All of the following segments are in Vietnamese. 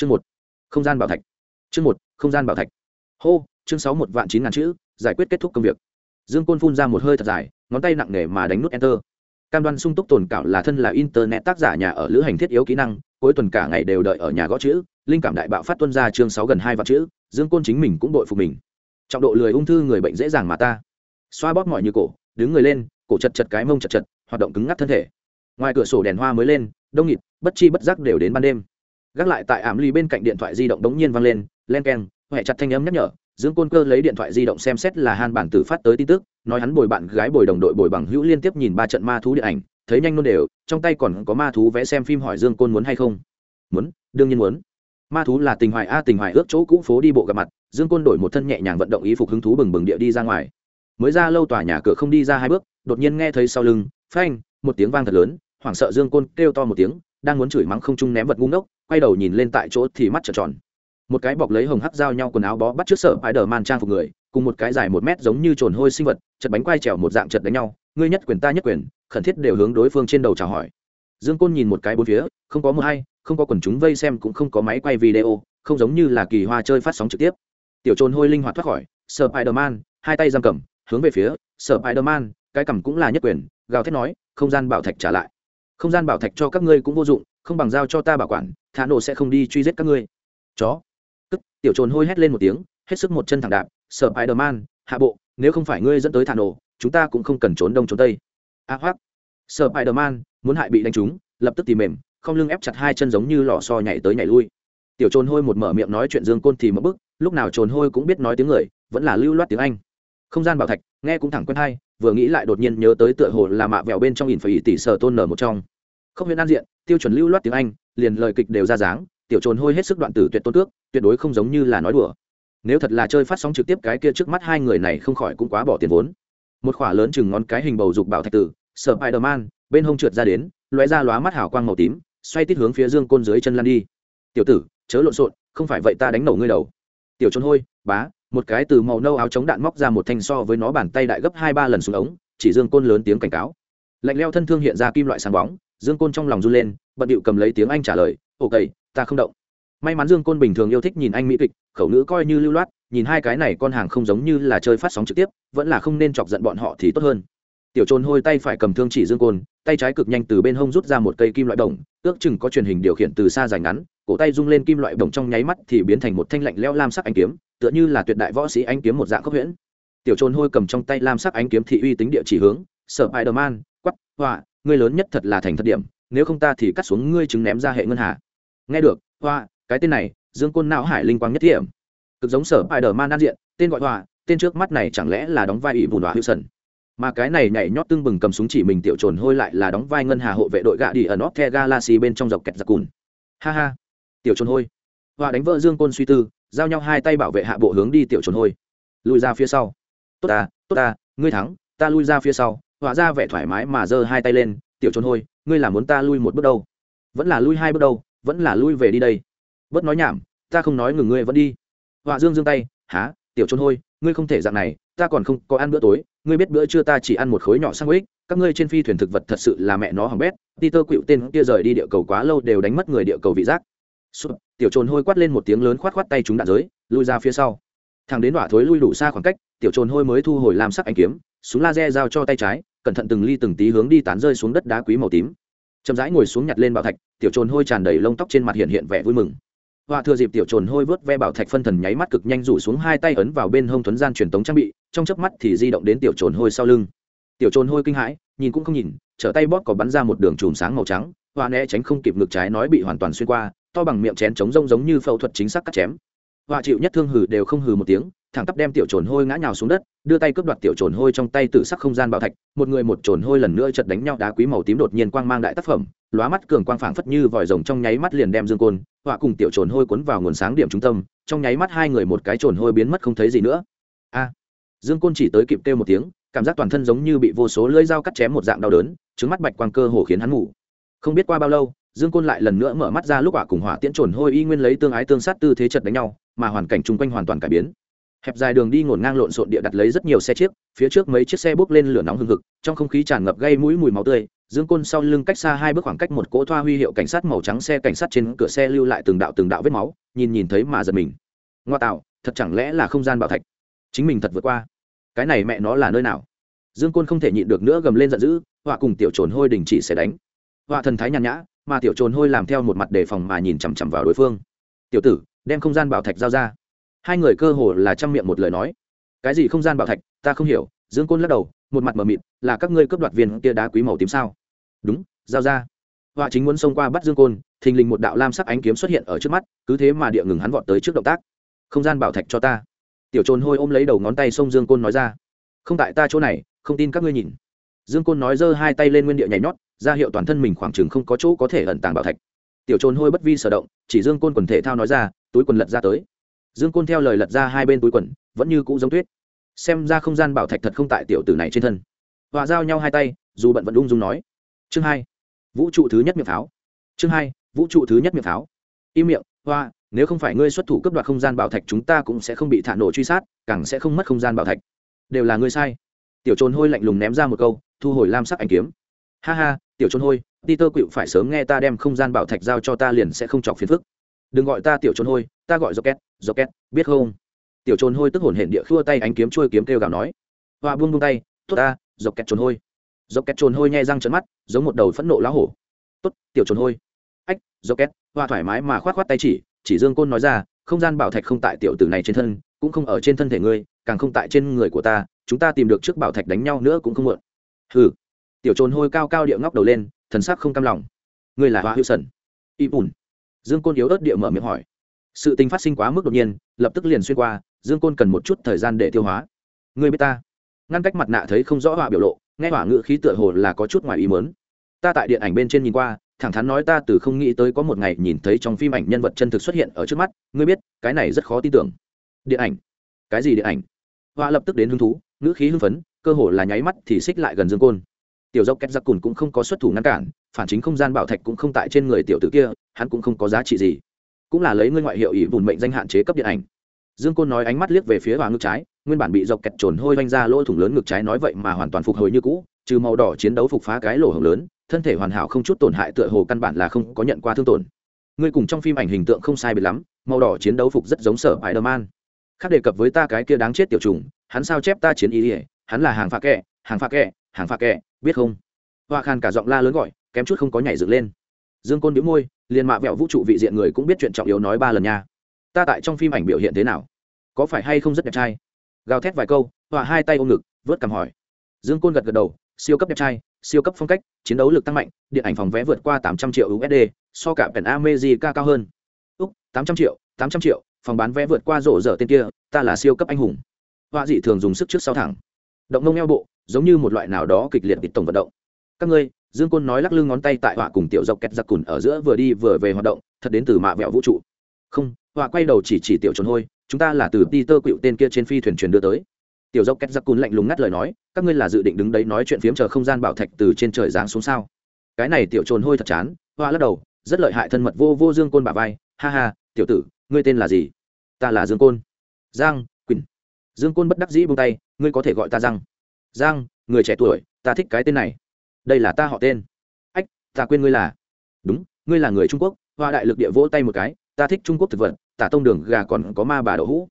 chương một, không gian bảo thạch. Chương một, không gian bảo thạch. Hô, chương sáu một vạn chín ngàn chữ, giải quyết kết thúc công việc. Dương côn phun ra một hơi thật dài, ngón tay nặng nề mà đánh nút enter. Cam đoan sung túc tồn cảo là thân là internet tác giả nhà ở lữ hành thiết yếu kỹ năng, cuối tuần cả ngày đều đợi ở nhà gõ chữ, linh cảm đại bạo phát tuân ra chương sáu gần hai vạn chữ, dương côn chính mình cũng đội phục mình. Trọng độ lười ung thư người bệnh dễ dàng mà ta. Xoa bóp mỏi như cổ, đứng người lên, cổ chật chật cái mông chật chật, hoạt động cứng ngắc thân thể. Ngoài cửa sổ đèn hoa mới lên, đông nghịt, bất chi bất giác đều đến ban đêm gác lại tại ảm ly bên cạnh điện thoại di động đống nhiên vang lên, len keng huệ chặt thanh âm nhắc nhở, dương côn cơ lấy điện thoại di động xem xét là han bản tử phát tới tin tức, nói hắn bồi bạn gái bồi đồng đội bồi bằng hữu liên tiếp nhìn ba trận ma thú điện ảnh, thấy nhanh nôn đều, trong tay còn có ma thú vẽ xem phim hỏi dương côn muốn hay không. Muốn, đương nhiên muốn. Ma thú là tình hoài a, tình hoài ước chỗ cũ phố đi bộ gặp mặt, dương côn đổi một thân nhẹ nhàng vận động ý phục hứng thú bừng bừng địa đi ra ngoài. Mới ra lâu tòa nhà cửa không đi ra hai bước, đột nhiên nghe thấy sau lưng, phanh, một tiếng vang thật lớn, hoảng sợ dương côn kêu to một tiếng đang muốn chửi mắng không trung ném vật ngu ngốc, quay đầu nhìn lên tại chỗ thì mắt trợn tròn. Một cái bọc lấy hồng hắc dao nhau quần áo bó bắt trước sở bãi đờ man trang phục người, cùng một cái dài một mét giống như trồn hôi sinh vật, chật bánh quay trèo một dạng chật đánh nhau, ngươi nhất quyền ta nhất quyền, khẩn thiết đều hướng đối phương trên đầu chào hỏi. Dương côn nhìn một cái bốn phía, không có mưa hay, không có quần chúng vây xem cũng không có máy quay video, không giống như là kỳ hoa chơi phát sóng trực tiếp. Tiểu trồn hôi linh hoạt thoát khỏi, sở bãi đờ man hai tay giam cầm, hướng về phía, sở bãi đờ man cái cầm cũng là nhất quyền, gào thét nói, không gian bảo thạch trả lại không gian bảo thạch cho các ngươi cũng vô dụng không bằng giao cho ta bảo quản thả nổ sẽ không đi truy giết các ngươi. Chó. Tức tiểu trồn hôi hét lên một tiếng hết sức một chân thẳng đạp sợ bài man hạ bộ nếu không phải ngươi dẫn tới thả nổ chúng ta cũng không cần trốn đông trốn tây. A à, hoác sợ bài man muốn hại bị đánh trúng lập tức tìm mềm không lưng ép chặt hai chân giống như lò xo nhảy tới nhảy lui. Tiểu trồn hôi một mở miệng nói chuyện dương côn thì mất bức lúc nào trồn hôi cũng biết nói tiếng người vẫn là lưu loát tiếng anh không gian bảo thạch, nghe cũng thẳng quen hay, vừa nghĩ lại đột nhiên nhớ tới tựa hồ là mạ vẹo bên trong ỉn phải tỷ sở tôn nở một trong. Không huyện an diện, tiêu chuẩn lưu loát tiếng anh, liền lời kịch đều ra dáng, tiểu trồn hôi hết sức đoạn tử tuyệt tôn tước, tuyệt đối không giống như là nói đùa. Nếu thật là chơi phát sóng trực tiếp cái kia trước mắt hai người này không khỏi cũng quá bỏ tiền vốn. Một khỏa lớn chừng ngón cái hình bầu dục bảo thạch tử sợ spider man bên hông trượt ra đến loé ra lóa mắt hào quang màu tím, xoay tít hướng phía dương côn dưới chân lan đi. Tiểu tử, chớ lộn xộn, không phải vậy ta đánh nổ ngươi đầu. Tiểu trốn hôi, bá một cái từ màu nâu áo chống đạn móc ra một thanh so với nó bàn tay đại gấp hai ba lần xuống ống, chỉ dương côn lớn tiếng cảnh cáo. Lạnh leo thân thương hiện ra kim loại sáng bóng, dương côn trong lòng run lên, bận điệu cầm lấy tiếng anh trả lời, ok, ta không động. May mắn dương côn bình thường yêu thích nhìn anh mỹ kịch, khẩu nữ coi như lưu loát, nhìn hai cái này con hàng không giống như là chơi phát sóng trực tiếp, vẫn là không nên chọc giận bọn họ thì tốt hơn. Tiểu Trôn hôi tay phải cầm thương chỉ dương côn, tay trái cực nhanh từ bên hông rút ra một cây kim loại đồng ước chừng có truyền hình điều khiển từ xa dài ngắn, cổ tay rung lên kim loại đồng trong nháy mắt thì biến thành một thanh lạnh leo lam sắc anh kiếm tựa như là tuyệt đại võ sĩ anh kiếm một dạng khốc huyễn. Tiểu Trôn hôi cầm trong tay lam sắc ánh kiếm thị uy tính địa chỉ hướng, sở spider man quắp họa, ngươi lớn nhất thật là thành thật điểm, nếu không ta thì cắt xuống ngươi chứng ném ra hệ ngân hà. Nghe được hoa cái tên này, dương côn não hải linh quang nhất thiểm. Cực giống sở spider man đan diện, tên gọi hoa tên trước mắt này chẳng lẽ là đóng vai ủy bùn đoá hữu sần? Mà cái này nhảy nhót tương bừng cầm súng chỉ mình tiểu trồn hôi lại là đóng vai ngân hà hộ vệ đội gạ đi ở nóc the galaxy bên trong dọc kẹt giặc cùn. Ha ha. Tiểu trồn hôi hoa đánh vợ dương côn suy tư giao nhau hai tay bảo vệ hạ bộ hướng đi tiểu trồn hôi. Lùi ra phía sau. Tốt ta tốt ta, ngươi thắng, ta lui ra phía sau. Họa ra vẻ thoải mái mà giơ hai tay lên, tiểu trốn hôi, ngươi làm muốn ta lui một bước đâu? Vẫn là lui hai bước đâu, vẫn là lui về đi đây. Bớt nói nhảm, ta không nói ngừng ngươi vẫn đi. Họa dương dương tay, há, tiểu trốn hôi, ngươi không thể dạng này, ta còn không có ăn bữa tối, ngươi biết bữa trưa ta chỉ ăn một khối nhỏ sang ích các ngươi trên phi thuyền thực vật thật sự là mẹ nó hỏng bét. Peter quỵu tên kia rời đi địa cầu quá lâu đều đánh mất người địa cầu vị giác. Sụp, tiểu trồn hôi quát lên một tiếng lớn khoát khoát tay chúng đạn giới lui ra phía sau. Thằng đến đỏa thối lui đủ xa khoảng cách tiểu trồn hôi mới thu hồi làm sắc ánh kiếm súng laser giao cho tay trái cẩn thận từng ly từng tí hướng đi tán rơi xuống đất đá quý màu tím. Chậm rãi ngồi xuống nhặt lên bảo thạch tiểu trồn hôi tràn đầy lông tóc trên mặt hiện hiện vẻ vui mừng. Họa thừa dịp tiểu trồn hôi vớt ve bảo thạch phân thần nháy mắt cực nhanh rủ xuống hai tay ấn vào bên hông thuấn gian truyền tống trang bị trong chớp mắt thì di động đến tiểu trồn hôi sau lưng. Tiểu trồn hôi kinh hãi nhìn cũng không nhìn trở tay bóp có bắn ra một đường chùm sáng màu trắng họa né tránh không kịp ngực trái nói bị hoàn toàn xuyên qua to bằng miệng chén trống rông giống như phẫu thuật chính xác cắt chém. Họa chịu nhất thương hừ đều không hừ một tiếng, thẳng tắp đem tiểu trồn hôi ngã nhào xuống đất, đưa tay cướp đoạt tiểu trồn hôi trong tay tự sắc không gian bảo thạch, một người một trồn hôi lần nữa chật đánh nhau đá quý màu tím đột nhiên quang mang đại tác phẩm, lóa mắt cường quang phảng phất như vòi rồng trong nháy mắt liền đem dương côn họa cùng tiểu trồn hôi cuốn vào nguồn sáng điểm trung tâm, trong nháy mắt hai người một cái trồn hôi biến mất không thấy gì nữa. A! Dương côn chỉ tới kịp kêu một tiếng, cảm giác toàn thân giống như bị vô số lưỡi dao cắt chém một dạng đau đớn, trứng mắt bạch quang cơ hồ khiến hắn ngủ. Không biết qua bao lâu dương côn lại lần nữa mở mắt ra lúc ả cùng hỏa tiễn trồn hôi y nguyên lấy tương ái tương sát tư thế chật đánh nhau, mà hoàn cảnh chung quanh hoàn toàn cải biến. Hẹp dài đường đi ngổn ngang lộn xộn địa đặt lấy rất nhiều xe chiếc, phía trước mấy chiếc xe bốc lên lửa nóng hừng hực, trong không khí tràn ngập gây mũi mùi máu tươi, dương côn sau lưng cách xa hai bước khoảng cách một cỗ thoa huy hiệu cảnh sát màu trắng xe cảnh sát trên cửa xe lưu lại từng đạo từng đạo vết máu, nhìn nhìn thấy mà giật mình. Ngoa tạo, thật chẳng lẽ là không gian bảo thạch? Chính mình thật vượt qua. Cái này mẹ nó là nơi nào? Dương côn không thể nhịn được nữa gầm lên giận dữ, họa cùng tiểu trồn hôi đình chỉ sẽ đánh. Họa thần thái nhàn nhã mà tiểu trồn hôi làm theo một mặt đề phòng mà nhìn chằm chằm vào đối phương. Tiểu tử, đem không gian bảo thạch giao ra. Hai người cơ hồ là chăm miệng một lời nói. Cái gì không gian bảo thạch? Ta không hiểu. Dương côn lắc đầu, một mặt mờ mịt, là các ngươi cướp đoạt viên kia đá quý màu tím sao? Đúng, giao ra. Họa chính muốn xông qua bắt dương côn, thình lình một đạo lam sắc ánh kiếm xuất hiện ở trước mắt, cứ thế mà địa ngừng hắn vọt tới trước động tác. Không gian bảo thạch cho ta. Tiểu trồn hôi ôm lấy đầu ngón tay xông dương côn nói ra. Không tại ta chỗ này, không tin các ngươi nhìn. Dương côn nói giơ hai tay lên nguyên địa nhảy nhót ra hiệu toàn thân mình khoảng chừng không có chỗ có thể ẩn tàng bảo thạch. Tiểu trồn hôi bất vi sở động, chỉ dương côn quần thể thao nói ra, túi quần lật ra tới. Dương côn theo lời lật ra hai bên túi quần, vẫn như cũ giống tuyết. Xem ra không gian bảo thạch thật không tại tiểu tử này trên thân. Hòa giao nhau hai tay, dù bận vẫn ung dung nói. Chương hai, vũ trụ thứ nhất miệng pháo. Chương hai, vũ trụ thứ nhất miệng pháo. Im miệng, hoa, nếu không phải ngươi xuất thủ cấp đoạt không gian bảo thạch, chúng ta cũng sẽ không bị thả nổ truy sát, càng sẽ không mất không gian bảo thạch. Đều là ngươi sai. Tiểu trồn hôi lạnh lùng ném ra một câu, thu hồi lam sắc ảnh kiếm. Ha ha tiểu trôn hôi ti tơ quỵu phải sớm nghe ta đem không gian bảo thạch giao cho ta liền sẽ không chọc phiền phức. Đừng gọi ta tiểu trôn hôi, ta gọi rocket rocket, biết không? Tiểu trôn hôi tức hồn hển địa khua tay ánh kiếm trôi kiếm kêu gào nói. Hoa buông buông tay, tốt ta, rocket trôn hôi. Rocket trôn hôi nhai răng trợn mắt, giống một đầu phẫn nộ lá hổ. Tốt, tiểu trôn hôi. Ách, rocket. Hoa thoải mái mà khoát khoát tay chỉ chỉ dương côn nói ra, không gian bảo thạch không tại tiểu tử này trên thân, cũng không ở trên thân thể ngươi, càng không tại trên người của ta, chúng ta tìm được trước bảo thạch đánh nhau nữa cũng không muộn. Hừ tiểu trồn hôi cao cao địa ngóc đầu lên, thần sắc không cam lòng. Ngươi là hoa hữu sần. Y bùn. Dương côn yếu ớt địa mở miệng hỏi. Sự tình phát sinh quá mức đột nhiên, lập tức liền xuyên qua, dương côn cần một chút thời gian để tiêu hóa. Ngươi biết ta? Ngăn cách mặt nạ thấy không rõ họa biểu lộ, nghe hỏa ngự khí tựa hồ là có chút ngoài ý mớn ta tại điện ảnh bên trên nhìn qua, thẳng thắn nói ta từ không nghĩ tới có một ngày nhìn thấy trong phim ảnh nhân vật chân thực xuất hiện ở trước mắt, ngươi biết, cái này rất khó tin tưởng. Điện ảnh? Cái gì điện ảnh? Họa lập tức đến hứng thú, ngữ khí hưng phấn, cơ hồ là nháy mắt thì xích lại gần dương côn tiểu dốc két giặc cùn cũng không có xuất thủ ngăn cản, phản chính không gian bảo thạch cũng không tại trên người tiểu tử kia, hắn cũng không có giá trị gì. Cũng là lấy ngươi ngoại hiệu ỷ vùn mệnh danh hạn chế cấp điện ảnh. Dương côn nói ánh mắt liếc về phía vào ngực trái, nguyên bản bị dọc kẹt trồn hôi vanh ra lỗ thủng lớn ngực trái nói vậy mà hoàn toàn phục hồi như cũ, trừ màu đỏ chiến đấu phục phá cái lỗ hồng lớn, thân thể hoàn hảo không chút tổn hại tựa hồ căn bản là không có nhận qua thương tổn. Ngươi cùng trong phim ảnh hình tượng không sai biệt lắm, màu đỏ chiến đấu phục rất giống sở spider man khác đề cập với ta cái kia đáng chết tiểu trùng, hắn sao chép ta chiến ý ỉa hắn là hàng pha kẹ hàng pha kẹ hàng pha kẹ biết không? Hoa khan cả giọng la lớn gọi, kém chút không có nhảy dựng lên. Dương côn đĩu môi, liền mạ vẹo vũ trụ vị diện người cũng biết chuyện trọng yếu nói ba lần nha. Ta tại trong phim ảnh biểu hiện thế nào? Có phải hay không rất đẹp trai? Gào thét vài câu họa hai tay ôm ngực, vớt cằm hỏi. Dương côn gật gật đầu, siêu cấp đẹp trai, siêu cấp phong cách, chiến đấu lực tăng mạnh, điện ảnh phòng vé vượt qua tám trăm triệu usd so cả pèn amejica cao hơn. Úc, tám trăm triệu, tám trăm triệu, phòng bán vé vượt qua rổ dở tên kia, ta là siêu cấp anh hùng. Họa dị thường dùng sức trước sau thẳng. Động nông eo bộ giống như một loại nào đó kịch liệt bị tổng vận động. Các ngươi, dương côn nói lắc lư ngón tay tại họa cùng tiểu dọc kẹt giặc cùn ở giữa vừa đi vừa về hoạt động, thật đến từ mạ vẹo vũ trụ. Không, họa quay đầu chỉ chỉ tiểu trốn hôi, chúng ta là từ peter cựu tên kia trên phi thuyền truyền đưa tới. Tiểu dốc két giặc cùn lạnh lùng ngắt lời nói, các ngươi là dự định đứng đấy nói chuyện phiếm chờ không gian bảo thạch từ trên trời giáng xuống sao? Cái này tiểu trồn hôi thật chán hoa lắc đầu, rất lợi hại thân mật vô vô dương côn bà vai, ha ha, tiểu tử, ngươi tên là gì? Ta là dương côn. Giang, quỳnh. Dương côn bất đắc dĩ buông tay, ngươi có thể gọi ta giang giang, người trẻ tuổi, ta thích cái tên này. Đây là ta họ tên. Ách, ta quên ngươi là. Đúng, ngươi là người trung quốc, hoa đại lực địa vỗ tay một cái, ta thích trung quốc thực vật, tả tông đường gà còn có ma bà đậu hũ.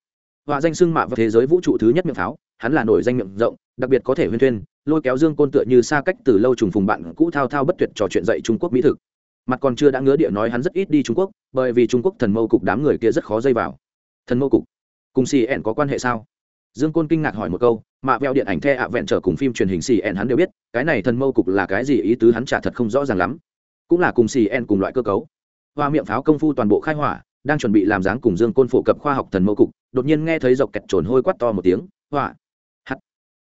Hoa danh xưng mạ vào thế giới vũ trụ thứ nhất miệng pháo, hắn là nổi danh miệng rộng, đặc biệt có thể huyên thuyên, lôi kéo dương côn tựa như xa cách từ lâu trùng phùng bạn cũ thao thao bất tuyệt trò chuyện dạy trung quốc mỹ thực. Mặt còn chưa đã ngứa địa nói hắn rất ít đi trung quốc, bởi vì trung quốc thần mâu cục đám người kia rất khó dây vào. Thần mâu cục, cùng cn có quan hệ sao? Dương côn kinh ngạc hỏi một câu, mạ veo điện ảnh the ạ vẹn trở cùng phim truyền hình cn hắn đều biết, cái này thần mâu cục là cái gì ý tứ hắn trả thật không rõ ràng lắm. Cũng là cùng cn cùng loại cơ cấu. Hoa miệng pháo công phu toàn bộ khai hỏa, đang chuẩn bị làm dáng cùng dương côn phổ cập khoa học thần mâu cục, đột nhiên nghe thấy dọc kẹt trồn hôi quát to một tiếng, hoa, hắt.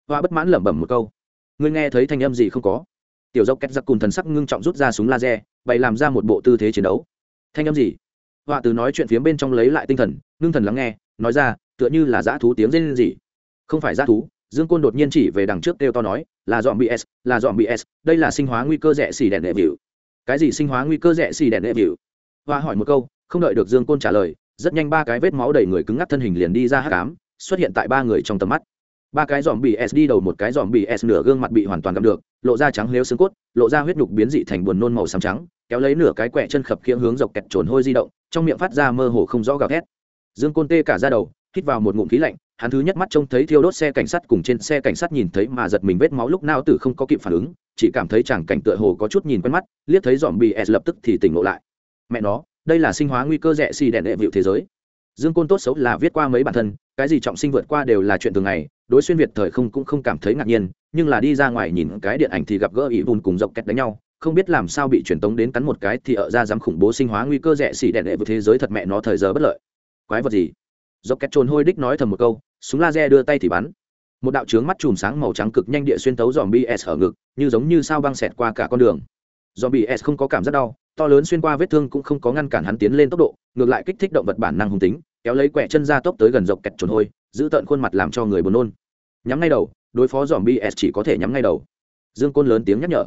Hoa bất mãn lẩm bẩm một câu, ngươi nghe thấy thanh âm gì không có? Tiểu dọc kẹt giặc cùng thần sắc ngưng trọng rút ra súng laser, bày làm ra một bộ tư thế chiến đấu. Thanh âm gì? Hoa từ nói chuyện phía bên trong lấy lại tinh thần, ngưng thần lắng nghe, nói ra, tựa như là dã thú tiếng rên gì không phải dã thú, dương côn đột nhiên chỉ về đằng trước kêu to nói, là dọn bs là dọn bs đây là sinh hóa nguy cơ rẻ xì đèn đệ vịu cái gì sinh hóa nguy cơ rẻ xì đèn đệ vịu hoa hỏi một câu, không đợi được dương côn trả lời, rất nhanh ba cái vết máu đầy người cứng ngắc thân hình liền đi ra hát cám, xuất hiện tại ba người trong tầm mắt. Ba cái dòm bị s đi đầu một cái dòm bị s nửa gương mặt bị hoàn toàn gặm được, lộ ra trắng lếu xương cốt, lộ ra huyết nhục biến dị thành buồn nôn màu xám trắng, kéo lấy nửa cái quẹ chân khập khiễng hướng dọc kẹt trồn hôi di động, trong miệng phát ra mơ hồ không rõ gào thét. Dương côn tê cả ra đầu, hít vào một ngụm khí lạnh hắn thứ nhất mắt trông thấy thiêu đốt xe cảnh sát cùng trên xe cảnh sát nhìn thấy mà giật mình vết máu lúc nào tử không có kịp phản ứng, chỉ cảm thấy chàng cảnh tựa hồ có chút nhìn quen mắt, liếc thấy dòm bị s lập tức thì tỉnh ngộ lại. Mẹ nó, đây là sinh hóa nguy cơ rẻ xì đèn đệ vịu thế giới. Dương côn tốt xấu là viết qua mấy bản thân, cái gì trọng sinh vượt qua đều là chuyện thường ngày, đối xuyên việt thời không cũng không cảm thấy ngạc nhiên, nhưng là đi ra ngoài nhìn cái điện ảnh thì gặp gỡ ý vùn cùng dọc kẹt đánh nhau, không biết làm sao bị truyền tống đến cắn một cái thì ở ra dám khủng bố sinh hóa nguy cơ rẻ xì đèn đệ vịu thế giới thật mẹ nó thời giờ bất lợi. Quái vật gì? Dọc kẹt trồn hôi đích nói thầm một câu, súng laser đưa tay thì bắn. Một đạo trướng mắt chùm sáng màu trắng cực nhanh địa xuyên tấu dòm bs ở ngực, như giống như sao băng xẹt qua cả con đường. Dòm bs không có cảm giác đau, to lớn xuyên qua vết thương cũng không có ngăn cản hắn tiến lên tốc độ, ngược lại kích thích động vật bản năng hung tính, kéo lấy quẹ chân ra tốc tới gần dọc kẹt trồn hôi, giữ tợn khuôn mặt làm cho người buồn nôn. Nhắm ngay đầu, đối phó dòm bs chỉ có thể nhắm ngay đầu. Dương côn lớn tiếng nhắc nhở.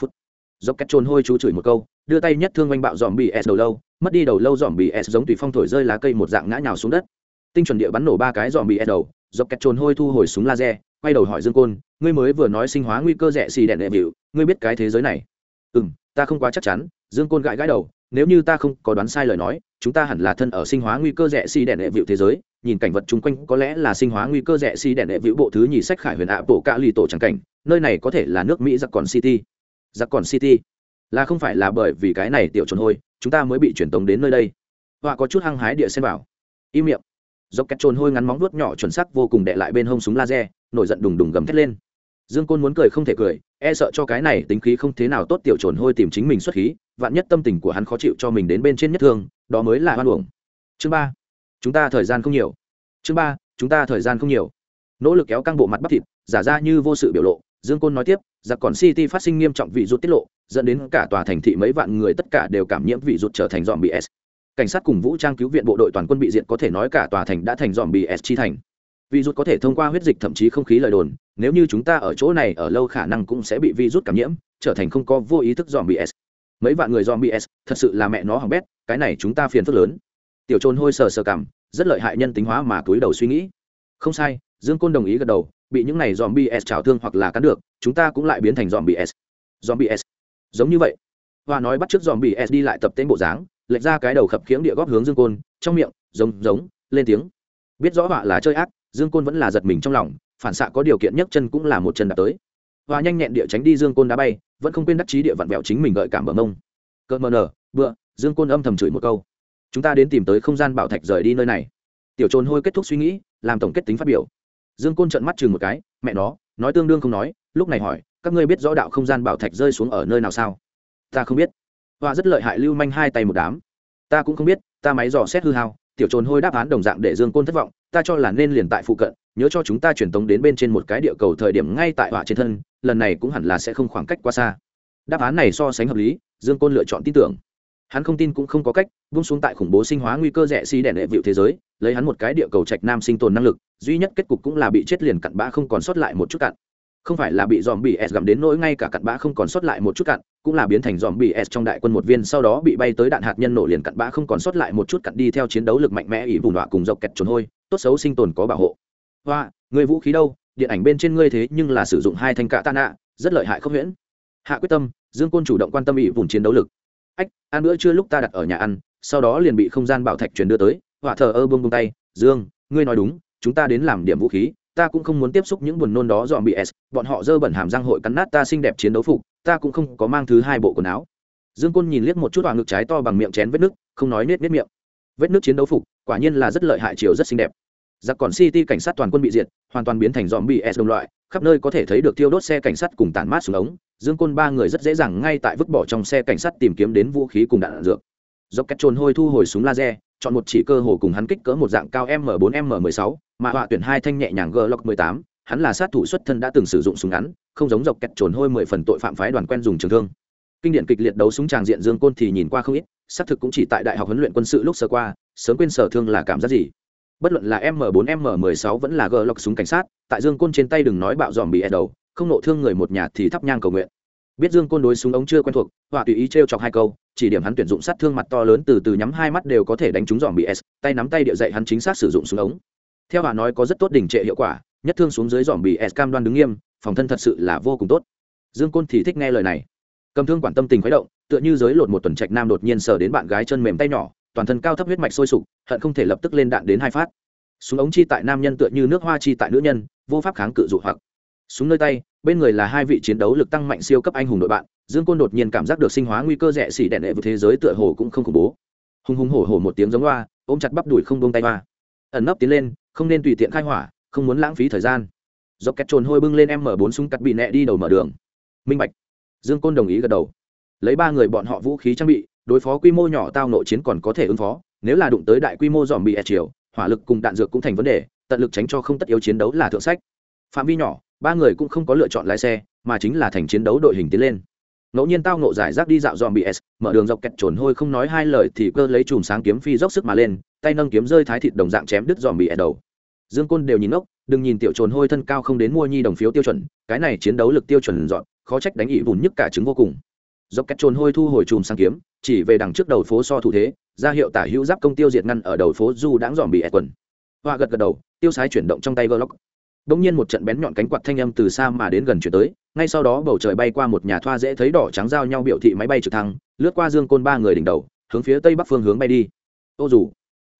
Phút. Dọc kẹt trồn hôi chú chửi một câu, đưa tay nhất thương oanh bạo dòm bs đầu lâu, mất đi đầu lâu dòm bs giống tùy phong thổi rơi lá cây một dạng ngã nhào xuống đất tinh chuẩn địa bắn nổ ba cái dòm bs đầu, dọc kẹt trồn hôi thu hồi súng laser, quay đầu hỏi dương côn, ngươi mới vừa nói sinh hóa nguy cơ rẻ xì đèn đệ vịu ngươi biết cái thế giới này? Ừ m ta không quá chắc chắn, dương côn gãi gãi đầu, nếu như ta không có đoán sai lời nói, chúng ta hẳn là thân ở sinh hóa nguy cơ rẻ xì đèn đệ vịu thế giới, nhìn cảnh vật chung quanh có lẽ là sinh hóa nguy cơ rẻ xì đèn đệ vịu bộ thứ nhì sách khải huyền ạ bộ cạ lì tổ trắng cảnh, nơi này có thể là nước mỹ giặc còn city. Giặc còn city? Là không phải là bởi vì cái này tiểu trồn hôi, chúng ta mới bị truyền tống đến nơi đây. Họa có chút hăng hái địa xem vào. Im miệng dốc két trồn hôi ngắn móng vuốt nhỏ chuẩn sắc vô cùng đệ lại bên hông súng laser, nổi giận đùng đùng gầm thét lên. Dương côn muốn cười không thể cười e sợ cho cái này tính khí không thế nào tốt tiểu trồn hôi tìm chính mình xuất khí, vạn nhất tâm tình của hắn khó chịu cho mình đến bên trên nhất thương, đó mới là hoan uổng. Chương ba, chúng ta thời gian không nhiều. Chương ba, chúng ta thời gian không nhiều. Nỗ lực kéo căng bộ mặt bắp thịt, giả ra như vô sự biểu lộ, dương côn nói tiếp, giặc còn city phát sinh nghiêm trọng vị rút tiết lộ, dẫn đến cả tòa thành thị mấy vạn người tất cả đều cảm nhiễm vị rút trở thành dòm bị s cảnh sát cùng vũ trang cứu viện bộ đội toàn quân bị diện có thể nói cả tòa thành đã thành dòm bị s chi thành. Vi rút có thể thông qua huyết dịch thậm chí không khí lời đồn, nếu như chúng ta ở chỗ này ở lâu khả năng cũng sẽ bị vi rút cảm nhiễm, trở thành không có vô ý thức dòm bị S. mấy vạn người dòm bị S, thật sự là mẹ nó hỏng bét, cái này chúng ta phiền phức lớn. Tiểu trôn hôi sờ sờ cảm, rất lợi hại nhân tính hóa mà túi đầu suy nghĩ. Không sai, dương côn đồng ý gật đầu, bị những này dòm bs trào thương hoặc là cắn được, chúng ta cũng lại biến thành dòm bs dòm bs giống như vậy. Hoa nói bắt t r ư ớ c dòm bs đi lại tập tên bộ dáng lệch ra cái đầu khập khiễng địa góp hướng dương côn, trong miệng, giống giống, lên tiếng. Biết rõ họa là chơi ác, dương côn vẫn là giật mình trong lòng, phản xạ có điều kiện nhất chân cũng là một chân đạp tới. Và nhanh nhẹn địa tránh đi dương côn đá bay, vẫn không quên đắc chí địa vặn vẹo chính mình gợi cảm bờ mông. Cỡ mờ nở, bựa, dương côn âm thầm chửi một câu. Chúng ta đến tìm tới không gian bảo thạch rời đi nơi này. Tiểu trồn hôi kết thúc suy nghĩ, làm tổng kết tính phát biểu. Dương côn trợn mắt chừng một cái, mẹ nó, nói tương đương không nói, lúc này hỏi, các ngươi biết rõ đạo không gian bảo thạch rơi xuống ở nơi nào sao? Ta không biết hoa rất lợi hại lưu manh hai tay một đám. Ta cũng không biết, ta máy dò xét hư hao, tiểu trồn hôi đáp án đồng dạng để dương côn thất vọng, ta cho là nên liền tại phụ cận, nhớ cho chúng ta truyền tống đến bên trên một cái địa cầu thời điểm ngay tại họa trên thân, lần này cũng hẳn là sẽ không khoảng cách quá xa. Đáp án này so sánh hợp lý, dương côn lựa chọn tin tưởng. Hắn không tin cũng không có cách, vung xuống tại khủng bố sinh hóa nguy cơ rẻ xi si đèn đệ vịu thế giới, lấy hắn một cái địa cầu trạch nam sinh tồn năng lực, duy nhất kết cục cũng là bị chết liền cặn bã không còn sót lại một chút cặn không phải là bị dòm bị s gặm đến nỗi ngay cả cặn bã không còn sót lại một chút cặn, cũng là biến thành dòm bị s trong đại quân một viên, sau đó bị bay tới đạn hạt nhân nổ liền cặn bã không còn sót lại một chút cặn đi theo chiến đấu lực mạnh mẽ ỉ vùng đọa cùng dọc kẹt trốn hôi, tốt xấu sinh tồn có bảo hộ. Hoa người vũ khí đâu? Điện ảnh bên trên ngươi thế nhưng là sử dụng hai thanh cạ tạ nạ, rất lợi hại không huyễn. Hạ quyết tâm, dương côn chủ động quan tâm ỉ vùng chiến đấu lực. Ách, ăn bữa trưa lúc ta đặt ở nhà ăn, sau đó liền bị không gian bảo thạch truyền đưa tới. Họa thờ ơ bông bông tay, dương, ngươi nói đúng, chúng ta đến làm điểm vũ khí ta cũng không muốn tiếp xúc những buồn nôn đó dọn bị s, bọn họ dơ bẩn hàm răng hội cắn nát ta xinh đẹp chiến đấu phục, ta cũng không có mang thứ hai bộ quần áo. Dương côn nhìn liếc một chút vào ngực trái to bằng miệng chén vết nước, không nói nết nết miệng. Vết nước chiến đấu phục, quả nhiên là rất lợi hại chiều rất xinh đẹp. Giặc còn city cảnh sát toàn quân bị diệt, hoàn toàn biến thành dòm bị s đồng loại, khắp nơi có thể thấy được tiêu đốt xe cảnh sát cùng tản mát xuống ống. Dương côn ba người rất dễ dàng ngay tại vứt bỏ trong xe cảnh sát tìm kiếm đến vũ khí cùng đạn dược. Dọc cách trồn hôi thu hồi súng laser chọn một chỉ cơ hồ cùng hắn kích cỡ một dạng cao m 4 m 16 mà họa tuyển hai thanh nhẹ nhàng glock 18 hắn là sát thủ xuất thân đã từng sử dụng súng ngắn, không giống dọc kẹt trồn hôi mười phần tội phạm phái đoàn quen dùng trường thương. Kinh điển kịch liệt đấu súng tràng diện dương côn thì nhìn qua không ít, xác thực cũng chỉ tại đại học huấn luyện quân sự lúc sơ qua, sớm quên sở thương là cảm giác gì. Bất luận là m 4 m 16 vẫn là glock súng cảnh sát, tại dương côn trên tay đừng nói bạo dòm bị e đầu, không nộ thương người một nhà thì thắp nhang cầu nguyện. Biết dương côn đối súng ống chưa quen thuộc, họa tùy ý t chọc hai câu chỉ điểm hắn tuyển dụng sát thương mặt to lớn từ từ nhắm hai mắt đều có thể đánh trúng dòm bị s, tay nắm tay địa dạy hắn chính xác sử dụng súng ống. Theo bà nói có rất tốt đỉnh trệ hiệu quả, nhất thương xuống dưới dòm bị s cam đoan đứng nghiêm, phòng thân thật sự là vô cùng tốt. Dương côn thì thích nghe lời này. Cầm thương quản tâm tình khuấy động, tựa như giới lột một tuần trạch nam đột nhiên sờ đến bạn gái chân mềm tay nhỏ, toàn thân cao thấp huyết mạch sôi sục, hận không thể lập tức lên đạn đến hai phát. Súng ống chi tại nam nhân tựa như nước hoa chi tại nữ nhân, vô pháp kháng cự dụ hoặc. Súng nơi tay, bên người là hai vị chiến đấu lực tăng mạnh siêu cấp anh hùng đội bạn dương côn đột nhiên cảm giác được sinh hóa nguy cơ rẻ xỉ đẹn đệ với thế giới tựa hồ cũng không khủng bố. Hùng hùng hổ hổ một tiếng giống loa ôm chặt bắp đùi không buông tay hoa. Ẩn nấp tiến lên, không nên tùy tiện khai hỏa, không muốn lãng phí thời gian. Dọc kẹt trồn hôi bưng lên m bốn súng cắt bị nẹ đi đầu mở đường. Minh bạch. Dương côn đồng ý gật đầu. Lấy ba người bọn họ vũ khí trang bị, đối phó quy mô nhỏ tao nội chiến còn có thể ứng phó, nếu là đụng tới đại quy mô dòm bị e ẹt chiều hỏa lực cùng đạn dược cũng thành vấn đề, tận lực tránh cho không tất yếu chiến đấu là thượng sách. Phạm vi nhỏ, ba người cũng không có lựa chọn lái xe, mà chính là thành chiến đấu đội hình tiến lên ngẫu nhiên tao nộ giải rác đi dạo dòm bị s, mở đường dọc kẹt trồn hôi không nói hai lời thì cơ lấy chùm sáng kiếm phi dốc sức mà lên, tay nâng kiếm rơi thái thịt đồng dạng chém đứt dòm bị s đầu. Dương côn đều nhìn ngốc, đừng nhìn tiểu trồn hôi thân cao không đến mua nhi đồng phiếu tiêu chuẩn, cái này chiến đấu lực tiêu chuẩn dọn, khó trách đánh ỉ bùn nhức cả trứng vô cùng. Dọc kẹt trồn hôi thu hồi chùm sáng kiếm, chỉ về đằng trước đầu phố so thủ thế, ra hiệu tả hữu giáp công tiêu diệt ngăn ở đầu phố du đãng dòm bị s quần. Hoa gật gật đầu, tiêu sái chuyển động trong tay glock Đống nhiên một trận bén nhọn cánh quạt thanh âm từ xa mà đến gần chuyển tới, ngay sau đó bầu trời bay qua một nhà thoa dễ thấy đỏ trắng giao nhau biểu thị máy bay trực thăng, lướt qua Dương Côn ba người đỉnh đầu, hướng phía tây bắc phương hướng bay đi. Ô dù.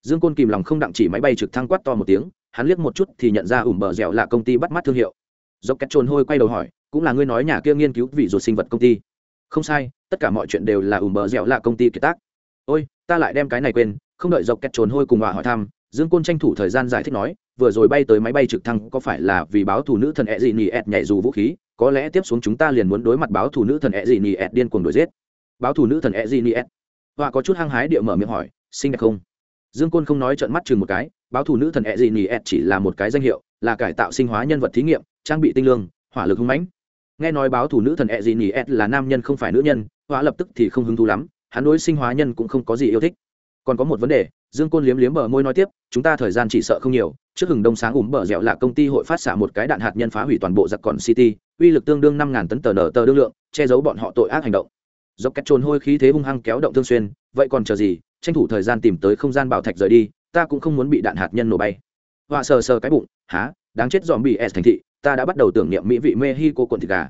Dương Côn kìm lòng không đặng chỉ máy bay trực thăng quát to một tiếng, hắn liếc một chút thì nhận ra ủm bờ dẻo là công ty bắt mắt thương hiệu. Dốc Két trồn hôi quay đầu hỏi, cũng là ngươi nói nhà kia nghiên cứu vị ruột sinh vật công ty. Không sai, tất cả mọi chuyện đều là ủm bờ dẻo là công ty kiệt tác. Ôi, ta lại đem cái này quên, không đợi Dốc Két trồn hôi cùng hòa hỏi thăm, Dương Côn tranh thủ thời gian giải thích nói, vừa rồi bay tới máy bay trực thăng có phải là vì báo thù nữ thần e ẹ dị nỉ ẹt nhảy dù vũ khí? Có lẽ tiếp xuống chúng ta liền muốn đối mặt báo thù nữ thần e ẹ dị nỉ ẹt điên cuồng đuổi giết. Báo thù nữ thần e ẹ dị nỉ ẹt. Họa có chút hăng hái địa mở miệng hỏi, xinh đẹp không? Dương côn không nói trợn mắt chừng một cái, báo thù nữ thần ẹ dị nỉ ẹt chỉ là một cái danh hiệu, là cải tạo sinh hóa nhân vật thí nghiệm, trang bị tinh lương, hỏa lực hung mãnh. Nghe nói báo thù nữ thần ẹ dị nỉ ẹt là nam nhân không phải nữ nhân, họa lập tức thì không hứng thú lắm, hắn đối sinh hóa nhân cũng không có gì yêu thích. Còn có một vấn đề dương côn liếm liếm bờ môi nói tiếp, chúng ta thời gian chỉ sợ không nhiều, trước hừng đông sáng ủm bờ dẻo là công ty hội phát xạ một cái đạn hạt nhân phá hủy toàn bộ giặc còn city, uy lực tương đương năm ngàn tấn tờ nở tờ đương lượng, che giấu bọn họ tội ác hành động. Dọc cách trồn hôi khí thế hung hăng kéo động thương xuyên, vậy còn chờ gì, tranh thủ thời gian tìm tới không gian bảo thạch rời đi, ta cũng không muốn bị đạn hạt nhân nổ bay. Họa sờ sờ cái bụng há đáng chết dòm bị s thành thị, ta đã bắt đầu tưởng niệm mỹ vị mexico quận thịt gà.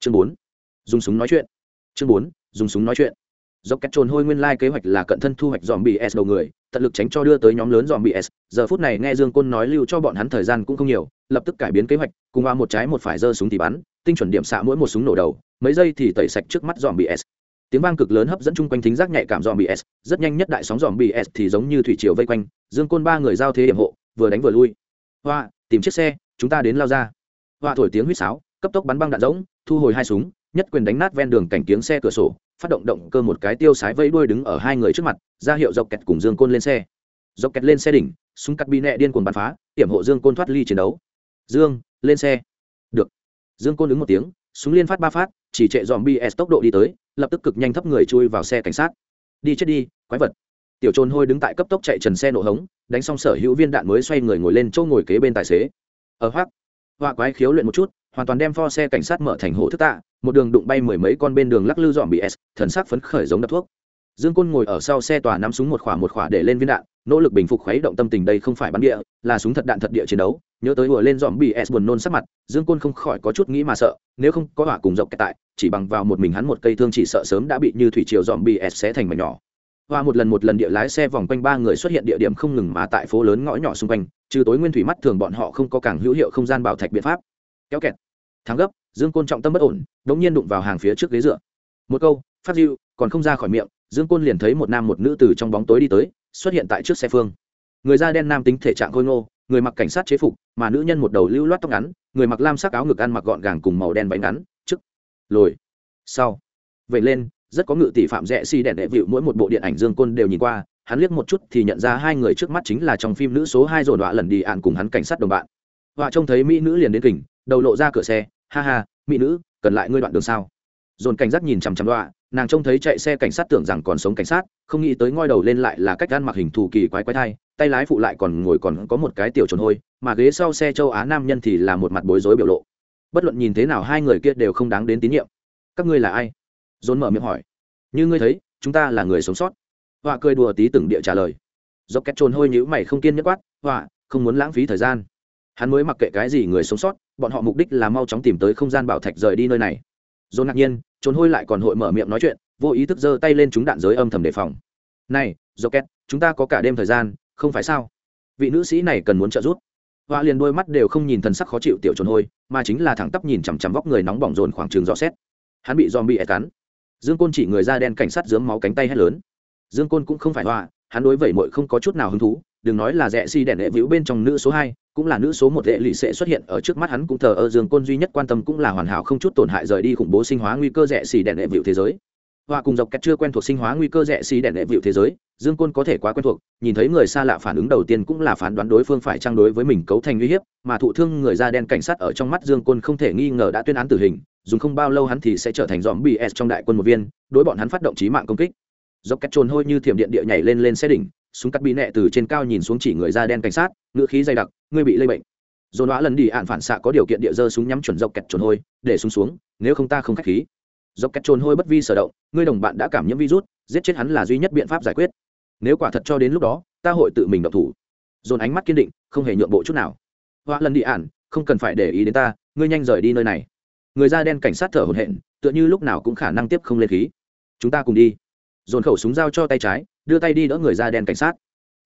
Chương bốn. Dùng súng nói chuyện. Chương bốn. Dùng súng nói chuyện dọc cách trồn hôi nguyên lai kế hoạch là cận thân thu hoạch dòm bị s đầu người, tận lực tránh cho đưa tới nhóm lớn dòm bị s. Giờ phút này nghe dương côn nói lưu cho bọn hắn thời gian cũng không nhiều, lập tức cải biến kế hoạch, cùng ba một trái một phải giơ súng thì bắn, tinh chuẩn điểm xạ mỗi một súng nổ đầu, mấy giây thì tẩy sạch trước mắt dòm bị s. Tiếng vang cực lớn hấp dẫn chung quanh thính giác nhạy cảm dòm bị s, rất nhanh nhất đại sóng dòm bị s thì giống như thủy triều vây quanh, dương côn ba người giao thế điểm hộ, vừa đánh vừa lui. Hoa, tìm chiếc xe, chúng ta đến lao ra. Hoa thổi tiếng huýt sáo, cấp tốc bắn băng đạn rỗng, thu hồi hai súng, nhất quyền đánh nát ven đường cảnh tiếng xe cửa sổ phát động động cơ một cái tiêu sái vẫy đuôi đứng ở hai người trước mặt, ra hiệu dọc kẹt cùng dương côn lên xe. Dọc kẹt lên xe đỉnh, súng cắt bi nẹ điên cuồng bắn phá, tiểm hộ dương côn thoát ly chiến đấu. Dương, lên xe. Được. Dương côn ứng một tiếng, súng liên phát ba phát, chỉ trệ dòm bs tốc độ đi tới, lập tức cực nhanh thấp người chui vào xe cảnh sát. Đi chết đi, quái vật. Tiểu trôn hôi đứng tại cấp tốc chạy trần xe nổ hống, đánh xong sở hữu viên đạn mới xoay người ngồi lên chỗ ngồi kế bên tài xế. Ờ ở hoác họa quái khiếu luyện một chút, hoàn toàn đem pho xe cảnh sát mở thành hộ thức tạ một đường đụng bay mười mấy con bên đường lắc lư dọn bị s, thần sắc phấn khởi giống đập thuốc. Dương côn ngồi ở sau xe tòa nắm súng một khỏa một khỏa để lên viên đạn, nỗ lực bình phục khuấy động tâm tình đây không phải bắn địa, là súng thật đạn thật địa chiến đấu. Nhớ tới vừa lên dọn bị s buồn nôn sắc mặt, dương côn không khỏi có chút nghĩ mà sợ, nếu không có hỏa cùng dọc tại, chỉ bằng vào một mình hắn một cây thương chỉ sợ sớm đã bị như thủy triều dọn bị s xé thành mảnh nhỏ. Hoa một lần một lần địa lái xe vòng quanh ba người xuất hiện địa điểm không ngừng mà tại phố lớn ngõ nhỏ xung quanh, trừ tối nguyên thủy mắt thường bọn họ không có càng hữu hiệu không gian bảo thạch biện pháp. Kéo kẹt. Thắng gấp dương côn trọng tâm bất ổn đ ỗ n g nhiên đụng vào hàng phía trước ghế dựa. Một câu, phát diệu còn không ra khỏi miệng, dương côn liền thấy một nam một nữ từ trong bóng tối đi tới, xuất hiện tại trước xe phương. Người da đen nam tính thể trạng khôi ngô, người mặc cảnh sát chế phục, mà nữ nhân một đầu lưu loát tóc ngắn, người mặc lam sắc áo ngực ăn mặc gọn gàng cùng màu đen bánh ngắn, trước, lồi, sau. Vậy lên, rất có ngự tỷ phạm rẽ si đèn đệ vịu, mỗi một bộ điện ảnh dương côn đều nhìn qua, hắn liếc một chút thì nhận ra hai người trước mắt chính là trong phim nữ số hai dồn đọa lần đi ạn cùng hắn cảnh sát đồng bạn. Họa trông thấy mỹ nữ liền đến kình, đầu lộ ra cửa xe ha ha, mỹ nữ, cần lại ngươi đoạn đường sao? Dồn cảnh giác nhìn chằm chằm đọa, nàng trông thấy chạy xe cảnh sát tưởng rằng còn sống cảnh sát, không nghĩ tới ngoi đầu lên lại là cách ăn mặc hình thù kỳ quái quái thai, tay lái phụ lại còn ngồi còn có một cái tiểu trồn hôi, mà ghế sau xe châu á nam nhân thì là một mặt bối rối biểu lộ. Bất luận nhìn thế nào hai người kia đều không đáng đến tín nhiệm. Các ngươi là ai? Dồn mở miệng hỏi. Như ngươi thấy, chúng ta là người sống sót. Họa cười đùa tí từng địa trả lời. Do két trồn hôi nhữ mày không kiên nhất quát, họa, không muốn lãng phí thời gian hắn mới mặc kệ cái gì người sống sót, bọn họ mục đích là mau chóng tìm tới không gian bảo thạch rời đi nơi này. Dồn ngạc nhiên, trốn hôi lại còn hội mở miệng nói chuyện, vô ý thức giơ tay lên chúng đạn giới âm thầm đề phòng. Này, rocket, chúng ta có cả đêm thời gian, không phải sao? Vị nữ sĩ này cần muốn trợ giúp. Họa liền đôi mắt đều không nhìn thần sắc khó chịu tiểu trốn hôi, mà chính là thẳng tắp nhìn chằm chằm vóc người nóng bỏng rồn khoảng trường rõ xét. Hắn bị dòm bị ép cắn. Dương côn chỉ người da đen cảnh sát dướng máu cánh tay hét lớn. Dương côn cũng không phải họa hắn đối vẩy mội không có chút nào hứng thú, đừng nói là rẽ si đèn đệ vĩu bên trong nữ số hai cũng là nữ số một đệ lì sẽ xuất hiện ở trước mắt hắn cũng thờ ơ dương côn duy nhất quan tâm cũng là hoàn hảo không chút tổn hại rời đi khủng bố sinh hóa nguy cơ rẻ xì đèn đệ vịu thế giới. Họa cùng dọc kẹt chưa quen thuộc sinh hóa nguy cơ rẻ xì đèn đệ vịu thế giới, dương côn có thể quá quen thuộc, nhìn thấy người xa lạ phản ứng đầu tiên cũng là phán đoán đối phương phải trang đối với mình cấu thành uy hiếp, mà thụ thương người da đen cảnh sát ở trong mắt dương côn không thể nghi ngờ đã tuyên án tử hình, dùng không bao lâu hắn thì sẽ trở thành dòm bs trong đại quân một viên, đối bọn hắn phát động trí mạng công kích. Dọc kẹt trồn hôi như thiểm điện địa nhảy lên lên xe đỉnh súng cắt bị nẹ từ trên cao nhìn xuống chỉ người da đen cảnh sát, ngựa khí dày đặc, ngươi bị lây bệnh. Dồn đoá lần đi ạn phản xạ có điều kiện địa dơ súng nhắm chuẩn dọc kẹt trồn hôi, để súng xuống, nếu không ta không k h á c h khí. Dọc kẹt trồn hôi bất vi sở động, ngươi đồng bạn đã cảm nhiễm virus, giết chết hắn là duy nhất biện pháp giải quyết. Nếu quả thật cho đến lúc đó, ta hội tự mình độc thủ. Dồn ánh mắt kiên định, không hề nhượng bộ chút nào. Hoa lần đi ạn, không cần phải để ý đến ta, ngươi nhanh rời đi nơi này. Người da đen cảnh sát thở hổn hển, tựa như lúc nào cũng khả năng tiếp không lên khí. Chúng ta cùng đi. Dồn khẩu súng dao cho tay trái đưa tay đi đỡ người da đen cảnh sát.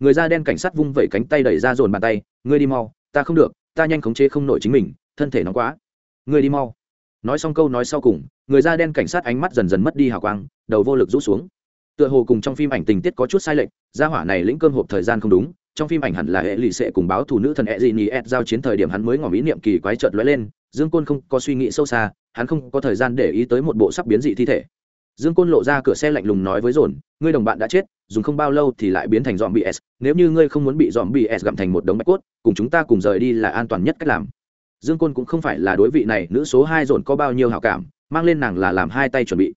Người da đen cảnh sát vung vẩy cánh tay đẩy ra dồn bàn tay, ngươi đi mau, ta không được, ta nhanh khống chế không nổi chính mình, thân thể nóng quá. Ngươi đi mau. Nói xong câu nói sau cùng, người da đen cảnh sát ánh mắt dần dần mất đi hào quang, đầu vô lực rũ xuống. Tựa hồ cùng trong phim ảnh tình tiết có chút sai lệch, gia hỏa này lĩnh cơm hộp thời gian không đúng, trong phim ảnh hẳn là hệ lụy sẽ cùng báo thủ nữ thần e d n ed giao chiến thời điểm hắn mới ngỏ ý niệm kỳ quái trợt lóe lên, dương côn không có suy nghĩ sâu xa, hắn không có thời gian để ý tới một bộ sắp biến dị thi thể. Dương côn lộ ra cửa xe lạnh lùng nói với dồn, ngươi đồng bạn đã chết dùng không bao lâu thì lại biến thành dòm bs nếu như ngươi không muốn bị dòm bs gặm thành một đống bạch cốt, cùng chúng ta cùng rời đi là an toàn nhất cách làm. Dương côn cũng không phải là đối vị này nữ số hai dồn có bao nhiêu hảo cảm, mang lên nàng là làm hai tay chuẩn bị.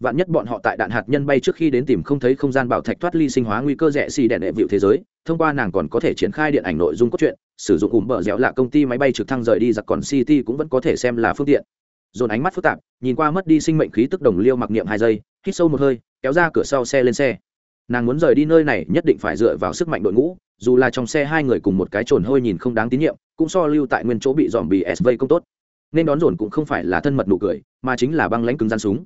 Vạn nhất bọn họ tại đạn hạt nhân bay trước khi đến tìm không thấy không gian bảo thạch thoát ly sinh hóa nguy cơ rẻ xì đèn đệ vịu thế giới, thông qua nàng còn có thể triển khai điện ảnh nội dung cốt truyện, sử dụng ủng bờ dẻo là công ty máy bay trực thăng rời đi giặc còn city cũng vẫn có thể xem là phương tiện. Dồn ánh mắt phức tạp, nhìn qua mất đi sinh mệnh khí tức đồng liêu mặc niệm hai giây, hít sâu một hơi, kéo ra cửa sau xe lên xe nàng muốn rời đi nơi này nhất định phải dựa vào sức mạnh đội ngũ, dù là trong xe hai người cùng một cái trồn hôi nhìn không đáng tín nhiệm, cũng so lưu tại nguyên chỗ bị dòm bị sv công tốt. Nên đón dồn cũng không phải là thân mật nụ cười, mà chính là băng lãnh cứng gian súng.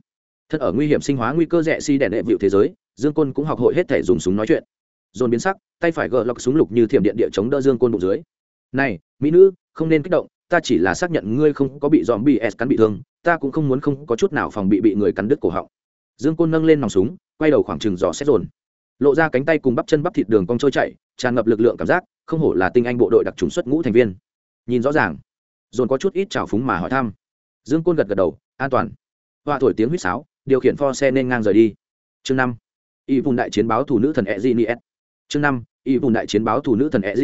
Thật ở nguy hiểm sinh hóa nguy cơ rẻ si đèn đệ vịu thế giới, dương côn cũng học hội hết thể dùng súng nói chuyện. Dồn biến sắc, tay phải gỡ lọc súng lục như thiểm điện địa chống đỡ dương côn bụng dưới. Này, mỹ nữ, không nên kích động, ta chỉ là xác nhận ngươi không có bị dòm bị s cắn bị thương, ta cũng không muốn không có chút nào phòng bị bị người cắn đứt cổ họng. Dương côn nâng lên nòng súng, quay đầu khoảng chừng dò xét dồn lộ ra cánh tay cùng bắp chân bắp thịt đường cong trôi chạy tràn ngập lực lượng cảm giác, không hổ là tinh anh bộ đội đặc trùng xuất ngũ thành viên. Nhìn rõ ràng, dồn có chút ít trào phúng mà hỏi thăm. Dương côn gật gật đầu, an toàn. Hoa thổi tiếng huýt sáo, điều khiển pho xe nên ngang rời đi. Chương năm, y vùng đại chiến báo thủ nữ thần e g chương năm, y vùng đại chiến báo thủ nữ thần e g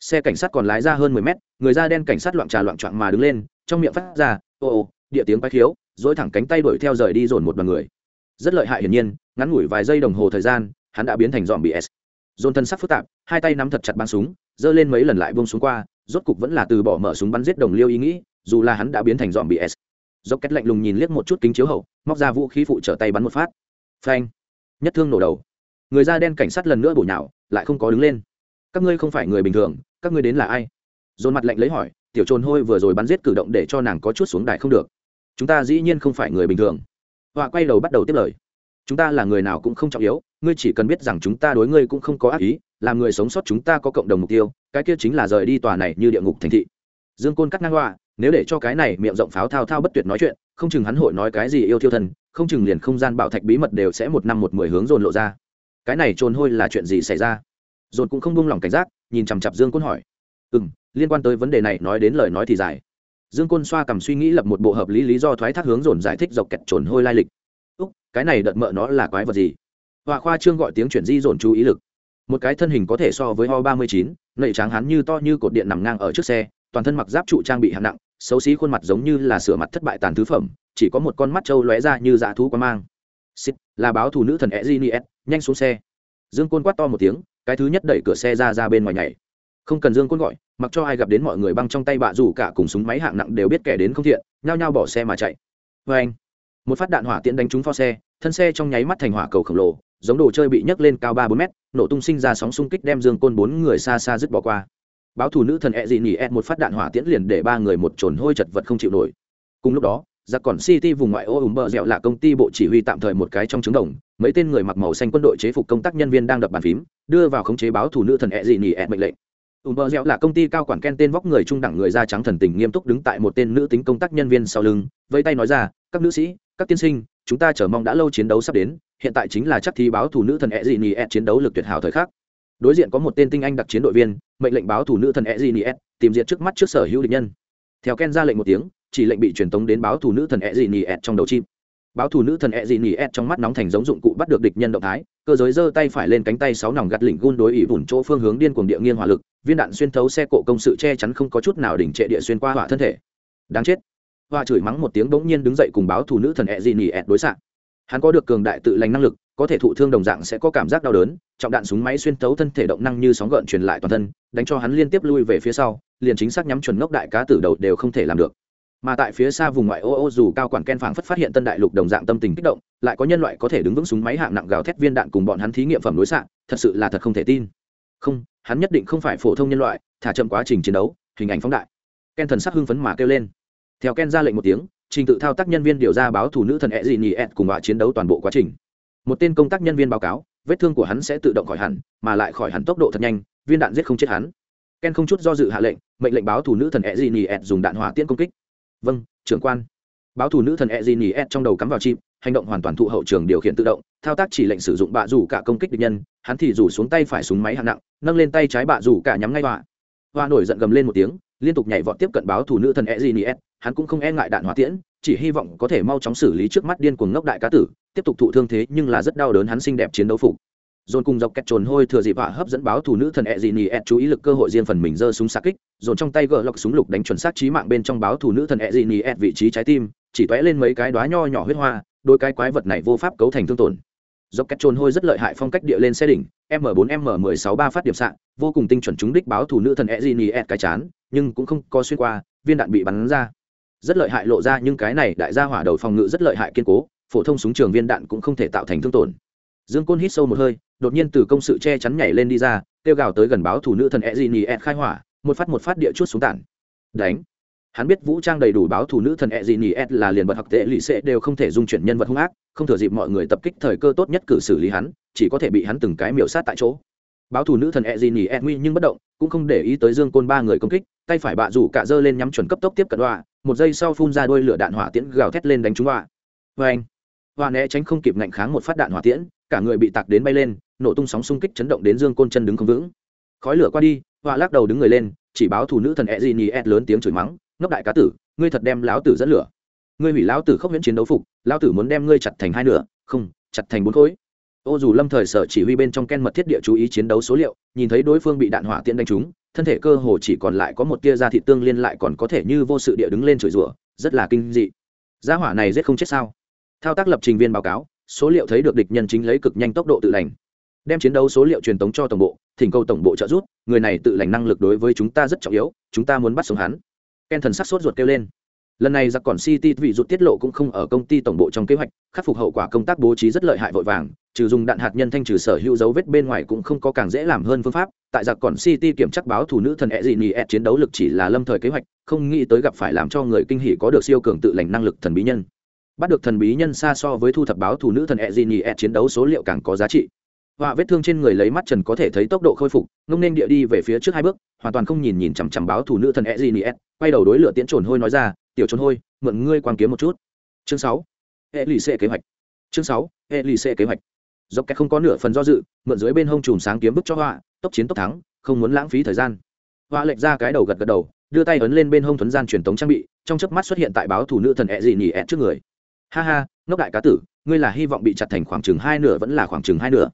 xe cảnh sát còn lái ra hơn mười mét, người da đen cảnh sát loạn trà loạn trọn mà đứng lên, trong miệng phát ra, ô ô, địa tiếng quái thiếu dỗi thẳng cánh tay đuổi theo rời đi dồn một đoàn người. Rất lợi hại hiển nhiên, ngắn ngủi vài giây đồng hồ thời gian hắn đã biến thành dòm bị s. Dồn thân sắc phức tạp, hai tay nắm thật chặt bắn súng, giơ lên mấy lần lại bông xuống qua, rốt cục vẫn là từ bỏ mở súng bắn giết đồng liêu ý nghĩ, dù là hắn đã biến thành dòm bị s. Dốc cách lạnh lùng nhìn liếc một chút kính chiếu hậu, móc ra vũ khí phụ trở tay bắn một phát. Phanh. Nhất thương nổ đầu. Người da đen cảnh sát lần nữa bổ nhào, lại không có đứng lên. Các ngươi không phải người bình thường, các ngươi đến là ai? Dồn mặt lạnh lấy hỏi, tiểu trồn hôi vừa rồi bắn giết cử động để cho nàng có chút xuống đài không được. Chúng ta dĩ nhiên không phải người bình thường. Họa quay đầu bắt đầu tiếp lời chúng ta là người nào cũng không trọng yếu ngươi chỉ cần biết rằng chúng ta đối ngươi cũng không có ác ý làm người sống sót chúng ta có cộng đồng mục tiêu cái kia chính là rời đi tòa này như địa ngục thành thị. Dương côn cắt ngang họa nếu để cho cái này miệng rộng pháo thao thao bất tuyệt nói chuyện không chừng hắn hội nói cái gì yêu thiêu thần, không chừng liền không gian bảo thạch bí mật đều sẽ một năm một mười hướng dồn lộ ra. Cái này trồn hôi là chuyện gì xảy ra? Dồn cũng không buông lỏng cảnh giác nhìn chằm chặp dương côn hỏi. Ừ m liên quan tới vấn đề này nói đến lời nói thì dài. Dương côn xoa cầm suy nghĩ lập một bộ hợp lý lý do thoái thác hướng dồn giải thích dọc kẹt trồn hôi lai lịch cái này đợt mợ nó là quái vật gì? Họa khoa trương gọi tiếng chuyển di dồn chú ý lực. Một cái thân hình có thể so với ho ba mươi chín nậy tráng hắn như to như cột điện nằm ngang ở trước xe, toàn thân mặc giáp trụ trang bị hạng nặng, xấu xí khuôn mặt giống như là sửa mặt thất bại tàn thứ phẩm, chỉ có một con mắt trâu lóe ra như dạ thú quá mang. Xích là báo thủ nữ thần e geniet nhanh xuống xe. Dương côn quát to một tiếng, cái thứ nhất đẩy cửa xe ra ra bên ngoài nhảy. Không cần dương côn gọi, mặc cho ai gặp đến mọi người băng trong tay bạ rủ cả cùng súng máy hạng nặng đều biết kẻ đến không thiện, nhao nhao bỏ xe mà chạy. Vê anh một phát đạn hỏa tiễn đánh trúng pho xe, thân xe trong nháy mắt thành hỏa cầu khổng lồ, giống đồ chơi bị nhấc lên cao ba bốn mét, nổ tung sinh ra sóng xung kích đem dương côn bốn người xa xa dứt bỏ qua. Báo thủ nữ thần e dị nỉ e một phát đạn hỏa tiễn liền để ba người một trồn hôi chật vật không chịu nổi. Cùng lúc đó, giặc còn city vùng ngoại ô ủng bờ dẻo là công ty bộ chỉ huy tạm thời một cái trong trứng đồng, mấy tên người mặc màu xanh quân đội chế phục công tác nhân viên đang đập bàn phím, đưa vào khống chế báo thủ nữ thần e dị nỉ e mệnh lệnh. Ủng bờ dẻo là công ty cao quản ken tên vóc người trung đẳng người da trắng thần tình nghiêm túc đứng tại một tên nữ tính công tác nhân viên sau lưng, vẫy tay nói ra các nữ sĩ, các tiên sinh, chúng ta chờ mong đã lâu chiến đấu sắp đến, hiện tại chính là chắc thi báo thủ nữ thần e dị nhì e chiến đấu lực tuyệt hảo thời khắc. Đối diện có một tên tinh anh đặc chiến đội viên, mệnh lệnh báo thủ nữ thần e d n tìm diện trước mắt trước sở hữu địch nhân. Theo ken ra lệnh một tiếng, chỉ lệnh bị truyền tống đến báo thủ nữ thần e d n trong đầu chim. Báo thủ nữ thần e d n trong mắt nóng thành giống dụng cụ bắt được địch nhân động thái, cơ giới giơ tay phải lên cánh tay sáu nòng gặt lỉnh gun đối ỉ vùn chỗ phương hướng điên cuồng địa nghiên hỏa lực, viên đạn xuyên thấu xe cộ công sự che chắn không có chút nào đỉnh trệ địa xuyên qua hỏa thân thể. Đáng chết và chửi mắng một tiếng bỗng nhiên đứng dậy cùng báo thủ nữ thần ẹ dị nỉ ẹt đối xạ. Hắn có được cường đại tự lành năng lực, có thể thụ thương đồng dạng sẽ có cảm giác đau đớn, trọng đạn súng máy xuyên tấu thân thể động năng như sóng gợn truyền lại toàn thân, đánh cho hắn liên tiếp lui về phía sau, liền chính xác nhắm chuẩn ngốc đại cá tử đầu đều không thể làm được. Mà tại phía xa vùng ngoại ô ô dù cao quản ken phảng phất phát hiện tân đại lục đồng dạng tâm tình kích động, lại có nhân loại có thể đứng vững súng máy hạng nặng gào thét viên đạn cùng bọn hắn thí nghiệm phẩm đối xạ, thật sự là thật không thể tin. Không, hắn nhất định không phải phổ thông nhân loại, thả chậm quá trình chiến đấu, hình ảnh phóng đại. Ken thần sắc hưng phấn mà kêu lên theo ken ra lệnh một tiếng, trình tự thao tác nhân viên điều ra báo thủ nữ thần e dị nhì ed cùng họa chiến đấu toàn bộ quá trình. Một tên công tác nhân viên báo cáo, vết thương của hắn sẽ tự động khỏi hẳn, mà lại khỏi hẳn tốc độ thật nhanh, viên đạn giết không chết hắn. Ken không chút do dự hạ lệnh, mệnh lệnh báo thủ nữ thần e dị nhì ed dùng đạn hỏa tiễn công kích. Vâng trưởng quan. Báo thủ nữ thần e dị nhì ed trong đầu cắm vào chim hành động hoàn toàn thụ hậu trường điều khiển tự động, thao tác chỉ lệnh sử dụng bạ rủ cả công kích địch nhân, hắn thì rủ xuống tay phải súng máy hạng nặng, nâng lên tay trái bạ rủ cả nhắm ngay họa. Họa nổi giận gầm lên một tiếng liên tục nhảy vọt tiếp cận báo thủ nữ thần ezinies, hắn cũng không e ngại đạn hỏa tiễn, chỉ hy vọng có thể mau chóng xử lý trước mắt điên cuồng ngốc đại cá tử, tiếp tục thụ thương thế nhưng là rất đau đớn hắn xinh đẹp chiến đấu phục. Dồn cùng dọc kẹt trồn hôi thừa dịp họa hấp dẫn báo thủ nữ thần e chú ý lực cơ hội riêng phần mình giơ súng xa kích, dồn trong tay gỡ lọc súng lục đánh chuẩn xác trí mạng bên trong báo thủ nữ thần e vị trí trái tim, chỉ tóe lên mấy cái đóa nho nhỏ huyết hoa, đôi cái quái vật này vô pháp cấu thành thương tổn dọc cách trôn hôi rất lợi hại phong cách địa lên xe đỉnh, m 4 m 16 ba phát điểm sạn, vô cùng tinh chuẩn trúng đích báo thủ nữ thần e d n cái chán, nhưng cũng không có xuyên qua, viên đạn bị bắn ra. Rất lợi hại lộ ra nhưng cái này đại gia hỏa đầu phòng ngự rất lợi hại kiên cố, phổ thông súng trường viên đạn cũng không thể tạo thành thương tổn. Dương côn hít sâu một hơi, đột nhiên từ công sự che chắn nhảy lên đi ra, kêu gào tới gần báo thủ nữ thần e d n khai hỏa, một phát một phát địa chút xuống tản. Đánh hắn biết vũ trang đầy đủ báo thủ nữ thần e d s là liền bật học tệ lì xệ đều không thể dung chuyển nhân vật hung ác, không thừa dịp mọi người tập kích thời cơ tốt nhất cử xử lý hắn, chỉ có thể bị hắn từng cái miểu sát tại chỗ. Báo thủ nữ thần e d s nguy nhưng bất động, cũng không để ý tới dương côn ba người công kích, tay phải bạ rủ cả dơ lên nhắm chuẩn cấp tốc tiếp cận đoạ một giây sau phun ra đôi lửa đạn hỏa tiễn gào thét lên đánh trúng đoạ vê anh hoa né tránh không kịp ngạnh kháng một phát đạn hỏa tiễn, cả người bị tạc đến bay lên, nổ tung sóng xung kích chấn động đến dương côn chân đứng không vững. Khói lửa qua đi hoa lắc đầu đứng người lên, chỉ báo thủ nữ thần e d n e lớn tiếng chửi mắng ngốc đại cá tử, ngươi thật đem lão tử dẫn lửa. Ngươi hủy lão tử khốc miễn chiến đấu phục, lão tử muốn đem ngươi chặt thành hai nửa, không, chặt thành bốn khối. Ô dù lâm thời sở chỉ huy bên trong ken mật thiết địa chú ý chiến đấu số liệu, nhìn thấy đối phương bị đạn hỏa tiễn đánh trúng, thân thể cơ hồ chỉ còn lại có một tia da thịt tương liên lại còn có thể như vô sự địa đứng lên chửi rủa, rất là kinh dị. Gia hỏa này giết không chết sao? Thao tác lập trình viên báo cáo, số liệu thấy được địch nhân chính lấy cực nhanh tốc độ tự lành. Đem chiến đấu số liệu truyền tống cho tổng bộ, thỉnh cầu tổng bộ trợ giúp, người này tự lành năng lực đối với chúng ta rất trọng yếu, chúng ta muốn bắt sống hắn ken thần sắc sốt ruột kêu lên. Lần này giặc còn city vị rụt tiết lộ cũng không ở công ty tổng bộ trong kế hoạch, khắc phục hậu quả công tác bố trí rất lợi hại vội vàng, trừ dùng đạn hạt nhân thanh trừ sở hữu dấu vết bên ngoài cũng không có càng dễ làm hơn phương pháp. Tại giặc còn city kiểm chắc báo thủ nữ thần e dị e chiến đấu lực chỉ là lâm thời kế hoạch, không nghĩ tới gặp phải làm cho người kinh hỉ có được siêu cường tự lành năng lực thần bí nhân. Bắt được thần bí nhân xa so với thu thập báo thủ nữ thần e dị e chiến đấu số liệu càng có giá trị. Họa vết thương trên người lấy mắt trần có thể thấy tốc độ khôi phục, ngông nên địa đi về phía trước hai bước hoàn toàn không nhìn nhìn chằm chằm báo thủ nữ thần ezinies, quay đầu đối lửa tiễn trồn hôi nói ra, tiểu chồn hôi, mượn ngươi quan kiếm một chút. Chương sáu hệ lì xệ kế hoạch. Chương sáu hệ lì xệ kế hoạch. Dốc kẹt không có nửa phần do dự, mượn dưới bên hông chùm sáng kiếm bức cho họa, tốc chiến tốc thắng, không muốn lãng phí thời gian. Họa lệch ra cái đầu gật gật đầu, đưa tay ấn lên bên hông thuấn gian truyền tống trang bị, trong chớp mắt xuất hiện tại báo thủ nữ thần ẹ dị nhỉ trước người. Ha ha, ngốc đại cá tử, ngươi là hy vọng bị chặt thành khoảng chừng hai nửa vẫn là khoảng chừng hai nửa.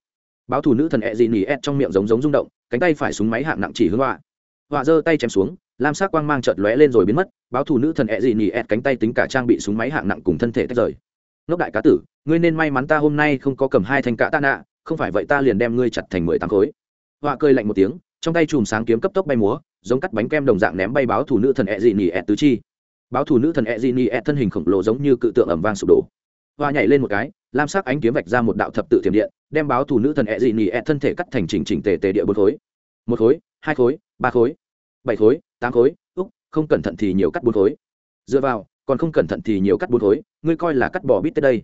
Báo thủ nữ thần ẹ dị nhỉ trong miệng giống giống rung động, cánh tay phải súng máy hạng nặng chỉ hướng họa họa giơ tay chém xuống, lam sắc quang mang chợt lóe lên rồi biến mất, báo thủ nữ thần ẹ dị nỉ ẹt cánh tay tính cả trang bị súng máy hạng nặng cùng thân thể tách rời. Ngốc đại cá tử, ngươi nên may mắn ta hôm nay không có cầm hai thanh cạ tạ nạ, không phải vậy ta liền đem ngươi chặt thành mười tám khối. Họa cười lạnh một tiếng, trong tay chùm sáng kiếm cấp tốc bay múa, giống cắt bánh kem đồng dạng ném bay báo thủ nữ thần ẹ dị nỉ ẹt tứ chi. Báo thủ nữ thần ẹ dị nỉ ẹt thân hình khổng lồ giống như cự tượng ẩm vang sụp đổ. Họa nhảy lên một cái, lam sắc ánh kiếm vạch ra một đạo thập tự thiểm điện, đem báo thủ nữ thần ẹ dị nỉ ẹt thân thể cắt thành chỉnh chỉnh tề tề địa một khối. Một khối hai khối, ba khối, bảy khối, tám khối, úc, không cẩn thận thì nhiều cắt bốn khối. Dựa vào, còn không cẩn thận thì nhiều cắt bốn khối, ngươi coi là cắt bỏ bít tới đây.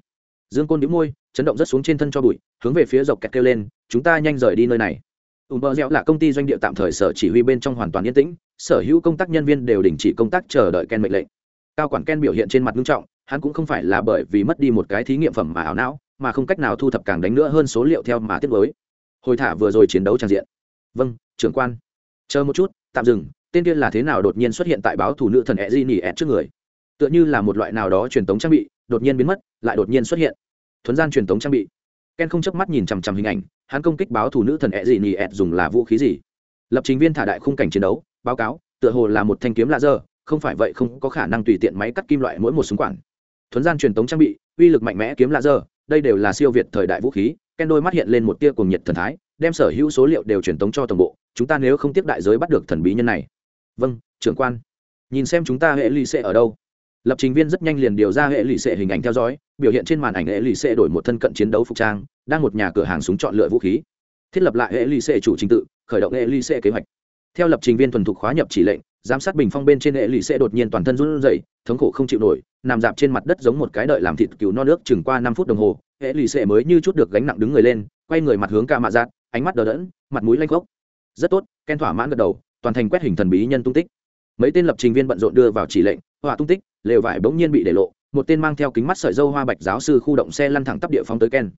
Dương côn đĩu môi, chấn động rất xuống trên thân cho bụi, hướng về phía dọc kẹt kêu lên, chúng ta nhanh rời đi nơi này. Ùm bờ dẻo là công ty doanh địa tạm thời sở chỉ huy bên trong hoàn toàn yên tĩnh, sở hữu công tác nhân viên đều đình chỉ công tác chờ đợi ken mệnh lệnh. Cao quản ken biểu hiện trên mặt nghiêm trọng, hắn cũng không phải là bởi vì mất đi một cái thí nghiệm phẩm mà ảo não, mà không cách nào thu thập càng đánh nữa hơn số liệu theo mà tiết với hồi thả vừa rồi chiến đấu trang diện. Vâng trưởng quan chờ một chút, tạm dừng, tên kia là thế nào đột nhiên xuất hiện tại báo thủ nữ thần e di nỉ ẹt trước người? Tựa như là một loại nào đó truyền tống trang bị, đột nhiên biến mất, lại đột nhiên xuất hiện. Thuấn gian truyền tống trang bị. Ken không chớp mắt nhìn chằm chằm hình ảnh, hắn công kích báo thủ nữ thần e di nỉ ẹt dùng là vũ khí gì? Lập trình viên thả đại khung cảnh chiến đấu, báo cáo, tựa hồ là một thanh kiếm lạ dơ không phải vậy không có khả năng tùy tiện máy cắt kim loại mỗi một súng quản thuấn gian truyền tống trang bị, uy lực mạnh mẽ kiếm lạ dơ đây đều là siêu việt thời đại vũ khí, ken đôi mắt hiện lên một tia cùng nhiệt thần thái đem sở hữu số liệu đều truyền tống cho tổng bộ, chúng ta nếu không tiếp đại giới bắt được thần bí nhân này. Vâng trưởng quan. Nhìn xem chúng ta hệ lì xệ ở đâu. Lập trình viên rất nhanh liền điều ra hệ lì xệ hình ảnh theo dõi, biểu hiện trên màn ảnh hệ lì xệ đổi một thân cận chiến đấu phục trang, đang một nhà cửa hàng súng chọn lựa vũ khí. Thiết lập lại hệ lì xệ chủ trình tự, khởi động hệ lì xệ kế hoạch. Theo lập trình viên thuần thục khóa nhập chỉ lệnh, giám sát bình phong bên trên hệ lì xệ đột nhiên toàn thân run rẩy, thống khổ không chịu nổi, nằm dạp trên mặt đất giống một cái đợi làm thịt cứu no nước chừng qua năm phút đồng hồ, hệ lì xệ mới như chút được gánh nặng đứng người lên, quay người mặt hướng ca mạ giác ánh mắt đờ đẫn, mặt mũi lanh gốc rất tốt, ken thỏa mãn gật đầu, toàn thành quét hình thần bí nhân tung tích. Mấy tên lập trình viên bận rộn đưa vào chỉ lệnh, họa tung tích, lều vải bỗng nhiên bị để lộ, một tên mang theo kính mắt sợi dâu hoa bạch giáo sư khu động xe lăn thẳng tắp địa phóng tới ken.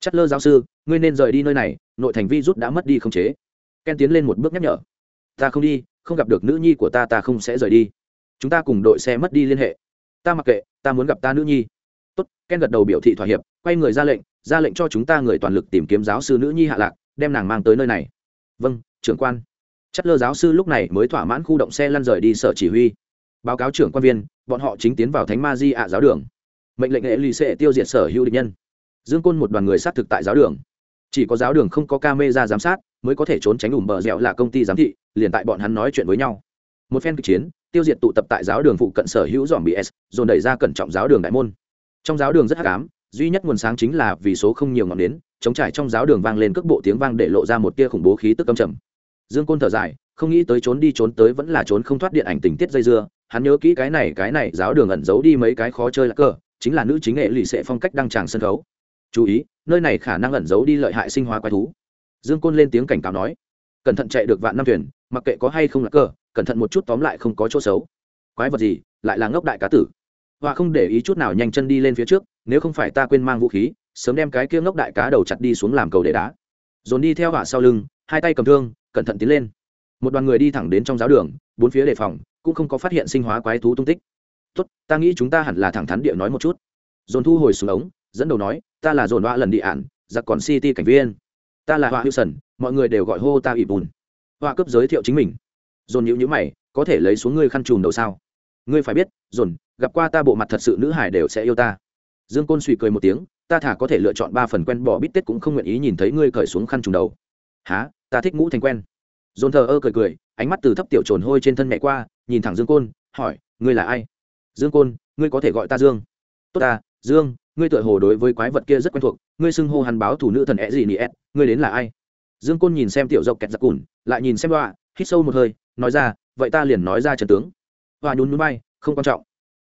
Chất lơ giáo sư, ngươi nên rời đi nơi này, nội thành vi rút đã mất đi không chế. Ken tiến lên một bước nhắc nhở. Ta không đi, không gặp được nữ nhi của ta ta không sẽ rời đi. Chúng ta cùng đội xe mất đi liên hệ. Ta mặc kệ, ta muốn gặp ta nữ nhi. Tốt, ken gật đầu biểu thị thỏa hiệp, quay người ra lệnh ra lệnh cho chúng ta người toàn lực tìm kiếm giáo sư nữ nhi hạ lạc đem nàng mang tới nơi này. Vâng trưởng quan. Chất lơ giáo sư lúc này mới thỏa mãn khu động xe lăn rời đi sở chỉ huy. Báo cáo trưởng quan viên, bọn họ chính tiến vào thánh ma di ạ giáo đường. Mệnh lệnh hệ lì xệ tiêu diệt sở hữu địch nhân. Dương côn một đoàn người xác thực tại giáo đường. Chỉ có giáo đường không có ca mê ra giám sát, mới có thể trốn tránh ủm bờ dẻo là công ty giám thị, liền tại bọn hắn nói chuyện với nhau. Một phen kịch chiến, tiêu diệt tụ tập tại giáo đường phụ cận sở hữu dòm bs s, dồn đẩy ra cẩn trọng giáo đường đại môn. Trong giáo đường rất hắc ám, duy nhất nguồn sáng chính là vì số không nhiều ngọn nến chống trải trong giáo đường vang lên cước bộ tiếng vang để lộ ra một tia khủng bố khí tức âm trầm. Dương côn thở dài, không nghĩ tới trốn đi trốn tới vẫn là trốn không thoát điện ảnh tình tiết dây dưa. Hắn nhớ kỹ cái này cái này, giáo đường ẩn giấu đi mấy cái khó chơi là cờ, chính là nữ chính nghệ lì xệ phong cách đăng tràng sân khấu. Chú ý, nơi này khả năng ẩn giấu đi lợi hại sinh hóa quái thú. Dương côn lên tiếng cảnh cáo nói, cẩn thận chạy được vạn năm thuyền, mặc kệ có hay không là cờ, cẩn thận một chút tóm lại không có chỗ xấu. Quái vật gì, lại là ngốc đại cá tử. Và không để ý chút nào nhanh chân đi lên phía trước, nếu không phải ta quên mang vũ khí sớm đem cái kia ngốc đại cá đầu chặt đi xuống làm cầu để đá. Dồn đi theo hỏa sau lưng, hai tay cầm thương, cẩn thận tiến lên. Một đoàn người đi thẳng đến trong giáo đường, bốn phía đề phòng, cũng không có phát hiện sinh hóa quái thú tung tích. Tốt, ta nghĩ chúng ta hẳn là thẳng thắn địa nói một chút. Dồn thu hồi xuống ống, dẫn đầu nói, ta là dồn họa lần địa ản, giặc còn city cảnh viên. Ta là họa hữu sần, mọi người đều gọi hô ta ỵ bùn. Họa cấp giới thiệu chính mình. Dồn nhữ nhữ mày, có thể lấy xuống ngươi khăn trùm đầu sao? Ngươi phải biết, dồn, gặp qua ta bộ mặt thật sự nữ hải đều sẽ yêu ta. Dương côn suy cười một tiếng ta thả có thể lựa chọn ba phần quen bỏ bít tết cũng không nguyện ý nhìn thấy ngươi cởi xuống khăn trùng đầu. Há ta thích ngũ thành quen. Dồn thờ ơ cười cười, ánh mắt từ thấp tiểu trồn hôi trên thân mẹ qua, nhìn thẳng dương côn, hỏi, ngươi là ai? Dương côn, ngươi có thể gọi ta dương. Tốt ta, dương, ngươi tựa hồ đối với quái vật kia rất quen thuộc, ngươi xưng hô hắn báo thủ nữ thần é gì nị ép ngươi đến là ai? Dương côn nhìn xem tiểu dọc kẹt giặc cùn, lại nhìn xem đoạ hít sâu một hơi, nói ra, vậy ta liền nói ra trần tướng. Và nhún núi bay không quan trọng.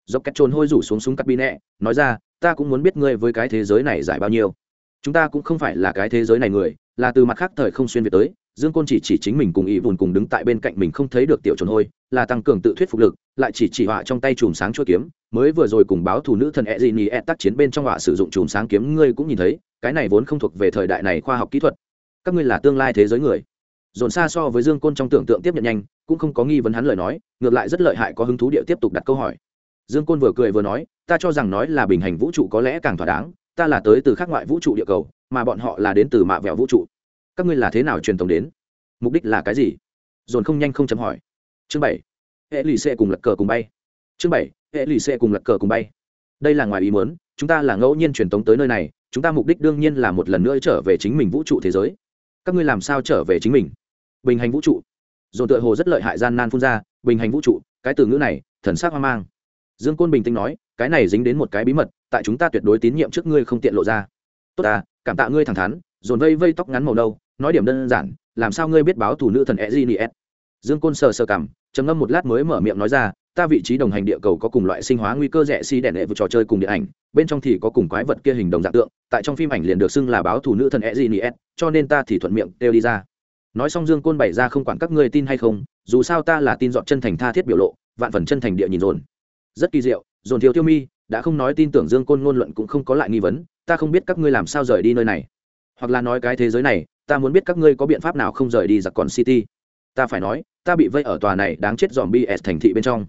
Dọc kẹt trồn hôi rủ xuống súng cắt bi nẹ, nói ra ta cũng muốn biết ngươi với cái thế giới này giải bao nhiêu. Chúng ta cũng không phải là cái thế giới này người, là từ mặt khác thời không xuyên việt tới, dương côn chỉ chỉ chính mình cùng ý vùn cùng đứng tại bên cạnh mình không thấy được tiểu trồn hôi, là tăng cường tự thuyết phục lực, lại chỉ chỉ họa trong tay chùm sáng chua kiếm, mới vừa rồi cùng báo thủ nữ thần e d n e tác chiến bên trong họa sử dụng chùm sáng kiếm, ngươi cũng nhìn thấy, cái này vốn không thuộc về thời đại này khoa học kỹ thuật. Các ngươi là tương lai thế giới người. Dồn xa so với dương côn trong tưởng tượng tiếp nhận nhanh, cũng không có nghi vấn hắn lời nói, ngược lại rất lợi hại có hứng thú địa tiếp tục đặt câu hỏi dương côn vừa cười vừa nói, ta cho rằng nói là bình hành vũ trụ có lẽ càng thỏa đáng, ta là tới từ khác ngoại vũ trụ địa cầu, mà bọn họ là đến từ mạ vẹo vũ trụ. Các ngươi là thế nào truyền thống đến? Mục đích là cái gì? Dồn không nhanh không chấm hỏi. Chương bảy. Hệ lì xệ cùng lật cờ cùng bay. Chương bảy. Hệ lì xệ cùng lật cờ cùng bay. Đây là ngoài ý muốn, chúng ta là ngẫu nhiên truyền tống tới nơi này, chúng ta mục đích đương nhiên là một lần nữa trở về chính mình vũ trụ thế giới. Các ngươi làm sao trở về chính mình? Bình hành vũ trụ. Dồn tựa hồ rất lợi hại gian nan phun ra, bình hành vũ trụ, cái từ ngữ này, thần sắc hoang mang dương côn bình tĩnh nói cái này dính đến một cái bí mật tại chúng ta tuyệt đối tín nhiệm trước ngươi không tiện lộ ra. Tốt à cảm tạ ngươi thẳng thắn dồn vây vây tóc ngắn màu đâu, nói điểm đơn giản làm sao ngươi biết báo thủ nữ thần e dương côn sờ sờ cảm trầm ngâm một lát mới mở miệng nói ra ta vị trí đồng hành địa cầu có cùng loại sinh hóa nguy cơ rẻ xi si đèn đệ vụ trò chơi cùng điện ảnh bên trong thì có cùng quái vật kia hình đồng dạng tượng tại trong phim ảnh liền được xưng là báo thủ nữ thần e cho nên ta thì thuận miệng đều đi ra. Nói xong dương côn bày ra không quản các ngươi tin hay không dù sao ta là tin dọn chân thành tha thiết biểu lộ vạn phần chân thành địa nhìn dồn rất kỳ diệu, dồn thiếu tiêu mi, đã không nói tin tưởng dương côn ngôn luận cũng không có lại nghi vấn, ta không biết các ngươi làm sao rời đi nơi này. Hoặc là nói cái thế giới này, ta muốn biết các ngươi có biện pháp nào không rời đi giặc còn city. Ta phải nói, ta bị vây ở tòa này đáng chết dòm bs thành thị bên trong.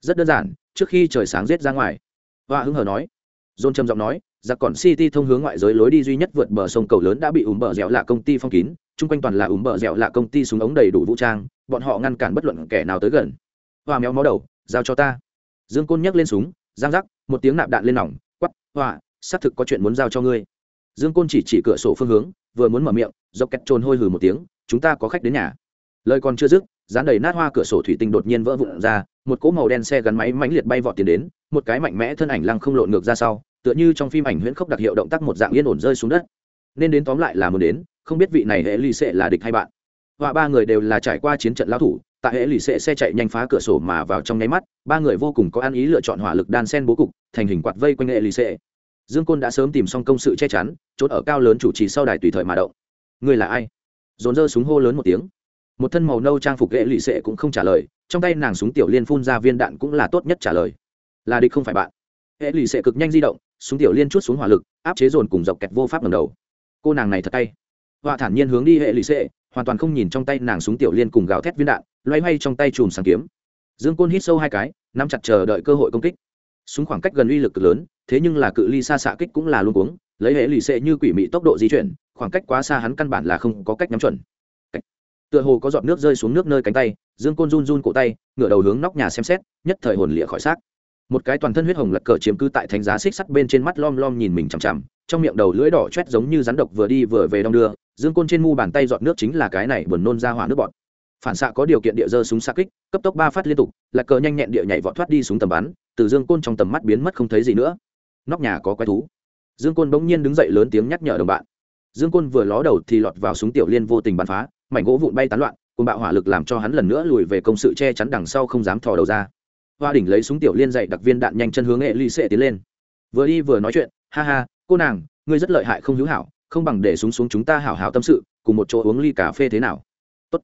Rất đơn giản, trước khi trời sáng rết ra ngoài. Hoa hứng hờ nói. John trầm giọng nói, giặc còn city thông hướng ngoại giới lối đi duy nhất vượt bờ sông cầu lớn đã bị ủng bờ dẻo là công ty phong kín, chung quanh toàn là ủng bờ dẻo là công ty súng ống đầy đủ vũ trang, bọn họ ngăn cản bất luận kẻ nào tới gần. Hoa méo mó đầu, giao cho ta dương côn nhấc lên súng, giang rắc một tiếng nạp đạn lên nòng quắp hoa xác thực có chuyện muốn giao cho ngươi. Dương côn chỉ chỉ cửa sổ phương hướng, vừa muốn mở miệng, dọc kẹt trồn hôi hừ một tiếng, chúng ta có khách đến nhà. Lời còn chưa dứt, dán đầy nát hoa cửa sổ thủy tinh đột nhiên vỡ vụn ra, một cỗ màu đen xe gắn máy mãnh liệt bay vọt tiến đến, một cái mạnh mẽ thân ảnh lăng không lộn ngược ra sau, tựa như trong phim ảnh huyễn khốc đặc hiệu động tác một dạng yên ổn rơi xuống đất. Nên đến tóm lại là muốn đến, không biết vị này hệ ly sẽ là địch hay bạn họa ba người đều là trải qua chiến trận lao thủ, tại hệ lì xệ xe chạy nhanh phá cửa sổ mà vào trong nháy mắt, ba người vô cùng có ăn ý lựa chọn hỏa lực đan sen bố cục, thành hình quạt vây quanh hệ lì xệ dương côn đã sớm tìm xong công sự che chắn, chốt ở cao lớn chủ trì sau đài tùy thời mà động. Người là ai? Dồn dơ súng hô lớn một tiếng. Một thân màu nâu trang phục hệ lì xệ cũng không trả lời, trong tay nàng súng tiểu liên phun ra viên đạn cũng là tốt nhất trả lời. Là địch không phải bạn. Hệ lì xệ cực nhanh di động, súng tiểu liên chút xuống hỏa lực, áp chế dồn cùng dọc kẹt vô pháp lần đầu. Cô nàng này thật tay. Họa thản nhiên hướng đi hệ lì xệ hoàn toàn không nhìn trong tay nàng súng tiểu liên cùng gào thét viên đạn, loay hoay trong tay chùm sáng kiếm. Dương côn hít sâu hai cái, nắm chặt chờ đợi cơ hội công kích. Súng khoảng cách gần uy lực cực lớn, thế nhưng là cự ly xa xạ kích cũng là luôn cuống, lấy hệ lì xệ như quỷ mị tốc độ di chuyển, khoảng cách quá xa hắn căn bản là không có cách nhắm chuẩn. Tựa hồ có giọt nước rơi xuống nước nơi cánh tay, dương côn run run cổ tay, ngửa đầu hướng nóc nhà xem xét, nhất thời hồn lịa khỏi xác một cái toàn thân huyết hồng lật cờ chiếm cứ tại thánh giá xích sắt bên trên mắt lom lom nhìn mình chằm chằm, trong miệng đầu lưỡi đỏ chét giống như rắn độc vừa đi vừa về đong đưa, dương côn trên mu bàn tay giọt nước chính là cái này buồn nôn ra hỏa nước bọt. Phản xạ có điều kiện địa dơ súng xa kích, cấp tốc ba phát liên tục, lật cờ nhanh nhẹn địa nhảy vọt thoát đi xuống tầm bắn, từ dương côn trong tầm mắt biến mất không thấy gì nữa. Nóc nhà có quái thú. Dương côn bỗng nhiên đứng dậy lớn tiếng nhắc nhở đồng bạn. Dương côn vừa ló đầu thì lọt vào súng tiểu liên vô tình bắn phá, mảnh gỗ vụn bay tán loạn cùng bạo hỏa lực làm cho hắn lần nữa lùi về công sự che chắn đằng sau không dám thò đầu ra hoa đỉnh lấy súng tiểu liên dạy đặc viên đạn nhanh chân hướng nghệ ly sệ tiến lên. Vừa đi vừa nói chuyện, ha ha, cô nàng, ngươi rất lợi hại không hữu hảo, không bằng để súng xuống chúng ta hảo hảo tâm sự, cùng một chỗ uống ly cà phê thế nào? Tốt.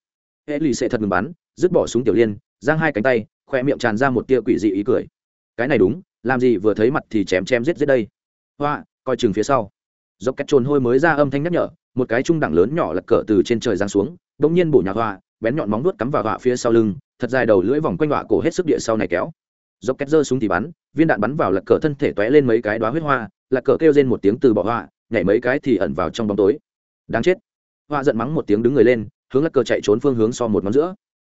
Hệ ly sệ thật ngừng bắn, dứt bỏ súng tiểu liên, giang hai cánh tay, khoe miệng tràn ra một tia quỷ dị ý cười. Cái này đúng, làm gì vừa thấy mặt thì chém chém giết giết đây. Hoa, coi chừng phía sau. Dọc cách trồn hôi mới ra âm thanh nhắc nhở, một cái trung đẳng lớn nhỏ lật cờ từ trên trời giáng xuống đ ỗ n g nhiên bổ nhà hoa bén nhọn móng vuốt cắm vào họa phía sau lưng, thật dài đầu lưỡi vòng quanh họa cổ hết sức địa sau này kéo. Dọc két giơ súng thì bắn, viên đạn bắn vào lật cờ thân thể tóe lên mấy cái đoá huyết hoa lật cờ kêu lên một tiếng từ bỏ họa, nhảy mấy cái thì ẩn vào trong bóng tối. Đáng chết. Họa giận mắng một tiếng đứng người lên, hướng lật cờ chạy trốn phương hướng so một ngón giữa.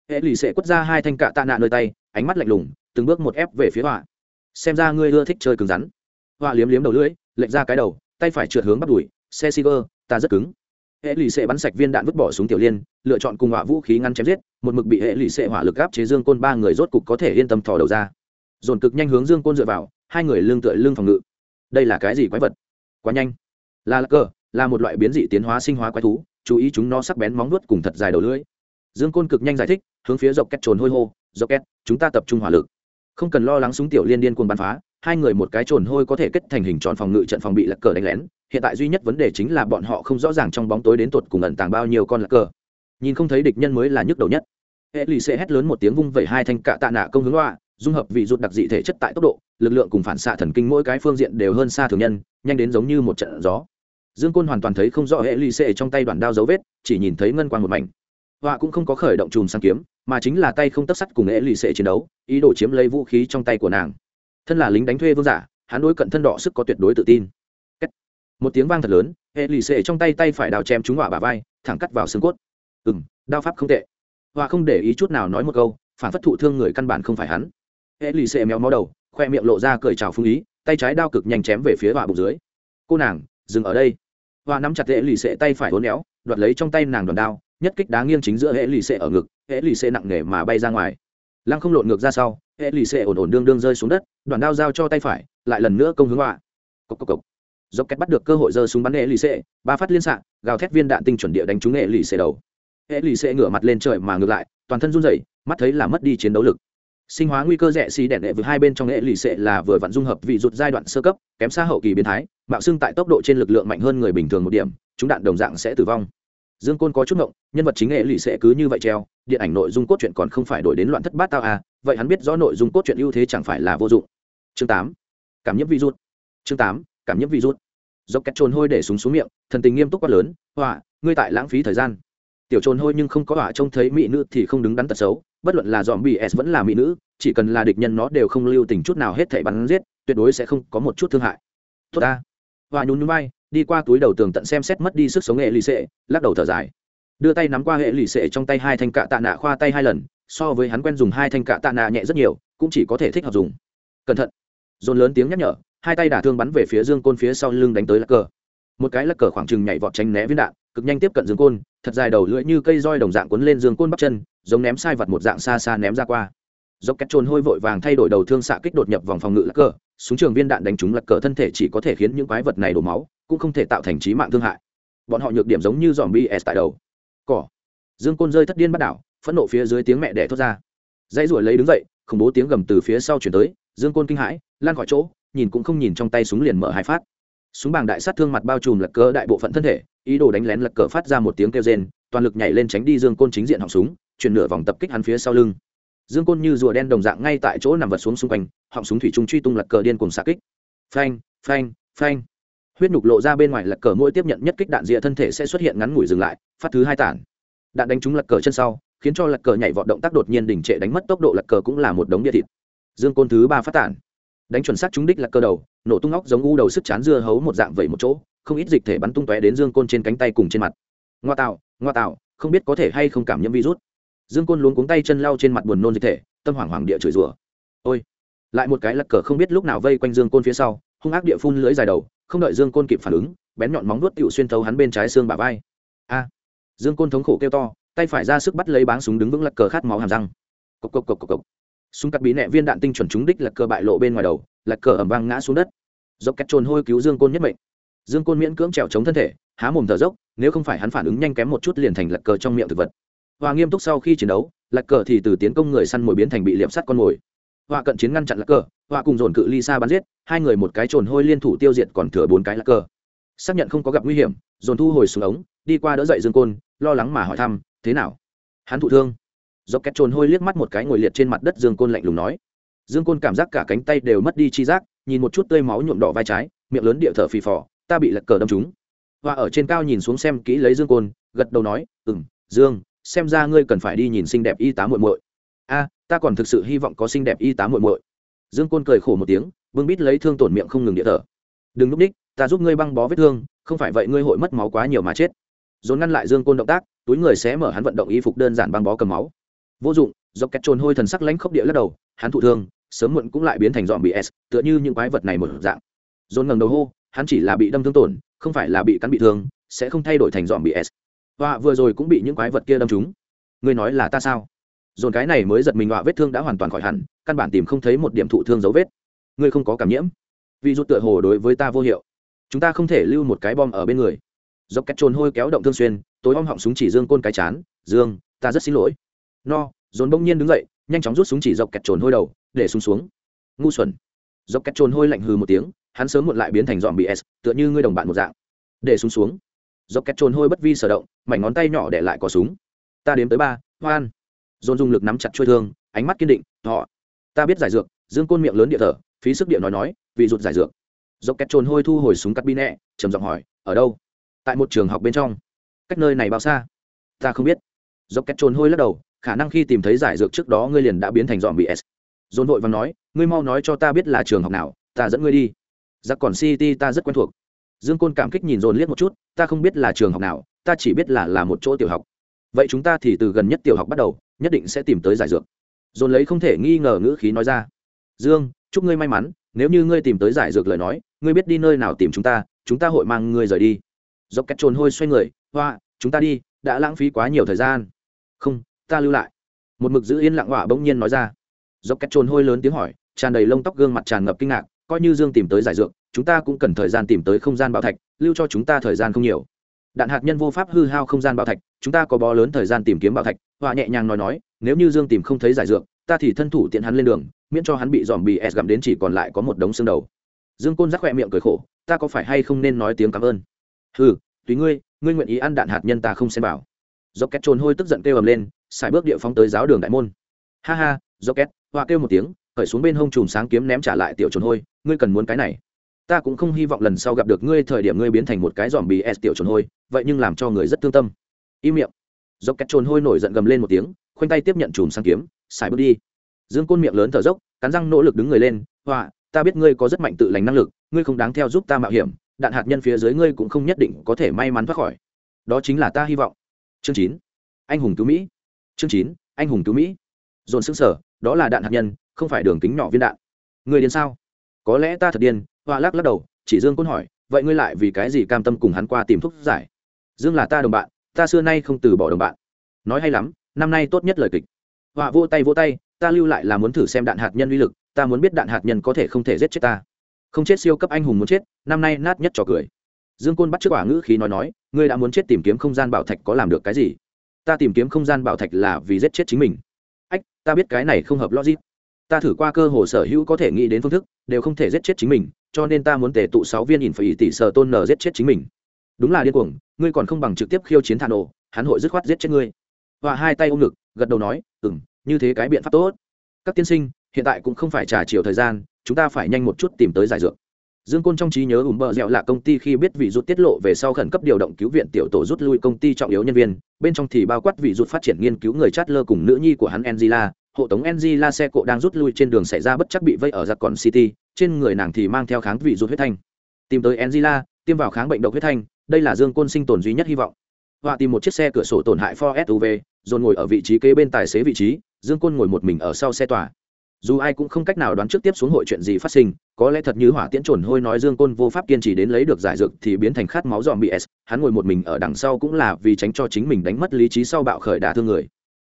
Hệ lì sẽ quất ra hai thanh cạ tạ nạ nơi tay, ánh mắt lạnh lùng, từng bước một ép về phía họa. Xem ra ngươi ưa thích chơi cứng rắn. Họa liếm liếm đầu lưỡi, lệch ra cái đầu, tay phải trượt hướng bắt đùi, xe siger ta rất cứng hệ lì xệ bắn sạch viên đạn vứt bỏ xuống tiểu liên, lựa chọn cùng họa vũ khí ngăn chém giết, một mực bị hệ lì xệ hỏa lực áp chế dương côn ba người rốt cục có thể yên tâm thò đầu ra. Dồn cực nhanh hướng dương côn dựa vào, hai người lương tựa lương phòng ngự. Đây là cái gì quái vật? Quá nhanh. Là lạc cờ, là một loại biến dị tiến hóa sinh hóa quái thú, chú ý chúng nó sắc bén móng nuốt cùng thật dài đầu lưỡi. Dương côn cực nhanh giải thích, hướng phía dọc két trồn hôi hô, dọc két, chúng ta tập trung hỏa lực. Không cần lo lắng súng tiểu liên điên cuồng bắn phá, hai người một cái trồn hôi có thể kết thành hình tròn phòng ngự trận phòng bị lạc cờ đánh lén hiện tại duy nhất vấn đề chính là bọn họ không rõ ràng trong bóng tối đến tột cùng ẩn tàng bao nhiêu con lạc cờ. Nhìn không thấy địch nhân mới là nhức đầu nhất. Hệ lì xê hét lớn một tiếng vung vẩy hai thanh cạ tạ nạ công hướng loa dung hợp vị rụt đặc dị thể chất tại tốc độ, lực lượng cùng phản xạ thần kinh mỗi cái phương diện đều hơn xa thường nhân, nhanh đến giống như một trận gió. Dương côn hoàn toàn thấy không rõ hệ lì xê trong tay đoàn đao dấu vết, chỉ nhìn thấy ngân quang một mảnh. Họa cũng không có khởi động chùm sang kiếm, mà chính là tay không tất sắt cùng hệ lì xệ chiến đấu, ý đồ chiếm lấy vũ khí trong tay của nàng. Thân là lính đánh thuê vương giả, hắn đối cận thân đỏ sức có tuyệt đối tự tin một tiếng vang thật lớn hệ lì xệ trong tay tay phải đào chém trúng họa bà vai, thẳng cắt vào xương cốt. Ừ m đao pháp không tệ. Họa không để ý chút nào nói một câu, phản phất thụ thương người căn bản không phải hắn. Hệ lì xệ méo mó đầu, khoe miệng lộ ra cười trào phương ý, tay trái đao cực nhanh chém về phía họa bụng dưới. Cô nàng, dừng ở đây. Họa nắm chặt hệ lì xệ tay phải hốn éo, đoạt lấy trong tay nàng đòn đao, nhất kích đá nghiêng chính giữa hệ lì xệ ở ngực hệ lì xệ nặng nề mà bay ra ngoài. Lăng không lộn ngược ra sau hệ lì xệ ổn ổn đương đương rơi xuống đất đoàn đao giao cho tay phải, lại lần nữa công hướng họa. Cộc cộc cộc dốc két bắt được cơ hội giơ súng bắn hệ lì xệ, ba phát liên xạ, gào thét viên đạn tinh chuẩn địa đánh trúng hệ lì xệ đầu. Hệ lì xệ ngửa mặt lên trời mà ngược lại, toàn thân run rẩy, mắt thấy là mất đi chiến đấu lực. Sinh hóa nguy cơ rẻ xì đẻ đệ với hai bên trong hệ lì xệ là vừa vặn dung hợp vị rụt giai đoạn sơ cấp, kém xa hậu kỳ biến thái, mạo xưng tại tốc độ trên lực lượng mạnh hơn người bình thường một điểm, chúng đạn đồng dạng sẽ tử vong. Dương côn có chút ngộng, nhân vật chính nghệ lì xệ cứ như vậy treo, điện ảnh nội dung cốt truyện còn không phải đổi đến loạn thất bát tao à vậy hắn biết rõ nội dung cốt truyện ưu thế chẳng phải là vô dụng. Chương tám, cảm nhiễm virus chương tám cảm nhiễm virus. Dốc cách trồn hôi để súng xuống miệng, thần tình nghiêm túc quát lớn, họa, ngươi tại lãng phí thời gian. Tiểu trồn hôi nhưng không có họa trông thấy mỹ nữ thì không đứng đắn tật xấu, bất luận là dòm bị s vẫn là mỹ nữ, chỉ cần là địch nhân nó đều không lưu tình chút nào hết thảy bắn giết, tuyệt đối sẽ không có một chút thương hại. Tốt ta. Họa nhún nhún vai, đi qua túi đầu tường tận xem xét mất đi sức sống hệ lì xệ, lắc đầu thở dài. Đưa tay nắm qua hệ lì xệ trong tay hai thanh cạ tạ nạ khoa tay hai lần, so với hắn quen dùng hai thanh cạ tạ nạ nhẹ rất nhiều, cũng chỉ có thể thích hợp dùng. Cẩn thận. Dồn lớn tiếng nhắc nhở hai tay đả thương bắn về phía dương côn phía sau lưng đánh tới lắc cờ. Một cái lắc cờ khoảng chừng nhảy vọt tránh né viên đạn, cực nhanh tiếp cận dương côn, thật dài đầu lưỡi như cây roi đồng dạng cuốn lên dương côn bắp chân, giống ném sai vật một dạng xa xa ném ra qua. Dốc cách trôn hôi vội vàng thay đổi đầu thương xạ kích đột nhập vòng phòng ngự lắc cờ, súng trường viên đạn đánh trúng lắc cờ thân thể chỉ có thể khiến những quái vật này đổ máu, cũng không thể tạo thành trí mạng thương hại. Bọn họ nhược điểm giống như dòm bs tại đầu. Cỏ. Dương côn rơi thất điên bắt đảo, phẫn nộ phía dưới tiếng mẹ đẻ thốt ra. Dãy ruổi lấy đứng dậy, khủng bố tiếng gầm từ phía sau chuyển tới, dương côn kinh hãi, lan khỏi chỗ nhìn cũng không nhìn trong tay súng liền mở hai phát. Súng bàng đại sát thương mặt bao trùm lật cờ đại bộ phận thân thể, ý đồ đánh lén lật cờ phát ra một tiếng kêu rên, toàn lực nhảy lên tránh đi dương côn chính diện họng súng, chuyển nửa vòng tập kích hắn phía sau lưng. Dương côn như rùa đen đồng dạng ngay tại chỗ nằm vật xuống xung quanh, họng súng thủy trung truy tung lật cờ điên cùng xạ kích. Phanh phanh phanh. Huyết nhục lộ ra bên ngoài lật cờ mỗi tiếp nhận nhất kích đạn rìa thân thể sẽ xuất hiện ngắn ngủi dừng lại, phát thứ hai tản. Đạn đánh trúng lật cờ chân sau, khiến cho lật cờ nhảy vọt động tác đột nhiên đình trệ đánh mất tốc độ lật cờ cũng là một đống địa thịt. Dương côn thứ ba phát tản đánh chuẩn xác trúng đích là cơ đầu, nổ tung óc giống u đầu sức chán dưa hấu một dạng vẩy một chỗ, không ít dịch thể bắn tung tóe đến dương côn trên cánh tay cùng trên mặt. Ngoa tạo ngoa tạo, không biết có thể hay không cảm nhiễm virus. Dương côn luống cuống tay chân lau trên mặt buồn nôn dịch thể, tâm hoảng hoảng địa chửi rủa. Ôi! Lại một cái lật cờ không biết lúc nào vây quanh dương côn phía sau, hung ác địa phun lưỡi dài đầu, không đợi dương côn kịp phản ứng, bén nhọn móng vuốt tựu xuyên thấu hắn bên trái xương bả vai. A! Dương côn thống khổ kêu to, tay phải ra sức bắt lấy báng súng đứng vững lật cờ khát máu hàm răng. Cộc cộc cộc cộc cộc súng cắt bí nẹ viên đạn tinh chuẩn trúng đích lật cờ bại lộ bên ngoài đầu lật cờ ẩm vang ngã xuống đất. Dốc cách trồn hôi cứu dương côn nhất mệnh. Dương côn miễn cưỡng trèo chống thân thể, há mồm thở dốc, nếu không phải hắn phản ứng nhanh kém một chút liền thành lật cờ trong miệng thực vật. Hòa nghiêm túc sau khi chiến đấu lật cờ thì từ tiến công người săn mồi biến thành bị liệm sắt con mồi. Họa cận chiến ngăn chặn lật cờ họa cùng dồn cự ly xa bắn giết, hai người một cái trồn hôi liên thủ tiêu diệt còn thừa bốn cái lật cờ. Xác nhận không có gặp nguy hiểm, dồn thu hồi xuống ống, đi qua đỡ dậy dương côn, lo lắng mà hỏi thăm, thế nào? Hắn thụ thương? Dọc két trồn hôi liếc mắt một cái ngồi liệt trên mặt đất dương côn lạnh lùng nói. Dương côn cảm giác cả cánh tay đều mất đi chi giác, nhìn một chút tươi máu nhuộm đỏ vai trái, miệng lớn địa thở phì phò, ta bị lật cờ đâm trúng. Và ở trên cao nhìn xuống xem kỹ lấy dương côn, gật đầu nói ừ m dương, xem ra ngươi cần phải đi nhìn xinh đẹp y tá muội muội. A, ta còn thực sự hy vọng có xinh đẹp y tá muội muội. Dương côn cười khổ một tiếng vương bít lấy thương tổn miệng không ngừng địa thở. Đừng núp ních, ta giúp ngươi băng bó vết thương, không phải vậy ngươi hội mất máu quá nhiều mà chết. Dồn ngăn lại dương côn động tác, túi người sẽ mở hắn vận động y phục đơn giản băng bó cầm máu vô dụng do kẹt trồn hôi thần sắc lãnh khốc địa lắc đầu, hắn thụ thương, sớm muộn cũng lại biến thành dọn bị s, tựa như những quái vật này một dạng. Dồn ngẩng đầu hô, hắn chỉ là bị đâm thương tổn, không phải là bị cắn bị thương, sẽ không thay đổi thành dọn bị s. Và vừa rồi cũng bị những quái vật kia đâm trúng. Ngươi nói là ta sao? Dồn cái này mới giật mình, họa vết thương đã hoàn toàn khỏi hẳn, căn bản tìm không thấy một điểm thụ thương dấu vết. Ngươi không có cảm nhiễm. Vì rút tựa hồ đối với ta vô hiệu. Chúng ta không thể lưu một cái bom ở bên người. Dọc cách trồn hôi kéo động thương xuyên, tối om họng súng chỉ dương côn cái chán, dương, ta rất xin lỗi no, dồn bỗng nhiên đứng dậy, nhanh chóng rút súng chỉ dọc kẹt trồn hôi đầu, để súng xuống. Ngu xuẩn. Dọc kẹt trồn hôi lạnh hừ một tiếng, hắn sớm muộn lại biến thành dọn bị s, tựa như ngươi đồng bạn một dạng. Để súng xuống. Dọc kẹt trồn hôi bất vi sở động, mảnh ngón tay nhỏ để lại có súng. Ta đếm tới ba, hoan. Dồn dùng lực nắm chặt chuôi thương, ánh mắt kiên định họ ta biết giải dược, dương côn miệng lớn địa thở, phí sức địa nói nói, vì rụt giải dược. Dọc kẹt trồn hôi thu hồi súng cắt bi nẹ, trầm giọng hỏi, ở đâu? Tại một trường học bên trong. Cách nơi này bao xa? Ta không biết. Dọc kẹt trồn hôi lắc đầu khả năng khi tìm thấy giải dược trước đó ngươi liền đã biến thành dọn bị s. Dồn vội và nói, ngươi mau nói cho ta biết là trường học nào, ta dẫn ngươi đi. Giặc còn city ta rất quen thuộc. Dương côn cảm kích nhìn dồn liếc một chút, ta không biết là trường học nào, ta chỉ biết là là một chỗ tiểu học. Vậy chúng ta thì từ gần nhất tiểu học bắt đầu, nhất định sẽ tìm tới giải dược. Dồn lấy không thể nghi ngờ ngữ khí nói ra, dương, chúc ngươi may mắn, nếu như ngươi tìm tới giải dược lời nói, ngươi biết đi nơi nào tìm chúng ta chúng ta hội mang ngươi rời đi. Dọc cách trồn hôi xoay người, hoa, chúng ta đi, đã lãng phí quá nhiều thời gian. Không ta lưu lại. Một mực giữ yên lặng họa bỗng nhiên nói ra. Dốc cách trồn hôi lớn tiếng hỏi, tràn đầy lông tóc gương mặt tràn ngập kinh ngạc, coi như dương tìm tới giải dược, chúng ta cũng cần thời gian tìm tới không gian bảo thạch, lưu cho chúng ta thời gian không nhiều. Đạn hạt nhân vô pháp hư hao không gian bảo thạch, chúng ta có bó lớn thời gian tìm kiếm bảo thạch, họa nhẹ nhàng nói nói, nếu như dương tìm không thấy giải dược, ta thì thân thủ tiện hắn lên đường, miễn cho hắn bị dòm bị s gặm đến chỉ còn lại có một đống xương đầu. Dương côn rắc khoe miệng cười khổ, ta có phải hay không nên nói tiếng cảm ơn? Ừ tùy ngươi ngươi nguyện ý ăn đạn hạt nhân ta không xem bảo do két trồn hôi tức giận kêu ầm lên xài bước địa phóng tới giáo đường đại môn. Ha ha do két họa kêu một tiếng, khởi xuống bên hông chùm sáng kiếm ném trả lại tiểu trồn hôi, ngươi cần muốn cái này. Ta cũng không hy vọng lần sau gặp được ngươi thời điểm ngươi biến thành một cái dòm bì s tiểu trồn hôi, vậy nhưng làm cho người rất thương tâm. Im miệng. Do két trồn hôi nổi giận gầm lên một tiếng, khoanh tay tiếp nhận chùm sáng kiếm xài bước đi. Dương côn miệng lớn thở dốc, cắn răng nỗ lực đứng người lên, họa, ta biết ngươi có rất mạnh tự lành năng lực, ngươi không đáng theo giúp ta mạo hiểm, đạn hạt nhân phía dưới ngươi cũng không nhất định có thể may mắn thoát khỏi. Đó chính là ta hy vọng. Chương chín. Anh hùng cứu mỹ chương chín, anh hùng cứu mỹ. Dồn xương sở đó là đạn hạt nhân, không phải đường kính nhỏ viên đạn. Người điên sao? Có lẽ ta thật điên, hoa lắc lắc đầu, chỉ dương côn hỏi, vậy ngươi lại vì cái gì cam tâm cùng hắn qua tìm thuốc giải? Dương là ta đồng bạn, ta xưa nay không từ bỏ đồng bạn. Nói hay lắm, năm nay tốt nhất lời kịch. Họa vô tay vô tay, ta lưu lại là muốn thử xem đạn hạt nhân uy lực, ta muốn biết đạn hạt nhân có thể không thể giết chết ta. Không chết siêu cấp anh hùng muốn chết, năm nay nát nhất trò cười. Dương côn bắt trước quả ngữ khí nói nói, ngươi đã muốn chết tìm kiếm không gian bảo thạch có làm được cái gì? Ta tìm kiếm không gian bảo thạch là vì giết chết chính mình. Ách, ta biết cái này không hợp logic. Ta thử qua cơ hồ sở hữu có thể nghĩ đến phương thức, đều không thể giết chết chính mình, cho nên ta muốn tề tụ sáu viên ỉn phải tỷ sở tôn nở giết chết chính mình. Đúng là điên cuồng, ngươi còn không bằng trực tiếp khiêu chiến thà nổ, hắn hội dứt khoát giết chết ngươi. Và hai tay ôm ngực, gật đầu nói ừ m như thế cái biện pháp tốt. Các tiên sinh, hiện tại cũng không phải trả chiều thời gian, chúng ta phải nhanh một chút tìm tới giải dược dương côn trong trí nhớ ủng bờ dẻo là công ty khi biết vị rút tiết lộ về sau khẩn cấp điều động cứu viện tiểu tổ rút lui công ty trọng yếu nhân viên, bên trong thì bao quát vị rút phát triển nghiên cứu người chát lơ cùng nữ nhi của hắn angela, hộ tống angela xe cộ đang rút lui trên đường xảy ra bất chắc bị vây ở giặc còn city, trên người nàng thì mang theo kháng vị rút huyết thanh. Tìm tới angela, tiêm vào kháng bệnh độc huyết thanh, đây là dương côn sinh tồn duy nhất hy vọng. Họa tìm một chiếc xe cửa sổ tổn hại ford suv rồi ngồi ở vị trí kế bên tài xế vị trí, dương côn ngồi một mình ở sau xe tòa dù ai cũng không cách nào đoán trước tiếp xuống hội chuyện gì phát sinh, có lẽ thật như hỏa tiễn trồn hôi nói dương côn vô pháp kiên trì đến lấy được giải dược thì biến thành khát máu dòm bị s, hắn ngồi một mình ở đằng sau cũng là vì tránh cho chính mình đánh mất lý trí sau bạo khởi đả thương người.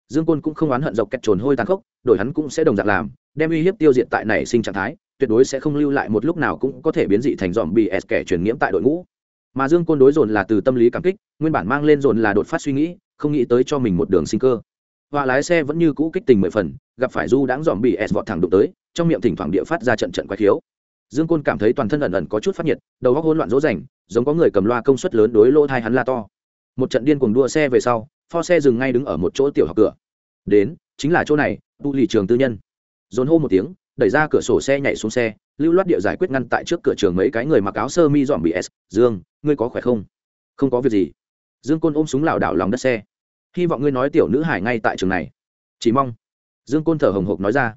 Dương côn cũng không oán hận dọc kẹt trồn hôi tàn khốc, đổi hắn cũng sẽ đồng dạng làm, đem uy hiếp tiêu diệt tại nảy sinh trạng thái, tuyệt đối sẽ không lưu lại một lúc nào cũng có thể biến dị thành dòm bị s kẻ truyền nhiễm tại đội ngũ. Mà dương côn đối dồn là từ tâm lý cảm kích, nguyên bản mang lên dồn là đột phát suy nghĩ, không nghĩ tới cho mình một đường sinh cơ họa lái xe vẫn như cũ kích tình mười phần, gặp phải du đãng dòm bị s vọt thẳng đụng tới, trong miệng thỉnh thoảng địa phát ra trận trận quái khiếu. Dương côn cảm thấy toàn thân ẩn ẩn có chút phát nhiệt, đầu góc hỗn loạn dỗ rành, giống có người cầm loa công suất lớn đối lỗ thai hắn la to. Một trận điên cuồng đua xe về sau, pho xe dừng ngay đứng ở một chỗ tiểu học cửa. Đến, chính là chỗ này, tu lì trường tư nhân. Dồn hô một tiếng, đẩy ra cửa sổ xe nhảy xuống xe, lưu loát địa giải quyết ngăn tại trước cửa trường mấy cái người mặc áo sơ mi dọn bị s. Dương, ngươi có khỏe không? Không có việc gì. Dương côn ôm súng lảo đảo lòng đất xe hy vọng ngươi nói tiểu nữ hải ngay tại trường này. Chỉ mong. Dương côn thở hồng hộc nói ra.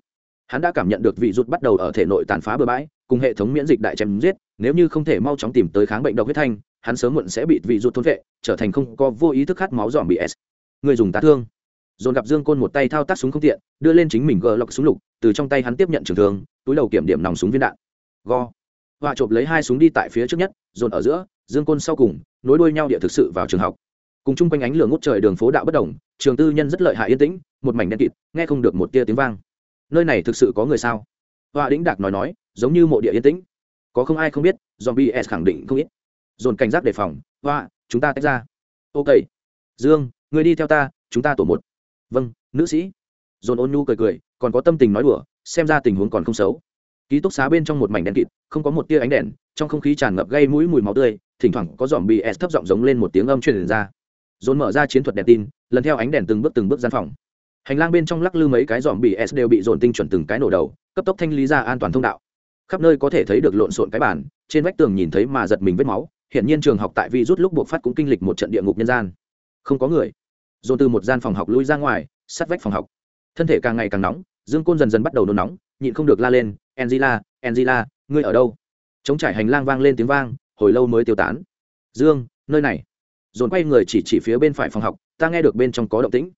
Hắn đã cảm nhận được vị rút bắt đầu ở thể nội tàn phá bừa bãi, cùng hệ thống miễn dịch đại chém giết, nếu như không thể mau chóng tìm tới kháng bệnh độc huyết thanh, hắn sớm muộn sẽ bị vị rút thôn vệ, trở thành không có vô ý thức khát máu dòm bị s. Người dùng tá thương. Dồn gặp dương côn một tay thao tác súng không tiện, đưa lên chính mình gờ lọc súng lục, từ trong tay hắn tiếp nhận trường thương, túi đầu kiểm điểm nòng súng viên đạn. Go. Họa chộp lấy hai súng đi tại phía trước nhất, dồn ở giữa, dương côn sau cùng, nối đuôi nhau địa thực sự vào trường học cùng chung quanh ánh lửa ngút trời đường phố đạo bất đồng, trường tư nhân rất lợi hại yên tĩnh, một mảnh đen kịt, nghe không được một tia tiếng vang. Nơi này thực sự có người sao? Họa đĩnh đạc nói nói, giống như mộ địa yên tĩnh. Có không ai không biết dòm bs khẳng định không ít. Dồn cảnh giác đề phòng họa chúng ta tách ra. Ok, dương người đi theo ta, chúng ta tổ một. Vâng nữ sĩ. Dồn ôn nhu cười cười, còn có tâm tình nói đùa, xem ra tình huống còn không xấu. Ký túc xá bên trong một mảnh đen kịt, không có một tia ánh đèn, trong không khí tràn ngập gây mũi mùi máu tươi, thỉnh thoảng có dòm bs thấp giọng giống lên một tiếng âm truyền ra dồn mở ra chiến thuật đèn tin, lần theo ánh đèn từng bước từng bước gian phòng. Hành lang bên trong lắc lư mấy cái dòm bị s đều bị dồn tinh chuẩn từng cái nổ đầu, cấp tốc thanh lý ra an toàn thông đạo. Khắp nơi có thể thấy được lộn xộn cái bản trên vách tường nhìn thấy mà giật mình vết máu hiện nhiên trường học tại vi rút lúc buộc phát cũng kinh lịch một trận địa ngục nhân gian. Không có người. Dồn từ một gian phòng học lui ra ngoài, sát vách phòng học. Thân thể càng ngày càng nóng, dương côn dần dần bắt đầu nôn nóng, nhịn không được la lên, angela angela, ngươi ở đâu? Chống trải hành lang vang lên tiếng vang, hồi lâu mới tiêu tán. Dương, nơi này dồn quay người chỉ chỉ phía bên phải phòng học, ta nghe được bên trong có động tĩnh.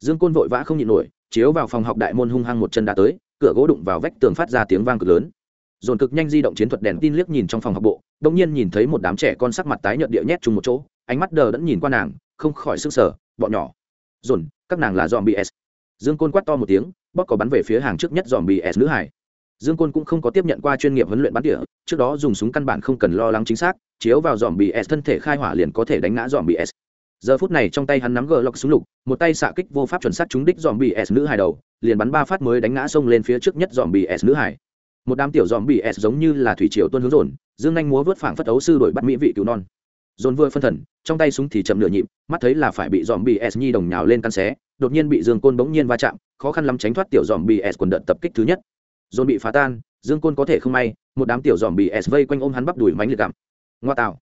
Dương côn vội vã không nhịn nổi, chiếu vào phòng học đại môn hung hăng một chân đã tới, cửa gỗ đụng vào vách tường phát ra tiếng vang cực lớn. Dồn cực nhanh di động chiến thuật đèn tin liếc nhìn trong phòng học bộ đông nhiên nhìn thấy một đám trẻ con sắc mặt tái nhợt địa nhét chung một chỗ, ánh mắt đờ đẫn nhìn qua nàng, không khỏi sức sở bọn nhỏ, dồn, các nàng là dòm bs dương côn quát to một tiếng bóc có bắn về phía hàng trước nhất dòm bs nữ hải dương côn cũng không có tiếp nhận qua chuyên nghiệp huấn luyện bắn tỉa, trước đó dùng súng căn bản không cần lo lắng chính xác, chiếu vào dòm bị s, thân thể khai hỏa liền có thể đánh ngã dòm bị s. Giờ phút này trong tay hắn nắm gờ lọc súng lục, một tay xạ kích vô pháp chuẩn xác trúng đích dòm bị s nữ hài đầu, liền bắn ba phát mới đánh ngã sông lên phía trước nhất dòm bị s nữ hải một đám tiểu dòm bị s giống như là thủy triều tuân hướng dồn, dương anh múa vớt phảng phất ấu sư đổi bắt mỹ vị cứu non. Dồn vừa phân thần, trong tay súng thì chậm nửa nhịp, mắt thấy là phải bị dòm bị s nhi đồng nhào lên căn xé, đột nhiên bị dương côn bỗng nhiên va chạm, khó khăn lắm tránh thoát tiểu dòm bị s quần đợt tập kích thứ nhất dồn bị phá tan, dương côn có thể không may, một đám tiểu dòm bị s vây quanh ôm hắn bắp đùi mánh liệt gặm. Ngoa tạo.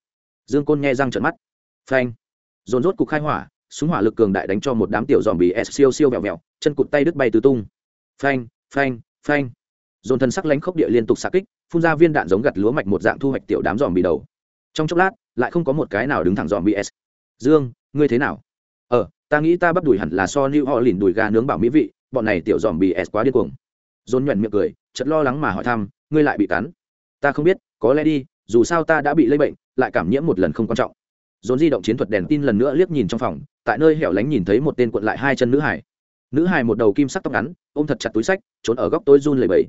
Dương côn nghe răng trợn mắt. Phanh. Dồn rốt cục khai hỏa, súng hỏa lực cường đại đánh cho một đám tiểu dòm bị s siêu siêu vẹo vẹo, chân cụt tay đứt bay tứ tung. Phanh phanh phanh. Dồn thân sắc lánh khốc địa liên tục xa kích, phun ra viên đạn giống gặt lúa mạch một dạng thu hoạch tiểu đám dòm bị đầu. Trong chốc lát, lại không có một cái nào đứng thẳng dòm bị s. Dương, ngươi thế nào? Ờ ta nghĩ ta bắp đùi hẳn là so new họ lìn đùi gà nướng bảo mỹ vị, bọn này tiểu dòm bị s quá điên cuồng. Dồn nhuận miệng cười chật lo lắng mà hỏi thăm, ngươi lại bị cắn? Ta không biết, có lẽ đi, dù sao ta đã bị lây bệnh, lại cảm nhiễm một lần không quan trọng. Dồn di động chiến thuật đèn tin lần nữa liếc nhìn trong phòng, tại nơi hẻo lánh nhìn thấy một tên cuộn lại hai chân nữ hải nữ hải một đầu kim sắc tóc ngắn, ôm thật chặt túi sách, trốn ở góc tối run lầy bẫy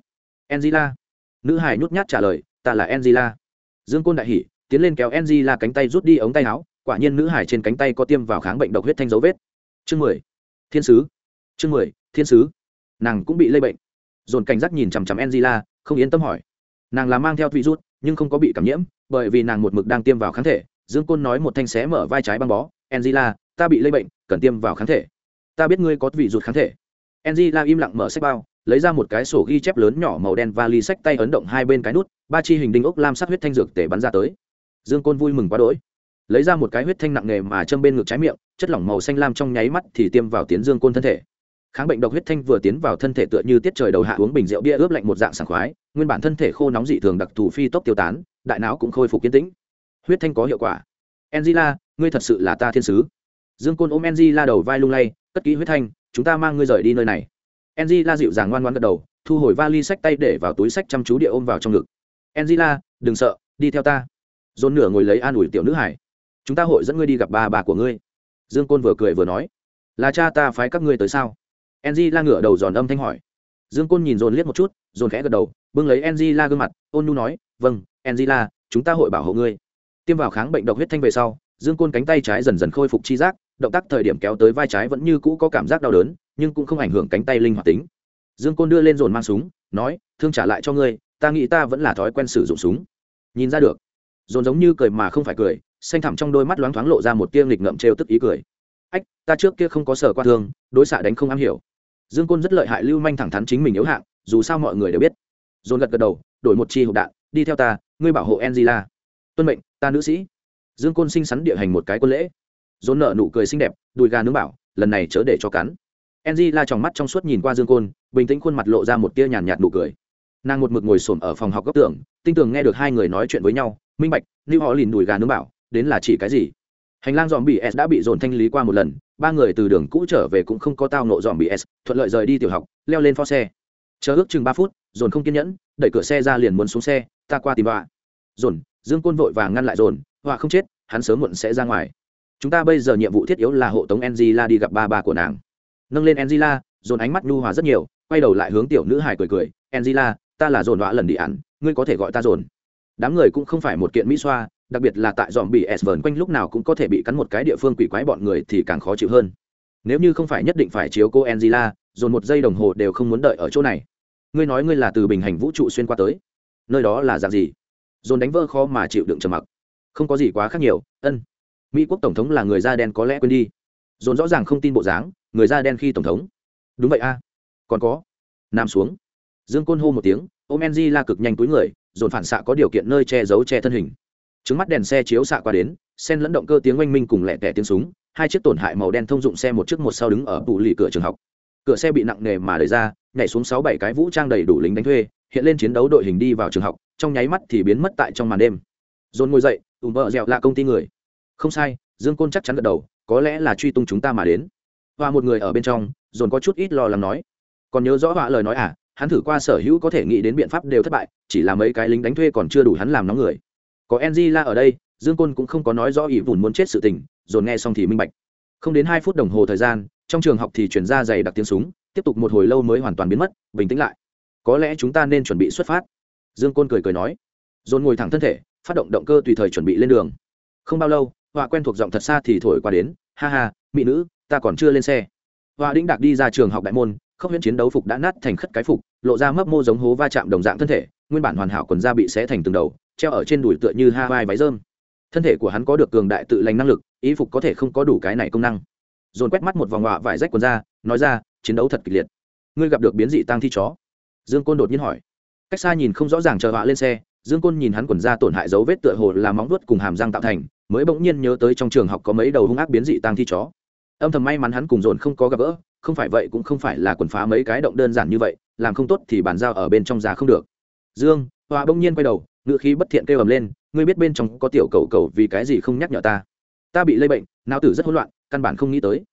angela. Nữ hải nhút nhát trả lời, ta là angela. Dương côn đại hỉ, tiến lên kéo angela cánh tay rút đi ống tay áo, quả nhiên nữ hải trên cánh tay có tiêm vào kháng bệnh độc huyết thanh dấu vết. Chương mười. Thiên sứ. Chương mười. Thiên sứ. Nàng cũng bị lây bệnh dồn cảnh giác nhìn chằm chằm angela, không yên tâm hỏi. Nàng là mang theo virus nhưng không có bị cảm nhiễm, bởi vì nàng một mực đang tiêm vào kháng thể. Dương côn nói một thanh xé mở vai trái băng bó. Angela, ta bị lây bệnh, cần tiêm vào kháng thể. Ta biết ngươi có vị rụt kháng thể. Angela im lặng mở sách bao, lấy ra một cái sổ ghi chép lớn nhỏ màu đen và ly sách tay ấn động hai bên cái nút, ba chi hình đinh ốc lam sắc huyết thanh dược tể bắn ra tới. Dương côn vui mừng quá đỗi. Lấy ra một cái huyết thanh nặng nề mà châm bên ngực trái miệng, chất lỏng màu xanh lam trong nháy mắt thì tiêm vào tiến dương côn thân thể kháng bệnh độc huyết thanh vừa tiến vào thân thể tựa như tiết trời đầu hạ uống bình rượu bia ướp lạnh một dạng sảng khoái, nguyên bản thân thể khô nóng dị thường đặc thù phi tốc tiêu tán, đại não cũng khôi phục kiến tĩnh. Huyết thanh có hiệu quả. Angela, ngươi thật sự là ta thiên sứ. Dương côn ôm angela đầu vai lung lay, cất kỹ huyết thanh, chúng ta mang ngươi rời đi nơi này. Angela dịu dàng ngoan ngoan gật đầu, thu hồi vali sách tay để vào túi sách chăm chú địa ôm vào trong ngực. Angela, đừng sợ, đi theo ta. Dồn nửa ngồi lấy an ủi tiểu nữ hải. Chúng ta hội dẫn ngươi đi gặp ba bà của ngươi. Dương côn vừa cười vừa nói, là cha ta phái các ngươi tới sao? Enzy la ngửa đầu giòn âm thanh hỏi. Dương côn nhìn dồn liếc một chút, dồn khẽ gật đầu, bưng lấy enzy la gương mặt, ôn nu nói vâng enzy la, chúng ta hội bảo hộ ngươi. Tiêm vào kháng bệnh độc huyết thanh về sau, dương côn cánh tay trái dần dần khôi phục chi giác, động tác thời điểm kéo tới vai trái vẫn như cũ có cảm giác đau đớn, nhưng cũng không ảnh hưởng cánh tay linh hoạt tính. Dương côn đưa lên dồn mang súng, nói, thương trả lại cho ngươi, ta nghĩ ta vẫn là thói quen sử dụng súng. Nhìn ra được. Dồn giống như cười mà không phải cười, xanh thẳm trong đôi mắt loáng thoáng lộ ra một tia nghịch ngậm trêu tức ý cười. Ách, ta trước kia không có sở qua thương, đối xạ đánh không am hiểu dương côn rất lợi hại lưu manh thẳng thắn chính mình yếu hạng, dù sao mọi người đều biết. Dồn gật gật đầu, đổi một chi hộp đạn, đi theo ta, ngươi bảo hộ angela. Tuân mệnh, ta nữ sĩ. Dương côn xinh xắn địa hành một cái quân lễ. Dồn nợ nụ cười xinh đẹp, đùi gà nướng bảo, lần này chớ để cho cắn. Angela tròng mắt trong suốt nhìn qua dương côn, bình tĩnh khuôn mặt lộ ra một tia nhàn nhạt nụ cười. Nàng một mực ngồi xổm ở phòng học góc tường, tinh tường nghe được hai người nói chuyện với nhau, minh bạch lưu họ lìn đùi gà nướng bảo, đến là chỉ cái gì? Hành lang dòm bị s đã bị dồn thanh lý qua một lần ba người từ đường cũ trở về cũng không có tao nộ dòm bị s thuận lợi rời đi tiểu học leo lên pho xe. Chờ ước chừng ba phút dồn không kiên nhẫn đẩy cửa xe ra liền muốn xuống xe ta qua tìm họa. Dồn dương côn vội và ngăn lại dồn họa không chết hắn sớm muộn sẽ ra ngoài. Chúng ta bây giờ nhiệm vụ thiết yếu là hộ tống angela đi gặp ba bà của nàng. Nâng lên angela dồn ánh mắt nhu hòa rất nhiều quay đầu lại hướng tiểu nữ hải cười cười angela ta là dồn họa lần đi ăn, ngươi có thể gọi ta dồn. Đám người cũng không phải một kiện mỹ xoa đặc biệt là tại dòm bị s vờn quanh lúc nào cũng có thể bị cắn một cái địa phương quỷ quái bọn người thì càng khó chịu hơn. Nếu như không phải nhất định phải chiếu cô angela, dồn một giây đồng hồ đều không muốn đợi ở chỗ này. Ngươi nói ngươi là từ bình hành vũ trụ xuyên qua tới. Nơi đó là dạng gì? Dồn đánh vỡ khó mà chịu đựng trầm mặc. Không có gì quá khác nhiều, ân. Mỹ quốc tổng thống là người da đen có lẽ quên đi. Dồn rõ ràng không tin bộ dáng, người da đen khi tổng thống. Đúng vậy a. Còn có. Nằm xuống. Dương côn hô một tiếng, ôm enzy la cực nhanh túi người, dồn phản xạ có điều kiện nơi che giấu che thân hình trứng mắt đèn xe chiếu xạ qua đến, sen lẫn động cơ tiếng oanh minh cùng lẹ tẻ tiếng súng, hai chiếc tổn hại màu đen thông dụng xe một chiếc một sau đứng ở tủ lì cửa trường học. Cửa xe bị nặng nề mà đẩy ra, nhảy xuống sáu bảy cái vũ trang đầy đủ lính đánh thuê, hiện lên chiến đấu đội hình đi vào trường học, trong nháy mắt thì biến mất tại trong màn đêm. Dồn ngồi dậy ùm vợ dẹo là công ty người. Không sai, dương côn chắc chắn gật đầu, có lẽ là truy tung chúng ta mà đến. Và một người ở bên trong, dồn có chút ít lo lắng nói. Còn nhớ rõ họa lời nói à hắn thử qua sở hữu có thể nghĩ đến biện pháp đều thất bại, chỉ là mấy cái lính đánh thuê còn chưa đủ hắn làm nóng người có angela ở đây, dương côn cũng không có nói rõ ý vùn muốn chết sự tình dồn nghe xong thì minh bạch. Không đến hai phút đồng hồ thời gian, trong trường học thì chuyển ra dày đặc tiếng súng, tiếp tục một hồi lâu mới hoàn toàn biến mất, bình tĩnh lại. Có lẽ chúng ta nên chuẩn bị xuất phát. Dương côn cười cười nói. Dồn ngồi thẳng thân thể, phát động động cơ tùy thời chuẩn bị lên đường. Không bao lâu, họa quen thuộc giọng thật xa thì thổi qua đến. Ha ha, mỹ nữ, ta còn chưa lên xe. Họa đĩnh đạc đi ra trường học đại môn không huyễn chiến đấu phục đã nát thành khất cái phục, lộ ra mấp mô giống hố va chạm đồng dạng thân thể, nguyên bản hoàn hảo quần da bị xé thành từng đầu treo ở trên đùi tựa như ha vai váy rơm. Thân thể của hắn có được cường đại tự lành năng lực ý phục có thể không có đủ cái này công năng. Dồn quét mắt một vòng họa vải rách quần ra, nói ra chiến đấu thật kịch liệt. Ngươi gặp được biến dị tăng thi chó? Dương côn đột nhiên hỏi. Cách xa nhìn không rõ ràng chờ họa lên xe dương côn nhìn hắn quần ra tổn hại dấu vết tựa hồ là móng vuốt cùng hàm răng tạo thành mới bỗng nhiên nhớ tới trong trường học có mấy đầu hung ác biến dị tăng thi chó. Âm thầm may mắn hắn cùng dồn không có gặp gỡ không phải vậy cũng không phải là quần phá mấy cái động đơn giản như vậy làm không tốt thì bàn giao ở bên trong già không được. Dương Hoa bỗng nhiên quay đầu ngựa khí bất thiện kêu ầm lên, ngươi biết bên trong có tiểu cầu cầu vì cái gì không nhắc nhở ta? Ta bị lây bệnh, não tử rất hỗn loạn, căn bản không nghĩ tới.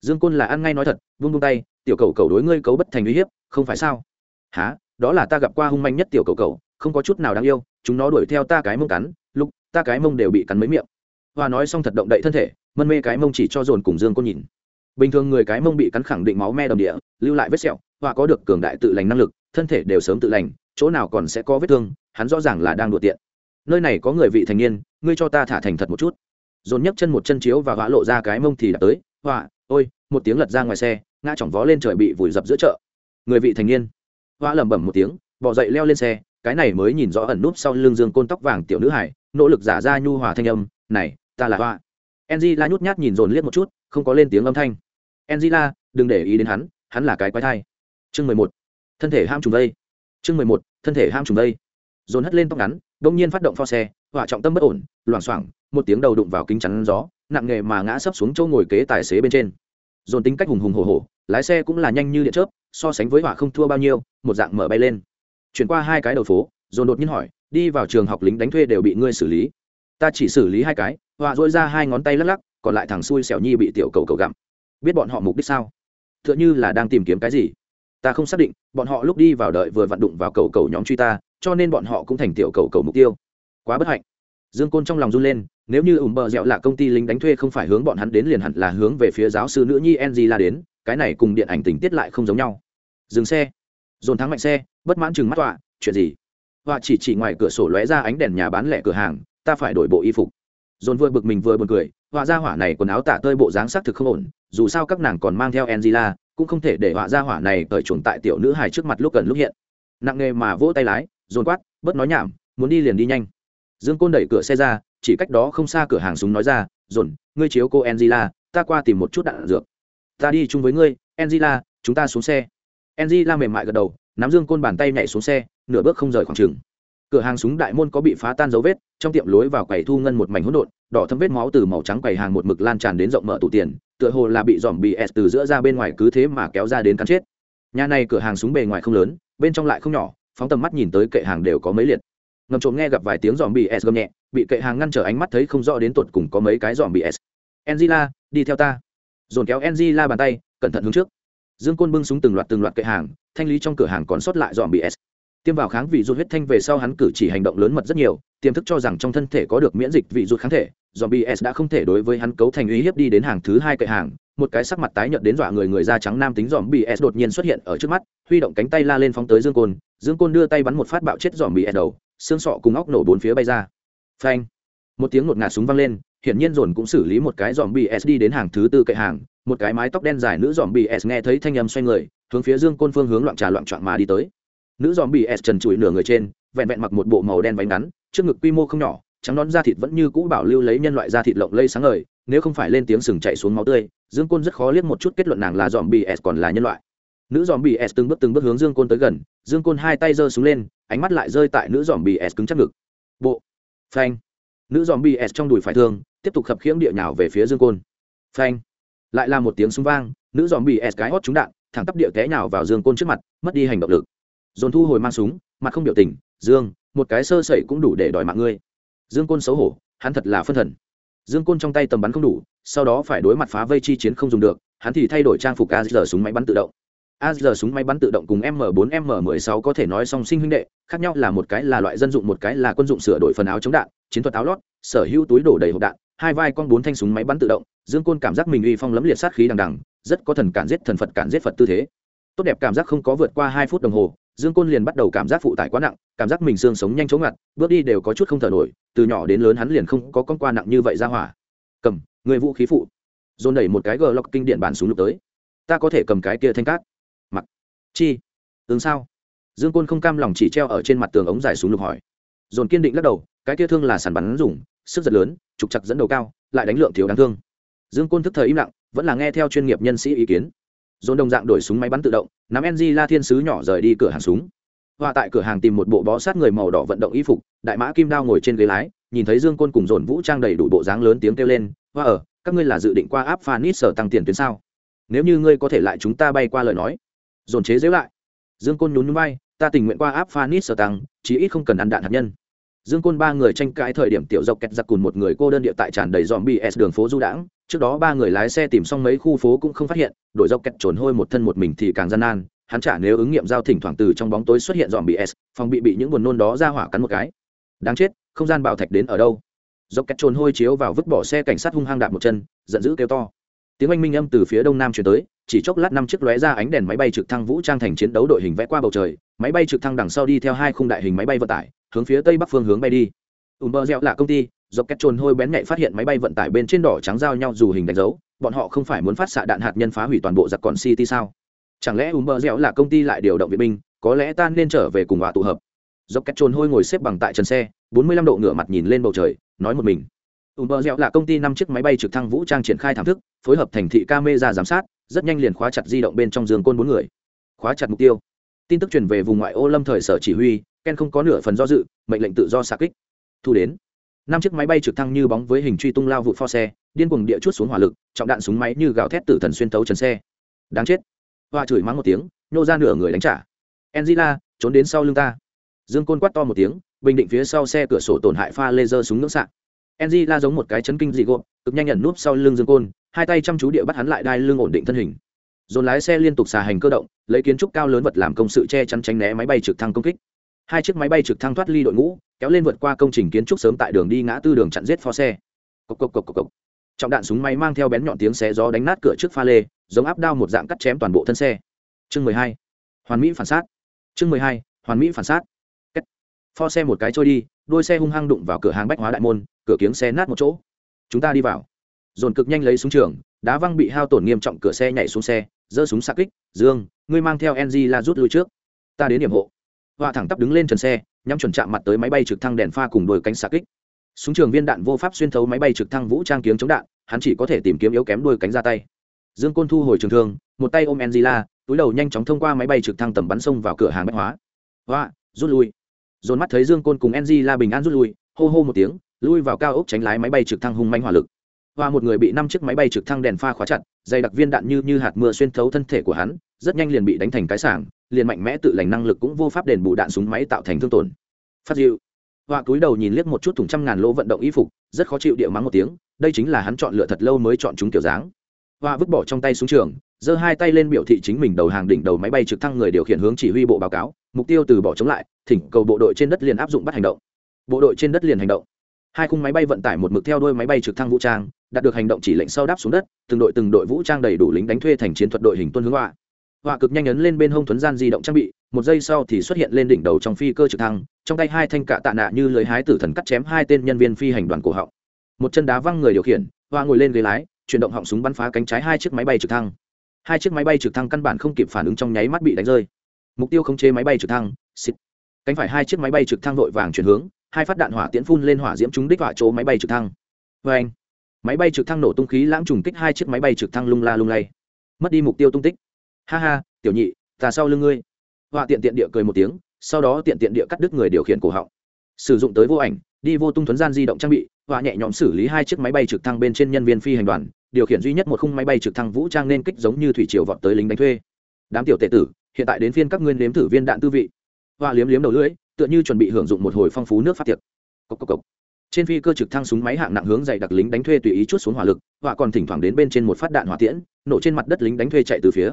Dương côn là ăn ngay nói thật, vung vung tay, tiểu cầu cầu đối ngươi cấu bất thành uy hiếp, không phải sao? Há đó là ta gặp qua hung manh nhất tiểu cầu cầu, không có chút nào đáng yêu, chúng nó đuổi theo ta cái mông cắn lúc ta cái mông đều bị cắn mấy miệng. Hoa nói xong thật động đậy thân thể, mân mê cái mông chỉ cho dồn cùng dương côn nhìn. Bình thường người cái mông bị cắn khẳng định máu me đầm địa, lưu lại vết sẹo, hoa có được cường đại tự lành năng lực, thân thể đều sớm tự lành chỗ nào còn sẽ có vết thương, hắn rõ ràng là đang đùa tiện. Nơi này có người vị thành niên, ngươi cho ta thả thành thật một chút. Dồn nhấc chân một chân chiếu và hỏa lộ ra cái mông thì đã tới, họa, ôi, một tiếng lật ra ngoài xe, ngã chỏng vó lên trời bị vùi dập giữa chợ. Người vị thành niên, họa lẩm bẩm một tiếng, bỏ dậy leo lên xe, cái này mới nhìn rõ ẩn núp sau lưng dương côn tóc vàng tiểu nữ hải nỗ lực giả ra nhu hòa thanh âm, này, ta là họa. Enzy la nhút nhát nhìn dồn liếc một chút, không có lên tiếng âm thanh. Enzy la đừng để ý đến hắn hắn là cái quái thai. Chương mười một, thân thể ham trùng đây chương mười một thân thể ham trùng đây. Dồn hất lên tóc ngắn đông nhiên phát động pho xe hỏa trọng tâm bất ổn loảng xoảng một tiếng đầu đụng vào kính chắn gió nặng nghề mà ngã sấp xuống chỗ ngồi kế tài xế bên trên. Dồn tính cách hùng hùng hổ hổ, lái xe cũng là nhanh như điện chớp so sánh với hỏa không thua bao nhiêu một dạng mở bay lên. Chuyển qua hai cái đầu phố dồn đột nhiên hỏi đi vào trường học lính đánh thuê đều bị ngươi xử lý. Ta chỉ xử lý hai cái họa dỗi ra hai ngón tay lắc lắc còn lại thằng xui xẻo nhi bị tiểu cầu cầu gặm. Biết bọn họ mục đích sao? T h ư ợ n h ư là đang tìm kiếm cái gì? Ta không xác định, bọn họ lúc đi vào đợi vừa vặn đụng vào cầu cầu nhóm truy ta, cho nên bọn họ cũng thành tiểu cầu cầu mục tiêu. Quá bất hạnh. Dương côn trong lòng run lên, nếu như ủng bờ dẹo là công ty lính đánh thuê không phải hướng bọn hắn đến liền hẳn là hướng về phía giáo sư nữ nhi ng la đến, cái này cùng điện ảnh tình tiết lại không giống nhau. Dừng xe. Dồn thắng mạnh xe, bất mãn chừng mắt tọa, chuyện gì? Họa chỉ chỉ ngoài cửa sổ lóe ra ánh đèn nhà bán lẻ cửa hàng, ta phải đổi bộ y phục. Dồn vừa bực mình vừa buồn cười họa ra hỏa này quần áo tả tơi bộ dáng xác thực không ổn, dù sao các nàng còn mang theo angela cũng không thể để họa ra hỏa này cởi chuồng tại tiểu nữ hài trước mặt lúc gần lúc hiện. Nặng nề mà vỗ tay lái, dồn quát, bớt nói nhảm, muốn đi liền đi nhanh. Dương côn đẩy cửa xe ra, chỉ cách đó không xa cửa hàng súng nói ra, dồn, ngươi chiếu cô angela, ta qua tìm một chút đạn dược. Ta đi chung với ngươi, angela, chúng ta xuống xe. Angela mềm mại gật đầu, nắm dương côn bàn tay nhảy xuống xe, nửa bước không rời khoảng trường. Cửa hàng súng đại môn có bị phá tan dấu vết, trong tiệm lối vào quầy thu ngân một mảnh hỗn độn, đỏ thâm vết máu từ màu trắng quầy hàng một mực lan tràn đến rộng mở tủ tiền tựa hồ là bị dòm bị s từ giữa ra bên ngoài cứ thế mà kéo ra đến cắn chết. Nhà này cửa hàng súng bề ngoài không lớn, bên trong lại không nhỏ, phóng tầm mắt nhìn tới kệ hàng đều có mấy liệt. Ngầm trộm nghe gặp vài tiếng dòm bị s gầm nhẹ, bị kệ hàng ngăn trở ánh mắt thấy không rõ đến tột cùng có mấy cái dòm bị s. Angela, đi theo ta. Dồn kéo angela bàn tay, cẩn thận hướng trước. Dương côn bưng súng từng loạt từng loạt kệ hàng, thanh lý trong cửa hàng còn sót lại dòm bị s tiêm vào kháng vị rụt huyết thanh về sau hắn cử chỉ hành động lớn mật rất nhiều, tiềm thức cho rằng trong thân thể có được miễn dịch vị rụt kháng thể dòm s đã không thể đối với hắn cấu thành uy hiếp đi đến hàng thứ hai cậy hàng. Một cái sắc mặt tái nhợt đến dọa người người da trắng nam tính dòm s đột nhiên xuất hiện ở trước mắt, huy động cánh tay la lên phóng tới dương côn dương côn đưa tay bắn một phát bạo chết dòm s đầu, xương sọ cùng óc nổ bốn phía bay ra. Phanh! Một tiếng ngột ngạt súng vang lên, hiển nhiên dồn cũng xử lý một cái dòm s đi đến hàng thứ tư cậy hàng. Một cái mái tóc đen dài nữ dòm s nghe thấy thanh âm xoay người, hướng phía dương côn phương hướng loạn trà loạn trọn mà đi tới nữ dòm bị s trần trụi nửa người trên, vẹn vẹn mặc một bộ màu đen váy ngắn, trước ngực quy mô không nhỏ, trắng nón da thịt vẫn như cũ bảo lưu lấy nhân loại da thịt lộng lây sáng ngời, nếu không phải lên tiếng sừng chạy xuống máu tươi, dương côn rất khó liếc một chút kết luận nàng là dòm bị s còn là nhân loại. Nữ dòm bị s từng bước từng bước hướng dương côn tới gần, dương côn hai tay giơ xuống lên, ánh mắt lại rơi tại nữ dòm bị s cứng chắc ngực. Bộ. Phanh. Nữ dòm bị s trong đùi phải thương, tiếp tục khập khiễng địa nhào về phía dương côn. Phanh. Lại là một tiếng súng vang, nữ dòm bị s cái hót trúng đạn, thẳng tắp địa té nhào vào dương côn trước mặt, mất đi hành động lực dồn thu hồi mang súng, mặt không biểu tình, dương, một cái sơ sẩy cũng đủ để đòi mạng ngươi. Dương côn xấu hổ, hắn thật là phân thần. Dương côn trong tay tầm bắn không đủ, sau đó phải đối mặt phá vây chi chiến không dùng được, hắn thì thay đổi trang phục a giờ súng máy bắn tự động. A giờ súng máy bắn tự động cùng m 4 m 16 có thể nói song sinh huynh đệ, khác nhau là một cái là loại dân dụng, một cái là quân dụng sửa đổi phần áo chống đạn, chiến thuật áo lót, sở hữu túi đổ đầy hộp đạn, hai vai con bốn thanh súng máy bắn tự động, dương côn cảm giác mình uy phong lấm liệt sát khí đằng đằng, rất có thần cản giết thần phật cản giết phật tư thế. Tốt đẹp cảm giác không có vượt qua hai phút đồng hồ dương côn liền bắt đầu cảm giác phụ tải quá nặng, cảm giác mình xương sống nhanh chóng ngặt, bước đi đều có chút không thở nổi, từ nhỏ đến lớn hắn liền không có con qua nặng như vậy ra hỏa. Cầm, người vũ khí phụ. Dồn đẩy một cái gờ lọc kinh điện bản súng lục tới. Ta có thể cầm cái kia thanh cát. Mặc. Chi. Ứng sao? Dương côn không cam lòng chỉ treo ở trên mặt tường ống dài súng lục hỏi. Dồn kiên định lắc đầu, cái kia thương là sản bắn dùng, sức giật lớn, trục chặt dẫn đầu cao, lại đánh lượng thiếu đáng thương. Dương côn thức thời im lặng, vẫn là nghe theo chuyên nghiệp nhân sĩ ý kiến dồn đồng dạng đổi súng máy bắn tự động, nắm ng la thiên sứ nhỏ rời đi cửa hàng súng. Và tại cửa hàng tìm một bộ bó sát người màu đỏ vận động y phục, đại mã kim đao ngồi trên ghế lái, nhìn thấy dương côn cùng dồn vũ trang đầy đủ bộ dáng lớn tiếng kêu lên và ở, các ngươi là dự định qua áp phanit sở tăng tiền tuyến sao? Nếu như ngươi có thể lại chúng ta bay qua lời nói. Dồn chế dễu lại. Dương côn nhún bay ta tình nguyện qua áp phanit sở tăng, chí ít không cần ăn đạn hạt nhân dương côn ba người tranh cãi thời điểm tiểu dọc kẹt giặc cùn một người cô đơn địa tại tràn đầy dòm bs đường phố du đãng. Trước đó ba người lái xe tìm xong mấy khu phố cũng không phát hiện, đổi dọc kẹt trồn hôi một thân một mình thì càng gian nan. Hắn trả nếu ứng nghiệm giao thỉnh thoảng từ trong bóng tối xuất hiện dòm bs phòng bị bị những buồn nôn đó ra hỏa cắn một cái. Đáng chết, không gian bảo thạch đến ở đâu? Dọc kẹt trồn hôi chiếu vào vứt bỏ xe cảnh sát hung hăng đạp một chân, giận dữ kêu to. Tiếng oanh minh âm từ phía đông nam chuyển tới, chỉ chốc lát năm chiếc lóe ra ánh đèn máy bay trực thăng vũ trang thành chiến đấu đội hình vẽ qua bầu trời. Máy bay trực thăng đằng sau đi theo hai khung đại hình máy bay vận tải hướng phía tây bắc phương hướng bay đi. Ùm dẹo là công ty, dọc két trồn hôi bén nhạy phát hiện máy bay vận tải bên trên đỏ trắng giao nhau dù hình đánh dấu. Bọn họ không phải muốn phát xạ đạn hạt nhân phá hủy toàn bộ giặc còn city sao? Chẳng lẽ ùm dẹo là công ty lại điều động viện binh, có lẽ ta nên trở về cùng hòa tụ hợp? Dọc két trồn hôi ngồi xếp bằng tại trần xe, bốn mươi lăm độ ngửa mặt nhìn lên bầu trời, nói một mình. Ùm dẹo là công ty năm chiếc máy bay trực thăng vũ trang triển khai thảm thức, phối hợp thành thị camera giám sát, rất nhanh liền khóa chặt di động bên trong giường côn bốn người. Khóa chặt mục tiêu tin tức truyền về vùng ngoại ô lâm thời sở chỉ huy, ken không có nửa phần do dự, mệnh lệnh tự do xa kích. Thu đến. Năm chiếc máy bay trực thăng như bóng với hình truy tung lao vụ pho xe, điên cuồng địa chút xuống hỏa lực, trọng đạn súng máy như gào thét tử thần xuyên tấu trần xe. Đáng chết. Hoa chửi mắng một tiếng, nhô ra nửa người đánh trả. Enzila trốn đến sau lưng ta. Dương côn quát to một tiếng, bình định phía sau xe cửa sổ tổn hại pha laser súng ngưỡng sạc enzila giống một cái chấn kinh dị gộm cực nhanh nhận núp sau lưng dương côn, hai tay chăm chú địa bắt hắn lại đai lưng ổn định thân hình dồn lái xe liên tục xà hành cơ động, lấy kiến trúc cao lớn vật làm công sự che chắn tránh né máy bay trực thăng công kích. Hai chiếc máy bay trực thăng thoát ly đội ngũ, kéo lên vượt qua công trình kiến trúc sớm tại đường đi ngã tư đường chặn giết pho xe. Cộc cộc cộc cộc cộc. trọng đạn súng máy mang theo bén nhọn tiếng xé gió đánh nát cửa trước pha lê, giống áp đao một dạng cắt chém toàn bộ thân xe. Chương mười hai. Hoàn mỹ phản sát. Chương mười hai. Hoàn mỹ phản sát. Kết. pho xe một cái trôi đi, đôi xe hung hăng đụng vào cửa hàng bách hóa đại môn, cửa kiếng xe nát một chỗ. Chúng ta đi vào. Dồn cực nhanh lấy súng trường, đá văng bị hao tổn nghiêm trọng, cửa xe nhảy xuống xe giơ súng xa kích, dương, ngươi mang theo ng la rút lui trước. Ta đến điểm hộ. Họa thẳng tắp đứng lên trần xe, nhắm chuẩn chạm mặt tới máy bay trực thăng đèn pha cùng đôi cánh xạ kích. Súng trường viên đạn vô pháp xuyên thấu máy bay trực thăng vũ trang kiếng chống đạn, hắn chỉ có thể tìm kiếm yếu kém đôi cánh ra tay. Dương côn thu hồi trường thương, một tay ôm angela túi đầu nhanh chóng thông qua máy bay trực thăng tầm bắn sông vào cửa hàng bách hóa. Họa, rút lui. Dồn mắt thấy dương côn cùng angela bình an rút lui, hô hô một tiếng, lui vào cao ốc tránh lái máy bay trực thăng hung manh hỏa lực hoa một người bị năm chiếc máy bay trực thăng đèn pha khóa chặt, dày đặc viên đạn như như hạt mưa xuyên thấu thân thể của hắn, rất nhanh liền bị đánh thành cái sảng, liền mạnh mẽ tự lành năng lực cũng vô pháp đền bù đạn súng máy tạo thành thương tổn. Phát dịu. Hoa cúi đầu nhìn liếc một chút thùng trăm ngàn lỗ vận động y phục, rất khó chịu địa mắng một tiếng, đây chính là hắn chọn lựa thật lâu mới chọn chúng kiểu dáng. Hoa vứt bỏ trong tay xuống trường, giơ hai tay lên biểu thị chính mình đầu hàng đỉnh đầu máy bay trực thăng người điều khiển hướng chỉ huy bộ báo cáo, mục tiêu từ bỏ chống lại, thỉnh cầu bộ đội trên đất liền áp dụng bắt hành động. Bộ đội trên đất liền hành động hai khung máy bay vận tải một mực theo đuôi máy bay trực thăng vũ trang, đạt được hành động chỉ lệnh sau đáp xuống đất, từng đội từng đội vũ trang đầy đủ lính đánh thuê thành chiến thuật đội hình tuân hướng họa. Họa cực nhanh ấn lên bên hông thuấn gian di động trang bị, một giây sau thì xuất hiện lên đỉnh đầu trong phi cơ trực thăng, trong tay hai thanh cạ tạ nạ như lưới hái tử thần cắt chém hai tên nhân viên phi hành đoàn cổ họng. Một chân đá văng người điều khiển, họa ngồi lên ghế lái, chuyển động họng súng bắn phá cánh trái hai chiếc máy bay trực thăng. Hai chiếc máy bay trực thăng căn bản không kịp phản ứng trong nháy mắt bị đánh rơi. Mục tiêu khống chế máy bay trực thăng, xịt. Cánh phải hai chiếc máy bay trực thăng vội vàng chuyển hướng hai phát đạn hỏa tiễn phun lên hỏa diễm trúng đích hỏa chỗ máy bay trực thăng. Vê anh, máy bay trực thăng nổ tung khí lãng trùng kích hai chiếc máy bay trực thăng lung la lung lay. Mất đi mục tiêu tung tích. Ha ha, tiểu nhị, ta sau lưng ngươi. Họa tiện tiện địa cười một tiếng, sau đó tiện tiện địa cắt đứt người điều khiển cổ họng. Sử dụng tới vô ảnh, đi vô tung thuấn gian di động trang bị họa nhẹ nhõm xử lý hai chiếc máy bay trực thăng bên trên nhân viên phi hành đoàn, điều khiển duy nhất một khung máy bay trực thăng vũ trang nên kích giống như thủy triều vọt tới lính đánh thuê. Đám tiểu tệ tử, hiện tại đến phiên các ngươi nếm thử viên đạn tư vị. Họa liếm liếm đầu lưỡi tựa như chuẩn bị hưởng dụng một hồi phong phú nước phát tiệc. Cốc cốc cốc. trên phi cơ trực thăng súng máy hạng nặng hướng dày đặc lính đánh thuê tùy ý chút xuống hỏa lực họa còn thỉnh thoảng đến bên trên một phát đạn hỏa tiễn, nổ trên mặt đất lính đánh thuê chạy từ phía.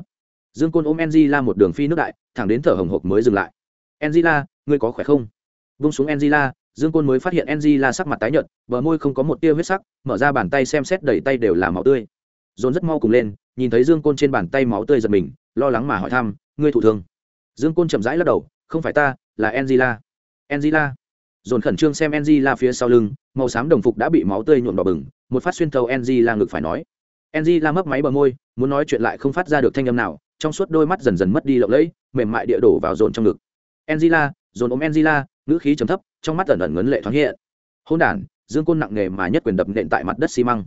Dương côn ôm enzila một đường phi nước đại, thẳng đến thở hồng hộc mới dừng lại. Enzila ngươi có khỏe không? Vung xuống enzila dương côn mới phát hiện enzila sắc mặt tái nhợt, bờ môi không có một tia huyết sắc, mở ra bàn tay xem xét đầy tay đều là máu tươi. Dồn rất mau cùng lên, nhìn thấy dương côn trên bàn tay máu tươi giật mình, lo lắng mà hỏi thăm, ngươi thụ thương? Dương côn chậm rãi lắc đầu, không phải ta là angela. Angela. Dồn khẩn trương xem angela phía sau lưng, màu xám đồng phục đã bị máu tươi nhuộm đỏ bừng, một phát xuyên thấu angela ngực phải nói. Angela mấp máy bờ môi, muốn nói chuyện lại không phát ra được thanh âm nào, trong suốt đôi mắt dần dần mất đi lộng lẫy, mềm mại địa đổ vào dồn trong ngực. Angela, dồn ôm angela, ngữ khí trầm thấp, trong mắt ẩn ẩn ngấn lệ thoáng hiện. Hôn đản dương côn nặng nghề mà nhất quyền đập nện tại mặt đất xi măng.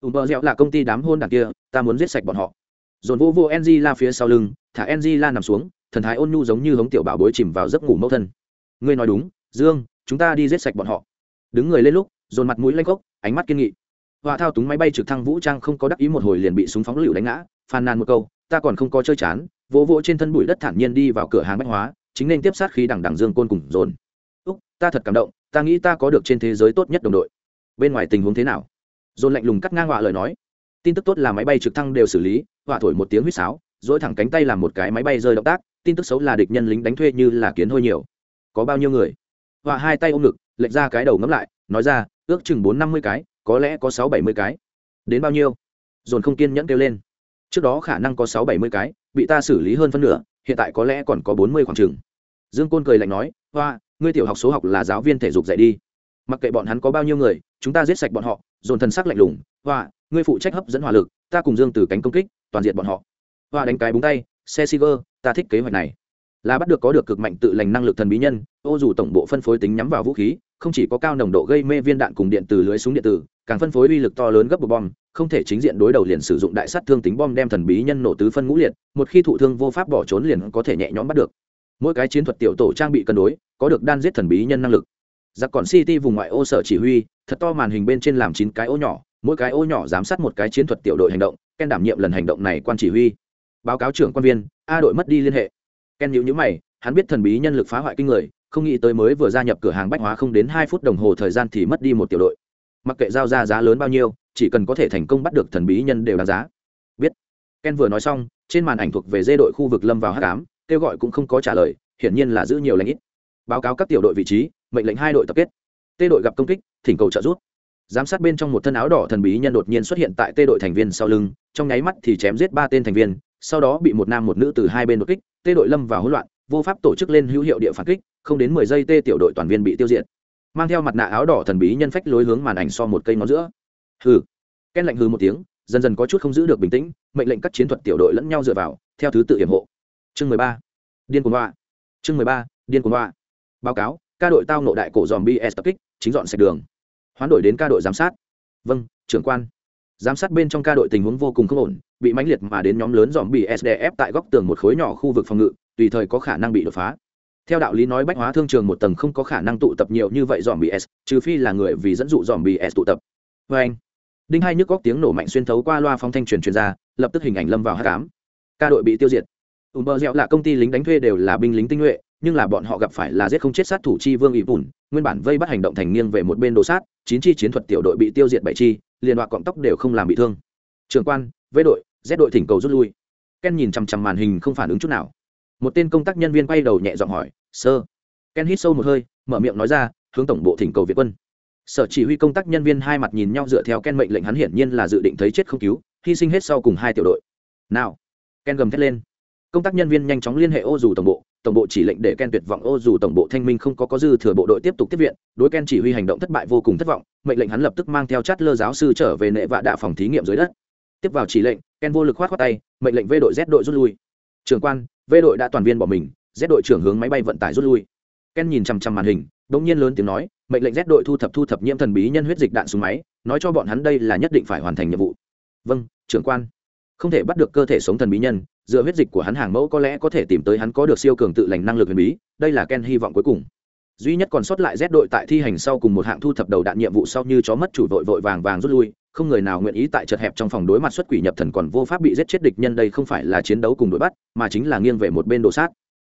Ùm bờ dẻo là công ty đám hôn đản kia, ta muốn giết sạch bọn họ. Dồn vô vô angela phía sau lưng, thả angela nằm xuống thần thái ôn nhu giống như hống tiểu bảo bối chìm vào giấc ngủ mẫu thân. Ngươi nói đúng, dương, chúng ta đi giết sạch bọn họ. Đứng người lên lúc, dồn mặt mũi lanh cốc ánh mắt kiên nghị. Hòa thao túng máy bay trực thăng vũ trang không có đắc ý một hồi liền bị súng phóng lựu đánh ngã, phàn nàn một câu, ta còn không có chơi chán, vỗ vỗ trên thân bụi đất thản nhiên đi vào cửa hàng bách hóa, chính nên tiếp sát khí đằng đằng dương côn cùng dồn. Úc, ta thật cảm động, ta nghĩ ta có được trên thế giới tốt nhất đồng đội. Bên ngoài tình huống thế nào? Dồn lạnh lùng cắt ngang họa lời nói. Tin tức tốt là máy bay trực thăng đều xử lý, họa thổi một tiếng huýt sáo, dỗi thẳng cánh tay làm một cái máy bay rơi động tác tin tức xấu là địch nhân lính đánh thuê như là kiến hôi nhiều. Có bao nhiêu người? Họa hai tay ôm ngực, lệch ra cái đầu ngẫm lại, nói ra, ước chừng bốn năm mươi cái, có lẽ có sáu bảy mươi cái. Đến bao nhiêu? Dồn không kiên nhẫn kêu lên. Trước đó khả năng có sáu bảy mươi cái, bị ta xử lý hơn phân nửa, hiện tại có lẽ còn có bốn mươi khoảng chừng. Dương côn cười lạnh nói, hoa, ngươi tiểu học số học là giáo viên thể dục dạy đi. Mặc kệ bọn hắn có bao nhiêu người, chúng ta giết sạch bọn họ. Dồn thần sắc lạnh lùng, hoa, ngươi phụ trách hấp dẫn hỏa lực, ta cùng dương từ cánh công kích, toàn diện bọn họ. Hoa đánh cái búng tay xe siger ta thích kế hoạch này. Là bắt được có được cực mạnh tự lành năng lực thần bí nhân, ô dù tổng bộ phân phối tính nhắm vào vũ khí, không chỉ có cao nồng độ gây mê viên đạn cùng điện từ lưới súng điện tử, càng phân phối uy lực to lớn gấp bội bom, không thể chính diện đối đầu liền sử dụng đại sát thương tính bom đem thần bí nhân nổ tứ phân ngũ liệt, một khi thụ thương vô pháp bỏ trốn liền có thể nhẹ nhõm bắt được. Mỗi cái chiến thuật tiểu tổ trang bị cân đối, có được đan giết thần bí nhân năng lực. Giặc còn city vùng ngoại ô sở chỉ huy, thật to màn hình bên trên làm chín cái ô nhỏ, mỗi cái ô nhỏ giám sát một cái chiến thuật tiểu đội hành động ken đảm nhiệm lần hành động này quan chỉ huy báo cáo trưởng quan viên, a đội mất đi liên hệ. Ken nhữ nhữ mày, hắn biết thần bí nhân lực phá hoại kinh người, không nghĩ tới mới vừa gia nhập cửa hàng bách hóa không đến hai phút đồng hồ thời gian thì mất đi một tiểu đội. Mặc kệ giao ra giá lớn bao nhiêu, chỉ cần có thể thành công bắt được thần bí nhân đều đáng giá. Biết. Ken vừa nói xong, trên màn ảnh thuộc về dê đội khu vực lâm vào h cám kêu gọi cũng không có trả lời, hiển nhiên là giữ nhiều lãnh ít. Báo cáo các tiểu đội vị trí, mệnh lệnh hai đội tập kết. Tê đội gặp công kích, thỉnh cầu trợ giúp giám sát bên trong một thân áo đỏ thần bí nhân đột nhiên xuất hiện tại tê đội thành viên sau lưng, trong nháy mắt thì chém giết ba tên thành viên, sau đó bị một nam một nữ từ hai bên đột kích, tê đội lâm vào hỗn loạn, vô pháp tổ chức lên hữu hiệu địa phản kích, không đến mười giây tê tiểu đội toàn viên bị tiêu diệt. Mang theo mặt nạ áo đỏ thần bí nhân phách lối hướng màn ảnh so một cây ngón giữa. Hừ. Ken lạnh hừ một tiếng, dần dần có chút không giữ được bình tĩnh, mệnh lệnh các chiến thuật tiểu đội lẫn nhau dựa vào, theo thứ tự hiểm hộ. Chương mười ba. Điên cuồng hoa. chương mười ba. Điên cuồng hoa. báo cáo, ca đội tao nộ đại cổ dòm bs tập kích, chính dọn sạch đường hoán đổi đến ca đội giám sát. Vâng trưởng quan. Giám sát bên trong ca đội tình huống vô cùng không ổn, bị mãnh liệt mà đến nhóm lớn dòm bị sdf tại góc tường một khối nhỏ khu vực phòng ngự, tùy thời có khả năng bị đột phá. Theo đạo lý nói bách hóa thương trường một tầng không có khả năng tụ tập nhiều như vậy dòm bị s, trừ phi là người vì dẫn dụ dòm bị s tụ tập. Vê anh. Đinh hai nhức góc tiếng nổ mạnh xuyên thấu qua loa phong thanh truyền truyền ra, lập tức hình ảnh lâm vào h tám ca đội bị tiêu diệt. Ùm bờ dẹo là công ty lính đánh thuê đều là binh lính tinh nhuệ nhưng là bọn họ gặp phải là giết không chết sát thủ chi vương ỷ bùn, nguyên bản vây bắt hành động thành nghiêng về một bên đồ sát, chín chi chiến thuật tiểu đội bị tiêu diệt bảy chi, liền đoạt cọng tóc đều không làm bị thương. Trường quan vây đội rét đội thỉnh cầu rút lui. Ken nhìn chằm chằm màn hình không phản ứng chút nào. Một tên công tác nhân viên quay đầu nhẹ giọng hỏi sơ ken hít sâu một hơi, mở miệng nói ra, hướng tổng bộ thỉnh cầu việt quân. Sở chỉ huy công tác nhân viên hai mặt nhìn nhau dựa theo ken mệnh lệnh hắn hiển nhiên là dự định thấy chết không cứu, hy sinh hết sau cùng hai tiểu đội. Nào. Ken gầm thét lên công tác nhân viên nhanh chóng liên hệ ô dù tổng bộ tổng bộ chỉ lệnh để ken tuyệt vọng, ô dù tổng bộ thanh minh không có có dư thừa bộ đội tiếp tục tiếp viện, đối ken chỉ huy hành động thất bại vô cùng thất vọng, mệnh lệnh hắn lập tức mang theo chát lơ giáo sư trở về nệ vạ đạ phòng thí nghiệm dưới đất. Tiếp vào chỉ lệnh, ken vô lực khoát khoát tay, mệnh lệnh v đội z đội rút lui. Trưởng quan, v đội đã toàn viên bỏ mình, z đội trưởng hướng máy bay vận tải rút lui. Ken nhìn chằm chằm màn hình bỗng nhiên lớn tiếng nói, mệnh lệnh z đội thu thập thu thập nhiễm thần bí nhân huyết dịch đạn súng máy, nói cho bọn hắn đây là nhất định phải hoàn thành nhiệm vụ. Vâng trưởng quan. Không thể bắt được cơ thể sống thần bí nhân dựa huyết dịch của hắn hàng mẫu có lẽ có thể tìm tới hắn có được siêu cường tự lành năng lực huyền bí, đây là ken hy vọng cuối cùng. Duy nhất còn sót lại z đội tại thi hành sau cùng một hạng thu thập đầu đạn nhiệm vụ sau như chó mất chủ vội vội vàng vàng rút lui, không người nào nguyện ý tại chật hẹp trong phòng đối mặt xuất quỷ nhập thần còn vô pháp bị giết chết địch nhân, đây không phải là chiến đấu cùng đội bắt, mà chính là nghiêng về một bên đồ sát.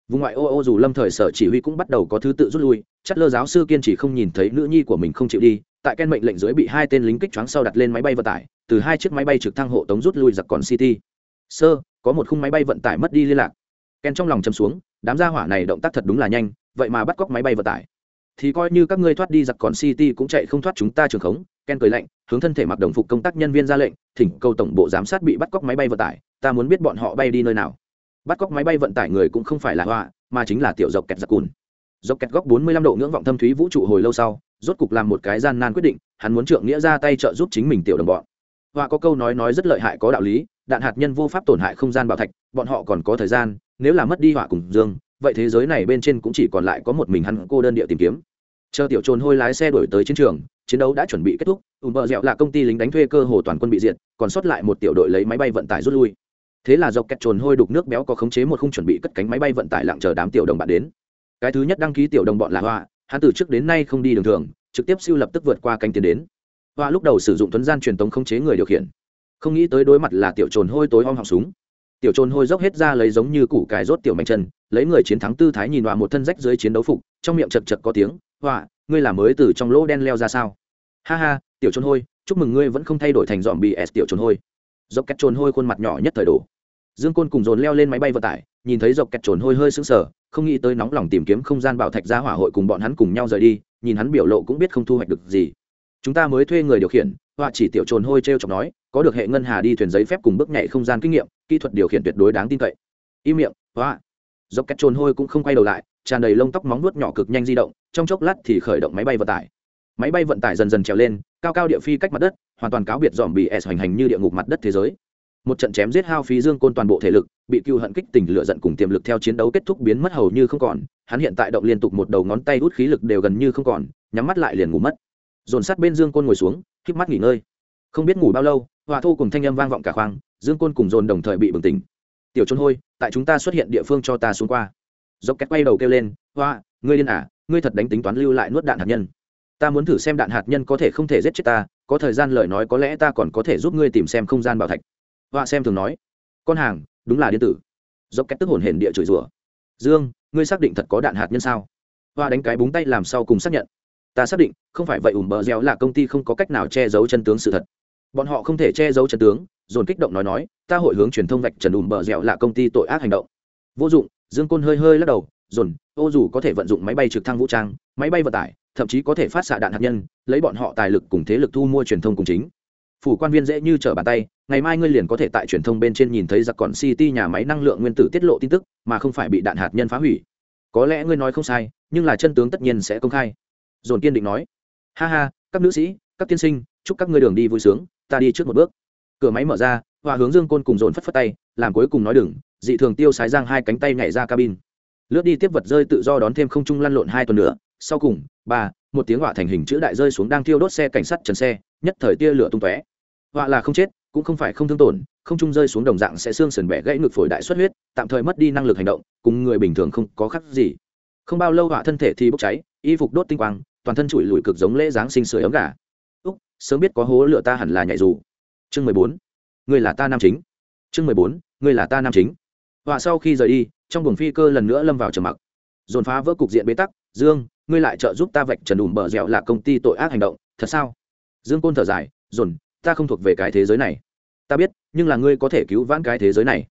Vùng ngoại ô ô dù lâm thời sở chỉ huy cũng bắt đầu có thứ tự rút lui, chất lơ giáo sư kiên trì không nhìn thấy nữ nhi của mình không chịu đi, tại ken mệnh lệnh dưới bị hai tên lính kích choáng sau đặt lên máy bay vận tải, từ hai chiếc máy bay trực thăng hộ tống rút lui giặc còn city. Sơ có một khung máy bay vận tải mất đi liên lạc. Ken trong lòng chầm xuống, đám gia hỏa này động tác thật đúng là nhanh, vậy mà bắt cóc máy bay vận tải. Thì coi như các ngươi thoát đi giặc còn city cũng chạy không thoát chúng ta trường khống, ken cười lạnh, hướng thân thể mặc đồng phục công tác nhân viên ra lệnh, thỉnh cầu tổng bộ giám sát bị bắt cóc máy bay vận tải, ta muốn biết bọn họ bay đi nơi nào. Bắt cóc máy bay vận tải người cũng không phải là họa, mà chính là tiểu dọc kẹt giặc cùn. Dọc kẹt góc bốn mươi lăm độ ngưỡng vọng thâm thúy vũ trụ hồi lâu sau, rốt cục làm một cái gian nan quyết định, hắn muốn trượng nghĩa ra tay trợ giúp chính mình tiểu đồng bọn. Họa có câu nói nói rất lợi hại có đạo lý đạn hạt nhân vô pháp tổn hại không gian bảo thạch, bọn họ còn có thời gian, nếu là mất đi hỏa cùng dương, vậy thế giới này bên trên cũng chỉ còn lại có một mình hắn cô đơn địa tìm kiếm. Chờ tiểu trồn hôi lái xe đổi tới chiến trường, chiến đấu đã chuẩn bị kết thúc, ùm bờ dẹo là công ty lính đánh thuê cơ hồ toàn quân bị diệt, còn sót lại một tiểu đội lấy máy bay vận tải rút lui. Thế là dọc kẹt trồn hôi đục nước béo có khống chế một khung chuẩn bị cất cánh máy bay vận tải lặng chờ đám tiểu đồng bạn đến. Cái thứ nhất đăng ký tiểu đồng bọn là hoa, hắn từ trước đến nay không đi đường thường, trực tiếp siêu lập tức vượt qua cánh tiến đến. Hoa lúc đầu sử dụng thuấn gian truyền tống khống chế người điều khiển không nghĩ tới đối mặt là tiểu trồn hôi tối om họng súng. Tiểu trồn hôi dốc hết ra lấy giống như củ cải rốt tiểu mạnh chân, lấy người chiến thắng tư thái nhìn họa một thân rách dưới chiến đấu phục, trong miệng chật chật có tiếng, họa, ngươi là mới từ trong lỗ đen leo ra sao? Ha ha, tiểu trồn hôi, chúc mừng ngươi vẫn không thay đổi thành dọn bị s tiểu trồn hôi. Dốc cách trồn hôi khuôn mặt nhỏ nhất thời đổ. Dương côn cùng dồn leo lên máy bay vận tải, nhìn thấy dọc kẹt trồn hôi hơi sững sờ, không nghĩ tới nóng lòng tìm kiếm không gian bảo thạch ra hỏa hội cùng bọn hắn cùng nhau rời đi, nhìn hắn biểu lộ cũng biết không thu hoạch được gì. Chúng ta mới thuê người điều khiển. Họa chỉ tiểu trồn hôi t r e o chọc nói có được hệ ngân hà đi thuyền giấy phép cùng bước nhảy không gian kinh nghiệm, kỹ thuật điều khiển tuyệt đối đáng tin cậy. Im miệng họa dọc cách trồn hôi cũng không quay đầu lại, tràn đầy lông tóc móng nuốt nhỏ cực nhanh di động, trong chốc lát thì khởi động máy bay vận tải. Máy bay vận tải dần dần trèo lên, cao cao địa phi cách mặt đất, hoàn toàn cáo biệt dòm bị s hoành hành như địa ngục mặt đất thế giới. Một trận chém giết hao phí dương côn toàn bộ thể lực, bị cựu hận kích tình lựa giận cùng tiềm lực theo chiến đấu kết thúc biến mất hầu như không còn, hắn hiện tại động liên tục một đầu ngón tay hút khí lực đều gần như không còn, nhắm mắt lại liền ngủ mất. Dồn sát bên dương côn ngồi xuống k mắt nghỉ ngơi. Không biết ngủ bao lâu hòa thu cùng thanh âm vang vọng cả khoang, dương côn cùng dồn đồng thời bị bừng tỉnh. Tiểu trốn hôi, tại chúng ta xuất hiện địa phương cho ta xuống qua. Dốc két quay đầu kêu lên, hoa, ngươi điên à ngươi thật đánh tính toán lưu lại nuốt đạn hạt nhân. Ta muốn thử xem đạn hạt nhân có thể không thể giết chết ta, có thời gian lời nói có lẽ ta còn có thể giúp ngươi tìm xem không gian bảo thạch. Hoa xem thường nói, con hàng, đúng là điện tử. Dốc cách tức hồn hển địa chửi rủa, dương, ngươi xác định thật có đạn hạt nhân sao? Hoa đánh cái búng tay làm sau cùng xác nhận, ta xác định, không phải vậy ủm bờ dẻo là công ty không có cách nào che giấu chân tướng sự thật bọn họ không thể che giấu chân tướng, dồn kích động nói nói, ta hội hướng truyền thông vạch trần ùm bờ dẻo là công ty tội ác hành động. Vô dụng, dương côn hơi hơi lắc đầu, dồn, ô dù có thể vận dụng máy bay trực thăng vũ trang, máy bay vận tải, thậm chí có thể phát xạ đạn hạt nhân, lấy bọn họ tài lực cùng thế lực thu mua truyền thông cùng chính. Phủ quan viên dễ như trở bàn tay, ngày mai ngươi liền có thể tại truyền thông bên trên nhìn thấy giặc còn city nhà máy năng lượng nguyên tử tiết lộ tin tức, mà không phải bị đạn hạt nhân phá hủy. Có lẽ ngươi nói không sai, nhưng là chân tướng tất nhiên sẽ công khai. Dồn kiên định nói, ha ha, các nữ sĩ, các tiên sinh, chúc các ngươi đường đi vui sướng ta đi trước một bước. Cửa máy mở ra hòa hướng dương côn cùng dồn phất phất tay, làm cuối cùng nói đừng, dị thường tiêu sái giang hai cánh tay nhảy ra cabin. Lướt đi tiếp vật rơi tự do đón thêm không trung lăn lộn hai tuần nữa, sau cùng, ba, một tiếng họa thành hình chữ đại rơi xuống đang thiêu đốt xe cảnh sát trần xe, nhất thời tia lửa tung tóe. Họa là không chết, cũng không phải không thương tổn, không trung rơi xuống đồng dạng sẽ xương sườn bẻ gãy ngực phổi đại xuất huyết, tạm thời mất đi năng lực hành động, cùng người bình thường không có khác gì. Không bao lâu họa thân thể thì bốc cháy, y phục đốt tinh quang, toàn thân trụi lùi cực giống lễ giáng sinh sưởi ấm gà sớm biết có hố lửa ta hẳn là nhảy dù. Chương mười bốn. Người là ta nam chính. Chương mười bốn. Người là ta nam chính. Họa sau khi rời đi, trong buồng phi cơ lần nữa lâm vào trầm mặc. Dồn phá vỡ cục diện bế tắc, dương, ngươi lại trợ giúp ta vạch trần đùm bờ dẻo là công ty tội ác hành động, thật sao? Dương côn thở dài, dồn, ta không thuộc về cái thế giới này. Ta biết, nhưng là ngươi có thể cứu vãn cái thế giới này.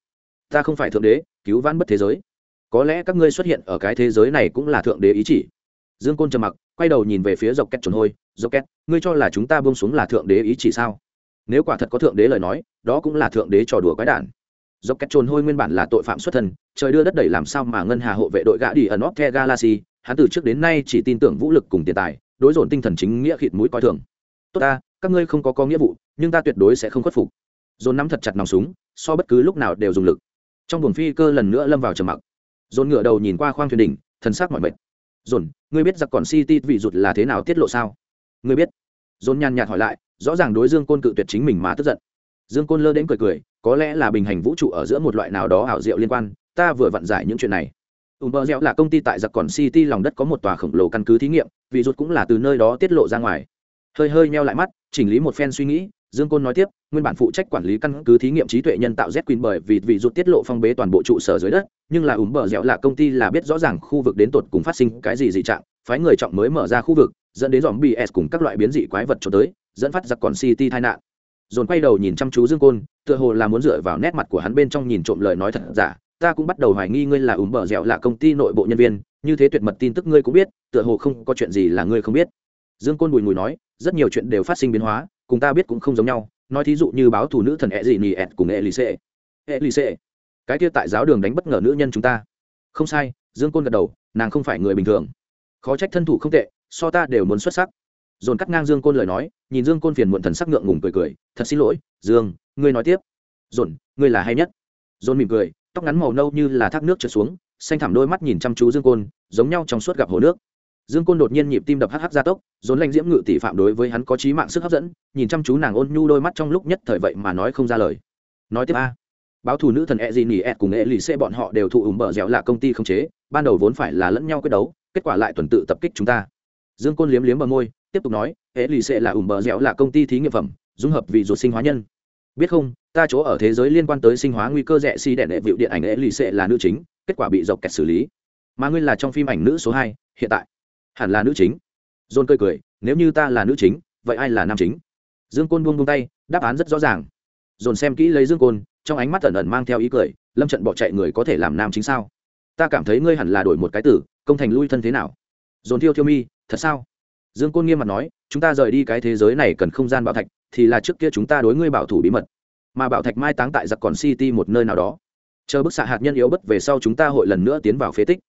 Ta không phải thượng đế, cứu vãn bất thế giới. Có lẽ các ngươi xuất hiện ở cái thế giới này cũng là thượng đế ý chỉ dương côn trầm mặc, quay đầu nhìn về phía dọc két trồn hôi. Dọc két, ngươi cho là chúng ta buông xuống là thượng đế ý chỉ sao? Nếu quả thật có thượng đế lời nói, đó cũng là thượng đế trò đùa quái đản. Dọc két trồn hôi nguyên bản là tội phạm xuất thân, trời đưa đất đẩy làm sao mà ngân hà hộ vệ đội gã đi ẩn the galaxy, hắn từ trước đến nay chỉ tin tưởng vũ lực cùng tiền tài, đối dồn tinh thần chính nghĩa khịt mũi coi thường. Tốt ta, các ngươi không có có nghĩa vụ, nhưng ta tuyệt đối sẽ không khuất phục. Dồn nắm thật chặt nòng súng, so bất cứ lúc nào đều dùng lực. Trong buồng phi cơ lần nữa lâm vào trầm mặc. Dồn ngựa đầu nhìn qua khoang thuyền đỉnh, thần sắc mọi mệt dồn ngươi biết giặc còn city vị rụt là thế nào tiết lộ sao? Ngươi biết. Dồn nhàn nhạt hỏi lại, rõ ràng đối dương côn cự tuyệt chính mình mà tức giận. Dương côn lơ đến cười cười, có lẽ là bình hành vũ trụ ở giữa một loại nào đó ảo diệu liên quan, ta vừa vặn giải những chuyện này. Ùm bờ dẻo là công ty tại giặc còn city lòng đất có một tòa khổng lồ căn cứ thí nghiệm, vị rụt cũng là từ nơi đó tiết lộ ra ngoài. Hơi hơi meo lại mắt, chỉnh lý một phen suy nghĩ dương côn nói tiếp, nguyên bản phụ trách quản lý căn cứ thí nghiệm trí tuệ nhân tạo z queen bởi vì vị rụt tiết lộ phong bế toàn bộ trụ sở dưới đất, nhưng là ùm bờ dẻo là công ty là biết rõ ràng khu vực đến tột cùng phát sinh cái gì dị trạng, phái người trọng mới mở ra khu vực, dẫn đến dòm bs cùng các loại biến dị quái vật cho tới, dẫn phát giặc còn city tai nạn. Dồn quay đầu nhìn chăm chú dương côn, tựa hồ là muốn dựa vào nét mặt của hắn bên trong nhìn trộm lời nói thật giả, ta cũng bắt đầu hoài nghi ngươi là ủm bờ dẻo là công ty nội bộ nhân viên, như thế tuyệt mật tin tức ngươi cũng biết, tựa hồ không có chuyện gì là ngươi không biết. Dương côn bùi ngùi nói, rất nhiều chuyện đều phát sinh biến hóa cùng ta biết cũng không giống nhau, nói thí dụ như báo thủ nữ thần e dị nì ẹt cùng e lì xê e lì xê cái kia tại giáo đường đánh bất ngờ nữ nhân chúng ta. Không sai, dương côn gật đầu, nàng không phải người bình thường. Khó trách thân thủ không tệ, so ta đều muốn xuất sắc. Dồn cắt ngang dương côn lời nói, nhìn dương côn phiền muộn thần sắc ngượng ngùng cười cười, thật xin lỗi, dương, ngươi nói tiếp. Dồn, ngươi là hay nhất? Dồn mỉm cười, tóc ngắn màu nâu như là thác nước trượt xuống, xanh thẳm đôi mắt nhìn chăm chú dương côn, giống nhau trong suốt gặp hồ nước dương côn đột nhiên nhịp tim đập hắc hắc gia tốc, dồn lanh diễm ngự tỷ phạm đối với hắn có trí mạng sức hấp dẫn, nhìn chăm chú nàng ôn nhu đôi mắt trong lúc nhất thời vậy mà nói không ra lời. Nói tiếp a, báo thủ nữ thần e d e cùng e lì xê bọn họ đều thụ ủng bờ dẻo là công ty không chế, ban đầu vốn phải là lẫn nhau quyết đấu, kết quả lại tuần tự tập kích chúng ta. Dương côn liếm liếm bờ môi, tiếp tục nói e lì xê là ủng bờ dẻo là công ty thí nghiệm phẩm, dung hợp vì ruột sinh hóa nhân. Biết không, ta chỗ ở thế giới liên quan tới sinh hóa nguy cơ rẻ si đẻ đệ vịu điện ảnh e lì xê là nữ chính, kết quả bị dọc kẹt xử lý. Mà ngươi là trong phim ảnh nữ số hai, hiện tại hẳn là nữ chính. John cười cười, nếu như ta là nữ chính, vậy ai là nam chính? Dương côn buông buông tay, đáp án rất rõ ràng. Dồn xem kỹ lấy dương côn, trong ánh mắt ẩn ẩn mang theo ý cười, lâm trận bỏ chạy người có thể làm nam chính sao? Ta cảm thấy ngươi hẳn là đổi một cái tử, công thành lui thân thế nào? Dồn thiêu thiêu mi, thật sao? Dương côn nghiêm mặt nói, chúng ta rời đi cái thế giới này cần không gian bảo thạch, thì là trước kia chúng ta đối ngươi bảo thủ bí mật. Mà bảo thạch mai táng tại giặc còn city một nơi nào đó. Chờ bức xạ hạt nhân yếu bất về sau chúng ta hội lần nữa tiến vào phế tích.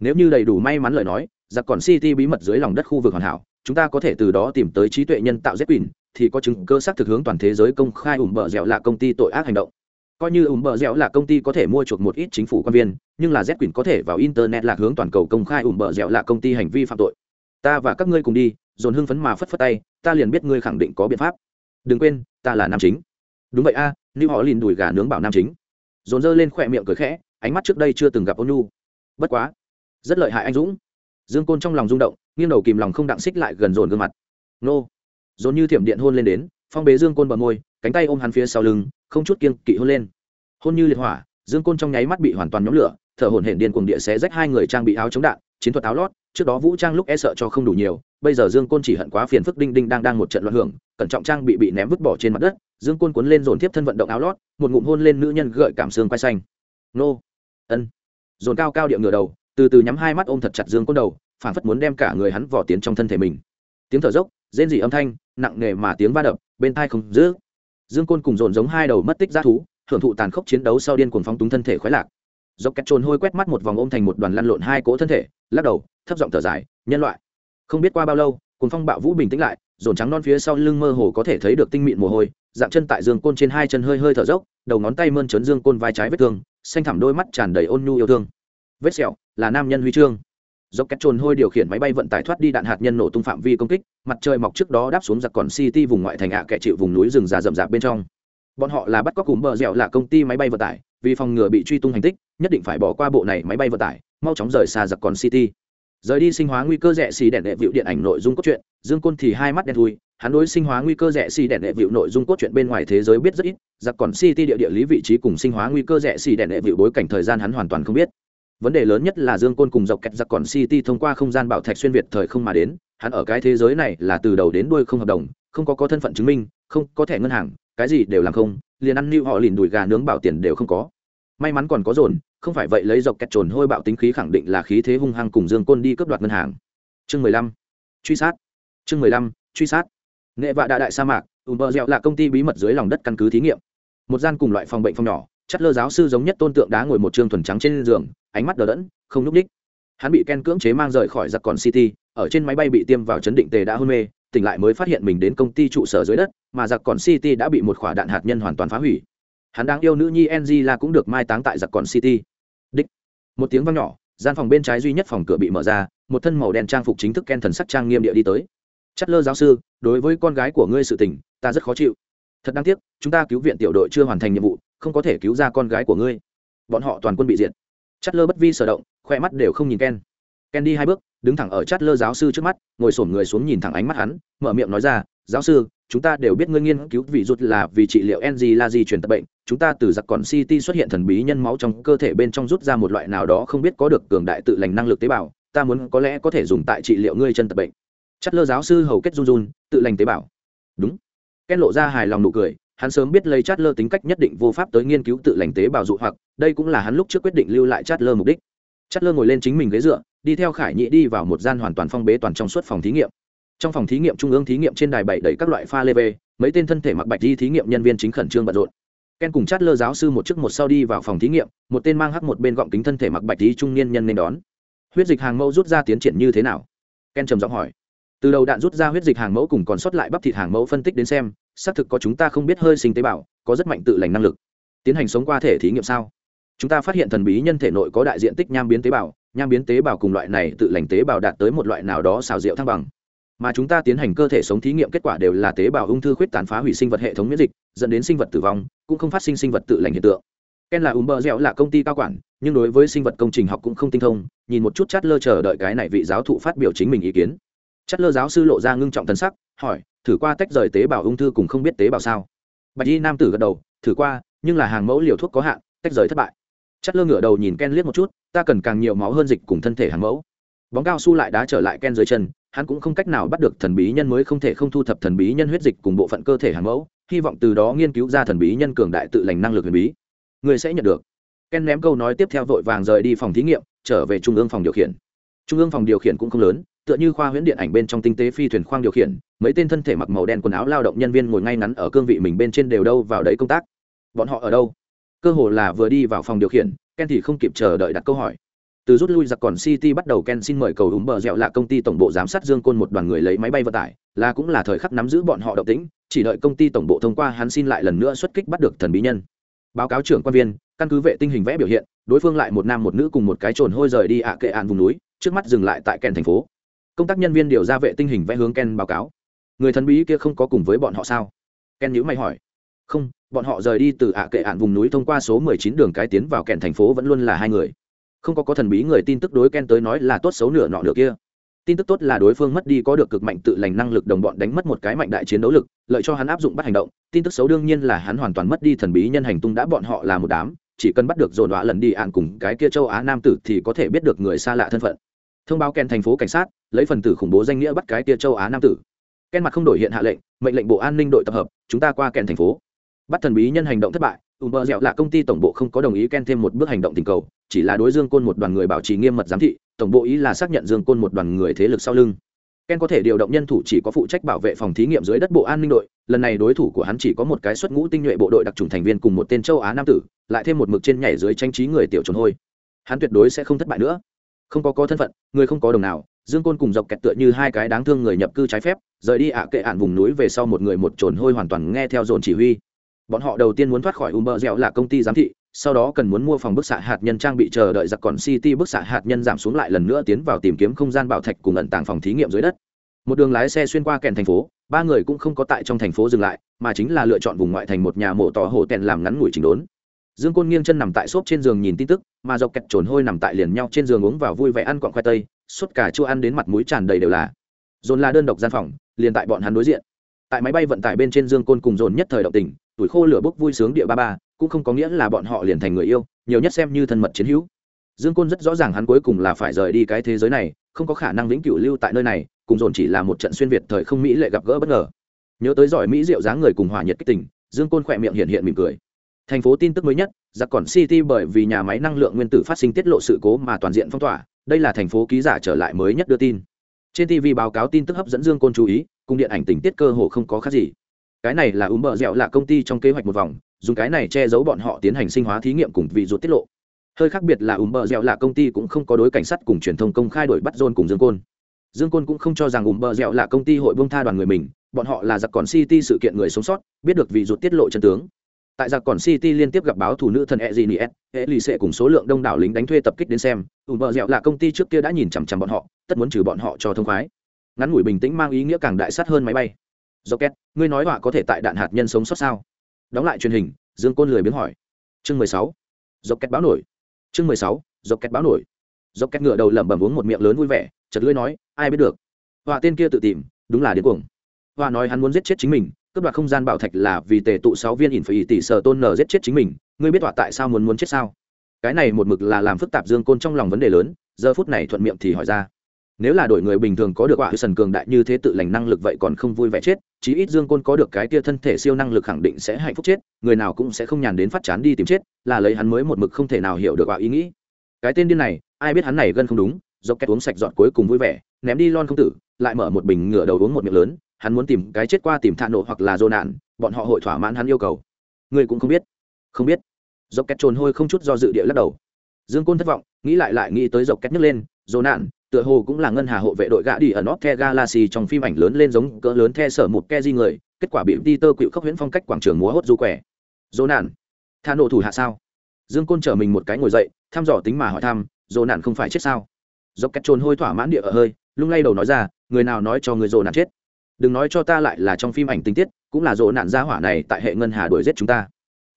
Nếu như đầy đủ may mắn lời nói giặc còn city bí mật dưới lòng đất khu vực hoàn hảo chúng ta có thể từ đó tìm tới trí tuệ nhân tạo z quỳnh thì có chứng cơ xác thực hướng toàn thế giới công khai ủng bờ dẻo là công ty tội ác hành động. Coi như ủng bờ dẻo là công ty có thể mua chuộc một ít chính phủ quan viên nhưng là z quỳnh có thể vào internet lạc hướng toàn cầu công khai ủng bờ dẻo là công ty hành vi phạm tội. Ta và các ngươi cùng đi dồn hưng phấn mà phất phất tay ta liền biết ngươi khẳng định có biện pháp. Đừng quên ta là nam chính. Đúng vậy a à, lưu họ liền đùi gà nướng bảo nam chính. Dồn dơ lên khỏe miệng cười khẽ ánh mắt trước đây chưa từng gặp ôn nhu bất quá rất lợi hại anh dũng dương côn trong lòng rung động, nghiêng đầu kìm lòng không đặng xích lại gần dồn gương mặt. Nô! Dồn như thiểm điện hôn lên đến, phong bế dương côn bờ môi, cánh tay ôm hắn phía sau lưng, không chút kiêng kỵ hôn lên. Hôn như liệt hỏa, dương côn trong nháy mắt bị hoàn toàn nhóm lửa, thở hổn hển điên cuồng địa xé rách hai người trang bị áo chống đạn, chiến thuật áo lót, trước đó vũ trang lúc e sợ cho không đủ nhiều, bây giờ dương côn chỉ hận quá phiền phức đinh đinh đang đang một trận loạn hưởng, cẩn trọng trang bị bị ném vứt bỏ trên mặt đất, dương côn cuốn lên dồn tiếp thân vận động áo lót, một ngụm hôn lên nữ nhân gợi cảm xương quay xanh. Nô! Ân! Dồn cao cao điệu ngửa đầu từ từ nhắm hai mắt ôm thật chặt dương côn đầu phản phất muốn đem cả người hắn vỏ tiến trong thân thể mình. Tiếng thở dốc, rên rỉ âm thanh, nặng nề mà tiếng va đập, bên thai không giữ dương côn cùng dồn giống hai đầu mất tích g thú, hưởng thụ tàn khốc chiến đấu sau điên cuồng phóng túng thân thể khoái lạc. Dốc kẹt trồn hôi quét mắt một vòng ôm thành một đoàn lăn lộn hai cỗ thân thể, lắc đầu, thấp giọng thở dài, nhân loại. Không biết qua bao lâu cùng phong bạo vũ bình tĩnh lại, dồn trắng non phía sau lưng mơ hồ có thể thấy được tinh mịn mồ hôi, dạng chân tại dương côn trên hai chân hơi hơi thở dốc, đầu ngón tay mơn trớn dương côn vai trái vết thương, xanh thẳm đôi mắt tràn đầy ôn nhu yêu thương. Vết sẹo là nam nhân huy chương. Dốc cách trồn hôi điều khiển máy bay vận tải thoát đi đạn hạt nhân nổ tung phạm vi công kích, mặt trời mọc trước đó đáp xuống giặc còn city vùng ngoại thành ạ kẻ chịu vùng núi rừng già rậm rạp bên trong. Bọn họ là bắt cóc cùng bờ dẻo là công ty máy bay vận tải, vì phòng ngừa bị truy tung hành tích, nhất định phải bỏ qua bộ này máy bay vận tải, mau chóng rời xa giặc còn city. Rời đi sinh hóa nguy cơ rẻ xì đèn đệ vịu điện ảnh nội dung cốt truyện, dương côn thì hai mắt đen thui, hắn đối sinh hóa nguy cơ rẻ xì đèn đệ vịu nội dung cốt truyện bên ngoài thế giới biết rất ít, giặc còn city địa địa lý vị trí cùng sinh hóa nguy cơ rẻ xì đèn đệ vịu bối cảnh thời gian hắn hoàn toàn không biết vấn đề lớn nhất là dương côn cùng dọc kẹt giặc còn city thông qua không gian bảo thạch xuyên việt thời không mà đến, hắn ở cái thế giới này là từ đầu đến đuôi không hợp đồng, không có có thân phận chứng minh, không có thẻ ngân hàng, cái gì đều làm không, liền ăn lưu họ lìn đùi gà nướng bảo tiền đều không có. May mắn còn có dồn, không phải vậy lấy dọc kẹt trồn hôi bạo tính khí khẳng định là khí thế hung hăng cùng dương côn đi cướp đoạt ngân hàng. Chương mười lăm, truy sát. Chương mười lăm, truy sát. Nghệ vạ đại đại sa mạc ùm bờ dẹo là công ty bí mật dưới lòng đất căn cứ thí nghiệm. Một gian cùng loại phòng bệnh phòng nhỏ chất lơ giáo sư giống nhất tôn tượng đá ngồi một trường thuần trắng trên giường, ánh mắt đờ đẫn, không núp đích. Hắn bị ken cưỡng chế mang rời khỏi giặc còn city, ở trên máy bay bị tiêm vào chấn định tề đã hôn mê, tỉnh lại mới phát hiện mình đến công ty trụ sở dưới đất, mà giặc còn city đã bị một quả đạn hạt nhân hoàn toàn phá hủy. Hắn đang yêu nữ nhi Angela cũng được mai táng tại giặc còn city. Đích. Một tiếng vang nhỏ, gian phòng bên trái duy nhất phòng cửa bị mở ra, một thân màu đen trang phục chính thức ken thần sắc trang nghiêm địa đi tới. Chất lơ giáo sư, đối với con gái của ngươi sự tình, ta rất khó chịu. Thật đáng tiếc, chúng ta cứu viện tiểu đội chưa hoàn thành nhiệm vụ không có thể cứu ra con gái của ngươi. Bọn họ toàn quân bị diệt. Chất lơ bất vi sở động, khoe mắt đều không nhìn ken. Ken đi hai bước, đứng thẳng ở chất lơ giáo sư trước mắt, ngồi sổm người xuống nhìn thẳng ánh mắt hắn, mở miệng nói ra, giáo sư, chúng ta đều biết ngươi nghiên cứu vị rút là vì trị liệu ng là gì truyền tập bệnh, chúng ta từ giặc còn city xuất hiện thần bí nhân máu trong cơ thể bên trong rút ra một loại nào đó không biết có được cường đại tự lành năng lực tế bào, ta muốn có lẽ có thể dùng tại trị liệu ngươi chân tập bệnh. Chất lơ giáo sư hầu kết run run, tự lành tế bào? Đúng. Ken lộ ra hài lòng nụ cười hắn sớm biết lấy chát lơ tính cách nhất định vô pháp tới nghiên cứu tự lành tế bào dụ hoặc, đây cũng là hắn lúc trước quyết định lưu lại chát lơ mục đích. Chát lơ ngồi lên chính mình ghế dựa, đi theo khải nhị đi vào một gian hoàn toàn phong bế toàn trong suốt phòng thí nghiệm. Trong phòng thí nghiệm trung ương thí nghiệm trên đài bảy đầy các loại pha lê về mấy tên thân thể mặc bạch đi thí nghiệm nhân viên chính khẩn trương bận rộn. Ken cùng chát lơ giáo sư một chức một sau đi vào phòng thí nghiệm, một tên mang hắc một bên gọng kính thân thể mặc bạch đi trung niên nhân nên đón. Huyết dịch hàng mẫu rút ra tiến triển như thế nào? Ken trầm giọng hỏi. Từ đầu đạn rút ra huyết dịch hàng mẫu cùng còn sót lại bắp thịt hàng mẫu phân tích đến xem xác thực có chúng ta không biết hơi sinh tế bào, có rất mạnh tự lành năng lực. Tiến hành sống qua thể thí nghiệm sao? Chúng ta phát hiện thần bí nhân thể nội có đại diện tích nham biến tế bào, nham biến tế bào cùng loại này tự lành tế bào đạt tới một loại nào đó xào rượu thăng bằng. Mà chúng ta tiến hành cơ thể sống thí nghiệm kết quả đều là tế bào ung thư khuyết tán phá hủy sinh vật hệ thống miễn dịch, dẫn đến sinh vật tử vong, cũng không phát sinh sinh vật tự lành hiện tượng. Ken là ùm bơ dẻo là công ty cao quản, nhưng đối với sinh vật công trình học cũng không tinh thông, nhìn một chút chát lơ chờ đợi cái này vị giáo thụ phát biểu chính mình ý kiến. Chát lơ giáo sư lộ ra ngưng trọng tân sắc hỏi, thử qua tách rời tế bào ung thư cùng không biết tế bào sao? Bạch y nam tử gật đầu, thử qua, nhưng là hàng mẫu liều thuốc có hạn, tách rời thất bại. Chất lơ ngửa đầu nhìn ken liếc một chút, ta cần càng nhiều máu hơn dịch cùng thân thể hàng mẫu. Bóng cao su lại đá trở lại ken dưới chân, hắn cũng không cách nào bắt được thần bí nhân mới không thể không thu thập thần bí nhân huyết dịch cùng bộ phận cơ thể hàng mẫu, hy vọng từ đó nghiên cứu ra thần bí nhân cường đại tự lành năng lực huyền bí. Người sẽ nhận được. Ken ném câu nói tiếp theo vội vàng rời đi phòng thí nghiệm, trở về trung ương phòng điều khiển. Trung ương phòng điều khiển cũng không lớn tựa như khoa huyễn điện ảnh bên trong tinh tế phi thuyền khoang điều khiển, mấy tên thân thể mặc màu đen quần áo lao động nhân viên ngồi ngay ngắn ở cương vị mình bên trên đều đâu vào đấy công tác. Bọn họ ở đâu? Cơ hồ là vừa đi vào phòng điều khiển, ken thì không kịp chờ đợi đặt câu hỏi. Từ rút lui giặc còn city bắt đầu ken xin mời cầu đúng bờ dẻo là công ty tổng bộ giám sát dương côn một đoàn người lấy máy bay vận tải, là cũng là thời khắc nắm giữ bọn họ động tĩnh, chỉ đợi công ty tổng bộ thông qua hắn xin lại lần nữa xuất kích bắt được thần bí nhân. Báo cáo trưởng quan viên, căn cứ vệ tinh hình vẽ biểu hiện, đối phương lại một nam một nữ cùng một cái trồn hôi rời đi ạ kệ ạn vùng núi, trước mắt dừng lại tại ken thành phố công tác nhân viên điều ra vệ tinh hình vẽ hướng ken báo cáo. Người thần bí kia không có cùng với bọn họ sao? Ken nhữ mày hỏi. Không, bọn họ rời đi từ ạ kệ ạn vùng núi thông qua số 19 đường cái tiến vào kèn thành phố vẫn luôn là hai người. Không có có thần bí người tin tức đối ken tới nói là tốt xấu nửa nọ nửa kia. Tin tức tốt là đối phương mất đi có được cực mạnh tự lành năng lực đồng bọn đánh mất một cái mạnh đại chiến đấu lực, lợi cho hắn áp dụng bắt hành động. Tin tức xấu đương nhiên là hắn hoàn toàn mất đi thần bí nhân hành tung đã bọn họ là một đám, chỉ cần bắt được dồn đọa lần đi ạn cùng cái kia châu á nam tử thì có thể biết được người xa lạ thân phận thông báo kèn thành phố cảnh sát, lấy phần tử khủng bố danh nghĩa bắt cái tia châu á nam tử. Ken mặt không đổi hiện hạ lệnh, mệnh lệnh bộ an ninh đội tập hợp, chúng ta qua kèn thành phố. Bắt thần bí nhân hành động thất bại, ùm bờ dẹo là công ty tổng bộ không có đồng ý ken thêm một bước hành động tình cầu, chỉ là đối dương côn một đoàn người bảo trì nghiêm mật giám thị, tổng bộ ý là xác nhận dương côn một đoàn người thế lực sau lưng. Ken có thể điều động nhân thủ chỉ có phụ trách bảo vệ phòng thí nghiệm dưới đất bộ an ninh đội, lần này đối thủ của hắn chỉ có một cái xuất ngũ tinh nhuệ bộ đội đặc trùng thành viên cùng một tên châu á nam tử, lại thêm một mực trên nhảy dưới tranh trí người tiểu trốn hôi. Hắn tuyệt đối sẽ không thất bại nữa không có có thân phận, người không có đồng nào, dương côn cùng dọc kẹt tựa như hai cái đáng thương người nhập cư trái phép, rời đi ạ kệ ạn vùng núi về sau một người một trồn hôi hoàn toàn nghe theo dồn chỉ huy. Bọn họ đầu tiên muốn thoát khỏi Uber dẻo là công ty giám thị, sau đó cần muốn mua phòng bức xạ hạt nhân trang bị chờ đợi giặc còn city bức xạ hạt nhân giảm xuống lại lần nữa tiến vào tìm kiếm không gian bảo thạch cùng ẩn tàng phòng thí nghiệm dưới đất. Một đường lái xe xuyên qua kèn thành phố, ba người cũng không có tại trong thành phố dừng lại, mà chính là lựa chọn vùng ngoại thành một nhà mộ tỏ hổ tèn làm ngắn ngủi chỉnh đốn dương côn nghiêng chân nằm tại xốp trên giường nhìn tin tức, mà dọc kẹt trồn hôi nằm tại liền nhau trên giường uống vào vui vẻ ăn quặng khoai tây suốt cả chua ăn đến mặt mũi tràn đầy đều là. Dồn là đơn độc gian phòng, liền tại bọn hắn đối diện. Tại máy bay vận tải bên trên dương côn cùng dồn nhất thời động tình, tuổi khô lửa bốc vui sướng địa ba ba, cũng không có nghĩa là bọn họ liền thành người yêu, nhiều nhất xem như thân mật chiến hữu. Dương côn rất rõ ràng hắn cuối cùng là phải rời đi cái thế giới này, không có khả năng vĩnh cửu lưu tại nơi này, cùng dồn chỉ là một trận xuyên việt thời không mỹ lệ gặp gỡ bất ngờ. Nhớ tới giỏi mỹ rượu dáng người cùng hỏa nhiệt kích tình, dương côn khỏe miệng hiện hiện mỉm cười thành phố tin tức mới nhất, giặc còn city bởi vì nhà máy năng lượng nguyên tử phát sinh tiết lộ sự cố mà toàn diện phong tỏa, đây là thành phố ký giả trở lại mới nhất đưa tin. Trên tv báo cáo tin tức hấp dẫn dương côn chú ý, cùng điện ảnh tình tiết cơ hồ không có khác gì. Cái này là Umbrella dẻo là công ty trong kế hoạch một vòng, dùng cái này che giấu bọn họ tiến hành sinh hóa thí nghiệm cùng vị ruột tiết lộ. Hơi khác biệt là Umbrella dẻo là công ty cũng không có đối cảnh sát cùng truyền thông công khai đổi bắt john cùng dương côn. Dương côn cũng không cho rằng Umbrella dẻo là công ty hội bông tha đoàn người mình, bọn họ là giặc còn city sự kiện người sống sót, biết được vị ruột tiết lộ chân tướng tại giặc còn city liên tiếp gặp báo thủ nữ thần e hệ lì xệ cùng số lượng đông đảo lính đánh thuê tập kích đến xem ủ bờ dẹo là công ty trước kia đã nhìn chằm chằm bọn họ, tất muốn trừ bọn họ cho thông khoái. Ngắn ngủi bình tĩnh mang ý nghĩa càng đại sát hơn máy bay. Rocket, ngươi nói họa có thể tại đạn hạt nhân sống sót sao? Đóng lại truyền hình, dương côn lười biếng hỏi. Chương mười sáu. Rocket báo nổi. Chương mười sáu. Rocket báo nổi. Rocket ngựa đầu lẩm bẩm uống một miệng lớn vui vẻ chật lưỡi nói, ai biết được? Họa tên kia tự tìm, đúng là điên cuồng. Họa nói hắn muốn giết chết chính mình cướp đoạt không gian bảo thạch là vì tề tụ sáu viên ỉn phải tỷ sở tôn nở giết chết chính mình, ngươi biết tọa tại sao muốn muốn chết sao? Cái này một mực là làm phức tạp dương côn trong lòng vấn đề lớn, giờ phút này thuận miệng thì hỏi ra. Nếu là đổi người bình thường có được họa sần cường đại như thế tự lành năng lực vậy còn không vui vẻ chết, chí ít dương côn có được cái kia thân thể siêu năng lực khẳng định sẽ hạnh phúc chết, người nào cũng sẽ không nhàn đến phát chán đi tìm chết, là lấy hắn mới một mực không thể nào hiểu được họa ý nghĩ. Cái tên điên này, ai biết hắn này gân không đúng do kẹt uống sạch dọn cuối cùng vui vẻ, ném đi lon không tử, lại mở một bình ngửa đầu uống một miệng lớn hắn muốn tìm cái chết qua tìm thạ nộ hoặc là dồn nạn, bọn họ hội thỏa mãn hắn yêu cầu. Ngươi cũng không biết. Không biết. Dọc kẹt trồn hôi không chút do dự địa lắc đầu. Dương côn thất vọng, nghĩ lại lại nghĩ tới dọc kẹt nhấc lên dồn nạn, tựa hồ cũng là ngân hà hộ vệ đội gã đi ở nóc the galaxy trong phim ảnh lớn lên giống cỡ lớn the sở một ke di người, kết quả bị peter quỵu khốc huyễn phong cách quảng trường múa hốt du quẻ. Dồ nạn tha nổ thủ hạ sao? Dương côn chở mình một cái ngồi dậy, thăm dò tính mà hỏi thăm dồ nạn không phải chết sao? Dọc kẹt trồn hôi thỏa mãn địa ở hơi, lung lay đầu nói ra, người nào nói cho người dồ nạn chết? Đừng nói cho ta lại là trong phim ảnh tình tiết, cũng là dỗ nạn gia hỏa này tại hệ ngân hà đuổi giết chúng ta.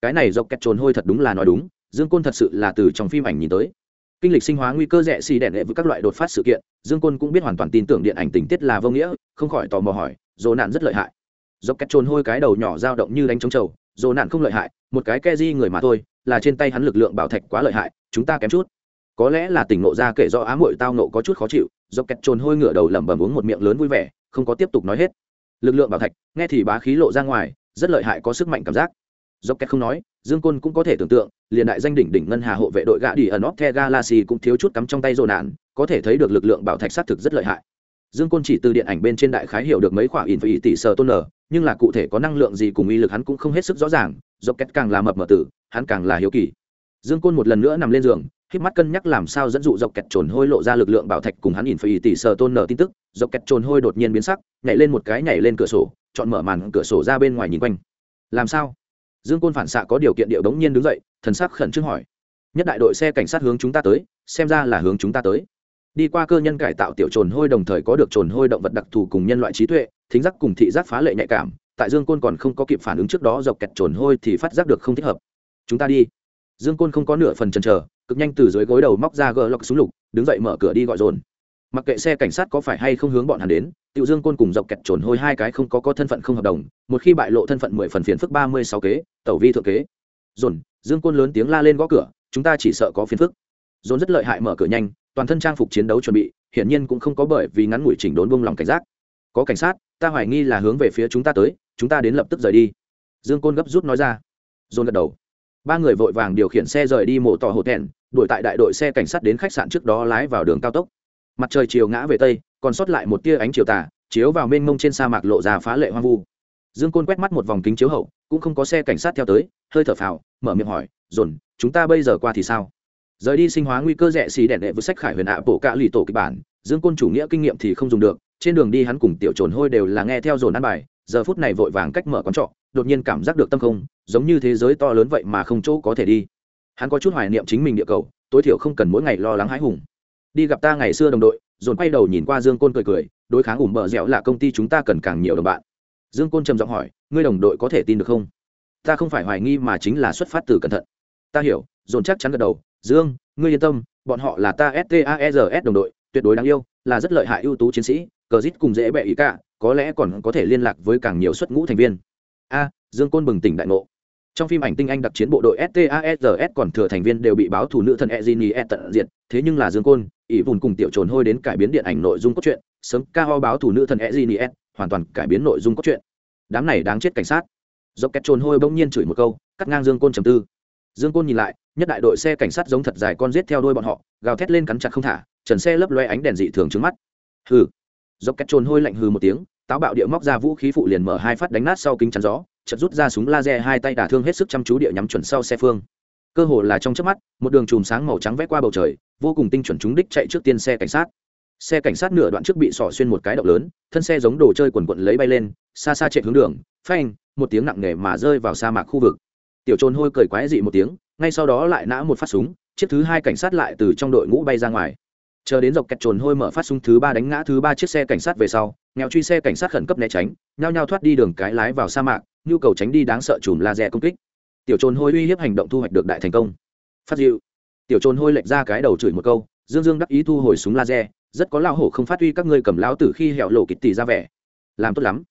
Cái này dọc kẹt trồn hôi thật đúng là nói đúng, dương côn thật sự là từ trong phim ảnh nhìn tới. Kinh lịch sinh hóa nguy cơ rẻ xì đẹn đệ với các loại đột phát sự kiện, dương côn cũng biết hoàn toàn tin tưởng điện ảnh tình tiết là vô nghĩa, không khỏi tò mò hỏi, dỗ nạn rất lợi hại. Dọc kẹt trồn hôi cái đầu nhỏ dao động như đánh trống trầu, dỗ nạn không lợi hại, một cái ke di người mà thôi, là trên tay hắn lực lượng bảo thạch quá lợi hại, chúng ta kém chút. Có lẽ là tỉnh nộ ra kể do á muội tao nộ có chút khó chịu, dọc kẹt trồn hôi ngửa đầu lẩm bẩm uống một miệng lớn vui vẻ không có tiếp tục nói hết. Lực lượng bảo thạch, nghe thì bá khí lộ ra ngoài, rất lợi hại có sức mạnh cảm giác. Dốc kẹt không nói, dương côn cũng có thể tưởng tượng, liền đại danh đỉnh đỉnh ngân hà hộ vệ đội gã đi ẩn óc the galaxy cũng thiếu chút cắm trong tay dồn nạn có thể thấy được lực lượng bảo thạch xác thực rất lợi hại. Dương côn chỉ từ điện ảnh bên trên đại khái hiểu được mấy khoản in phải tỷ sờ tôn nở nhưng là cụ thể có năng lượng gì cùng uy lực hắn cũng không hết sức rõ ràng, dốc két càng là mập mờ tử, hắn càng là hiếu kỳ. Dương côn một lần nữa nằm lên giường hít mắt cân nhắc làm sao dẫn dụ dọc kẹt trồn hôi lộ ra lực lượng bảo thạch cùng hắn nhìn phải tỷ sờ tôn nở tin tức, dọc kẹt trồn hôi đột nhiên biến sắc, nhảy lên một cái nhảy lên cửa sổ, chọn mở màn cửa sổ ra bên ngoài nhìn quanh. Làm sao? Dương côn phản xạ có điều kiện điệu đống nhiên đứng dậy, thần sắc khẩn trương hỏi. Nhất đại đội xe cảnh sát hướng chúng ta tới, xem ra là hướng chúng ta tới. Đi qua cơ nhân cải tạo tiểu trồn hôi đồng thời có được trồn hôi động vật đặc thù cùng nhân loại trí tuệ, thính giác cùng thị giác phá lệ nhạy cảm, tại dương côn còn không có kịp phản ứng trước đó dọc kẹt trồn hôi thì phát giác được không thích hợp. Chúng ta đi. Dương côn không có nửa phần chần chờ cực nhanh từ dưới gối đầu móc ra gờ lọc súng lục, đứng dậy mở cửa đi gọi dồn. Mặc kệ xe cảnh sát có phải hay không hướng bọn hắn đến, tiểu dương côn cùng dọc kẹt trồn hôi hai cái không có có thân phận không hợp đồng, một khi bại lộ thân phận mười phần phiền phức ba mươi sáu kế, tẩu vi thượng kế. Dồn, dương côn lớn tiếng la lên gõ cửa, chúng ta chỉ sợ có phiền phức. Dồn rất lợi hại mở cửa nhanh, toàn thân trang phục chiến đấu chuẩn bị, hiển nhiên cũng không có bởi vì ngắn ngủi chỉnh đốn bông lòng cảnh giác. Có cảnh sát, ta hoài nghi là hướng về phía chúng ta tới, chúng ta đến lập tức rời đi. Dương côn gấp rút nói ra. Dồn gật đầu. Ba người vội vàng điều khiển xe rời đi mổ tỏ hổ thẹn đuổi tại đại đội xe cảnh sát đến khách sạn trước đó lái vào đường cao tốc. Mặt trời chiều ngã về tây, còn sót lại một tia ánh chiều tà, chiếu vào mênh mông trên sa mạc lộ ra phá lệ hoang vu. Dương côn quét mắt một vòng kính chiếu hậu, cũng không có xe cảnh sát theo tới, hơi thở phào, mở miệng hỏi, dồn, chúng ta bây giờ qua thì sao? Rời đi sinh hóa nguy cơ rẻ xì đèn đệ với sách khải huyền ạ bộ cạ lì tổ kịch bản, dương côn chủ nghĩa kinh nghiệm thì không dùng được, trên đường đi hắn cùng tiểu trồn hôi đều là nghe theo dồn ăn bài, giờ phút này vội vàng cách mở quán trọ, đột nhiên cảm giác được tâm không, giống như thế giới to lớn vậy mà không chỗ có thể đi hắn có chút hoài niệm chính mình địa cầu, tối thiểu không cần mỗi ngày lo lắng hãi hùng. Đi gặp ta ngày xưa đồng đội, dồn quay đầu nhìn qua dương côn cười cười, đối kháng ủng bờ dẻo là công ty chúng ta cần càng nhiều đồng bạn. Dương côn trầm giọng hỏi, ngươi đồng đội có thể tin được không? Ta không phải hoài nghi mà chính là xuất phát từ cẩn thận. Ta hiểu, dồn chắc chắn gật đầu, dương, ngươi yên tâm, bọn họ là ta staers đồng đội, tuyệt đối đáng yêu, là rất lợi hại ưu tú chiến sĩ, cờ rít cùng dễ bẹ ý cả, có lẽ còn có thể liên lạc với càng nhiều xuất ngũ thành viên. A, dương côn bừng tỉnh đại ngộ trong phim ảnh tinh anh đặc chiến bộ đội staers còn thừa thành viên đều bị báo thủ nữ thần ezini e tận diệt, thế nhưng là dương côn, ỷ vùn cùng tiểu trồn hôi đến cải biến điện ảnh nội dung cốt truyện, sớm ca ho báo thủ nữ thần ezini e, hoàn toàn cải biến nội dung cốt truyện. Đám này đáng chết cảnh sát. Dốc kẹt trồn hôi bỗng nhiên chửi một câu, cắt ngang dương côn trầm tư. Dương côn nhìn lại, nhất đại đội xe cảnh sát giống thật dài con giết theo đuôi bọn họ, gào thét lên cắn chặt không thả, trần xe lấp loé ánh đèn dị thường trước mắt. Hừ. Dốc kẹt trồn hôi lạnh hừ một tiếng táo bạo địa móc ra vũ khí phụ liền mở hai phát đánh nát sau kính chắn gió chật rút ra súng laser hai tay đả thương hết sức chăm chú địa nhắm chuẩn sau xe phương. Cơ hồ là trong chớp mắt, một đường chùm sáng màu trắng vẽ qua bầu trời, vô cùng tinh chuẩn trúng đích chạy trước tiên xe cảnh sát. Xe cảnh sát nửa đoạn trước bị sỏ xuyên một cái động lớn, thân xe giống đồ chơi quần quận lấy bay lên, xa xa chạy hướng đường, phanh, một tiếng nặng nề mà rơi vào sa mạc khu vực. Tiểu trôn hôi cười quái dị một tiếng, ngay sau đó lại nã một phát súng, chiếc thứ hai cảnh sát lại từ trong đội ngũ bay ra ngoài chờ đến dọc kẹt trồn hôi mở phát súng thứ ba đánh ngã thứ ba chiếc xe cảnh sát về sau, nghèo truy xe cảnh sát khẩn cấp né tránh, nhao nhao thoát đi đường cái lái vào sa mạc, nhu cầu tránh đi đáng sợ chùm laser công kích. Tiểu trồn hôi uy hiếp hành động thu hoạch được đại thành công. Phát dịu. Tiểu trồn hôi lệch ra cái đầu chửi một câu, dương dương đắc ý thu hồi súng laser, rất có lao hổ không phát huy các ngươi cầm lão tử khi hẹo lộ kịch tỷ ra vẻ. Làm tốt lắm.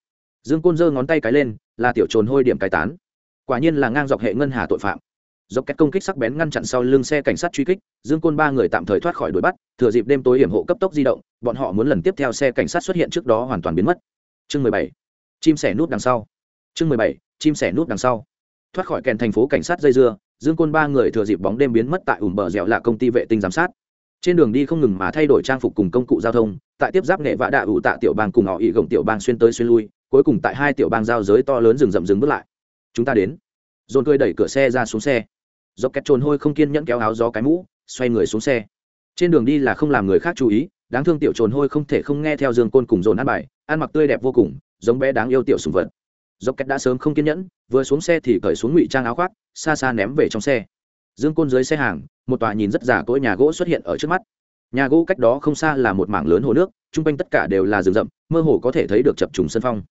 Dương côn giơ ngón tay cái lên, là tiểu trồn hôi điểm cái tán. Quả nhiên là ngang dọc hệ ngân hà tội phạm dọc cách công kích sắc bén ngăn chặn sau lưng xe cảnh sát truy kích, dương côn ba người tạm thời thoát khỏi đuổi bắt, thừa dịp đêm tối hiểm hộ cấp tốc di động, bọn họ muốn lần tiếp theo xe cảnh sát xuất hiện trước đó hoàn toàn biến mất. Chương mười bảy, chim sẻ nút đằng sau. Chương mười bảy, chim sẻ nút đằng sau. Thoát khỏi kèn thành phố cảnh sát dây dưa, dương côn ba người thừa dịp bóng đêm biến mất tại ủng bờ dẻo là công ty vệ tinh giám sát. Trên đường đi không ngừng mà thay đổi trang phục cùng công cụ giao thông, tại tiếp giáp nghệ vạ đạ ủ tạ tiểu bang cùng họ ị gồng tiểu bang xuyên tới xuyên lui, cuối cùng tại hai tiểu bang giao giới to lớn rừng rậm rừng bước lại. Chúng ta đến. Dồn cười đẩy cửa xe ra xuống xe. Dốc kẹt trồn hôi không kiên nhẫn kéo áo gió cái mũ, xoay người xuống xe. Trên đường đi là không làm người khác chú ý, đáng thương tiểu trồn hôi không thể không nghe theo dương côn cùng dồn ăn bài, ăn mặc tươi đẹp vô cùng, giống bé đáng yêu tiểu sùng vật. Dốc cách đã sớm không kiên nhẫn, vừa xuống xe thì cởi xuống ngụy trang áo khoác, xa xa ném về trong xe. Dương côn dưới xe hàng, một tòa nhìn rất giả cỗi nhà gỗ xuất hiện ở trước mắt. Nhà gỗ cách đó không xa là một mảng lớn hồ nước, chung quanh tất cả đều là rừng rậm, mơ hồ có thể thấy được chập trùng sân phong.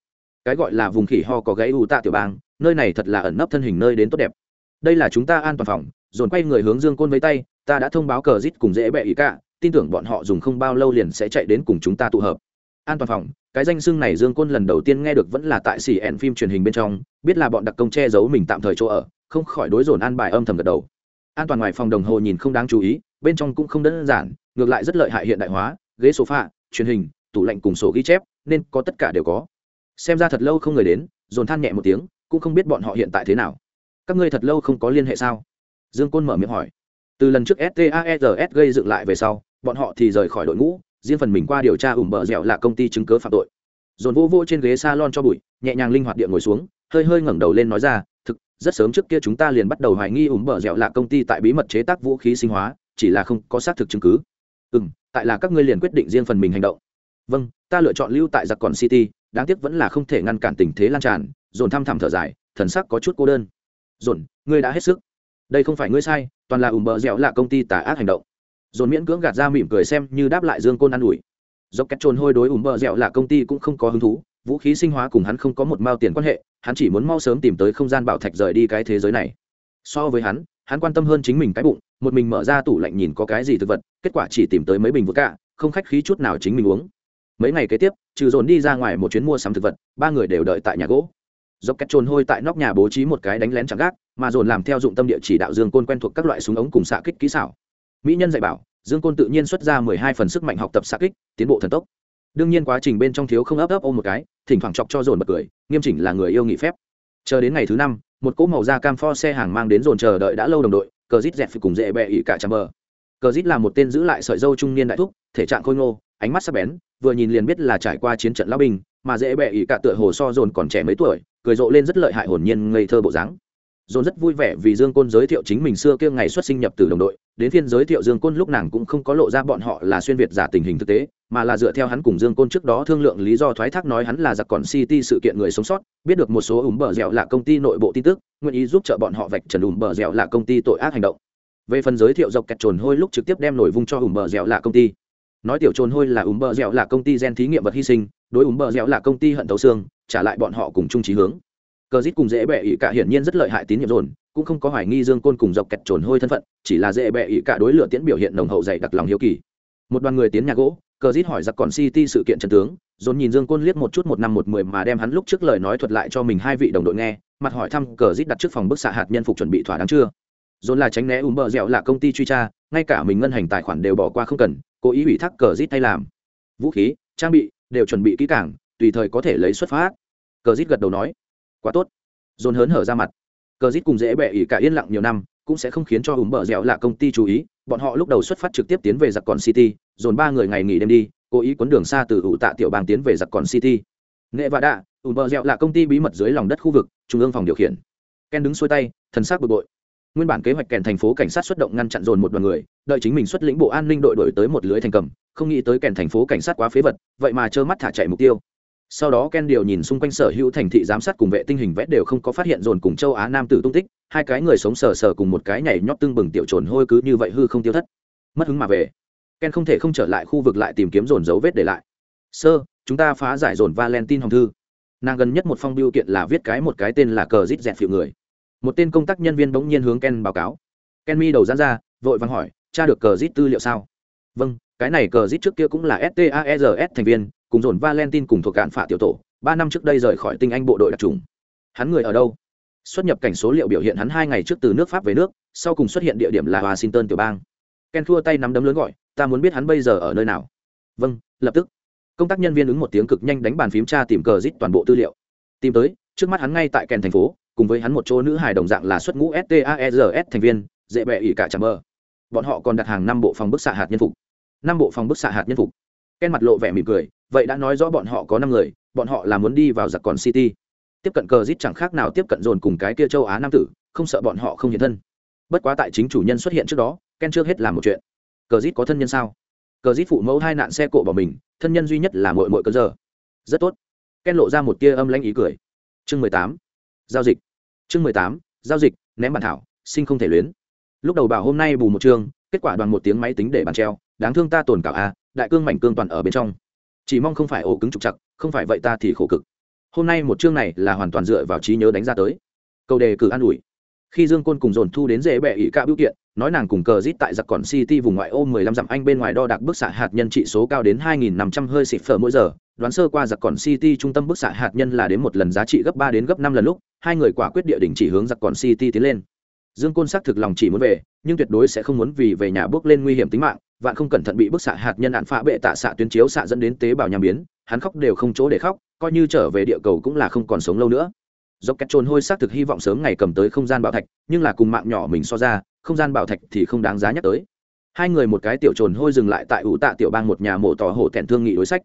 Cái gọi là vùng khỉ ho có gãy u tạ tiểu bang, nơi này thật là ẩn nấp thân hình nơi đến tốt đẹp đây là chúng ta an toàn phòng, dồn quay người hướng dương côn với tay, ta đã thông báo cờ rít cùng dễ bẹ ý cả, tin tưởng bọn họ dùng không bao lâu liền sẽ chạy đến cùng chúng ta tụ hợp. An toàn phòng, cái danh xưng này dương côn lần đầu tiên nghe được vẫn là tại xì ẹn phim truyền hình bên trong, biết là bọn đặc công che giấu mình tạm thời chỗ ở, không khỏi đối dồn an bài âm thầm gật đầu. An toàn ngoài phòng đồng hồ nhìn không đáng chú ý, bên trong cũng không đơn giản, ngược lại rất lợi hại hiện đại hóa, ghế sofa, truyền hình, tủ lạnh cùng sổ ghi chép, nên có tất cả đều có. Xem ra thật lâu không người đến, dồn than nhẹ một tiếng, cũng không biết bọn họ hiện tại thế nào các ngươi thật lâu không có liên hệ sao? Dương côn mở miệng hỏi. Từ lần trước staers gây dựng lại về sau, bọn họ thì rời khỏi đội ngũ, riêng phần mình qua điều tra ủng bờ dẻo là công ty chứng cớ phạm tội. Dồn vô vô trên ghế s a lon cho bụi, nhẹ nhàng linh hoạt địa ngồi xuống, hơi hơi ngẩng đầu lên nói ra, thực, rất sớm trước kia chúng ta liền bắt đầu hoài nghi ủng bờ dẻo là công ty tại bí mật chế tác vũ khí sinh hóa, chỉ là không có xác thực chứng cứ. Ừ n tại là các ngươi liền quyết định riêng phần mình hành động. Vâng ta lựa chọn lưu tại giặc còn city, đáng tiếc vẫn là không thể ngăn cản tình thế lan tràn. Dồn thăm thẳm thở dài, thần sắc có chút cô đơn dồn, ngươi đã hết sức. Đây không phải ngươi sai, toàn là ủng bờ dẻo là công ty tà ác hành động. Dồn miễn cưỡng gạt ra mỉm cười xem như đáp lại dương côn an ủi. Do cách trồn hôi đối ủng bờ dẻo là công ty cũng không có hứng thú, vũ khí sinh hóa cùng hắn không có một mao tiền quan hệ, hắn chỉ muốn mau sớm tìm tới không gian bảo thạch rời đi cái thế giới này. So với hắn hắn quan tâm hơn chính mình cái bụng, một mình mở ra tủ lạnh nhìn có cái gì thực vật, kết quả chỉ tìm tới mấy bình vượt cả không khách khí chút nào chính mình uống. Mấy ngày kế tiếp, trừ dồn đi ra ngoài một chuyến mua sắm thực vật, ba người đều đợi tại nhà gỗ dốc cách trồn hôi tại nóc nhà bố trí một cái đánh lén chẳng gác, mà dồn làm theo dụng tâm địa chỉ đạo dương côn quen thuộc các loại súng ống cùng xạ kích kỹ xảo. Mỹ nhân dạy bảo, dương côn tự nhiên xuất ra mười hai phần sức mạnh học tập xạ kích, tiến bộ thần tốc. Đương nhiên quá trình bên trong thiếu không ấp ấp ôm một cái, thỉnh thoảng chọc cho dồn bật cười, nghiêm chỉnh là người yêu nghị phép. Chờ đến ngày thứ năm, một cỗ màu da cam pho xe hàng mang đến dồn chờ đợi đã lâu đồng đội, cờ rít dẹt cùng dễ bẹ ỉ cả chạm bờ. Cờ rít là một tên giữ lại sợi dâu trung niên đại thúc, thể trạng khôi ngô, ánh mắt sắc bén, vừa nhìn liền biết là trải qua chiến trận lao binh, mà dễ bẹ ỉ cả tựa hồ so dồn còn trẻ mấy tuổi cười rộ lên rất lợi hại hồn nhiên ngây thơ bộ dáng. Dồn rất vui vẻ vì dương côn giới thiệu chính mình xưa kia ngày xuất sinh nhập từ đồng đội, đến phiên giới thiệu dương côn lúc nàng cũng không có lộ ra bọn họ là xuyên việt giả tình hình thực tế, mà là dựa theo hắn cùng dương côn trước đó thương lượng lý do thoái thác nói hắn là giặc còn city sự kiện người sống sót, biết được một số ủng bờ dẻo là công ty nội bộ tin tức, nguyện ý giúp trợ bọn họ vạch trần ủng bờ dẻo là công ty tội ác hành động. Về phần giới thiệu dọc kẹt trồn hôi lúc trực tiếp đem nổi vung cho ủng bờ dẻo là công ty. Nói tiểu trồn hôi là ủng bờ dẻo là công ty gen thí nghiệm vật hy sinh, đối ủng bờ dẻo là công ty hận tấu xương trả lại bọn họ cùng chung trí hướng. Cờ dít cùng dễ bẹ ỉ cả hiển nhiên rất lợi hại tín nhiệm dồn, cũng không có hoài nghi dương côn cùng dọc kẹt trồn hôi thân phận, chỉ là dễ bẹ ỉ cả đối lửa tiễn biểu hiện nồng hậu dày đặc lòng hiếu kỳ. Một đoàn người tiến nhà gỗ, cờ dít hỏi giặc còn city sự kiện trần tướng, dồn nhìn dương côn liếc một chút một năm một mười mà đem hắn lúc trước lời nói thuật lại cho mình hai vị đồng đội nghe, mặt hỏi thăm cờ dít đặt trước phòng bức xạ hạt nhân phục chuẩn bị thỏa đáng chưa? Dồn là tránh né ùm bờ dẻo là công ty truy tra, ngay cả mình ngân hành tài khoản đều bỏ qua không cần, cố ý ủy thác cờ dít thay làm. Vũ khí, trang bị, đều chuẩn bị kỹ cảng tùy thời có thể lấy xuất phát. Cờ dít gật đầu nói, quá tốt. Dồn hớn hở ra mặt. Cờ dít cùng dễ bẹ ỉ cả yên lặng nhiều năm, cũng sẽ không khiến cho ủng bờ dẻo là công ty chú ý. Bọn họ lúc đầu xuất phát trực tiếp tiến về giặc còn city, dồn ba người ngày nghỉ đêm đi, cố ý quấn đường xa từ ủ tạ tiểu bang tiến về giặc còn city. Nghệ và đạ ủng bờ dẻo là công ty bí mật dưới lòng đất khu vực, trung ương phòng điều khiển. Ken đứng xuôi tay, thần sắc bực bội. Nguyên bản kế hoạch kèn thành phố cảnh sát xuất động ngăn chặn dồn một đoàn người, đợi chính mình xuất lĩnh bộ an ninh đội đổi tới một lưới thành cầm, không nghĩ tới kèn thành phố cảnh sát quá phế vật, vậy mà trơ mắt thả chạy mục tiêu sau đó ken điều nhìn xung quanh sở hữu thành thị giám sát cùng vệ tinh hình vẽ đều không có phát hiện dồn cùng châu á nam tử tung tích, hai cái người sống sờ sờ cùng một cái nhảy nhót tưng bừng tiểu trồn hôi cứ như vậy hư không tiêu thất. Mất hứng mà về. Ken không thể không trở lại khu vực lại tìm kiếm dồn dấu vết để lại. Sơ, chúng ta phá giải dồn valentine hồng thư. Nàng gần nhất một phong biêu kiện là viết cái một cái tên là cờ rít dẹt phiệu người. Một tên công tác nhân viên bỗng nhiên hướng ken báo cáo. Ken mi đầu dán ra, vội vàng hỏi, cha được cờ rít tư liệu sao? Vâng cái này cờ rít trước kia cũng là STARS thành viên cùng dồn valentine cùng thuộc cạn phạ tiểu tổ, ba năm trước đây rời khỏi tinh anh bộ đội đặc trùng. Hắn người ở đâu? Xuất nhập cảnh số liệu biểu hiện hắn hai ngày trước từ nước pháp về nước, sau cùng xuất hiện địa điểm là washington tiểu bang. Ken thua tay nắm đấm lớn gọi, ta muốn biết hắn bây giờ ở nơi nào. Vâng lập tức. Công tác nhân viên ứng một tiếng cực nhanh đánh bàn phím tra tìm cờ rít toàn bộ tư liệu. Tìm tới, trước mắt hắn ngay tại kèn thành phố, cùng với hắn một chỗ nữ hài đồng dạng là xuất ngũ staers thành viên, dễ bẹ ỉ cả chạm mơ bọn họ còn đặt hàng năm bộ phòng bức xạ hạt nhân phục. Năm bộ phòng bức xạ hạt nhân phục. Ken mặt lộ vẻ mỉm cười vậy đã nói rõ bọn họ có năm người, bọn họ là muốn đi vào giặc còn city. Tiếp cận cờ rít chẳng khác nào tiếp cận dồn cùng cái kia châu á nam tử, không sợ bọn họ không hiện thân. Bất quá tại chính chủ nhân xuất hiện trước đó, ken trước hết làm một chuyện. Cờ dít có thân nhân sao? Cờ dít phụ mẫu hai nạn xe cộ bỏ mình, thân nhân duy nhất là mội mội cờ giờ. Rất tốt. Ken lộ ra một tia âm lãnh ý cười. Chương mười tám. Giao dịch. Chương mười tám. Giao dịch, ném bản thảo, sinh không thể luyến. Lúc đầu bảo hôm nay bù một chương kết quả đoàn một tiếng máy tính để bàn treo, đáng thương ta tồn cảo a đại cương mảnh cương toàn ở bên trong chỉ mong không phải ổ cứng trục chặt không phải vậy ta thì khổ cực. Hôm nay một chương này là hoàn toàn dựa vào trí nhớ đánh ra tới. Câu đề cử an ủi. Khi dương côn cùng dồn thu đến dễ bẹ ỉ ca biểu kiện, nói nàng cùng cờ rít tại giặc còn city vùng ngoại ô 15 dặm anh bên ngoài đo đạc bức xạ hạt nhân trị số cao đến 2.500 hơi xịt phở mỗi giờ, đoán sơ qua giặc còn city trung tâm bức xạ hạt nhân là đến một lần giá trị gấp 3 đến gấp 5 lần lúc, hai người quả quyết địa đỉnh chỉ hướng giặc còn city tiến lên dương côn xác thực lòng chỉ muốn về, nhưng tuyệt đối sẽ không muốn vì về nhà bước lên nguy hiểm tính mạng, vạn không cẩn thận bị bức xạ hạt nhân đạn phá bệ tạ xạ tuyến chiếu xạ dẫn đến tế bào nham biến, hắn khóc đều không chỗ để khóc, coi như trở về địa cầu cũng là không còn sống lâu nữa. Dốc cách trồn hôi xác thực hy vọng sớm ngày cầm tới không gian bảo thạch, nhưng là cùng mạng nhỏ mình so ra, không gian bảo thạch thì không đáng giá nhắc tới. Hai người một cái tiểu trồn hôi dừng lại tại ủ tạ tiểu bang một nhà mộ tỏ hổ thẹn thương nghị đối sách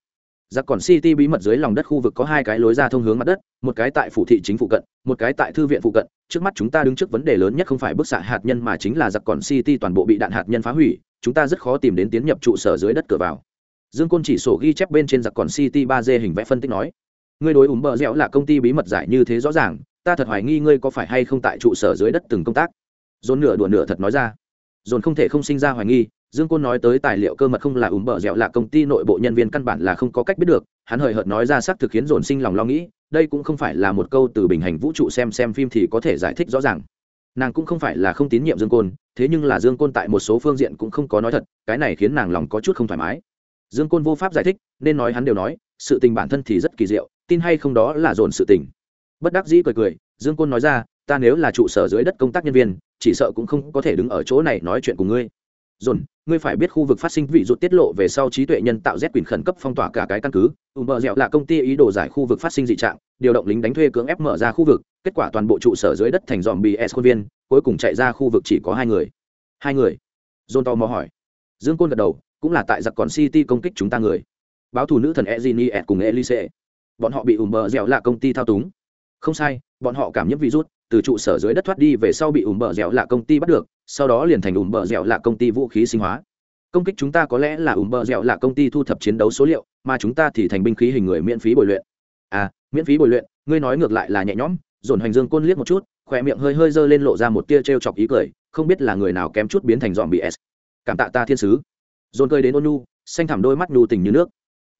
giặc còn city bí mật dưới lòng đất khu vực có hai cái lối ra thông hướng mặt đất, một cái tại phủ thị chính phụ cận, một cái tại thư viện phụ cận. Trước mắt chúng ta đứng trước vấn đề lớn nhất không phải bức xạ hạt nhân mà chính là giặc còn city toàn bộ bị đạn hạt nhân phá hủy, chúng ta rất khó tìm đến tiến nhập trụ sở dưới đất cửa vào. Dương côn chỉ sổ ghi chép bên trên giặc còn city ba d hình vẽ phân tích nói, ngươi đối ủng bờ dẻo là công ty bí mật giải như thế rõ ràng, ta thật hoài nghi ngươi có phải hay không tại trụ sở dưới đất từng công tác. Dồn nửa đùa nửa thật nói ra. Dồn không thể không sinh ra hoài nghi dương côn nói tới tài liệu cơ mật không là ủng bợ dẻo là công ty nội bộ nhân viên căn bản là không có cách biết được, hắn hời hợt nói ra xác thực khiến dồn sinh lòng lo nghĩ, đây cũng không phải là một câu từ bình hành vũ trụ xem xem phim thì có thể giải thích rõ ràng. Nàng cũng không phải là không tín nhiệm dương côn, thế nhưng là dương côn tại một số phương diện cũng không có nói thật, cái này khiến nàng lòng có chút không thoải mái. Dương côn vô pháp giải thích, nên nói hắn đều nói, sự tình bản thân thì rất kỳ diệu, tin hay không đó là dồn sự tình. Bất đắc dĩ cười cười, dương côn nói ra, ta nếu là trụ sở dưới đất công tác nhân viên, chỉ sợ cũng không có thể đứng ở chỗ này nói chuyện cùng ngươi dồn, ngươi phải biết khu vực phát sinh vị rụt tiết lộ về sau trí tuệ nhân tạo z quyền khẩn cấp phong tỏa cả cái căn cứ. Ùm bờ dẻo là công ty ý đồ giải khu vực phát sinh dị trạng, điều động lính đánh thuê cưỡng ép mở ra khu vực, kết quả toàn bộ trụ sở dưới đất thành dòm bị s khuôn viên, cuối cùng chạy ra khu vực chỉ có hai người. Hai người? Dồn to mò hỏi. Dương côn gật đầu, cũng là tại giặc còn city công kích chúng ta người. Báo thủ nữ thần ezini cùng elise. Bọn họ bị ùm bờ dẻo là công ty thao túng. Không sai, bọn họ cảm nhiễm virus từ trụ sở dưới đất thoát đi về sau bị ùm bờ dẻo là công ty bắt được, sau đó liền thành ùm bờ dẻo là công ty vũ khí sinh hóa. Công kích chúng ta có lẽ là ùm bờ dẻo là công ty thu thập chiến đấu số liệu, mà chúng ta thì thành binh khí hình người miễn phí bồi luyện. À miễn phí bồi luyện, ngươi nói ngược lại là nhẹ nhõm, dồn hoành dương côn liếc một chút, khỏe miệng hơi hơi dơ lên lộ ra một tia t r e o chọc ý cười, không biết là người nào kém chút biến thành dọn bị s. Cảm tạ ta thiên sứ. Dồn cười đến ôn nu xanh thẳm đôi mắt nhu tình như nước.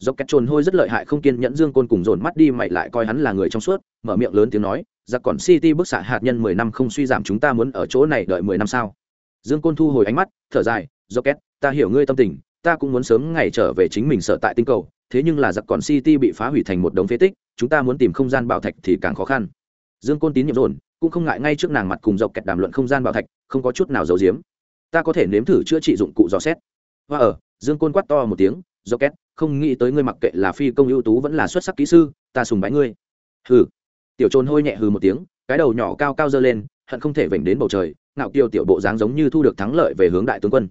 Dốc kẹt trồn hôi rất lợi hại không kiên nhẫn dương côn cùng dồn mắt đi mày lại coi hắn là người trong suốt, mở miệng lớn tiếng nói giặc còn city bức xạ hạt nhân mười năm không suy giảm chúng ta muốn ở chỗ này đợi mười năm sao? Dương côn thu hồi ánh mắt, thở dài do két ta hiểu ngươi tâm tình, ta cũng muốn sớm ngày trở về chính mình sở tại tinh cầu, thế nhưng là giặc còn city bị phá hủy thành một đống phế tích, chúng ta muốn tìm không gian bảo thạch thì càng khó khăn. Dương côn tín nhiệm dồn, cũng không ngại ngay trước nàng mặt cùng dọc kẹt đàm luận không gian bảo thạch, không có chút nào giấu giếm. Ta có thể nếm thử chữa trị dụng cụ dò xét. Và ở, dương côn quát to một tiếng dọc kẹt không nghĩ tới ngươi mặc kệ là phi công ưu tú vẫn là xuất sắc kỹ sư, ta sùng bái ngươi. Ừ tiểu trôn hôi nhẹ hừ một tiếng, cái đầu nhỏ cao cao dơ lên, hận không thể vểnh đến bầu trời, ngạo kiều tiểu bộ dáng giống như thu được thắng lợi về hướng đại tướng quân.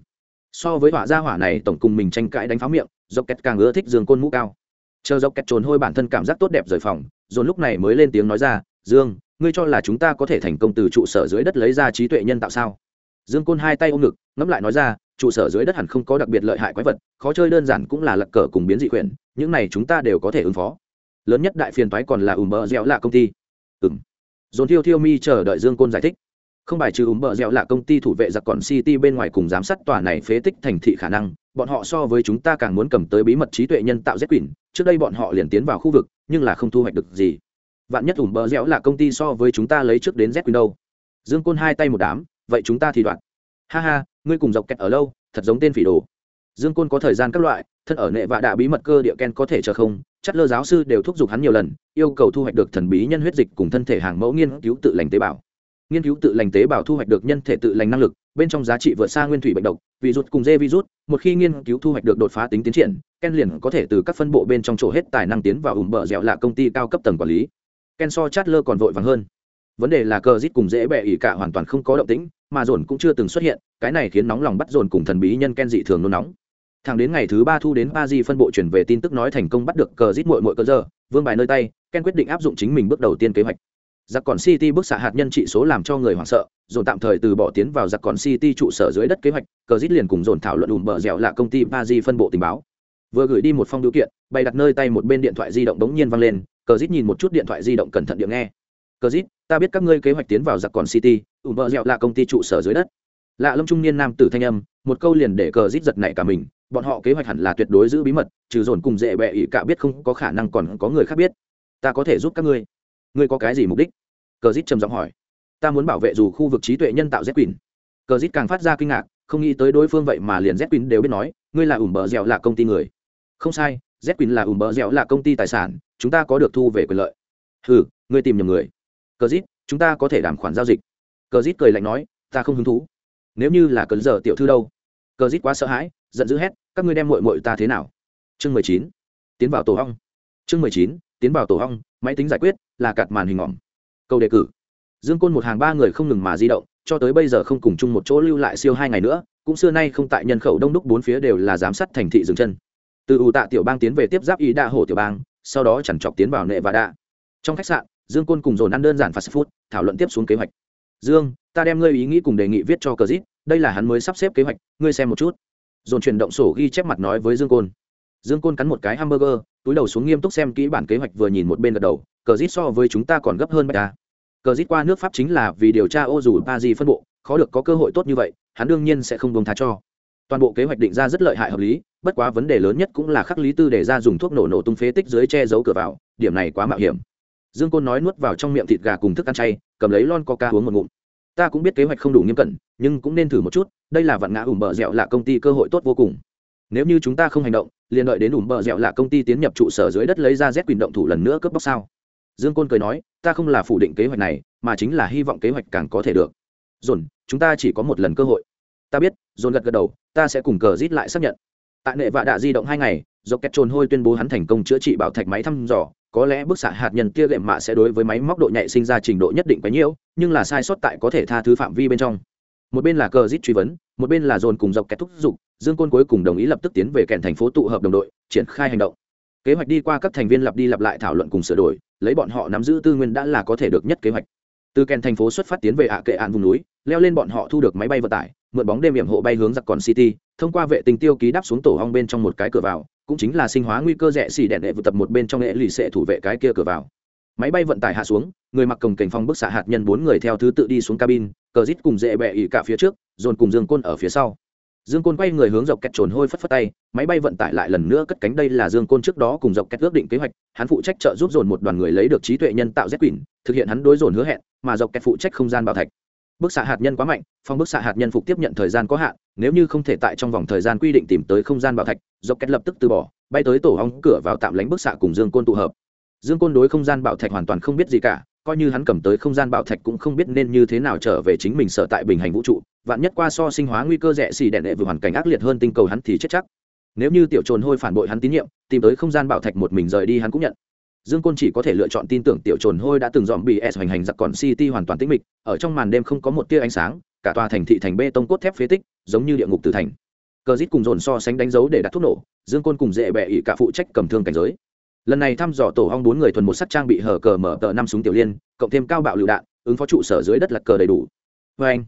So với hỏa gia hỏa này, tổng cùng mình tranh cãi đánh pháo miệng dọc kẹt càng ưa thích dương côn mũ cao. Chờ dọc kẹt trồn hôi bản thân cảm giác tốt đẹp rời phòng dồn lúc này mới lên tiếng nói ra, dương, ngươi cho là chúng ta có thể thành công từ trụ sở dưới đất lấy ra trí tuệ nhân tạo sao? Dương côn hai tay ôm ngực, ngẫm lại nói ra, trụ sở dưới đất hẳn không có đặc biệt lợi hại quái vật, khó chơi đơn giản cũng là lật cờ cùng biến dị quyển những này chúng ta đều có thể ứng phó. Lớn nhất đại phiền toái còn là ùm bờ dẻo là công ty ừng dồn thiêu thiêu mi chờ đợi dương côn giải thích. Không bài trừ ủng bờ dẻo là công ty thủ vệ giặc còn city bên ngoài cùng giám sát tòa này phế tích thành thị khả năng, bọn họ so với chúng ta càng muốn cầm tới bí mật trí tuệ nhân tạo z quỷ. Trước đây bọn họ liền tiến vào khu vực, nhưng là không thu hoạch được gì. Vạn nhất ủng bờ dẻo là công ty so với chúng ta lấy trước đến z quỷ đâu? Dương côn hai tay một đám, vậy chúng ta thì đoạn ha ha, ngươi cùng dọc kẹt ở lâu, thật giống tên phỉ đồ. Dương côn có thời gian các loại, thân ở nệ vạ đạ bí mật cơ địa ken có thể chờ không? Chất lơ giáo sư đều thúc giục hắn nhiều lần, yêu cầu thu hoạch được thần bí nhân huyết dịch cùng thân thể hàng mẫu nghiên cứu tự lành tế bào. Nghiên cứu tự lành tế bào thu hoạch được nhân thể tự lành năng lực, bên trong giá trị vượt xa nguyên thủy bệnh độc virus rút cùng dê virus một khi nghiên cứu thu hoạch được đột phá tính tiến triển, ken liền có thể từ các phân bộ bên trong chỗ hết tài năng tiến vào ủng bờ dẻo là công ty cao cấp tầng quản lý. Ken so chát lơ còn vội vàng hơn. Vấn đề là cờ rít cùng dễ bẹ ỉ cả hoàn toàn không có động tĩnh, mà dồn cũng chưa từng xuất hiện, cái này khiến nóng lòng bắt dồn cùng thần bí nhân ken dị thường nôn nóng thẳng đến ngày thứ ba thu đến ba di phân bộ chuyển về tin tức nói thành công bắt được cờ rít mội mội cờ giờ, vương bài nơi tay, ken quyết định áp dụng chính mình bước đầu tiên kế hoạch. Giặc còn city bức xạ hạt nhân trị số làm cho người hoảng sợ, dồn tạm thời từ bỏ tiến vào giặc còn city trụ sở dưới đất kế hoạch, cờ rít liền cùng dồn thảo luận ùm bờ dẻo là công ty ba di phân bộ tình báo. Vừa gửi đi một phong điều kiện, bày đặt nơi tay một bên điện thoại di động đống nhiên văng lên, cờ rít nhìn một chút điện thoại di động cẩn thận điện nghe. Cờ rít, ta biết các ngươi kế hoạch tiến vào giặc còn city, ùm bờ dẻo là công ty trụ sở dưới đất. Lạ lâm trung niên nam tử thanh âm, một câu liền để cờ rít giật nảy cả mình bọn họ kế hoạch hẳn là tuyệt đối giữ bí mật, trừ dồn cùng dễ bẹ ỉ cả biết không có khả năng còn có người khác biết. Ta có thể giúp các ngươi. Ngươi có cái gì mục đích? Cờ dít trầm giọng hỏi. Ta muốn bảo vệ dù khu vực trí tuệ nhân tạo z quỳnh cờ dít càng phát ra kinh ngạc, không nghĩ tới đối phương vậy mà liền z quỳnh đều biết nói, ngươi là ủm bờ dẻo là công ty người. Không sai, z quỳnh là ủm bờ dẻo là công ty tài sản, chúng ta có được thu về quyền lợi. Ừ ngươi tìm nhầm người. Cờ dít, chúng ta có thể đảm khoản giao dịch. Cờ dít cười lạnh nói, ta không hứng thú. Nếu như là cấn giờ tiểu thư đâu? Cờ dít quá sợ hãi giận dữ hét, các ngươi đem mội mội ta thế nào? Chương mười chín, tiến vào tổ hong. Chương mười chín, tiến vào tổ hong, máy tính giải quyết, là cạt màn hình ngỏm. Câu đề cử. Dương côn một hàng ba người không ngừng mà di động, cho tới bây giờ không cùng chung một chỗ lưu lại siêu hai ngày nữa, cũng xưa nay không tại nhân khẩu đông đúc bốn phía đều là giám sát thành thị dừng chân. Từ ủ tạ tiểu bang tiến về tiếp giáp ý đa hồ tiểu bang, sau đó chẳng chọc tiến vào nệ và đạ. Trong khách sạn, dương côn cùng dồn ăn đơn giản fast food, thảo luận tiếp xuống kế hoạch. Dương, ta đem ngươi ý nghĩ cùng đề nghị viết cho cờ dít đây là hắn mới sắp xếp kế hoạch, ngươi xem một chút dồn chuyển động sổ ghi chép mặt nói với dương côn. Dương côn cắn một cái hamburger, túi đầu xuống nghiêm túc xem kỹ bản kế hoạch vừa nhìn một bên gật đầu, cờ rít so với chúng ta còn gấp hơn bạch ta. Cờ rít qua nước pháp chính là vì điều tra ô dù ba di phân bộ, khó được có cơ hội tốt như vậy, hắn đương nhiên sẽ không bông tha cho. Toàn bộ kế hoạch định ra rất lợi hại hợp lý, bất quá vấn đề lớn nhất cũng là khắc lý tư để ra dùng thuốc nổ nổ tung phế tích dưới che giấu cửa vào, điểm này quá mạo hiểm. Dương côn nói nuốt vào trong miệng thịt gà cùng thức ăn chay, cầm lấy lon coca uống một ngụm ta cũng biết kế hoạch không đủ nghiêm cẩn, nhưng cũng nên thử một chút, đây là vạn ngã ủ bờ dẻo là công ty cơ hội tốt vô cùng. Nếu như chúng ta không hành động, liền đợi đến ủ bờ dẻo là công ty tiến nhập trụ sở dưới đất lấy ra z quyền động thủ lần nữa cướp bóc sao? Dương côn cười nói, ta không là phủ định kế hoạch này, mà chính là hy vọng kế hoạch càng có thể được. Dồn, chúng ta chỉ có một lần cơ hội. Ta biết, dồn gật gật đầu, ta sẽ cùng cờ rít lại xác nhận tại nệ vạ đạ di động hai ngày do kết trồn hôi tuyên bố hắn thành công chữa trị bảo thạch máy thăm dò. Có lẽ bức xạ hạt nhân kia gệm mạ sẽ đối với máy móc độ nhạy sinh ra trình độ nhất định bấy nhiêu nhưng là sai sót tại có thể tha thứ phạm vi bên trong. Một bên là cờ rít truy vấn, một bên là dồn cùng dọc kết thúc giục, dương côn cuối cùng đồng ý lập tức tiến về kèn thành phố tụ hợp đồng đội, triển khai hành động. Kế hoạch đi qua các thành viên lặp đi lặp lại thảo luận cùng sửa đổi, lấy bọn họ nắm giữ tư nguyên đã là có thể được nhất kế hoạch. Từ kèn thành phố xuất phát tiến về ạ kệ ạn vùng núi, leo lên bọn họ thu được máy bay vận tải mượn bóng đêm hiểm hộ bay hướng giặc còn city, thông qua vệ tinh tiêu ký đáp xuống tổ hong bên trong một cái cửa vào, cũng chính là sinh hóa nguy cơ rẻ xì đèn đệ vượt tập một bên trong hệ lì xệ thủ vệ cái kia cửa vào. Máy bay vận tải hạ xuống, người mặc cồng cảnh phong bức xạ hạt nhân bốn người theo thứ tự đi xuống cabin, cờ rít cùng dễ bẹ ỉ cả phía trước, dồn cùng dương côn ở phía sau. Dương côn quay người hướng dọc kẹt trồn hôi phất phất tay, máy bay vận tải lại lần nữa cất cánh đây là dương côn trước đó cùng dọc kẹt ước định kế hoạch, hắn phụ trách trợ giúp dồn một đoàn người lấy được trí tuệ nhân tạo z quỷ, thực hiện hắn đối dồn hứa hẹn, mà dọc kẹt phụ trách không gian bảo thạch bức xạ hạt nhân quá mạnh, phong bức xạ hạt nhân phục tiếp nhận thời gian có hạn, nếu như không thể tại trong vòng thời gian quy định tìm tới không gian bảo thạch, dọc kết lập tức từ bỏ, bay tới tổ hóng cửa vào tạm lánh bức xạ cùng dương côn tụ hợp. Dương côn đối không gian bảo thạch hoàn toàn không biết gì cả, coi như hắn cầm tới không gian bảo thạch cũng không biết nên như thế nào trở về chính mình sở tại bình hành vũ trụ, vạn nhất qua so sinh hóa nguy cơ rẻ xì đẹn đệ vừa hoàn cảnh ác liệt hơn tinh cầu hắn thì chết chắc. Nếu như tiểu trồn hôi phản bội hắn tín nhiệm, tìm tới không gian bảo thạch một mình rời đi hắn cũng nhận dương côn chỉ có thể lựa chọn tin tưởng tiểu trồn hôi đã từng dọn bị s hoành hành giặc còn city hoàn toàn tĩnh mịch, ở trong màn đêm không có một tia ánh sáng, cả tòa thành thị thành bê tông cốt thép phế tích, giống như địa ngục tử thành. Cờ dít cùng dồn so sánh đánh dấu để đặt thuốc nổ, dương côn cùng dễ bẹ ỉ cả phụ trách cầm thương cảnh giới. Lần này thăm dò tổ hong bốn người thuần một sắc trang bị hở cờ mở tờ năm súng tiểu liên, cộng thêm cao bạo lựu đạn, ứng phó trụ sở dưới đất lật cờ đầy đủ. Vê anh,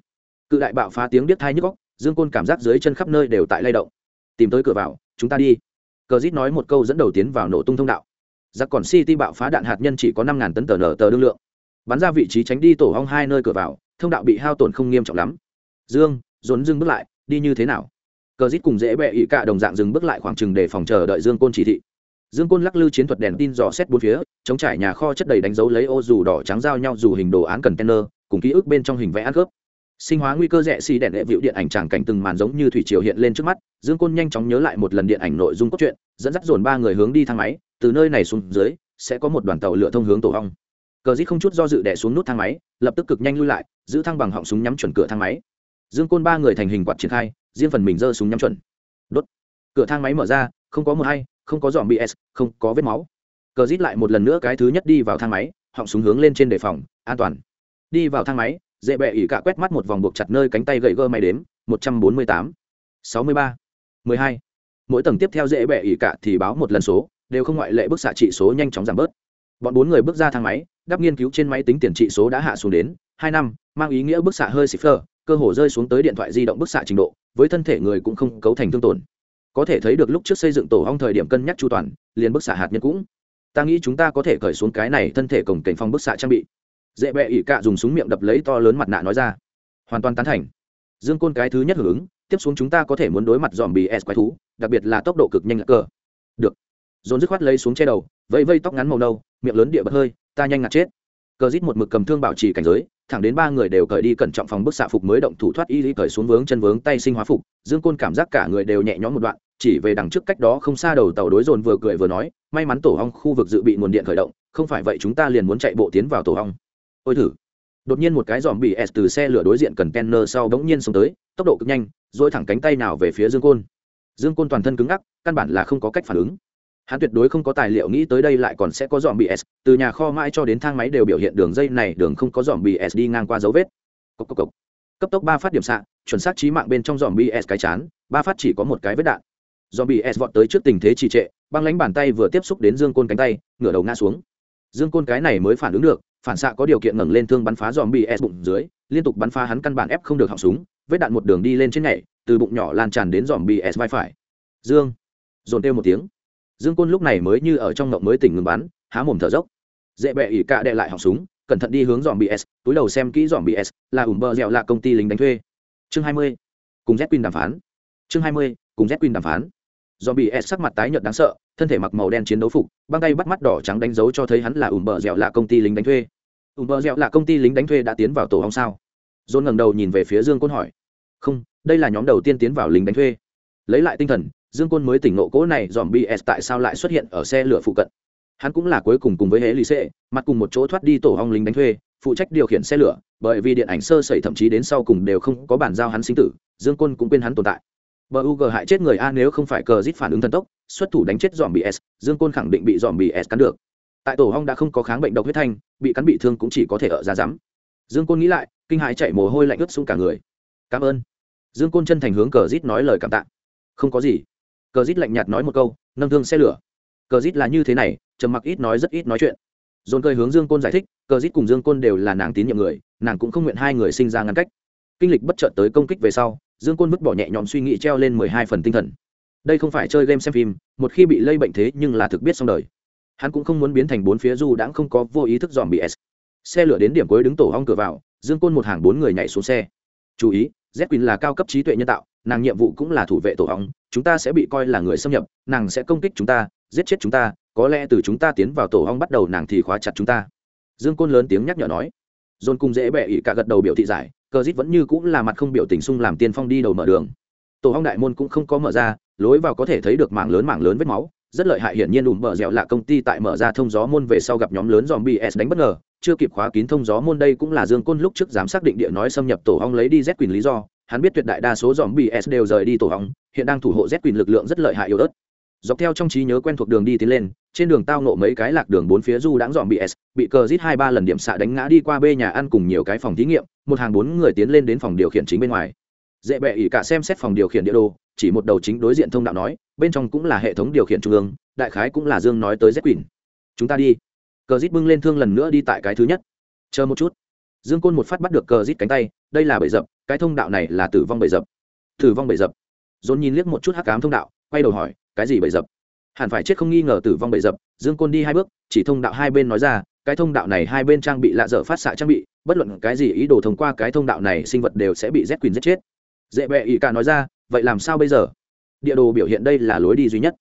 cự đại bạo phá tiếng biết thai nhức góc dương côn cảm giác dưới chân khắp nơi đều tại lay động. Tìm tới cửa vào, chúng ta đi. Cờ dít nói một câu dẫn đầu tiến vào nổ tung thông đạo giặc còn city bạo phá đạn hạt nhân chỉ có năm ngàn tấn tờ nở tờ đương lượng. Bắn ra vị trí tránh đi tổ hong hai nơi cửa vào, thông đạo bị hao tổn không nghiêm trọng lắm. Dương, dồn dưng bước lại, đi như thế nào? Cờ dít cùng dễ bẹ ỵ cả đồng dạng dừng bước lại khoảng chừng để phòng chờ đợi dương côn chỉ thị. Dương côn lắc lư chiến thuật đèn tin dò xét bốn phía, chống trải nhà kho chất đầy đánh dấu lấy ô dù đỏ trắng giao nhau dù hình đồ án cần container, cùng ký ức bên trong hình vẽ ăn khớp. Sinh hóa nguy cơ rẻ xì đèn đệ vịu điện ảnh tràng cảnh từng màn giống như thủy triều hiện lên trước mắt, dương côn nhanh chóng nhớ lại một lần điện ảnh nội dung cốt truyện, dẫn dắt dồn ba người hướng đi thang máy từ nơi này xuống dưới, sẽ có một đoàn tàu lửa thông hướng tổ hong cờ dít không chút do dự đẻ xuống nút thang máy, lập tức cực nhanh lui lại, giữ thang bằng họng súng nhắm chuẩn cửa thang máy. Dương côn ba người thành hình quạt triển khai, riêng phần mình giơ súng nhắm chuẩn. Đốt. Cửa thang máy mở ra, không có một hay, không có dòm bs không có vết máu. Cờ dít lại một lần nữa cái thứ nhất đi vào thang máy, họng súng hướng lên trên đề phòng, an toàn. Đi vào thang máy, dễ bẹ ỉ cả quét mắt một vòng buộc chặt nơi cánh tay gậy gơ máy đếm, một trăm bốn mươi tám, sáu mươi ba, mười hai. Mỗi tầng tiếp theo dễ bẹ ỉ cả thì báo một lần số đều không ngoại lệ bức xạ trị số nhanh chóng giảm bớt. Bọn bốn người bước ra thang máy đắp nghiên cứu trên máy tính tiền trị số đã hạ xuống đến hai năm, mang ý nghĩa bức xạ hơi xịt phơ cơ hồ rơi xuống tới điện thoại di động bức xạ trình độ, với thân thể người cũng không cấu thành thương tổn. Có thể thấy được lúc trước xây dựng tổ hong thời điểm cân nhắc chu toàn, liền bức xạ hạt nhân cũng. Ta nghĩ chúng ta có thể cởi xuống cái này thân thể cổng cảnh phong bức xạ trang bị. Dễ bẹ ỉ cạ dùng súng miệng đập lấy to lớn mặt nạ nói ra. Hoàn toàn tán thành. Dương côn cái thứ nhất hưởng ứng, tiếp xuống chúng ta có thể muốn đối mặt dòm bì s quái thú, đặc biệt là tốc độ cực nhanh lạc cờ. Được dồn dứt khoát lấy xuống che đầu, vẫy vây tóc ngắn màu nâu, miệng lớn địa bật hơi, ta nhanh ngạt chết. Cờ rít một mực cầm thương bảo trì cảnh giới, thẳng đến ba người đều cởi đi cẩn trọng phòng bức xạ phục mới động thủ thoát y lý cởi xuống vướng chân vướng tay sinh hóa phục. Dương côn cảm giác cả người đều nhẹ nhõm một đoạn, chỉ về đằng trước cách đó không xa đầu tàu đối dồn vừa cười vừa nói, may mắn tổ hong khu vực dự bị nguồn điện khởi động, không phải vậy chúng ta liền muốn chạy bộ tiến vào tổ hong ôi thử. Đột nhiên một cái dòm bị s từ xe lửa đối diện cần kenner sau bỗng nhiên xông tới, tốc độ cực nhanh dỗi thẳng cánh tay nào về phía dương côn. Dương côn toàn thân cứng ngắc, căn bản là không có cách phản ứng hắn tuyệt đối không có tài liệu nghĩ tới đây lại còn sẽ có dòm bs s, từ nhà kho mãi cho đến thang máy đều biểu hiện đường dây này, đường không có dòm bs s đi ngang qua dấu vết. Cốc cốc cốc. cấp tốc ba phát điểm xạ, chuẩn xác trí mạng bên trong dòm bs s cái chán, ba phát chỉ có một cái vết đạn. Dòm bs s vọt tới trước tình thế trì trệ, băng lánh bàn tay vừa tiếp xúc đến dương côn cánh tay, ngửa đầu ngã xuống. Dương côn cái này mới phản ứng được, phản xạ có điều kiện ngẩng lên thương bắn phá dòm bs s bụng dưới, liên tục bắn phá hắn căn bản ép không được họng súng, vết đạn một đường đi lên trên nhảy, từ bụng nhỏ lan tràn đến dòm bs s vai phải. Dương. Dồn kêu một tiếng dương côn lúc này mới như ở trong ngộng mới tỉnh ngừng bắn, há mồm thở dốc. Dễ bẹ ỉ cạ đệ lại họng súng, cẩn thận đi hướng dòm bs túi đầu xem kỹ dòm bs là ủng bờ dẻo là công ty lính đánh thuê. Chương hai mươi, cùng z queen đàm phán. Chương hai mươi, cùng z queen đàm phán. Dòm bs sắc mặt tái nhợt đáng sợ, thân thể mặc màu đen chiến đấu phục, băng tay bắt mắt đỏ trắng đánh dấu cho thấy hắn là ủng bờ dẻo là công ty lính đánh thuê. Ủng bờ dẻo là công ty lính đánh thuê đã tiến vào tổ hong sao? Dồn ngẩng đầu nhìn về phía dương côn hỏi. Không, đây là nhóm đầu tiên tiến vào lính đánh thuê. Lấy lại tinh thần dương côn mới tỉnh nộ cỗ này dòm bs tại sao lại xuất hiện ở xe lửa phụ cận? Hắn cũng là cuối cùng cùng với hễ lý sệ mặt cùng một chỗ thoát đi tổ hong lính đánh thuê, phụ trách điều khiển xe lửa, bởi vì điện ảnh sơ sẩy thậm chí đến sau cùng đều không có bản giao hắn sinh tử, dương côn cũng quên hắn tồn tại. Bờ u g hại chết người a nếu không phải cờ Rít phản ứng thần tốc, xuất thủ đánh chết dòm bs dương côn khẳng định bị dòm bs cắn được. Tại tổ hong đã không có kháng bệnh độc huyết thanh, bị cắn bị thương cũng chỉ có thể ở ra rắm dương côn nghĩ lại, kinh hãi chạy mồ hôi lạnh ướt xuống cả người. Cảm ơn. Dương côn chân thành hướng cờ Rít nói lời cảm tạ. Không có gì cờ rít lạnh nhạt nói một câu, nâng thương xe lửa. Cờ rít là như thế này, trầm mặc ít nói rất ít nói chuyện. Dồn cơi hướng dương côn giải thích, cờ rít cùng dương côn đều là nàng tín nhiệm người, nàng cũng không nguyện hai người sinh ra ngăn cách. Kinh lịch bất chợt tới công kích về sau, dương côn vứt bỏ nhẹ nhõm suy nghĩ treo lên mười hai phần tinh thần. Đây không phải chơi game xem phim, một khi bị lây bệnh thế nhưng là thực biết xong đời. Hắn cũng không muốn biến thành bốn phía du đãng không có vô ý thức dòm bị s. Xe lửa đến điểm cuối đứng tổ hong cửa vào, dương côn một hàng bốn người nhảy xuống xe. Chú ý, z quỳnh là cao cấp trí tuệ nhân tạo nàng nhiệm vụ cũng là thủ vệ tổ hóng chúng ta sẽ bị coi là người xâm nhập, nàng sẽ công kích chúng ta, giết chết chúng ta, có lẽ từ chúng ta tiến vào tổ hóng bắt đầu nàng thì khóa chặt chúng ta. Dương côn lớn tiếng nhắc nhở nói. Dồn cùng dễ bẹ ỉ cả gật đầu biểu thị giải, cờ dít vẫn như cũng là mặt không biểu tình sung làm tiên phong đi đầu mở đường. Tổ hong đại môn cũng không có mở ra, lối vào có thể thấy được mảng lớn mảng lớn vết máu, rất lợi hại hiển nhiên đùm bờ dẻo là công ty tại mở ra thông gió môn về sau gặp nhóm lớn dòm bs đánh bất ngờ, chưa kịp khóa kín thông gió môn đây cũng là dương côn lúc trước dám xác định địa nói xâm nhập tổ hong lấy đi z quyền lý do hắn biết tuyệt đại đa số dòm bs đều rời đi tổ hóng, hiện đang thủ hộ z quyền lực lượng rất lợi hại yếu ớt. Dọc theo trong trí nhớ quen thuộc đường đi tiến lên, trên đường tao nộ mấy cái lạc đường bốn phía du đãng dòm bs bị cờ rít hai ba lần điểm xạ đánh ngã đi qua bê nhà ăn cùng nhiều cái phòng thí nghiệm, một hàng bốn người tiến lên đến phòng điều khiển chính bên ngoài. Dễ bẹ ỉ cả xem xét phòng điều khiển địa đồ, chỉ một đầu chính đối diện thông đạo nói, bên trong cũng là hệ thống điều khiển trung ương, đại khái cũng là dương nói tới z quyền chúng ta đi. Cờ rít bưng lên thương lần nữa đi tại cái thứ nhất. Chờ một chút. Dương côn một phát bắt được cờ rít cánh tay, đây là bẫy dập cái thông đạo này là tử vong bầy dập. Tử vong bầy dập. Dồn nhìn liếc một chút hắc cám thông đạo, quay đầu hỏi, cái gì bầy dập? Hẳn phải chết không nghi ngờ tử vong bầy dập, dương côn đi hai bước, chỉ thông đạo hai bên nói ra, cái thông đạo này hai bên trang bị lạ dở phát xạ trang bị, bất luận cái gì ý đồ thông qua cái thông đạo này sinh vật đều sẽ bị rét quyền giết chết. Dễ bẹ ý cả nói ra, vậy làm sao bây giờ? Địa đồ biểu hiện đây là lối đi duy nhất.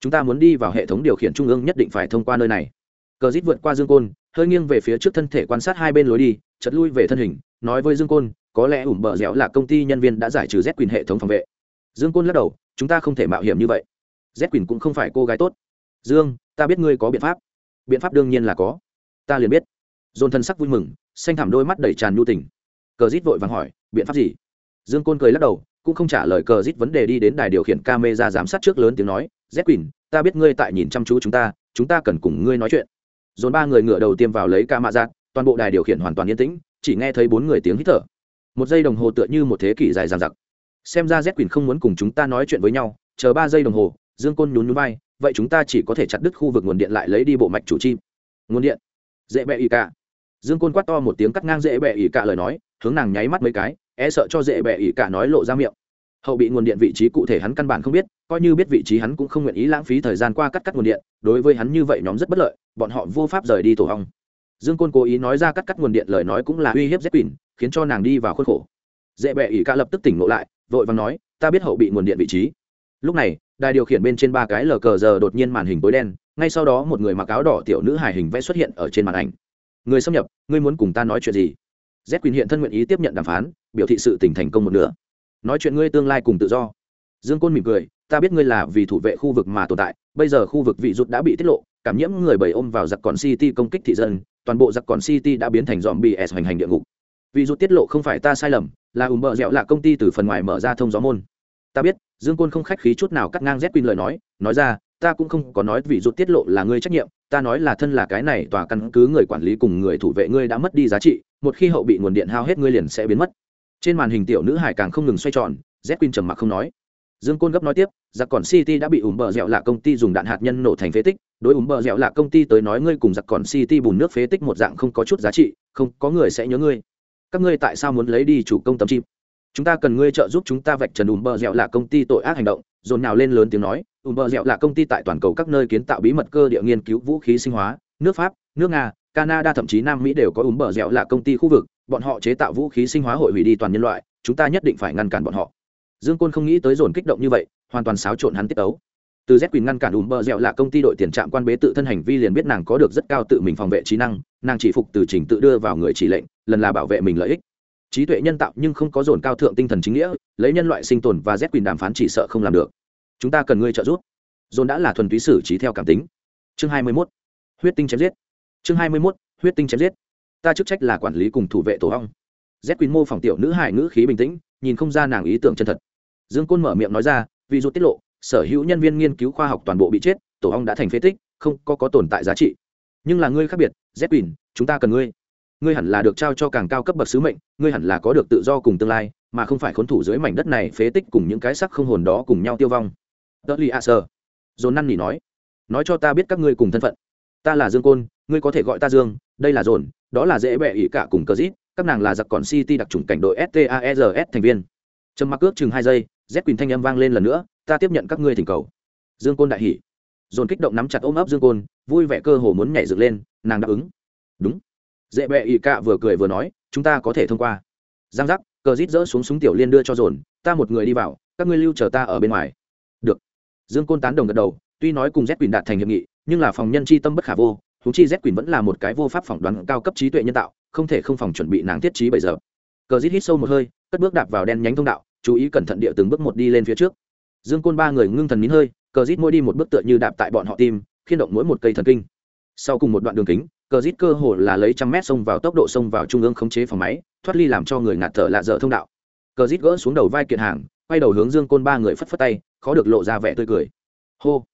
Chúng ta muốn đi vào hệ thống điều khiển trung ương nhất định phải thông qua nơi này. Cờ dít vượt qua dương côn, hơi nghiêng về phía trước thân thể quan sát hai bên lối đi chật lui về thân hình, nói với dương côn có lẽ ủm bờ dẻo là công ty nhân viên đã giải trừ z quyền hệ thống phòng vệ. Dương côn lắc đầu, chúng ta không thể mạo hiểm như vậy. Z quyền cũng không phải cô gái tốt. Dương, ta biết ngươi có biện pháp. Biện pháp đương nhiên là có. Ta liền biết. Dồn thân sắc vui mừng, xanh thảm đôi mắt đầy tràn nhu tình. Cờ rít vội vàng hỏi, biện pháp gì? Dương côn cười lắc đầu, cũng không trả lời cờ rít vấn đề đi đến đài điều khiển camera giám sát trước lớn tiếng nói, z quỳnh ta biết ngươi tại nhìn chăm chú chúng ta chúng ta cần cùng ngươi nói chuyện. Dồn ba người ngựa đầu tiêm vào lấy ca mạ giạt toàn bộ đài điều khiển hoàn toàn yên tĩnh, chỉ nghe thấy bốn người tiếng hít thở một giây đồng hồ tựa như một thế kỷ dài dằng dặc. Xem ra z quyền không muốn cùng chúng ta nói chuyện với nhau, chờ ba giây đồng hồ, dương côn nhún nhún vai, vậy chúng ta chỉ có thể chặt đứt khu vực nguồn điện lại lấy đi bộ mạch chủ chi. Nguồn điện. Dễ bẹ ỉ cả. Dương côn quát to một tiếng cắt ngang dễ bẹ ỉ cả lời nói, hướng nàng nháy mắt mấy cái e sợ cho dễ bẹ ỉ cả nói lộ ra miệng. Hậu bị nguồn điện vị trí cụ thể hắn căn bản không biết, coi như biết vị trí hắn cũng không nguyện ý lãng phí thời gian qua cắt cắt nguồn điện, đối với hắn như vậy nhóm rất bất lợi, bọn họ vô pháp rời đi tổ hong. Dương côn cố ý nói ra cắt cắt nguồn điện lời nói cũng là uy hiếp z quỳnh khiến cho nàng đi vào khuất khổ. Dễ bệ ỷ ca lập tức tỉnh ngộ lại, vội và nói, ta biết hậu bị nguồn điện vị trí. Lúc này, đài điều khiển bên trên ba cái lờ cờ giờ đột nhiên màn hình tối đen, ngay sau đó một người mặc áo đỏ tiểu nữ hài hình vẽ xuất hiện ở trên màn ảnh. Người xâm nhập, ngươi muốn cùng ta nói chuyện gì? Z quyền hiện thân nguyện ý tiếp nhận đàm phán, biểu thị sự tỉnh thành công một nửa. Nói chuyện ngươi tương lai cùng tự do. Dương côn mỉm cười, ta biết ngươi là vì thủ vệ khu vực mà tồn tại, bây giờ khu vực vị rút đã bị tiết lộ, cảm nhiễm người bầy ôm vào giặc còn city công kích thị dân, toàn bộ giặc còn city đã biến thành dòm bs hoành hành địa ngục vì rút tiết lộ không phải ta sai lầm, là ùm bợ dẹo là công ty từ phần ngoài mở ra thông gió môn. Ta biết, dương côn không khách khí chút nào cắt ngang z lời nói nói ra, ta cũng không có nói vị rút tiết lộ là ngươi trách nhiệm, ta nói là thân là cái này tòa căn cứ người quản lý cùng người thủ vệ ngươi đã mất đi giá trị, một khi hậu bị nguồn điện hao hết ngươi liền sẽ biến mất. Trên màn hình tiểu nữ hải càng không ngừng xoay tròn z trầm mặc không nói. Dương côn gấp nói tiếp, giặc còn city đã bị ủng bờ dẹo là công ty dùng đạn hạt nhân nổ thành phế tích, đối ủng bờ dẹo là công ty tới nói ngươi cùng giặc còn city bùn nước phế tích một dạng không có chút giá trị, không có người sẽ nhớ ngươi các ngươi tại sao muốn lấy đi chủ công tấm chim? Chúng ta cần ngươi trợ giúp chúng ta vạch trần ùm bờ dẻo là công ty tội ác hành động, dồn nào lên lớn tiếng nói. Ùm bờ dẻo là công ty tại toàn cầu các nơi kiến tạo bí mật cơ địa nghiên cứu vũ khí sinh hóa, nước pháp, nước nga, canada, thậm chí nam mỹ đều có ùm bờ dẻo là công ty khu vực. Bọn họ chế tạo vũ khí sinh hóa hội hủy đi toàn nhân loại, chúng ta nhất định phải ngăn cản bọn họ. Dương côn không nghĩ tới dồn kích động như vậy, hoàn toàn xáo trộn hắn tiết ấu từ z quỳnh ngăn cản ùm bờ dẹo là công ty đội tiền trạm quan bế tự thân hành vi liền biết nàng có được rất cao tự mình phòng vệ trí năng, nàng chỉ phục từ trình tự đưa vào người chỉ lệnh, lần là bảo vệ mình lợi ích. Trí tuệ nhân tạo nhưng không có dồn cao thượng tinh thần chính nghĩa, lấy nhân loại sinh tồn và z quỳnh đàm phán chỉ sợ không làm được. Chúng ta cần ngươi trợ giúp. Dồn đã là thuần túy xử trí theo cảm tính. Chương hai mươi 21. huyết tinh chém giết. Chương hai mươi 21. huyết tinh chém giết. Ta chức trách là quản lý cùng thủ vệ tổ hong z quỳnh mô phỏng tiểu nữ hài ngữ khí bình tĩnh, nhìn không ra nàng ý tưởng chân thật. Dương côn mở miệng nói ra, vì dù tiết lộ sở hữu nhân viên nghiên cứu khoa học toàn bộ bị chết tổ ong đã thành phế tích không có, có tồn tại giá trị. Nhưng là ngươi khác biệt z quỳnh chúng ta cần ngươi. Ngươi hẳn là được trao cho càng cao cấp bậc sứ mệnh ngươi hẳn là có được tự do cùng tương lai mà không phải khốn thủ dưới mảnh đất này phế tích cùng những cái sắc không hồn đó cùng nhau tiêu vong. Tớ li a sơ dồn năn nỉ nói. Nói cho ta biết các ngươi cùng thân phận. Ta là dương côn ngươi có thể gọi ta dương đây là dồn đó là dễ bẹ ỉ cả cùng cờ dít các nàng là giặc còn city đặc trùng cảnh đội STAES thành viên. Trầm mặc ước chừng hai giây z quỳnh thanh âm vang lên lần nữa, ta tiếp nhận các ngươi thỉnh cầu. Dương côn đại hỉ. Dồn kích động nắm chặt ôm ấp dương côn, vui vẻ cơ hồ muốn nhảy dựng lên, nàng đáp ứng. Đúng. Dễ Bệ ỵ cạ vừa cười vừa nói, chúng ta có thể thông qua. Giang giác, cờ rít rỡ xuống súng tiểu liên đưa cho dồn, ta một người đi vào, các ngươi lưu chờ ta ở bên ngoài. Được. Dương côn tán đồng gật đầu, tuy nói cùng z quỳnh đạt thành hiệp nghị, nhưng là phòng nhân chi tâm bất khả vô thú chi z quỳnh vẫn là một cái vô pháp phỏng đoán cao cấp trí tuệ nhân tạo, không thể không phòng chuẩn bị nàng tiết trí bây giờ. Cờ rít hít sâu một hơi, cất bước đạp vào đen nhánh thông đạo chú ý cẩn thận địa từng bước một đi lên phía trước. Dương côn ba người ngưng thần nín hơi, cờ rít mỗi đi một bước tựa như đạp tại bọn họ tim, khiên động mỗi một cây thần kinh. Sau cùng một đoạn đường kính, cờ rít cơ hồ là lấy trăm mét xông vào tốc độ xông vào trung ương khống chế phòng máy, thoát ly làm cho người ngạt thở lạ dở thông đạo. Cờ rít gỡ xuống đầu vai kiện hàng, quay đầu hướng dương côn ba người phất phất tay, khó được lộ ra vẻ tươi cười. Hô!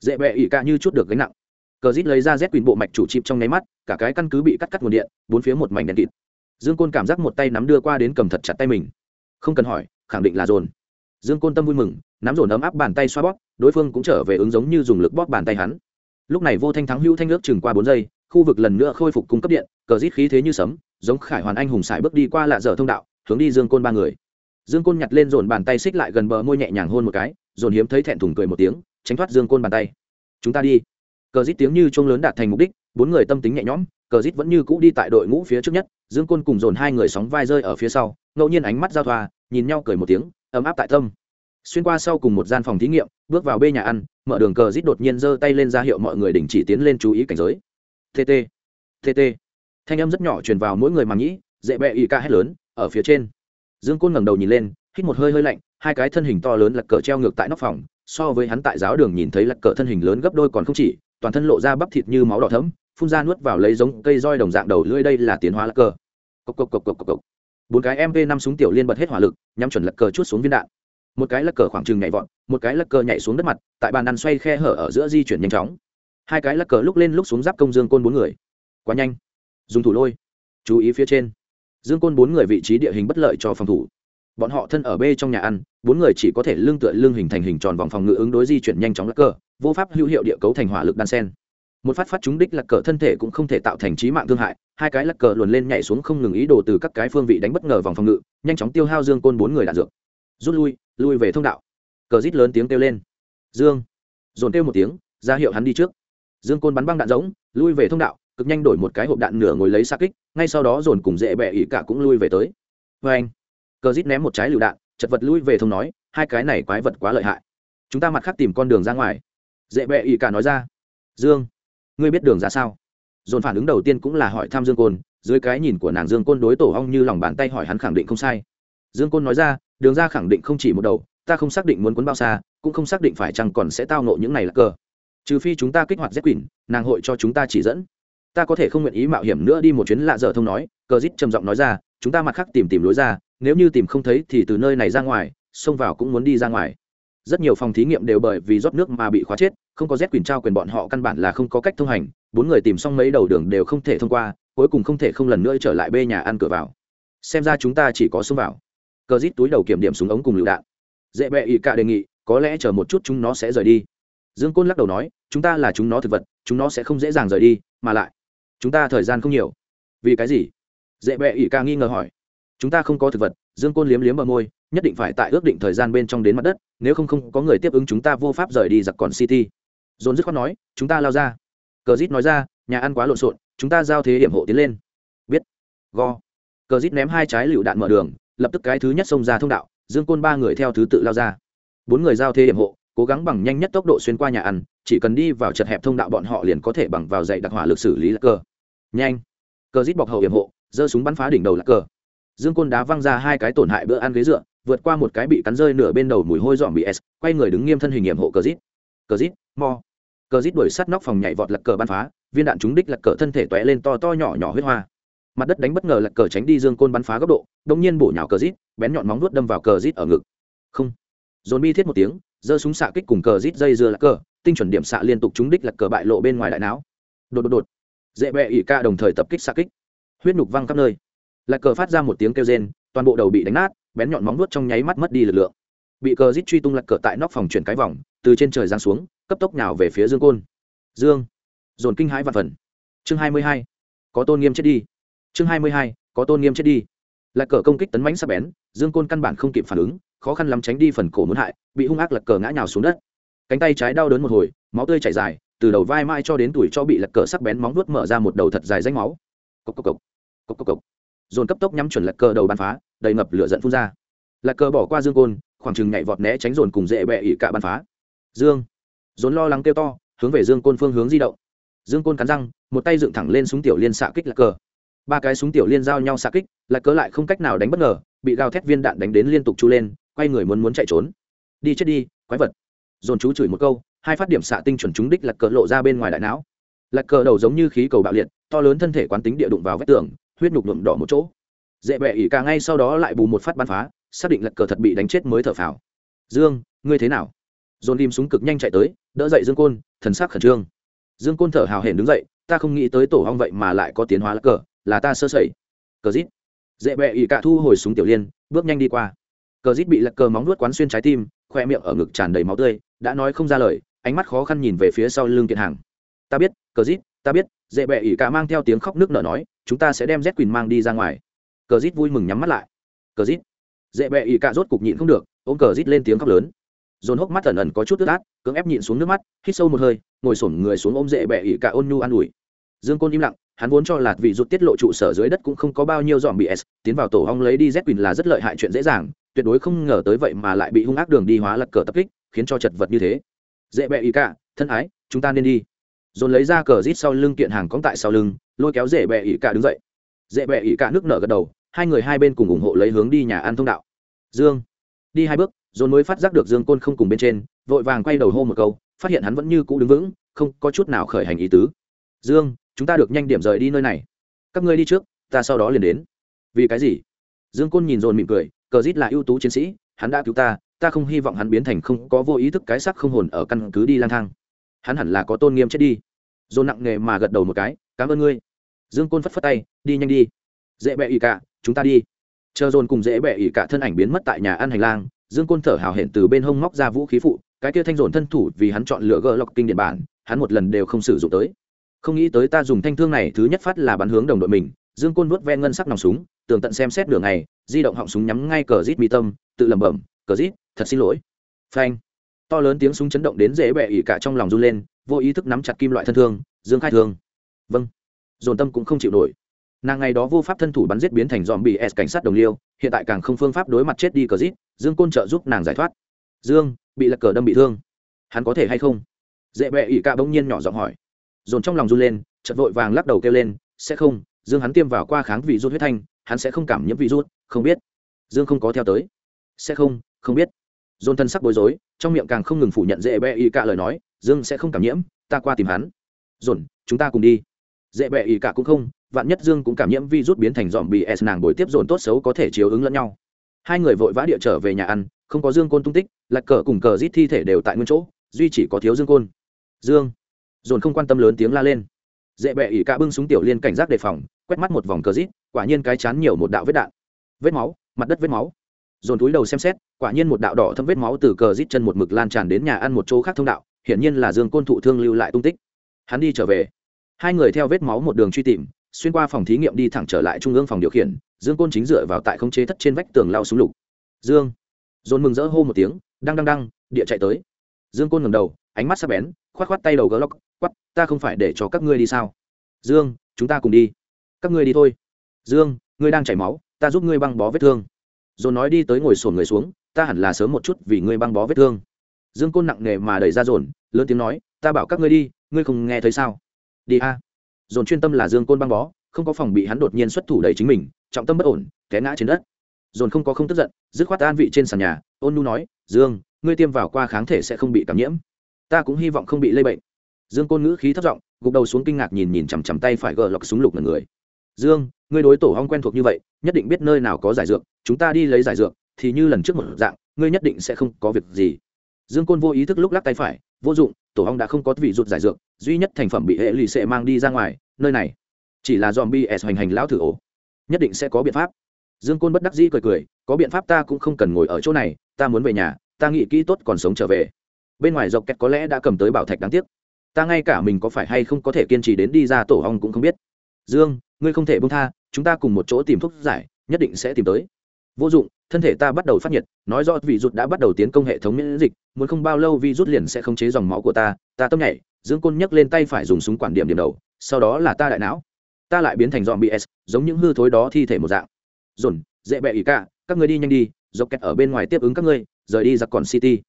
Dễ bẹ ỉ ca như chút được gánh nặng. Cờ rít lấy ra rét quyền bộ mạch chủ chịp trong nháy mắt, cả cái căn cứ bị cắt cắt nguồn điện, bốn phía một mảnh đèn kịt. Dương côn cảm giác một tay nắm đưa qua đến cầm thật chặt tay mình. Không cần hỏi khẳng định là dồn. Dương côn tâm vui mừng, nắm dồn ấm áp bàn tay xoa bóp, đối phương cũng trở về ứng giống như dùng lực bóp bàn tay hắn. Lúc này vô thanh thắng hữu thanh nước chừng qua bốn giây, khu vực lần nữa khôi phục cung cấp điện, cờ rít khí thế như sấm, giống khải hoàn anh hùng sải bước đi qua lạ dở thông đạo, hướng đi dương côn ba người. Dương côn nhặt lên dồn bàn tay xích lại gần bờ môi nhẹ nhàng hôn một cái, dồn hiếm thấy thẹn thùng cười một tiếng, tránh thoát dương côn bàn tay. Chúng ta đi. Cờ rít tiếng như chuông lớn đạt thành mục đích, bốn người tâm tính nhẹ nhõm, cờ rít vẫn như cũ đi tại đội ngũ phía trước nhất, dương côn cùng dồn hai người sóng vai rơi ở phía sau, ngẫu nhiên ánh mắt giao thoa nhìn nhau cười một tiếng, ấm áp tại tâm. Xuyên qua sau cùng một gian phòng thí nghiệm, bước vào bê nhà ăn, mở đường cờ rít đột nhiên giơ tay lên ra hiệu mọi người đình chỉ tiến lên chú ý cảnh giới. Tt tt thanh âm rất nhỏ truyền vào mỗi người mà nghĩ dễ bẹ y ca hét lớn, ở phía trên. Dương côn ngẩng đầu nhìn lên, hít một hơi hơi lạnh, hai cái thân hình to lớn lật cờ treo ngược tại nóc phòng, so với hắn tại giáo đường nhìn thấy lật cờ thân hình lớn gấp đôi còn không chỉ, toàn thân lộ ra bắp thịt như máu đỏ thấm phun ra nuốt vào lấy giống cây roi đồng dạng đầu lưỡi đây là tiến hóa lật cờ. Cộc cộc cộc cộc cộc cộc bốn cái mp năm súng tiểu liên bật hết hỏa lực, nhắm chuẩn lật cờ chút xuống viên đạn. Một cái lật cờ khoảng trừng nhảy vọt, một cái lật cờ nhảy xuống đất mặt, tại bàn ăn xoay khe hở ở giữa di chuyển nhanh chóng. Hai cái lật cờ lúc lên lúc xuống giáp công dương côn bốn người. Quá nhanh. Dùng thủ lôi. Chú ý phía trên. Dương côn bốn người vị trí địa hình bất lợi cho phòng thủ. Bọn họ thân ở b trong nhà ăn, bốn người chỉ có thể lương tựa lương hình thành hình tròn vòng phòng ngự ứng đối di chuyển nhanh chóng lắc cờ, vô pháp hữu hiệu địa cấu thành hỏa lực đan sen một phát phát trúng đích lật cờ thân thể cũng không thể tạo thành trí mạng thương hại, hai cái lật cờ luồn lên nhảy xuống không ngừng ý đồ từ các cái phương vị đánh bất ngờ vòng phòng ngự, nhanh chóng tiêu hao dương côn bốn người đạn dược. Rút lui lui về thông đạo. Cờ rít lớn tiếng kêu lên. Dương. Dồn kêu một tiếng, ra hiệu hắn đi trước. Dương côn bắn băng đạn giống lui về thông đạo, cực nhanh đổi một cái hộp đạn nửa ngồi lấy xa kích, ngay sau đó dồn cùng dễ bẹ ỉ cả cũng lui về tới. Vê anh, cờ rít ném một trái lựu đạn, chật vật lui về thông nói, hai cái này quái vật quá lợi hại. Chúng ta mặt khác tìm con đường ra ngoài. Dễ bẹ ỉ cả nói ra. Dương ngươi biết đường ra sao? Dồn phản ứng đầu tiên cũng là hỏi thăm dương côn, dưới cái nhìn của nàng dương côn đối tổ hong như lòng bàn tay hỏi hắn khẳng định không sai. Dương côn nói ra, đường ra khẳng định không chỉ một đầu, ta không xác định muốn cuốn bao xa, cũng không xác định phải chăng còn sẽ tao nộ những này là cờ. Trừ phi chúng ta kích hoạt z quỷ, nàng hội cho chúng ta chỉ dẫn. Ta có thể không nguyện ý mạo hiểm nữa đi một chuyến lạ dở thông nói, cờ dít trầm giọng nói ra, chúng ta mặt khác tìm tìm lối ra, nếu như tìm không thấy thì từ nơi này ra ngoài, xông vào cũng muốn đi ra ngoài. Rất nhiều phòng thí nghiệm đều bởi vì rót nước mà bị khóa chết không có z quyền trao quyền bọn họ căn bản là không có cách thông hành, bốn người tìm xong mấy đầu đường đều không thể thông qua, cuối cùng không thể không lần nữa trở lại bê nhà ăn cửa vào. Xem ra chúng ta chỉ có xông vào. Cờ rít túi đầu kiểm điểm súng ống cùng lựu đạn. Dễ bẹ ỵ cả đề nghị, có lẽ chờ một chút chúng nó sẽ rời đi. Dương côn lắc đầu nói, chúng ta là chúng nó thực vật, chúng nó sẽ không dễ dàng rời đi, mà lại, chúng ta thời gian không nhiều. Vì cái gì? Dễ bẹ ỵ ca nghi ngờ hỏi. Chúng ta không có thực vật, dương côn liếm liếm bờ môi, nhất định phải tại ước định thời gian bên trong đến mặt đất, nếu không không có người tiếp ứng chúng ta vô pháp rời đi giặc còn city dồn dứt khoát nói, chúng ta lao ra. Cờ rít nói ra, nhà ăn quá lộn xộn, chúng ta giao thế điểm hộ tiến lên. Biết. Go. Cờ rít ném hai trái lựu đạn mở đường, lập tức cái thứ nhất xông ra thông đạo, dương côn ba người theo thứ tự lao ra. Bốn người giao thế điểm hộ, cố gắng bằng nhanh nhất tốc độ xuyên qua nhà ăn, chỉ cần đi vào chật hẹp thông đạo bọn họ liền có thể bằng vào dạy đặc hỏa lực xử lý lá cờ. Nhanh. Cờ rít bọc hậu hiểm hộ, giơ súng bắn phá đỉnh đầu lá cờ. Dương côn đá văng ra hai cái tổn hại bữa ăn ghế dựa, vượt qua một cái bị cắn rơi nửa bên đầu mùi hôi dọn bị s, quay người đứng nghiêm thân hình hiểm hộ cờ rít cờ rít, mo. Cờ rít đuổi sát nóc phòng nhảy vọt lật cờ bắn phá, viên đạn trúng đích lật cờ thân thể tóe lên to to nhỏ nhỏ huyết hoa. Mặt đất đánh bất ngờ lật cờ tránh đi dương côn bắn phá góc độ đông nhiên bổ nhào cờ rít, bén nhọn móng nuốt đâm vào cờ rít ở ngực. Không. Dồn bi thiết một tiếng, giơ súng xạ kích cùng cờ rít dây dưa lật cờ, tinh chuẩn điểm xạ liên tục trúng đích lật cờ bại lộ bên ngoài đại não. Đột đột đột. Dễ bẹ ỉ ca đồng thời tập kích xạ kích. Huyết nhục văng khắp nơi. Lật cờ phát ra một tiếng kêu rên, toàn bộ đầu bị đánh nát, bén nhọn móng nuốt trong nháy mắt mất đi lực lượng bị cờ rít truy tung lật cờ tại nóc phòng chuyển cái vòng, từ trên trời giáng xuống, cấp tốc nào về phía dương côn. Dương, dồn kinh hãi và phần. Chương hai mươi hai, có tôn nghiêm chết đi. Chương hai mươi hai, có tôn nghiêm chết đi. Lật cờ công kích tấn mãnh sắc bén, dương côn căn bản không kịp phản ứng, khó khăn lắm tránh đi phần cổ muốn hại, bị hung ác lật cờ ngã nhào xuống đất. Cánh tay trái đau đớn một hồi, máu tươi chảy dài, từ đầu vai mai cho đến tuổi cho bị lật cờ sắc bén móng vuốt mở ra một đầu thật dài danh máu. Cốc cốc cốc cốc cốc cốc dồn cấp tốc nhắm chuẩn lật cờ đầu bắn phá, đầy ngập lửa giận phun ra. Lật cờ bỏ qua dương côn khoảng chừng nhảy vọt né tránh dồn cùng dễ bẹ ỉ cả bắn phá. Dương. Dồn lo lắng kêu to, hướng về dương côn phương hướng di động. Dương côn cắn răng, một tay dựng thẳng lên súng tiểu liên xạ kích lạc cờ. Ba cái súng tiểu liên giao nhau xạ kích, lạc cờ lại không cách nào đánh bất ngờ, bị gào thét viên đạn đánh đến liên tục chu lên, quay người muốn muốn chạy trốn. Đi chết đi, quái vật. Dồn chú chửi một câu, hai phát điểm xạ tinh chuẩn trúng đích lạc cờ lộ ra bên ngoài đại não. Lạc cờ đầu giống như khí cầu bạo liệt, to lớn thân thể quán tính địa đụng vào vách tường, huyết nhục nhuộm đỏ một chỗ. Dễ bẹ ỉ cả ngay sau đó lại bù một phát bắn phá xác định lật cờ thật bị đánh chết mới thở phào. Dương, ngươi thế nào? Dồn lim súng cực nhanh chạy tới, đỡ dậy dương côn, thần sắc khẩn trương. Dương côn thở hào hển đứng dậy, ta không nghĩ tới tổ hong vậy mà lại có tiến hóa lật cờ, là ta sơ sẩy. Cờ rít. Dễ bẹ ỉ cả thu hồi súng tiểu liên, bước nhanh đi qua. Cờ rít bị lật cờ móng nuốt quán xuyên trái tim, khoe miệng ở ngực tràn đầy máu tươi, đã nói không ra lời, ánh mắt khó khăn nhìn về phía sau lưng kiện hàng. Ta biết, cờ rít, ta biết, dễ bẹ ỉ cả mang theo tiếng khóc nước nở nói, chúng ta sẽ đem z quỳnh mang đi ra ngoài. Cờ rít vui mừng nhắm mắt lại. Cờ rít dễ bẹ ỉ cả rốt cục nhịn không được, ôm cờ rít lên tiếng khóc lớn. Dồn hốc mắt ẩn ẩn có chút tức át, cưỡng ép nhịn xuống nước mắt, hít sâu một hơi, ngồi sổm người xuống ôm dễ bẹ ỉ cả ôn nhu an ủi. Dương côn im lặng, hắn vốn cho là vị rút tiết lộ trụ sở dưới đất cũng không có bao nhiêu dòm bị s, tiến vào tổ hong lấy đi z quỳnh là rất lợi hại chuyện dễ dàng, tuyệt đối không ngờ tới vậy mà lại bị hung ác đường đi hóa lật cờ tập kích, khiến cho chật vật như thế. Dễ bẹ ý cả, thân ái, chúng ta nên đi. Dồn lấy ra cờ rít sau lưng kiện hàng cóng tại sau lưng, lôi kéo dễ bẹ ý cả đứng dậy. Dễ bẹ ý cả nước nở gật đầu hai người hai bên cùng ủng hộ lấy hướng đi nhà ăn thông đạo. Dương. Đi hai bước, dồn mới phát giác được dương côn không cùng bên trên, vội vàng quay đầu hô một câu, phát hiện hắn vẫn như cũ đứng vững, không có chút nào khởi hành ý tứ. Dương, chúng ta được nhanh điểm rời đi nơi này. Các ngươi đi trước, ta sau đó liền đến. Vì cái gì? Dương côn nhìn dồn mỉm cười, cờ rít là ưu tú chiến sĩ, hắn đã cứu ta ta không hy vọng hắn biến thành không có vô ý thức cái sắc không hồn ở căn cứ đi lang thang. Hắn hẳn là có tôn nghiêm chết đi. Dồn nặng nề mà gật đầu một cái, cảm ơn ngươi. Dương côn phất phất tay, đi nhanh đi. Dễ bẹ ỉ cả chúng ta đi. Chờ dồn cùng dễ bẹ ỉ cả thân ảnh biến mất tại nhà ăn hành lang, dương côn thở hào hẹn từ bên hông móc ra vũ khí phụ, cái kia thanh dồn thân thủ vì hắn chọn lựa gỡ lọc kinh điện bản, hắn một lần đều không sử dụng tới. Không nghĩ tới ta dùng thanh thương này thứ nhất phát là bắn hướng đồng đội mình, dương côn vuốt ve ngân sắc nòng súng, tường tận xem xét đường này di động họng súng nhắm ngay cờ rít mi tâm, tự lẩm bẩm, cờ rít, thật xin lỗi. Phanh. To lớn tiếng súng chấn động đến dễ bẹ ỉ cả trong lòng run lên, vô ý thức nắm chặt kim loại thân thương, dương khai thương. Vâng. Dồn tâm cũng không chịu nổi nàng ngày đó vô pháp thân thủ bắn giết biến thành dòm bị s cảnh sát đồng liêu, hiện tại càng không phương pháp đối mặt chết đi cờ rít dương côn trợ giúp nàng giải thoát. Dương, bị lật cờ đâm bị thương. Hắn có thể hay không? Dễ bẹ ỉ ca bỗng nhiên nhỏ giọng hỏi. Dồn trong lòng run lên chật vội vàng lắc đầu kêu lên, sẽ không, dương hắn tiêm vào qua kháng vị rút huyết thanh, hắn sẽ không cảm nhiễm vị rút, không biết. Dương không có theo tới. Sẽ không không biết. Dồn thân sắc bối rối, trong miệng càng không ngừng phủ nhận dễ bẹ ỉ ca lời nói, dương sẽ không cảm nhiễm, ta qua tìm hắn. Dồn, chúng ta cùng đi. Dễ bẹ ỉ cả cũng không vạn nhất dương cũng cảm nhiễm vi rút biến thành dòm bị s, nàng bồi tiếp dồn tốt xấu có thể chiếu ứng lẫn nhau. Hai người vội vã địa trở về nhà ăn, không có dương côn tung tích, lạc cờ cùng cờ rít thi thể đều tại nguyên chỗ, duy chỉ có thiếu dương côn. Dương. Dồn không quan tâm lớn tiếng la lên. Dễ bẹ ỉ cả bưng súng tiểu liên cảnh giác đề phòng, quét mắt một vòng cờ rít, quả nhiên cái chán nhiều một đạo vết đạn. Vết máu, mặt đất vết máu. Dồn túi đầu xem xét, quả nhiên một đạo đỏ thâm vết máu từ cờ rít chân một mực lan tràn đến nhà ăn một chỗ khác thông đạo, hiển nhiên là dương côn thụ thương lưu lại tung tích. Hắn đi trở về. Hai người theo vết máu một đường truy tìm xuyên qua phòng thí nghiệm đi thẳng trở lại trung ương phòng điều khiển, dương côn chính dựa vào tại khống chế thất trên vách tường lao xuống lục. Dương. Dồn mừng rỡ hô một tiếng, đăng đăng đăng, địa chạy tới. Dương côn ngầm đầu, ánh mắt sắp bén k h o á t k h o á t tay đầu gỡ lóc quắp ta không phải để cho các ngươi đi sao? Dương, chúng ta cùng đi. Các ngươi đi thôi. Dương, ngươi đang chảy máu, ta giúp ngươi băng bó vết thương. Dồn nói đi tới ngồi sổn người xuống, ta hẳn là sớm một chút vì ngươi băng bó vết thương. Dương côn nặng nề mà đẩy ra dồn, lớn tiếng nói, ta bảo các ngươi đi, ngươi không nghe thấy sao? Đi a dồn chuyên tâm là dương côn băng bó, không có phòng bị hắn đột nhiên xuất thủ đẩy chính mình, trọng tâm bất ổn, té ngã trên đất. Dồn không có không tức giận, dứt khoát an vị trên sàn nhà, ôn nu nói, dương, ngươi tiêm vào qua kháng thể sẽ không bị cảm nhiễm. Ta cũng hy vọng không bị lây bệnh. Dương côn ngữ khí thất giọng, gục đầu xuống kinh ngạc nhìn nhìn chằm chằm tay phải gờ lọc súng lục ngần người. Dương, ngươi đối tổ hong quen thuộc như vậy, nhất định biết nơi nào có giải dược, chúng ta đi lấy giải dược, thì như lần trước một dạng, ngươi nhất định sẽ không có việc gì. Dương côn vô ý thức lúc lắc tay phải, vô dụng, tổ hong đã không có vị rụt giải dược, duy nhất thành phẩm bị hệ lì xệ mang đi ra ngoài nơi này. Chỉ là dòm s hoành hành lão thử ổ. Nhất định sẽ có biện pháp. Dương côn bất đắc dĩ cười cười, có biện pháp ta cũng không cần ngồi ở chỗ này, ta muốn về nhà, ta nghĩ kỹ tốt còn sống trở về. Bên ngoài dọc kẹt có lẽ đã cầm tới bảo thạch đáng tiếc. Ta ngay cả mình có phải hay không có thể kiên trì đến đi ra tổ hong cũng không biết. Dương, ngươi không thể bông tha, chúng ta cùng một chỗ tìm thuốc giải, nhất định sẽ tìm tới. Vô dụng, thân thể ta bắt đầu phát nhiệt, nói rõ vị rút đã bắt đầu tiến công hệ thống miễn dịch, muốn không bao lâu vi rút liền sẽ khống chế dòng máu của ta ta tâm nhảy, dương côn nhấc lên tay phải dùng súng quản điểm điểm đầu sau đó là ta đại não. Ta lại biến thành dòm bs giống những hư thối đó thi thể một dạng. Dồn, dễ bẹ ý cả, các ngươi đi nhanh đi, dọc kẹt ở bên ngoài tiếp ứng các ngươi, rời đi giặc còn city.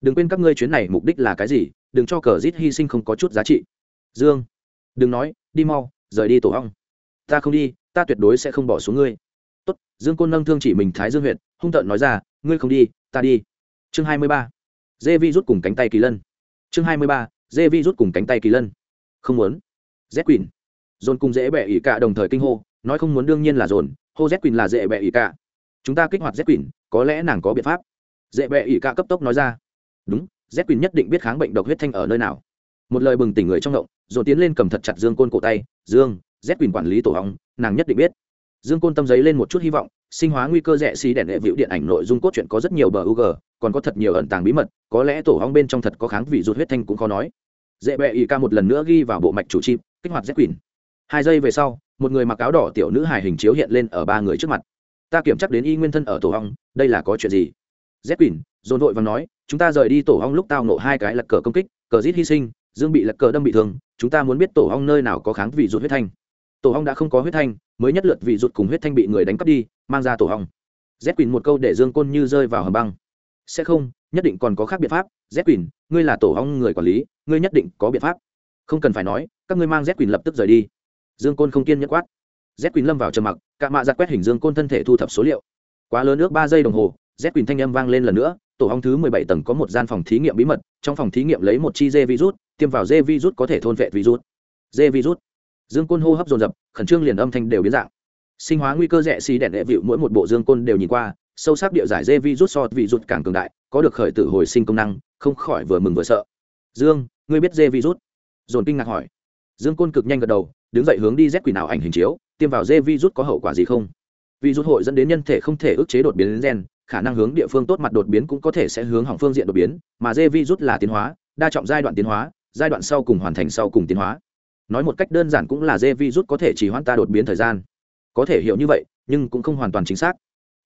Đừng quên các ngươi chuyến này mục đích là cái gì, đừng cho cờ rít hy sinh không có chút giá trị. Dương, đừng nói, đi mau, rời đi tổ hong ta không đi, ta tuyệt đối sẽ không bỏ xuống ngươi. Tốt, dương côn nâng thương chỉ mình thái dương huyện hung tợn nói ra, ngươi không đi, ta đi. Chương hai mươi ba. Dê vi rút cùng cánh tay kỳ lân. Chương hai mươi ba. Dê vi rút cùng cánh tay kỳ lân. Không muốn z quỳnh. Dồn cùng dễ bẹ ỉ cả đồng thời kinh hô, nói không muốn đương nhiên là dồn, hô z quỳnh là dễ bẹ ỉ cả. Chúng ta kích hoạt z quỳnh, có lẽ nàng có biện pháp. Dễ bẹ ỉ cả cấp tốc nói ra. Đúng, z quỳnh nhất định biết kháng bệnh độc huyết thanh ở nơi nào. Một lời bừng tỉnh người trong động, dồn tiến lên cầm thật chặt dương côn cổ tay, dương, z quỳnh quản lý tổ hóng nàng nhất định biết. Dương côn tâm giấy lên một chút hy vọng, sinh hóa nguy cơ rẻ xí đèn hệ vịu điện ảnh nội dung cốt truyện có rất nhiều bờ u g còn có thật nhiều ẩn tàng bí mật, có lẽ tổ hóng bên trong thật có kháng vị rụt huyết thanh cũng khó nói. Dễ bẹ ỉ ca một lần nữa ghi vào bộ mạch chủ chim kích hoạt z quỷ. Hai giây về sau, một người mặc áo đỏ tiểu nữ hài hình chiếu hiện lên ở ba người trước mặt. Ta kiểm chắc đến y nguyên thân ở tổ hong đây là có chuyện gì? Z quỷ, dồn vội và nói, chúng ta rời đi tổ hong lúc tao nộ hai cái lật cờ công kích, cờ rít hy sinh, dương bị lật cờ đâm bị thương, chúng ta muốn biết tổ hong nơi nào có kháng vị rụt huyết thanh. Tổ hong đã không có huyết thanh, mới nhất lượt vị rụt cùng huyết thanh bị người đánh cắp đi, mang ra tổ hong z quỷ một câu để dương côn như rơi vào hầm băng. Sẽ không, nhất định còn có khác biện pháp. Z quỷ, ngươi là tổ hong người quản lý, ngươi nhất định có biện pháp không cần phải nói, các ngươi mang z quỳnh lập tức rời đi. Dương côn không kiên nhất quát. Z quỳnh lâm vào trầm mặc cạ mạ giặt quét hình dương côn thân thể thu thập số liệu. Quá lớn ước ba giây đồng hồ, z quỳnh thanh âm vang lên lần nữa, tổ hong thứ mười bảy tầng có một gian phòng thí nghiệm bí mật, trong phòng thí nghiệm lấy một chi dê virus, tiêm vào dê virus có thể thôn vệ virus. Dê virus. Dương côn hô hấp dồn dập, khẩn trương liền âm thanh đều biến dạng. Sinh hóa nguy cơ rẻ xì đèn đệ vịu, mỗi một bộ dương côn đều nhìn qua, sâu sắc địa giải dê virus so vị rút càng cường đại, có được khởi tử hồi sinh công năng, không khỏi vừa mừng vừa sợ. Dương, ngươi biết dê virus? Dồn kinh ngạc hỏi. Dương côn cực nhanh gật đầu, đứng dậy hướng đi z quỷ nào ảnh hình chiếu, tiêm vào dê virus có hậu quả gì không? Virus hội dẫn đến nhân thể không thể ức chế đột biến gen, khả năng hướng địa phương tốt mặt đột biến cũng có thể sẽ hướng hỏng phương diện đột biến, mà dê virus là tiến hóa, đa trọng giai đoạn tiến hóa, giai đoạn sau cùng hoàn thành sau cùng tiến hóa. Nói một cách đơn giản cũng là dê virus có thể chỉ hoãn ta đột biến thời gian. Có thể hiểu như vậy, nhưng cũng không hoàn toàn chính xác.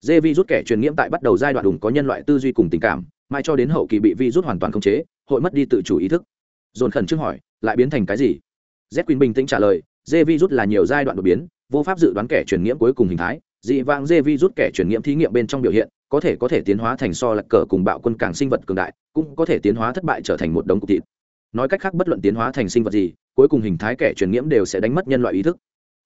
Dê virus kẻ truyền nhiễm tại bắt đầu giai đoạn đùng có nhân loại tư duy cùng tình cảm, mãi cho đến hậu kỳ bị virus hoàn toàn khống chế, hội mất đi tự chủ ý thức dồn khẩn trương hỏi, lại biến thành cái gì? Z quỳnh bình tĩnh trả lời dê virus là nhiều giai đoạn đột biến, vô pháp dự đoán kẻ truyền nhiễm cuối cùng hình thái. Dị vãng dê virus kẻ truyền nhiễm thí nghiệm bên trong biểu hiện, có thể có thể tiến hóa thành so lạc cờ cùng bạo quân càng sinh vật cường đại, cũng có thể tiến hóa thất bại trở thành một đống cục thịt. Nói cách khác, bất luận tiến hóa thành sinh vật gì, cuối cùng hình thái kẻ truyền nhiễm đều sẽ đánh mất nhân loại ý thức.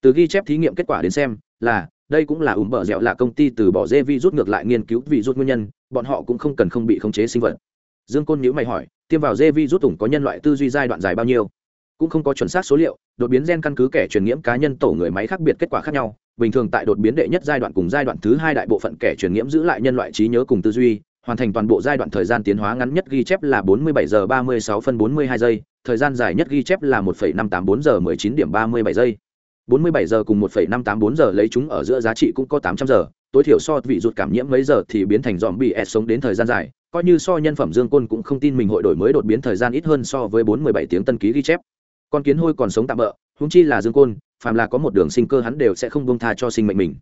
Từ ghi chép thí nghiệm kết quả đến xem, là, đây cũng là ủng bờ dẻo là công ty từ bỏ dê vi rút ngược lại nghiên cứu vì rút nguyên nhân, bọn họ cũng không cần không bị khống chế sinh vật. Dương côn nhữ mày hỏi tiêm vào dê vi rút tủng có nhân loại tư duy giai đoạn dài bao nhiêu. Cũng không có chuẩn xác số liệu đột biến gen căn cứ kẻ truyền nhiễm cá nhân tổ người máy khác biệt kết quả khác nhau. Bình thường tại đột biến đệ nhất giai đoạn cùng giai đoạn thứ hai đại bộ phận kẻ truyền nhiễm giữ lại nhân loại trí nhớ cùng tư duy hoàn thành toàn bộ giai đoạn thời gian tiến hóa ngắn nhất ghi chép là 47 giờ 36 phân 42 giây thời gian dài nhất ghi chép là 1,584 giờ 19 điểm 37 giây. 47 giờ cùng 1,584 giờ lấy chúng ở giữa giá trị cũng có 800 giờ tối thiểu so vị rụt cảm nhiễm mấy giờ thì biến thành dòm bị s sống đến thời gian dài coi như so nhân phẩm dương côn cũng không tin mình hội đổi mới đột biến thời gian ít hơn so với 417 tiếng tân ký ghi chép. Con kiến hôi còn sống tạm bỡ húng chi là dương côn, phàm là có một đường sinh cơ hắn đều sẽ không bông tha cho sinh mệnh mình.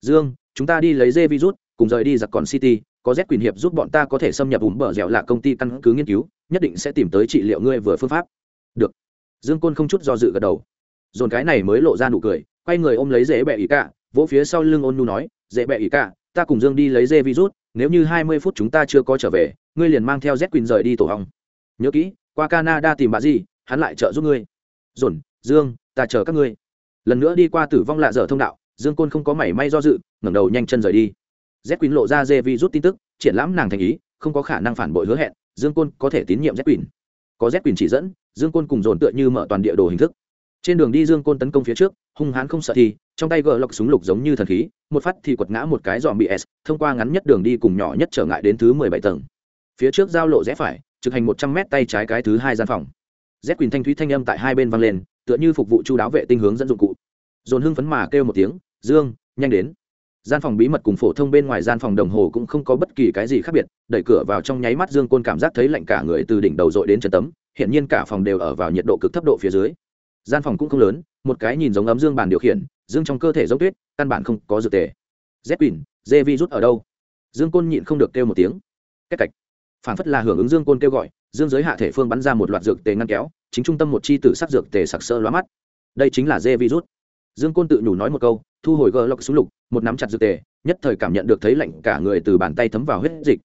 Dương, chúng ta đi lấy dê virus, cùng rời đi giặc còn city, có z quyền hiệp giúp bọn ta có thể xâm nhập ủng bờ dẻo là công ty căn cứ nghiên cứu, nhất định sẽ tìm tới trị liệu ngươi vừa phương pháp. Được. Dương côn không chút do dự gật đầu. Dồn cái này mới lộ ra nụ cười, quay người ôm lấy dễ bẹ ý cả, vỗ phía sau lưng ôn nu nói, dễ bẹ ý cả, ta cùng dương đi lấy dê virus nếu như hai mươi phút chúng ta chưa có trở về, ngươi liền mang theo z Quinn rời đi tổ hong nhớ kỹ, qua canada tìm bà gì, hắn lại trợ giúp ngươi. Dồn, dương, ta chờ các ngươi. Lần nữa đi qua tử vong lạ dở thông đạo, dương côn không có mảy may do dự, ngẩng đầu nhanh chân rời đi. Z quỳnh lộ ra dê vi rút tin tức, triển lãm nàng thành ý, không có khả năng phản bội hứa hẹn, dương côn có thể tín nhiệm z quỳnh có z quỳnh chỉ dẫn, dương côn cùng dồn tựa như mở toàn địa đồ hình thức. Trên đường đi dương côn tấn công phía trước, hung hãn không sợ thì trong tay gờ lọc súng lục giống như thần khí, một phát thì quật ngã một cái dòm bị s, thông qua ngắn nhất đường đi cùng nhỏ nhất trở ngại đến thứ mười bảy tầng. Phía trước giao lộ rẽ phải, trực hành một trăm mét tay trái cái thứ hai gian phòng. Z quỳnh thanh thúy thanh âm tại hai bên vang lên, tựa như phục vụ chú đáo vệ tinh hướng dẫn dụng cụ. Dồn hưng phấn mà kêu một tiếng, dương, nhanh đến. Gian phòng bí mật cùng phổ thông bên ngoài gian phòng đồng hồ cũng không có bất kỳ cái gì khác biệt, đẩy cửa vào trong nháy mắt dương côn cảm giác thấy lạnh cả người từ đỉnh đầu dội đến chân tấm hiện nhiên cả phòng đều ở vào nhiệt độ cực thấp độ phía dưới. Gian phòng cũng không lớn, một cái nhìn giống ấm dương bàn điều khiển dương trong cơ thể giống tuyết, căn bản không có dược tề. Z quỳnh, dê vi rút ở đâu? Dương côn nhịn không được kêu một tiếng. Cách cạch. Phản phất là hưởng ứng dương côn kêu gọi, dương giới hạ thể phương bắn ra một loạt dược tề ngăn kéo, chính trung tâm một chi tử sắc dược tề sặc sơ lóa mắt. Đây chính là dê virus dương côn tự nhủ nói một câu, thu hồi gờ lọc xuống lục, một nắm chặt dược tề, nhất thời cảm nhận được thấy lạnh cả người từ bàn tay thấm vào huyết dịch.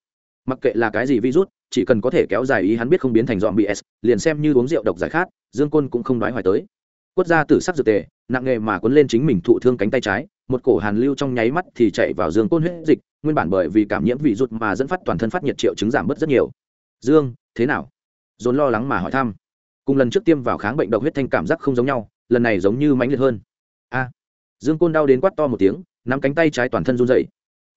Mặc kệ là cái gì virus chỉ cần có thể kéo dài ý hắn biết không biến thành dọn bị s, liền xem như uống rượu độc giải khát, dương côn cũng không nói hoài tới. Quất ra tử sắc dược tề nặng nghề mà quấn lên chính mình thụ thương cánh tay trái, một cổ hàn lưu trong nháy mắt thì chạy vào dương côn huyết dịch, nguyên bản bởi vì cảm nhiễm vị rút mà dẫn phát toàn thân phát nhiệt triệu chứng giảm bớt rất nhiều. Dương, thế nào? Dồn lo lắng mà hỏi thăm. Cùng lần trước tiêm vào kháng bệnh độc huyết thanh cảm giác không giống nhau, lần này giống như mãnh liệt hơn. A. Dương côn đau đến quát to một tiếng, nắm cánh tay trái toàn thân run dậy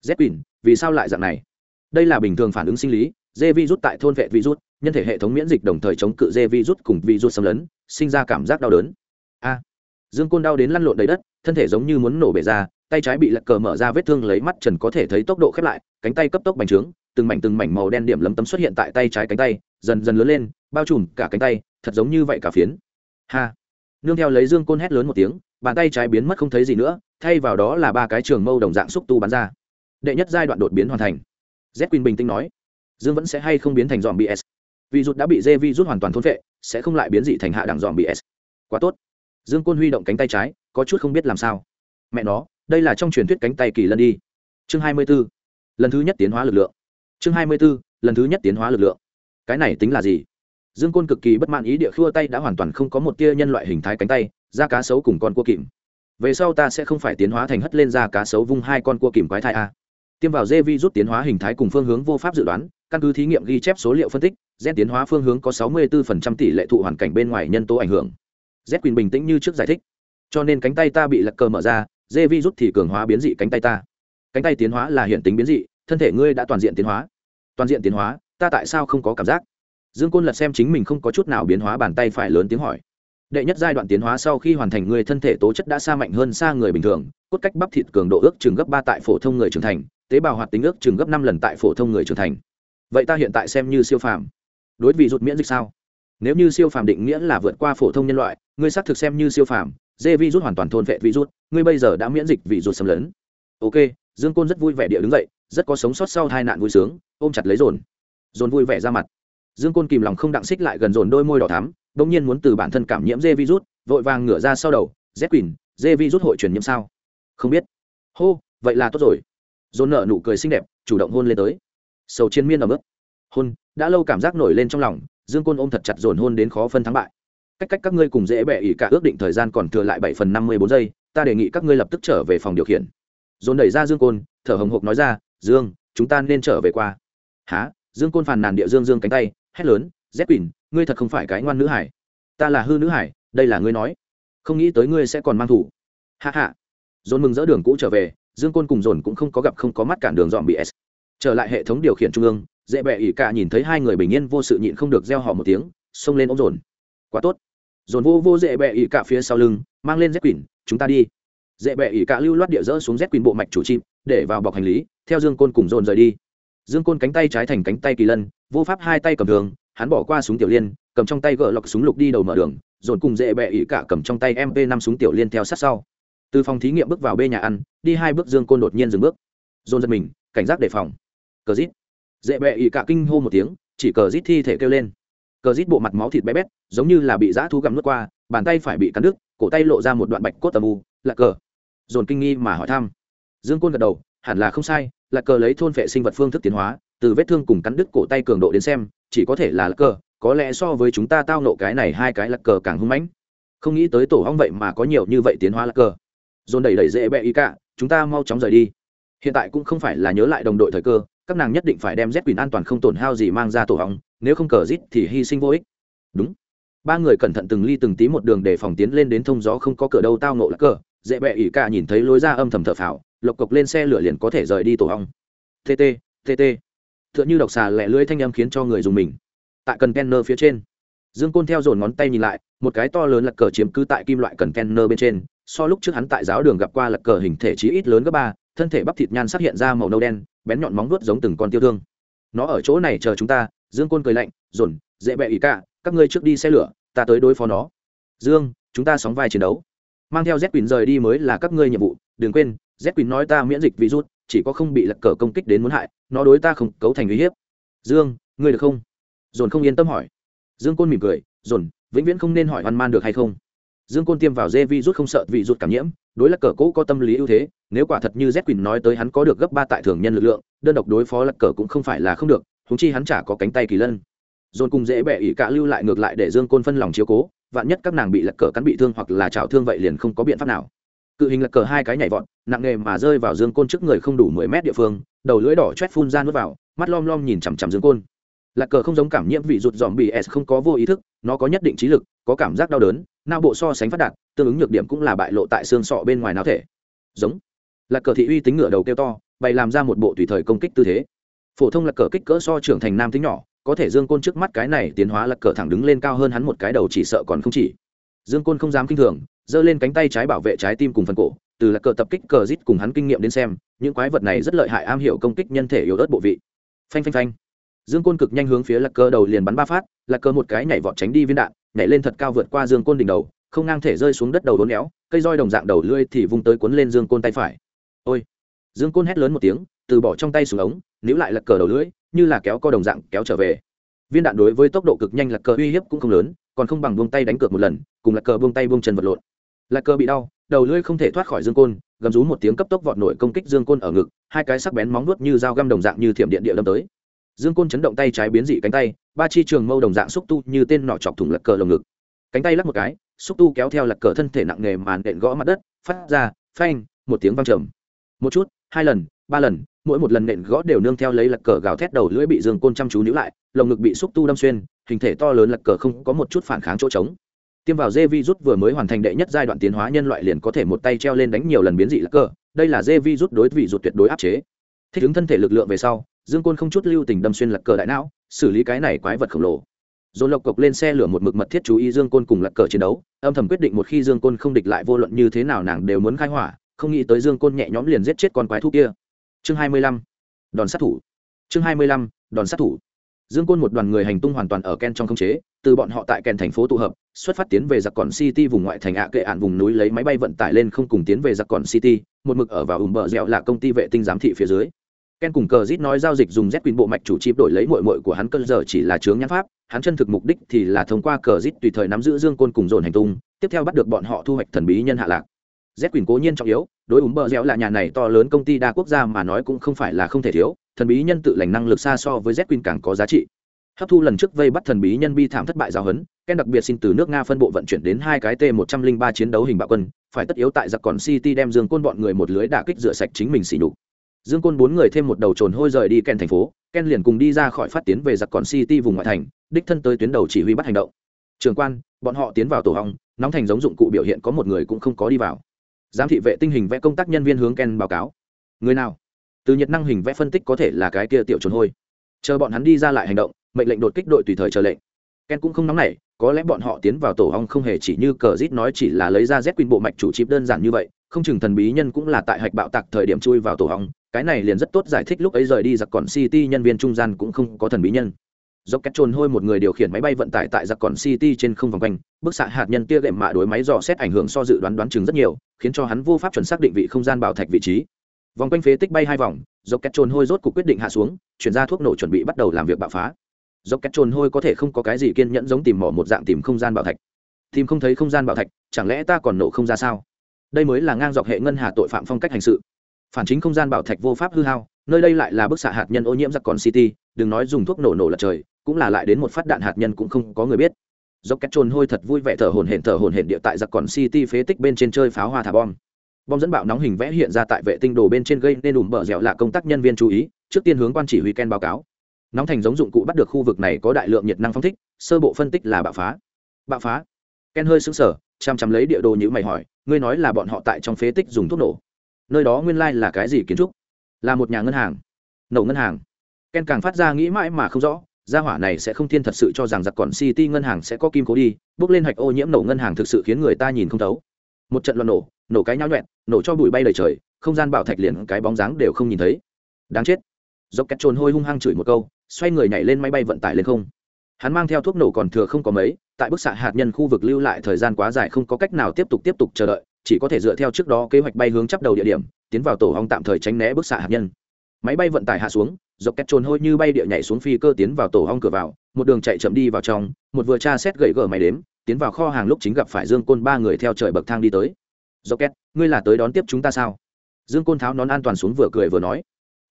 z quỳn vì sao lại dạng này? Đây là bình thường phản ứng sinh lý, dê virus tại thôn vệ virus nhân thể hệ thống miễn dịch đồng thời chống cự dê virus cùng virus xâm lấn, sinh ra cảm giác đau đớn. A dương côn đau đến lăn lộn đầy đất, thân thể giống như muốn nổ bể ra, tay trái bị lật cờ mở ra vết thương lấy mắt trần có thể thấy tốc độ khép lại, cánh tay cấp tốc bành trướng, từng mảnh từng mảnh màu đen điểm lấm tấm xuất hiện tại tay trái cánh tay, dần dần lớn lên, bao trùm cả cánh tay, thật giống như vậy cả phiến. Ha! Nương theo lấy dương côn hét lớn một tiếng, bàn tay trái biến mất không thấy gì nữa, thay vào đó là ba cái trường mâu đồng dạng xúc tu bắn ra. Đệ nhất giai đoạn đột biến hoàn thành. Z quỳnh bình tĩnh nói, dương vẫn sẽ hay không biến thành dòm bs vì rút đã bị dê vi rút hoàn toàn thôn vệ sẽ không lại biến dị thành hạ đẳng dòm bs quá tốt dương côn huy động cánh tay trái, có chút không biết làm sao. Mẹ nó, đây là trong truyền thuyết cánh tay kỳ lân đi. Chương hai mươi b ố lần thứ nhất tiến hóa lực lượng. Chương hai mươi b ố lần thứ nhất tiến hóa lực lượng. Cái này tính là gì? Dương côn cực kỳ bất mãn ý địa khua tay đã hoàn toàn không có một tia nhân loại hình thái cánh tay, da cá sấu cùng con cua kìm. Về sau ta sẽ không phải tiến hóa thành hất lên da cá sấu vung hai con cua kìm quái thai a. Tiêm vào dê vi rút tiến hóa hình thái cùng phương hướng vô pháp dự đoán, căn cứ thí nghiệm ghi chép số liệu phân tích gen tiến hóa phương hướng có 64% tỷ lệ thụ hoàn cảnh bên ngoài nhân tố ảnh hưởng z quyền bình tĩnh như trước giải thích. Cho nên cánh tay ta bị lật cờ mở ra, dê vi rút thì cường hóa biến dị cánh tay ta. Cánh tay tiến hóa là hiện tính biến dị, thân thể ngươi đã toàn diện tiến hóa. Toàn diện tiến hóa, ta tại sao không có cảm giác? Dương côn lật xem chính mình không có chút nào biến hóa bàn tay phải lớn tiếng hỏi. Đệ nhất giai đoạn tiến hóa sau khi hoàn thành, người thân thể tố chất đã xa mạnh hơn xa người bình thường, cốt cách bắp thịt cường độ ước chừng gấp ba tại phổ thông người trưởng thành, tế bào hoạt tính ước chừng gấp năm lần tại phổ thông người trưởng thành. Vậy ta hiện tại xem như siêu phàm. Đối vị rụt miễn dịch sao? Nếu như siêu phàm định nghĩa là vượt qua phổ thông nhân loại, ngươi xác thực xem như siêu phàm, dê virus hoàn toàn thôn vệ virus, ngươi bây giờ đã miễn dịch vị ruột xâm lấn. Ok, dương côn rất vui vẻ địa đứng dậy, rất có sống sót sau hai nạn vui sướng, ôm chặt lấy dồn. Dồn vui vẻ ra mặt. Dương côn kìm lòng không đặng xích lại gần dồn đôi môi đỏ thắm bỗng nhiên muốn từ bản thân cảm nhiễm dê virus, vội vàng ngửa ra sau đầu z quỳnh, dê virus hội truyền nhiễm sao? Không biết. Hô, vậy là tốt rồi. Dồn nợ nụ cười xinh đẹp, chủ động hôn lên tới. Sầu chiến miên ở mức hôn, đã lâu cảm giác nổi lên trong lòng dương côn ôm thật chặt dồn hôn đến khó phân thắng bại. Cách cách các ngươi cùng dễ bẹ ỉ cả ước định thời gian còn thừa lại bảy phần năm mươi bốn giây, ta đề nghị các ngươi lập tức trở về phòng điều khiển. Dồn đẩy ra dương côn, thở hồng hộc nói ra, dương, chúng ta nên trở về qua. Há dương côn phàn nàn địa dương dương cánh tay, hét lớn dép quỳnh, ngươi thật không phải cái ngoan nữ hải. Ta là hư nữ hải, đây là ngươi nói. Không nghĩ tới ngươi sẽ còn mang thủ. Hạ hạ dồn mừng dỡ đường cũ trở về, dương côn cùng dồn cũng không có gặp không có mắt cản đường dọn bị s. Trở lại hệ thống điều khiển trung ương dễ bẹ ỉ cả nhìn thấy hai người bình yên vô sự nhịn không được gieo họ một tiếng xông lên ôm dồn. Quá tốt. Dồn vô vô dễ bẹ ỉ cả phía sau lưng mang lên dép quỳnh chúng ta đi. Dễ bẹ ỉ cả lưu loát địa dỡ xuống dép quỳnh bộ mạch chủ chim để vào bọc hành lý theo dương côn cùng dồn rời đi. Dương côn cánh tay trái thành cánh tay kỳ lân vô pháp hai tay cầm đường, hắn bỏ qua súng tiểu liên cầm trong tay gỡ lọc súng lục đi đầu mở đường dồn cùng dễ bẹ ỉ cả cầm trong tay mp năm súng tiểu liên theo sát sau. Từ phòng thí nghiệm bước vào bê nhà ăn đi hai bước dương côn đột nhiên dừng bước. Dồn giật mình cảnh giác đề phòng. Cờ rít dễ bẹ ỉ cả kinh hô một tiếng, chỉ cờ rít thi thể kêu lên. Cờ rít bộ mặt máu thịt bé bét, giống như là bị dã thu gặm nước qua, bàn tay phải bị cắn đứt, cổ tay lộ ra một đoạn bạch cốt tầm u, là cờ. Dồn kinh nghi mà hỏi thăm. Dương côn gật đầu, hẳn là không sai, là cờ lấy thôn vệ sinh vật phương thức tiến hóa, từ vết thương cùng cắn đứt cổ tay cường độ đến xem, chỉ có thể là là cờ, có lẽ so với chúng ta tao nộ cái này hai cái là cờ càng hung mãnh. Không nghĩ tới tổ hong vậy mà có nhiều như vậy tiến hóa là cờ. Dồn đẩy đẩy dễ bẹ ý cả, chúng ta mau chóng rời đi. Hiện tại cũng không phải là nhớ lại đồng đội thời cơ các nàng nhất định phải đem z quyền an toàn không tổn hao gì mang ra tổ hóng nếu không cờ rít thì hy sinh vô ích. Đúng. Ba người cẩn thận từng ly từng tí một đường để phòng tiến lên đến thông gió không có cửa đâu tao nộ là cờ. Dễ bẹ ỉ cả nhìn thấy lối ra âm thầm thở phào, lộc cộc lên xe lửa liền có thể rời đi tổ hong tt tt t h ư ợ n h ư độc xà lẹ lưỡi thanh âm khiến cho người dùng mình. Tại cần kenner phía trên. Dương côn theo dồn ngón tay nhìn lại, một cái to lớn là cờ chiếm cứ tại kim loại cần kenner bên trên. So lúc trước hắn tại giáo đường gặp qua là cờ hình thể chí ít lớn gấp ba, thân thể bắp thịt nhan sắc hiện ra màu nâu đen bén nhọn móng vuốt giống từng con tiêu thương. Nó ở chỗ này chờ chúng ta, dương côn cười lạnh, dồn, dễ bẹ ỉ cả, các ngươi trước đi xe lửa, ta tới đối phó nó. Dương, chúng ta sóng vai chiến đấu. Mang theo z quỳnh rời đi mới là các ngươi nhiệm vụ, đừng quên, z quỳnh nói ta miễn dịch virus chỉ có không bị lật cờ công kích đến muốn hại, nó đối ta không cấu thành uy hiếp. Dương, ngươi được không? Dồn không yên tâm hỏi. Dương côn mỉm cười, dồn, vĩnh viễn không nên hỏi hoan man được hay không? Dương côn tiêm vào dê vi rút không sợ vị rút cảm nhiễm, đối lập cờ cũ có tâm lý ưu thế, nếu quả thật như z quỳnh nói tới hắn có được gấp ba tại thường nhân lực lượng, đơn độc đối phó lật cờ cũng không phải là không được húng chi hắn chả có cánh tay kỳ lân. Dồn cùng dễ bẻ ỉ cả lưu lại ngược lại để dương côn phân lòng chiếu cố, vạn nhất các nàng bị lật cờ cắn bị thương hoặc là trào thương vậy liền không có biện pháp nào. Cự hình lật cờ hai cái nhảy vọt, nặng nề mà rơi vào dương côn trước người không đủ mười mét địa phương, đầu lưỡi đỏ chét phun ra nước vào, mắt lom lom nhìn chằm chằm dương côn. Lật cờ không giống cảm nhiễm vị rụt dòm bị s không có vô ý thức, nó có nhất định trí lực, có cảm giác đau đớn não bộ so sánh phát đạt, tương ứng nhược điểm cũng là bại lộ tại xương sọ bên ngoài não thể. Giống. Lật cờ thị uy tính ngửa đầu kêu to, bày làm ra một bộ tùy thời công kích tư thế. Phổ thông lật cờ kích cỡ so trưởng thành nam tính nhỏ, có thể dương côn trước mắt cái này tiến hóa lật cờ thẳng đứng lên cao hơn hắn một cái đầu chỉ sợ còn không chỉ. Dương côn không dám kinh thường, giơ lên cánh tay trái bảo vệ trái tim cùng phần cổ, từ là cờ tập kích cờ rít cùng hắn kinh nghiệm đến xem, những quái vật này rất lợi hại am hiểu công kích nhân thể yếu ớt bộ vị. Phanh phanh phanh. Dương côn cực nhanh hướng phía lạc cờ đầu liền bắn ba phát, lạc cờ một cái nhảy vọt tránh đi viên đạn nhảy lên thật cao vượt qua dương côn đỉnh đầu, không ngang thể rơi xuống đất đầu đốn éo, cây roi đồng dạng đầu lưỡi thì vung tới cuốn lên dương côn tay phải. Ôi! Dương côn hét lớn một tiếng, từ bỏ trong tay xuống ống, níu lại lật cờ đầu lưỡi, như là kéo co đồng dạng kéo trở về. Viên đạn đối với tốc độ cực nhanh lật cờ uy hiếp cũng không lớn, còn không bằng buông tay đánh cược một lần, cùng lật cờ buông tay buông chân vật lộn. Lật cờ bị đau, đầu lưỡi không thể thoát khỏi dương côn, gầm rú một tiếng cấp tốc vọt nổi công kích dương côn ở ngực, hai cái sắc bén móng nuốt như dao găm đồng dạng như thiểm điện địa đâm tới. Dương côn chấn động tay trái biến dị cánh tay ba chi trường mâu đồng dạng xúc tu như tên nọ chọc thủng lật cờ lồng ngực. Cánh tay lắc một cái, xúc tu kéo theo lật cờ thân thể nặng nề màn đện gõ mặt đất, phát ra phanh, một tiếng vang trầm. Một chút, hai lần, ba lần, mỗi một lần nện gõ đều nương theo lấy lật cờ gào thét đầu lưỡi bị dương côn chăm chú níu lại, lồng ngực bị xúc tu đâm xuyên, hình thể to lớn lật cờ không có một chút phản kháng chỗ trống. Tiêm vào dê virus vừa mới hoàn thành đệ nhất giai đoạn tiến hóa nhân loại liền có thể một tay treo lên đánh nhiều lần biến dị lật cờ, đây là dê virus đối vị ruột tuyệt đối áp chế. Thích ứng thân thể lực lượng về sau, dương côn không chút lưu tình đâm xuyên lật cờ đại não xử lý cái này quái vật khổng lồ. Dồn lộc cộc lên xe lửa một mực mật thiết chú ý dương côn cùng lật cờ chiến đấu, âm thầm quyết định một khi dương côn không địch lại vô luận như thế nào nàng đều muốn khai hỏa, không nghĩ tới dương côn nhẹ nhõm liền giết chết con quái thú kia. Chương hai mươi lăm, đòn sát thủ. Chương hai mươi lăm, đòn sát thủ. Dương côn một đoàn người hành tung hoàn toàn ở ken trong không chế, từ bọn họ tại ken thành phố tụ hợp, xuất phát tiến về giặc còn city vùng ngoại thành ạ kệ ạn vùng núi lấy máy bay vận tải lên không cùng tiến về giặc còn city, một mực ở vào ùm bờ dẻo là công ty vệ tinh giám thị phía dưới ken cùng cờ rít nói giao dịch dùng z quyền bộ mạch chủ chip đổi lấy mội mội của hắn cơn giờ chỉ là chướng nhãn pháp, hắn chân thực mục đích thì là thông qua cờ rít tùy thời nắm giữ dương côn cùng dồn hành tung, tiếp theo bắt được bọn họ thu hoạch thần bí nhân hạ lạc. Z quyền cố nhiên trọng yếu, đối ứng bờ dẻo là nhà này to lớn công ty đa quốc gia mà nói cũng không phải là không thể thiếu, thần bí nhân tự lành năng lực xa so với z quyền càng có giá trị. Hấp thu lần trước vây bắt thần bí nhân bi thảm thất bại giáo huấn, ken đặc biệt xin từ nước nga phân bộ vận chuyển đến hai cái t một trăm linh ba chiến đấu hình bạo quân, phải tất yếu tại giặc còn city đem dương côn bọn người một lưới đả kích rửa sạch chính mình xỉ nhục dương côn bốn người thêm một đầu trồn hôi rời đi ken thành phố, ken liền cùng đi ra khỏi phát tiến về giặc còn city vùng ngoại thành, đích thân tới tuyến đầu chỉ huy bắt hành động. Trường quan, bọn họ tiến vào tổ hong, nóng thành giống dụng cụ biểu hiện có một người cũng không có đi vào. Giám thị vệ tinh hình vẽ công tác nhân viên hướng ken báo cáo. Người nào? Từ nhiệt năng hình vẽ phân tích có thể là cái kia tiểu trồn hôi. Chờ bọn hắn đi ra lại hành động, mệnh lệnh đột kích đội tùy thời chờ lệnh. Ken cũng không nóng nảy, có lẽ bọn họ tiến vào tổ hong không hề chỉ như cờ rít nói chỉ là lấy ra z quyên bộ mạch chủ chip đơn giản như vậy, không chừng thần bí nhân cũng là tại hạch bạo tạc thời điểm chui vào tổ hong cái này liền rất tốt giải thích lúc ấy rời đi giặc còn city nhân viên trung gian cũng không có thần bí nhân. Do cách trồn hôi một người điều khiển máy bay vận tải tại giặc còn city trên không vòng quanh, bức xạ hạt nhân tia gệm mạ đối máy dò xét ảnh hưởng so dự đoán đoán chừng rất nhiều, khiến cho hắn vô pháp chuẩn xác định vị không gian bảo thạch vị trí. Vòng quanh phế tích bay hai vòng do cách trồn hôi rốt cuộc quyết định hạ xuống, chuyển ra thuốc nổ chuẩn bị bắt đầu làm việc bạo phá. Do cách trồn hôi có thể không có cái gì kiên nhẫn giống tìm mỏ một dạng tìm không gian bảo thạch. Tìm không thấy không gian bảo thạch, chẳng lẽ ta còn nổ không ra sao? Đây mới là ngang dọc hệ ngân hà tội phạm phong cách hành sự phản chính không gian bảo thạch vô pháp hư hao, nơi đây lại là bức xạ hạt nhân ô nhiễm giặc còn city, đừng nói dùng thuốc nổ nổ lật trời, cũng là lại đến một phát đạn hạt nhân cũng không có người biết. Dốc cách trồn hôi thật vui vẻ thở hồn hển, thở hồn hển địa tại giặc còn city phế tích bên trên chơi pháo hoa thả bom. Bom dẫn bạo nóng hình vẽ hiện ra tại vệ tinh đồ bên trên gây nên ủng bờ dẻo là công tác nhân viên chú ý, trước tiên hướng quan chỉ huy ken báo cáo. Nóng thành giống dụng cụ bắt được khu vực này có đại lượng nhiệt năng phong thích, sơ bộ phân tích là bạo phá. Bạo phá? Ken hơi xứng sở chăm chăm lấy địa đồ như mày hỏi, ngươi nói là bọn họ tại trong phế tích dùng thuốc nổ nơi đó nguyên lai là cái gì kiến trúc? Là một nhà ngân hàng. Nổ ngân hàng. Ken càng phát ra nghĩ mãi mà không rõ, gia hỏa này sẽ không thiên thật sự cho rằng giặc còn city ngân hàng sẽ có kim cố đi, bước lên hạch ô nhiễm nổ ngân hàng thực sự khiến người ta nhìn không thấu. Một trận loạn nổ nổ cái nhau nhuẹn nổ cho bụi bay đầy trời, không gian bảo thạch liền cái bóng dáng đều không nhìn thấy. Đáng chết. Dốc két trồn hôi hung hăng chửi một câu, xoay người nhảy lên máy bay vận tải lên không. Hắn mang theo thuốc nổ còn thừa không có mấy, tại bức xạ hạt nhân khu vực lưu lại thời gian quá dài không có cách nào tiếp tục tiếp tục chờ đợi chỉ có thể dựa theo trước đó kế hoạch bay hướng chắp đầu địa điểm, tiến vào tổ hong tạm thời tránh né bức xạ hạt nhân. Máy bay vận tải hạ xuống, dọc két trồn hôi như bay địa nhảy xuống phi cơ tiến vào tổ hong cửa vào, một đường chạy chậm đi vào trong, một vừa tra xét gậy gỡ máy đếm, tiến vào kho hàng lúc chính gặp phải dương côn ba người theo trời bậc thang đi tới. Dọc két ngươi là tới đón tiếp chúng ta sao? Dương côn tháo nón an toàn xuống vừa cười vừa nói.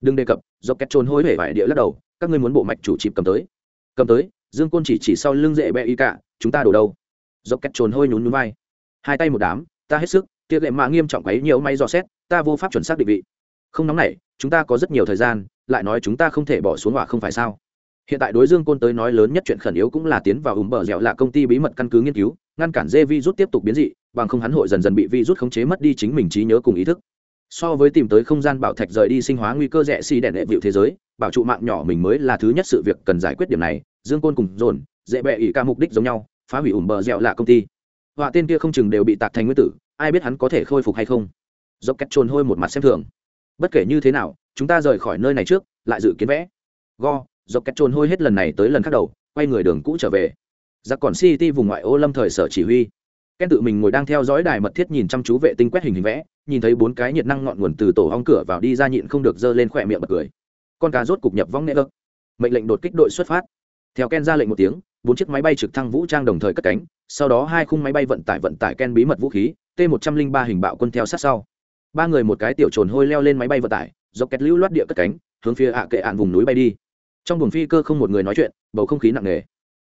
Đừng đề cập, dọc két trồn hôi hể vải địa lắc đầu, các ngươi muốn bộ mạch chủ chịp cầm tới. Cầm tới? Dương côn chỉ chỉ sau lưng dễ bẹ y cả, chúng ta đổ đâu? Dọc két trồn hôi nhún nhún vai. Hai tay một đám ta hết sức tiệc lệ mạ nghiêm trọng ấy nhiều may dò xét, ta vô pháp chuẩn xác định vị. Không nóng này, chúng ta có rất nhiều thời gian, lại nói chúng ta không thể bỏ xuống hỏa không phải sao? Hiện tại đối dương côn tới nói lớn nhất chuyện khẩn yếu cũng là tiến vào ủng bờ dẻo là công ty bí mật căn cứ nghiên cứu, ngăn cản dê vi rút tiếp tục biến dị, bằng không hắn hội dần dần bị vi rút khống chế mất đi chính mình trí nhớ cùng ý thức. So với tìm tới không gian bảo thạch rời đi sinh hóa nguy cơ rẻ xi、si、đèn đèn đệ vịu thế giới, bảo trụ mạng nhỏ mình mới là thứ nhất sự việc cần giải quyết điểm này, dương côn cùng dồn, dễ bẹ ỉ ca mục đích giống nhau, phá hủy ủng bờ dẻo là công ty họa tên kia không chừng đều bị tạc thành nguyên tử, ai biết hắn có thể khôi phục hay không? Dốc cách trồn hôi một mặt xem thường. Bất kể như thế nào, chúng ta rời khỏi nơi này trước, lại dự kiến vẽ. Go, dốc cách trồn hôi hết lần này tới lần khác đầu, quay người đường cũ trở về. Giặc còn city vùng ngoại ô lâm thời sở chỉ huy. Ken tự mình ngồi đang theo dõi đài mật thiết nhìn chăm chú vệ tinh quét hình hình vẽ, nhìn thấy bốn cái nhiệt năng ngọn nguồn từ tổ ong cửa vào đi ra nhịn không được giơ lên khỏe miệng bật cười. Con cá rốt cục nhập vong nệ ơ. Mệnh lệnh đột kích đội xuất phát. Theo ken ra lệnh một tiếng, bốn chiếc máy bay trực thăng vũ trang đồng thời cất cánh sau đó hai khung máy bay vận tải vận tải ken bí mật vũ khí, t 103 hình bạo quân theo sát sau. Ba người một cái tiểu trồn hôi leo lên máy bay vận tải dọc kẹt lưu loát địa cất cánh, hướng phía ạ kệ ạn vùng núi bay đi. Trong buồng phi cơ không một người nói chuyện, bầu không khí nặng nề.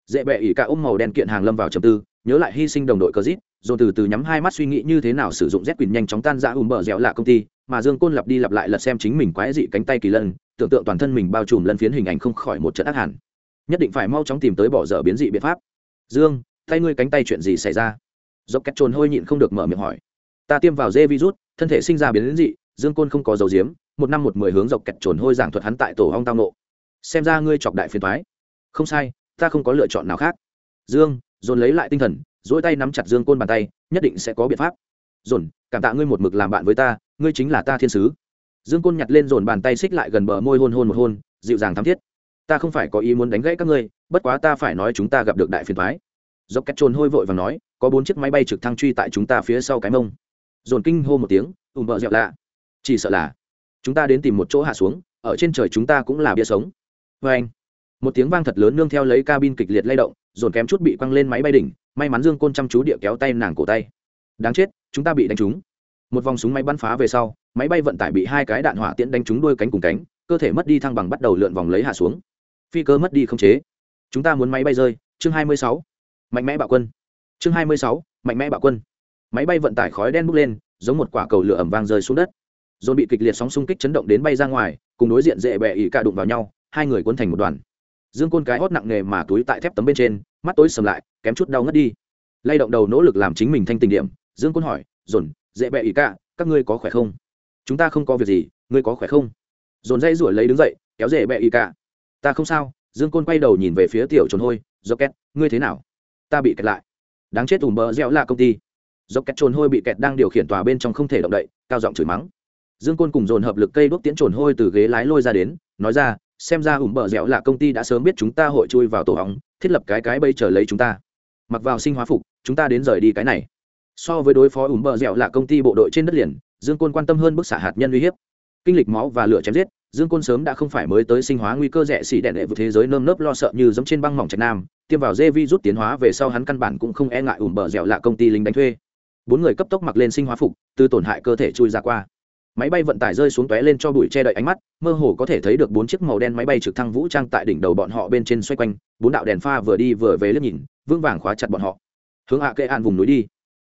Dễ bẹ ỉ cả ôm màu đen kiện hàng lâm vào trầm tư, nhớ lại hy sinh đồng đội cơ dít rồi từ từ nhắm hai mắt suy nghĩ như thế nào sử dụng z quyền nhanh chóng tan ra ùm bờ dẻo lạ công ty, mà dương côn lặp đi lặp lại lật xem chính mình quái dị cánh tay kỳ lân, tưởng tượng toàn thân mình bao trùm lân phiến hình ảnh không khỏi một trận ác hẳn. Nhất định phải mau chóng tìm tới bỏ dở biến dị biện pháp. Dương tay ngươi cánh tay chuyện gì xảy ra? Dốc cách trồn hôi nhịn không được mở miệng hỏi. Ta tiêm vào dê virus, thân thể sinh ra biến dị, dương côn không có dầu diếm, một năm một mười hướng dọc kẹt trồn hôi giảng thuật hắn tại tổ hong tao nộ xem ra ngươi chọc đại phiền thoái không sai, ta không có lựa chọn nào khác. Dương, dồn lấy lại tinh thần dỗi tay nắm chặt dương côn bàn tay, nhất định sẽ có biện pháp. Dồn, cảm tạ ngươi một mực làm bạn với ta, ngươi chính là ta thiên sứ. Dương côn nhặt lên dồn bàn tay xích lại gần bờ môi hôn hôn một hôn, dịu dàng thắm thiết. Ta không phải có ý muốn đánh gãy các ngươi, bất quá ta phải nói chúng ta gặp được đại phiền thoái dốc cách trồn hôi vội và nói, có bốn chiếc máy bay trực thăng truy tại chúng ta phía sau cái mông. Dồn kinh hô một tiếng ùm bợ dẹo lạ. Chỉ sợ là chúng ta đến tìm một chỗ hạ xuống, ở trên trời chúng ta cũng là bia sống. Vê anh, một tiếng vang thật lớn nương theo lấy cabin kịch liệt lay động, dồn kém chút bị quăng lên máy bay đỉnh, may mắn dương côn chăm chú địa kéo tay nàng cổ tay. Đáng chết, chúng ta bị đánh trúng. Một vòng súng máy bắn phá về sau, máy bay vận tải bị hai cái đạn hỏa tiễn đánh trúng đuôi cánh cùng cánh, cơ thể mất đi thăng bằng bắt đầu lượn vòng lấy hạ xuống. Phi cơ mất đi không chế. Chúng ta muốn máy bay rơi. Chương 26 mạnh mẽ bạo quân. Chương 26. mạnh mẽ bạo quân. Máy bay vận tải khói đen bốc lên, giống một quả cầu lửa ẩm vang rơi xuống đất. Dồn bị kịch liệt sóng xung kích chấn động đến bay ra ngoài, cùng đối diện dễ bẹ ỉ cả đụng vào nhau, hai người quấn thành một đoàn. Dương côn cái hót nặng nề mà túi tại thép tấm bên trên, mắt tối sầm lại, kém chút đau ngất đi. Lay động đầu nỗ lực làm chính mình thanh tình điểm, dương côn hỏi, dồn, dễ bẹ ỉ cả, các ngươi có khỏe không? Chúng ta không có việc gì, ngươi có khỏe không? Dồn dây rủi lấy đứng dậy, kéo dễ bẹ ỉ cả. Ta không sao. Dương côn quay đầu nhìn về phía tiểu trồn hôi do két ngươi thế nào? Ta bị kẹt lại. Đáng chết ùm bờ reo là công ty. Dốc kẹt trồn hôi bị kẹt đang điều khiển tòa bên trong không thể động đậy, cao giọng chửi mắng. Dương côn cùng dồn hợp lực cây đốt tiễn trồn hôi từ ghế lái lôi ra đến, nói ra, xem ra ùm bờ dẻo là công ty đã sớm biết chúng ta hội chui vào tổ hóng, thiết lập cái cái bây chờ lấy chúng ta. Mặc vào sinh hóa phục, chúng ta đến rời đi cái này. So với đối phó ùm bờ dẻo là công ty bộ đội trên đất liền, dương côn quan tâm hơn bức xạ hạt nhân uy hiếp kinh lịch máu và lửa chém giết, dương côn sớm đã không phải mới tới sinh hóa nguy cơ rẻ xỉ đẹn đệ vượt thế giới nơm nớp lo sợ như giống trên băng mỏng trạch nam, tiêm vào dê vi rút tiến hóa về sau hắn căn bản cũng không e ngại ủm bờ dẻo lạ công ty lính đánh thuê. Bốn người cấp tốc mặc lên sinh hóa phục, từ tổn hại cơ thể chui ra qua. Máy bay vận tải rơi xuống tóe lên cho bụi che đậy ánh mắt, mơ hồ có thể thấy được bốn chiếc màu đen máy bay trực thăng vũ trang tại đỉnh đầu bọn họ bên trên xoay quanh, bốn đạo đèn pha vừa đi vừa về liếc nhìn, vững vàng khóa chặt bọn họ. Hướng hạ kệ an vùng núi đi.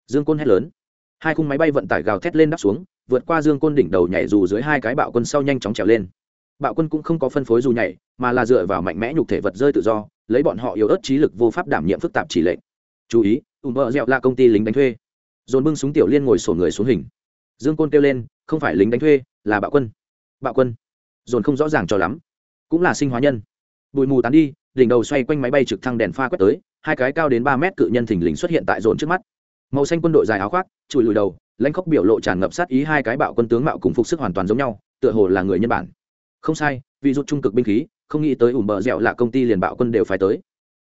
Dương côn hét lớn hai khung máy bay vận tải gào thét lên đắp xuống, vượt qua dương côn đỉnh đầu nhảy dù dưới hai cái bạo quân sau nhanh chóng trèo lên. Bạo quân cũng không có phân phối dù nhảy, mà là dựa vào mạnh mẽ nhục thể vật rơi tự do, lấy bọn họ yếu ớt trí lực vô pháp đảm nhiệm phức tạp chỉ lệnh. Chú ý ùm bờ dẹo là công ty lính đánh thuê. Dồn bưng súng tiểu liên ngồi sổ người xuống hình. Dương côn kêu lên, không phải lính đánh thuê, là bạo quân. Bạo quân? Dồn không rõ ràng cho lắm. Cũng là sinh hóa nhân. Bụi mù tán đi, đỉnh đầu xoay quanh máy bay trực thăng đèn pha quét tới, hai cái cao đến ba mét cự nhân thình lình xuất hiện tại dồn trước mắt màu xanh quân đội dài áo khoác, chùi lùi đầu, lãnh khóc biểu lộ tràn ngập sát ý hai cái bạo quân tướng mạo cùng phục sức hoàn toàn giống nhau, tựa hồ là người nhân bản. Không sai, vì rút trung cực binh khí, không nghĩ tới ủm bờ dẻo là công ty liền bạo quân đều phải tới.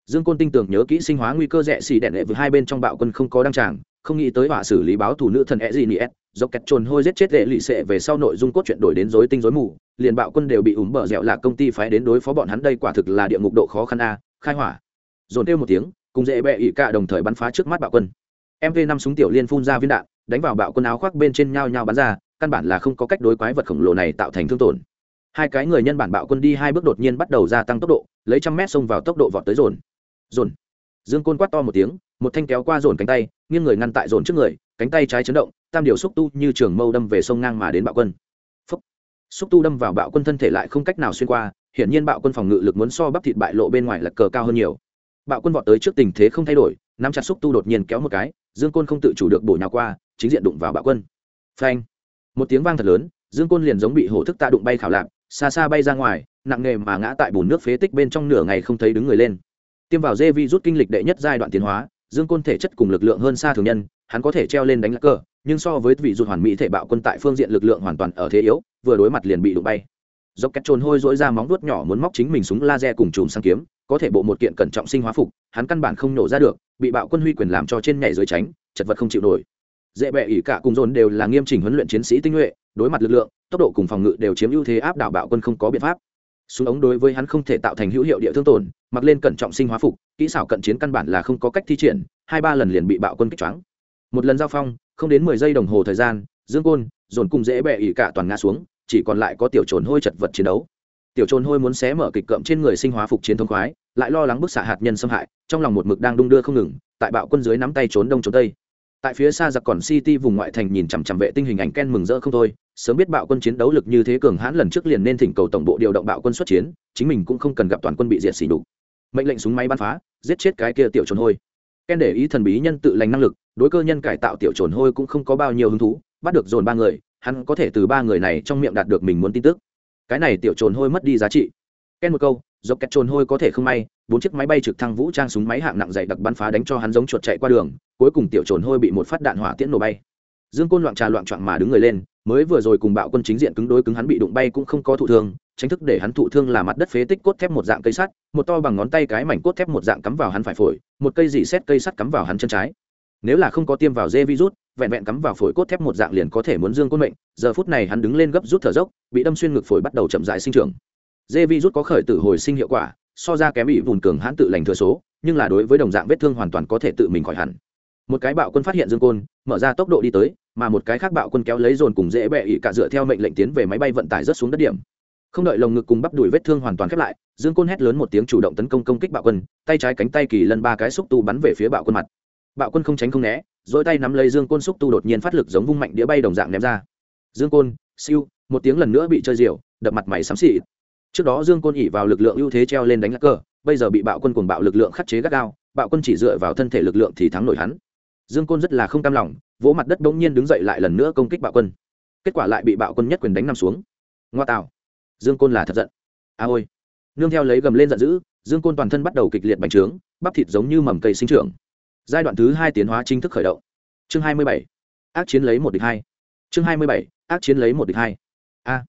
Dương côn tinh tưởng nhớ kỹ sinh hóa nguy cơ rẻ xì đẹn lệ với hai bên trong bạo quân không có đăng tràng, không nghĩ tới họa xử lý báo thủ nữ thần e gì nies do kẹt trồn hôi giết chết lệ lụy sệ về sau nội dung cốt chuyện đổi đến rối tinh rối mù, liền bạo quân đều bị ủm bờ dẻo là công ty phái đến đối phó bọn hắn đây quả thực là địa ngục độ khó khăn a, khai hỏa. Dồn kêu một tiếng, cùng dễ bẹ ỉ cả đồng thời bắn phá trước mắt bạo quân mv năm súng tiểu liên phun ra viên đạn, đánh vào bạo quân áo khoác bên trên nhau nhau bắn ra, căn bản là không có cách đối quái vật khổng lồ này tạo thành thương tổn. Hai cái người nhân bản bạo quân đi hai bước đột nhiên bắt đầu gia tăng tốc độ, lấy trăm mét xông vào tốc độ vọt tới dồn. Dồn. Dương côn quát to một tiếng, một thanh kéo qua dồn cánh tay, nghiêng người ngăn tại dồn trước người, cánh tay trái chấn động, tam điều xúc tu như trường mâu đâm về sông ngang mà đến bạo quân. Phúc. xúc tu đâm vào bạo quân thân thể lại không cách nào xuyên qua, hiển nhiên bạo quân phòng ngự lực muốn so bắp thịt bại lộ bên ngoài lật cờ cao hơn nhiều. Bạo quân vọt tới trước tình thế không thay đổi nắm chặt xúc tu đột nhiên kéo một cái dương côn không tự chủ được bổ nhào qua chính diện đụng vào bạo quân. Phanh! Một tiếng vang thật lớn dương côn liền giống bị hổ thức tạ đụng bay khảo lạc xa xa bay ra ngoài nặng nề mà ngã tại bùn nước phế tích bên trong nửa ngày không thấy đứng người lên. Tiêm vào dê vi rút kinh lịch đệ nhất giai đoạn tiến hóa dương côn thể chất cùng lực lượng hơn xa thường nhân hắn có thể treo lên đánh lạc cờ, nhưng so với vị rụt hoàn mỹ thể bạo quân tại phương diện lực lượng hoàn toàn ở thế yếu vừa đối mặt liền bị đụng bay. Dốc cách trồn hôi dỗi ra móng vuốt nhỏ muốn móc chính mình súng laser cùng chùm sang kiếm có thể bộ một kiện cẩn trọng sinh hóa phục, hắn căn bản không nổ ra được, bị bạo quân huy quyền làm cho trên nhảy dưới tránh, chật vật không chịu nổi. Dễ bệ ỉ cả cùng dồn đều là nghiêm chỉnh huấn luyện chiến sĩ tinh nhuệ, đối mặt lực lượng, tốc độ cùng phòng ngự đều chiếm ưu thế áp đảo bạo quân không có biện pháp. Súng ống đối với hắn không thể tạo thành hữu hiệu địa thương tổn, mặc lên cẩn trọng sinh hóa phục, kỹ xảo cận chiến căn bản là không có cách thi triển, hai ba lần liền bị bạo quân kích choáng. Một lần giao phong, không đến mười giây đồng hồ thời gian, dương côn, dồn cùng dễ bệ ỉ cả toàn ngã xuống, chỉ còn lại có tiểu trồn hôi chật vật chiến đấu tiểu trồn hôi muốn xé mở kịch cậm trên người sinh hóa phục chiến thống khoái, lại lo lắng bức xạ hạt nhân xâm hại, trong lòng một mực đang đung đưa không ngừng, tại bạo quân dưới nắm tay trốn đông trốn tây. Tại phía xa giặc còn city vùng ngoại thành nhìn chằm chằm vệ tinh hình ảnh ken mừng rỡ không thôi, sớm biết bạo quân chiến đấu lực như thế cường hãn lần trước liền nên thỉnh cầu tổng bộ điều động bạo quân xuất chiến, chính mình cũng không cần gặp toàn quân bị diệt xỉ đục mệnh lệnh súng máy bắn phá, giết chết cái kia tiểu trồn hôi. Ken để ý thần bí nhân tự lành năng lực, đối cơ nhân cải tạo tiểu trồn hôi cũng không có bao nhiêu hứng thú, bắt được dồn ba người, hắn có thể từ ba người này trong miệng đạt được mình muốn tin tức cái này tiểu trồn hôi mất đi giá trị. Ken một câu, dọc kẹt trồn hôi có thể không may, bốn chiếc máy bay trực thăng vũ trang súng máy hạng nặng dày đặc bắn phá đánh cho hắn giống chuột chạy qua đường, cuối cùng tiểu trồn hôi bị một phát đạn hỏa tiễn nổ bay. Dương côn loạn trà loạn trọn mà đứng người lên, mới vừa rồi cùng bạo quân chính diện cứng đối cứng hắn bị đụng bay cũng không có thụ thương, tránh thức để hắn thụ thương là mặt đất phế tích cốt thép một dạng cây sắt, một to bằng ngón tay cái mảnh cốt thép một dạng cắm vào hắn phải phổi, một cây dị xét cây sắt cắm vào hắn chân trái nếu là không có tiêm vào dê virus, vẹn vẹn cắm vào phổi cốt thép một dạng liền có thể muốn dương côn mệnh. Giờ phút này hắn đứng lên gấp rút thở dốc, bị đâm xuyên ngực phổi bắt đầu chậm dại sinh trưởng. Dê virus có khởi tử hồi sinh hiệu quả, so ra kém bị vùn cường hãn tự lành thừa số, nhưng là đối với đồng dạng vết thương hoàn toàn có thể tự mình khỏi hẳn. Một cái bạo quân phát hiện dương côn, mở ra tốc độ đi tới, mà một cái khác bạo quân kéo lấy dồn cùng dễ bẹ ỉ cả dựa theo mệnh lệnh tiến về máy bay vận tải rớt xuống đất điểm. Không đợi lồng ngực cùng bắp đùi vết thương hoàn toàn khép lại, dương côn hét lớn một tiếng chủ động tấn công công kích bạo quân, tay trái cánh tay kỳ lân ba cái xúc tu bắn về phía bạo quân mặt bạo quân không tránh không né, dỗi tay nắm lấy dương côn xúc tu đột nhiên phát lực giống vung mạnh đĩa bay đồng dạng ném ra. Dương côn, siêu, một tiếng lần nữa bị chơi diều, đập mặt mày xám xị trước đó dương côn ỉ vào lực lượng ưu thế treo lên đánh lắc cờ, bây giờ bị bạo quân cùng bạo lực lượng khắc chế gắt gao, bạo quân chỉ dựa vào thân thể lực lượng thì thắng nổi hắn. Dương côn rất là không cam lòng, vỗ mặt đất bỗng nhiên đứng dậy lại lần nữa công kích bạo quân. Kết quả lại bị bạo quân nhất quyền đánh nằm xuống. Ngoa tạo. Dương côn là thật giận. A ôi. Nương theo lấy gầm lên giận dữ, dương côn toàn thân bắt đầu kịch liệt bành trướng, bắp thịt giống như mầm cây sinh trưởng giai đoạn thứ hai tiến hóa chính thức khởi động. Chương hai mươi bảy. Ác chiến lấy một địch hai. Chương hai mươi bảy. Ác chiến lấy một địch hai. A.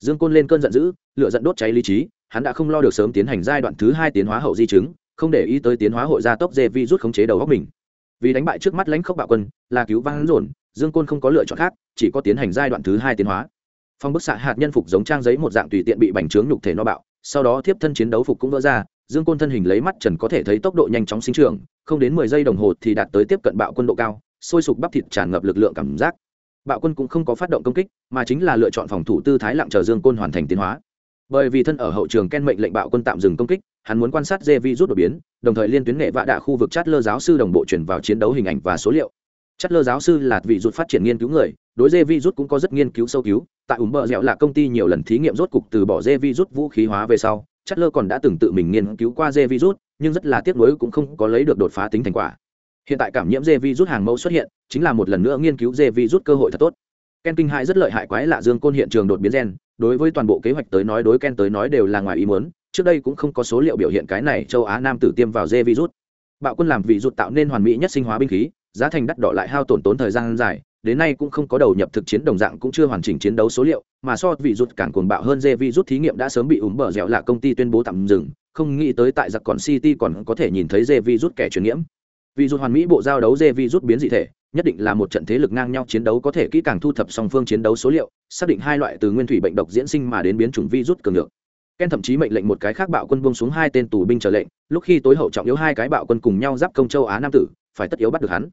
Dương côn lên cơn giận dữ lựa giận đốt cháy lý trí, hắn đã không lo được sớm tiến hành giai đoạn thứ hai tiến hóa hậu di chứng, không để ý tới tiến hóa hội gia tốc dê vi rút khống chế đầu góc mình. Vì đánh bại trước mắt lãnh khốc bạo quân, là cứu vang hắn dồn, dương côn không có lựa chọn khác, chỉ có tiến hành giai đoạn thứ hai tiến hóa. Phong bức xạ hạt nhân phục giống trang giấy một dạng tùy tiện bị bành trướng nhục thể no bạo, sau đó tiếp thân chiến đấu phục cũng vỡ ra dương côn thân hình lấy mắt trần có thể thấy tốc độ nhanh chóng sinh trưởng, không đến mười giây đồng hồ thì đạt tới tiếp cận bạo quân độ cao, sôi sục bắp thịt tràn ngập lực lượng cảm giác. Bạo quân cũng không có phát động công kích, mà chính là lựa chọn phòng thủ tư thái lặng chờ dương côn hoàn thành tiến hóa. Bởi vì thân ở hậu trường ken mệnh lệnh bạo quân tạm dừng công kích, hắn muốn quan sát dê vi rút đột biến, đồng thời liên tuyến nghệ vạ đạ khu vực chát lơ giáo sư đồng bộ chuyển vào chiến đấu hình ảnh và số liệu. Chát lơ giáo sư là vị rút phát triển nghiên cứu người, đối dê vi rút cũng có rất nghiên cứu sâu cứu, tại ủng bờ dẻo là công ty nhiều lần thí nghiệm rốt cục từ bỏ dê vi rút vũ khí hóa về sau lơ còn đã từng tự mình nghiên cứu qua dê virus, nhưng rất là tiếc nuối cũng không có lấy được đột phá tính thành quả. Hiện tại cảm nhiễm dê virus hàng mẫu xuất hiện chính là một lần nữa nghiên cứu dê virus cơ hội thật tốt. Ken kinh hại rất lợi hại quái lạ dương côn hiện trường đột biến gen đối với toàn bộ kế hoạch tới nói đối ken tới nói đều là ngoài ý muốn trước đây cũng không có số liệu biểu hiện cái này châu á nam tử tiêm vào dê virus. Bạo quân làm vị rụt tạo nên hoàn mỹ nhất sinh hóa binh khí giá thành đắt đỏ lại hao tổn tốn thời gian dài đến nay cũng không có đầu nhập thực chiến đồng dạng cũng chưa hoàn chỉnh chiến đấu số liệu mà so vị rút càng cuồng bạo hơn dê virus thí nghiệm đã sớm bị úng bờ dẻo là công ty tuyên bố tạm dừng, không nghĩ tới tại giặc còn city còn có thể nhìn thấy dê virus kẻ truyền nhiễm vì rút hoàn mỹ bộ giao đấu dê virus biến dị thể, nhất định là một trận thế lực ngang nhau chiến đấu có thể kỹ càng thu thập song phương chiến đấu số liệu, xác định hai loại từ nguyên thủy bệnh độc diễn sinh mà đến biến chủng vi rút cường lượng. ken thậm chí mệnh lệnh một cái khác bạo quân buông xuống hai tên tù binh trở lệnh, lúc khi tối hậu trọng yếu hai cái bạo quân cùng nhau giáp công châu á nam tử, phải tất yếu bắt được hắn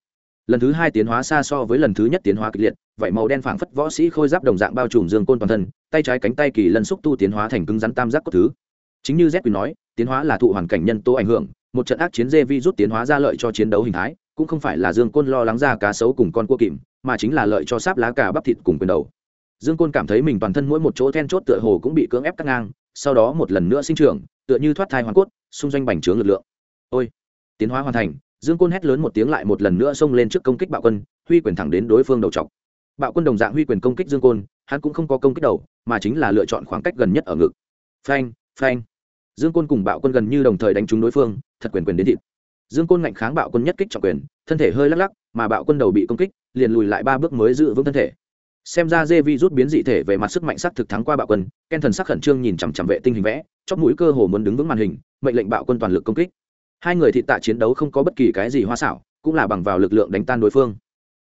lần thứ hai tiến hóa xa so với lần thứ nhất tiến hóa kịch liệt vậy màu đen phảng phất võ sĩ khôi giáp đồng dạng bao trùm dương côn toàn thân, tay trái cánh tay kỳ lân xúc tu tiến hóa thành cứng rắn tam giác cốt thứ. Chính như z nói, tiến hóa là thụ hoàn cảnh nhân tố ảnh hưởng, một trận ác chiến dê vi rút tiến hóa ra lợi cho chiến đấu hình thái, cũng không phải là dương côn lo lắng ra cá sấu cùng con cua kìm, mà chính là lợi cho sáp lá cà bắp thịt cùng quyền đầu. Dương côn cảm thấy mình toàn thân mỗi một chỗ then chốt tựa hồ cũng bị cưỡng ép cắt ngang, sau đó một lần nữa sinh trưởng, tựa như thoát thai hoàn cốt, xung doanh bành trướng lực lượng. Ôi, tiến hóa hoàn thành dương côn hét lớn một tiếng lại một lần nữa xông lên trước công kích bạo quân, huy quyền thẳng đến đối phương đầu trọc bạo quân đồng dạng huy quyền công kích dương côn, hắn cũng không có công kích đầu, mà chính là lựa chọn khoảng cách gần nhất ở ngực. Phanh phanh. Dương côn cùng bạo quân gần như đồng thời đánh trúng đối phương, thật quyền quyền đến thịt. Dương côn ngạnh kháng bạo quân nhất kích trọng quyền, thân thể hơi lắc lắc, mà bạo quân đầu bị công kích, liền lùi lại ba bước mới giữ vững thân thể. Xem ra dê vi rút biến dị thể về mặt sức mạnh sắc thực thắng qua bạo quân, ken thần sắc khẩn trương nhìn chằm chằm vệ tinh hình vẽ, chóp mũi cơ hồ muốn đứng vững màn hình, mệnh lệnh bạo quân toàn lực công kích hai người thị tạ chiến đấu không có bất kỳ cái gì hoa xảo, cũng là bằng vào lực lượng đánh tan đối phương.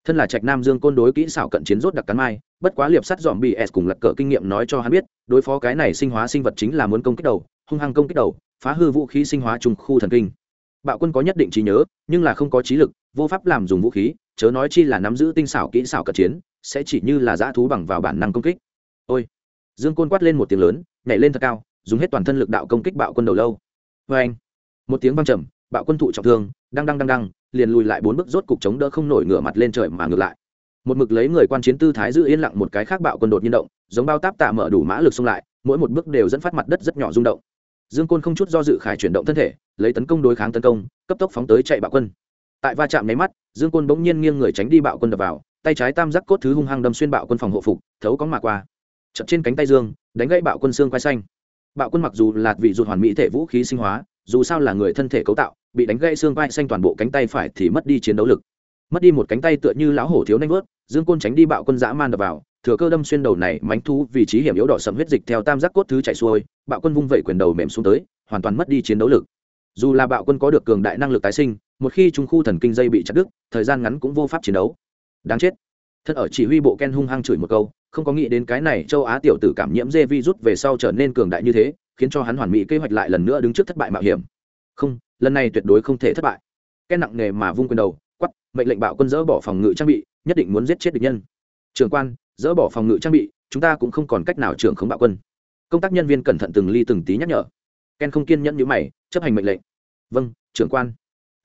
Thân là trạch nam dương côn đối kỹ xảo cận chiến rốt đặc cắn mai, bất quá liệp sắt dòm bị s cùng lật cờ kinh nghiệm nói cho hắn biết, đối phó cái này sinh hóa sinh vật chính là muốn công kích đầu, hung hăng công kích đầu, phá hư vũ khí sinh hóa trùng khu thần kinh. Bạo quân có nhất định trí nhớ, nhưng là không có trí lực, vô pháp làm dùng vũ khí, chớ nói chi là nắm giữ tinh xảo kỹ xảo cận chiến, sẽ chỉ như là dã thú bằng vào bản năng công kích. Ôi! Dương côn quát lên một tiếng lớn, nhảy lên thật cao, dùng hết toàn thân lực đạo công kích bạo quân đầu lâu. Vê anh một tiếng vang trầm, bạo quân thụ trọng thương đang đang đang đang liền lùi lại bốn bước rốt cục chống đỡ không nổi ngửa mặt lên trời mà ngược lại. Một mực lấy người quan chiến tư thái giữ yên lặng một cái khác bạo quân đột nhiên động, giống bao táp tạ mở đủ mã lực xông lại, mỗi một bước đều dẫn phát mặt đất rất nhỏ rung động. Dương côn không chút do dự khải chuyển động thân thể, lấy tấn công đối kháng tấn công, cấp tốc phóng tới chạy bạo quân. Tại va chạm nháy mắt, dương côn bỗng nhiên nghiêng người tránh đi bạo quân đập vào, tay trái tam giác cốt thứ hung hăng đâm xuyên bạo quân phòng hộ phục, thấu có mạ qua. Chậm trên cánh tay dương, đánh gãy bạo quân xương quai xanh. Bạo quân mặc dù là vị ruột hoàn mỹ thể vũ khí sinh hóa dù sao là người thân thể cấu tạo bị đánh gãy xương vai, xanh toàn bộ cánh tay phải thì mất đi chiến đấu lực. Mất đi một cánh tay tựa như lão hổ thiếu nanh vớt dương côn tránh đi bạo quân dã man đập vào thừa cơ đâm xuyên đầu này mánh thú vị trí hiểm yếu đỏ sầm huyết dịch theo tam giác cốt thứ chạy xuôi bạo quân vung vẩy quyền đầu mềm xuống tới hoàn toàn mất đi chiến đấu lực. Dù là bạo quân có được cường đại năng lực tái sinh một khi trung khu thần kinh dây bị chặt đứt thời gian ngắn cũng vô pháp chiến đấu. Đáng chết. Thân ở chỉ huy bộ ken hung hăng chửi một câu không có nghĩ đến cái này châu á tiểu tử cảm nhiễm dê vi rút về sau trở nên cường đại như thế khiến cho hắn hoàn mỹ kế hoạch lại lần nữa đứng trước thất bại mạo hiểm. Không, lần này tuyệt đối không thể thất bại. Ken nặng nề mà vung quyền đầu quắp mệnh lệnh bạo quân dỡ bỏ phòng ngự trang bị, nhất định muốn giết chết địch nhân. Trường quan, dỡ bỏ phòng ngự trang bị, chúng ta cũng không còn cách nào trưởng khống bạo quân. Công tác nhân viên cẩn thận từng ly từng tí nhắc nhở. Ken không kiên nhẫn như mày, chấp hành mệnh lệnh. Vâng trưởng quan.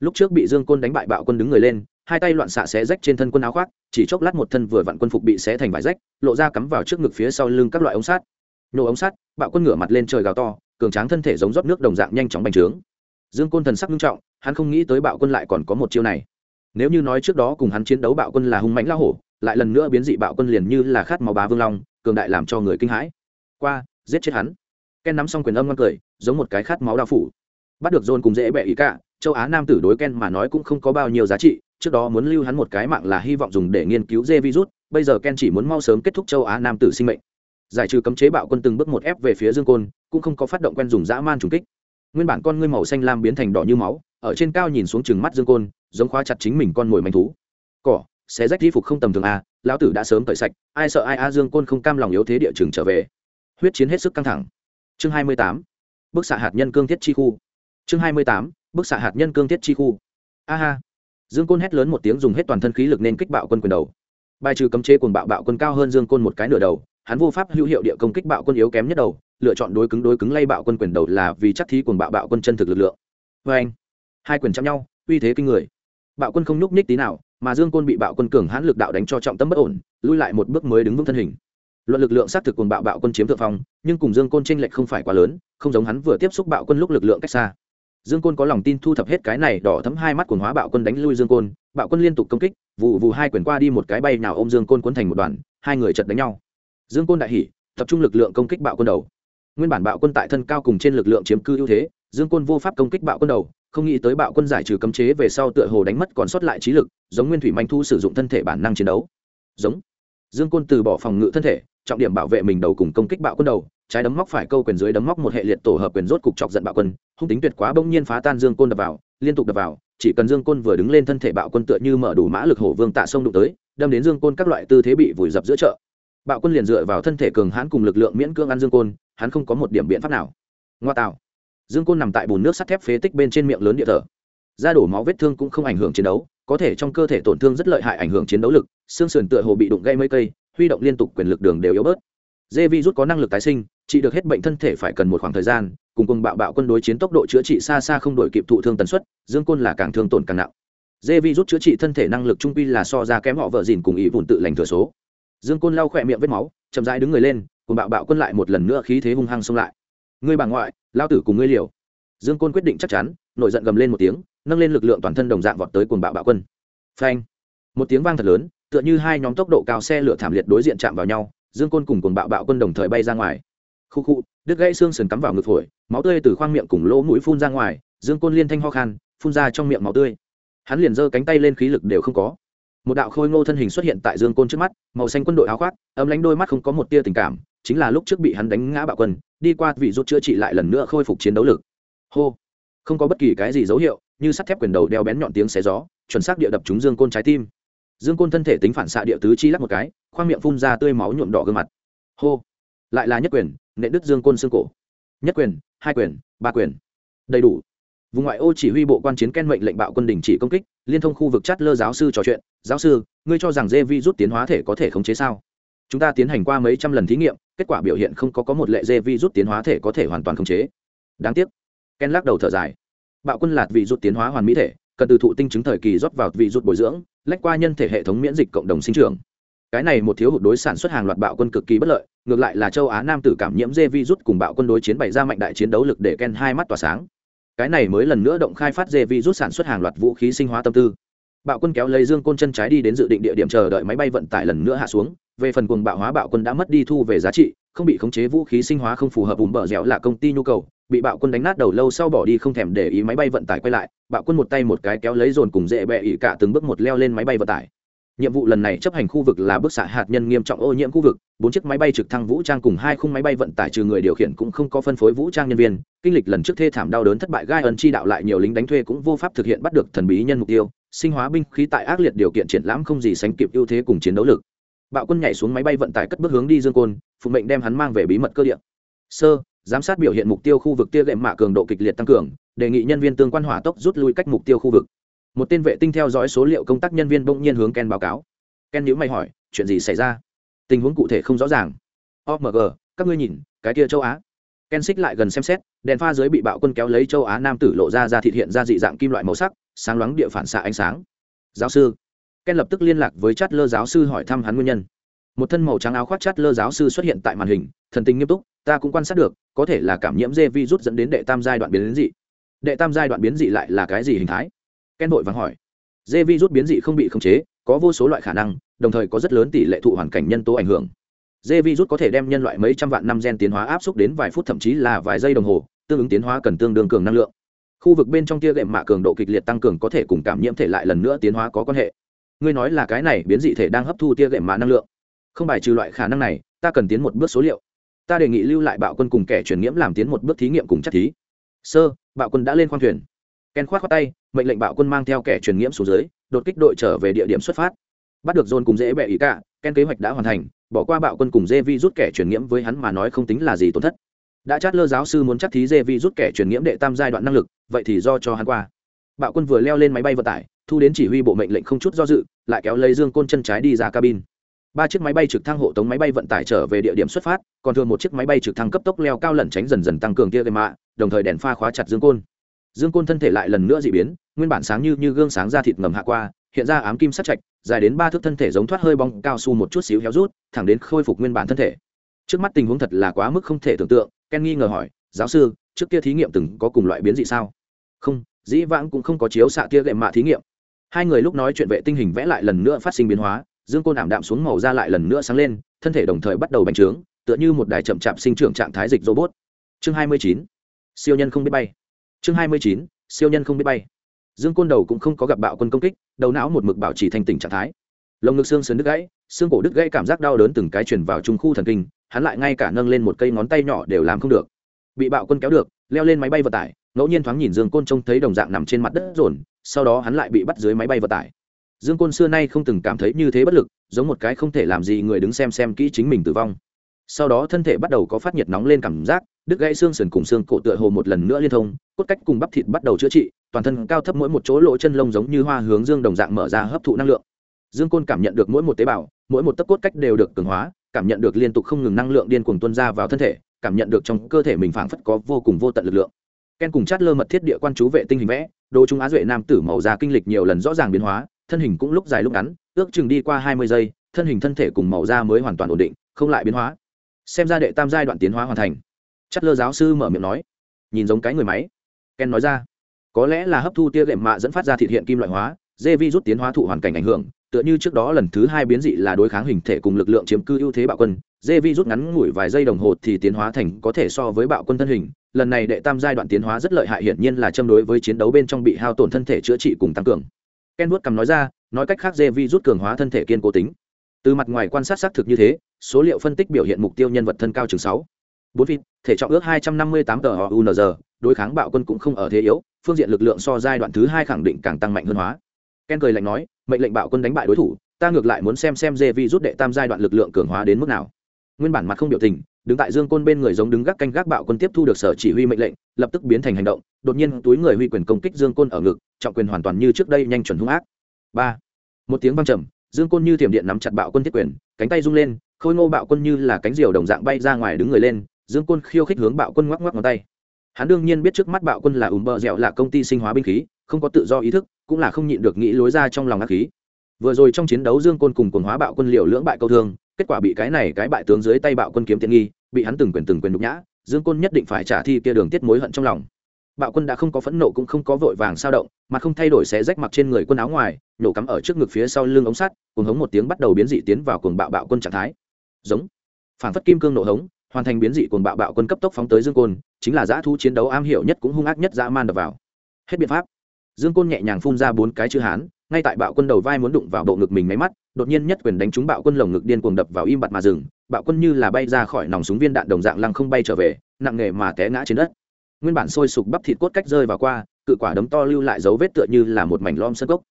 Lúc trước bị dương côn đánh bại bạo quân đứng người lên, hai tay loạn xạ xé rách trên thân quân áo khoác, chỉ chốc lát một thân vừa vặn quân phục bị xé thành vải rách, lộ ra cắm vào trước ngực phía sau lưng các loại ống sắt. nhổ ống sắt bạo quân ngửa mặt lên trời gào to, cường tráng thân thể giống rót nước đồng dạng nhanh chóng bành trướng. Dương côn thần sắc nghiêm trọng, hắn không nghĩ tới bạo quân lại còn có một chiêu này. Nếu như nói trước đó cùng hắn chiến đấu bạo quân là hung mãnh lao hổ, lại lần nữa biến dị bạo quân liền như là khát máu bá vương long, cường đại làm cho người kinh hãi. Qua, giết chết hắn. Ken nắm xong quyền âm ngon cười, giống một cái khát máu đao phủ. Bắt được dồn cùng dễ bẹ ý cả, châu á nam tử đối ken mà nói cũng không có bao nhiêu giá trị, trước đó muốn lưu hắn một cái mạng là hy vọng dùng để nghiên cứu dê virus bây giờ ken chỉ muốn mau sớm kết thúc châu á nam tử sinh mệnh giải trừ cấm chế bạo quân từng bước một ép về phía dương côn, cũng không có phát động quen dùng dã man trùng kích. Nguyên bản con ngươi màu xanh lam biến thành đỏ như máu, ở trên cao nhìn xuống chừng mắt dương côn, giống khóa chặt chính mình con mồi manh thú. Cỏ, xé rách di phục không tầm thường a lão tử đã sớm tẩy sạch, ai sợ ai a, dương côn không cam lòng yếu thế địa trường trở về. Huyết chiến hết sức căng thẳng. Chương hai mươi tám, bức xạ hạt nhân cương thiết chi khu. Chương hai mươi tám, bức xạ hạt nhân cương thiết chi khu. A ha. Dương côn hét lớn một tiếng dùng hết toàn thân khí lực nên kích bạo quân quyền đầu. Bài trừ cấm chế cuồng bạo bạo quân cao hơn dương côn một cái nửa đầu hắn vô pháp hữu hiệu địa công kích bạo quân yếu kém nhất đầu, lựa chọn đối cứng đối cứng lay bạo quân quyền đầu là vì chắc thí cùng bạo bạo quân chân thực lực lượng. Vê anh, hai quyền chạm nhau, uy thế kinh người. Bạo quân không nhúc nhích tí nào, mà dương côn bị bạo quân cường hãn lực đạo đánh cho trọng tâm bất ổn, lui lại một bước mới đứng vững thân hình. Luận lực lượng xác thực cùng bạo bạo quân chiếm thượng phong, nhưng cùng dương côn tranh lệch không phải quá lớn, không giống hắn vừa tiếp xúc bạo quân lúc lực lượng cách xa. Dương côn có lòng tin thu thập hết cái này đỏ thấm hai mắt của hóa bạo quân đánh lui dương côn, bạo quân liên tục công kích vụ vụ hai quyền qua đi một cái bay nào ôm dương côn cuốn thành một đoàn, hai người chật đánh nhau dương côn đại hỉ, tập trung lực lượng công kích bạo quân đầu. Nguyên bản bạo quân tại thân cao cùng trên lực lượng chiếm cư ưu thế, dương côn vô pháp công kích bạo quân đầu, không nghĩ tới bạo quân giải trừ cấm chế về sau tựa hồ đánh mất còn sót lại trí lực, giống nguyên thủy manh thu sử dụng thân thể bản năng chiến đấu. Giống. Dương côn từ bỏ phòng ngự thân thể, trọng điểm bảo vệ mình đầu cùng công kích bạo quân đầu, trái đấm móc phải câu quyền dưới đấm móc một hệ liệt tổ hợp quyền rốt cục chọc giận bạo quân, hung tính tuyệt quá bỗng nhiên phá tan dương côn đập vào, liên tục đập vào, chỉ cần dương côn vừa đứng lên thân thể bạo quân tựa như mở đủ mã lực hổ vương tạ sông đụng tới, đâm đến dương côn các loại tư thế bị vùi dập giữa chợ bạo quân liền dựa vào thân thể cường hãn cùng lực lượng miễn cưỡng ăn dương côn, hắn không có một điểm biện pháp nào. Ngoa tạo. Dương côn nằm tại bùn nước sắt thép phế tích bên trên miệng lớn địa thở. Da đổ máu vết thương cũng không ảnh hưởng chiến đấu, có thể trong cơ thể tổn thương rất lợi hại ảnh hưởng chiến đấu lực, xương sườn tựa hồ bị đụng gây mấy cây, huy động liên tục quyền lực đường đều yếu bớt. Dê vi rút có năng lực tái sinh, trị được hết bệnh thân thể phải cần một khoảng thời gian, cùng cùng bạo bạo quân đối chiến tốc độ chữa trị xa xa không đổi kịp thụ thương tần suất, dương côn là càng thương tổn càng nặng. Dê vi rút chữa trị thân thể năng lực trung pi là so ra kém họ vợ dìn cùng ý vụn tự lành thừa số dương côn lau khỏe miệng vết máu, chậm rãi đứng người lên, cùng bạo bạo quân lại một lần nữa khí thế hung hăng xông lại. Ngươi bà ngoại, lao tử cùng ngươi liều. Dương côn quyết định chắc chắn, nổi giận gầm lên một tiếng, nâng lên lực lượng toàn thân đồng dạng vọt tới cuồng bạo bạo quân. Phanh! Một tiếng vang thật lớn, tựa như hai nhóm tốc độ cao xe lửa thảm liệt đối diện chạm vào nhau, dương côn cùng cuồng bạo bạo quân đồng thời bay ra ngoài. Khu khu, đứt gãy xương sườn cắm vào ngực phổi, máu tươi từ khoang miệng cùng lỗ mũi phun ra ngoài, dương côn liên thanh ho khan, phun ra trong miệng máu tươi. Hắn liền giơ cánh tay lên khí lực đều không có một đạo khôi ngô thân hình xuất hiện tại dương côn trước mắt, màu xanh quân đội áo khoác, ấm lánh đôi mắt không có một tia tình cảm, chính là lúc trước bị hắn đánh ngã bạo quân, đi qua vị rút chữa trị lại lần nữa khôi phục chiến đấu lực. Hô! Không có bất kỳ cái gì dấu hiệu, như sắt thép quyền đầu đeo bén nhọn tiếng xé gió, chuẩn xác địa đập trúng dương côn trái tim. Dương côn thân thể tính phản xạ địa tứ chi lắc một cái, khoang miệng phun ra tươi máu nhuộm đỏ gương mặt. Hô! Lại là nhất quyền nệ đức dương côn xương cổ. Nhất quyền, hai quyền, ba quyền. Đầy đủ vùng ngoại ô chỉ huy bộ quan chiến ken mệnh lệnh bạo quân đình chỉ công kích, liên thông khu vực chát lơ giáo sư trò chuyện. Giáo sư, ngươi cho rằng dê vi rút tiến hóa thể có thể khống chế sao? Chúng ta tiến hành qua mấy trăm lần thí nghiệm, kết quả biểu hiện không có có một lệ dê vi rút tiến hóa thể có thể hoàn toàn khống chế. Đáng tiếc. Ken lắc đầu thở dài. Bạo quân lạt vị rút tiến hóa hoàn mỹ thể, cần từ thụ tinh chứng thời kỳ rót vào vị rút bồi dưỡng, lách qua nhân thể hệ thống miễn dịch cộng đồng sinh trưởng. Cái này một thiếu hụt đối sản xuất hàng loạt bạo quân cực kỳ bất lợi, ngược lại là châu á nam tử cảm nhiễm dê virus cùng bạo quân đối chiến bày ra mạnh đại chiến đấu lực để ken hai mắt tỏa sáng cái này mới lần nữa động khai phát dê rút sản xuất hàng loạt vũ khí sinh hóa tâm tư. Bạo quân kéo lấy dương côn chân trái đi đến dự định địa điểm chờ đợi máy bay vận tải lần nữa hạ xuống. Về phần cuồng bạo hóa bạo quân đã mất đi thu về giá trị, không bị khống chế vũ khí sinh hóa không phù hợp vùng bờ dẻo là công ty nhu cầu, bị bạo quân đánh nát đầu lâu sau bỏ đi không thèm để ý máy bay vận tải quay lại. Bạo quân một tay một cái kéo lấy dồn cùng dễ bẹ ỉ cả từng bước một leo lên máy bay vận tải nhiệm vụ lần này chấp hành khu vực là bức xạ hạt nhân nghiêm trọng ô nhiễm khu vực, bốn chiếc máy bay trực thăng vũ trang cùng hai khung máy bay vận tải trừ người điều khiển cũng không có phân phối vũ trang nhân viên. Kinh lịch lần trước thê thảm đau đớn thất bại gai ân chi đạo lại nhiều lính đánh thuê cũng vô pháp thực hiện bắt được thần bí nhân mục tiêu. Sinh hóa binh khí tại ác liệt điều kiện triển lãm không gì sánh kịp ưu thế cùng chiến đấu lực. Bạo quân nhảy xuống máy bay vận tải cất bước hướng đi dương côn, phụ mệnh đem hắn mang về bí mật cơ địa. Sơ, giám sát biểu hiện mục tiêu khu vực tia gệm mạ cường độ kịch liệt tăng cường, đề nghị nhân viên tương quan hỏa tốc rút lui cách mục tiêu khu vực một tên vệ tinh theo dõi số liệu công tác nhân viên bỗng nhiên hướng ken báo cáo. Ken nhữ mày hỏi, chuyện gì xảy ra? Tình huống cụ thể không rõ ràng. Omg các ngươi nhìn, cái kia châu á. Ken xích lại gần xem xét, đèn pha dưới bị bạo quân kéo lấy châu á nam tử lộ ra ra thịt hiện ra dị dạng kim loại màu sắc, sáng loáng địa phản xạ ánh sáng. Giáo sư. Ken lập tức liên lạc với chát lơ giáo sư hỏi thăm hắn nguyên nhân. Một thân màu trắng áo khoác chát lơ giáo sư xuất hiện tại màn hình, thần tình nghiêm túc, ta cũng quan sát được, có thể là cảm nhiễm dê virus dẫn đến đệ tam giai đoạn biến dị. Đệ tam giai đoạn biến dị lại là cái gì hình thái? Ken đội vàng hỏi. Dê virus biến dị không bị khống chế, có vô số loại khả năng, đồng thời có rất lớn tỷ lệ thụ hoàn cảnh nhân tố ảnh hưởng. Dê virus có thể đem nhân loại mấy trăm vạn năm gen tiến hóa áp suất đến vài phút thậm chí là vài giây đồng hồ, tương ứng tiến hóa cần tương đương cường năng lượng. Khu vực bên trong tia gệm mạ cường độ kịch liệt tăng cường có thể cùng cảm nhiễm thể lại lần nữa tiến hóa có quan hệ. Ngươi nói là cái này biến dị thể đang hấp thu tia gệm mạ năng lượng. Không bài trừ loại khả năng này, ta cần tiến một bước số liệu. Ta đề nghị lưu lại bạo quân cùng kẻ truyền nhiễm làm tiến một bước thí nghiệm cùng chắc thí. Sơ, bạo quân đã lên khoang thuyền ken khoát khoát tay, mệnh lệnh bạo quân mang theo kẻ truyền nhiễm xuống dưới, đột kích đội trở về địa điểm xuất phát. Bắt được dồn cùng dễ bẹ ý cả, ken kế hoạch đã hoàn thành, bỏ qua bạo quân cùng dê vi rút kẻ truyền nhiễm với hắn mà nói không tính là gì tổn thất. Đã chát lơ giáo sư muốn chắc thí dê vi rút kẻ truyền nhiễm đệ tam giai đoạn năng lực, vậy thì do cho hắn qua. Bạo quân vừa leo lên máy bay vận tải, thu đến chỉ huy bộ mệnh lệnh không chút do dự, lại kéo lấy dương côn chân trái đi ra cabin. Ba chiếc máy bay trực thăng hộ tống máy bay vận tải trở về địa điểm xuất phát, còn thường một chiếc máy bay trực thăng cấp tốc leo cao lẩn tránh dần dần tăng cường tia gây mạ, đồng thời đèn pha khóa chặt dương côn dương côn thân thể lại lần nữa dị biến, nguyên bản sáng như như gương sáng ra thịt ngầm hạ qua, hiện ra ám kim sắt chạch dài đến ba thước thân thể giống thoát hơi bong, cao su một chút xíu héo rút, thẳng đến khôi phục nguyên bản thân thể. Trước mắt tình huống thật là quá mức không thể tưởng tượng, ken nghi ngờ hỏi, giáo sư, trước kia thí nghiệm từng có cùng loại biến dị sao? Không, dĩ vãng cũng không có chiếu xạ tia gệm mạ thí nghiệm. Hai người lúc nói chuyện vệ tinh hình vẽ lại lần nữa phát sinh biến hóa, dương côn ảm đạm xuống màu ra lại lần nữa sáng lên, thân thể đồng thời bắt đầu bành trướng, tựa như một đài chậm chạp sinh trưởng trạng thái dịch robot. Chương 29. siêu nhân không biết bay chương 29. siêu nhân không biết bay. Dương côn đầu cũng không có gặp bạo quân công kích, đầu não một mực bảo trì thành tỉnh trạng thái. Lồng ngực xương sườn đứt gãy, xương cổ đứt gãy cảm giác đau đớn từng cái truyền vào trung khu thần kinh, hắn lại ngay cả nâng lên một cây ngón tay nhỏ đều làm không được. Bị bạo quân kéo được, leo lên máy bay vận tải, ngẫu nhiên thoáng nhìn dương côn trông thấy đồng dạng nằm trên mặt đất rồn, sau đó hắn lại bị bắt dưới máy bay vận tải. Dương côn xưa nay không từng cảm thấy như thế bất lực, giống một cái không thể làm gì người đứng xem xem kỹ chính mình tử vong. Sau đó thân thể bắt đầu có phát nhiệt nóng lên cảm giác đứt gãy xương sườn cùng xương cổ tựa hồ một lần nữa liên thông, cốt cách cùng bắp thịt bắt đầu chữa trị, toàn thân cao thấp mỗi một chỗ lỗ chân lông giống như hoa hướng dương đồng dạng mở ra hấp thụ năng lượng. Dương côn cảm nhận được mỗi một tế bào, mỗi một tấc cốt cách đều được cường hóa, cảm nhận được liên tục không ngừng năng lượng điên cuồng tuân ra vào thân thể, cảm nhận được trong cơ thể mình phảng phất có vô cùng vô tận lực lượng. Ken cùng chát lơ mật thiết địa quan chú vệ tinh hình vẽ, đồ trung á duệ nam tử màu da kinh lịch nhiều lần rõ ràng biến hóa, thân hình cũng lúc dài lúc ngắn, ước chừng đi qua hai mươi giây, thân hình thân thể cùng màu da mới hoàn toàn ổn định, không lại biến hóa. Xem ra đệ tam giai đoạn tiến hóa hoàn thành chất lơ giáo sư mở miệng nói, nhìn giống cái người máy. Ken nói ra, có lẽ là hấp thu tia gệm mạ dẫn phát ra thịt hiện kim loại hóa, dê vi rút tiến hóa thụ hoàn cảnh ảnh hưởng, tựa như trước đó lần thứ hai biến dị là đối kháng hình thể cùng lực lượng chiếm cư ưu thế bạo quân, dê vi rút ngắn ngủi vài giây đồng hồ thì tiến hóa thành có thể so với bạo quân thân hình. Lần này đệ tam giai đoạn tiến hóa rất lợi hại, hiển nhiên là châm đối với chiến đấu bên trong bị hao tổn thân thể chữa trị cùng tăng cường. Ken vuốt cầm nói ra, nói cách khác dê vi rút cường hóa thân thể kiên cố tính. Từ mặt ngoài quan sát xác thực như thế, số liệu phân tích biểu hiện mục tiêu nhân vật thân cao chừng sáu bốn feet thể trọng ước hai trăm năm mươi tám tờ unz đối kháng bạo quân cũng không ở thế yếu, phương diện lực lượng so giai đoạn thứ hai khẳng định càng tăng mạnh hơn hóa. Ken cười lạnh nói, mệnh lệnh bạo quân đánh bại đối thủ, ta ngược lại muốn xem xem dê vi rút đệ tam giai đoạn lực lượng cường hóa đến mức nào. Nguyên bản mặt không biểu tình, đứng tại dương côn bên người giống đứng gác canh gác bạo quân tiếp thu được sở chỉ huy mệnh lệnh, lập tức biến thành hành động, đột nhiên túi người huy quyền công kích dương côn ở ngực, trọng quyền hoàn toàn như trước đây nhanh chuẩn hung ác. Ba. Một tiếng vang trầm, dương côn như thiểm điện nắm chặt bạo quân thiết quyền, cánh tay rung lên, khôi ngô bạo quân như là cánh diều đồng dạng bay ra ngoài đứng người lên dương côn khiêu khích hướng bạo quân ngoắc ngoắc ngón tay. Hắn đương nhiên biết trước mắt bạo quân là ùm bờ dẻo là công ty sinh hóa binh khí, không có tự do ý thức, cũng là không nhịn được nghĩ lối ra trong lòng ác khí. Vừa rồi trong chiến đấu dương côn cùng quần hóa bạo quân liều lưỡng bại câu thương, kết quả bị cái này cái bại tướng dưới tay bạo quân kiếm tiện nghi, bị hắn từng quyền từng quyền nhục nhã, dương côn nhất định phải trả thi kia đường tiết mối hận trong lòng. Bạo quân đã không có phẫn nộ cũng không có vội vàng sao động, mà không thay đổi xé rách mặc trên người quân áo ngoài, nổ cắm ở trước ngực phía sau lưng ống sắt cùng hống một tiếng bắt đầu biến dị tiến vào cuồng bạo bạo quân trạng thái. Giống. Phản phất kim cương nổ hống hoàn thành biến dị cuồng bạo bạo quân cấp tốc phóng tới dương côn, chính là giã thu chiến đấu am hiểu nhất cũng hung ác nhất dã man đập vào. Hết biện pháp. Dương côn nhẹ nhàng phun ra bốn cái chữ hán, ngay tại bạo quân đầu vai muốn đụng vào bộ ngực mình máy mắt, đột nhiên nhất quyền đánh trúng bạo quân lồng ngực điên cuồng đập vào im bặt mà dừng, bạo quân như là bay ra khỏi nòng súng viên đạn đồng dạng lăng không bay trở về, nặng nghề mà té ngã trên đất. Nguyên bản sôi sục bắp thịt cốt cách rơi vào qua, cự quả đấm to lưu lại dấu vết tựa như là một mảnh lom sân gốc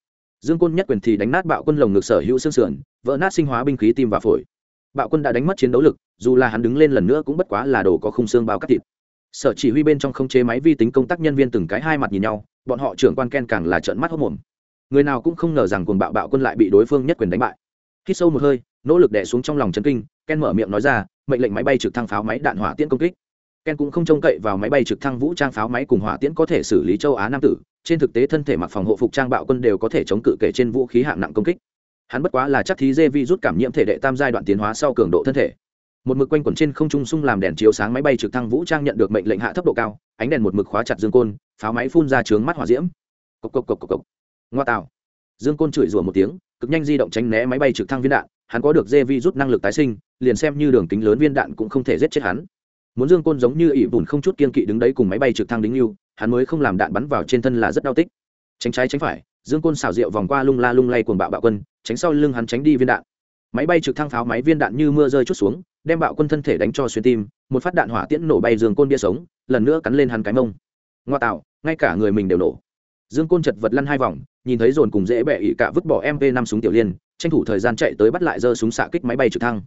dương côn nhất quyền thì đánh nát bạo quân lồng ngực sở hữu xương sườn, vỡ nát sinh hóa binh khí tim và phổi bạo quân đã đánh mất chiến đấu lực, dù là hắn đứng lên lần nữa cũng bất quá là đồ có khung xương bao cắt thịt. Sở chỉ huy bên trong không chế máy vi tính công tác nhân viên từng cái hai mặt nhìn nhau, bọn họ trưởng quan ken càng là trợn mắt hốc mồm người nào cũng không ngờ rằng cuồng bạo bạo quân lại bị đối phương nhất quyền đánh bại. Khi sâu một hơi, nỗ lực đè xuống trong lòng chấn kinh, ken mở miệng nói ra, mệnh lệnh máy bay trực thăng pháo máy đạn hỏa tiễn công kích. Ken cũng không trông cậy vào máy bay trực thăng vũ trang pháo máy cùng hỏa tiễn có thể xử lý châu á nam tử, trên thực tế thân thể mặc phòng hộ phục trang bạo quân đều có thể chống cự kể trên vũ khí hạng nặng công kích hắn bất quá là chắc thí dê vi rút cảm nhiễm thể đệ tam giai đoạn tiến hóa sau cường độ thân thể. Một mực quanh quẩn trên không trung sung làm đèn chiếu sáng máy bay trực thăng vũ trang nhận được mệnh lệnh hạ thấp độ cao, ánh đèn một mực khóa chặt dương côn, pháo máy phun ra trướng mắt hỏa diễm. Cộc cộc cộc cộc cộc. Ngoa tạo. Dương côn chửi rủa một tiếng, cực nhanh di động tránh né máy bay trực thăng viên đạn, hắn có được dê vi rút năng lực tái sinh, liền xem như đường kính lớn viên đạn cũng không thể giết chết hắn. Muốn dương côn giống như ỷ bùn không chút kiên kỵ đứng đấy cùng máy bay trực thăng đính lưu hắn mới không làm đạn bắn vào trên thân là rất đau tích. Tránh trái tránh phải dương côn xảo diệu vòng qua lung la lung lay cuồng bạo bạo quân, tránh sau lưng hắn tránh đi viên đạn. Máy bay trực thăng pháo, máy viên đạn như mưa rơi chút xuống, đem bạo quân thân thể đánh cho xuyên tim, một phát đạn hỏa tiễn nổ bay dương côn bia sống, lần nữa cắn lên hắn cái mông. Ngoa tạo, ngay cả người mình đều nổ. Dương côn chật vật lăn hai vòng, nhìn thấy dồn cùng dễ bẹ ỉ cả vứt bỏ mv năm súng tiểu liên, tranh thủ thời gian chạy tới bắt lại giơ súng xạ kích máy bay trực thăng.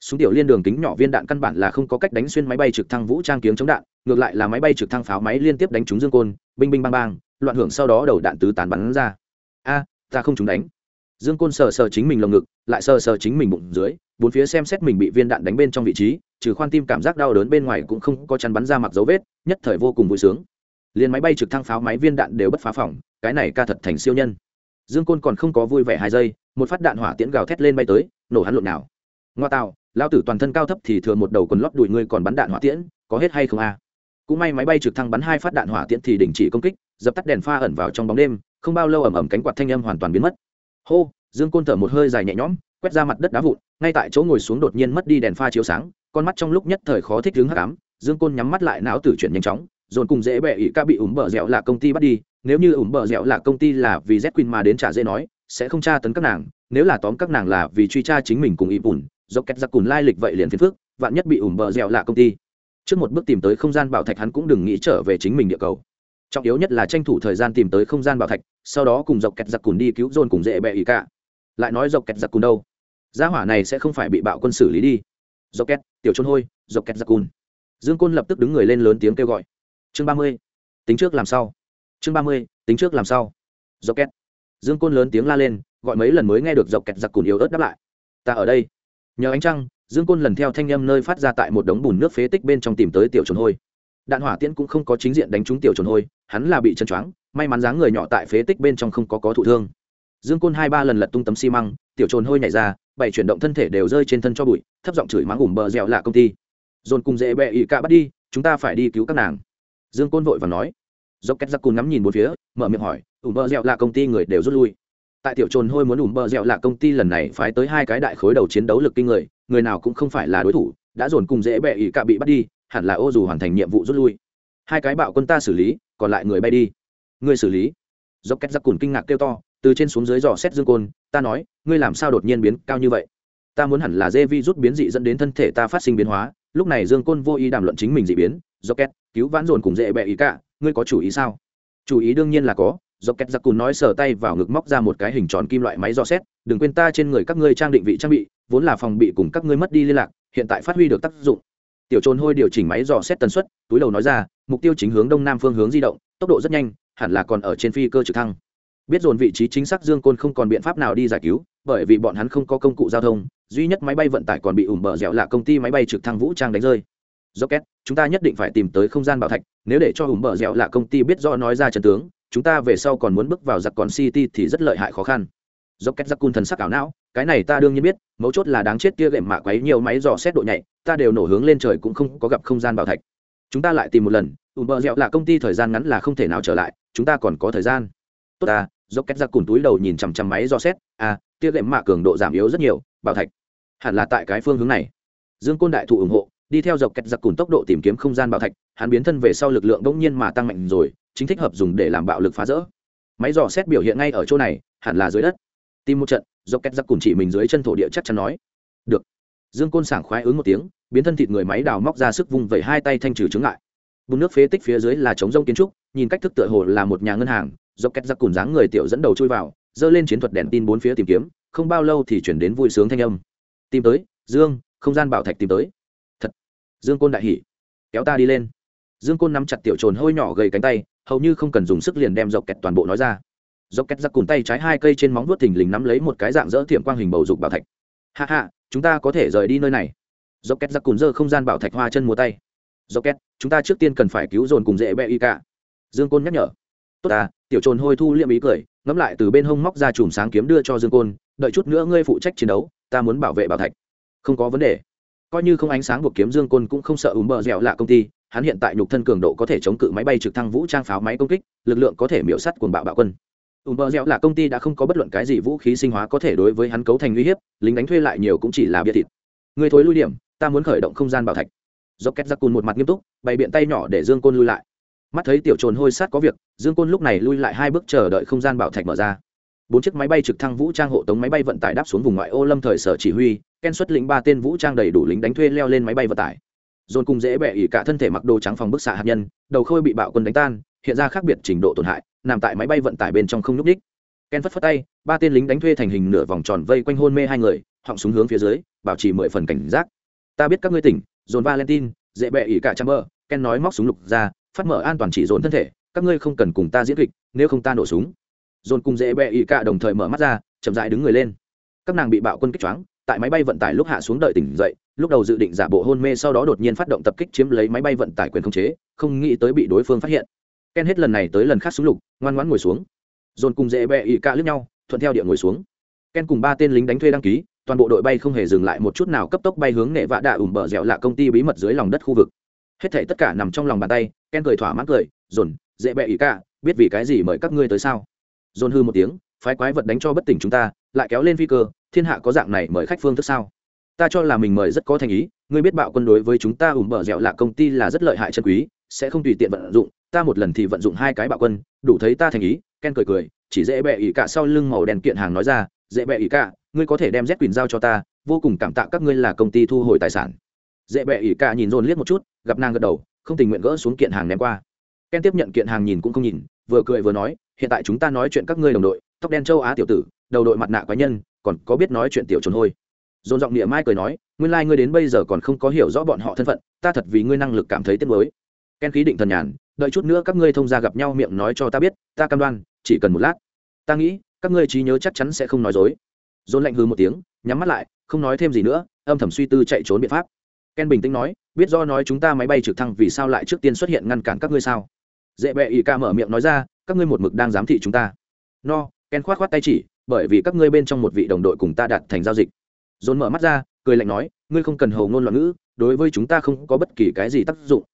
Súng tiểu liên đường kính nhỏ viên đạn căn bản là không có cách đánh xuyên máy bay trực thăng vũ trang kiếng chống đạn, ngược lại là máy bay trực thăng pháo máy liên tiếp đánh trúng dương côn, binh binh bang bang loạn hưởng sau đó đầu đạn tứ tán bắn ra. A, ta không trúng đánh. Dương côn sờ sờ chính mình lồng ngực, lại sờ sờ chính mình bụng dưới, bốn phía xem xét mình bị viên đạn đánh bên trong vị trí, trừ khoan tim cảm giác đau đớn bên ngoài cũng không có chắn bắn ra mặc dấu vết, nhất thời vô cùng vui sướng. Liền máy bay trực thăng pháo máy viên đạn đều bất phá phỏng cái này ca thật thành siêu nhân. Dương côn còn không có vui vẻ hai giây, một phát đạn hỏa tiễn gào thét lên bay tới, nổ hắn lộn nào. Ngoa tạo lao tử toàn thân cao thấp thì thừa một đầu quần lót đùi ngươi còn bắn đạn hỏa tiễn, có hết hay không a? à? Cũng may máy bay trực thăng bắn hai phát đạn hỏa tiễn thì đình chỉ công kích, dập tắt đèn pha ẩn vào trong bóng đêm, không bao lâu ẩm ẩm cánh quạt thanh âm hoàn toàn biến mất hô, dương côn thở một hơi dài nhẹ nhõm, quét ra mặt đất đá vụn, ngay tại chỗ ngồi xuống đột nhiên mất đi đèn pha chiếu sáng, con mắt trong lúc nhất thời khó thích đứng hắc ám dương côn nhắm mắt lại não tử chuyển nhanh chóng, dồn cùng dễ bẹ ỉ ca bị ủm bờ dẻo là công ty bắt đi, nếu như ủm bờ dẻo là công ty là vì z queen mà đến trả dễ nói, sẽ không tra tấn các nàng, nếu là tóm các nàng là vì truy tra chính mình cùng ỉ bùn do két giặc cùn lai lịch vậy liền phiền phước. vạn nhất bị ủm bờ dẻo là công ty trước một bước tìm tới không gian bảo thạch hắn cũng đừng nghĩ trở về chính mình địa cầu. Trọng yếu nhất là tranh thủ thời gian tìm tới không gian bảo thạch, sau đó cùng dọc kẹt giặc cùn đi cứu dồn cùng dễ bẹ ý cả. Lại nói dọc kẹt giặc cùn đâu? Gia hỏa này sẽ không phải bị bạo quân xử lý đi. Dọc kẹt, tiểu trôn hôi, dọc kẹt giặc cùn. Dương côn lập tức đứng người lên lớn tiếng kêu gọi. Chương ba mươi, tính trước làm sao chương ba mươi, tính trước làm sao dọc kẹt. Dương côn lớn tiếng la lên, gọi mấy lần mới nghe được dọc kẹt giặc cùn yếu ớt đáp lại. Ta ở đây. Nhờ ánh trăng dương côn lần theo thanh â m nơi phát ra tại một đống bùn nước phế tích bên trong tìm tới tiểu trồn hôi. Đạn hỏa tiễn cũng không có chính diện đánh trúng tiểu trồn hôi, hắn là bị chân choáng, may mắn dáng người nhỏ tại phế tích bên trong không có có thụ thương. Dương côn hai ba lần lật tung tấm xi măng, tiểu trồn hôi nhảy ra, bảy chuyển động thân thể đều rơi trên thân cho bụi, thấp giọng chửi mắng ủng bờ dẻo lạ công ty. Dồn cùng dễ bẹ ị cạ bắt đi, chúng ta phải đi cứu các nàng. Dương côn vội và nói. Dốc két giặc cùn ngắm nhìn một phía, mở miệng hỏi ủng bờ dẻo lạ công ty người đều rút lui? Tại tiểu trồn hôi muốn ủng bờ dẻo lạ công ty lần này phái tới hai cái đại khối đầu chiến đấu lực kinh người người nào cũng không phải là đối thủ, đã dồn cùng dễ bẹ ỉ cạ bị bắt đi, hẳn là ô dù hoàn thành nhiệm vụ rút lui. Hai cái bạo quân ta xử lý, còn lại người bay đi. Ngươi xử lý? Dốc két giặc cùn kinh ngạc kêu to, từ trên xuống dưới dò xét dương côn, ta nói, ngươi làm sao đột nhiên biến cao như vậy? Ta muốn hẳn là dê vi rút biến dị dẫn đến thân thể ta phát sinh biến hóa, lúc này dương côn vô ý đàm luận chính mình dị biến. Do két cứu vãn dồn cùng dễ bẹ ý cả, ngươi có chủ ý sao? Chủ ý đương nhiên là có dọc kẹt giặc cùn nói sờ tay vào ngực móc ra một cái hình tròn kim loại máy dò xét, đừng quên ta trên người các ngươi trang định vị trang bị, vốn là phòng bị cùng các ngươi mất đi liên lạc, hiện tại phát huy được tác dụng. Tiểu trồn hôi điều chỉnh máy dò xét tần suất, túi đầu nói ra, mục tiêu chính hướng đông nam phương hướng di động, tốc độ rất nhanh, hẳn là còn ở trên phi cơ trực thăng. Biết dồn vị trí chính xác dương côn không còn biện pháp nào đi giải cứu, bởi vì bọn hắn không có công cụ giao thông, duy nhất máy bay vận tải còn bị ủm bờ dẻo là công ty máy bay trực thăng vũ trang đánh rơi. Rocket, chúng ta nhất định phải tìm tới không gian bảo thạch, nếu để cho ủm bờ dẻo là công ty biết do nói ra Trần tướng chúng ta về sau còn muốn bước vào giặc còn city thì rất lợi hại khó khăn. Rocket giặc cun thần sắc ảo não, cái này ta đương nhiên biết, mấu chốt là đáng chết kia gệm mạ quấy nhiều máy dò xét độ nhạy, ta đều nổ hướng lên trời cũng không có gặp không gian bảo thạch. Chúng ta lại tìm một lần, ủm bờ dẻo là công ty thời gian ngắn là không thể nào trở lại, chúng ta còn có thời gian. Tốt ta, dốc két giặc cùn túi đầu nhìn chằm chằm máy dò xét à tia gệm mạ cường độ giảm yếu rất nhiều, bảo thạch. Hẳn là tại cái phương hướng này. Dương côn đại thụ ủng hộ, đi theo dọc kẹt giặc cùn tốc độ tìm kiếm không gian bảo thạch, hắn biến thân về sau lực lượng bỗng nhiên mà tăng mạnh rồi chính thích hợp dùng để làm bạo lực phá rỡ. Máy dò xét biểu hiện ngay ở chỗ này, hẳn là dưới đất. Tìm một trận do két giặc cùng chỉ mình dưới chân thổ địa chắc chắn nói. Được. Dương côn sảng khoái ứng một tiếng, biến thân thịt người máy đào móc ra sức vung vẩy hai tay thanh trừ chứng ngại. Bùn nước phế tích phía dưới là trống rông kiến trúc, nhìn cách thức tựa hồ là một nhà ngân hàng do két giặc cùng dáng người tiểu dẫn đầu chui vào dơ lên chiến thuật đèn tin bốn phía tìm kiếm, không bao lâu thì chuyển đến vui sướng thanh âm. Tìm tới, dương, không gian bảo thạch tìm tới. Thật. Dương côn đại hỉ. Kéo ta đi lên. Dương côn nắm chặt tiểu trồn hôi nhỏ gầy cánh tay hầu như không cần dùng sức liền đem dọc kẹt toàn bộ nói ra. Dọc kẹt giặc cùn tay trái hai cây trên móng vuốt thình lình nắm lấy một cái dạng dỡ thiểm quang hình bầu dục bảo thạch. Hạ hạ chúng ta có thể rời đi nơi này. Dọc kẹt giặc cùn dơ không gian bảo thạch hoa chân múa tay. Dọc kẹt, chúng ta trước tiên cần phải cứu dồn cùng dễ bẹ y cả. Dương côn nhắc nhở. Tốt à tiểu trồn hôi thu liệm ý cười, ngẫm lại từ bên hông móc ra chùm sáng kiếm đưa cho dương côn, đợi chút nữa ngươi phụ trách chiến đấu, ta muốn bảo vệ bảo thạch. Không có vấn đề. Coi như không ánh sáng buộc kiếm dương côn cũng không sợ ùm bờ dẻo lạ công ty hắn hiện tại nhục thân cường độ có thể chống cự máy bay trực thăng vũ trang pháo máy công kích, lực lượng có thể miễu sắt cuồng bạo bạo quân. Ùm bờ dẻo là công ty đã không có bất luận cái gì vũ khí sinh hóa có thể đối với hắn cấu thành uy hiếp, lính đánh thuê lại nhiều cũng chỉ là bia thịt. Người thối lui điểm, ta muốn khởi động không gian bảo thạch. Do két giặc cùn một mặt nghiêm túc, bày biện tay nhỏ để dương côn lui lại. Mắt thấy tiểu trồn hôi sát có việc, dương côn lúc này lui lại hai bước chờ đợi không gian bảo thạch mở ra. Bốn chiếc máy bay trực thăng vũ trang hộ tống máy bay vận tải đáp xuống vùng ngoại ô lâm thời sở chỉ huy, ken xuất lĩnh ba tên vũ trang đầy đủ lính đánh thuê leo lên máy bay vận tải dồn cùng dễ bẻ ỉ cả thân thể mặc đồ trắng phòng bức xạ hạt nhân, đầu khôi bị bạo quân đánh tan, hiện ra khác biệt trình độ tổn hại, nằm tại máy bay vận tải bên trong không nhúc ních ken phất phất tay, ba tên lính đánh thuê thành hình nửa vòng tròn vây quanh hôn mê hai người, họng súng hướng phía dưới, bảo trì mười phần cảnh giác. Ta biết các ngươi tỉnh, dồn valentine, dễ bẹ ỉ cả trăm mơ ken nói móc súng lục ra, phát mở an toàn chỉ dồn thân thể, các ngươi không cần cùng ta diễn kịch, nếu không ta nổ súng. Dồn cùng dễ bẹ ỉ cả đồng thời mở mắt ra, chậm dại đứng người lên. Các nàng bị bạo quân kích choáng, tại máy bay vận tải lúc hạ xuống đợi tỉnh dậy lúc đầu dự định giả bộ hôn mê sau đó đột nhiên phát động tập kích chiếm lấy máy bay vận tải quyền khống chế, không nghĩ tới bị đối phương phát hiện. Ken hết lần này tới lần khác súng lục, ngoan ngoãn ngồi xuống. Dồn cùng dễ bẹ ỉ cả lướt nhau, thuận theo địa ngồi xuống. Ken cùng ba tên lính đánh thuê đăng ký, toàn bộ đội bay không hề dừng lại một chút nào cấp tốc bay hướng nghệ vạ đạ ủm bờ dẻo lạ công ty bí mật dưới lòng đất khu vực. Hết thể tất cả nằm trong lòng bàn tay, ken cười thỏa mãn cười, dồn, dễ bẹ ỉ cả biết vì cái gì mời các ngươi tới sao? Dồn hư một tiếng, phái quái vật đánh cho bất tỉnh chúng ta, lại kéo lên phi cơ, thiên hạ có dạng này mời khách phương thức sao? Ta cho là mình mời rất có thành ý, ngươi biết bạo quân đối với chúng ta ủm bờ dẻo là công ty là rất lợi hại chân quý, sẽ không tùy tiện vận dụng, ta một lần thì vận dụng hai cái bạo quân, đủ thấy ta thành ý, ken cười cười, chỉ dễ bẹ ỉ cả sau lưng màu đèn kiện hàng nói ra, dễ bẹ ỉ cả, ngươi có thể đem z quyền giao cho ta, vô cùng cảm tạ các ngươi là công ty thu hồi tài sản. Dễ bẹ ỉ cả nhìn dồn liếc một chút, gặp nàng gật đầu, không tình nguyện gỡ xuống kiện hàng ném qua. Ken tiếp nhận kiện hàng nhìn cũng không nhìn, vừa cười vừa nói, hiện tại chúng ta nói chuyện các ngươi đồng đội, tóc đen châu á tiểu tử, đầu đội mặt nạ quái nhân, còn có biết nói chuyện tiểu trồn hôi dồn giọng địa mai cười nói, nguyên lai、like、ngươi đến bây giờ còn không có hiểu rõ bọn họ thân phận, ta thật vì ngươi năng lực cảm thấy tiếc mới ken khí định thần nhàn, đợi chút nữa các ngươi thông ra gặp nhau miệng nói cho ta biết, ta cam đoan, chỉ cần một lát. Ta nghĩ, các ngươi trí nhớ chắc chắn sẽ không nói dối. Dồn lạnh hư một tiếng, nhắm mắt lại, không nói thêm gì nữa, âm thầm suy tư chạy trốn biện pháp. Ken bình tĩnh nói, biết do nói chúng ta máy bay trực thăng vì sao lại trước tiên xuất hiện ngăn cản các ngươi sao? Dễ bẹ ỉ ca mở miệng nói ra, các ngươi một mực đang giám thị chúng ta. No, ken khoát khoát tay chỉ, bởi vì các ngươi bên trong một vị đồng đội cùng ta đạt thành giao dịch dồn mở mắt ra, cười lạnh nói, ngươi không cần hầu ngôn loạn ngữ, đối với chúng ta không có bất kỳ cái gì tác dụng.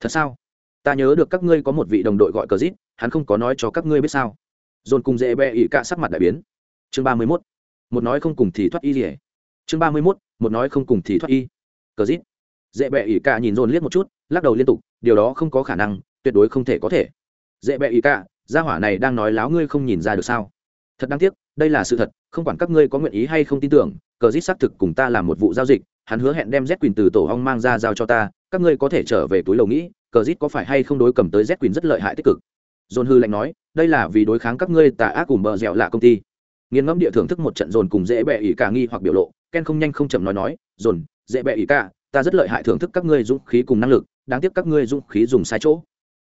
Thật sao? Ta nhớ được các ngươi có một vị đồng đội gọi cờ dít, hắn không có nói cho các ngươi biết sao. Dồn cùng dễ bẹ ỉ cả sắc mặt đại biến. Chương ba mươi mốt, một nói không cùng thì thoát y rỉa chương ba mươi mốt, một nói không cùng thì thoát y. Cờ dít. Dễ bẹ ỉ cả nhìn dồn liếc một chút, lắc đầu liên tục, điều đó không có khả năng, tuyệt đối không thể có thể. Dễ bẹ ỉ cả, gia hỏa này đang nói láo ngươi không nhìn ra được sao? Thật đáng tiếc, đây là sự thật, không quản các ngươi có nguyện ý hay không tin tưởng cờ dít xác thực cùng ta làm một vụ giao dịch, hắn hứa hẹn đem z quyền từ tổ hong mang ra giao cho ta, các ngươi có thể trở về túi lầu nghĩ, cờ dít có phải hay không đối cầm tới z quyền rất lợi hại tích cực? Dồn hư lạnh nói, đây là vì đối kháng các ngươi tà ác cùng bờ dẻo lạ công ty. Nghiền ngẫm địa thưởng thức một trận dồn cùng dễ bẹ ỉ cả nghi hoặc biểu lộ, ken không nhanh không chậm nói nói, dồn, dễ bẹ ỉ cả, ta rất lợi hại thưởng thức các ngươi dũng khí cùng năng lực, đáng tiếc các ngươi dũng khí dùng sai chỗ.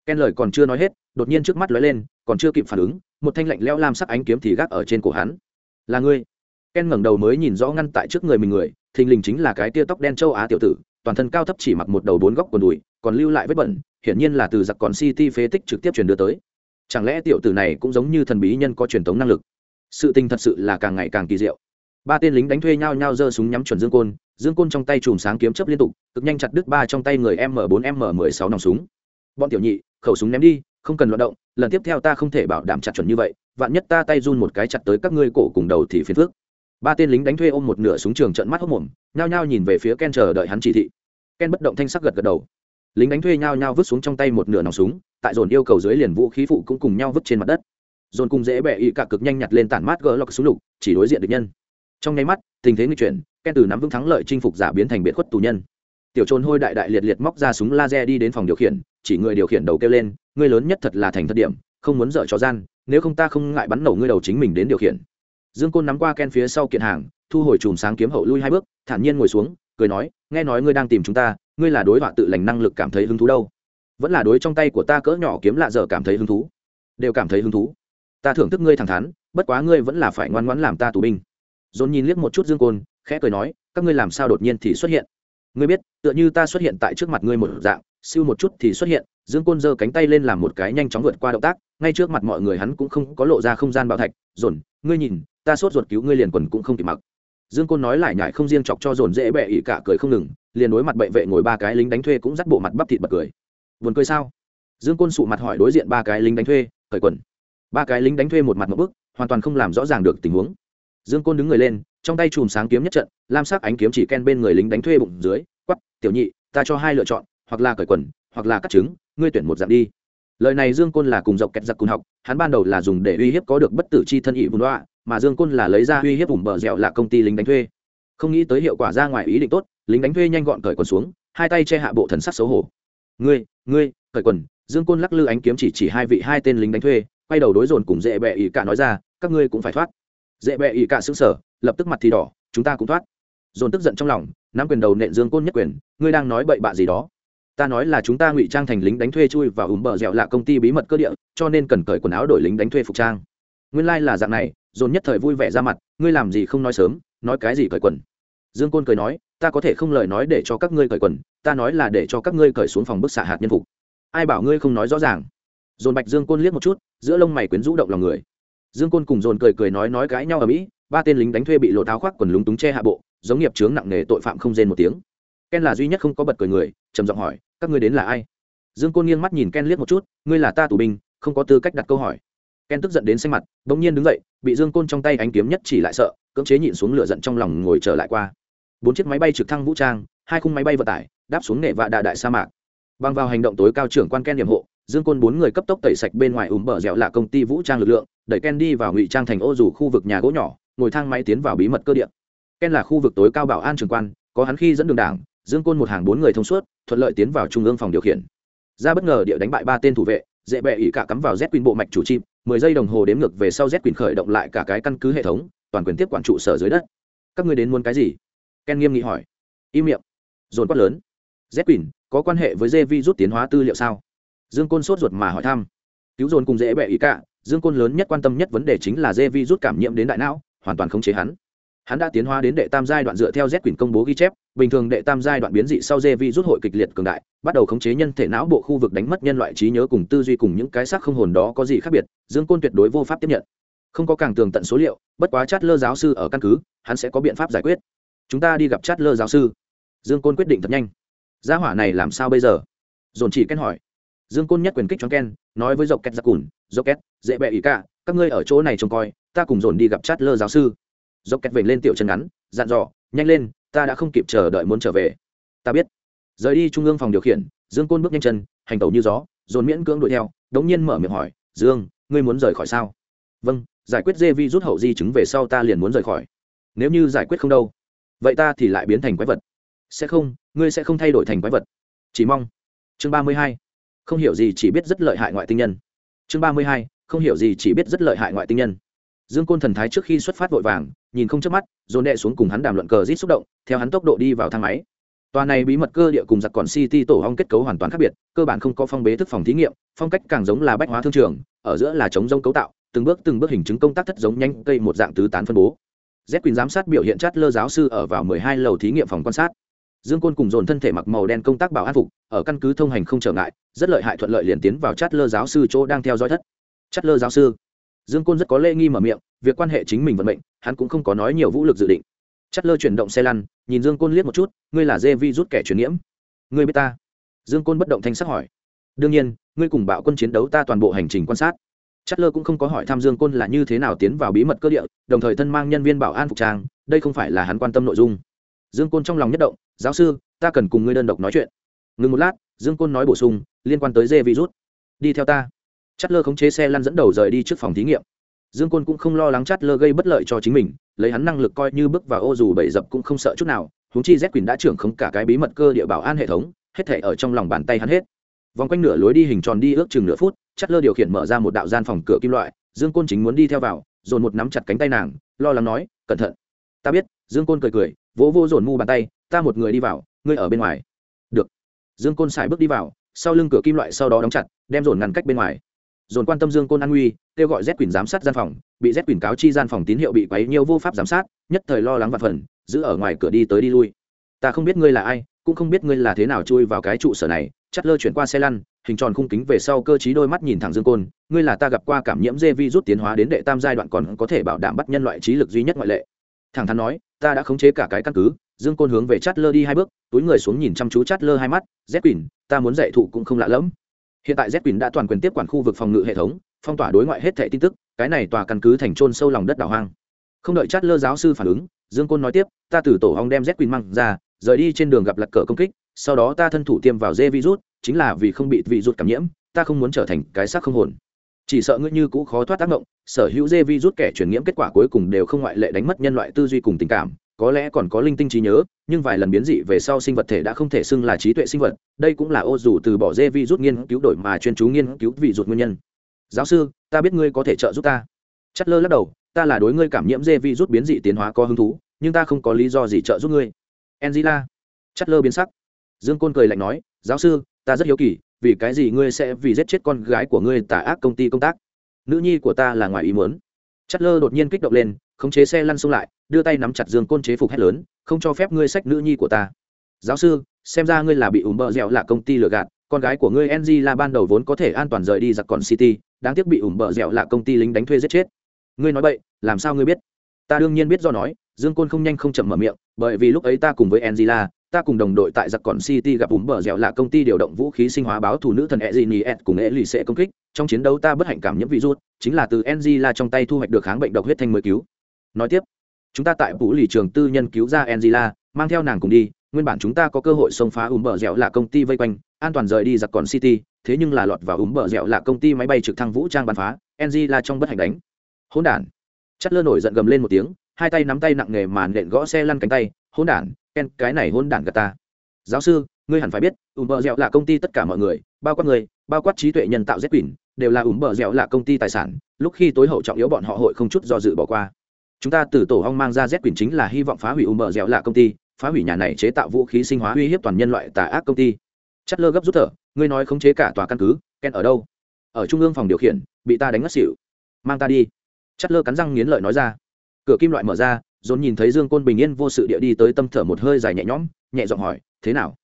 Ken lời còn chưa nói hết, đột nhiên trước mắt lóe lên, còn chưa kịp phản ứng, một thanh lạnh leo lam sắc ánh kiếm thì gác ở trên cổ hắn. Là ngươi ken ngẩng đầu mới nhìn rõ ngăn tại trước người mình người, thình lình chính là cái tia tóc đen châu á tiểu tử, toàn thân cao thấp chỉ mặc một đầu bốn góc quần đùi, còn lưu lại vết bẩn, hiển nhiên là từ giặc còn city phế tích trực tiếp truyền đưa tới. Chẳng lẽ tiểu tử này cũng giống như thần bí nhân có truyền thống năng lực? Sự tình thật sự là càng ngày càng kỳ diệu. Ba tên lính đánh thuê nhau nhau giơ súng nhắm chuẩn dương côn dương côn trong tay chùm sáng kiếm chấp liên tục, cực nhanh chặt đứt ba trong tay người m 4 m 16 nòng súng. Bọn tiểu nhị, khẩu súng ném đi, không cần loạt động, lần tiếp theo ta không thể bảo đảm chặt chuẩn như vậy, vạn nhất ta tay run một cái chặt tới các ngươi cổ cùng đầu thì phiền phước ba tên lính đánh thuê ôm một nửa súng trường trận mắt hốc mồm, nhao nhao nhìn về phía ken chờ đợi hắn chỉ thị. Ken bất động thanh sắc gật gật đầu. Lính đánh thuê nhao nhao vứt xuống trong tay một nửa nòng súng, tại dồn yêu cầu dưới liền vũ khí phụ cũng cùng nhau vứt trên mặt đất. Dồn cùng dễ bẹ ị cả cực nhanh nhặt lên tản mát gỡ lọc súng lục, chỉ đối diện được nhân. Trong nháy mắt, tình thế nghịch chuyển, ken từ nắm vững thắng lợi chinh phục giả biến thành biệt khuất tù nhân. Tiểu trôn hôi đại đại liệt liệt móc ra súng laser đi đến phòng điều khiển, chỉ người điều khiển đầu kêu lên người lớn nhất thật là thành thất điểm, không muốn dở cho gian, nếu không ta không ngại bắn nổ ngươi đầu chính mình đến điều khiển dương côn nắm qua ken phía sau kiện hàng, thu hồi chùm sáng kiếm hậu lui hai bước, thản nhiên ngồi xuống, cười nói, nghe nói ngươi đang tìm chúng ta, ngươi là đối họa tự lành năng lực cảm thấy hứng thú đâu? Vẫn là đối trong tay của ta cỡ nhỏ kiếm lạ giờ cảm thấy hứng thú? Đều cảm thấy hứng thú. Ta thưởng thức ngươi thẳng thắn, bất quá ngươi vẫn là phải ngoan ngoãn làm ta tù binh. Dồn nhìn liếc một chút dương côn, khẽ cười nói, các ngươi làm sao đột nhiên thì xuất hiện? Ngươi biết, tựa như ta xuất hiện tại trước mặt ngươi một dạng, siêu một chút thì xuất hiện. Dương côn giơ cánh tay lên làm một cái nhanh chóng vượt qua động tác, ngay trước mặt mọi người hắn cũng không có lộ ra không gian bảo thạch. Dồn, ngươi nhìn ta sốt ruột cứu ngươi liền quần cũng không kịp mặc. Dương côn nói lại nhại không riêng chọc cho dồn dễ bẹ ỉ cả cười không ngừng, liền đối mặt bệ vệ ngồi ba cái lính đánh thuê cũng dắt bộ mặt bắp thịt bật cười. Buồn cười sao? Dương côn sụ mặt hỏi đối diện ba cái lính đánh thuê cởi quần. Ba cái lính đánh thuê một mặt một bức, hoàn toàn không làm rõ ràng được tình huống. Dương côn đứng người lên, trong tay chùm sáng kiếm nhất trận, lam sắc ánh kiếm chỉ ken bên người lính đánh thuê bụng dưới quắp tiểu nhị, ta cho hai lựa chọn, hoặc là cởi quần, hoặc là cắt trứng, ngươi tuyển một dạng đi. Lời này dương côn là cùng dọc kẹt giặc cùng học, hắn ban đầu là dùng để uy hiếp có được bất tử c h i thân ỵ bùn đoạ mà dương côn là lấy ra uy hiếp vùng bờ dẻo là công ty lính đánh thuê. Không nghĩ tới hiệu quả ra ngoài ý định tốt, lính đánh thuê nhanh gọn cởi quần xuống, hai tay che hạ bộ thần sắc xấu hổ. Ngươi ngươi, cởi quần. Dương côn lắc lư ánh kiếm chỉ chỉ hai vị hai tên lính đánh thuê, quay đầu đối dồn cùng dễ bẹ ỉ cả nói ra, các ngươi cũng phải thoát. Dễ bẹ ỉ cả xứng sở lập tức mặt thì đỏ, chúng ta cũng thoát. Dồn tức giận trong lòng, nắm quyền đầu nện dương côn nhất quyền, ngươi đang nói bậy bạ gì đó? Ta nói là chúng ta ngụy trang thành lính đánh thuê chui và ủng bờ dẻo là công ty bí mật cơ địa, cho nên cần cởi quần áo đổi lính đánh thuê phục trang. Nguyên lai là dạng này dồn nhất thời vui vẻ ra mặt, ngươi làm gì không nói sớm, nói cái gì cởi quần? Dương côn cười nói, ta có thể không lời nói để cho các ngươi cởi quần, ta nói là để cho các ngươi cởi xuống phòng bức xạ hạt nhân phục. Ai bảo ngươi không nói rõ ràng? Dồn bạch dương côn liếc một chút, giữa lông mày quyến rũ động lòng người. Dương côn cùng dồn cười cười nói nói cãi nhau ở mỹ, ba tên lính đánh thuê bị lộ tháo khoác quần lúng túng che hạ bộ, giống nghiệp chướng nặng nề tội phạm không rên một tiếng. Ken là duy nhất không có bật cười người, trầm giọng hỏi, các ngươi đến là ai? Dương côn nghiêng mắt nhìn ken liếc một chút, ngươi là ta tù binh, không có tư cách đặt câu hỏi ken tức giận đến xanh mặt đ ỗ n g nhiên đứng dậy, bị dương côn trong tay ánh kiếm nhất chỉ lại sợ, cưỡng chế nhịn xuống lửa giận trong lòng ngồi trở lại qua. Bốn chiếc máy bay trực thăng vũ trang, hai khung máy bay vận tải, đáp xuống nệ vạ đà đại sa mạc. Bằng vào hành động tối cao trưởng quan ken điểm hộ, dương côn bốn người cấp tốc tẩy sạch bên ngoài ùm bờ dẻo là công ty vũ trang lực lượng, đẩy ken đi vào ngụy trang thành ô dù khu vực nhà gỗ nhỏ, ngồi thang máy tiến vào bí mật cơ điện ken là khu vực tối cao bảo an trường quan, có hắn khi dẫn đường đảng, dương côn một hàng bốn người thông suốt, thuận lợi tiến vào trung ương phòng điều khiển. Ra bất ngờ địa đánh bại ba tên thủ vệ, dễ bẹ ỉ cả cắm vào z quyền bộ mạch chủ chim mười giây đồng hồ đếm ngược về sau z quyền khởi động lại cả cái căn cứ hệ thống, toàn quyền tiếp quản trụ sở dưới đất. Các ngươi đến muốn cái gì? Ken nghiêm nghị hỏi. Im miệng. Dồn quát lớn. Z quyền, có quan hệ với dê vi rút tiến hóa tư liệu sao? Dương côn sốt ruột mà hỏi thăm. Cứu dồn cùng dễ bẹ ý cả, dương côn lớn nhất quan tâm nhất vấn đề chính là dê vi rút cảm nhiễm đến đại não, hoàn toàn không chế hắn hắn đã tiến hóa đến đệ tam giai đoạn dựa theo z quyền công bố ghi chép, bình thường đệ tam giai đoạn biến dị sau dê vi rút hội kịch liệt cường đại, bắt đầu khống chế nhân thể não bộ khu vực đánh mất nhân loại trí nhớ cùng tư duy cùng những cái xác không hồn đó có gì khác biệt, dương côn tuyệt đối vô pháp tiếp nhận. Không có càng tường tận số liệu, bất quá chát lơ giáo sư ở căn cứ, hắn sẽ có biện pháp giải quyết. Chúng ta đi gặp chát lơ giáo sư. Dương côn quyết định thật nhanh. Gia hỏa này làm sao bây giờ? Dồn chỉ ken hỏi. Dương côn nhất quyền kích cho ken, nói với dọc két ra cùn, dọc két dễ bẹ ý cả, các ngươi ở chỗ này trông coi, ta cùng dồn đi gặp chát lơ giáo sư dốc kẹt vểnh lên tiểu chân ngắn, dặn dò, nhanh lên, ta đã không kịp chờ đợi muốn trở về. Ta biết. Rời đi trung ương phòng điều khiển, dương côn bước nhanh chân, hành tẩu như gió, dồn miễn cưỡng đuổi theo, đống nhiên mở miệng hỏi, dương, ngươi muốn rời khỏi sao? Vâng giải quyết dê vi rút hậu di chứng về sau ta liền muốn rời khỏi. Nếu như giải quyết không đâu, vậy ta thì lại biến thành quái vật. Sẽ không, ngươi sẽ không thay đổi thành quái vật. Chỉ mong. Chương ba mươi hai. Không hiểu gì chỉ biết rất lợi hại ngoại tinh nhân. Chương ba mươi hai. Không hiểu gì chỉ biết rất lợi hại ngoại tinh nhân dương côn thần thái trước khi xuất phát vội vàng, nhìn không chớp mắt, dồn đệ xuống cùng hắn đàm luận cờ rít xúc động, theo hắn tốc độ đi vào thang máy. Tòa này bí mật cơ địa cùng giặc còn city tổ hong kết cấu hoàn toàn khác biệt, cơ bản không có phong bế thức phòng thí nghiệm, phong cách càng giống là bách hóa thương trường, ở giữa là chống rông cấu tạo, từng bước từng bước hình chứng công tác thất giống nhanh, cây một dạng tứ tán phân bố. Z quyền giám sát biểu hiện chát lơ giáo sư ở vào mười hai lầu thí nghiệm phòng quan sát. Dương côn cùng dồn thân thể mặc màu đen công tác bảo an phục, ở căn cứ thông hành không trở ngại, rất lợi hại thuận lợi liền tiến vào chát lơ giáo sư chỗ đang theo dõi thất. Chát lơ giáo sư dương côn rất có lễ nghi mở miệng việc quan hệ chính mình vận mệnh hắn cũng không có nói nhiều vũ lực dự định. Chát lơ chuyển động xe lăn nhìn dương côn liếc một chút ngươi là dê vi rút kẻ truyền nhiễm. Ngươi biết ta? Dương côn bất động thanh sắc hỏi. Đương nhiên ngươi cùng bạo quân chiến đấu ta toàn bộ hành trình quan sát. Chát lơ cũng không có hỏi thăm Dương Côn là như thế nào tiến vào bí mật cơ địa, đồng thời thân mang nhân viên bảo an phục trang, đây không phải là hắn quan tâm nội dung. Dương Côn trong lòng nhất động, giáo sư ta cần cùng ngươi đơn độc nói chuyện. Ngừng một lát dương côn nói bổ sung liên quan tới dê virus đi theo ta chất lơ khống chế xe lăn dẫn đầu rời đi trước phòng thí nghiệm. Dương côn cũng không lo lắng chất lơ gây bất lợi cho chính mình, lấy hắn năng lực coi như bước vào ô dù bảy dập cũng không sợ chút nào húng chi z quyền đã trưởng không cả cái bí mật cơ địa bảo an hệ thống, hết thể ở trong lòng bàn tay hắn hết. Vòng quanh nửa lối đi hình tròn đi ước chừng nửa phút chất lơ điều khiển mở ra một đạo gian phòng cửa kim loại, dương côn chính muốn đi theo vào, dồn một nắm chặt cánh tay nàng, lo lắng nói, cẩn thận. Ta biết, dương côn cười cười, vỗ vô dồn mu bàn tay, ta một người đi vào, ngươi ở bên ngoài. Được. Dương côn xài bước đi vào, sau lưng cửa kim loại sau đó đóng chặt, đem dồn ngăn cách bên ngoài dồn quan tâm dương côn an nguy, kêu gọi z quyền giám sát gian phòng, bị z quyền cáo chi gian phòng tín hiệu bị quấy nhiều vô pháp giám sát, nhất thời lo lắng và phần, giữ ở ngoài cửa đi tới đi lui. Ta không biết ngươi là ai, cũng không biết ngươi là thế nào chui vào cái trụ sở này, chắt lơ chuyển qua xe lăn, hình tròn khung kính về sau cơ chí đôi mắt nhìn thẳng dương côn, ngươi là ta gặp qua cảm nhiễm dê vi rút tiến hóa đến đệ tam giai đoạn còn có thể bảo đảm bắt nhân loại trí lực duy nhất ngoại lệ. Thẳng thắn nói, ta đã khống chế cả cái căn cứ, dương côn hướng về chát lơ đi hai bước, túi người xuống nhìn chăm chú chát lơ hai mắt, z quỳnh, ta muốn dạy thụ cũng không lạ lẫm hiện tại z quỳnh đã toàn quyền tiếp quản khu vực phòng ngự hệ thống, phong tỏa đối ngoại hết thệ tin tức, cái này tòa căn cứ thành trôn sâu lòng đất đảo hoang. Không đợi chát lơ giáo sư phản ứng, dương côn nói tiếp, ta từ tổ hong đem z quỳnh măng ra, rời đi trên đường gặp lật cờ công kích, sau đó ta thân thủ tiêm vào dê virus, chính là vì không bị vị rút cảm nhiễm, ta không muốn trở thành cái xác không hồn. Chỉ sợ ngươi như cũ khó thoát tác động sở hữu dê virus kẻ truyền nhiễm kết quả cuối cùng đều không ngoại lệ đánh mất nhân loại tư duy cùng tình cảm có lẽ còn có linh tinh trí nhớ, nhưng vài lần biến dị về sau sinh vật thể đã không thể xưng là trí tuệ sinh vật, đây cũng là ô dù từ bỏ dê vi rút nghiên cứu đổi mà chuyên chú nghiên cứu vị rút nguyên nhân. Giáo sư, ta biết ngươi có thể trợ giúp ta. Chất lơ lắc đầu, ta là đối ngươi cảm nhiễm dê vi rút biến dị tiến hóa có hứng thú, nhưng ta không có lý do gì trợ giúp ngươi. Angela. Chất lơ biến sắc. Dương côn cười lạnh nói, giáo sư, ta rất hiếu kỳ, vì cái gì ngươi sẽ vì giết chết con gái của ngươi tả ác công ty công tác? Nữ nhi của ta là ngoài ý muốn. Chất lơ đột nhiên kích động lên khống chế xe lăn xông lại, đưa tay nắm chặt dương côn chế phục hét lớn, không cho phép ngươi sách nữ nhi của ta. Giáo sư, xem ra ngươi là bị ủng bờ dẻo là công ty lừa gạt, con gái của ngươi ng là ban đầu vốn có thể an toàn rời đi giặc còn city, đáng tiếc bị ủng bờ dẻo là công ty lính đánh thuê giết chết. Ngươi nói vậy làm sao ngươi biết? Ta đương nhiên biết do nói, dương côn không nhanh không chậm mở miệng, bởi vì lúc ấy ta cùng với angela ta cùng đồng đội tại giặc còn city gặp ủng bờ dẻo là công ty điều động vũ khí sinh hóa báo thủ nữ thần e z n cùng e lì sẽ công kích, trong chiến đấu ta bất hạnh cảm nhiễm virus, chính là từ angela trong tay thu hoạch được kháng bệnh độc huyết thanh mới cứu nói tiếp, chúng ta tại vũ lì trường tư nhân cứu ra angela, mang theo nàng cùng đi, nguyên bản chúng ta có cơ hội xông phá ủng bờ dẻo là công ty vây quanh, an toàn rời đi giặc còn city, thế nhưng là lọt vào ủng bờ dẻo là công ty máy bay trực thăng vũ trang bắn phá, angela trong bất hạnh đánh. Hỗn đản. Chất lơ nổi giận gầm lên một tiếng, hai tay nắm tay nặng nề màn nện gõ xe lăn cánh tay, hỗn đản, ken, cái này hỗn đản gà ta. Giáo sư, ngươi hẳn phải biết ủng bờ dẻo là công ty tất cả mọi người, bao quát người bao quát trí tuệ nhân tạo z quỷ, đều là ủng bờ dẻo là công ty tài sản, lúc khi tối hậu trọng yếu bọn họ hội không chút do dự bỏ qua chúng ta từ tổ hong mang ra z quyền chính là hy vọng phá hủy u mờ dẻo lạ công ty, phá hủy nhà này chế tạo vũ khí sinh hóa uy hiếp toàn nhân loại tà ác công ty. Chất lơ gấp rút thở, ngươi nói khống chế cả tòa căn cứ, ken ở đâu? Ở trung ương phòng điều khiển, bị ta đánh ngất xỉu. Mang ta đi. Chất lơ cắn răng nghiến lợi nói ra. Cửa kim loại mở ra, dồn nhìn thấy dương côn bình yên vô sự địa đi tới tâm thở một hơi dài nhẹ nhõm, nhẹ giọng hỏi, thế nào?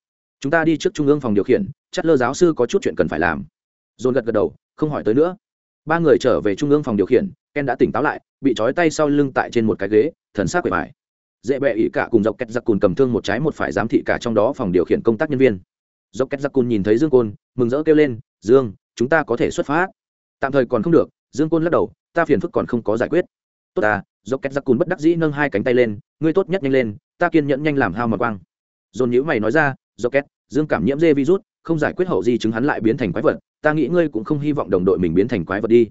Chúng ta đi trước trung ương phòng điều khiển, chất lơ giáo sư có chút chuyện cần phải làm. Dồn gật gật đầu, không hỏi tới nữa ba người trở về trung ương phòng điều khiển, ken đã tỉnh táo lại, bị trói tay sau lưng tại trên một cái ghế, thần sắc quệ vải dễ bẹ ỉ cả cùng dọc két giặc cùn cầm thương một trái một phải giám thị cả trong đó phòng điều khiển công tác nhân viên. Dọc két giặc cùn nhìn thấy dương côn, mừng rỡ kêu lên, dương, chúng ta có thể xuất phát. Tạm thời còn không được, dương côn lắc đầu, ta phiền phức còn không có giải quyết. Tốt ta. Dọc két giặc cùn bất đắc dĩ nâng hai cánh tay lên, ngươi tốt nhất nhanh lên, ta kiên nhẫn nhanh làm hao mật quang. Dồn nhữ mày nói ra, dọc két dương cảm nhiễm dê virus, không giải quyết hậu di chứng hắn lại biến thành quái vật ta nghĩ ngươi cũng không hy vọng đồng đội mình biến thành quái vật đi.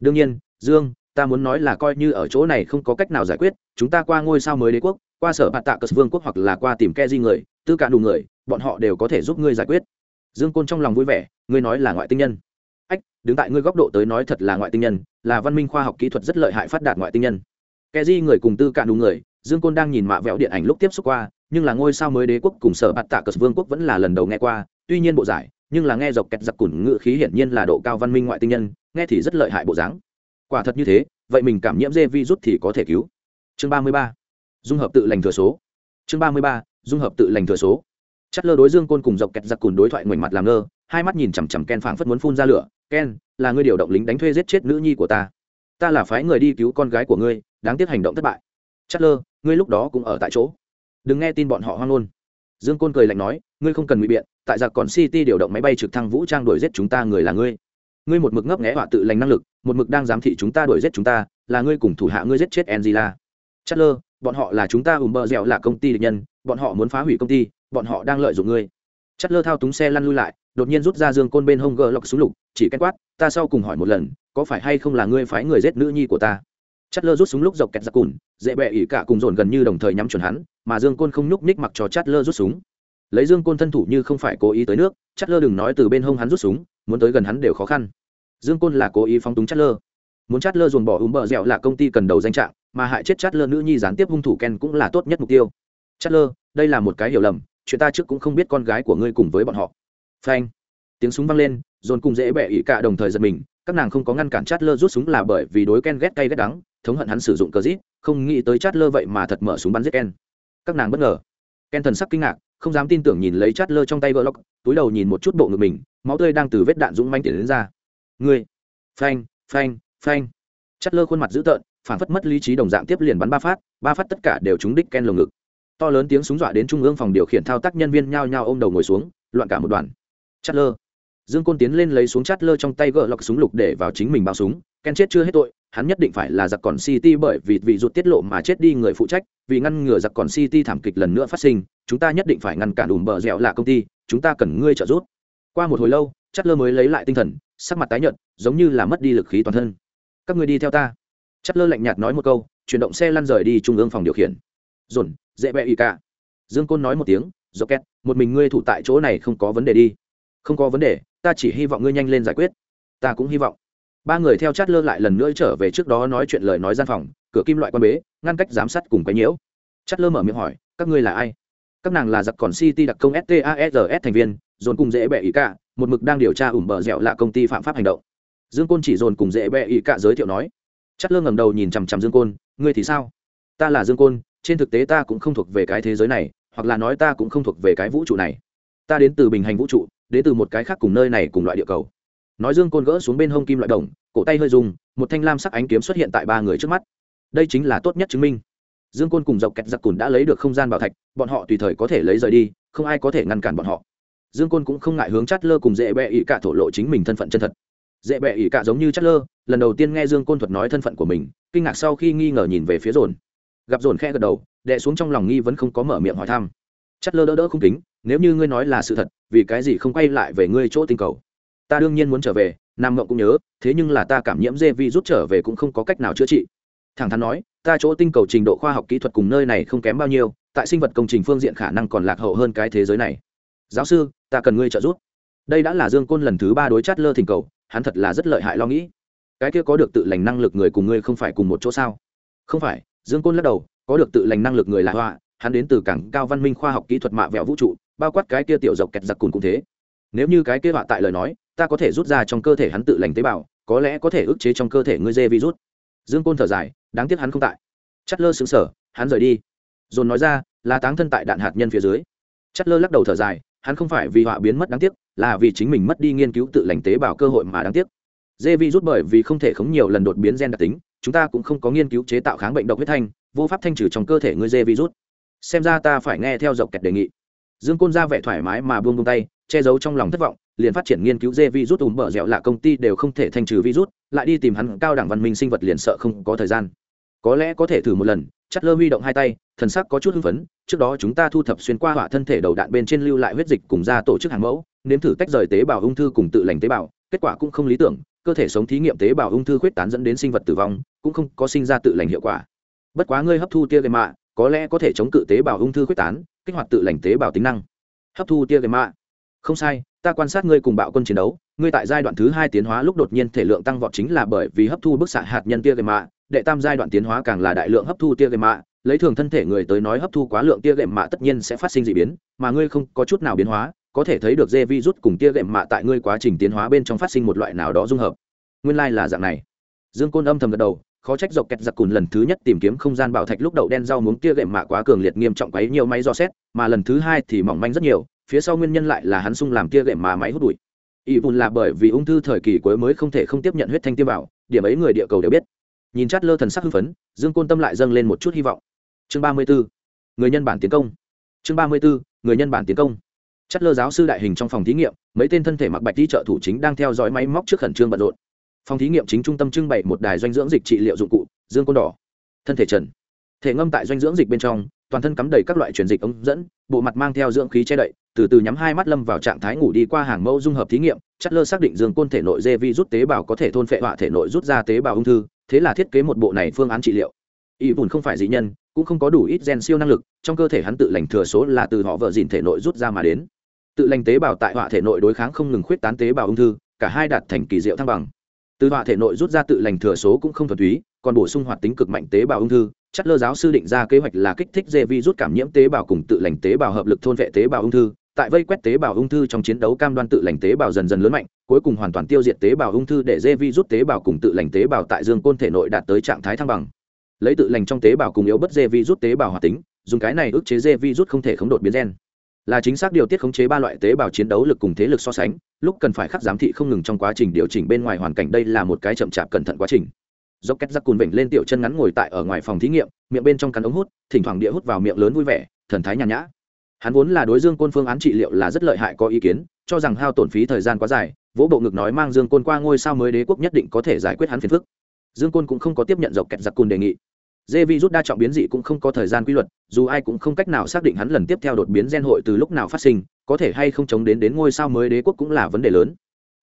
Đương nhiên, dương, ta muốn nói là coi như ở chỗ này không có cách nào giải quyết, chúng ta qua ngôi sao mới đế quốc, qua sở bạt tạ cờ vương quốc hoặc là qua tìm ke di người, tư cả đủ người, bọn họ đều có thể giúp ngươi giải quyết. Dương côn trong lòng vui vẻ, ngươi nói là ngoại tinh nhân. Ách, đứng tại ngươi góc độ tới nói thật là ngoại tinh nhân, là văn minh khoa học kỹ thuật rất lợi hại phát đạt ngoại tinh nhân. Ke di người cùng tư cả đủ người, dương côn đang nhìn mạ vẹo điện ảnh lúc tiếp xúc qua, nhưng là ngôi sao mới đế quốc cùng sở bạt tạ cờ vương quốc vẫn là lần đầu nghe qua tuy nhiên bộ giải, nhưng là nghe dọc kẹt giặc cùn ngự khí hiển nhiên là độ cao văn minh ngoại tinh nhân, nghe thì rất lợi hại bộ dáng. Quả thật như thế, vậy mình cảm nhiễm dê vi rút thì có thể cứu. Chương ba mươi ba. Dung hợp tự lành thừa số. Chương ba mươi ba, dung hợp tự lành thừa số. Chất lơ đối dương côn cùng dọc kẹt giặc cùn đối thoại ngoảnh mặt làm ngơ, hai mắt nhìn chằm chằm ken phảng phất muốn phun ra lửa. Ken, là người điều động lính đánh thuê giết chết nữ nhi của ta. Ta là phái người đi cứu con gái của ngươi, đáng tiếc hành động thất bại. Chất lơ, ngươi lúc đó cũng ở tại chỗ. Đừng nghe tin bọn họ hoang ngôn dương côn cười lạnh nói, ngươi không cần ngụy biện, tại giặc còn city điều động máy bay trực thăng vũ trang đuổi giết chúng ta người là ngươi. Ngươi một mực ngấp nghẽ họa tự lành năng lực, một mực đang giám thị chúng ta đuổi giết chúng ta, là ngươi cùng thủ hạ ngươi giết chết angela. Chất lơ bọn họ là chúng ta ùm bờ dẻo là công ty địch nhân, bọn họ muốn phá hủy công ty, bọn họ đang lợi dụng ngươi. Chất lơ thao túng xe lăn lui lại, đột nhiên rút ra dương côn bên hông gờ lọc xuống lục, chỉ ken quát, ta sau cùng hỏi một lần, có phải hay không là ngươi phái người giết nữ nhi của ta? Chất lơ rút súng lúc dọc kẹt ra cùn, dễ bẹ ỉ cả cùng dồn gần như đồng thời nhắm chuẩn hắn, mà dương côn không nhúc ních mặc cho chất lơ rút súng. Lấy dương côn thân thủ như không phải cố ý tới nước chất lơ đừng nói từ bên hông hắn rút súng, muốn tới gần hắn đều khó khăn. Dương côn là cố ý phóng túng chất lơ. Muốn chát lơ dồn bỏ ùm bờ dẻo là công ty cần đầu danh trạng, mà hại chết chát lơ nữ nhi gián tiếp hung thủ ken cũng là tốt nhất mục tiêu. Chát lơ, đây là một cái hiểu lầm, chuyện ta trước cũng không biết con gái của ngươi cùng với bọn họ. Phanh. Tiếng súng vang lên, dồn cùng dễ bẹ ỉ cả đồng thời giật mình, các nàng không có ngăn cản chát lơ rút súng là bởi vì đối ken ghét cay ghét đắng thống hận hắn sử dụng cờ rít không nghĩ tới chát lơ vậy mà thật mở súng bắn giết ken. Các nàng bất ngờ. Ken thần sắc kinh ngạc không dám tin tưởng nhìn lấy chát lơ trong tay vợ lóc túi đầu nhìn một chút bộ ngực mình máu tươi đang từ vết đạn dũng manh tiền đến ra. Người, phanh phanh phanh. Chát lơ khuôn mặt dữ tợn phản phất mất lý trí đồng dạng tiếp liền bắn ba phát ba phát tất cả đều trúng đích ken lồng ngực. To lớn tiếng súng dọa đến trung ương phòng điều khiển thao tác nhân viên nhao nhao ôm đầu ngồi xuống loạn cả một đoàn. Chát lơ dương côn tiến lên lấy xuống chát lơ trong tay gỡ lọc súng lục để vào chính mình bao súng. Ken chết chưa hết tội, hắn nhất định phải là giặc còn city bởi vì vị rụt tiết lộ mà chết đi người phụ trách, vì ngăn ngừa giặc còn city thảm kịch lần nữa phát sinh, chúng ta nhất định phải ngăn cản đùm bờ dẻo là công ty, chúng ta cần ngươi trợ giúp. Qua một hồi lâu chát lơ mới lấy lại tinh thần, sắc mặt tái nhợt, giống như là mất đi lực khí toàn thân. Các người đi theo ta. Chát lơ lạnh nhạt nói một câu, chuyển động xe lăn rời đi trung ương phòng điều khiển. Dồn, dễ bẹ y cả. Dương côn nói một tiếng do két một mình ngươi thủ tại chỗ này không có vấn đề đi. Không có vấn đề ta chỉ hy vọng ngươi nhanh lên giải quyết. Ta cũng hy vọng. Ba người theo chát lơ lại lần nữa trở về trước đó nói chuyện lời nói gian phòng, cửa kim loại quan bế, ngăn cách giám sát cùng cái nhiễu. Chát lơ mở miệng hỏi, các ngươi là ai? Các nàng là giặc còn city đặc công stasrs thành viên, dồn cùng dễ bẹ ý cả một mực đang điều tra ủm bờ dẻo là công ty phạm pháp hành động. Dương côn chỉ dồn cùng dễ bẹ ý cả giới thiệu nói. Chát lơ ngầm đầu nhìn chằm chằm dương côn, ngươi thì sao? Ta là dương côn, trên thực tế ta cũng không thuộc về cái thế giới này, hoặc là nói ta cũng không thuộc về cái vũ trụ này. Ta đến từ bình hành vũ trụ đến từ một cái khác cùng nơi này cùng loại địa cầu. Nói dương côn gỡ xuống bên hông kim loại đồng, cổ tay hơi dùng một thanh lam sắc ánh kiếm xuất hiện tại ba người trước mắt. Đây chính là tốt nhất chứng minh. Dương côn cùng dọc kẹt giặc cùn đã lấy được không gian bảo thạch, bọn họ tùy thời có thể lấy rời đi, không ai có thể ngăn cản bọn họ. Dương côn cũng không ngại hướng chát lơ cùng dễ bẹ Ý cả thổ lộ chính mình thân phận chân thật. Dễ bẹ Ý cả giống như chát lơ, lần đầu tiên nghe dương côn thuật nói thân phận của mình, kinh ngạc sau khi nghi ngờ nhìn về phía dồn. Gặp dồn khe gật đầu đệ xuống trong lòng nghi vẫn không có mở miệng hỏi thăm. Chát lơ đỡ đỡ không kính nếu như ngươi nói là sự thật, vì cái gì không quay lại về ngươi chỗ tinh cầu? Ta đương nhiên muốn trở về, nam ngộng cũng nhớ, thế nhưng là ta cảm nhiễm dê vi rút trở về cũng không có cách nào chữa trị. Thẳng thắn nói, ta chỗ tinh cầu trình độ khoa học kỹ thuật cùng nơi này không kém bao nhiêu, tại sinh vật công trình phương diện khả năng còn lạc hậu hơn cái thế giới này. Giáo sư, ta cần ngươi trợ giúp. Đây đã là dương côn lần thứ ba đối chát lơ thỉnh cầu, hắn thật là rất lợi hại lo nghĩ. Cái kia có được tự lành năng lực người cùng ngươi không phải cùng một chỗ sao? Không phải, dương côn lắc đầu, có được tự lành năng lực người là họa, hắn đến từ cảng cao văn minh khoa học kỹ thuật mạ vẹo vũ trụ bao quát cái kia tiểu dọc kẹt giặc cùn cũng thế. Nếu như cái kia họa tại lời nói, ta có thể rút ra trong cơ thể hắn tự lành tế bào, có lẽ có thể ức chế trong cơ thể ngươi dê virus. Dương côn thở dài, đáng tiếc hắn không tại. Chất lơ xứng sở hắn rời đi. Dồn nói ra, là táng thân tại đạn hạt nhân phía dưới. Chất lơ lắc đầu thở dài, hắn không phải vì họa biến mất đáng tiếc, là vì chính mình mất đi nghiên cứu tự lành tế bào cơ hội mà đáng tiếc. Dê virus bởi vì không thể khống nhiều lần đột biến gen đặc tính, chúng ta cũng không có nghiên cứu chế tạo kháng bệnh độc huyết thanh, vô pháp thanh trừ trong cơ thể ngươi dê virus. Xem ra ta phải nghe theo dọc kẹt đề nghị dương côn ra vẻ thoải mái mà buông buông tay, che giấu trong lòng thất vọng, liền phát triển nghiên cứu dê virus ùm bở dẻo là công ty đều không thể thanh trừ virus, lại đi tìm hắn cao đẳng văn minh sinh vật liền sợ không có thời gian. Có lẽ có thể thử một lần, chất lơ huy động hai tay, thần sắc có chút hưng phấn, trước đó chúng ta thu thập xuyên qua hỏa thân thể đầu đạn bên trên lưu lại huyết dịch cùng ra tổ chức hàng mẫu, nếm thử tách rời tế bào ung thư cùng tự lành tế bào, kết quả cũng không lý tưởng, cơ thể sống thí nghiệm tế bào ung thư khuyết tán dẫn đến sinh vật tử vong, cũng không có sinh ra tự lành hiệu quả. Bất quá ngươi hấp thu tia gây mạ, có lẽ có thể chống cự tế bào ung thư khuyết tán kích hoạt tự lành tế bào tính năng. Hấp thu tia gây mạ không sai, ta quan sát ngươi cùng bạo quân chiến đấu, ngươi tại giai đoạn thứ hai tiến hóa lúc đột nhiên thể lượng tăng vọt chính là bởi vì hấp thu bức xạ hạt nhân tia gây mạ đệ tam giai đoạn tiến hóa càng là đại lượng hấp thu tia gây mạ lấy thường thân thể người tới nói hấp thu quá lượng tia gệm mạ tất nhiên sẽ phát sinh d ị biến, mà ngươi không có chút nào biến hóa, có thể thấy được dê vi rút cùng tia gệm mạ tại ngươi quá trình tiến hóa bên trong phát sinh một loại nào đó dung hợp. Nguyên lai、like、là dạng này. Dương côn âm thầm gật đầu khó trách dọc kẹt giặc cùn lần thứ nhất tìm kiếm không gian bảo thạch lúc đậu đen rau muống kia gệm mạ quá cường liệt nghiêm trọng quấy nhiều máy do xét, mà lần thứ hai thì mỏng manh rất nhiều, phía sau nguyên nhân lại là hắn sung làm kia gệm mạ máy hút bụi. Ỵ bùn là bởi vì ung thư thời kỳ cuối mới không thể không tiếp nhận huyết thanh tiêm bảo, điểm ấy người địa cầu đều biết. Nhìn chát lơ thần sắc hưng phấn, dương côn tâm lại dâng lên một chút hy vọng. Chương ba mươi b ố người nhân bản tiến công. Chương ba mươi b ố người nhân bản tiến công. Chát lơ giáo sư đại hình trong phòng thí nghiệm, mấy tên thân thể mặc bạch đi trợ thủ chính đang theo dõi máy móc trước khẩn trương bận rộn phòng thí nghiệm chính trung tâm trưng bày một đài doanh dưỡng dịch trị liệu dụng cụ, dương côn đỏ. Thân thể trần. Thể ngâm tại doanh dưỡng dịch bên trong, toàn thân cắm đầy các loại truyền dịch ống dẫn, bộ mặt mang theo dưỡng khí che đậy, từ từ nhắm hai mắt lâm vào trạng thái ngủ đi qua hàng mẫu dung hợp thí nghiệm, chất lơ xác định dương côn thể nội dê vi rút tế bào có thể thôn phệ họa thể nội rút ra tế bào ung thư, thế là thiết kế một bộ này phương án trị liệu. Y bùn không phải dị nhân, cũng không có đủ ít gen siêu năng lực, trong cơ thể hắn tự lành thừa số là từ họ vợ dìn thể nội rút ra mà đến. Tự lành tế bào tại họa thể nội đối kháng không ngừng khuyết tán tế bào ung thư, cả hai đạt thành kỳ diệu thăng bằng từ họa thể nội rút ra tự lành thừa số cũng không thuần túy còn bổ sung hoạt tính cực mạnh tế bào ung thư chất lơ giáo sư định ra kế hoạch là kích thích dê vi rút cảm nhiễm tế bào cùng tự lành tế bào hợp lực thôn vệ tế bào ung thư tại vây quét tế bào ung thư trong chiến đấu cam đoan tự lành tế bào dần dần lớn mạnh cuối cùng hoàn toàn tiêu diệt tế bào ung thư để dê vi rút tế bào cùng tự lành tế bào tại dương côn thể nội đạt tới trạng thái thăng bằng lấy tự lành trong tế bào cùng yếu bất dê vi rút tế bào hoạt tính dùng cái này ức chế dê vi rút không thể khống đột biến gen là chính xác điều tiết khống chế ba loại tế bào chiến đấu lực cùng thế lực so sánh, lúc cần phải khắc giám thị không ngừng trong quá trình điều chỉnh bên ngoài hoàn cảnh đây là một cái chậm chạp cẩn thận quá trình. Dốc két giặc cùn vểnh lên tiểu chân ngắn ngồi tại ở ngoài phòng thí nghiệm, miệng bên trong cắn ống hút, thỉnh thoảng địa hút vào miệng lớn vui vẻ, thần thái nhàn nhã. Hắn vốn là đối dương côn phương án trị liệu là rất lợi hại có ý kiến, cho rằng hao tổn phí thời gian quá dài, vỗ bộ ngực nói mang dương côn qua ngôi sao mới đế quốc nhất định có thể giải quyết hắn phiền phức. Dương côn cũng không có tiếp nhận dọc kẹt giặc cùn đề nghị dê vi rút đa trọng biến dị cũng không có thời gian quy luật, dù ai cũng không cách nào xác định hắn lần tiếp theo đột biến gen hội từ lúc nào phát sinh, có thể hay không chống đến đến ngôi sao mới đế quốc cũng là vấn đề lớn.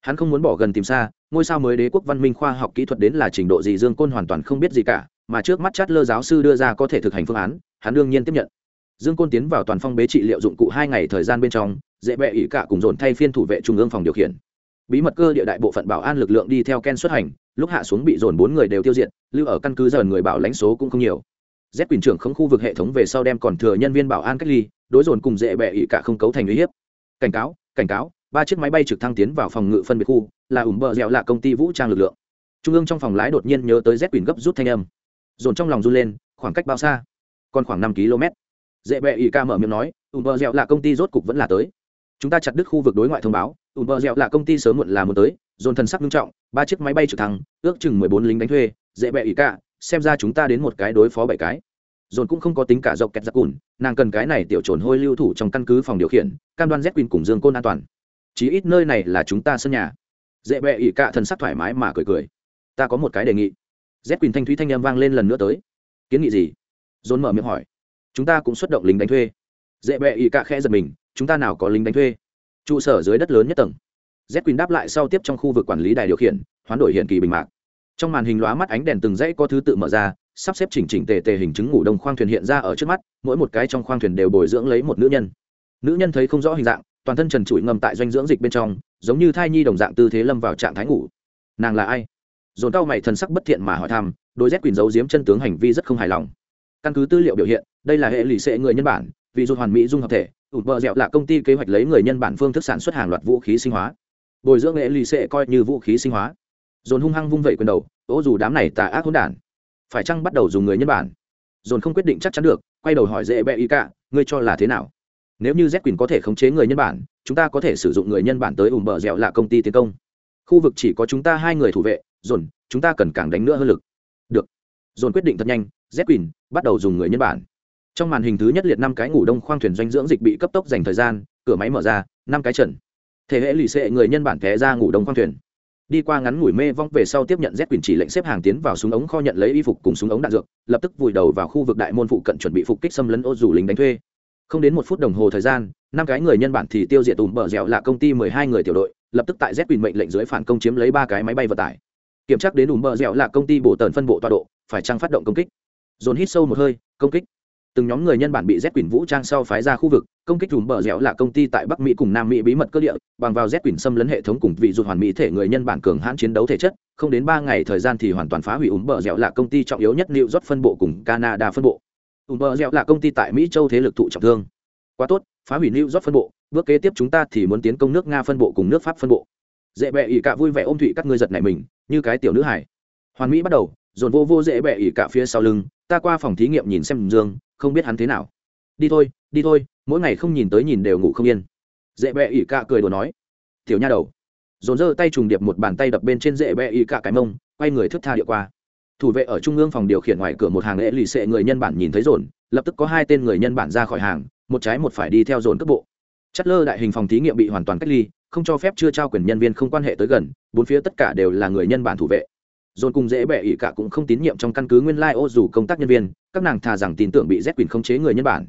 Hắn không muốn bỏ gần tìm xa, ngôi sao mới đế quốc văn minh khoa học kỹ thuật đến là trình độ gì dương côn hoàn toàn không biết gì cả, mà trước mắt chát lơ giáo sư đưa ra có thể thực hành phương án, hắn đương nhiên tiếp nhận. Dương côn tiến vào toàn phong bế trị liệu dụng cụ hai ngày thời gian bên trong, dễ bẹ ỉ cả cùng dồn thay phiên thủ vệ trung ương phòng điều khiển. Bí mật cơ địa đại bộ phận bảo an lực lượng đi theo ken xuất hành lúc hạ xuống bị dồn bốn người đều tiêu diệt, lưu ở căn cứ giờ người bảo lãnh số cũng không nhiều. Z quyền trưởng không khu vực hệ thống về sau đem còn thừa nhân viên bảo an cách ly, đối dồn cùng dễ bẹ ỉ cả không cấu thành uy hiếp. Cảnh cáo cảnh cáo, ba chiếc máy bay trực thăng tiến vào phòng ngự phân biệt khu, là ủng bờ dẻo là công ty vũ trang lực lượng. Trung ương trong phòng lái đột nhiên nhớ tới z quyền gấp rút thanh âm. Dồn trong lòng run lên, khoảng cách bao xa? Còn khoảng năm km dễ bẹ ỉ ca mở miệng nói, ủng bờ dẻo là công ty rốt cục vẫn là tới chúng ta chặt đứt khu vực đối ngoại thông báo ủng bờ dẹo là công ty sớm muộn là muốn tới, dồn thần sắc nghiêm trọng, ba chiếc máy bay trực thăng, ước chừng mười bốn lính đánh thuê, dễ bẹ ỉ cả, xem ra chúng ta đến một cái đối phó bảy cái. Dồn cũng không có tính cả dọc kẹt giặc cùn, nàng cần cái này tiểu trồn hôi lưu thủ trong căn cứ phòng điều khiển, cam đoan z quỳnh cùng dương côn an toàn. Chí ít nơi này là chúng ta sân nhà. Dễ bẹ ỉ cả thần sắc thoải mái mà cười cười. Ta có một cái đề nghị. Z quỳnh thanh thúy thanh em vang lên lần nữa tới. Kiến nghị gì? Dồn mở miệng hỏi. Chúng ta cũng xuất động lính đánh thuê. Dễ bẹ ỉ cả khẽ giật mình chúng ta nào có lính đánh thuê? Trụ sở dưới đất lớn nhất tầng. Z quỳnh đáp lại sau tiếp trong khu vực quản lý đài điều khiển, hoán đổi hiện kỳ bình mạc. Trong màn hình lóa mắt ánh đèn từng dãy có thứ tự mở ra, sắp xếp chỉnh chỉnh tề tề hình chứng ngủ đông khoang thuyền hiện ra ở trước mắt, mỗi một cái trong khoang thuyền đều bồi dưỡng lấy một nữ nhân. Nữ nhân thấy không rõ hình dạng, toàn thân trần trụi ngầm tại doanh dưỡng dịch bên trong, giống như thai nhi đồng dạng tư thế lâm vào trạng thái ngủ. Nàng là ai? Dồn cao mày thần sắc bất thiện mà hỏi thăm đôi z quỳnh giấu giếm chân tướng hành vi rất không hài lòng. Căn cứ tư liệu biểu hiện, đây là hệ lụy sệ người nhân bản vì dù hoàn mỹ dung hợp thể ụt bờ dẹo là công ty kế hoạch lấy người nhân bản phương thức sản xuất hàng loạt vũ khí sinh hóa. Bồi dưỡng nghệ lì xệ coi như vũ khí sinh hóa. Dồn hung hăng vung vẩy quyền đầu ố dù đám này tà ác hỗn đản. Phải chăng bắt đầu dùng người nhân bản? Dồn không quyết định chắc chắn được, quay đầu hỏi dễ bẹ y cả, ngươi cho là thế nào? Nếu như z quyền có thể khống chế người nhân bản, chúng ta có thể sử dụng người nhân bản tới ủng bờ dẹo là công ty tiến công. Khu vực chỉ có chúng ta hai người thủ vệ, dồn, chúng ta cần càng đánh nữa hơn lực. Được. Dồn quyết định thật nhanh, z quyền bắt đầu dùng người nhân bản trong màn hình thứ nhất liệt năm cái ngủ đông khoang thuyền doanh dưỡng dịch bị cấp tốc dành thời gian, cửa máy mở ra, năm cái trần. Thể hệ lì xệ người nhân bản té ra ngủ đông khoang thuyền. Đi qua ngắn ngủi mê vong về sau tiếp nhận z quyền chỉ lệnh xếp hàng tiến vào súng ống kho nhận lấy y phục cùng súng ống đạn dược, lập tức vùi đầu vào khu vực đại môn phụ cận chuẩn bị phục kích xâm lấn ô dù lính đánh thuê. Không đến một phút đồng hồ thời gian, năm cái người nhân bản thì tiêu diệt tùm bờ dẻo là công ty mười hai người tiểu đội, lập tức tại z quyền mệnh lệnh dưới phản công chiếm lấy ba cái máy bay vận tải. Kiểm tra đến tùm bờ dẻo là công ty bổ tần phân bộ tọa độ, phải chăng phát động công kích? Dồn hít sâu một hơi, công kích từng nhóm người nhân bản bị z quỷ vũ trang sau phái ra khu vực, công kích tùm bờ dẻo là công ty tại bắc mỹ cùng nam mỹ bí mật cơ địa, bằng vào z quỷ xâm lấn hệ thống cùng vị dù hoàn mỹ thể người nhân bản cường hãn chiến đấu thể chất, không đến ba ngày thời gian thì hoàn toàn phá hủy ùm bờ dẻo là công ty trọng yếu nhất new york phân bộ cùng canada phân bộ. Ùm bờ dẻo là công ty tại mỹ châu thế lực thụ trọng thương. Quá tốt, phá hủy new york phân bộ, bước kế tiếp chúng ta thì muốn tiến công nước nga phân bộ cùng nước pháp phân bộ. Dễ bẹ ỉ cả vui vẻ ôm thụy các ngươi giật này mình, như cái tiểu nữ hải hoàn mỹ bắt đầu, dồn vô vô dễ bẹ ỉ cả phía sau lưng ta qua phòng thí nghiệm nhìn xem dương, không biết hắn thế nào. Đi thôi đi thôi, mỗi ngày không nhìn tới nhìn đều ngủ không yên. Dễ bẹ ỉ cả cười đùa nói. Tiểu nha đầu. Dồn dơ tay trùng điệp một bàn tay đập bên trên dễ bẹ ỉ cả cái mông, quay người thức tha địa qua. Thủ vệ ở trung ương phòng điều khiển ngoài cửa một hàng lễ lì xệ người nhân bản nhìn thấy dồn, lập tức có hai tên người nhân bản ra khỏi hàng, một trái một phải đi theo dồn cấp bộ. Chất lơ đại hình phòng thí nghiệm bị hoàn toàn cách ly, không cho phép chưa trao quyền nhân viên không quan hệ tới gần, bốn phía tất cả đều là người nhân bản thủ vệ dồn cùng dễ bẻ ỉ cả cũng không tín nhiệm trong căn cứ nguyên lai ô dù công tác nhân viên, các nàng thà rằng tin tưởng bị z quyền khống chế người nhân bản.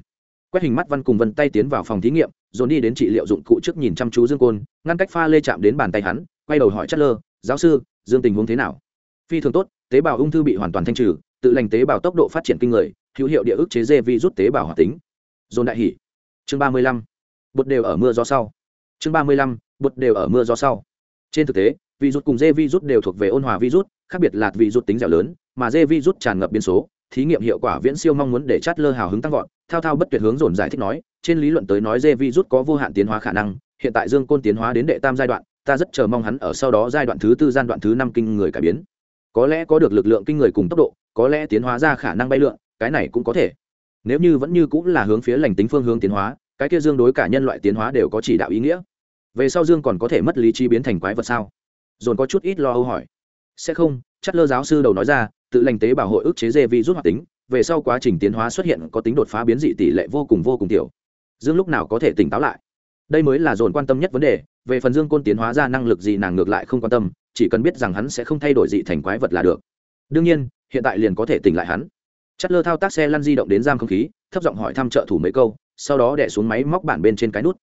Quét hình mắt văn cùng vân tay tiến vào phòng thí nghiệm, dồn đi đến trị liệu dụng cụ trước nhìn chăm chú dương côn, ngăn cách pha lê chạm đến bàn tay hắn, quay đầu hỏi chất lơ giáo sư, dương tình huống thế nào? Phi thường tốt, tế bào ung thư bị hoàn toàn thanh trừ, tự lành tế bào tốc độ phát triển kinh người, hữu hiệu địa ức chế dê vi rút tế bào hoạt tính. Dồn đại hỉ. chương ba mươi lăm. Bột đều ở mưa gió sau. Chương ba mươi lăm. Bột đều ở mưa gió sau. Trên thực tế virus cùng dê virus đều thuộc về ôn hòa virus khác biệt là vì rút tính dẻo lớn, mà dê vi rút tràn ngập biên số, thí nghiệm hiệu quả viễn siêu mong muốn để chát lơ hào hứng tăng vọt, thao thao bất tuyệt hướng dồn giải thích nói, trên lý luận tới nói dê vi rút có vô hạn tiến hóa khả năng, hiện tại dương côn tiến hóa đến đệ tam giai đoạn, ta rất chờ mong hắn ở sau đó giai đoạn thứ tư gian đoạn thứ năm kinh người cải biến. Có lẽ có được lực lượng kinh người cùng tốc độ, có lẽ tiến hóa ra khả năng bay lượn, cái này cũng có thể. Nếu như vẫn như cũng là hướng phía lành tính phương hướng tiến hóa, cái kia dương đối cả nhân loại tiến hóa đều có chỉ đạo ý nghĩa. Về sau dương còn có thể mất lý trí biến thành quái vật sao? Dồn có chút ít lo âu hỏi sẽ không chất lơ giáo sư đầu nói ra, tự lành tế bào hội ức chế dê vi rút hoạt tính, về sau quá trình tiến hóa xuất hiện có tính đột phá biến dị tỷ lệ vô cùng vô cùng tiểu. Dương lúc nào có thể tỉnh táo lại? Đây mới là dồn quan tâm nhất vấn đề, về phần dương côn tiến hóa ra năng lực gì nàng ngược lại không quan tâm, chỉ cần biết rằng hắn sẽ không thay đổi dị thành quái vật là được. Đương nhiên, hiện tại liền có thể tỉnh lại hắn. Chất lơ thao tác xe lăn di động đến giam không khí, thấp giọng hỏi thăm trợ thủ mấy câu, sau đó đẻ xuống máy móc bản bên trên cái nút.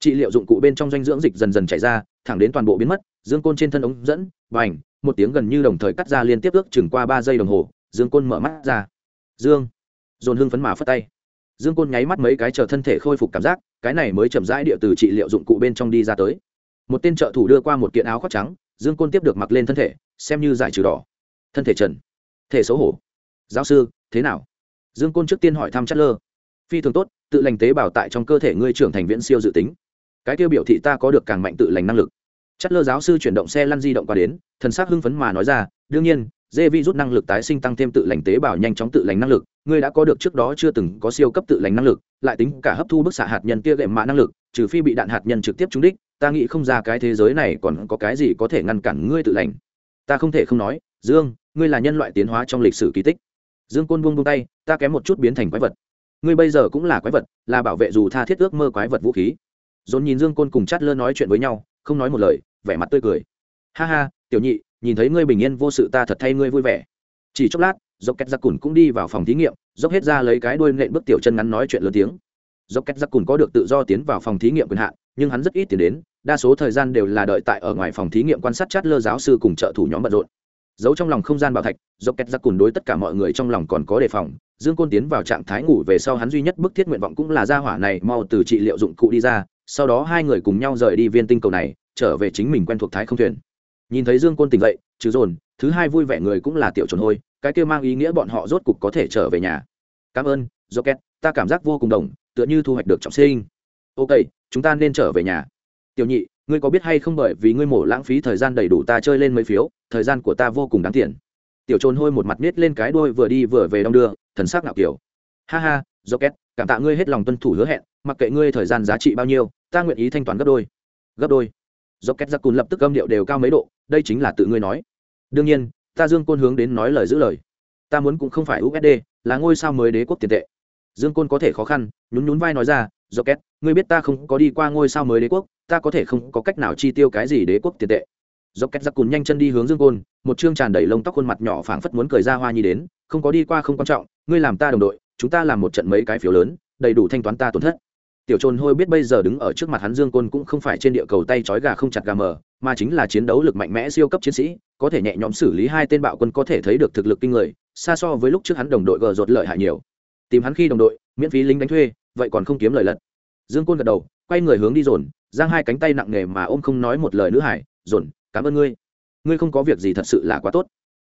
Trị liệu dụng cụ bên trong doanh dưỡng dịch dần dần chảy ra, thẳng đến toàn bộ biến mất dương côn trên thân ống dẫn và ảnh một tiếng gần như đồng thời cắt ra liên tiếp ước chừng qua ba giây đồng hồ, dương côn mở mắt ra. Dương. Dồn hưng phấn mà phất tay. Dương côn nháy mắt mấy cái chờ thân thể khôi phục cảm giác, cái này mới chậm rãi địa từ trị liệu dụng cụ bên trong đi ra tới. Một tên trợ thủ đưa qua một kiện áo khoác trắng, dương côn tiếp được mặc lên thân thể, xem như giải trừ đỏ. Thân thể trần. Thể xấu hổ. Giáo sư, thế nào? Dương côn trước tiên hỏi thăm chất lơ phi thường tốt, tự lành tế bào tại trong cơ thể ngươi trưởng thành viễn siêu dự tính. Cái tiêu biểu thị ta có được càng mạnh tự lành năng lực chất lơ giáo sư chuyển động xe lăn di động qua đến, thần s ắ c hưng phấn mà nói ra, đương nhiên, dê vi rút năng lực tái sinh tăng thêm tự lành tế bào nhanh chóng tự lành năng lực, ngươi đã có được trước đó chưa từng có siêu cấp tự lành năng lực, lại tính cả hấp thu bức xạ hạt nhân kia gệm mạ năng lực, trừ phi bị đạn hạt nhân trực tiếp trúng đích, ta nghĩ không ra cái thế giới này còn có cái gì có thể ngăn cản ngươi tự lành. Ta không thể không nói, dương, ngươi là nhân loại tiến hóa trong lịch sử kỳ tích. Dương côn buông buông tay, ta kém một chút biến thành quái vật. Ngươi bây giờ cũng là quái vật, là bảo vệ dù tha thiết ước mơ quái vật vũ khí. Dồn nhìn dương côn cùng chát lơ nói chuyện với nhau không nói một lời, vẻ mặt tươi cười. Ha ha, tiểu nhị, nhìn thấy ngươi bình yên vô sự ta thật thay ngươi vui vẻ. Chỉ chốc lát, dốc két giặc cùn cũng đi vào phòng thí nghiệm, dốc hết ra lấy cái đuôi nện bước tiểu chân ngắn nói chuyện lớn tiếng. Dốc két giặc cùn có được tự do tiến vào phòng thí nghiệm quyền hạn, nhưng hắn rất ít tiền đến, đa số thời gian đều là đợi tại ở ngoài phòng thí nghiệm quan sát chát lơ giáo sư cùng trợ thủ nhóm bận rộn. Giấu trong lòng không gian bảo thạch, dốc két giặc cùn đối tất cả mọi người trong lòng còn có đề phòng. Dương côn tiến vào trạng thái ngủ về sau hắn duy nhất bức thiết nguyện vọng cũng là ra hỏa này mau từ trị liệu dụng cụ đi ra sau đó hai người cùng nhau rời đi viên tinh cầu này, trở về chính mình quen thuộc thái không thuyền. Nhìn thấy dương côn tỉnh dậy chứ dồn, thứ hai vui vẻ người cũng là tiểu trồn hôi, cái kia mang ý nghĩa bọn họ rốt cục có thể trở về nhà. Cảm ơn, rocket, ta cảm giác vô cùng đồng, tựa như thu hoạch được trọng sinh. Ok, chúng ta nên trở về nhà. Tiểu nhị, ngươi có biết hay không bởi vì ngươi mổ lãng phí thời gian đầy đủ ta chơi lên mấy phiếu, thời gian của ta vô cùng đáng tiền. Tiểu trồn hôi một mặt nết lên cái đôi vừa đi vừa về đong đưa, thần sắc ngạo kiểu. Ha ha joket cảm tạ ngươi hết lòng tuân thủ hứa hẹn mặc kệ ngươi thời gian giá trị bao nhiêu, ta nguyện ý thanh toán gấp đôi. Gấp đôi. Joket giặc cùn lập tức âm điệu đều cao mấy độ, đây chính là tự ngươi nói. Đương nhiên, ta dương côn hướng đến nói lời giữ lời. Ta muốn cũng không phải usd là ngôi sao mới đế quốc tiền tệ. Dương côn có thể khó khăn, nhún nhún vai nói ra do két ngươi biết ta không có đi qua ngôi sao mới đế quốc, ta có thể không có cách nào chi tiêu cái gì đế quốc tiền tệ. Do két giặc cùn nhanh chân đi hướng dương côn, một chương tràn đầy lông tóc khuôn mặt nhỏ phảng phất muốn cười ra hoa nhi đến, không có đi qua không quan trọng, ngươi làm ta đồng đội, chúng ta làm một trận mấy cái phiếu lớn, đầy đủ thanh toán ta tổn thất tiểu trồn hôi biết bây giờ đứng ở trước mặt hắn dương côn cũng không phải trên địa cầu tay trói gà không chặt gà mờ, mà chính là chiến đấu lực mạnh mẽ siêu cấp chiến sĩ, có thể nhẹ nhõm xử lý hai tên bạo quân có thể thấy được thực lực kinh người, xa so với lúc trước hắn đồng đội gờ rột lợi hại nhiều. Tìm hắn khi đồng đội, miễn phí lính đánh thuê, vậy còn không kiếm lời lật. Dương côn gật đầu, quay người hướng đi dồn, giang hai cánh tay nặng nề mà ôm không nói một lời nữ hải, dồn, cảm ơn ngươi. Ngươi không có việc gì thật sự là quá tốt.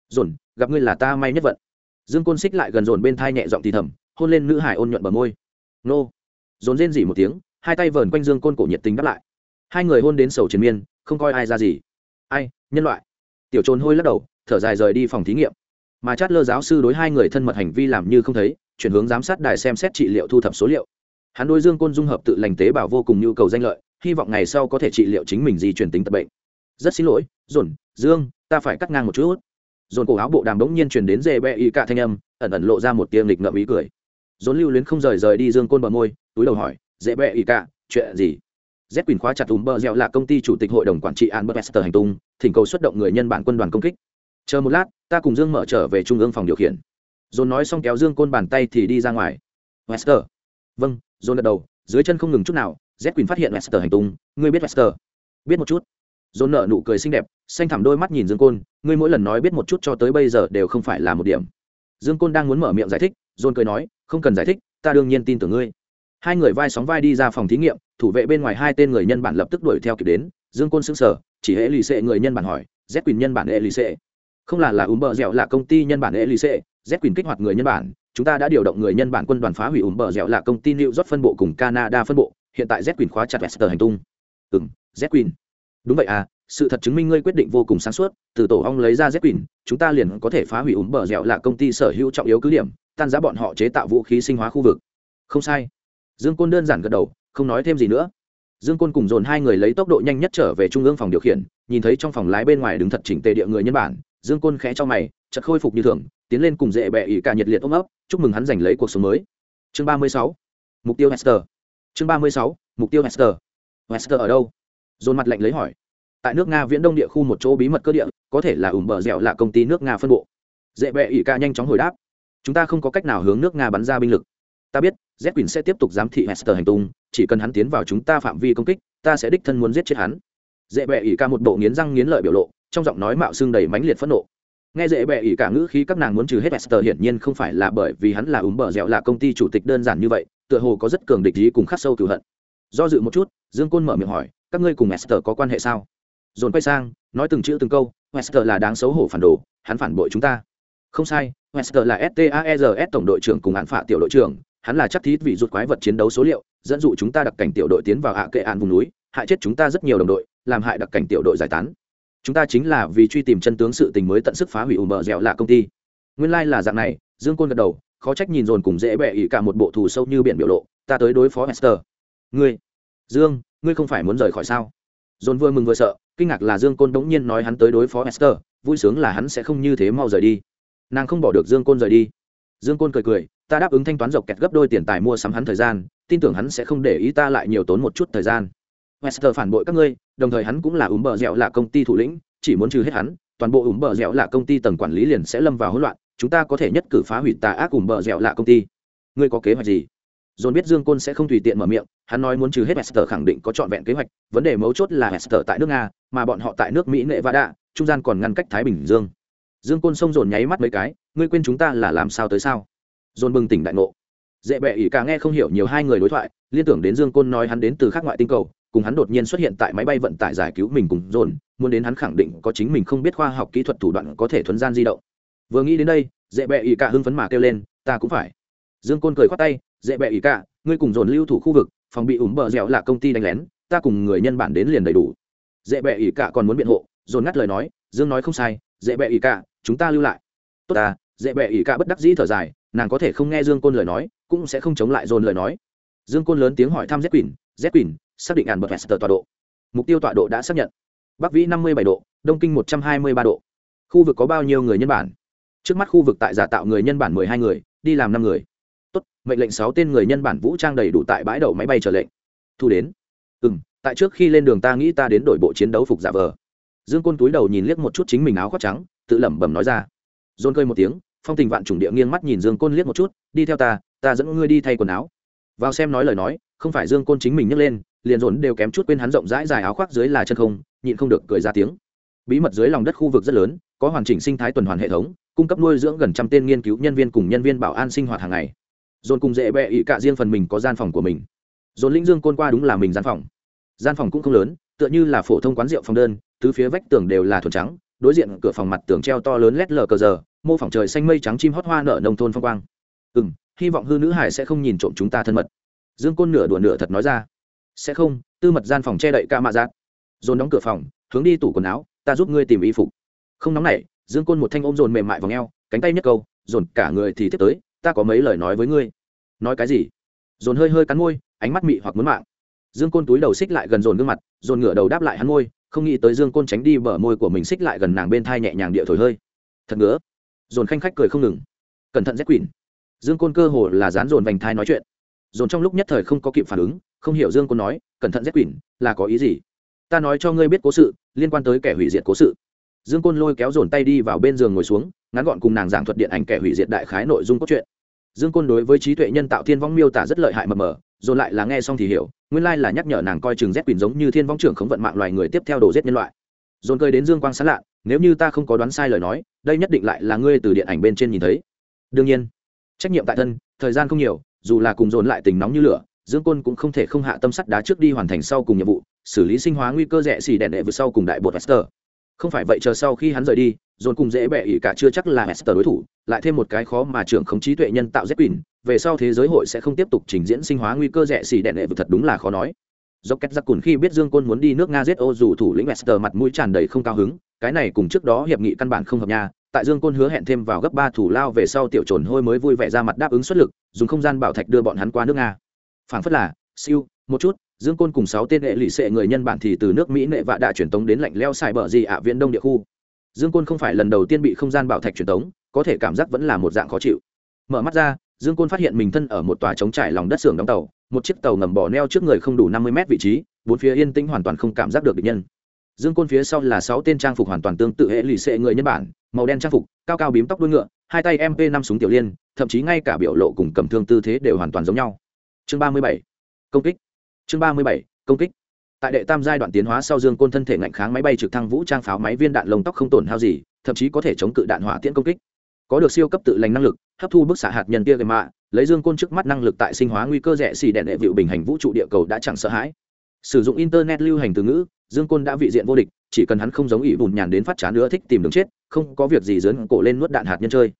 Dồn, gặp ngươi là ta may nhất vận. Dương côn xích lại gần dồn bên thai nhẹ giọng thì thầm, hôn lên nữ hải ôn nhuận bờ môi. Nô dồn rên dỉ một tiếng, hai tay vờn quanh dương côn cổ nhiệt tình đáp lại. Hai người hôn đến sầu triền miên, không coi ai ra gì. Ai, nhân loại. Tiểu trồn hôi lắc đầu, thở dài rời đi phòng thí nghiệm. Mà chát lơ giáo sư đối hai người thân mật hành vi làm như không thấy, chuyển hướng giám sát đài xem xét trị liệu thu thập số liệu. Hắn đối dương côn dung hợp tự lành tế bào vô cùng nhu cầu danh lợi, hy vọng ngày sau có thể trị liệu chính mình di truyền tính tập bệnh. Rất xin lỗi, dồn, dương, ta phải cắt ngang một chút. Dồn cổ áo bộ đàm bỗng nhiên truyền đến dê bẹ y cả thanh âm, ẩn ẩn lộ ra một tiêm lịch ngậm ý cười dốn lưu luyến không rời rời đi dương côn bờ môi, túi đầu hỏi, dễ bẹ y cả, chuyện gì? Z quyền khóa chặt ùm bờ dẻo là công ty chủ tịch hội đồng quản trị albert Esther hành tung, thỉnh cầu xuất động người nhân bản quân đoàn công kích. Chờ một lát, ta cùng dương mở trở về trung ương phòng điều khiển. Dồn nói xong kéo dương côn bàn tay thì đi ra ngoài. Wester. Vâng. Dồn gật đầu, dưới chân không ngừng chút nào, z quỳnh phát hiện wester hành tung, ngươi biết wester? Biết một chút. Dồn nợ nụ cười xinh đẹp, xanh thẳm đôi mắt nhìn dương côn, ngươi mỗi lần nói biết một chút cho tới bây giờ đều không phải là một điểm dương côn đang muốn mở miệng giải thích, dồn cười nói, không cần giải thích, ta đương nhiên tin tưởng ngươi. Hai người vai sóng vai đi ra phòng thí nghiệm, thủ vệ bên ngoài hai tên người nhân bản lập tức đuổi theo kịp đến. Dương côn xứng sở chỉ hệ lì xệ người nhân bản hỏi, z quyền nhân bản hệ lì xệ? Không là là ùm bờ dẻo là công ty nhân bản hệ lì xệ, z quyền kích hoạt người nhân bản, chúng ta đã điều động người nhân bản quân đoàn phá hủy ùm bờ dẻo là công ty new york phân bộ cùng canada phân bộ, hiện tại z quyền khóa chặt wester hành tung. Ừ z quyền. Đúng vậy à sự thật chứng minh ngươi quyết định vô cùng sáng suốt, từ tổ ong lấy ra z quỳnh, chúng ta liền có thể phá hủy ùm bờ dẻo là công ty sở hữu trọng yếu cứ điểm, tan giá bọn họ chế tạo vũ khí sinh hóa khu vực. Không sai. Dương côn đơn giản gật đầu, không nói thêm gì nữa. Dương côn cùng dồn hai người lấy tốc độ nhanh nhất trở về trung ương phòng điều khiển, nhìn thấy trong phòng lái bên ngoài đứng thật chỉnh tề địa người nhân bản, dương côn khẽ cho mày chật khôi phục như thường, tiến lên cùng dễ bẹ ỉ cả nhiệt liệt ôm ấp, chúc mừng hắn giành lấy cuộc sống mới. Chương ba mươi sáu. Mục tiêu hester. Chương ba mươi sáu. Mục tiêu hester. Hester ở đâu? Dồn mặt lạnh lấy hỏi tại nước nga viễn đông địa khu một chỗ bí mật cơ địa, có thể là ủng bờ dẻo là công ty nước nga phân bộ. Dễ bệ ỷ ca nhanh chóng hồi đáp. Chúng ta không có cách nào hướng nước nga bắn ra binh lực. Ta biết, z quỳnh sẽ tiếp tục giám thị hester hành tung, chỉ cần hắn tiến vào chúng ta phạm vi công kích, ta sẽ đích thân muốn giết chết hắn. Dễ bệ ỷ ca một bộ nghiến răng nghiến lợi biểu lộ, trong giọng nói mạo xương đầy mãnh liệt phẫn nộ. Nghe dễ bệ ỷ cả ngữ khí các nàng muốn trừ hết hester hiển nhiên không phải là bởi vì hắn là úng bờ dẻo là công ty chủ tịch đơn giản như vậy, tựa hồ có rất cường địch ý cùng khắc sâu cửu hận. Do dự một chút, dương côn mở miệng hỏi, các ngươi cùng hester có quan hệ sao? Dồn quay sang, nói từng chữ từng câu wester là đáng xấu hổ phản đồ, hắn phản bội chúng ta. Không sai wester là staers tổng đội trưởng cùng án phạ tiểu đội trưởng, hắn là chắc thít vị rút quái vật chiến đấu số liệu, dẫn dụ chúng ta đặc cảnh tiểu đội tiến vào hạ kệ an vùng núi, hại chết chúng ta rất nhiều đồng đội, làm hại đặc cảnh tiểu đội giải tán. Chúng ta chính là vì truy tìm chân tướng sự tình mới tận sức phá hủy ủ mờ dẻo là công ty. Nguyên lai、like、là dạng này, dương côn gật đầu, khó trách nhìn dồn cùng dễ bẹ ỉ cả một bộ thù sâu như biển biểu lộ, ta tới đối phó hester ngươi, dương, ngươi không phải muốn rời khỏi sao? Dồn vừa mừng vừa sợ kinh ngạc là dương côn đống nhiên nói hắn tới đối phó Esther. vui sướng là hắn sẽ không như thế mau rời đi nàng không bỏ được dương côn rời đi dương côn cười cười ta đáp ứng thanh toán dọc kẹt gấp đôi tiền tài mua sắm hắn thời gian tin tưởng hắn sẽ không để ý ta lại nhiều tốn một chút thời gian Esther phản bội các ngươi, đồng thời hắn cũng là úm bờ dẻo là công ty thủ lĩnh, chỉ muốn trừ hết hắn, toàn bộ úm bờ dẻo là công ty tầng quản lý liền sẽ lâm vào hỗn loạn, chúng ta có thể nhất cử phá hủy tà ác úm bờ dẻo là công ty. Ngươi có kế hoạch gì? Dồn biết Dương Côn sẽ không tùy tiện mở miệng, hắn nói muốn trừ hết hester khẳng định có chọn vẹn kế hoạch, vấn đề mấu chốt là hester tại nước Nga, mà bọn họ tại nước Mỹ nệ và đạ, trung gian còn ngăn cách Thái Bình Dương. Dương Côn xông dồn nháy mắt mấy cái, ngươi quên chúng ta là làm sao tới sao? dồn bừng tỉnh đại ngộ. Dễ bệ ỷ cả nghe không hiểu nhiều hai người đối thoại, liên tưởng đến Dương Côn nói hắn đến từ khác ngoại tinh cầu, cùng hắn đột nhiên xuất hiện tại máy bay vận tải giải cứu mình cùng dồn muốn đến hắn khẳng định có chính mình không biết khoa học kỹ thuật thủ đoạn có thể thuấn gian di động vừa nghĩ đến đây dễ bệ ỷ cả hưng phấn mà kêu lên ta cũng phải dương côn cười khoát tay dễ bẹ ý cả, ngươi cùng dồn lưu thủ khu vực, phòng bị ủng bờ dẻo là công ty đánh lén, ta cùng người nhân bản đến liền đầy đủ. Dễ bẹ ý cả còn muốn biện hộ, dồn ngắt lời nói, dương nói không sai, dễ bẹ ý cả, chúng ta lưu lại. Tốt ta, dễ bẹ ý cả bất đắc dĩ thở dài, nàng có thể không nghe dương côn lời nói, cũng sẽ không chống lại dồn lời nói. Dương côn lớn tiếng hỏi thăm z quỳnh z quỳnh, xác định ản bật vest tọa độ. Mục tiêu tọa độ đã xác nhận. Bắc vĩ năm mươi bảy độ, đông kinh một trăm hai mươi ba độ. Khu vực có bao nhiêu người nhân bản? Trước mắt khu vực tại giả tạo người nhân bản mười hai người, đi làm năm người tốt, mệnh lệnh sáu tên người nhân bản vũ trang đầy đủ tại bãi đậu máy bay trở lệnh. Thu đến. Ừ m tại trước khi lên đường ta nghĩ ta đến đội bộ chiến đấu phục giả vờ. Dương côn túi đầu nhìn liếc một chút chính mình áo khoác trắng, tự lẩm bẩm nói ra. Dôn cơi một tiếng, phong tình vạn chủng địa nghiêng mắt nhìn dương côn liếc một chút, đi theo ta ta dẫn ngươi đi thay quần áo. Vào xem nói lời nói, không phải dương côn chính mình nhấc lên, liền dồn đều kém chút quên hắn rộng rãi dài áo khoác dưới là chân không, nhịn không được cười ra tiếng. Bí mật dưới lòng đất khu vực rất lớn, có hoàn chỉnh sinh thái tuần hoàn hệ thống, cung cấp nuôi dưỡng gần trăm tên nghiên cứu nhân viên cùng nhân viên bảo an sinh hoạt hàng ngày dồn cùng dễ bẹ ỵ cả riêng phần mình có gian phòng của mình. Dồn lĩnh dương côn qua đúng là mình gian phòng. Gian phòng cũng không lớn, tựa như là phổ thông quán rượu phòng đơn, tứ phía vách tường đều là thuần trắng, đối diện cửa phòng mặt tường treo to lớn lét lờ cờ giờ, mô phỏng trời xanh mây trắng chim hót hoa nở nông thôn phong quang. Ừ m hy vọng hư nữ hải sẽ không nhìn trộm chúng ta thân mật. Dương côn nửa đùa nửa thật nói ra. Sẽ không, tư mật gian phòng che đậy ca mạ giác. Dồn đóng cửa phòng, hướng đi tủ quần áo, ta giúp ngươi tìm y phục. Không nóng nảy, dương côn một thanh ôm dồn mềm mại vào ngheo cánh tay nhất câu, dồn cả người thì tiếp tới ta có mấy lời nói với ngươi. Nói cái gì? Dồn hơi hơi cắn môi, ánh mắt mị hoặc muốn mạng. Dương côn túi đầu xích lại gần dồn gương mặt, dồn ngửa đầu đáp lại hắn môi, không nghĩ tới dương côn tránh đi bờ môi của mình xích lại gần nàng bên thai nhẹ nhàng địa thổi hơi. Thật ngứa. Dồn khanh khách cười không ngừng. Cẩn thận rét quỷ dương côn cơ hồ là dán dồn vành thai nói chuyện. Dồn trong lúc nhất thời không có kịp phản ứng, không hiểu dương côn nói, cẩn thận rét quỷ là có ý gì? Ta nói cho ngươi biết cố sự, liên quan tới kẻ hủy diệt cố sự. Dương côn lôi kéo dồn tay đi vào bên giường ngồi xuống, ngắn gọn cùng nàng giảng thuật điện ảnh kẻ hủy diệt đại khái nội dung cốt truyện dương côn đối với trí tuệ nhân tạo thiên vong miêu tả rất lợi hại mờ mờ, dồn lại là nghe xong thì hiểu, nguyên lai là nhắc nhở nàng coi chừng z quỳnh giống như thiên vong trưởng khống vận mạng loài người tiếp theo đồ giết nhân loại. Dồn cười đến dương quang sán lạ, nếu như ta không có đoán sai lời nói, đây nhất định lại là ngươi từ điện ảnh bên trên nhìn thấy. Đương nhiên, trách nhiệm tại thân, thời gian không nhiều, dù là cùng dồn lại tình nóng như lửa, dương côn cũng không thể không hạ tâm sắt đá trước đi hoàn thành sau cùng nhiệm vụ, xử lý sinh hóa nguy cơ rẻ xì đèn đệ vượt sau cùng đại bột vester không phải vậy chờ sau khi hắn rời đi dồn cùng dễ bẻ ỉ cả chưa chắc là Esther đối thủ, lại thêm một cái khó mà trưởng không trí tuệ nhân tạo z quỷ, về sau thế giới hội sẽ không tiếp tục trình diễn sinh hóa nguy cơ rẻ xì đèn đệ vượt thật đúng là khó nói. Dốc két giặc cùn khi biết dương côn muốn đi nước nga giết ô dù thủ lĩnh Esther mặt mũi tràn đầy không cao hứng, cái này cùng trước đó hiệp nghị căn bản không hợp nha, tại dương côn hứa hẹn thêm vào gấp ba thủ lao về sau tiểu trồn hôi mới vui vẻ ra mặt đáp ứng xuất lực, dùng không gian bảo thạch đưa bọn hắn qua nước nga. Phảng phất là, siêu, một chút, dương côn cùng sáu tên hệ lụy sệ người nhân bản thì từ nước mỹ nệ vạ đã chuyển tống đến lạnh leo xài bờ gì ạ viễn đông địa khu dương côn không phải lần đầu tiên bị không gian bảo thạch truyền tống, có thể cảm giác vẫn là một dạng khó chịu. Mở mắt ra, dương côn phát hiện mình thân ở một tòa trống trải lòng đất xưởng đóng tàu, một chiếc tàu ngầm bỏ neo trước người không đủ năm mươi mét vị trí, bốn phía yên tĩnh hoàn toàn không cảm giác được địch nhân. Dương côn phía sau là sáu tên trang phục hoàn toàn tương tự hệ lụy xệ người nhân bản, màu đen trang phục, cao cao bím tóc đuôi ngựa, hai tay mp năm súng tiểu liên, thậm chí ngay cả biểu lộ cùng cầm thương tư thế đều hoàn toàn giống nhau. Chương ba mươi bảy, công kích. Chương ba mươi bảy, công kích tại đệ tam giai đoạn tiến hóa sau dương côn thân thể ngạnh kháng máy bay trực thăng vũ trang pháo máy viên đạn lồng tóc không tổn hao gì, thậm chí có thể chống cự đạn hỏa tiễn công kích. Có được siêu cấp tự lành năng lực, hấp thu bức xạ hạt nhân tia gây mạ, lấy dương côn trước mắt năng lực tại sinh hóa nguy cơ rẻ xì đèn đệ vịu bình hành vũ trụ địa cầu đã chẳng sợ hãi. Sử dụng internet lưu hành từ ngữ, dương côn đã vị diện vô địch, chỉ cần hắn không giống ỷ bùn nhàn đến phát chán nữa thích tìm đường chết, không có việc gì dấn cổ lên nuốt đạn hạt nhân chơi.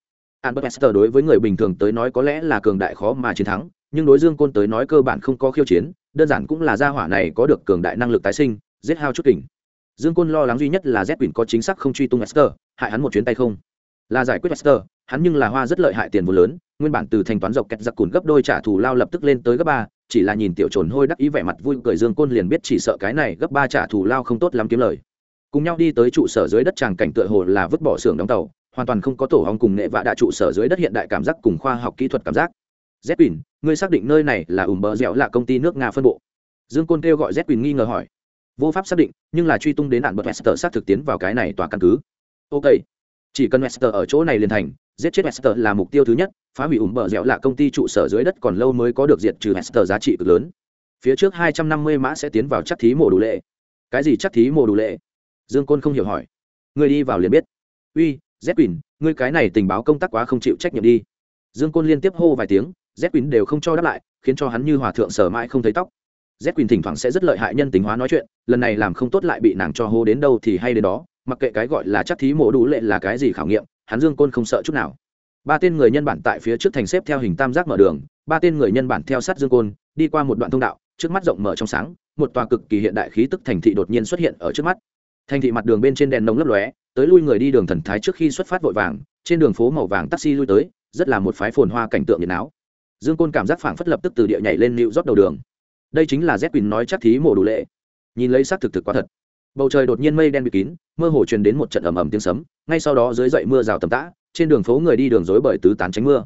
Albert Esther đối với người bình thường tới nói có lẽ là cường đại khó mà chiến thắng, nhưng đối dương côn tới nói cơ bản không có khiêu chiến đơn giản cũng là gia hỏa này có được cường đại năng lực tái sinh giết hao chút kỉnh dương côn lo lắng duy nhất là z quỳnh có chính xác không truy tung Esther, hại hắn một chuyến tay không. Là giải quyết Esther, hắn nhưng là hoa rất lợi hại tiền vốn lớn nguyên bản từ thanh toán dọc kẹt giặc cùn gấp đôi trả thù lao lập tức lên tới gấp ba chỉ là nhìn tiểu trồn hôi đắc ý vẻ mặt vui cười dương côn liền biết chỉ sợ cái này gấp ba trả thù lao không tốt lắm kiếm lời. Cùng nhau đi tới trụ sở dưới đất tràng cảnh tựa hồ là vứt bỏ xưởng đóng tàu hoàn toàn không có tổ hong cùng nghệ vạ đạ trụ sở dưới đất hiện đại cảm giác cùng khoa học kỹ thuật cảm giác z quỳnh ngươi xác định nơi này là ùm bờ dẻo là công ty nước nga phân bộ. Dương côn kêu gọi z quỳnh nghi ngờ hỏi. Vô pháp xác định, nhưng là truy tung đến nạn bật wester xác thực tiến vào cái này tòa căn cứ. Ok. Chỉ cần wester ở chỗ này liền thành, giết chết wester là mục tiêu thứ nhất, phá hủy ùm bờ dẻo là công ty trụ sở dưới đất còn lâu mới có được diệt trừ wester giá trị cực lớn. Phía trước hai trăm năm mươi mã sẽ tiến vào chắc thí mổ đủ lệ. Cái gì chắc thí mổ đủ lệ? Dương côn không hiểu hỏi. Người đi vào liền biết. Uy z quỳnh ngươi cái này tình báo công tác quá không chịu trách nhiệm đi. Dương côn liên tiếp hô vài tiếng z quỳnh đều không cho đáp lại, khiến cho hắn như hòa thượng sở mãi không thấy tóc. Z quỳnh thỉnh thoảng sẽ rất lợi hại nhân tính hóa nói chuyện, lần này làm không tốt lại bị nàng cho hô đến đâu thì hay đến đó, mặc kệ cái gọi là chắc thí mổ đủ lệ là cái gì khảo nghiệm, hắn dương côn không sợ chút nào. Ba tên người nhân bản tại phía trước thành xếp theo hình tam giác mở đường, ba tên người nhân bản theo sát dương côn, đi qua một đoạn thông đạo, trước mắt rộng mở trong sáng, một tòa cực kỳ hiện đại khí tức thành thị đột nhiên xuất hiện ở trước mắt. Thành thị mặt đường bên trên đèn nồng lấp lóe, tới lui người đi đường thần thái trước khi xuất phát vội vàng, trên đường phố màu vàng taxi lui tới, rất là một phái phồn hoa cảnh tượng nhiệt áo dương côn cảm giác phảng phất lập tức từ địa nhảy lên nịu rót đầu đường. Đây chính là z quỳnh nói chắc thí mổ đủ lệ. Nhìn lấy xác thực thực quá thật. Bầu trời đột nhiên mây đen bị kín, mơ hồ truyền đến một trận ầm ầm tiếng sấm. Ngay sau đó dưới dậy mưa rào tầm tã, trên đường phố người đi đường rối bởi tứ tán tránh mưa.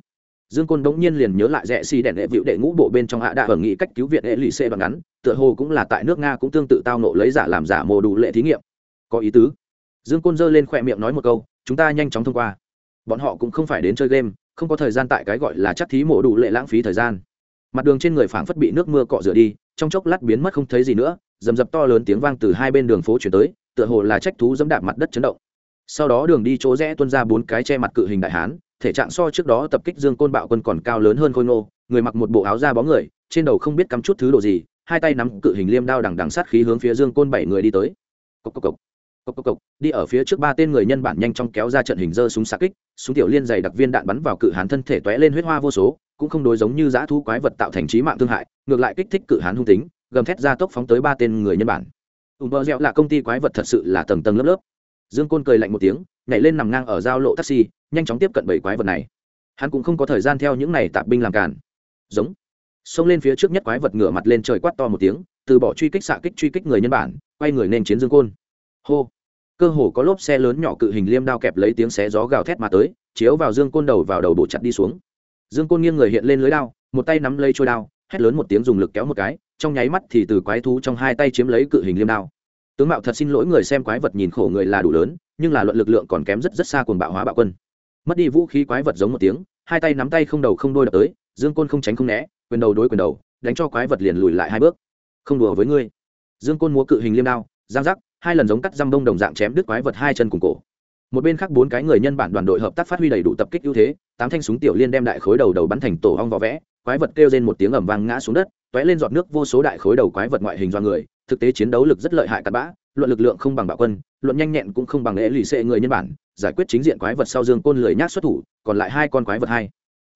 Dương côn đống nhiên liền nhớ lại rẽ xi đèn đệ vịu đệ ngũ bộ bên trong hạ đạ ở nghị cách cứu viện hệ lì xê đoạn ngắn, tựa hồ cũng là tại nước nga cũng tương tự tao nộ lấy giả làm giả mồ đủ lệ thí nghiệm. Có ý tứ. Dương côn giơ lên khoe miệng nói một câu, chúng ta nhanh chóng thông qua. Bọn họ cũng không phải đến chơi game không có thời gian tại cái gọi là chắc thí mổ đủ lệ lãng phí thời gian. Mặt đường trên người phảng phất bị nước mưa cọ rửa đi, trong chốc lát biến mất không thấy gì nữa dầm dập to lớn tiếng vang từ hai bên đường phố chuyển tới, tựa hồ là trách thú dẫm đạp mặt đất chấn động. Sau đó đường đi chỗ rẽ tuân ra bốn cái che mặt cự hình đại hán, thể trạng so trước đó tập kích dương côn bạo quân còn cao lớn hơn khôi ngô, người mặc một bộ áo da bó người, trên đầu không biết cắm chút thứ đồ gì, hai tay nắm cự hình liêm đao đằng đằng sát khí hướng phía dương côn bảy người đi tới. Cốc cốc cốc cộc cộc cộc đi ở phía trước ba tên người nhân bản nhanh chóng kéo ra trận hình dơ súng xa kích, súng tiểu liên dày đặc viên đạn bắn vào cự hán thân thể tóe lên huyết hoa vô số, cũng không đối giống như dã thú quái vật tạo thành trí mạng thương hại, ngược lại kích thích cự hán hung tính, gầm thét ra tốc phóng tới ba tên người nhân bản. ùm bơ reo là công ty quái vật thật sự là tầng tầng lớp lớp. Dương Côn cười lạnh một tiếng, nhảy lên nằm ngang ở giao lộ taxi, nhanh chóng tiếp cận bảy quái vật này. Hắn cũng không có thời gian theo những này tạp binh làm cản. Giống. Xông lên phía trước nhất quái vật ngửa mặt lên trời quát to một tiếng, từ bỏ truy kích xạ kích truy kích người nhân bản, quay người nên chiến Dương Côn. Hô. Cơ hồ có lốp xe lớn nhỏ cự hình liêm đao kẹp lấy tiếng xé gió gào thét mà tới, chiếu vào dương côn đầu vào đầu bổ chặt đi xuống. Dương côn nghiêng người hiện lên lưới đao, một tay nắm lấy trôi đao, hét lớn một tiếng dùng lực kéo một cái, trong nháy mắt thì từ quái thú trong hai tay chiếm lấy cự hình liêm đao. Tướng mạo thật xin lỗi người xem quái vật nhìn khổ người là đủ lớn, nhưng là luận lực lượng còn kém rất rất xa cuồng bạo hóa bạo quân. Mất đi vũ khí quái vật giống một tiếng, hai tay nắm tay không đầu không đôi đập tới, dương côn không tránh không né, quyền đầu đối quyền đầu, đánh cho quái vật liền lùi lại hai bước. Không đùa với ngươi. Dương côn múa cự hình liêm đao, giang giác hai lần giống cắt răm bông đồng dạng chém đứt quái vật hai chân cùng cổ. Một bên khác bốn cái người nhân bản đoàn đội hợp tác phát huy đầy đủ tập kích ưu thế, tám thanh súng tiểu liên đem đại khối đầu đầu bắn thành tổ hong vỏ vẽ, quái vật kêu lên một tiếng ầm vang ngã xuống đất t lên giọt nước vô số đại khối đầu quái vật ngoại hình do người, thực tế chiến đấu lực rất lợi hại cặn bã, luận lực lượng không bằng bạo quân, luận nhanh nhẹn cũng không bằng lễ lì xệ người nhân bản, giải quyết chính diện quái vật sau dương côn lười nhác xuất thủ, còn lại hai con quái vật hai.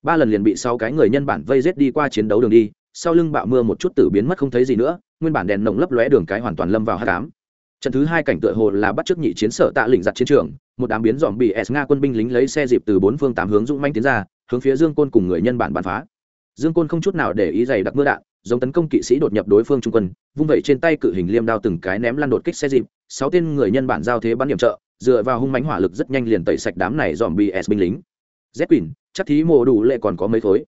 Ba lần liền bị sáu cái người nhân bản vây rết đi qua chiến đấu đường đi, sau lưng bạo mưa một chút tử biến mất không thấy gì nữa, nguyên bản đèn nồng lấp lóe đường cái hoàn toàn lâm vào h tám trận thứ hai cảnh tựa hồ là bắt chước nhị chiến sở tạ lĩnh giặt chiến trường, một đám biến dòm bị s nga quân binh lính lấy xe dịp từ bốn phương tám hướng dũng manh tiến ra, hướng phía dương côn cùng người nhân bản bắn phá. Dương côn không chút nào để ý dày đặc mưa đạn, giống tấn công kỵ sĩ đột nhập đối phương trung quân, vung vẩy trên tay cự hình liêm đao từng cái ném lăn đột kích xe dịp, sáu tên người nhân bản giao thế bắn điểm trợ, dựa vào hung mánh hỏa lực rất nhanh liền tẩy sạch đám này dòm bị s binh lính. Z quỳnh, chắc thí mồ đủ lệ còn có mấy khối?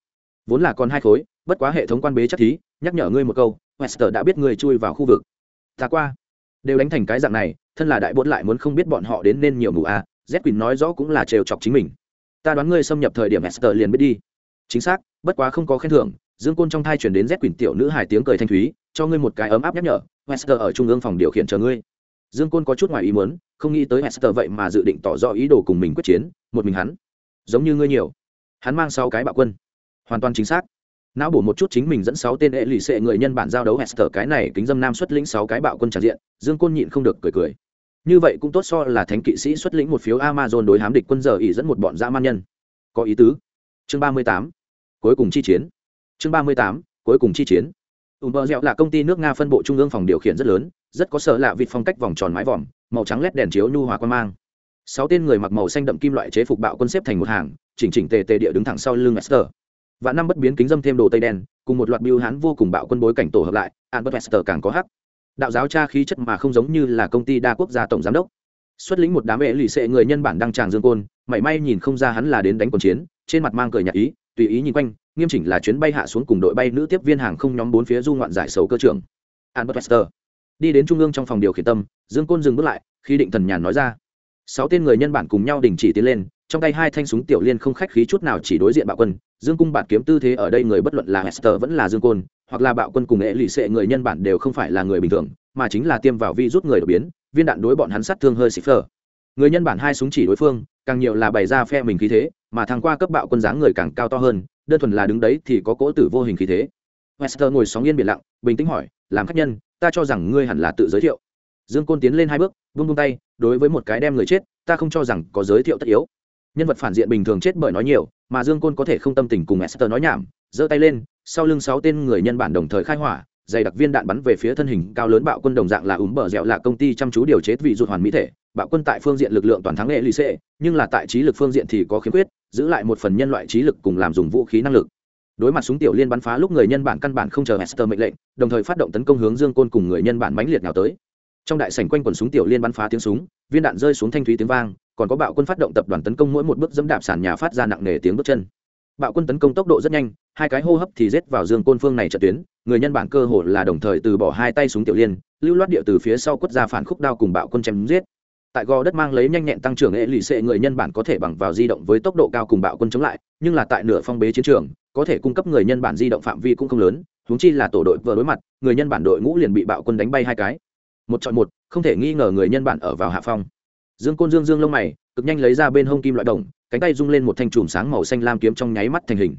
Vốn là còn hai khối, bất quá hệ thống quan bế chắc thí, nhắc nhở ngươi một câu, wester đã biết ngươi chui vào khu vực. Ta qua đều đánh thành cái dạng này, thân là đại bốt lại muốn không biết bọn họ đến nên nhiều mù a à. z quỳnh nói rõ cũng là trêu chọc chính mình. Ta đoán ngươi xâm nhập thời điểm Esther liền biết đi. Chính xác, bất quá không có khen thưởng, dương côn trong thai chuyển đến z quỳnh tiểu nữ hài tiếng cười thanh thúy, cho ngươi một cái ấm áp nhắc nhở, Esther ở trung ương phòng điều khiển chờ ngươi. Dương côn có chút ngoài ý muốn, không nghĩ tới Esther vậy mà dự định tỏ rõ ý đồ cùng mình quyết chiến, một mình hắn. Giống như ngươi nhiều. Hắn mang sau cái bạo quân. Hoàn toàn chính xác não bổ một chút chính mình dẫn sáu tên hệ lụy xệ người nhân bản giao đấu hester, cái này kính dâm nam xuất lĩnh sáu cái bạo quân tràn diện, dương côn nhịn không được cười cười. Như vậy cũng tốt so là thánh kỵ sĩ xuất lĩnh một phiếu amazon đối hám địch quân giờ ỉ dẫn một bọn dã man nhân. Có ý tứ. Chương ba mươi tám. Cuối cùng chi chiến. Chương ba mươi tám. Cuối cùng chi chiến. Ùm bờ dẹo là công ty nước nga phân bộ trung ương phòng điều khiển rất lớn, rất có sợ lạ vịt phong cách vòng tròn mái vòm, màu trắng lét đèn chiếu nhu hòa quan mang. Sáu tên người mặc màu xanh đậm kim loại chế phục bạo quân xếp thành một hàng, chỉnh chỉnh tề tề địa đứng thẳng sau lưng Esther. Và năm bất biến kính dâm thêm đồ tây đen, cùng một loạt biêu hán vô cùng bạo quân bối cảnh tổ hợp lại, Albert wester càng có hắc. Đạo giáo cha khí chất mà không giống như là công ty đa quốc gia tổng giám đốc. Xuất lĩnh một đám mẹ lì xệ người nhân bản đăng tràng dương côn, mảy may nhìn không ra hắn là đến đánh quần chiến, trên mặt mang cười nhạt ý, tùy ý nhìn quanh, nghiêm chỉnh là chuyến bay hạ xuống cùng đội bay nữ tiếp viên hàng không nhóm bốn phía du ngoạn giải sầu cơ trưởng. Albert wester đi đến trung ương trong phòng điều khiển tâm, Dương Côn dừng bước lại, khi định thần nhàn nói ra sáu tên người nhân bản cùng nhau đình chỉ tiến lên trong tay hai thanh súng tiểu liên không khách khí chút nào chỉ đối diện bạo quân, dương cung bạt kiếm tư thế ở đây người bất luận là hester vẫn là dương côn, hoặc là bạo quân cùng nghệ lụy sệ người nhân bản đều không phải là người bình thường, mà chính là tiêm vào vi rút người đột biến, viên đạn đối bọn hắn sát thương hơi xịt phở người nhân bản hai súng chỉ đối phương, càng nhiều là bày ra phe mình khí thế, mà thăng qua cấp bạo quân dáng người càng cao to hơn, đơn thuần là đứng đấy thì có cỗ tử vô hình khí thế. Wester ngồi sóng yên biển lặng, bình tĩnh hỏi, làm khách nhân, ta cho rằng ngươi hẳn là tự giới thiệu. Dương côn tiến lên hai bước, vung vung tay, đối với một cái đem người chết, ta không cho rằng có giới thiệu tất yếu nhân vật phản diện bình thường chết bởi nói nhiều mà dương côn có thể không tâm tình cùng esther nói nhảm giơ tay lên sau lưng sáu tên người nhân bản đồng thời khai hỏa dày đặc viên đạn bắn về phía thân hình cao lớn bạo quân đồng dạng là úm bờ dẻo là công ty chăm chú điều chế vị ruột hoàn mỹ thể bạo quân tại phương diện lực lượng toàn thắng nghệ lì xệ nhưng là tại trí lực phương diện thì có khiếm khuyết giữ lại một phần nhân loại trí lực cùng làm dùng vũ khí năng lực. Đối mặt súng tiểu liên bắn phá lúc người nhân bản căn bản không chờ Esther mệnh lệnh, đồng thời phát động tấn công hướng Dương Côn cùng người nhân bản mãnh liệt nào tới. Trong đại sảnh quanh quần súng tiểu liên bắn phá tiếng súng viên đạn rơi xuống thanh thúy tiếng vang còn có bạo quân phát động tập đoàn tấn công mỗi một bước dẫm đạp sàn nhà phát ra nặng nề tiếng bước chân. Bạo quân tấn công tốc độ rất nhanh, hai cái hô hấp thì rết vào dương côn phương này trận tuyến, người nhân bản cơ hồ là đồng thời từ bỏ hai tay súng tiểu liên, lưu loát địa từ phía sau quất ra phản khúc đao cùng bạo quân chém giết. Tại gò đất mang lấy nhanh nhẹn tăng trưởng hệ lụy xệ người nhân bản có thể bằng vào di động với tốc độ cao cùng bạo quân chống lại, nhưng là tại nửa phong bế chiến trường, có thể cung cấp người nhân bản di động phạm vi cũng không lớn, huống chi là tổ đội vừa đối mặt, người nhân bản đội ngũ liền bị bạo quân đánh bay hai cái. Một chọn một, không thể nghi ngờ người nhân bản ở vào hạ phong dương côn dương dương lông mày, cực nhanh lấy ra bên hông kim loại đồng, cánh tay rung lên một thanh chùm sáng màu xanh lam kiếm trong nháy mắt thành hình.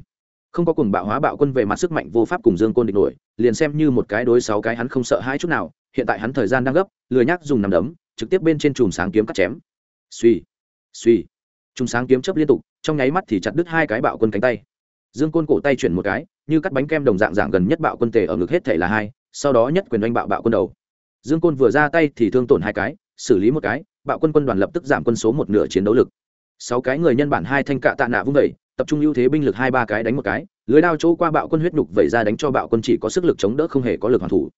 Không có cùng bạo hóa bạo quân về mặt sức mạnh vô pháp cùng dương côn địch nổi, liền xem như một cái đối sáu cái hắn không sợ hãi chút nào, hiện tại hắn thời gian đang gấp, lười nhác dùng nằm đấm, trực tiếp bên trên chùm sáng kiếm cắt chém. Suy suy chùm sáng kiếm chấp liên tục, trong nháy mắt thì chặt đứt hai cái bạo quân cánh tay. Dương côn cổ tay chuyển một cái, như cắt bánh kem đồng dạng dạng gần nhất bạo quân tề ở ngực hết thể là hai, sau đó nhất quyền đánh bạo bạo quân đầu. Dương côn vừa ra tay thì thương tổn hai cái xử lý một cái bạo quân quân đoàn lập tức giảm quân số một nửa chiến đấu lực sáu cái người nhân bản hai thanh cạ tạ nạ vung vẩy tập trung ưu thế binh lực hai ba cái đánh một cái lưới đao chỗ qua bạo quân huyết nhục vẩy ra đánh cho bạo quân chỉ có sức lực chống đỡ không hề có lực hoàn thủ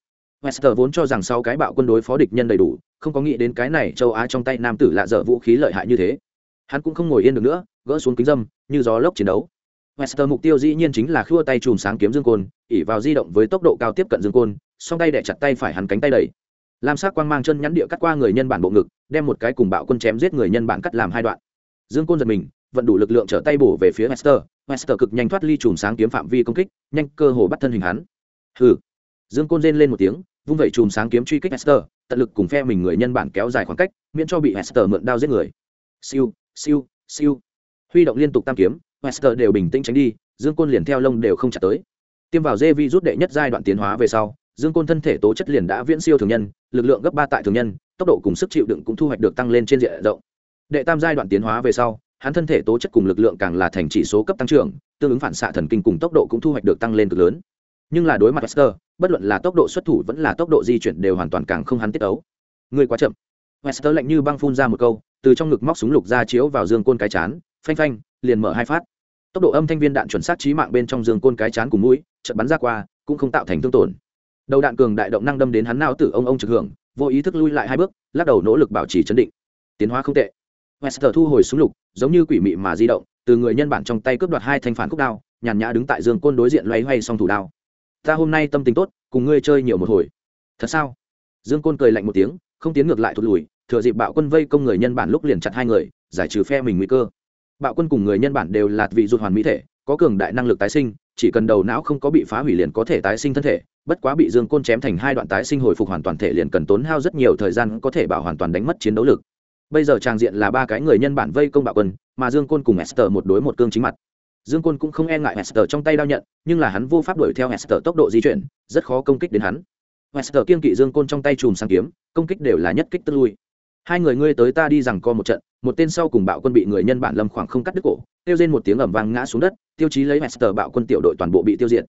Wester vốn cho rằng sáu cái bạo quân đối phó địch nhân đầy đủ, không có nghĩ đến cái này châu Á trong tay nam tử lạ dở vũ khí lợi hại như thế. Hắn cũng không ngồi yên được nữa, gỡ xuống kính dâm, như gió lốc chiến đấu. Wester mục tiêu dĩ nhiên chính là khua tay chùm sáng kiếm dương côn, ỉ vào di động với tốc độ cao tiếp cận dương côn, song tay đè chặt tay phải hắn cánh tay đẩy lam sắc quang mang chân nhắn địa cắt qua người nhân bản bộ ngực đem một cái cùng bạo quân chém giết người nhân bản cắt làm hai đoạn. Dương côn giật mình vận đủ lực lượng trở tay bổ về phía Wester. Wester cực nhanh thoát ly chùm sáng kiếm phạm vi công kích, nhanh cơ hồ bắt thân hình hắn. hừ. Dương côn rên lên một tiếng vung vẩy chùm sáng kiếm truy kích hester tận lực cùng phe mình người nhân bản kéo dài khoảng cách miễn cho bị hester mượn đao giết người. Siêu siêu siêu. Huy động liên tục tam kiếm hester đều bình tĩnh tránh đi dương côn liền theo lông đều không chặt tới. Tiêm vào dê vi rút đệ nhất giai đoạn tiến hóa về sau dương côn thân thể tố chất liền đã viễn siêu thường nhân lực lượng gấp ba tại thường nhân tốc độ cùng sức chịu đựng cũng thu hoạch được tăng lên trên diện rộng. Đệ tam giai đoạn tiến hóa về sau hắn thân thể tố chất cùng lực lượng càng là thành chỉ số cấp tăng trưởng tương ứng phản xạ thần kinh cùng tốc độ cũng thu hoạch được tăng lên cực lớn. Nhưng là đối mặt Wester, bất luận là tốc độ xuất thủ vẫn là tốc độ di chuyển đều hoàn toàn càng không hắn tiết ấu. Người quá chậm. Wester lạnh như băng phun ra một câu từ trong ngực móc súng lục ra chiếu vào dương côn cái chán phanh phanh liền mở hai phát. Tốc độ âm thanh viên đạn chuẩn xác trí mạng bên trong dương côn cái chán cùng mũi chợt bắn ra qua cũng không tạo thành thương tổn đầu đạn cường đại động năng đâm đến hắn não tử ông ông trực hưởng, vô ý thức lui lại hai bước, lắc đầu nỗ lực bảo trì chấn định. Tiến hóa không tệ. Wester thu hồi súng lục, giống như quỷ mị mà di động, từ người nhân bản trong tay cướp đoạt hai thanh phản khúc đao, nhàn nhã đứng tại dương côn đối diện loay hoay song thủ đao. Ta hôm nay tâm tình tốt, cùng ngươi chơi nhiều một hồi. Thật sao? Dương côn cười lạnh một tiếng, không tiến ngược lại thụt lùi, thừa dịp bạo quân vây công người nhân bản lúc liền chặt hai người, giải trừ phe mình nguy cơ. Bạo quân cùng người nhân bản đều là vị ruột hoàn mỹ thể, có cường đại năng lực tái sinh, chỉ cần đầu não không có bị phá hủy liền có thể tái sinh thân thể bất quá bị dương côn chém thành hai đoạn tái sinh hồi phục hoàn toàn thể liền cần tốn hao rất nhiều thời gian có thể bảo hoàn toàn đánh mất chiến đấu lực. Bây giờ trang diện là ba cái người nhân bản vây công bạo quân, mà dương côn cùng esther một đối một cương chính mặt. Dương côn cũng không e ngại esther trong tay đao nhận, nhưng là hắn vô pháp đuổi theo esther tốc độ di chuyển, rất khó công kích đến hắn. Esther kiên kỵ dương côn trong tay chùm sang kiếm, công kích đều là nhất kích tức lui. Hai người ngươi tới ta đi rằng co một trận, một tên sau cùng bạo quân bị người nhân bản lâm khoảng không cắt đứt cổ tiêu trên một tiếng ẩm vang ngã xuống đất, tiêu chí lấy esther bạo quân tiểu đội toàn bộ bị tiêu diệt.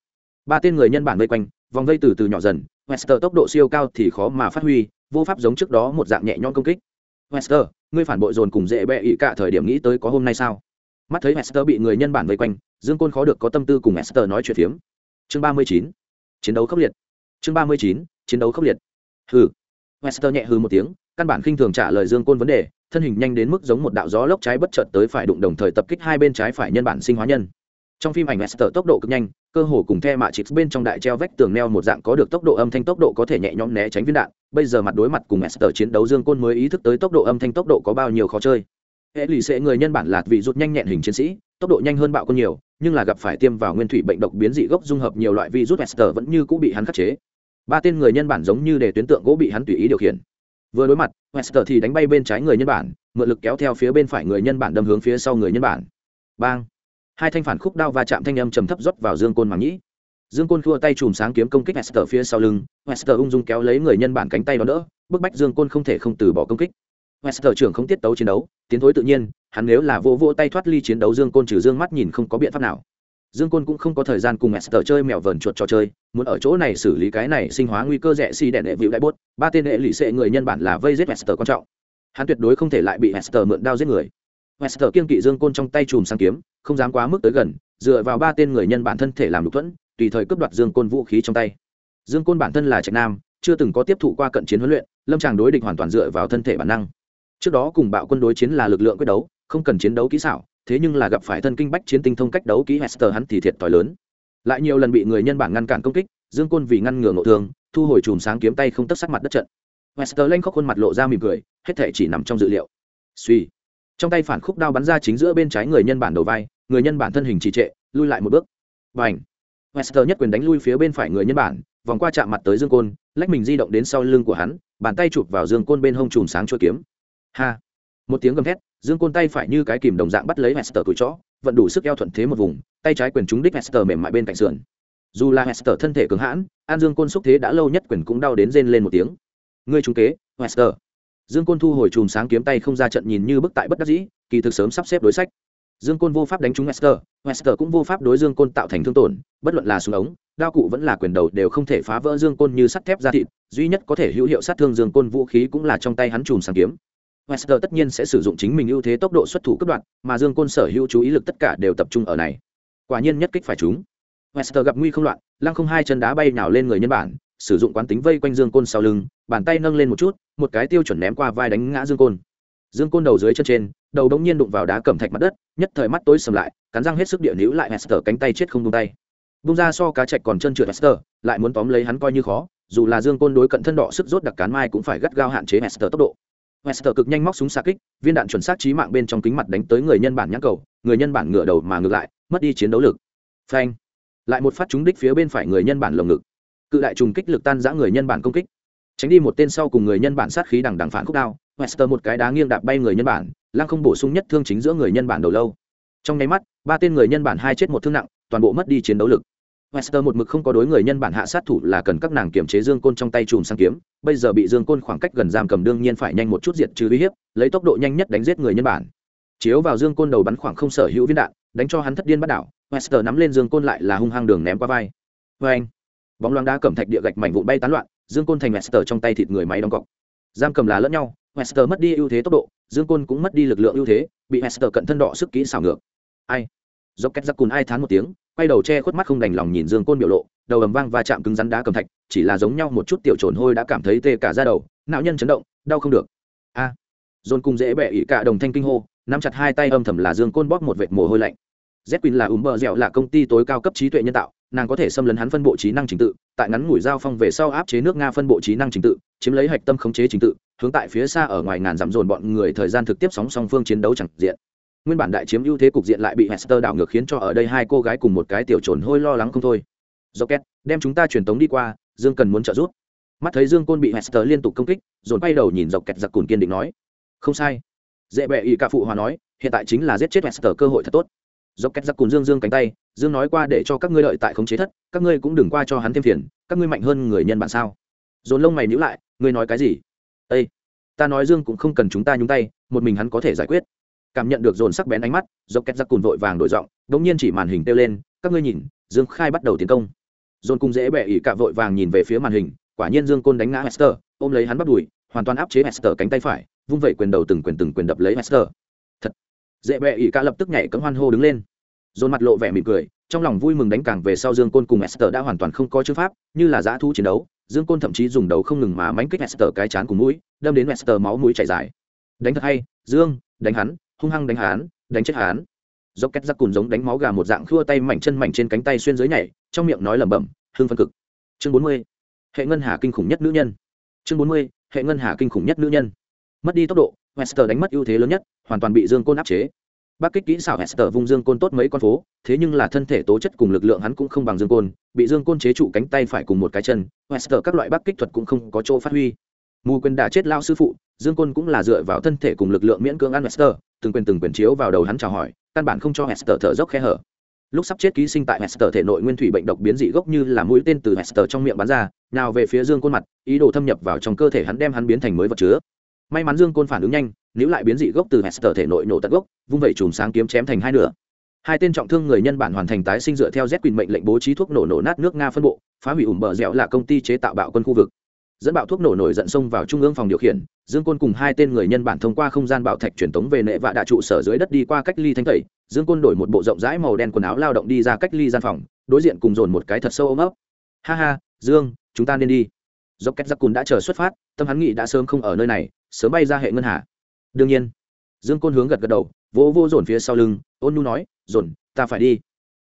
Ba tên người nhân bản vây quanh vòng vây từ từ nhỏ dần Wester tốc độ siêu cao thì khó mà phát huy, vô pháp giống trước đó một dạng nhẹ nhõm công kích. Wester, ngươi phản bội dồn cùng dễ bẹ ị cả thời điểm nghĩ tới có hôm nay sao? mắt thấy wester bị người nhân bản vây quanh dương côn khó được có tâm tư cùng wester nói chuyện phiếm. Chương ba mươi chín chiến đấu khốc liệt. Chương ba mươi chín chiến đấu khốc liệt. Hừ. Wester nhẹ hừ một tiếng căn bản khinh thường trả lời dương côn vấn đề thân hình nhanh đến mức giống một đạo gió lốc trái bất chợt tới phải đụng đồng thời tập kích hai bên trái phải nhân bản sinh hóa nhân trong phim ảnh Esther tốc độ cực nhanh, cơ hồ cùng the mạ chịt bên trong đại treo vách tường neo một dạng có được tốc độ âm thanh tốc độ có thể nhẹ nhõm né tránh viên đạn. Bây giờ mặt đối mặt cùng Esther chiến đấu dương côn mới ý thức tới tốc độ âm thanh tốc độ có bao nhiêu khó chơi. Hệ lụy sẽ người nhân bản lạt vị rút nhanh nhẹn hình chiến sĩ, tốc độ nhanh hơn bạo con nhiều, nhưng là gặp phải tiêm vào nguyên thủy bệnh độc biến dị gốc dung hợp nhiều loại virus Esther vẫn như cũ bị hắn khắc chế. Ba tên người nhân bản giống như để tuyến tượng gỗ bị hắn tùy ý điều khiển. Vừa đối mặt Esther thì đánh bay bên trái người nhân bản, mượn lực kéo theo phía bên phải người nhân bản đâm hướng phía sau người nhân bản. Bang! Hai thanh phản khúc đao va chạm thanh âm trầm thấp rót vào dương côn màng nhĩ dương côn khua tay chùm sáng kiếm công kích Wester phía sau lưng Wester ung dung kéo lấy người nhân bản cánh tay đó đỡ bức bách dương côn không thể không từ bỏ công kích Wester trưởng không tiết tấu chiến đấu, tiến thối tự nhiên, hắn nếu là vô vô tay thoát ly chiến đấu Dương Côn trừ dương mắt nhìn không có biện pháp nào. Dương Côn cũng không có thời gian cùng Wester chơi mèo vờn chuột trò chơi, muốn ở chỗ này xử lý cái này sinh hóa nguy cơ rẻ xi si đèn đệ vịu đại bốt, ba tên đệ lụy sệ người nhân bản là vây giết Wester quan trọng. Hắn tuyệt đối không thể lại bị Wester mượn đao giết người. Wester kiên kỵ Dương Côn trong tay chùm sang kiếm, không dám quá mức tới gần, dựa vào ba tên người nhân bản thân thể làm lục thuẫn, tùy thời cướp đoạt Dương Côn vũ khí trong tay. Dương Côn bản thân là trạch nam, chưa từng có tiếp thụ qua cận chiến huấn luyện, lâm tràng đối địch hoàn toàn dựa vào thân thể bản năng. Trước đó cùng bạo quân đối chiến là lực lượng quyết đấu không cần chiến đấu kỹ xảo thế nhưng là gặp phải thân kinh bách chiến tinh thông cách đấu kỹ hester hắn thì thiệt thòi lớn. Lại nhiều lần bị người nhân bản ngăn cản công kích dương côn vì ngăn ngừa ngộ thương thu hồi chùm sáng kiếm tay không tất sắc mặt đất trận. Hester lanh khóc khuôn mặt lộ ra mỉm cười hết thể chỉ nằm trong dự liệu. Suy trong tay phản khúc đao bắn ra chính giữa bên trái người nhân bản đầu vai người nhân bản thân hình trì trệ lui lại một bước. Và ảnh Wester nhất quyền đánh lui phía bên phải người nhân bản, vòng qua chạm mặt tới Dương Côn, lách mình di động đến sau lưng của hắn, bàn tay chụp vào Dương Côn bên hông chùm sáng chuôi kiếm. Ha! Một tiếng gầm thét dương côn tay phải như cái kìm đồng dạng bắt lấy hester cùi chó vận đủ sức eo thuận thế một vùng tay trái quyền trúng đích hester mềm mại bên cạnh sườn. Dù là hester thân thể cứng hãn an dương côn xúc thế đã lâu nhất quyền cũng đau đến rên lên một tiếng. Ngươi trúng kế hester dương côn thu hồi chùm sáng kiếm tay không ra trận nhìn như bức tại bất đắc dĩ kỳ thực sớm sắp xếp đối sách dương côn vô pháp đánh trúng wester wester cũng vô pháp đối dương côn tạo thành thương tổn bất luận là súng ống đao cụ vẫn là quyền đầu đều không thể phá vỡ dương côn như sắt thép ra thịt duy nhất có thể hữu hiệu sát thương dương côn vũ khí cũng là trong tay hắn chùm sáng kiếm Wester tất nhiên sẽ sử dụng chính mình ưu thế tốc độ xuất thủ cấp đoạn, mà Dương Côn sở hữu chú ý lực tất cả đều tập trung ở này. Quả nhiên nhất kích phải chúng. Wester gặp nguy không loạn, lăng không hai chân đá bay nhào lên người nhân bản, sử dụng quán tính vây quanh Dương Côn sau lưng, bàn tay nâng lên một chút, một cái tiêu chuẩn ném qua vai đánh ngã Dương Côn. Dương Côn đầu dưới chân trên, đầu đống nhiên đụng vào đá cẩm thạch mặt đất, nhất thời mắt tối sầm lại, cắn răng hết sức địa níu lại Wester cánh tay chết không tung tay. Bung ra so cá chạch còn chân trượt Wester, lại muốn tóm lấy hắn coi như khó, dù là Dương Côn đối cận thân đỏ sức rốt đặc cán mai cũng phải gắt gao hạn chế Wester tốc độ. Wester cực nhanh móc súng xa kích, viên đạn chuẩn xác chí mạng bên trong kính mặt đánh tới người nhân bản nhãn cầu, người nhân bản ngửa đầu mà ngược lại, mất đi chiến đấu lực. Phanh! Lại một phát trúng đích phía bên phải người nhân bản lồng ngực cự đại trùng kích lực tan giã người nhân bản công kích tránh đi một tên sau cùng người nhân bản sát khí đằng đằng phản khúc đao wester một cái đá nghiêng đạp bay người nhân bản lăng không bổ sung nhất thương chính giữa người nhân bản đầu lâu trong nháy mắt ba tên người nhân bản hai chết một thương nặng toàn bộ mất đi chiến đấu lực Wester một mực không có đối người nhân bản hạ sát thủ là cần các nàng kiểm chế Dương Côn trong tay chùm sang kiếm, bây giờ bị Dương Côn khoảng cách gần giam cầm đương nhiên phải nhanh một chút diệt trừ uy hiếp, lấy tốc độ nhanh nhất đánh giết người nhân bản. Chiếu vào Dương Côn đầu bắn khoảng không sở hữu viên đạn, đánh cho hắn thất điên bắt đảo, Wester nắm lên Dương Côn lại là hung hăng đường ném qua vai. Oeng! Bóng loáng đá cẩm thạch địa gạch mảnh vụn bay tán loạn, Dương Côn thành Wester trong tay thịt người máy đóng cọc. Giam cầm là lẫn nhau, Wester mất đi ưu thế tốc độ, Dương Côn cũng mất đi lực lượng ưu thế, bị Wester cận thân đọ sức kỹ xảo ngược. Ai? Dốc két giặc cùn ai thán một tiếng, quay đầu che khuất mắt không đành lòng nhìn dương côn biểu lộ đầu ầm vang và chạm cứng rắn đá cầm thạch chỉ là giống nhau một chút tiểu trồn hôi đã cảm thấy tê cả ra đầu não nhân chấn động đau không được a à, dồn cùng dễ bẹ ỉ cả đồng thanh kinh hô nắm chặt hai tay âm thầm là dương côn bóp một vệt mồ hôi lạnh z quỳnh là ùm bờ dẻo là công ty tối cao cấp trí tuệ nhân tạo, nàng có thể xâm lấn hắn phân bộ trí năng trình tự, tại ngắn ngủi giao phong về sau áp chế nước nga phân bộ trí năng trình tự, chiếm lấy hạch tâm khống chế trình tự, hướng tại phía xa ở ngoài ngàn dặm dồn bọn người thời gian thực tiếp sóng song phương chiến đấu chẳng diện. Nguyên bản đại chiếm ưu thế cục diện lại bị hester đảo ngược khiến cho ở đây hai cô gái cùng một cái tiểu trồn hôi lo lắng không thôi. Rocket, đem chúng ta truyền tống đi qua, dương cần muốn trợ giúp. Mắt thấy dương côn bị hester liên tục công kích, dồn bay đầu nhìn dọc kẹt giặc cùn kiên định nói. Không sai. Dễ bệ ý cả phụ hòa nói, hiện tại chính là giết chết hester cơ hội thật tốt dọc kẹt giặc cùn dương dương cánh tay, dương nói qua để cho các ngươi lợi tại khống chế thất, các ngươi cũng đừng qua cho hắn thêm phiền, các ngươi mạnh hơn người nhân bản sao? Dồn lông mày nhíu lại, ngươi nói cái gì? Ây ta nói dương cũng không cần chúng ta nhúng tay, một mình hắn có thể giải quyết. Cảm nhận được dồn sắc bén ánh mắt dọc két giặc cùn vội vàng đổi giọng đ ỗ n g nhiên chỉ màn hình kêu lên, các ngươi nhìn, dương khai bắt đầu tiến công. Dồn cùng dễ bẹ ỉ cạ vội vàng nhìn về phía màn hình, quả nhiên dương côn đánh ngã hester, ôm lấy hắn bắt đùi, hoàn toàn áp chế hester cánh tay phải, vung vẩy quyền đầu từng quyền từng quyền đập lấy hester dễ bẹ ỉ ca lập tức nhảy cấm hoan hô đứng lên. Dồn mặt lộ vẻ mỉm cười trong lòng vui mừng đánh càng về sau dương côn cùng Esther đã hoàn toàn không có chữ pháp như là giã thu chiến đấu dương côn thậm chí dùng đầu không ngừng mà mánh kích Esther cái chán cùng mũi đâm đến Esther máu mũi chảy dài. Đánh thật hay dương đánh hắn hung hăng đánh hắn, đánh chết hắn. dốc két giặc cùn giống đánh máu gà một dạng khua tay mảnh chân mảnh trên cánh tay xuyên dưới nhảy trong miệng nói lẩm bẩm hương phân cực. Chương bốn mươi hệ ngân hà kinh khủng nhất nữ nhân. Chương bốn mươi hệ ngân hà kinh khủng nhất nữ nhân. Mất đi tốc độ hester đánh mất ưu thế lớn nhất, hoàn toàn bị dương côn áp chế. Bắc kích kỹ xảo hester vung dương côn tốt mấy con phố, thế nhưng là thân thể tố chất cùng lực lượng hắn cũng không bằng dương côn, bị dương côn chế trụ cánh tay phải cùng một cái chân, hester các loại bắc kích thuật cũng không có chỗ phát huy. Mù quyền đã chết lao sư phụ, dương côn cũng là dựa vào thân thể cùng lực lượng miễn cưỡng ăn hester, từng quyền từng quyền chiếu vào đầu hắn chào hỏi, căn bản không cho hester thở dốc khe hở. Lúc sắp chết ký sinh tại hester thể nội nguyên thủy bệnh độc biến dị gốc như là mũi tên từ hester trong miệng bắn ra, nào về phía dương côn mặt, ý đồ thâm nhập vào trong cơ thể hắn đem hắn biến thành mới vật chứa may mắn dương côn phản ứng nhanh nếu lại biến dị gốc từ hester thể nội nổ tận gốc, vung vẩy chùm sáng kiếm chém thành hai nửa. Hai tên trọng thương người nhân bản hoàn thành tái sinh dựa theo z quyền mệnh lệnh bố trí thuốc nổ nổ nát nước nga phân bộ, phá hủy ủng bờ dẻo là công ty chế tạo bạo quân khu vực. Dẫn bạo thuốc nổ nổi giận xông vào trung ương phòng điều khiển, dương côn cùng hai tên người nhân bản thông qua không gian bạo thạch truyền tống về nệ và đạ trụ sở dưới đất đi qua cách ly thanh tẩy. Dương côn đổi một bộ rộng rãi màu đen quần áo lao động đi ra cách ly gian phòng, đối diện cùng dồn một cái thật sâu ôm ấp. Ha ha, dương, chúng ta nên đi. Dốc két giặc cùn đã chờ xuất phát, tâm hắn nghĩ đã sớm không ở nơi này sớm bay ra hệ ngân hà. Đương nhiên, dương côn hướng gật gật đầu, vỗ vô dồn phía sau lưng, ôn nu nói, dồn, ta phải đi.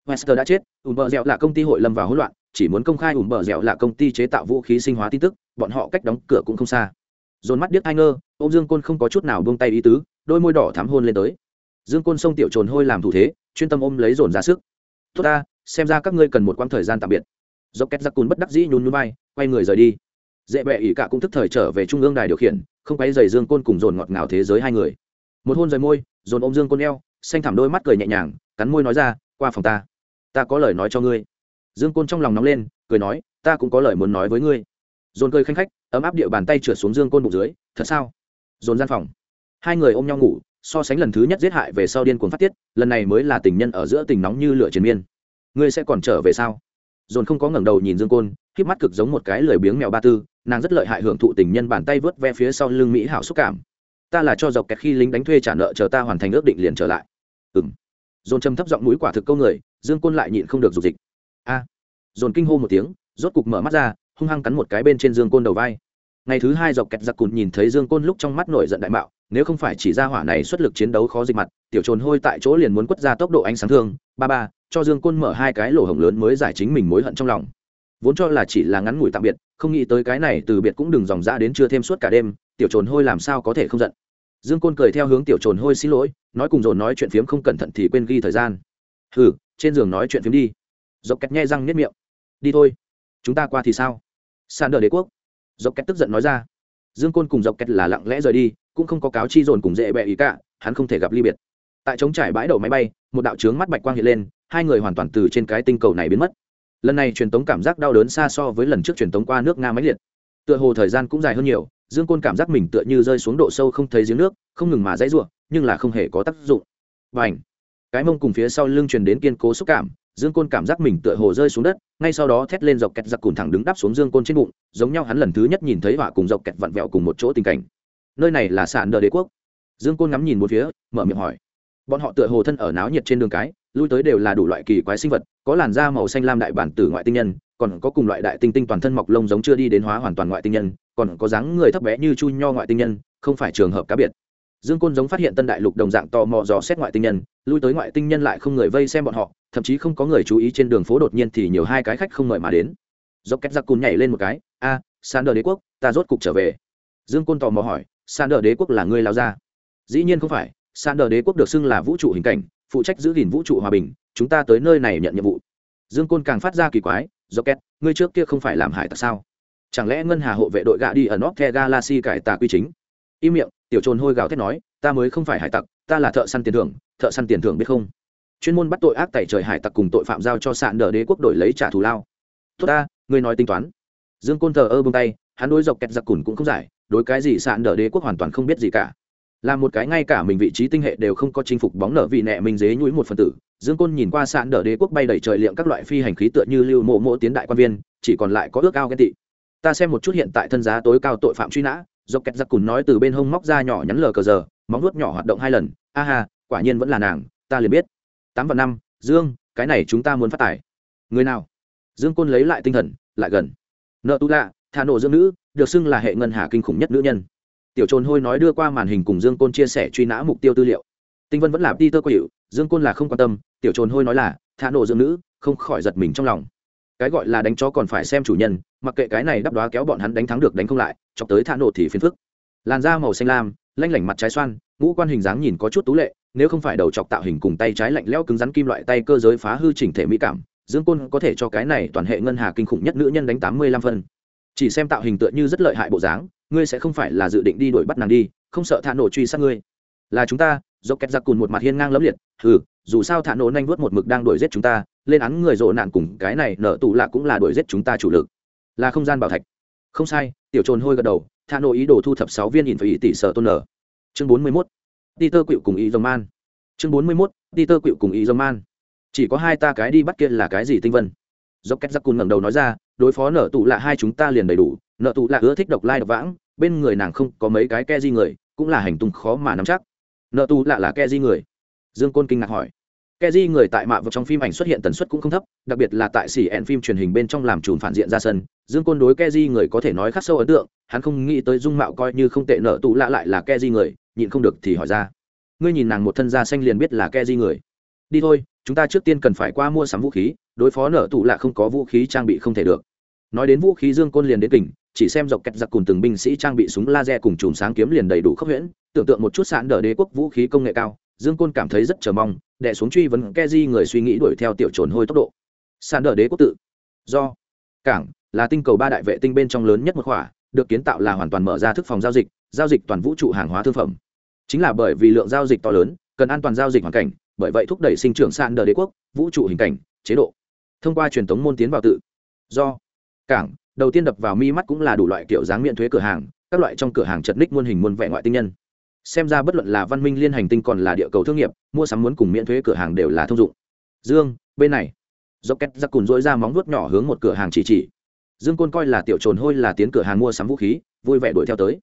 Wester đã chết, ùm bờ dẻo là công ty hội lâm vào hỗn loạn, chỉ muốn công khai ủm bờ dẻo là công ty chế tạo vũ khí sinh hóa tin tức, bọn họ cách đóng cửa cũng không xa. Dồn mắt điếc hai ngơ ô dương côn không có chút nào buông tay ý tứ, đôi môi đỏ thắm hôn lên tới. Dương côn xông tiểu trồn hôi làm thủ thế, chuyên tâm ôm lấy dồn ra sức. Tốt ta, xem ra các ngươi cần một quãng thời gian tạm biệt. Dốc két giặc cùn bất đắc dĩ nhún núi bay quay người rời đi. Dễ bẹ ỉ cả cũng thức thời trở về trung ương đài điều khiển không quấy dày dương côn cùng dồn ngọt ngào thế giới hai người. Một hôn rời môi, dồn ôm dương côn eo, xanh thảm đôi mắt cười nhẹ nhàng, cắn môi nói ra, qua phòng ta. Ta có lời nói cho ngươi. Dương côn trong lòng nóng lên, cười nói, ta cũng có lời muốn nói với ngươi. Dồn cười khanh khách, ấm áp địa bàn tay trượt xuống dương côn bụng dưới, thật sao? Dồn gian phòng. Hai người ôm nhau ngủ, so sánh lần thứ nhất giết hại về sau điên cuồng phát tiết, lần này mới là tình nhân ở giữa tình nóng như lửa triền miên. Ngươi sẽ còn trở về sao? Dồn không có ngẩng đầu nhìn dương côn k mắt cực giống một cái lười biếng mèo ba tư nàng rất lợi hại hưởng thụ tình nhân bàn tay vớt ve phía sau lưng mỹ hảo xúc cảm. Ta là cho dọc kẹt khi lính đánh thuê trả nợ, chờ ta hoàn thành ước định liền trở lại. Ừ m dồn châm thấp giọng mũi quả thực câu người, dương côn lại nhịn không được dục dịch. A. Dồn kinh hô một tiếng, rốt cục mở mắt ra, hung hăng cắn một cái bên trên dương côn đầu vai. Ngày thứ hai dọc kẹt giặc cùn nhìn thấy dương côn lúc trong mắt nổi giận đại mạo, nếu không phải chỉ ra hỏa này xuất lực chiến đấu khó dịch mặt, tiểu trồn hôi tại chỗ liền muốn quất ra tốc độ ánh sáng thương. Ba ba, cho dương côn mở hai cái lỗ hồng lớn mới giải chính mình mối hận trong lòng. Vốn cho là chỉ là ngắn ngủi tạm biệt không nghĩ tới cái này từ biệt cũng đừng dòng ra đến chưa thêm suốt cả đêm, tiểu trồn hôi làm sao có thể không giận. Dương côn cười theo hướng tiểu trồn hôi xin lỗi, nói cùng dồn nói chuyện phiếm không cẩn thận thì quên ghi thời gian. Hừ, trên giường nói chuyện phiếm đi. Dọc kẹt nhai răng nhét miệng. Đi thôi. Chúng ta qua thì sao? Sàn đờ đế quốc. Dọc Kẹt tức giận nói ra. Dương côn cùng dọc Kẹt là lặng lẽ rời đi, cũng không có cáo chi dồn cùng dễ bẹ ý cả, hắn không thể gặp ly biệt. Tại trống trải bãi đầu máy bay, một đạo trướng mắt bạch quang hiện lên, hai người hoàn toàn từ trên cái tinh cầu này biến mất lần này truyền tống cảm giác đau đớn xa so với lần trước truyền tống qua nước nga máy liệt. Tựa hồ thời gian cũng dài hơn nhiều, dương côn cảm giác mình tựa như rơi xuống độ sâu không thấy giếng nước, không ngừng mà dãy ruộng nhưng là không hề có tác dụng. Và ảnh cái mông cùng phía sau lưng truyền đến kiên cố xúc cảm, dương côn cảm giác mình tựa hồ rơi xuống đất, ngay sau đó thét lên dọc kẹt giặc cùn thẳng đứng đáp xuống dương côn trên bụng, giống nhau hắn lần thứ nhất nhìn thấy họa cùng dọc kẹt vặn vẹo cùng một chỗ tình cảnh. Nơi này là sàn đờ đế quốc. Dương côn ngắm nhìn một phía, mở miệng hỏi. Bọn họ tựa hồ thân ở náo nhiệt trên đường cái lui tới đều là đủ loại kỳ quái sinh vật có làn da màu xanh lam đại bản tử ngoại tinh nhân còn có cùng loại đại tinh tinh toàn thân mọc lông giống chưa đi đến hóa hoàn toàn ngoại tinh nhân còn có dáng người thấp bé như chu nho ngoại tinh nhân không phải trường hợp cá biệt. Dương côn giống phát hiện tân đại lục đồng dạng tò mò dò xét ngoại tinh nhân lui tới ngoại tinh nhân lại không người vây xem bọn họ thậm chí không có người chú ý trên đường phố đột nhiên thì nhiều hai cái khách không mời mà đến. Dốc két giặc cùn nhảy lên một cái a à, đờ đế quốc ta rốt cục trở về. Dương côn tò mò hỏi sàn đờ đế quốc là ngươi lao ra? Dĩ nhiên không phải sàn đờ đế quốc được xưng là vũ trụ hình cảnh phụ trách giữ gìn vũ trụ hòa bình, chúng ta tới nơi này nhận nhiệm vụ. Dương côn càng phát ra kỳ quái do két ngươi trước kia không phải làm hải tặc sao? Chẳng lẽ ngân hà hộ vệ đội gạ đi ở nóc the galaxy cải tà quy chính? Im miệng, tiểu trồn hôi gào thét nói, ta mới không phải hải tặc, ta là thợ săn tiền thưởng, thợ săn tiền thưởng biết không? Chuyên môn bắt tội ác tại trời hải tặc cùng tội phạm giao cho sạn nợ đế quốc đổi lấy trả thù lao. Tốt ta, ngươi nói tính toán. Dương côn thờ ơ bông tay, hắn đối dọc kẹt giặc cùn cũng không giải, đối cái gì sạn nợ đế quốc hoàn toàn không biết gì cả là một cái ngay cả mình vị trí tinh hệ đều không có chinh phục bóng nở vị nẹ mình dế nhũi một phần tử. Dương côn nhìn qua sạn đỡ đế quốc bay đầy trời liệm các loại phi hành khí tựa như lưu mộ mộ tiến đại quan viên, chỉ còn lại có ước ao ghen tị. Ta xem một chút hiện tại thân giá tối cao tội phạm truy nã, dọc kẹt giặc cùn nói từ bên hông móc ra nhỏ nhắn lờ cờ giờ, móng nuốt nhỏ hoạt động hai lần. A ha, quả nhiên vẫn là nàng, ta liền biết. Tám và năm, dương, cái này chúng ta muốn phát tài. Người nào? Dương côn lấy lại tinh thần, lại gần. Nợ tu lạ thà nổ dương nữ, được xưng là hệ ngân hà kinh khủng nhất nữ nhân tiểu trồn hôi nói đưa qua màn hình cùng dương côn chia sẻ truy nã mục tiêu tư liệu. Tinh vân vẫn là peter có dương côn là không quan tâm, tiểu trồn hôi nói là, thả nổ dương nữ, không khỏi giật mình trong lòng. Cái gọi là đánh chó còn phải xem chủ nhân, mặc kệ cái này đắp đoá kéo bọn hắn đánh thắng được đánh không lại, chọc tới thả nổ thì phiền phức. Làn da màu xanh lam, lanh lảnh mặt trái xoan, ngũ quan hình dáng nhìn có chút tú lệ, nếu không phải đầu chọc tạo hình cùng tay trái lạnh lẽo cứng rắn kim loại tay cơ giới phá hư chỉnh thể mỹ cảm, dương côn có thể cho cái này toàn hệ ngân hà kinh khủng nhất nữ nhân đánh tám mươi lăm phân. Chỉ xem tạo hình tựa như rất lợi hại bộ dáng ngươi sẽ không phải là dự định đi đuổi bắt nàng đi, không sợ thả nổ truy sát ngươi. Là chúng ta do kẹt giặc cùn một mặt hiên ngang lẫm liệt ừ dù sao thả nổ nhanh vuốt một mực đang đuổi giết chúng ta, lên án người rộ nạn cùng cái này nở tù lạ cũng là đuổi giết chúng ta chủ lực. Là không gian bảo thạch. Không sai, tiểu trồn hôi gật đầu, thả nổ ý đồ thu thập sáu viên nhìn phải ý tỷ sở tôn nở. Chương bốn mươi mốt, peter quỷ cùng ý dòng man chương bốn mươi mốt, peter quỷ cùng ý dòng man chỉ có hai ta cái đi bắt kia là cái gì tinh vân? Do kẹt giặc cùn ngẩng đầu nói ra, đối phó nở tù lạ hai chúng ta liền đầy đủ nợ tù lạ ưa thích độc lai độc vãng bên người nàng không có mấy cái ke di người cũng là hành tung khó mà nắm chắc nợ tù lạ là ke di người dương côn kinh ngạc hỏi Keji người tại mạ vực trong phim ảnh xuất hiện tần suất cũng không thấp, đặc biệt là tại xỉ ẹn phim truyền hình bên trong làm trùn phản diện ra sân. Dương Côn đối Keji người có thể nói khắc sâu ấn tượng, hắn không nghĩ tới dung mạo coi như không tệ nợ tụ lạ lại là Keji người, nhịn không được thì hỏi ra. Ngươi nhìn nàng một thân da xanh liền biết là Keji người. Đi thôi, chúng ta trước tiên cần phải qua mua sắm vũ khí, đối phó nợ tụ lạ không có vũ khí trang bị không thể được. Nói đến vũ khí Dương Côn liền đến tỉnh chỉ xem dọc kẹt giặc cùng từng binh sĩ trang bị súng laser cùng chùm sáng kiếm liền đầy đủ khốc huyễn, tưởng tượng một chút sạn đỡ đế quốc vũ khí công nghệ cao, Dương Côn cảm thấy rất chờ mong, đẻ xuống truy vấn Keji người suy nghĩ đuổi theo tiểu trồn hôi tốc độ. Sàn đỡ đế quốc tự. Do cảng là tinh cầu ba đại vệ tinh bên trong lớn nhất một khỏa, được kiến tạo là hoàn toàn mở ra thức phòng giao dịch, giao dịch toàn vũ trụ hàng hóa thương phẩm. Chính là bởi vì lượng giao dịch to lớn, cần an toàn giao dịch hoàn cảnh, bởi vậy thúc đẩy sinh trưởng sàn đỡ đế quốc, vũ trụ hình cảnh, chế độ. Thông qua truyền thống môn tiến vào tự. Do cảng đầu tiên đập vào mi mắt cũng là đủ loại kiểu dáng miễn thuế cửa hàng, các loại trong cửa hàng chật ních muôn hình muôn vẻ ngoại tinh nhân. Xem ra bất luận là văn minh liên hành tinh còn là địa cầu thương nghiệp mua sắm muốn cùng miễn thuế cửa hàng đều là thông dụng. Dương bên này. Do két giặc cùn dỗi ra móng vuốt nhỏ hướng một cửa hàng chỉ chỉ. Dương côn coi là tiểu trồn hôi là tiến cửa hàng mua sắm vũ khí vui vẻ đuổi theo tới.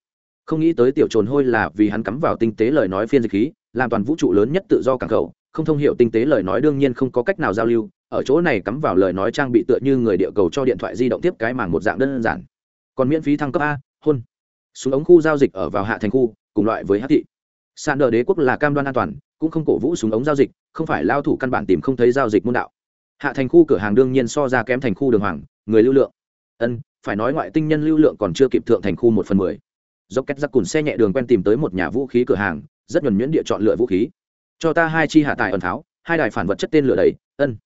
Không nghĩ tới tiểu trồn hôi là vì hắn cắm vào tinh tế lời nói phiên dịch khí làm toàn vũ trụ lớn nhất tự do cảng khẩu không thông hiểu tinh tế lời nói đương nhiên không có cách nào giao lưu, ở chỗ này cắm vào lời nói trang bị tựa như người địa cầu cho điện thoại di động tiếp cái màng một dạng đơn giản. Còn miễn phí thăng cấp a, hôn. Xuống ống khu giao dịch ở vào hạ thành khu, cùng loại với hát thị. Sàn đờ đế quốc là cam đoan an toàn, cũng không cổ vũ súng ống giao dịch, không phải lao thủ căn bản tìm không thấy giao dịch môn đạo. Hạ thành khu cửa hàng đương nhiên so ra kém thành khu đường hoàng, người lưu lượng. Ân, phải nói ngoại tinh nhân lưu lượng còn chưa kịp thượng thành khu một phần mười. Dốc cách giặc cùn xe nhẹ đường quen tìm tới một nhà vũ khí cửa hàng, rất nhuần nhuyễn địa chọn lựa vũ khí cho ta hai chi hạ tài ẩn tháo, hai đài phản vật chất tên lửa đầy, ân.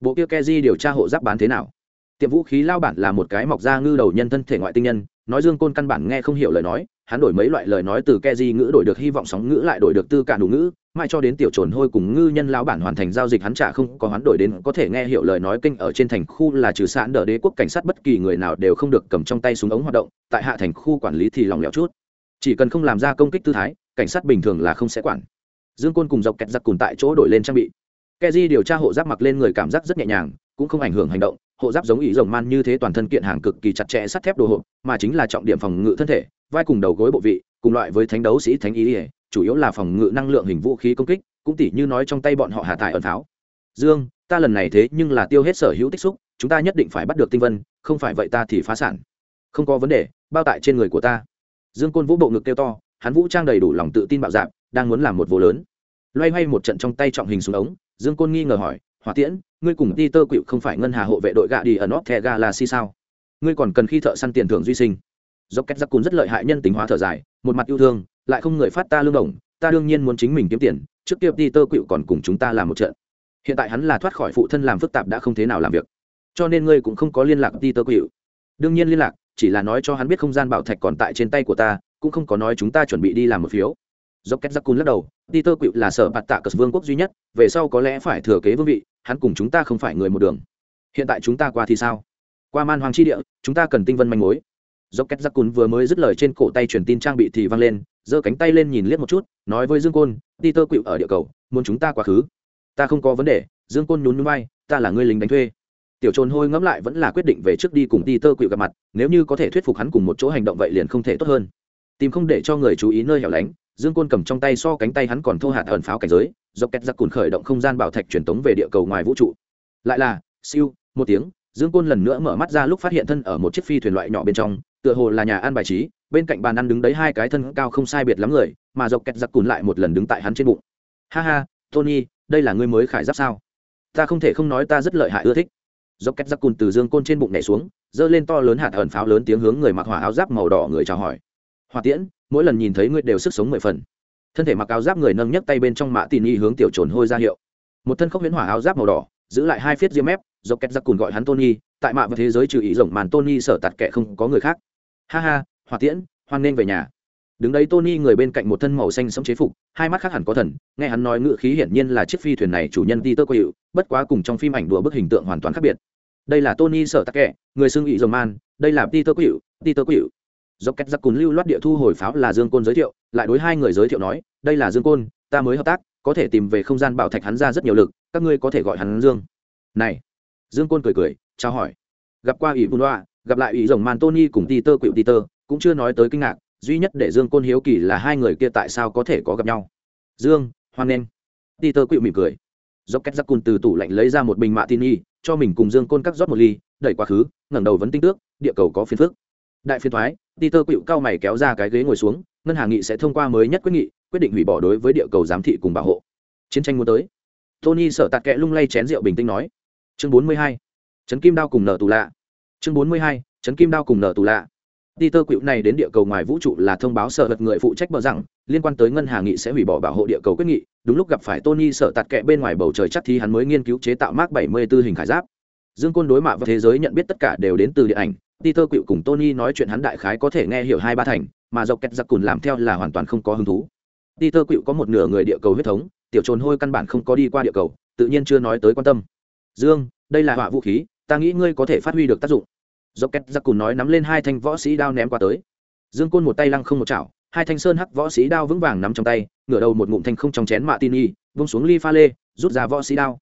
Bộ kia keji điều tra hộ giáp bán thế nào? Tiệm vũ khí lao bản là một cái mọc da ngư đầu nhân thân thể ngoại tinh nhân, nói dương côn căn bản nghe không hiểu lời nói, hắn đổi mấy loại lời nói từ ke di ngữ đổi được hy vọng sóng ngữ lại đổi được tư cả đủ ngữ, Mãi cho đến tiểu trồn hôi cùng ngư nhân lao bản hoàn thành giao dịch hắn trả không có hoán đổi đến có thể nghe hiểu lời nói kinh ở trên thành khu là trừ sạn đỡ đế quốc cảnh sát bất kỳ người nào đều không được cầm trong tay súng ống hoạt động, tại hạ thành khu quản lý thì lòng lẻo chút. Chỉ cần không làm ra công kích tư thái, cảnh sát bình thường là không sẽ quản dương côn cùng dọc kẹt giặc cùn tại chỗ đổi lên trang bị. Ke di điều tra hộ giáp mặc lên người cảm giác rất nhẹ nhàng, cũng không ảnh hưởng hành động, hộ giáp giống ý rồng man như thế toàn thân kiện hàng cực kỳ chặt chẽ sắt thép đồ hộp, mà chính là trọng điểm phòng ngự thân thể, vai cùng đầu gối bộ vị, cùng loại với thánh đấu sĩ thánh ý ỉa chủ yếu là phòng ngự năng lượng hình vũ khí công kích, cũng tỉ như nói trong tay bọn họ hạ tải ẩn pháo dương, ta lần này thế nhưng là tiêu hết sở hữu tích xúc, chúng ta nhất định phải bắt được tinh vân, không phải vậy ta thì phá sản. Không có vấn đề, bao tại trên người của ta. Dương côn vũ bộ ngực kêu to, hắn vũ trang đầy đủ lòng tự tin bạo dạp đang muốn làm một vô lớn. Loay hoay một trận trong tay trọng hình xuống ống, dương côn nghi ngờ hỏi, hỏa tiễn, ngươi cùng đi tơ quỵu không phải ngân hà hộ vệ đội gạ đi ở nóc the galaxy sao? Ngươi còn cần khi thợ săn tiền thưởng duy sinh. Dốc két giặc cùn rất lợi hại nhân tính hóa thở dài, một mặt yêu thương, lại không người phát ta lương đồng, ta đương nhiên muốn chính mình kiếm tiền, trước kia đi tơ quỵu còn cùng chúng ta làm một trận. Hiện tại hắn là thoát khỏi phụ thân làm phức tạp đã không thế nào làm việc. Cho nên ngươi cũng không có liên lạc đi tơ quỵu đương nhiên liên lạc, chỉ là nói cho hắn biết không gian bảo thạch còn tại trên tay của ta, cũng không có nói chúng ta chuẩn bị đi làm một phiếu do két giặc Cún lắc đầu, peter quỵ là sở bạt tạ cờ vương quốc duy nhất, về sau có lẽ phải thừa kế vương vị, hắn cùng chúng ta không phải người một đường. Hiện tại chúng ta qua thì sao? Qua man hoàng chi địa, chúng ta cần tinh vân manh mối. Do két giặc Cún vừa mới dứt lời trên cổ tay truyền tin trang bị thì văng lên, giơ cánh tay lên nhìn liếc một chút, nói với dương côn, peter quỵ ở địa cầu, muốn chúng ta quá khứ. Ta không có vấn đề, dương côn nhún núi bay ta là người lính đánh thuê. Tiểu trồn hôi ngẫm lại vẫn là quyết định về trước đi cùng peter quỵ gặp mặt, nếu như có thể thuyết phục hắn cùng một chỗ hành động vậy liền không thể tốt hơn. Tìm không để cho người chú ý nơi hẻo lánh dương côn cầm trong tay so cánh tay hắn còn thô hạt ẩn pháo cảnh giới, dọc kẹt giặc cùn khởi động không gian bảo thạch truyền tống về địa cầu ngoài vũ trụ. Lại là, siêu, một tiếng, dương côn lần nữa mở mắt ra lúc phát hiện thân ở một chiếc phi thuyền loại nhỏ bên trong, tựa hồ là nhà ăn bài trí, bên cạnh bàn ăn đứng đấy hai cái thân cao không sai biệt lắm người, mà dọc kẹt giặc cùn lại một lần đứng tại hắn trên bụng. Ha ha, tony, đây là ngươi mới khải giáp sao? Ta không thể không nói ta rất lợi hại ưa thích. Dọc kẹt giặc cùn từ dương côn trên bụng nhảy xuống, giơ lên to lớn hạt ẩn pháo lớn tiếng hướng người mặc hỏa áo giáp màu đỏ người chào hỏi. Hỏa tiễn mỗi lần nhìn thấy ngươi đều sức sống mười phần. Thân thể mặc áo giáp người nâng nhấc tay bên trong mạ tỉ nhi hướng tiểu trồn hôi ra hiệu. Một thân khốc huyễn hỏa áo giáp màu đỏ, giữ lại hai phiết diêm mép, do két giặc cùn gọi hắn tony, tại mạ và thế giới trừ ý rộng màn tony sở tạt kệ không có người khác. Ha ha, hỏa tiễn, hoan nên về nhà. Đứng đấy tony người bên cạnh một thân màu xanh sống chế phục, hai mắt khác hẳn có thần, nghe hắn nói ngự khí hiển nhiên là chiếc phi thuyền này chủ nhân peter quay bất quá cùng trong phim ảnh đùa bức hình tượng hoàn toàn khác biệt. Đây là tony sở tắc kệ người xưng ý rồng man đây là peter quỵu peter quỵu dốc két giặc cùn lưu loát địa thu hồi pháo là dương côn giới thiệu, lại đối hai người giới thiệu nói, đây là dương côn, ta mới hợp tác, có thể tìm về không gian bảo thạch hắn ra rất nhiều lực, các ngươi có thể gọi hắn dương. Này. Dương côn cười cười, chào hỏi. Gặp qua ủy bùn đoạ gặp lại ủy rồng man tony cùng peter quỵu peter, cũng chưa nói tới kinh ngạc, duy nhất để dương côn hiếu kỳ là hai người kia tại sao có thể có gặp nhau. Dương, hoan nghênh. Peter quỵu mỉm cười. Dốc két giặc cùn từ tủ lạnh lấy ra một bình mạ tin y, cho mình cùng dương côn cắt rót một ly, đẩy quá khứ, ngẩng đầu vấn tinh tước, địa cầu có phiền phức đại phiên thoái ti tơ cựu cao mày kéo ra cái ghế ngồi xuống ngân hàng nghị sẽ thông qua mới nhất quyết nghị quyết định hủy bỏ đối với địa cầu giám thị cùng bảo hộ. Chiến tranh muốn tới. Tony sợ tạt kẽ lung lay chén rượu bình tĩnh nói. Chương bốn mươi hai trấn kim đao cùng nở tù lạ. Chương bốn mươi hai trấn kim đao cùng nở tù lạ. Peter Quựu này đến địa cầu ngoài vũ trụ là thông báo sở vật người phụ trách bờ rằng liên quan tới ngân hàng nghị sẽ hủy bỏ bảo hộ địa cầu quyết nghị, đúng lúc gặp phải Tony sợ tạt kẹ bên ngoài bầu trời chắc thì hắn mới nghiên cứu chế tạo Mark 74 hình khải giáp. Dương Côn đối mạ và thế giới nhận biết tất cả đều đến từ điện ảnh, Peter Quựu cùng Tony nói chuyện hắn đại khái có thể nghe hiểu hai ba thành, mà dọc kẹt giặc cùn làm theo là hoàn toàn không có hứng thú. Peter Quựu có một nửa người địa cầu huyết thống, tiểu trồn hôi căn bản không có đi qua địa cầu, tự nhiên chưa nói tới quan tâm. Dương, đây là hỏa vũ khí, ta nghĩ ngươi có thể phát huy được tác dụng Dọc Kẹt giặc cùn nói nắm lên hai thanh võ sĩ đao ném qua tới dương côn một tay lăng không một chảo hai thanh sơn hắc võ sĩ đao vững vàng nắm trong tay ngửa đầu một ngụm thanh không trong chén mạ tin y vung xuống ly pha lê rút ra võ sĩ đao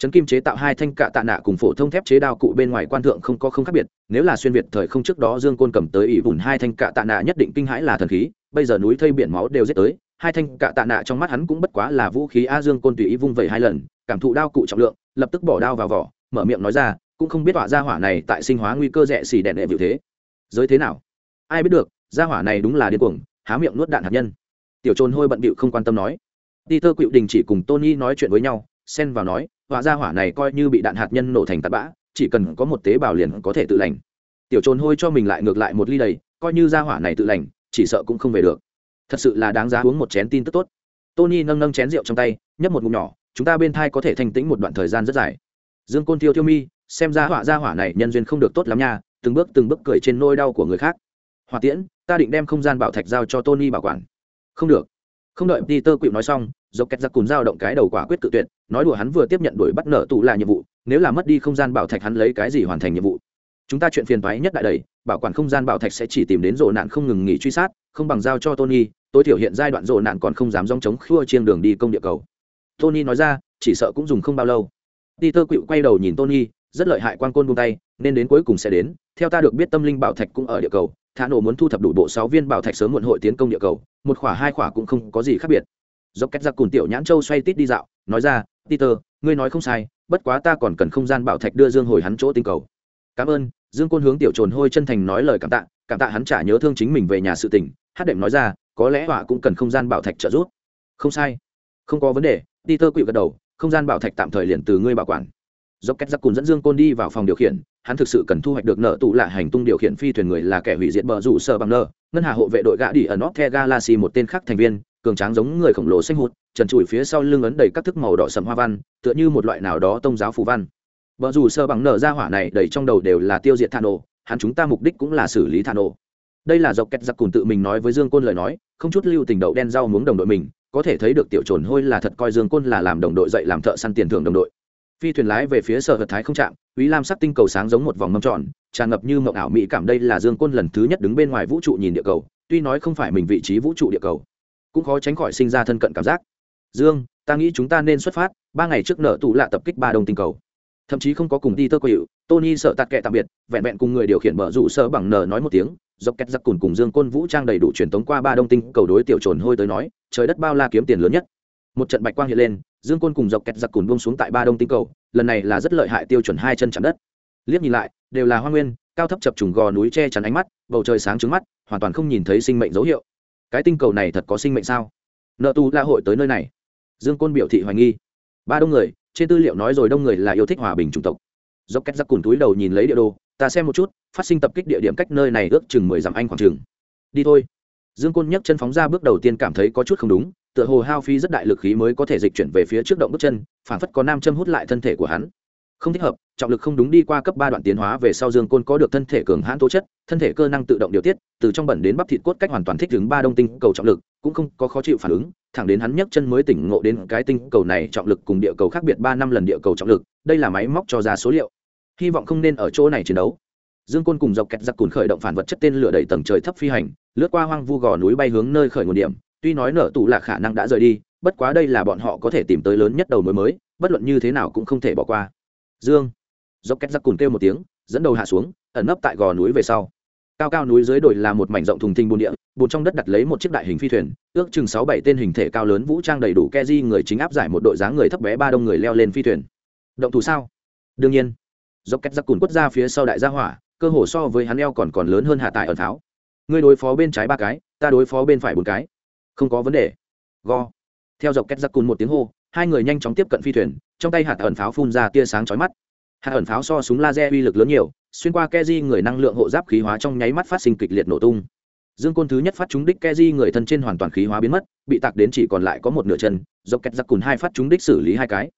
trấn kim chế tạo hai thanh cạ tạ nạ cùng phổ thông thép chế đao cụ bên ngoài quan thượng không có không khác biệt, nếu là xuyên việt thời không trước đó dương côn cầm tới ỷ vụn hai thanh cạ tạ nạ nhất định kinh hãi là thần khí, bây giờ núi thây biển máu đều giết tới, hai thanh cạ tạ nạ trong mắt hắn cũng bất quá là vũ khí a dương côn tùy ý vung vẩy hai lần, cảm thụ đao cụ trọng lượng, lập tức bỏ đao vào vỏ, mở miệng nói ra, cũng không biết họa gia hỏa này tại sinh hóa nguy cơ rẻ xỉ đèn đệ biểu thế. Giới thế nào? Ai biết được, gia hỏa này đúng là điên cuồng, há miệng nuốt đạn hạt nhân. Tiểu trôn hôi bận bịu không quan tâm nói. Peter quỵu đình chỉ cùng tony nói chuyện với nhau xen vào nói họa ra hỏa này coi như bị đạn hạt nhân nổ thành tạt bã, chỉ cần có một tế bào liền có thể tự lành. Tiểu trôn hôi cho mình lại ngược lại một ly đầy, coi như ra hỏa này tự lành, chỉ sợ cũng không về được. Thật sự là đáng giá uống một chén tin tức tốt. Tony nâng nâng chén rượu trong tay, nhấp một ngụm nhỏ, chúng ta bên thai có thể thanh tĩnh một đoạn thời gian rất dài. Dương côn thiêu thiêu mi, xem ra họa ra hỏa này nhân duyên không được tốt lắm nha, từng bước từng bước cười trên nôi đau của người khác. Hỏa tiễn, ta định đem không gian bảo thạch giao cho tony bảo quản. Không được. Không đợi peter quỵu nói xong dọc kẹt giặc cùn dao động cái đầu quả quyết tự tuyệt, nói đùa hắn vừa tiếp nhận đuổi bắt nợ tù là nhiệm vụ, nếu là mất đi không gian bảo thạch hắn lấy cái gì hoàn thành nhiệm vụ? Chúng ta chuyện phiền toái nhất đại đầy, bảo quản không gian bảo thạch sẽ chỉ tìm đến rộ nạn không ngừng nghỉ truy sát, không bằng giao cho tony, tối thiểu hiện giai đoạn rộ nạn còn không dám dòng chống khua chiêng đường đi công địa cầu. Tony nói ra, chỉ sợ cũng dùng không bao lâu. Peter quỵu quay đầu nhìn tony, rất lợi hại quan côn buông tay, nên đến cuối cùng sẽ đến, theo ta được biết tâm linh bảo thạch cũng ở địa cầu thả nổ muốn thu thập đủ bộ sáu viên bảo thạch sớm muộn hội tiến công địa cầu, một khỏa hai khỏa cũng không có gì khác biệt dốc cách giặc cùn tiểu nhãn châu xoay tít đi dạo, nói ra, peter, ngươi nói không sai, bất quá ta còn cần không gian bảo thạch đưa dương hồi hắn chỗ tinh cầu. Cảm ơn. Dương côn hướng tiểu trồn hôi chân thành nói lời cảm tạ cảm tạ hắn trả nhớ thương chính mình về nhà sự tình, hát đệm nói ra, có lẽ họa cũng cần không gian bảo thạch trợ giúp. Không sai. Không có vấn đề. Peter quỵ gật đầu, không gian bảo thạch tạm thời liền từ ngươi bảo quản. Dốc cách giặc cùn dẫn dương côn đi vào phòng điều khiển, hắn thực sự cần thu hoạch được nợ tụ lạ hành tung điều khiển phi thuyền người là kẻ hủy diệt bờ rủ sợ bằng nợ, ngân hà hộ vệ đội gã đi ở North the galaxy một tên khác thành viên cường tráng giống người khổng lồ xanh hụt, trần trụi phía sau lưng ấn đầy các thức màu đỏ sầm hoa văn, tựa như một loại nào đó tông giáo phù văn. Vợ dù sơ bằng nở ra hỏa này đầy trong đầu đều là tiêu diệt thà nổ, hắn chúng ta mục đích cũng là xử lý thà nổ. Đây là dọc kẹt giặc cùn tự mình nói với dương côn lời nói, không chút lưu tình đậu đen rau muống đồng đội mình, có thể thấy được tiểu trồn hôi là thật coi dương côn là làm đồng đội dậy làm thợ săn tiền thưởng đồng đội. Phi thuyền lái về phía sở hợp thái không chạm ý lam sắc tinh cầu sáng giống một vòng mâm tròn, tràn ngập như mộng ảo mỹ cảm đây là dương côn lần thứ nhất đứng bên ngoài vũ trụ nhìn địa cầu, tuy nói không phải mình vị trí vũ trụ địa cầu cũng khó tránh khỏi sinh ra thân cận cảm giác. Dương, ta nghĩ chúng ta nên xuất phát, ba ngày trước nợ tụ lạ tập kích ba đồng tinh cầu. Thậm chí không có cùng đi tơ quỵu tony sợ tạt kệ tạm biệt, vẹn vẹn cùng người điều khiển mở rủ sợ bằng nờ nói một tiếng, dọc két giặc cùn cùng dương côn vũ trang đầy đủ truyền tống qua ba đông tinh cầu đối tiểu trồn hôi tới nói, trời đất bao la kiếm tiền lớn nhất. Một trận bạch quang hiện lên, dương côn cùng dọc kẹt giặc cùn buông xuống tại ba đông tinh cầu, lần này là rất lợi hại tiêu chuẩn hai chân chạm đất. Liếc nhìn lại, đều là hoa nguyên, cao thấp chập trùng gò núi che chắn ánh mắt, bầu trời sáng trứng mắt, hoàn toàn không nhìn thấy sinh mệnh dấu hiệu cái tinh cầu này thật có sinh mệnh sao? Nợ tu la hội tới nơi này. Dương côn biểu thị hoài nghi. Ba đông người, trên tư liệu nói rồi đông người là yêu thích hòa bình chủng tộc. Do cách giặc cùn túi đầu nhìn lấy địa đồ, ta xem một chút, phát sinh tập kích địa điểm cách nơi này ước chừng mười dặm anh khoảng chừng. Đi thôi. Dương côn nhấc chân phóng ra bước đầu tiên cảm thấy có chút không đúng, tựa hồ hao phí rất đại lực khí mới có thể dịch chuyển về phía trước động bước chân phản phất có nam châm hút lại thân thể của hắn không thích hợp, trọng lực không đúng đi qua cấp ba đoạn tiến hóa về sau dương côn có được thân thể cường hãn tố chất, thân thể cơ năng tự động điều tiết, từ trong bẩn đến bắp thịt cốt cách hoàn toàn thích ứng ba đông tinh cầu trọng lực, cũng không có khó chịu phản ứng, thẳng đến hắn nhấc chân mới tỉnh ngộ đến cái tinh cầu này trọng lực cùng địa cầu khác biệt ba năm lần địa cầu trọng lực, đây là máy móc cho ra số liệu. Hy vọng không nên ở chỗ này chiến đấu. Dương côn cùng dọc kẹt giặc cùn khởi động phản vật chất tên lửa đầy tầng trời thấp phi hành, lướt qua hoang vu gò núi bay hướng nơi khởi nguồn điểm, tuy nói nở tù là khả năng đã rời đi, bất quá đây là bọn họ có thể tìm tới lớn nhất đầu mối mới, bất luận như thế nào cũng không thể bỏ qua dương. Dốc két giặc cùn kêu một tiếng, dẫn đầu hạ xuống, ẩn nấp tại gò núi về sau. Cao cao núi dưới đồi là một mảnh rộng thùng thình bồn địa bùn trong đất đặt lấy một chiếc đại hình phi thuyền, ước chừng sáu bảy tên hình thể cao lớn vũ trang đầy đủ ke di người chính áp giải một đội dáng người thấp bé ba đông người leo lên phi thuyền. Động thủ sao? Đương nhiên. Dốc két giặc cùn quất ra phía sau đại gia hỏa, cơ hồ so với hắn eo còn còn lớn hơn hạ tại ẩn tháo. Ngươi đối phó bên trái ba cái, ta đối phó bên phải bốn cái. Không có vấn đề. Go. Theo dọc két giặc cùn một tiếng hô, hai người nhanh chóng tiếp cận phi thuyền trong tay hạt ẩn pháo phun ra tia sáng chói mắt. Hạt ẩn pháo so súng laser uy lực lớn nhiều, xuyên qua keji người năng lượng hộ giáp khí hóa trong nháy mắt phát sinh kịch liệt nổ tung. Dương côn thứ nhất phát trúng đích keji người thân trên hoàn toàn khí hóa biến mất, bị tạc đến chỉ còn lại có một nửa chân, dọc kẹt giặc cùn hai phát trúng đích xử lý hai cái.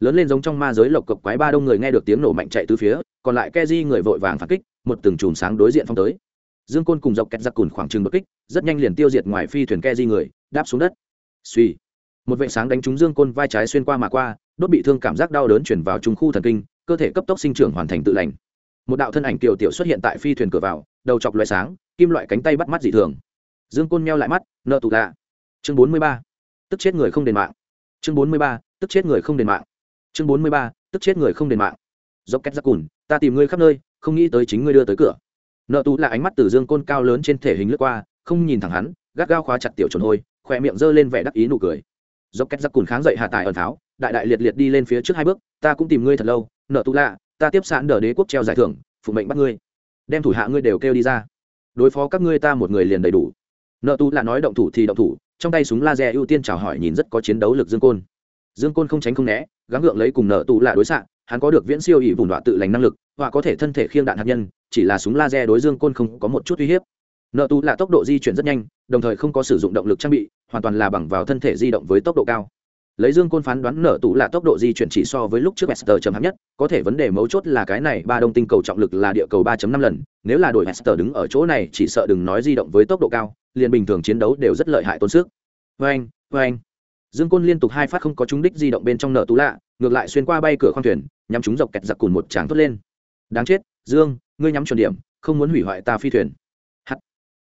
Lớn lên giống trong ma giới lộc cộc quái ba đông người nghe được tiếng nổ mạnh chạy từ phía, còn lại keji người vội vàng phản kích, một từng chùm sáng đối diện phong tới. Dương côn cùng dọc kẹt giặc cùn khoảng trừng bất kích, rất nhanh liền tiêu diệt ngoài phi thuyền keji người, đáp xuống đất. Suy một vệ sáng đánh trúng dương côn vai trái xuyên qua mà qua đốt bị thương cảm giác đau đớn chuyển vào trung khu thần kinh, cơ thể cấp tốc sinh trưởng hoàn thành tự lành. Một đạo thân ảnh tiểu tiểu xuất hiện tại phi thuyền cửa vào, đầu chọc loại sáng, kim loại cánh tay bắt mắt dị thường. Dương côn meo lại mắt, nợ tụ lạ. Chương bốn mươi ba, tức chết người không đền mạng. Chương bốn mươi ba, tức chết người không đền mạng. Chương bốn mươi ba, tức chết người không đền mạng. Dốc két ra cùn, ta tìm ngươi khắp nơi, không nghĩ tới chính ngươi đưa tới cửa. Nợ tú là ánh mắt từ dương côn cao lớn trên thể hình lướt qua, không nhìn thẳng hắn, gắt gao khóa chặt tiểu trồn hôi, khỏe miệng g lên vẻ đắc ý nụ cười. Dốc két ra cùn kháng dậy hạ tài ẩn tháo đại đại liệt liệt đi lên phía trước hai bước, ta cũng tìm ngươi thật lâu, nợ Tu lạ, ta tiếp sẵn đờ đế quốc treo giải thưởng, phụ mệnh bắt ngươi. Đem thủ hạ ngươi đều kêu đi ra. Đối phó các ngươi ta một người liền đầy đủ. Nợ Tu lạ nói động thủ thì động thủ, trong tay súng laser ưu tiên chào hỏi nhìn rất có chiến đấu lực dương côn. Dương côn không tránh không né, gắng gượng lấy cùng nợ Tu lạ đối xạ, hắn có được viễn siêu ỷ vùng đọa tự lành năng lực, họa có thể thân thể khiêng đạn hạt nhân, chỉ là súng laser đối dương côn không có một chút uy hiếp. Nợ tu là tốc độ di chuyển rất nhanh, đồng thời không có sử dụng động lực trang bị, hoàn toàn là bằng vào thân thể di động với tốc độ cao lấy dương côn phán đoán nở tụ là tốc độ di chuyển chỉ so với lúc trước Hester chậm hấp nhất, có thể vấn đề mấu chốt là cái này ba đông tinh cầu trọng lực là địa cầu 3.5 lần, nếu là đổi Hester đứng ở chỗ này chỉ sợ đừng nói di động với tốc độ cao, liền bình thường chiến đấu đều rất lợi hại tốn sức. Vâng vâng dương côn liên tục hai phát không có trúng đích di động bên trong nở tụ lạ, ngược lại xuyên qua bay cửa khoang thuyền, nhắm chúng dọc kẹt giặc cùn một tràng thốt lên. Đáng chết, dương, ngươi nhắm chuẩn điểm, không muốn hủy hoại ta phi thuyền. Hắt.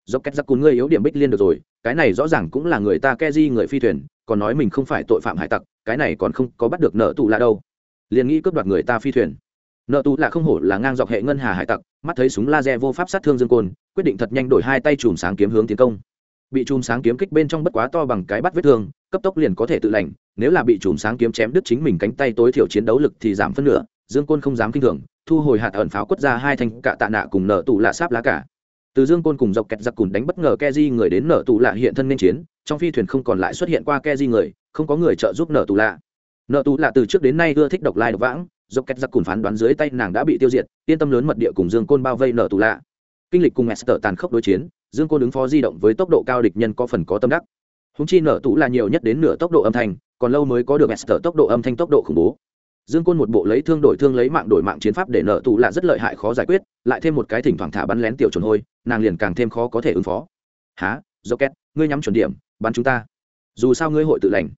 Dọc kẹt giặc cùn ngươi yếu điểm bích liên được rồi, cái này rõ ràng cũng là người ta ke di người phi thuyền còn nói mình không phải tội phạm hải tặc, cái này còn không có bắt được nợ tù là đâu. Liền nghĩ cướp đoạt người ta phi thuyền. Nợ tù là không hổ là ngang dọc hệ ngân hà hải tặc, mắt thấy súng laser vô pháp sát thương dương côn, quyết định thật nhanh đổi hai tay chùm sáng kiếm hướng tiến công. Bị chùm sáng kiếm kích bên trong bất quá to bằng cái bắt vết thương, cấp tốc liền có thể tự lành, nếu là bị chùm sáng kiếm chém đứt chính mình cánh tay tối thiểu chiến đấu lực thì giảm phân nửa, dương côn không dám kinh thường, thu hồi hạt ẩn pháo quất ra hai thành cạ tạ nạ cùng nợ tù lạ sáp lá cả. Từ dương côn cùng dọc kẹt giặc cùn đánh bất ngờ ke di người đến nợ tù lạ hiện thân nên chiến trong phi thuyền không còn lại xuất hiện qua ke di người, không có người trợ giúp nợ tù lạ. Nợ tù lạ từ trước đến nay ưa thích độc lai độc vãng, dốc két giặc cùng phán đoán dưới tay nàng đã bị tiêu diệt, yên tâm lớn mật địa cùng dương côn bao vây nợ tù lạ. Kinh lịch cùng esther tàn khốc đối chiến, dương côn ứng phó di động với tốc độ cao địch nhân có phần có tâm đắc. Húng chi nợ tù là nhiều nhất đến nửa tốc độ âm thanh, còn lâu mới có được esther tốc độ âm thanh tốc độ khủng bố. Dương côn một bộ lấy thương đổi thương lấy mạng đổi mạng chiến pháp để nợ tù là rất lợi hại khó giải quyết, lại thêm một cái thỉnh thoảng thả bắn lén tiểu trồn hôi, nàng liền càng thêm khó có thể ứng phó. Há dọc két ngươi nhắm chuẩn điểm bắn chúng ta. Dù sao ngươi hội tự lành.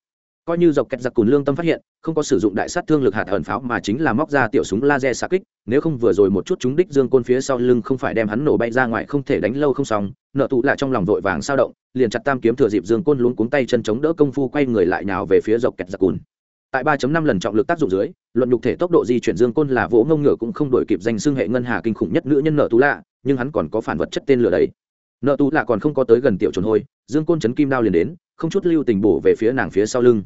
Coi như dọc kẹt giặc cùn lương tâm phát hiện, không có sử dụng đại sát thương lực hạt ẩn pháo mà chính là móc ra tiểu súng laser xạ kích, nếu không vừa rồi một chút chúng đích dương côn phía sau lưng không phải đem hắn nổ bay ra ngoài không thể đánh lâu không xong, nợ tụ lại trong lòng vội vàng sao động, liền chặt tam kiếm thừa dịp dương côn luống cuống tay chân chống đỡ công phu quay người lại nào về phía dọc kẹt giặc cùn. Tại 3.5 lần trọng lực tác dụng dưới, luận nhục thể tốc độ di chuyển dương côn là vỗ ngông ngựa cũng không đổi kịp danh xương hệ ngân hà kinh khủng nhất nữ nhân nợ tú lạ, nhưng hắn còn có phản vật chất tên lửa đấy nợ tú lạ còn không có tới gần tiểu trồn hôi, dương côn chấn kim đao liền đến, không chút lưu tình bổ về phía nàng phía sau lưng.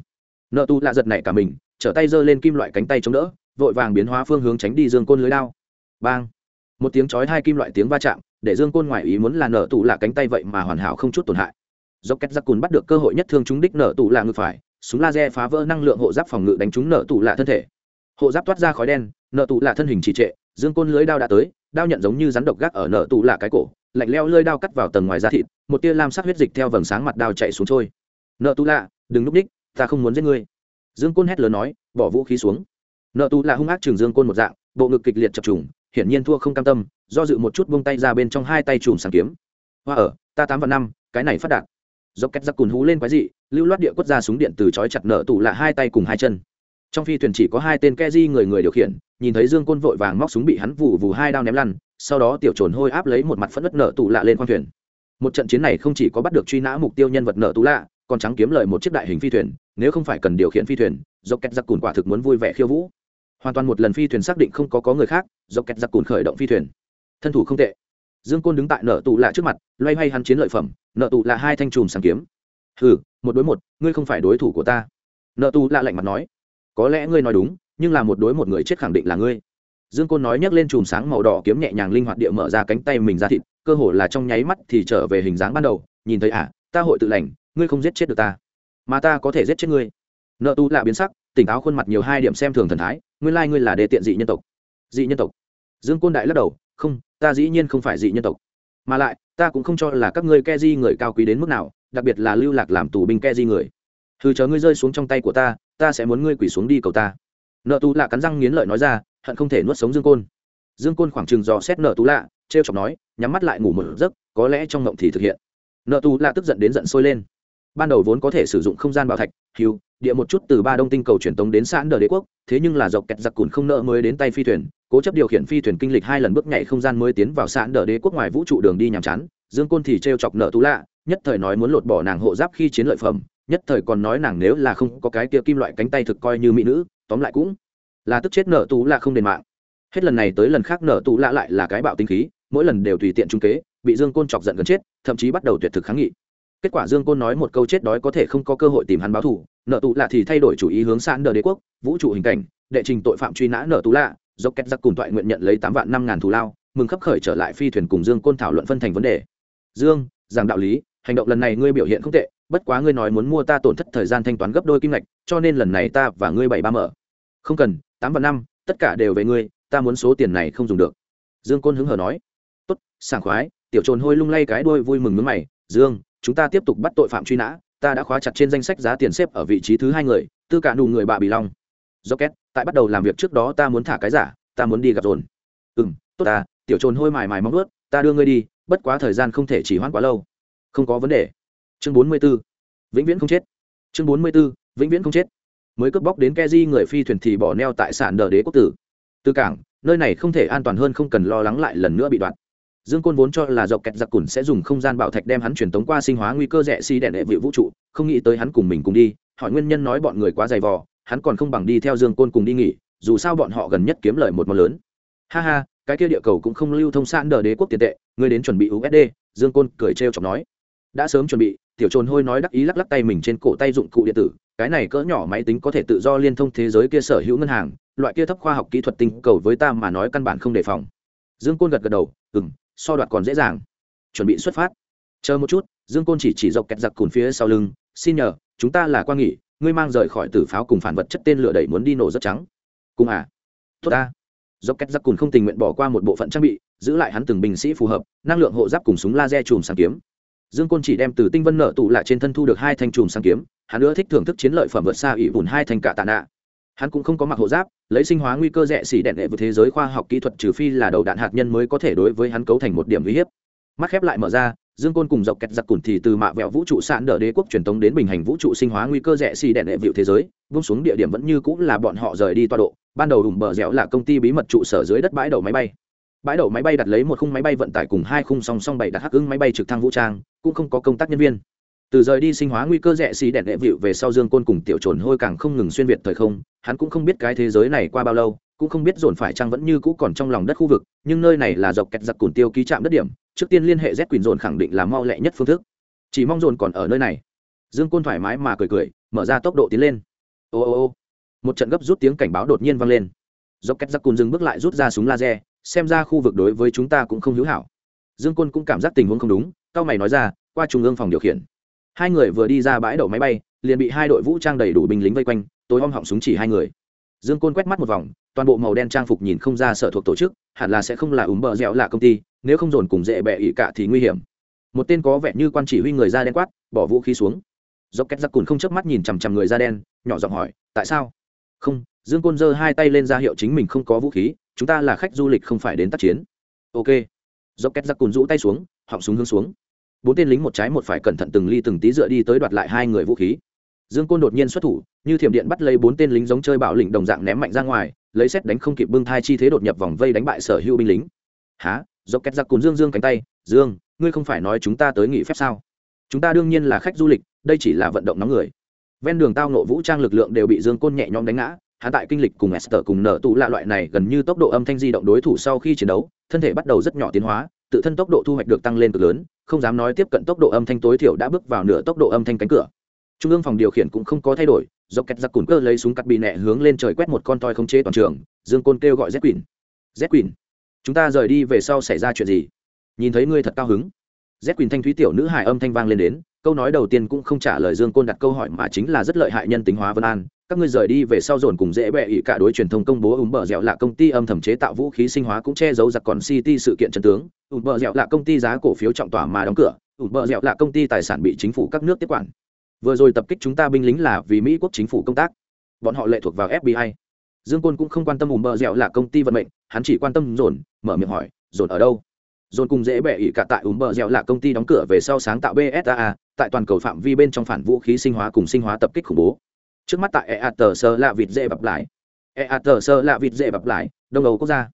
Nợ tú lạ giật nảy cả mình, trở tay giơ lên kim loại cánh tay chống đỡ, vội vàng biến hóa phương hướng tránh đi dương côn lưới đao. Bang! Một tiếng chói hai kim loại tiếng va chạm, để dương côn ngoài ý muốn là nợ tù lạ cánh tay vậy mà hoàn hảo không chút tổn hại. Do két giặc cùn bắt được cơ hội nhất thương chúng đích nợ tù lạ ngực phải, súng laser phá vỡ năng lượng hộ giáp phòng ngự đánh trúng nợ tù lạ thân thể. Hộ giáp toát ra khói đen, nợ tù lạ thân hình trì trệ, dương côn lưới đao đã tới, đao nhận giống như rắn độc gác ở nợ tù lạ cái cổ lạnh leo lơi đao cắt vào tầng ngoài da thịt, một tia lam sắc huyết dịch theo vầng sáng mặt đao chạy xuống trôi. Nợ tu lạ, đừng núp ních, ta không muốn giết ngươi. Dương côn hét lớn nói, bỏ vũ khí xuống. Nợ tu lạ hung ác trường dương côn một dạng, bộ ngực kịch liệt chập trùng, hiển nhiên thua không cam tâm, do dự một chút buông tay ra bên trong hai tay chùm sáng kiếm. Hoa ở, ta tám và năm, cái này phát đạt. Dốc két giặc cùn hú lên quái dị, lưu loát địa quất ra súng điện từ chói chặt nợ tù lạ hai tay cùng hai chân. Trong phi thuyền chỉ có hai tên ke di người người điều khiển, nhìn thấy dương côn vội vàng móc súng bị hắn vù vù hai đao ném lăn sau đó tiểu trồn hôi áp lấy một mặt phẫn nứt nợ tù lạ lên khoang thuyền. Một trận chiến này không chỉ có bắt được truy nã mục tiêu nhân vật nợ tù lạ, còn trắng kiếm lời một chiếc đại hình phi thuyền, nếu không phải cần điều khiển phi thuyền dọc kẹt giặc cùn quả thực muốn vui vẻ khiêu vũ. Hoàn toàn một lần phi thuyền xác định không có có người khác dọc kẹt giặc cùn khởi động phi thuyền. Thân thủ không tệ. Dương côn đứng tại nợ tù lạ trước mặt, loay hoay hắn chiến lợi phẩm, nợ tù lạ hai thanh chùm sáng kiếm. Hừ, một đối một, ngươi không phải đối thủ của ta. Nợ tù lạ lạnh mặt nói. Có lẽ ngươi nói đúng, nhưng là một đối một người chết khẳng định là ngươi dương côn nói nhấc lên chùm sáng màu đỏ kiếm nhẹ nhàng linh hoạt địa mở ra cánh tay mình ra thịt, cơ hồ là trong nháy mắt thì trở về hình dáng ban đầu, nhìn thấy à ta hội tự lành, ngươi không giết chết được ta, mà ta có thể giết chết ngươi. Nợ tu lạ biến sắc, tỉnh táo khuôn mặt nhiều hai điểm xem thường thần thái, nguyên lai ngươi là đề tiện dị nhân tộc. Dị nhân tộc? Dương côn đại lắc đầu, không, ta dĩ nhiên không phải dị nhân tộc. Mà lại, ta cũng không cho là các ngươi ke di người cao quý đến mức nào, đặc biệt là lưu lạc làm tù binh ke di người. Thư chờ ngươi rơi xuống trong tay của ta ta sẽ muốn ngươi quỳ xuống đi cầu ta nợ tú lạ cắn răng nghiến lợi nói ra, hận không thể nuốt sống dương côn. Dương côn khoảng chừng dò xét nợ tú lạ t r e o chọc nói, nhắm mắt lại ngủ một giấc, có lẽ trong ngộng thì thực hiện. Nợ tú lạ tức giận đến giận sôi lên. Ban đầu vốn có thể sử dụng không gian bảo thạch hiu địa một chút từ ba đông tinh cầu truyền tống đến xã đờ đế quốc, thế nhưng là dọc kẹt giặc cùn không nợ mới đến tay phi thuyền, cố chấp điều khiển phi thuyền kinh lịch hai lần bước nhảy không gian mới tiến vào xã đờ đế quốc ngoài vũ trụ đường đi nhàm chán. Dương côn thì t r e o chọc nợ tú lạ, nhất thời nói muốn lột bỏ nàng hộ giáp khi chiến lợi phẩm, nhất thời còn nói nàng nếu là không có cái kia kim loại cánh tay thực coi như mỹ nữ tóm lại cũng là tức chết nợ tú lạ không đền mạng. Hết lần này tới lần khác nợ tú lạ lại là cái bạo tinh khí, mỗi lần đều tùy tiện trung kế, bị dương côn chọc giận gần chết, thậm chí bắt đầu tuyệt thực kháng nghị. Kết quả dương côn nói một câu chết đói có thể không có cơ hội tìm hắn báo thù, nợ tú lạ thì thay đổi chủ ý hướng sạn nợ đế quốc, vũ trụ hình cảnh, đệ trình tội phạm truy nã nợ tú lạ, dốc két giặc cùng toại nguyện nhận lấy tám vạn năm ngàn thù lao, mừng khấp khởi trở lại phi thuyền cùng dương côn thảo luận phân thành vấn đề. Dương rằng đạo lý, hành động lần này ngươi biểu hiện không tệ bất quá ngươi nói muốn mua ta tổn thất thời gian thanh toán gấp đôi kim ngạch, cho nên lần này ta và ngươi bảy ba mở. Không cần, tám và năm, tất cả đều về ngươi, ta muốn số tiền này không dùng được. Dương côn hứng hờ nói. Tốt, sảng khoái, tiểu trồn hôi lung lay cái đuôi vui mừng mướn mày, dương, chúng ta tiếp tục bắt tội phạm truy nã, ta đã khóa chặt trên danh sách giá tiền xếp ở vị trí thứ hai người, tư cả đủ người bạ bị long. Do két tại bắt đầu làm việc trước đó ta muốn thả cái giả, ta muốn đi gặp dồn. Ừ m tốt ta, tiểu trồn hôi mài mài móng ướt ta đưa ngươi đi, bất quá thời gian không thể chỉ hoãn quá lâu. Không có vấn đề chương bốn mươi b ố vĩnh viễn không chết. Chương bốn mươi b ố vĩnh viễn không chết. Mới cướp bóc đến ke di người phi thuyền thì bỏ neo tại sản đờ đế quốc tử. Từ cảng, nơi này không thể an toàn hơn, không cần lo lắng lại lần nữa bị đoạn dương côn vốn cho là dọc kẹt giặc cùn sẽ dùng không gian bảo thạch đem hắn truyền tống qua sinh hóa nguy cơ rẻ xi si đẻ đệ vị vũ trụ, không nghĩ tới hắn cùng mình cùng đi. Hỏi nguyên nhân nói bọn người quá dày vò, hắn còn không bằng đi theo dương côn cùng đi nghỉ, dù sao bọn họ gần nhất kiếm lời một món lớn. Ha ha, cái kia địa cầu cũng không lưu thông sạn đờ đế quốc tiền tệ ngươi đến chuẩn bị usd dương côn cười trêu chọc nói đã sớm chuẩn bị, tiểu trồn hôi nói đắc ý lắc lắc tay mình trên cổ tay dụng cụ điện tử, cái này cỡ nhỏ máy tính có thể tự do liên thông thế giới kia sở hữu ngân hàng, loại kia thấp khoa học kỹ thuật tinh cầu với ta mà nói căn bản không đề phòng. Dương côn gật gật đầu ừ m so đoạt còn dễ dàng. Chuẩn bị xuất phát. Chờ một chút. Dương côn chỉ chỉ dọc kẹt giặc cùn phía sau lưng, xin nhờ, chúng ta là quan nghỉ, ngươi mang rời khỏi tử pháo cùng phản vật chất tên lửa đẩy muốn đi nổ rất trắng. Cùng à? Tốt ta. Dọc kẹt giặc cùn không tình nguyện bỏ qua một bộ phận trang bị, giữ lại hắn từng binh sĩ phù hợp, năng lượng hộ giáp cùng súng laser chùm sáng kiếm dương côn chỉ đem từ tinh vân nợ tụ lại trên thân thu được hai thanh chùm sáng kiếm, hắn nữa thích thưởng thức chiến lợi phẩm vượt xa ỷ bùn hai thanh cả tạ nạ. Hắn cũng không có mặc hộ giáp, lấy sinh hóa nguy cơ rẻ xỉ đẹn đệ với thế giới khoa học kỹ thuật trừ phi là đầu đạn hạt nhân mới có thể đối với hắn cấu thành một điểm uy hiếp. Mắt khép lại mở ra, dương côn cùng dọc kẹt giặc cùn thì từ mạ vẹo vũ trụ sạn đỡ đế quốc truyền tống đến bình hành vũ trụ sinh hóa nguy cơ rẻ xì đẹn đệ vịu thế giới, vung xuống địa điểm vẫn như cũng là bọn họ rời đi toa độ, ban đầu đùm bờ dẻo là công ty bí mật trụ sở dưới đất bãi đầu máy bay bãi đậu máy bay đặt lấy một khung máy bay vận tải cùng hai khung song song bảy đặt hắc ứng máy bay trực thăng vũ trang, cũng không có công tác nhân viên. Từ rời đi sinh hóa nguy cơ rẻ xì đèn đệ vịu về sau dương côn cùng tiểu trồn hôi càng không ngừng xuyên việt thời không, hắn cũng không biết cái thế giới này qua bao lâu, cũng không biết dồn phải chăng vẫn như cũ còn trong lòng đất khu vực, nhưng nơi này là dọc kẹt giặc cùn tiêu ký trạm đất điểm, trước tiên liên hệ z quyền dồn khẳng định là mau lẹ nhất phương thức. Chỉ mong dồn còn ở nơi này. Dương côn thoải mái mà cười cười, mở ra tốc độ tiến lên. Ô ô ô. Một trận gấp rút tiếng cảnh báo đột nhiên vang lên. Dọc kẹt giặc cùn dừng bước lại rút ra súng laser xem ra khu vực đối với chúng ta cũng không hữu hảo. Dương côn cũng cảm giác tình huống không đúng, cao mày nói ra, qua trung ương phòng điều khiển. Hai người vừa đi ra bãi đậu máy bay, liền bị hai đội vũ trang đầy đủ binh lính vây quanh, tối om họng súng chỉ hai người. Dương côn quét mắt một vòng, toàn bộ màu đen trang phục nhìn không ra sở thuộc tổ chức, hẳn là sẽ không là ủng bờ dẻo là công ty, nếu không dồn cùng dễ bẹ ỉ cả thì nguy hiểm. Một tên có vẻ như quan chỉ huy người da đen quát, bỏ vũ khí xuống. Dốc két giặc cùn không chớp mắt nhìn chằm chằm người da đen, nhỏ giọng hỏi, tại sao? Không, dương côn giơ hai tay lên ra hiệu chính mình không có vũ khí chúng ta là khách du lịch không phải đến tác chiến. Ok. Dốc két giặc cùn rũ tay xuống, họng súng hướng xuống. Bốn tên lính một trái một phải cẩn thận từng ly từng tí dựa đi tới đoạt lại hai người vũ khí. Dương côn đột nhiên xuất thủ, như thiểm điện bắt lấy bốn tên lính giống chơi bạo lĩnh đồng dạng ném mạnh ra ngoài, lấy xét đánh không kịp bưng thai chi thế đột nhập vòng vây đánh bại sở hữu binh lính. Há, dốc két giặc cùn dương dương cánh tay, dương, ngươi không phải nói chúng ta tới nghỉ phép sao? Chúng ta đương nhiên là khách du lịch, đây chỉ là vận động nóng người. Ven đường tao nộ vũ trang lực lượng đều bị dương côn nhẹ nhõm đánh ngã hạ tại kinh lịch cùng Esther cùng nở tụ lạ loại này gần như tốc độ âm thanh di động đối thủ sau khi chiến đấu, thân thể bắt đầu rất nhỏ tiến hóa, tự thân tốc độ thu hoạch được tăng lên cực lớn, không dám nói tiếp cận tốc độ âm thanh tối thiểu đã bước vào nửa tốc độ âm thanh cánh cửa. Trung ương phòng điều khiển cũng không có thay đổi, dọc kẹt giặc cùn cơ lấy súng cắt bị nẹ hướng lên trời quét một con toy không chế toàn trường, dương côn kêu gọi z quỳnh. Z quỳnh, chúng ta rời đi về sau xảy ra chuyện gì? Nhìn thấy ngươi thật cao hứng. Z quỳnh thanh thúy tiểu nữ hài âm thanh vang lên đến, câu nói đầu tiên cũng không trả lời dương côn đặt câu hỏi mà chính là rất lợi hại nhân tính hóa vân an các ngươi rời đi về sau dồn cùng dễ bẹ ỉ cả đối truyền thông công bố ủng bờ dẻo là công ty âm thầm chế tạo vũ khí sinh hóa cũng che giấu giặc còn city sự kiện trần tướng. Ủng bờ dẻo là công ty giá cổ phiếu trọng tỏa mà đóng cửa. Ủng bờ dẻo là công ty tài sản bị chính phủ các nước tiếp quản. Vừa rồi tập kích chúng ta binh lính là vì mỹ quốc chính phủ công tác. Bọn họ lệ thuộc vào fbi dương côn cũng không quan tâm ủng bờ dẻo là công ty vận mệnh, hắn chỉ quan tâm dồn, mở miệng hỏi, dồn ở đâu? Dồn cùng dễ bẹ ỉ cả tại ủng bờ dẻo là công ty đóng cửa về sau sáng tạo bsaa tại toàn cầu phạm vi bên trong phản vũ khí sinh hóa cùng sinh hóa tập kích khủng bố trước mắt tại ea tờ sơ lạ vịt dễ bập lại. Ea tờ sơ lạ vịt dễ bập lại, đông âu quốc gia.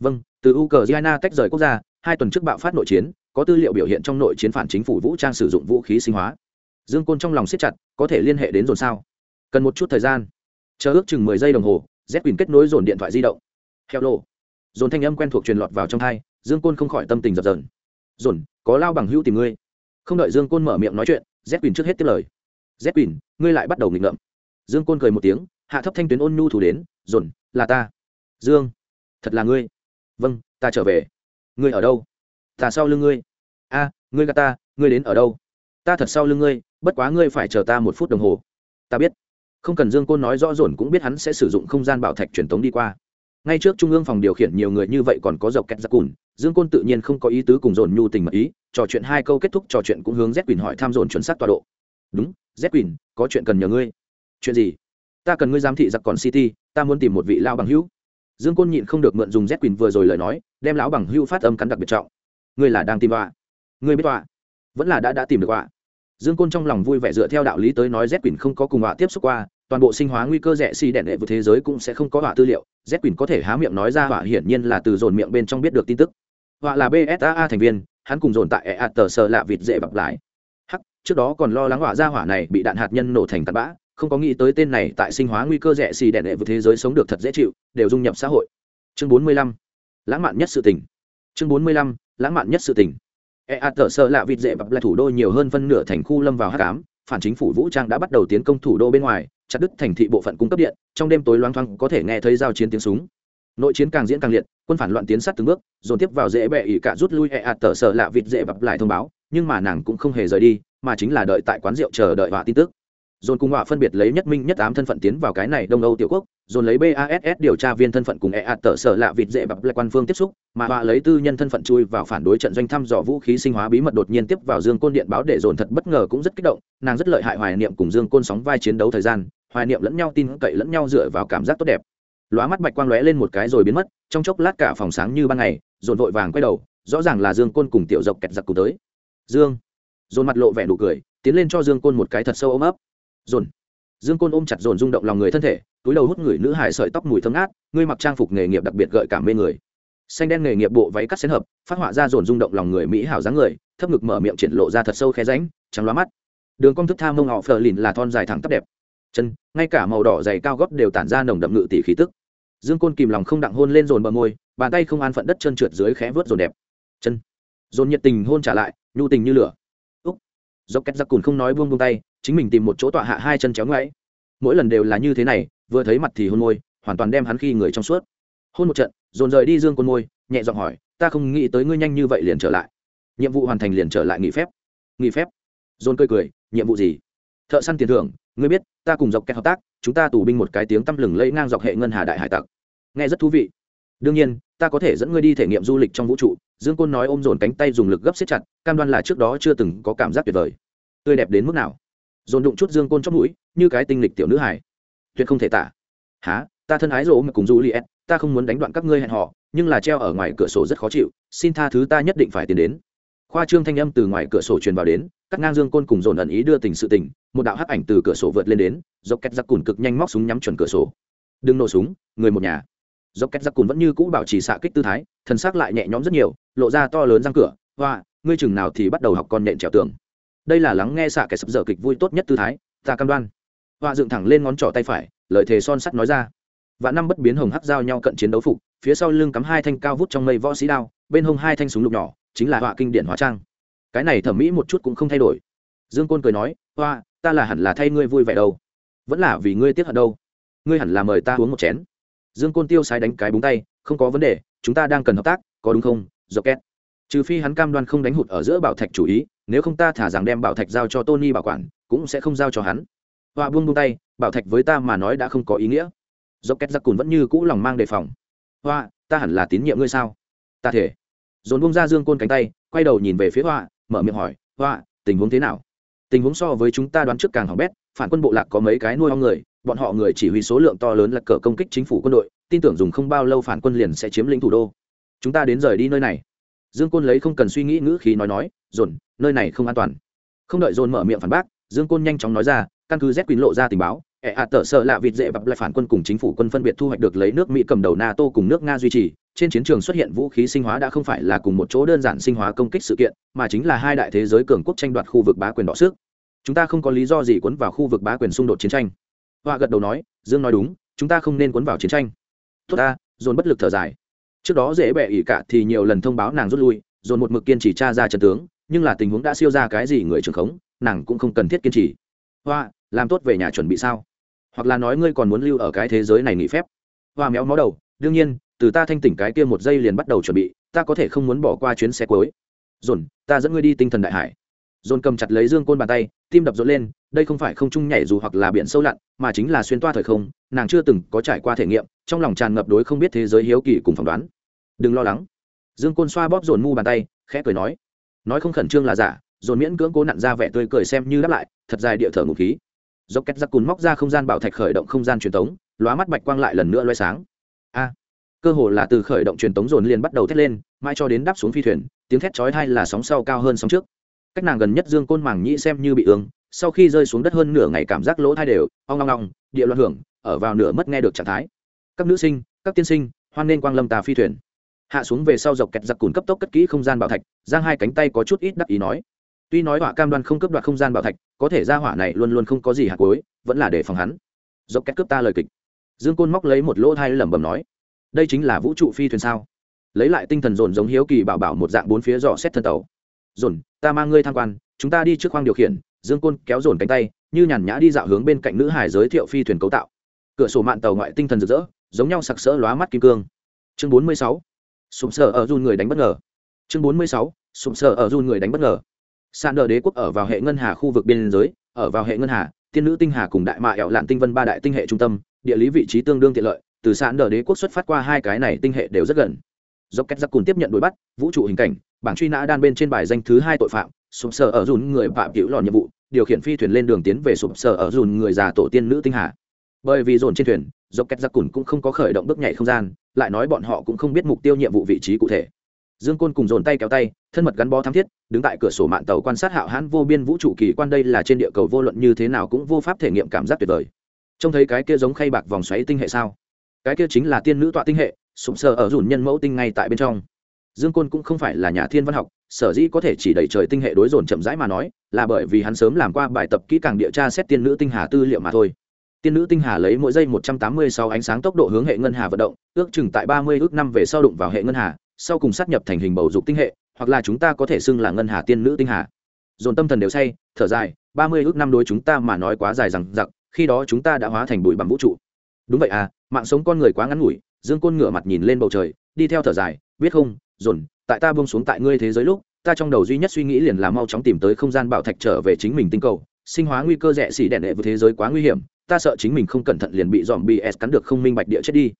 Vâng từ ukraine tách rời quốc gia, hai tuần trước bạo phát nội chiến, có tư liệu biểu hiện trong nội chiến phản chính phủ vũ trang sử dụng vũ khí sinh hóa. Dương côn trong lòng siết chặt, có thể liên hệ đến dồn sao? Cần một chút thời gian. Chờ ước chừng mười giây đồng hồ, z quyền kết nối dồn điện thoại di động. Heo lộ dồn thanh âm quen thuộc truyền lọt vào trong thai, dương côn không khỏi tâm tình dập dờn. Dồn, có lao bằng hữu tìm ngươi. Không đợi dương côn mở miệng nói chuyện, z quyền trước hết tiếp lời. Z quyền ngươi lại bắt đầu nghịch ngợm dương côn cười một tiếng, hạ thấp thanh tuyến ôn nhu thủ đến, dồn, là ta. Dương, thật là ngươi. Vâng ta trở về. Ngươi ở đâu? Ta sau lưng ngươi. A, ngươi gà ta, ngươi đến ở đâu? Ta thật sau lưng ngươi, bất quá ngươi phải chờ ta một phút đồng hồ. Ta biết. Không cần dương côn nói rõ dồn cũng biết hắn sẽ sử dụng không gian bảo thạch truyền tống đi qua. Ngay trước trung ương phòng điều khiển nhiều người như vậy còn có dọc kẹt giặc cùn, dương côn tự nhiên không có ý tứ cùng dồn nhu tình mật ý, trò chuyện hai câu kết thúc trò chuyện cũng hướng z quỳnh hỏi thăm dồn chuẩn xác tọa độ. Đúng, z quỳnh, có chuyện cần nhờ ngươi chuyện gì? Ta cần ngươi giám thị giặc còn city, ta muốn tìm một vị lao bằng hữu. Dương côn nhịn không được mượn dùng z quỳnh vừa rồi lời nói, đem lão bằng hữu phát âm cắn đặc biệt trọng. Ngươi là đang tìm họa. Ngươi biết họa? Vẫn là đã đã tìm được họa. Dương côn trong lòng vui vẻ dựa theo đạo lý tới nói z quỳnh không có cùng họa tiếp xúc qua, toàn bộ sinh hóa nguy cơ rẻ xi si đèn đệ của thế giới cũng sẽ không có họa tư liệu. Z quỳnh có thể há miệng nói ra họa hiển nhiên là từ dồn miệng bên trong biết được tin tức. Họa là bsaa thành viên, hắn cùng dồn tại ea tờ sợ lạ vịt dễ bập lại. Hắc, trước đó còn lo lắng họa ra hỏa này bị đạn hạt nhân nổ thành tạt bã không có nghĩ tới tên này tại sinh hóa nguy cơ rẻ xì đèn đệ vượt thế giới sống được thật dễ chịu, đều dung nhập xã hội. Chương bốn mươi lăm. Lãng mạn nhất sự tình. Chương bốn mươi lăm. Lãng mạn nhất sự tình. E a tờ sơ lạ vịt dễ bập lại thủ đô nhiều hơn phân nửa thành khu lâm vào h cám phản chính phủ vũ trang đã bắt đầu tiến công thủ đô bên ngoài, chặt đứt thành thị bộ phận cung cấp điện, trong đêm tối loang thoang có thể nghe thấy giao chiến tiếng súng. Nội chiến càng diễn càng liệt, quân phản loạn tiến sát từng bước, dồn tiếp vào dễ bẹ ỉ cả rút lui e ạt tờ sợ lạ vịt dễ bập lại thông báo, nhưng mà nàng cũng không hề rời đi, mà chính là đợi tại quán rượu chờ đợi họa tin tức dồn cùng họa phân biệt lấy nhất minh nhất ám thân phận tiến vào cái này đông âu tiểu quốc, dồn lấy bass điều tra viên thân phận cùng e ạt tờ sợ lạ vịt dễ bập lại quan phương tiếp xúc, mà họa lấy tư nhân thân phận chui vào phản đối trận doanh thăm dò vũ khí sinh hóa bí mật đột nhiên tiếp vào dương côn điện báo để dồn thật bất ngờ cũng rất kích động, nàng rất lợi hại hoài niệm cùng dương côn sóng vai chiến đấu thời gian, hoài niệm lẫn nhau tin cậy lẫn nhau dựa vào cảm giác tốt đẹp. Lóa mắt bạch quang lóe lên một cái rồi biến mất, trong chốc lát cả phòng sáng như ban ngày, dồn vội vàng quay đầu, rõ ràng là dương côn cùng tiểu dọc kẹt giặc cùng tới. Dương. Dồn mặt lộ vẻ nụ cười, tiến lên cho dương côn một cái thật sâu ôm ấp dồn. Dương côn ôm chặt dồn rung động lòng người thân thể, túi đầu hút người nữ hải sợi tóc mùi thơm ngát, ngươi mặc trang phục nghề nghiệp đặc biệt gợi cảm mê người. Xanh đen nghề nghiệp bộ váy cắt xén hợp, phát họa ra dồn rung động lòng người mỹ hảo dáng người, thấp ngực mở miệng triển lộ ra thật sâu khe ránh, trắng loa mắt. Đường công thức tha mông họ phờ lìn là thon dài thẳng tắp đẹp. Chân, ngay cả màu đỏ dày cao góp đều tản ra nồng đậm ngự tỷ khí tức. Dương côn kìm lòng không đặng hôn lên dồn bờ môi, bàn tay không an phận đất chân trượt dưới khẽ vớt dồn đẹp. Chân. Dồn nhiệt tình hôn trả lại, nhu tình như lửa dốc két giặc cùn không nói buông buông tay, chính mình tìm một chỗ tọa hạ hai chân chéo ngoáy. Mỗi lần đều là như thế này, vừa thấy mặt thì hôn môi, hoàn toàn đem hắn khi người trong suốt. Hôn một trận, dồn rời đi dương côn môi, nhẹ giọng hỏi, ta không nghĩ tới ngươi nhanh như vậy liền trở lại. Nhiệm vụ hoàn thành liền trở lại nghỉ phép. Nghỉ phép? Dồn cười cười, nhiệm vụ gì? Thợ săn tiền thưởng, ngươi biết, ta cùng dọc kẹt hợp tác, chúng ta tù binh một cái tiếng tăm lừng lẫy ngang dọc hệ ngân hà đại hải tặc. Nghe rất thú vị đương nhiên, ta có thể dẫn ngươi đi thể nghiệm du lịch trong vũ trụ, dương côn nói ôm dồn cánh tay dùng lực gấp xếp chặt, cam đoan là trước đó chưa từng có cảm giác tuyệt vời. Tươi đẹp đến mức nào? Dồn đụng chút dương côn trong mũi, như cái tinh lịch tiểu nữ hải tuyệt không thể tả. Há ta thân ái rỗ mà cùng du li ta không muốn đánh đoạn các ngươi hẹn họ nhưng là treo ở ngoài cửa sổ rất khó chịu, xin tha thứ ta nhất định phải tiến đến. Khoa trương thanh âm từ ngoài cửa sổ truyền vào đến, cắt ngang dương côn cùng dồn ẩn ý đưa tình sự tình, một đạo hắc ảnh từ cửa sổ vượt lên đến dọc két giặc cùn cực nhanh móc súng nhắm chuẩn cửa sổ. Đừng nổ súng, người một nhà dốc két giặc cùn vẫn như cũ bảo trì xạ kích tư thái thân xác lại nhẹ nhõm rất nhiều, lộ ra to lớn răng cửa, hoa, ngươi chừng nào thì bắt đầu học con nện trèo tường. Đây là lắng nghe xạ kẻ sập dở kịch vui tốt nhất tư thái, ta cam đoan. Hoa dựng thẳng lên ngón trỏ tay phải lợi thế son sắt nói ra. Và năm bất biến hồng hắc giao nhau cận chiến đấu phục, phía sau lưng cắm hai thanh cao vút trong mây võ sĩ đao, bên hông hai thanh súng lục nhỏ, chính là họa kinh điển hóa trang. Cái này thẩm mỹ một chút cũng không thay đổi. Dương côn cười nói, hoa, ta là hẳn là thay ngươi vui vẻ đâu. Vẫn là vì ngươi tiếc hận đâu. Ngươi hẳn là mời ta uống một chén dương côn tiêu sái đánh cái búng tay, không có vấn đề, chúng ta đang cần hợp tác, có đúng không dọc két trừ phi hắn cam đoan không đánh hụt ở giữa bảo thạch chủ ý, nếu không ta thả rằng đem bảo thạch giao cho tony bảo quản, cũng sẽ không giao cho hắn. Hoa buông buông tay, bảo thạch với ta mà nói đã không có ý nghĩa. Dọc két giặc cùn vẫn như cũ lòng mang đề phòng. Hoa, ta hẳn là tín nhiệm ngươi sao? Ta thể. Dồn buông ra dương côn cánh tay, quay đầu nhìn về phía hoa, mở miệng hỏi, hoa, tình huống thế nào? Tình huống so với chúng ta đoán trước càng hỏng bét, phản quân bộ lạc có mấy cái nuôi ong người bọn họ người chỉ huy số lượng to lớn là cờ công kích chính phủ quân đội, tin tưởng dùng không bao lâu phản quân liền sẽ chiếm lĩnh thủ đô. Chúng ta đến rời đi nơi này. Dương côn lấy không cần suy nghĩ ngữ khí nói nói, dồn, nơi này không an toàn. Không đợi dồn mở miệng phản bác, dương côn nhanh chóng nói ra, căn cứ z quỳnh lộ ra tình báo ẹ ạt tờ sợ lạ vịt dễ bập lại phản quân cùng chính phủ quân phân biệt thu hoạch được lấy nước mỹ cầm đầu nato cùng nước nga duy trì. Trên chiến trường xuất hiện vũ khí sinh hóa đã không phải là cùng một chỗ đơn giản sinh hóa công kích sự kiện, mà chính là hai đại thế giới cường quốc tranh đoạt khu vực bá quyền đỏ sức chúng ta không có lý do gì cuốn vào khu vực bá quyền xung đột chiến tranh họa gật đầu nói, dương nói đúng, chúng ta không nên cuốn vào chiến tranh. Tốt ta, dồn bất lực thở dài. Trước đó dễ bẹ ỉ cả thì nhiều lần thông báo nàng rút lui, dồn một mực kiên trì tra ra trận tướng, nhưng là tình huống đã siêu ra cái gì người trưởng khống, nàng cũng không cần thiết kiên trì. Hoa, làm tốt về nhà chuẩn bị sao? Hoặc là nói ngươi còn muốn lưu ở cái thế giới này nghỉ phép? Hoa méo mó đầu, đương nhiên, từ ta thanh tỉnh cái kia một giây liền bắt đầu chuẩn bị, ta có thể không muốn bỏ qua chuyến xe cuối. Dồn, ta dẫn ngươi đi tinh thần đại hải. Dồn cầm chặt lấy dương côn bàn tay tim đập rộn lên, đây không phải không trung nhảy dù hoặc là biển sâu lặn, mà chính là xuyên toa thời không, nàng chưa từng có trải qua thể nghiệm, trong lòng tràn ngập đối không biết thế giới hiếu kỳ cùng phỏng đoán. Đừng lo lắng. Dương côn xoa bóp dồn mu bàn tay, khẽ cười nói. Nói không khẩn trương là giả, dồn miễn cưỡng cố nặn ra vẻ tươi cười xem như đáp lại, thật dài địa thở ngụ khí. Dốc két giặc cùn móc ra không gian bảo thạch khởi động không gian truyền tống, lóa mắt bạch quang lại lần nữa loay sáng. A! Cơ hồ là từ khởi động truyền tống dồn liền bắt đầu thét lên, mãi cho đến đáp xuống phi thuyền, tiếng thét chói tai là sóng sau cao hơn sóng trước cách nàng gần nhất dương côn màng nhĩ xem như bị ương, sau khi rơi xuống đất hơn nửa ngày cảm giác lỗ thai đều, ong ong ong, địa loạn hưởng, ở vào nửa mất nghe được trạng thái. Các nữ sinh, các tiên sinh, hoan nên quang lâm tà phi thuyền. Hạ xuống về sau dọc kẹt giặc cùn cấp tốc cất kỹ không gian bảo thạch, giang hai cánh tay có chút ít đắc ý nói. Tuy nói họa cam đoan không cấp đoạt không gian bảo thạch, có thể ra hỏa này luôn luôn không có gì hạt cối vẫn là để phòng hắn. Dọc kẹt cướp ta lời kịch. Dương côn móc lấy một lỗ thai lẩm bẩm nói. Đây chính là vũ trụ phi thuyền sao? Lấy lại tinh thần dồn giống hiếu kỳ bảo bảo một dạng bốn phía dò xét thân tàu dồn, ta mang ngươi tham quan, chúng ta đi trước khoang điều khiển, dương côn kéo dồn cánh tay, như nhàn nhã đi dạo hướng bên cạnh nữ hải giới thiệu phi thuyền cấu tạo. Cửa sổ mạng tàu ngoại tinh thần rực rỡ, giống nhau sặc sỡ lóa mắt kim cương. Chương bốn mươi sáu, sụp sờ ở run người đánh bất ngờ. Chương bốn mươi sáu, sụp sờ ở run người đánh bất ngờ. Sàn đờ đế quốc ở vào hệ ngân hà khu vực biên giới, ở vào hệ ngân hà, tiên nữ tinh hà cùng đại mạ ẹo lạn tinh vân ba đại tinh hệ trung tâm, địa lý vị trí tương đương tiện lợi, từ sàn đờ đế quốc xuất phát qua hai cái này tinh hệ đều rất gần do két giặc cùn tiếp nhận đuổi bắt, vũ trụ hình cảnh, bảng truy nã đan bên trên bài danh thứ hai tội phạm, sụp sờ ở dùn người phạm cứu lò nhiệm vụ, điều khiển phi thuyền lên đường tiến về sụp sờ ở dùn người già tổ tiên nữ tinh hà. Bởi vì dồn trên thuyền do két giặc cùn cũng không có khởi động bước nhảy không gian, lại nói bọn họ cũng không biết mục tiêu nhiệm vụ vị trí cụ thể. Dương côn cùng dồn tay kéo tay, thân mật gắn bó thám thiết, đứng tại cửa sổ mạng tàu quan sát hạo hãn vô biên vũ trụ kỳ quan đây là trên địa cầu vô luận như thế nào cũng vô pháp thể nghiệm cảm giác tuyệt vời. Trông thấy cái kia giống khay bạc vòng xoáy tinh hệ sao? Cái kia chính là tiên nữ tọa tinh hệ, sụp sờ ở dùn nhân mẫu tinh ngay tại bên trong. Dương côn cũng không phải là nhà thiên văn học, sở dĩ có thể chỉ đẩy trời tinh hệ đối dồn chậm rãi mà nói, là bởi vì hắn sớm làm qua bài tập kỹ càng địa tra xét tiên nữ tinh hà tư liệu mà thôi. Tiên nữ tinh hà lấy mỗi giây một trăm tám mươi sáu ánh sáng tốc độ hướng hệ ngân hà vận động, ước chừng tại ba mươi ước năm về sau đụng vào hệ ngân hà, sau cùng sát nhập thành hình bầu dục tinh hệ, hoặc là chúng ta có thể xưng là ngân hà tiên nữ tinh hà. Dồn tâm thần đều say, thở dài, ba mươi ước năm đối chúng ta mà nói quá dài rằng giặc khi đó chúng ta đã hóa thành bụi bằng vũ trụ. Đúng vậy à mạng sống con người quá ngắn ngủi, dương côn ngửa mặt nhìn lên bầu trời, đi theo thở dài, biết không, dồn, tại ta bông xuống tại ngươi thế giới lúc, ta trong đầu duy nhất suy nghĩ liền là mau chóng tìm tới không gian bảo thạch trở về chính mình tinh cầu. Sinh hóa nguy cơ rẻ xỉ đẻ đệ với thế giới quá nguy hiểm, ta sợ chính mình không cẩn thận liền bị dòm bs cắn được không minh bạch địa chết đi.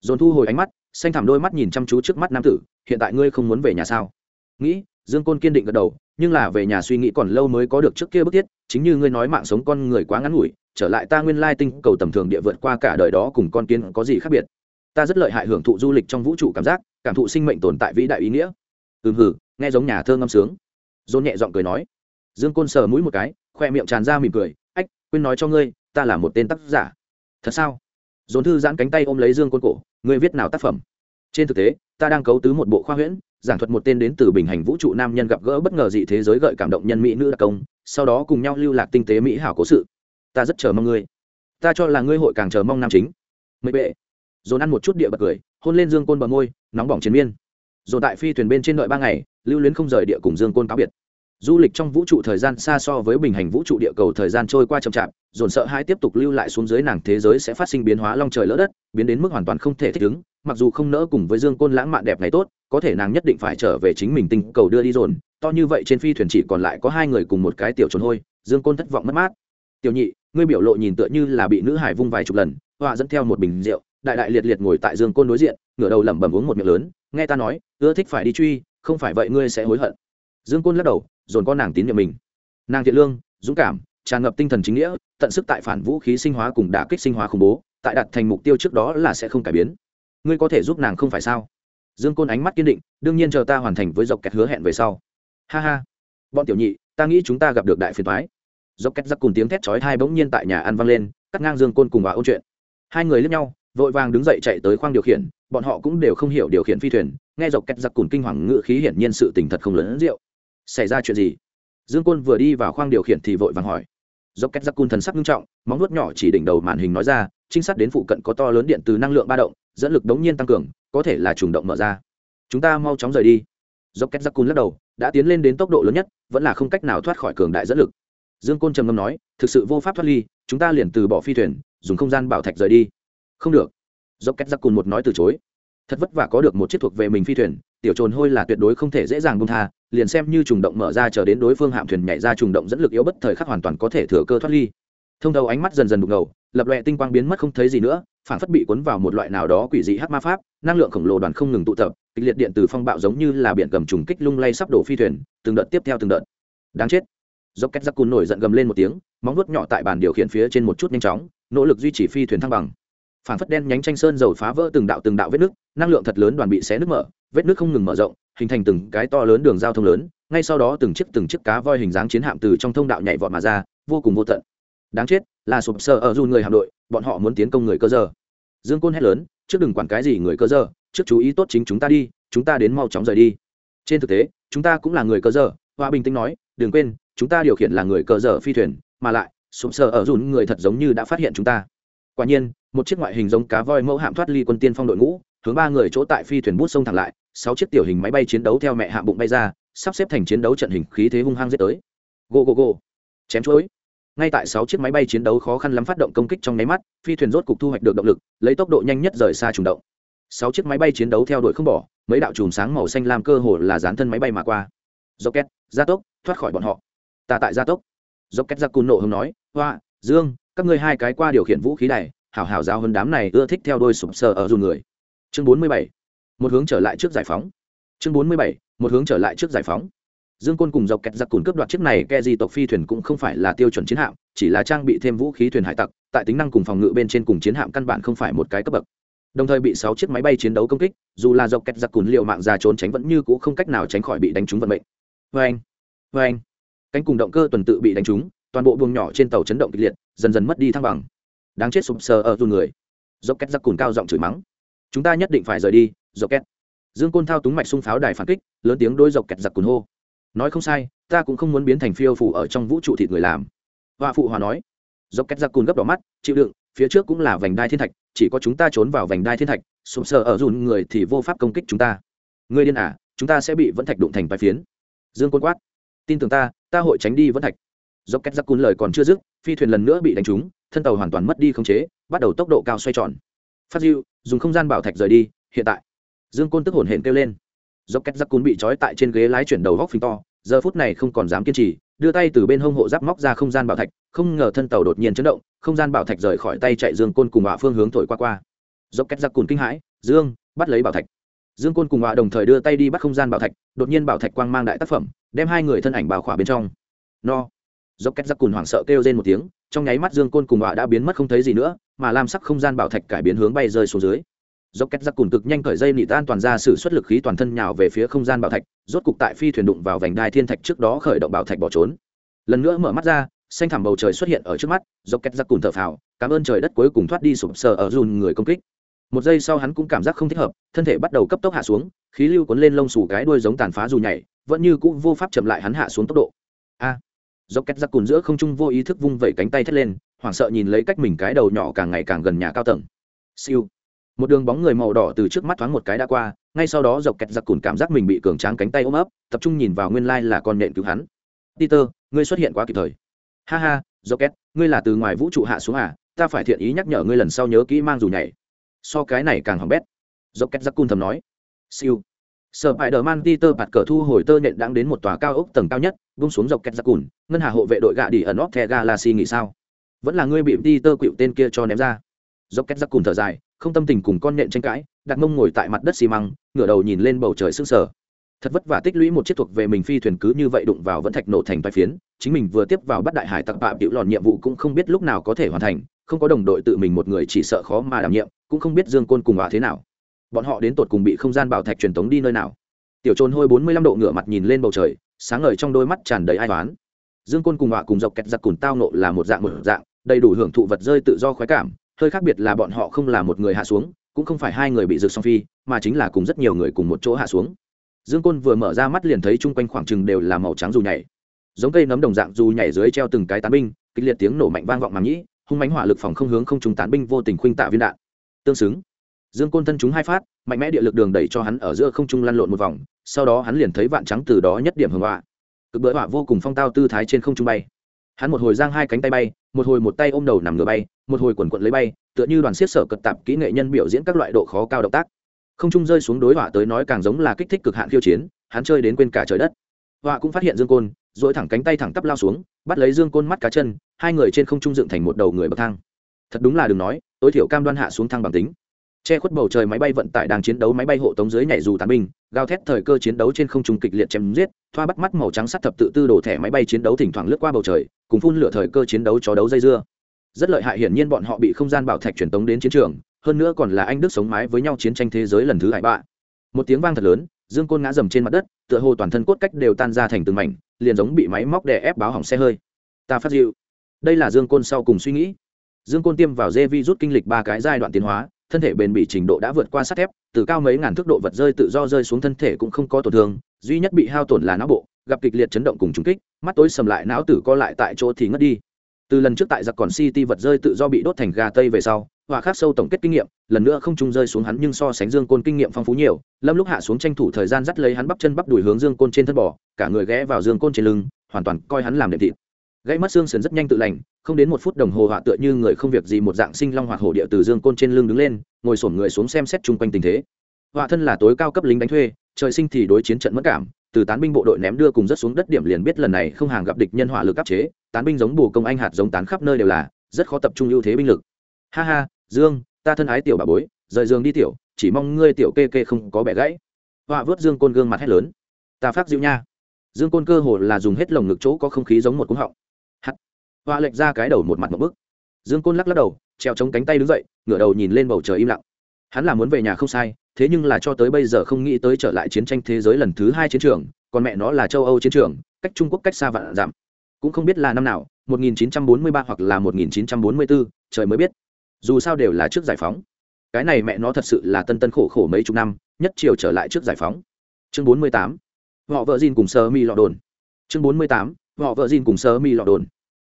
Dồn thu hồi ánh mắt, xanh thẳm đôi mắt nhìn chăm chú trước mắt nam tử, hiện tại ngươi không muốn về nhà sao? Nghĩ, dương côn kiên định gật đầu, nhưng là về nhà suy nghĩ còn lâu mới có được trước kia bức thiết, chính như ngươi nói mạng sống con người quá ngắn ngủi trở lại ta nguyên lai tinh cầu tầm thường địa vượt qua cả đời đó cùng con kiến có gì khác biệt? Ta rất lợi hại hưởng thụ du lịch trong vũ trụ cảm giác, cảm thụ sinh mệnh tồn tại vĩ đại ý nghĩa. Ừm hử nghe giống nhà thơ ngâm sướng. Dôn nhẹ giọng cười nói. Dương côn sờ mũi một cái, khoe miệng tràn ra mỉm cười. Ách, quên nói cho ngươi, ta là một tên tác giả. Thật sao? Dồn thư giãn cánh tay ôm lấy dương côn cổ. Ngươi viết nào tác phẩm? Trên thực tế, ta đang cấu tứ một bộ khoa huyễn, giảng thuật một tên đến từ bình hành vũ trụ nam nhân gặp gỡ bất ngờ dị thế giới gợi cảm động nhân mỹ nữ đặc công, sau đó cùng nhau lưu lạc tinh tế mỹ hảo cố sự ta rất chờ mong ngươi. Ta cho là ngươi hội càng chờ mong nam chính. Mấy bệ. Dồn ăn một chút địa bật cười, hôn lên dương côn bờ môi, nóng bỏng chiến miên. Dồn tại phi thuyền bên trên đợi ba ngày, lưu luyến không rời địa cùng dương côn cáo biệt. Du lịch trong vũ trụ thời gian xa so với bình hành vũ trụ địa cầu thời gian trôi qua chậm chạp, dồn sợ hai tiếp tục lưu lại xuống dưới nàng thế giới sẽ phát sinh biến hóa long trời lỡ đất, biến đến mức hoàn toàn không thể thích ứng, mặc dù không nỡ cùng với dương côn lãng mạn đẹp ngày tốt, có thể nàng nhất định phải trở về chính mình tình cầu đưa đi dồn. To như vậy trên phi thuyền chỉ còn lại có hai người cùng một cái tiểu trốn hôi, dương côn thất vọng mất mát tiểu nhị, ngươi biểu lộ nhìn tựa như là bị nữ hải vung vài chục lần, họa dẫn theo một bình rượu, đại đại liệt liệt ngồi tại dương côn đối diện, ngửa đầu lẩm bẩm uống một miệng lớn, nghe ta nói, ưa thích phải đi truy, không phải vậy ngươi sẽ hối hận. Dương côn lắc đầu, dồn con nàng tín nhiệm mình. Nàng thiện lương, dũng cảm, tràn ngập tinh thần chính nghĩa, tận sức tại phản vũ khí sinh hóa cùng đả kích sinh hóa khủng bố, tại đặt thành mục tiêu trước đó là sẽ không cải biến. Ngươi có thể giúp nàng không phải sao? Dương côn ánh mắt kiên định, đương nhiên chờ ta hoàn thành với dọc kẹt hứa hẹn về sau. Ha ha. Bọn tiểu nhị, ta nghĩ chúng ta gặp được đại phiền thoái dọc kẹt giặc cùng tiếng thét chói thai bỗng nhiên tại nhà ăn vang lên, cắt ngang dương côn cùng bà ôn chuyện. Hai người lướt nhau, vội vàng đứng dậy chạy tới khoang điều khiển, bọn họ cũng đều không hiểu điều khiển phi thuyền, nghe dọc kẹt giặc cùng kinh hoàng ngự khí hiển nhiên sự tình thật không lớn rượu. Xảy ra chuyện gì? Dương côn vừa đi vào khoang điều khiển thì vội vàng hỏi. Dốc két giặc cun thần sắc nghiêm trọng, móng nuốt nhỏ chỉ đỉnh đầu màn hình nói ra, trinh sát đến phụ cận có to lớn điện từ năng lượng ba động, dẫn lực đống nhiên tăng cường, có thể là trùng động mở ra. Chúng ta mau chóng rời đi. Dốc két giặc cun lắc đầu, đã tiến lên đến tốc độ lớn nhất, vẫn là không cách nào thoát khỏi cường đại dẫn lực dương côn trầm ngâm nói, thực sự vô pháp thoát ly, chúng ta liền từ bỏ phi thuyền, dùng không gian bảo thạch rời đi. Không được. Dốc két giặc cùn một nói từ chối. Thật vất vả có được một chiếc thuộc về mình phi thuyền, tiểu trồn hôi là tuyệt đối không thể dễ dàng bông tha, liền xem như trùng động mở ra chờ đến đối phương hạm thuyền nhảy ra trùng động dẫn lực yếu bất thời khắc hoàn toàn có thể thừa cơ thoát ly. Thông đầu ánh mắt dần dần đục ngầu, lập loẹ tinh quang biến mất không thấy gì nữa phản phất bị cuốn vào một loại nào đó quỷ dị hát ma pháp, năng lượng khổng lồ đoàn không ngừng tụ tập, kịch liệt điện từ phong bạo giống như là biển cầm trùng kích lung lay sắp đổ phi thuyền, từng đợt tiếp theo từng đợt. Đáng chết dốc két giặc cùn nổi giận gầm lên một tiếng, móng vuốt nhỏ tại bàn điều khiển phía trên một chút nhanh chóng, nỗ lực duy trì phi thuyền thăng bằng. Phản phất đen nhánh tranh sơn dầu phá vỡ từng đạo từng đạo vết nước, năng lượng thật lớn đoàn bị xé nước mở, vết nước không ngừng mở rộng, hình thành từng cái to lớn đường giao thông lớn, ngay sau đó từng chiếc từng chiếc cá voi hình dáng chiến hạm từ trong thông đạo nhảy vọt mà ra, vô cùng vô tận. Đáng chết, là sụp sờ ở dù người hạm đội, bọn họ muốn tiến công người cơ giờ. Dương côn hét lớn, trước đừng quản cái gì người cơ giờ, trước chú ý tốt chính chúng ta đi, chúng ta đến mau chóng rời đi. Trên thực tế, chúng ta cũng là người cơ giờ, hoa bình tĩnh nói, đừng quên chúng ta điều khiển là người cơ dở phi thuyền, mà lại, sụp sờ ở dùn người thật giống như đã phát hiện chúng ta. Quả nhiên, một chiếc ngoại hình giống cá voi mẫu hạm thoát ly quân tiên phong đội ngũ, hướng ba người chỗ tại phi thuyền bút sông thẳng lại, sáu chiếc tiểu hình máy bay chiến đấu theo mẹ hạm bụng bay ra, sắp xếp thành chiến đấu trận hình khí thế hung hăng giết tới. Go go go. Chém chuối. Ngay tại sáu chiếc máy bay chiến đấu khó khăn lắm phát động công kích trong nháy mắt, phi thuyền rốt cục thu hoạch được động lực, lấy tốc độ nhanh nhất rời xa trùng động. Sáu chiếc máy bay chiến đấu theo đuổi không bỏ, mấy đạo chùm sáng màu xanh làm cơ hồ là dán thân máy bay mà qua. Rocket, gia tốc, thoát khỏi bọn họ ta tại gia tốc. Rocket ra cùn nộ hưng nói, hoa, dương, các ngươi hai cái qua điều khiển vũ khí này, hảo hảo giáo hơn đám này ưa thích theo đôi sụp sờ ở dù người. Chương bốn mươi bảy, một hướng trở lại trước giải phóng. Chương bốn mươi bảy, một hướng trở lại trước giải phóng. Dương côn cùng dọc kẹt giặc cùn cướp đoạt chiếc này ke di tộc phi thuyền cũng không phải là tiêu chuẩn chiến hạm, chỉ là trang bị thêm vũ khí thuyền hải tặc, tại tính năng cùng phòng ngự bên trên cùng chiến hạm căn bản không phải một cái cấp bậc. Đồng thời bị sáu chiếc máy bay chiến đấu công kích, dù là dọc kẹt giặc cùn liệu mạng ra trốn tránh vẫn như c ũ không cách nào tránh khỏi bị đánh trúng vận mệnh. Vê anh vê anh cánh cùng động cơ tuần tự bị đánh trúng, toàn bộ buồng nhỏ trên tàu chấn động kịch liệt, dần dần mất đi thăng bằng. Đáng chết sụp sờ ở dù người. Dọc kẹt giặc cùn cao giọng chửi mắng. Chúng ta nhất định phải rời đi dọc kẹt dương côn thao túng mạch xung pháo đài phản kích, lớn tiếng đôi dọc kẹt giặc cùn hô. Nói không sai, ta cũng không muốn biến thành phiêu phủ ở trong vũ trụ thịt người làm. Họa phụ hòa nói. Dọc kẹt giặc cùn gấp đỏ mắt, chịu đựng, phía trước cũng là vành đai thiên thạch, chỉ có chúng ta trốn vào vành đai thiên thạch, sụp sờ ở dùn người thì vô pháp công kích chúng ta. Người điên à chúng ta sẽ bị vẫn thạch đụng thành bài phiến. Dương côn quát. Tin tưởng ta ta hội tránh đi vẫn thạch. Dọc két giặc cún lời còn chưa dứt, phi thuyền lần nữa bị đánh trúng, thân tàu hoàn toàn mất đi khống chế, bắt đầu tốc độ cao xoay tròn. Phát diệu dùng không gian bảo thạch rời đi, hiện tại. Dương côn tức hổn hển kêu lên. Dốc két giặc cún bị trói tại trên ghế lái chuyển đầu góc phình to, giờ phút này không còn dám kiên trì, đưa tay từ bên hông hộ giáp móc ra không gian bảo thạch, không ngờ thân tàu đột nhiên chấn động, không gian bảo thạch rời khỏi tay chạy dương côn cùng họa phương hướng thổi qua qua. Dốc két giặc cún kinh hãi, dương, bắt lấy bảo thạch. Dương côn cùng họa đồng thời đưa tay đi bắt không gian bảo thạch, đột nhiên bảo thạch quang mang đại tác phẩm đem hai người thân ảnh bảo khỏa bên trong. No. Dốc két giặc cùn hoảng sợ kêu lên một tiếng, trong nháy mắt dương côn cùng họa đã biến mất không thấy gì nữa, mà làm sắc không gian bảo thạch cải biến hướng bay rơi xuống dưới. Dốc két giặc cùn cực nhanh cởi dây nị tan toàn ra sự xuất lực khí toàn thân nhào về phía không gian bảo thạch, rốt cục tại phi thuyền đụng vào vành đai thiên thạch trước đó khởi động bảo thạch bỏ trốn. Lần nữa mở mắt ra, xanh thẳm bầu trời xuất hiện ở trước mắt, dốc két giặc cùn thở phào, cảm ơn trời đất cuối cùng thoát đi sụp sờ ở dùn người công kích. Một giây sau hắn cũng cảm giác không thích hợp, thân thể bắt đầu cấp tốc hạ xuống, khí lưu cuốn lên lông xù cái đuôi giống tàn phá dù nhảy vẫn như cũng vô pháp chậm lại hắn hạ xuống tốc độ. A à, dốc két giặc cùn giữa không trung vô ý thức vung vẩy cánh tay thét lên hoảng sợ nhìn lấy cách mình cái đầu nhỏ càng ngày càng gần nhà cao tầng. Siêu. Một đường bóng người màu đỏ từ trước mắt thoáng một cái đã qua ngay sau đó dọc kẹt giặc cùn cảm giác mình bị cường tráng cánh tay ôm ấp tập trung nhìn vào nguyên lai là con nện cứu hắn. Peter ngươi xuất hiện quá kịp thời. Ha ha dọc kẹt ngươi là từ ngoài vũ trụ hạ xuống à? Ta phải thiện ý nhắc nhở ngươi lần sau nhớ kỹ mang dù nhảy. So cái này càng hỏng bét. Dọc kẹt giặc cùn thầm nói. Siêu. Sở bại đờ man Peter bạt cờ thu hồi tơ nhện đang đến một tòa cao ốc tầng cao nhất, bung xuống dọc kẹt ra cùn, ngân hà hộ vệ đội gạ đi ẩn óc The Galaxy nghĩ sao? Vẫn là ngươi bị Tơ quỵu tên kia cho ném ra. Dọc kẹt ra cùn thở dài, không tâm tình cùng con nhện tranh cãi đặt mông ngồi tại mặt đất xi măng ngửa đầu nhìn lên bầu trời sưng sờ thật vất vả tích lũy một chiếc thuộc về mình phi thuyền cứ như vậy đụng vào vẫn thạch nổ thành vài phiến chính mình vừa tiếp vào bắt đại hải tặc bạo bịu lòn nhiệm vụ cũng không biết lúc nào có thể hoàn thành không có đồng đội tự mình một người chỉ sợ khó mà đảm nhiệm cũng không biết dương côn cùng hòa thế nào bọn họ đến tột cùng bị không gian bảo thạch truyền tống đi nơi nào. Tiểu trôn hôi bốn mươi lăm độ ngửa mặt nhìn lên bầu trời, sáng ngời trong đôi mắt tràn đầy ai toán dương côn cùng họa cùng dọc kẹt giặc cùng tao nộ là một dạng một dạng, đầy đủ hưởng thụ vật rơi tự do khoái cảm, hơi khác biệt là bọn họ không là một người hạ xuống, cũng không phải hai người bị rực song phi, mà chính là cùng rất nhiều người cùng một chỗ hạ xuống. Dương côn vừa mở ra mắt liền thấy chung quanh khoảng chừng đều là màu trắng dù nhảy. Giống cây nấm đồng dạng dù nhảy dưới treo từng cái tán binh, kịch liệt tiếng nổ mạnh vang vọng màng nhĩ, hung mánh hỏa lực phòng không hướng không trúng tán binh vô tình khuynh tạ viên đạn. Tương xứng dương côn thân chúng hai phát, mạnh mẽ địa lực đường đẩy cho hắn ở giữa không trung lăn lộn một vòng, sau đó hắn liền thấy vạn trắng từ đó nhất điểm hưởng họa. Cực bỡ họa vô cùng phong tao tư thái trên không trung bay. Hắn một hồi giang hai cánh tay bay, một hồi một tay ôm đầu nằm ngửa bay, một hồi quần quận lấy bay, tựa như đoàn siết sở cật tạp kỹ nghệ nhân biểu diễn các loại độ khó cao động tác. Không trung rơi xuống đối họa tới nói càng giống là kích thích cực hạn khiêu chiến, hắn chơi đến quên cả trời đất. Họa cũng phát hiện dương côn dỗi thẳng cánh tay thẳng tắp lao xuống, bắt lấy dương côn mắt cá chân, hai người trên không trung dựng thành một đầu người bậc thang. Thật đúng là đừng nói, tối thiểu cam đoan hạ xuống thang bằng tính che khuất bầu trời máy bay vận tải đang chiến đấu máy bay hộ tống dưới nhảy dù tàn binh, gào thét thời cơ chiến đấu trên không trung kịch liệt chém giết, thoa bắt mắt màu trắng sắt thập tự tư đổ thẻ máy bay chiến đấu thỉnh thoảng lướt qua bầu trời, cùng phun lửa thời cơ chiến đấu chó đấu dây dưa. Rất lợi hại hiển nhiên bọn họ bị không gian bảo thạch truyền tống đến chiến trường, hơn nữa còn là anh đức sống mái với nhau chiến tranh thế giới lần thứ hai bạ. Một tiếng vang thật lớn, dương côn ngã dầm trên mặt đất, tựa hồ toàn thân cốt cách đều tan ra thành từng mảnh, liền giống bị máy móc đè ép báo hỏng xe hơi. Ta phát dịu. Đây là dương côn sau cùng suy nghĩ. Dương côn tiêm vào dê vi rút kinh lịch ba cái giai đoạn tiến hóa thân thể bền bỉ trình độ đã vượt qua sắt thép, từ cao mấy ngàn thước độ vật rơi tự do rơi xuống thân thể cũng không có tổn thương, duy nhất bị hao tổn là não bộ, gặp kịch liệt chấn động cùng trúng kích, mắt tối sầm lại, não tử co lại tại chỗ thì ngất đi. Từ lần trước tại giặc còn city vật rơi tự do bị đốt thành gà tây về sau hòa khắc sâu tổng kết kinh nghiệm, lần nữa không trung rơi xuống hắn nhưng so sánh dương côn kinh nghiệm phong phú nhiều, lâm lúc hạ xuống tranh thủ thời gian dắt lấy hắn bắp chân bắp đùi hướng dương côn trên thân bò, cả người ghé vào dương côn trên lưng, hoàn toàn coi hắn làm đệm thịt gãy mất xương sườn rất nhanh tự lành, không đến một phút đồng hồ họa tựa như người không việc gì một dạng sinh long hoạt hổ địa từ dương côn trên lưng đứng lên, ngồi sổn người xuống xem xét chung quanh tình thế. Họa thân là tối cao cấp lính đánh thuê, trời sinh thì đối chiến trận mất cảm, từ tán binh bộ đội ném đưa cùng rất xuống đất điểm liền biết lần này không hàng gặp địch nhân hỏa lực áp chế, tán binh giống bù công anh hạt giống tán khắp nơi đều là, rất khó tập trung ưu thế binh lực. Ha ha, dương, ta thân ái tiểu bà bối, rời giường đi tiểu, chỉ mong ngươi tiểu kê kê không có bẻ gãy. Họa vớt dương côn gương mặt hét lớn. Ta phát dịu nha. Dương côn cơ hồ là dùng hết lồng ngực chỗ có không khí giống một cúng họng hoa lệch ra cái đầu một mặt một bức. Dương côn lắc lắc đầu treo chống cánh tay đứng dậy ngửa đầu nhìn lên bầu trời im lặng. Hắn là muốn về nhà không sai thế nhưng là cho tới bây giờ không nghĩ tới trở lại chiến tranh thế giới lần thứ hai chiến trường còn mẹ nó là châu âu chiến trường cách trung quốc cách xa vạn giảm cũng không biết là năm nào 1943 hoặc là 1944, trời mới biết. Dù sao đều là trước giải phóng. Cái này mẹ nó thật sự là tân tân khổ khổ mấy chục năm nhất chiều trở lại trước giải phóng. Chương 48. họ vợ Jin cùng sơ mi lọ đồn. Chương 48. họ vợ Jin cùng sơ mi lọ đồn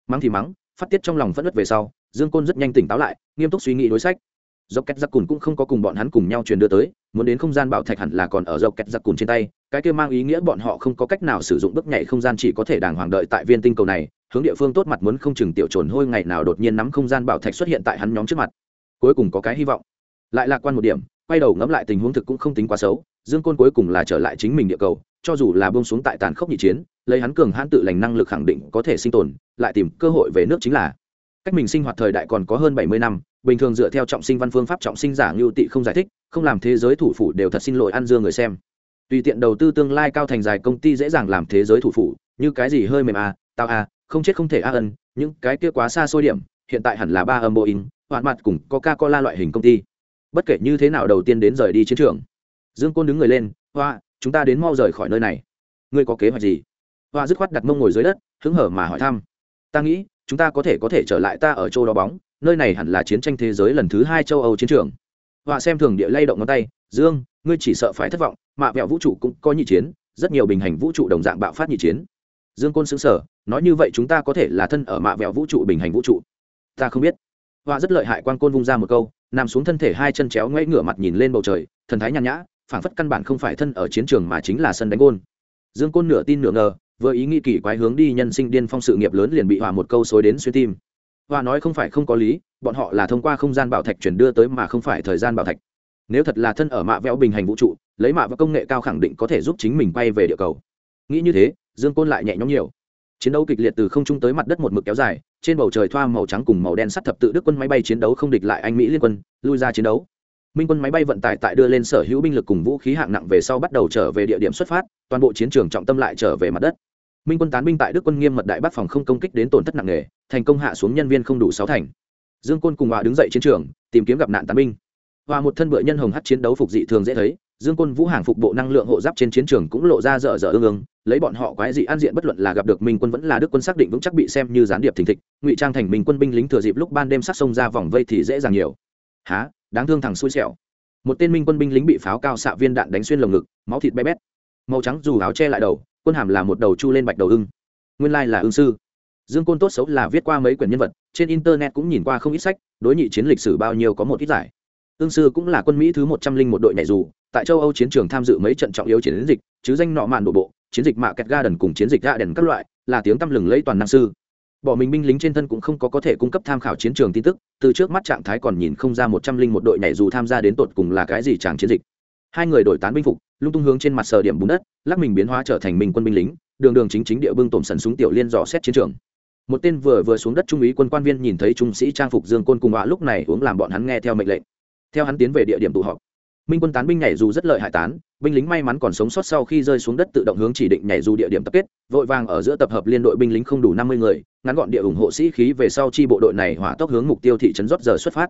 mắng thì mắng, phát tiết trong lòng phẫn nứt về sau, dương côn rất nhanh tỉnh táo lại, nghiêm túc suy nghĩ đối sách. Dọc kẹt giặc cùn cũng không có cùng bọn hắn cùng nhau truyền đưa tới, muốn đến không gian bảo thạch hẳn là còn ở dọc kẹt giặc cùn trên tay, cái kia mang ý nghĩa bọn họ không có cách nào sử dụng bước nhảy không gian chỉ có thể đàng hoàng đợi tại viên tinh cầu này, hướng địa phương tốt mặt muốn không chừng tiểu trồn hôi ngày nào đột nhiên nắm không gian bảo thạch xuất hiện tại hắn nhóm trước mặt. Cuối cùng có cái hy vọng. Lại lạc quan một điểm, quay đầu ngẫm lại tình huống thực cũng không tính quá xấu, dương côn cuối cùng là trở lại chính mình địa cầu, cho dù là bông xuống tại tàn khốc nhị chiến, lấy hắn cường hãn tự lành năng lực khẳng định có thể sinh tồn lại tìm cơ hội về nước chính là. Cách mình sinh hoạt thời đại còn có hơn bảy mươi năm, bình thường dựa theo trọng sinh văn phương pháp trọng sinh giả ngưu tị không giải thích, không làm thế giới thủ phủ đều thật xin lỗi ăn dương người xem. Tùy tiện đầu tư tương lai cao thành dài công ty dễ dàng làm thế giới thủ phủ, như cái gì hơi mềm à tao à không chết không thể a ân, những cái kia quá xa xôi điểm, hiện tại hẳn là ba âm boeing hoạn mặt cùng coca cola loại hình công ty. Bất kể như thế nào đầu tiên đến rời đi chiến trường. Dương côn đứng người lên, hoa, chúng ta đến mau rời khỏi nơi này. Ngươi có kế hoạch gì? Hoa dứt khoát đặt mông ngồi dưới đất, hứng hở mà hỏi thăm ta nghĩ, chúng ta có thể có thể trở lại ta ở châu đó bóng, nơi này hẳn là chiến tranh thế giới lần thứ hai châu âu chiến trường. Họa xem thường địa lay động ngón tay, dương, ngươi chỉ sợ phải thất vọng, mạ vẹo vũ trụ cũng có nhị chiến, rất nhiều bình hành vũ trụ đồng dạng bạo phát nhị chiến. Dương côn xứng sở nói như vậy chúng ta có thể là thân ở mạ vẹo vũ trụ bình hành vũ trụ? Ta không biết. Họa rất lợi hại quan côn vung ra một câu, nằm xuống thân thể hai chân chéo ngoáy ngửa mặt nhìn lên bầu trời, thần thái nhàn nhã, phảng phất căn bản không phải thân ở chiến trường mà chính là sân đánh gôn. Dương côn nửa tin nửa ngờ vừa ý nghĩ kỳ quái hướng đi nhân sinh điên phong sự nghiệp lớn liền bị hòa một câu xối đến xuyên tim. Hòa nói không phải không có lý, bọn họ là thông qua không gian bảo thạch chuyển đưa tới mà không phải thời gian bảo thạch. Nếu thật là thân ở mạ vẽo bình hành vũ trụ, lấy mạ và công nghệ cao khẳng định có thể giúp chính mình quay về địa cầu. Nghĩ như thế, dương côn lại nhẹ nhõm nhiều. Chiến đấu kịch liệt từ không trung tới mặt đất một mực kéo dài, trên bầu trời thoa màu trắng cùng màu đen sắt thập tự đức quân máy bay chiến đấu không địch lại anh mỹ liên quân, lui ra chiến đấu. Minh quân máy bay vận tải tại đưa lên sở hữu binh lực cùng vũ khí hạng nặng về sau bắt đầu trở về địa điểm xuất phát, toàn bộ chiến trường trọng tâm lại trở về mặt đất minh quân tán binh tại đức quân nghiêm mật đại bắc phòng không công kích đến tổn thất nặng nề, thành công hạ xuống nhân viên không đủ sáu thành. Dương côn cùng hòa đứng dậy chiến trường, tìm kiếm gặp nạn tán binh. Hòa một thân bựa nhân hồng hắt chiến đấu phục dị thường dễ thấy, dương côn vũ hàng phục bộ năng lượng hộ giáp trên chiến trường cũng lộ ra dở dở ương ương, lấy bọn họ quái dị an diện bất luận là gặp được minh quân vẫn là đức quân xác định vững chắc bị xem như gián điệp thình thịch, ngụy trang thành minh quân binh lính thừa dịp lúc ban đêm sát sông ra vòng vây thì dễ dàng nhiều. Há, đáng thương thằng xui xẻo. Một tên minh quân binh lính bị pháo cao xạ viên đạn đánh xuyên lồng ngực, máu thịt bé bét. Màu trắng dù áo che lại đầu quân hàm là một đầu chu lên bạch đầu ưng. Nguyên lai là ưng sư. Dương côn tốt xấu là viết qua mấy quyển nhân vật, trên internet cũng nhìn qua không ít sách, đối nhị chiến lịch sử bao nhiêu có một ít giải. Ưng sư cũng là quân mỹ thứ một trăm linh một đội nhảy dù, tại châu âu chiến trường tham dự mấy trận trọng yếu chiến dịch, chứ danh nọ mạn đổ bộ, chiến dịch mạ kẹt ga đần cùng chiến dịch ga đần các loại, là tiếng tăm lừng lấy toàn năng sư. Bỏ mình binh lính trên thân cũng không có có thể cung cấp tham khảo chiến trường tin tức, từ trước mắt trạng thái còn nhìn không ra một trăm linh một đội nhảy dù tham gia đến tột cùng là cái gì chàng chiến dịch. Hai người đổi tán binh phục, lung tung hướng trên mặt sờ điểm bùn đất lắc mình biến hóa trở thành mình quân binh lính, đường đường chính chính địa bưng tổm sần súng tiểu liên dò xét chiến trường. Một tên vừa vừa xuống đất trung úy quân quan viên nhìn thấy trung sĩ trang phục dương côn cùng họa lúc này uống làm bọn hắn nghe theo mệnh lệnh. Theo hắn tiến về địa điểm tụ họp. Minh quân tán binh nhảy dù rất lợi hại tán, binh lính may mắn còn sống sót sau khi rơi xuống đất tự động hướng chỉ định nhảy dù địa điểm tập kết, vội vàng ở giữa tập hợp liên đội binh lính không đủ năm mươi người, ngắn gọn địa ủng hộ sĩ khí về sau chi bộ đội này hỏa tốc hướng mục tiêu thị trấn rót giờ xuất phát.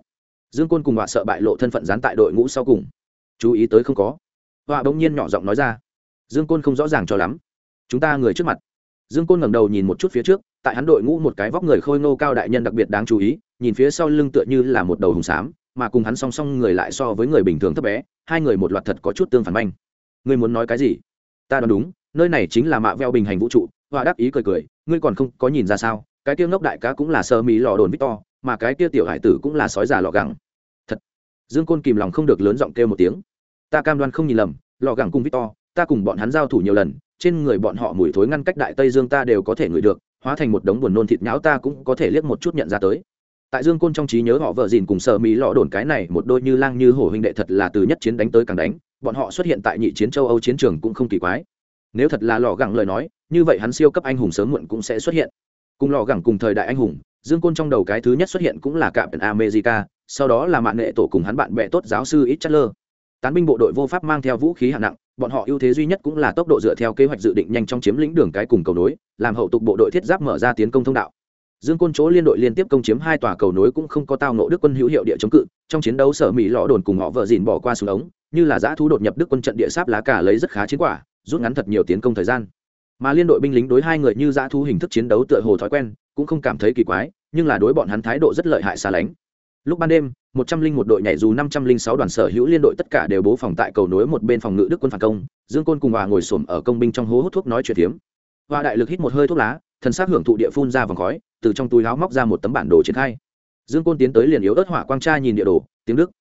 Dương côn cùng họa sợ bại lộ thân phận gián tại đội ngũ sau cùng. Chú ý tới không có. Họa bỗng nhiên nhỏ giọng nói ra dương côn không rõ ràng cho lắm. Chúng ta người trước mặt. Dương côn ngẩng đầu nhìn một chút phía trước, tại hắn đội ngũ một cái vóc người khôi ngô cao đại nhân đặc biệt đáng chú ý, nhìn phía sau lưng tựa như là một đầu hùng xám, mà cùng hắn song song người lại so với người bình thường thấp bé, hai người một loạt thật có chút tương phản manh. Ngươi muốn nói cái gì? Ta đoán đúng, nơi này chính là mạ veo bình hành vũ trụ và đáp ý cười cười, ngươi còn không có nhìn ra sao, cái kia ngốc đại cá cũng là sơ mỹ lò đồn victor, mà cái kia tiểu hải tử cũng là sói già lò gẳng. Thật. Dương côn kìm lòng không được lớn giọng kêu một tiếng. Ta cam đoan không nhìn lầm, lò gẳng cùng victor ta cùng bọn hắn giao thủ nhiều lần, trên người bọn họ mùi thối ngăn cách đại tây dương ta đều có thể ngửi được, hóa thành một đống buồn nôn thịt nhão ta cũng có thể liếc một chút nhận ra tới. Tại dương côn trong trí nhớ họ vợ dìn cùng sợ mỹ lọ đồn cái này một đôi như lang như hổ huynh đệ thật là từ nhất chiến đánh tới càng đánh, bọn họ xuất hiện tại nhị chiến châu âu chiến trường cũng không kỳ quái. Nếu thật là lò gẳng lời nói, như vậy hắn siêu cấp anh hùng sớm muộn cũng sẽ xuất hiện. Cùng lò gẳng cùng thời đại anh hùng, dương côn trong đầu cái thứ nhất xuất hiện cũng là cạm america, sau đó là mạng nghệ tổ cùng hắn bạn bè tốt giáo sư ít chất lơ tán binh bộ đội vô pháp mang theo vũ khí hạng nặng, bọn họ ưu thế duy nhất cũng là tốc độ dựa theo kế hoạch dự định nhanh trong chiếm lĩnh đường cái cùng cầu nối, làm hậu tục bộ đội thiết giáp mở ra tiến công thông đạo. Dương côn chỗ liên đội liên tiếp công chiếm hai tòa cầu nối cũng không có tao nộ đức quân hữu hiệu địa chống cự, trong chiến đấu sở mỹ lọ đồn cùng họ vợ dìn bỏ qua xuống ống, như là giã thu đột nhập đức quân trận địa sáp lá cả lấy rất khá chiến quả, rút ngắn thật nhiều tiến công thời gian. Mà liên đội binh lính đối hai người như giã thu hình thức chiến đấu tựa hồ thói quen, cũng không cảm thấy kỳ quái, nhưng là đối bọn hắn thái độ rất lợi hại xa lánh. Lúc ban đêm một trăm linh một đội nhảy dù năm trăm linh sáu đoàn sở hữu liên đội tất cả đều bố phòng tại cầu nối một bên phòng ngự đức quân phản công. Dương côn cùng hòa ngồi xổm ở công binh trong hố hút thuốc nói chuyện tiếm hòa đại lực hít một hơi thuốc lá, thần sắc hưởng thụ địa phun ra vòng khói, từ trong túi áo móc ra một tấm bản đồ triển khai. Dương côn tiến tới liền yếu ớt hỏa quang tra nhìn địa đồ, tiếng đức.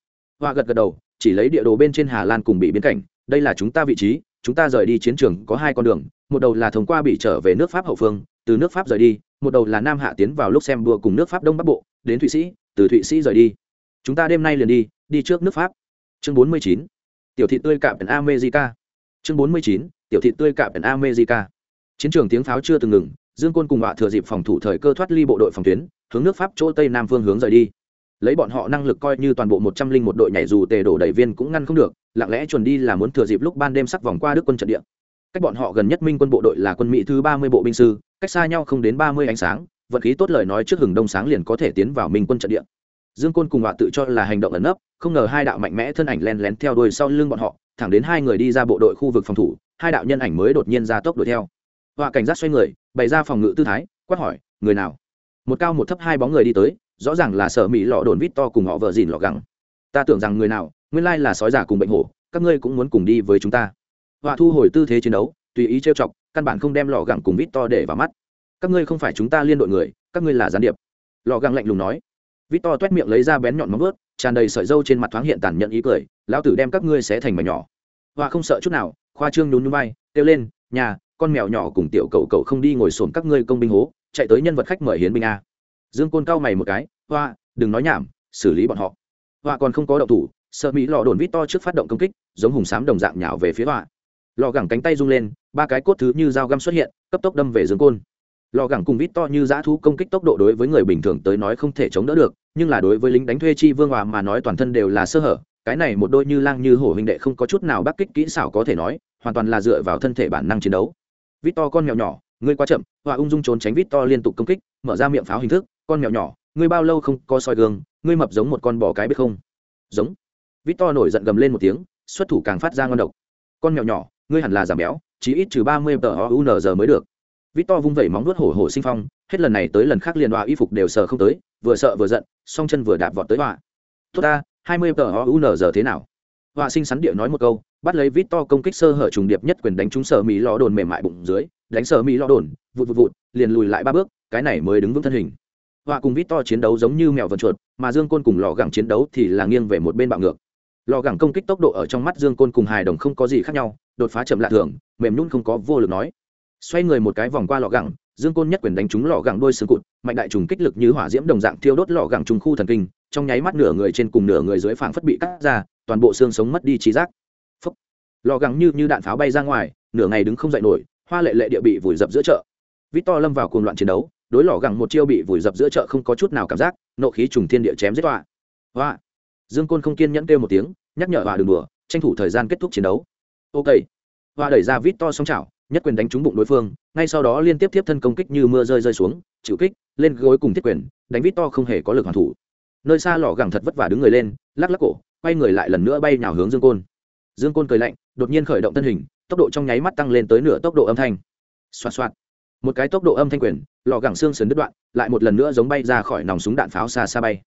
Hòa gật gật đầu, chỉ lấy địa đồ bên trên hà lan cùng bị biến cảnh, đây là chúng ta vị trí, chúng ta rời đi chiến trường có hai con đường, một đầu là thông qua bị trở về nước pháp hậu phương, từ nước pháp rời đi, một đầu là nam hạ tiến vào lúc xem đua cùng nước pháp đông bắc bộ, đến thụy sĩ, từ thụy sĩ rời đi chúng ta đêm nay liền đi đi trước nước pháp. Chương bốn mươi chín, tiểu thị tươi cạm america. Chương bốn mươi chín, tiểu thị tươi cạm america. Chiến trường tiếng pháo chưa từng ngừng, dương côn cùng họa thừa dịp phòng thủ thời cơ thoát ly bộ đội phòng tuyến, hướng nước pháp chỗ tây nam phương hướng rời đi. Lấy bọn họ năng lực coi như toàn bộ một trăm linh một đội nhảy dù tề đổ đầy viên cũng ngăn không được, lặng lẽ chuẩn đi là muốn thừa dịp lúc ban đêm sắc vòng qua đức quân trận địa. Cách bọn họ gần nhất minh quân bộ đội là quân mỹ thứ ba mươi bộ binh sư, cách xa nhau không đến ba mươi ánh sáng, vận khí tốt lời nói trước hừng đông sáng liền có thể tiến vào minh quân trận địa dương côn cùng họa tự cho là hành động ẩn nấp, không ngờ hai đạo mạnh mẽ thân ảnh len lén theo đuôi sau lưng bọn họ, thẳng đến hai người đi ra bộ đội khu vực phòng thủ, hai đạo nhân ảnh mới đột nhiên ra tốc đuổi theo. Họa cảnh giác xoay người, bày ra phòng ngự tư thái, quát hỏi, người nào? Một cao một thấp hai bóng người đi tới, rõ ràng là sở mỹ lọ đồn vít to cùng họ vợ dìn lọ gẳng. Ta tưởng rằng người nào, nguyên lai là sói giả cùng bệnh hổ, các ngươi cũng muốn cùng đi với chúng ta. Họa thu hồi tư thế chiến đấu, tùy ý trêu chọc, căn bản không đem lọ gẳng cùng vít to để vào mắt. Các ngươi không phải chúng ta liên đội người, các ngươi là gián điệp. Lọ gẳng lạnh lùng nói vít to t miệng lấy ra bén nhọn móng vuốt, tràn đầy sợi dâu trên mặt thoáng hiện tàn nhận ý cười lão tử đem các ngươi xé thành mảnh nhỏ. Hoa không sợ chút nào khoa trương nhún nhún vai kêu lên nhà con mèo nhỏ cùng tiểu cậu cậu không đi ngồi xổm các ngươi công binh hố chạy tới nhân vật khách mời hiến binh a. Dương côn cao mày một cái hoa đừng nói nhảm xử lý bọn họ. Hoa còn không có động thủ sợ mỹ lò đồn vít to trước phát động công kích giống hùng sám đồng dạng nhào về phía hoa. Lò gẳng cánh tay rung lên ba cái cốt thứ như dao găm xuất hiện cấp tốc đâm về dương côn lò gẳng cùng vít to như dã thú công kích tốc độ đối với người bình thường tới nói không thể chống đỡ được, nhưng là đối với lính đánh thuê chi vương hòa mà nói toàn thân đều là sơ hở, cái này một đôi như lang như hổ huynh đệ không có chút nào bắc kích kỹ xảo có thể nói, hoàn toàn là dựa vào thân thể bản năng chiến đấu. Vít to con mèo nhỏ, ngươi quá chậm, hòa ung dung trốn tránh vít to liên tục công kích, mở ra miệng pháo hình thức, con mèo nhỏ, ngươi bao lâu không có soi gương, ngươi mập giống một con bò cái biết không? Giống. Vít to nổi giận gầm lên một tiếng, xuất thủ càng phát ra ngon độc. Con mèo nhỏ, ngươi hẳn là giảm béo chỉ ít trừ ba mươi tờ o giờ mới được vít to vung vẩy móng nuốt hổ hổ sinh phong, hết lần này tới lần khác liền hòa y phục đều sờ không tới, vừa sợ vừa giận, song chân vừa đạp vọt tới hòa. tốt ta, hai mươi tờ o giờ thế nào? Hòa sinh sắn địa nói một câu, bắt lấy vít to công kích sơ hở trùng điệp nhất quyền đánh trúng sở mỹ lò đồn mềm mại bụng dưới, đánh sở mỹ lò đồn, vụt vụt vụt, liền lùi lại ba bước, cái này mới đứng vững thân hình. Hòa cùng vít to chiến đấu giống như mèo vần chuột, mà dương côn cùng lò gẳng chiến đấu thì là nghiêng về một bên bạo ngược. Lò gẳng công kích tốc độ ở trong mắt dương côn cùng hài đồng không có gì khác nhau, đột phá chậm lạ thường, mềm nhún không có vô lực nói xoay người một cái vòng qua lò gẳng, dương côn nhất quyền đánh trúng lò gẳng đôi xương cụt, mạnh đại trùng kích lực như hỏa diễm đồng dạng thiêu đốt lò gẳng trùng khu thần kinh, trong nháy mắt nửa người trên cùng nửa người dưới phảng phất bị cắt ra, toàn bộ xương sống mất đi trí giác. Phốc. lò gẳng như như đạn pháo bay ra ngoài, nửa ngày đứng không dậy nổi, hoa lệ lệ địa bị vùi dập giữa chợ. Vít To lâm vào cuồng loạn chiến đấu, đối lò gẳng một chiêu bị vùi dập giữa chợ không có chút nào cảm giác, nộ khí trùng thiên địa chém giết tọa hoa dương côn không kiên nhẫn kêu một tiếng, nhắc nhở hòa đừng đùa, tranh thủ thời gian kết thúc chiến đấu. Ok. Hoa đẩy ra vít to song chảo nhất quyền đánh trúng bụng đối phương, ngay sau đó liên tiếp tiếp thân công kích như mưa rơi rơi xuống, chịu kích, lên gối cùng thiết quyền, đánh vít to không hề có lực hoàn thủ. Nơi xa lò gẳng thật vất vả đứng người lên, lắc lắc cổ, quay người lại lần nữa bay nhào hướng dương côn. Dương côn cười lạnh, đột nhiên khởi động thân hình, tốc độ trong nháy mắt tăng lên tới nửa tốc độ âm thanh. Xoạt xoạt. Một cái tốc độ âm thanh quyền, lò gẳng xương sườn đứt đoạn, lại một lần nữa giống bay ra khỏi nòng súng đạn pháo xa xa bay.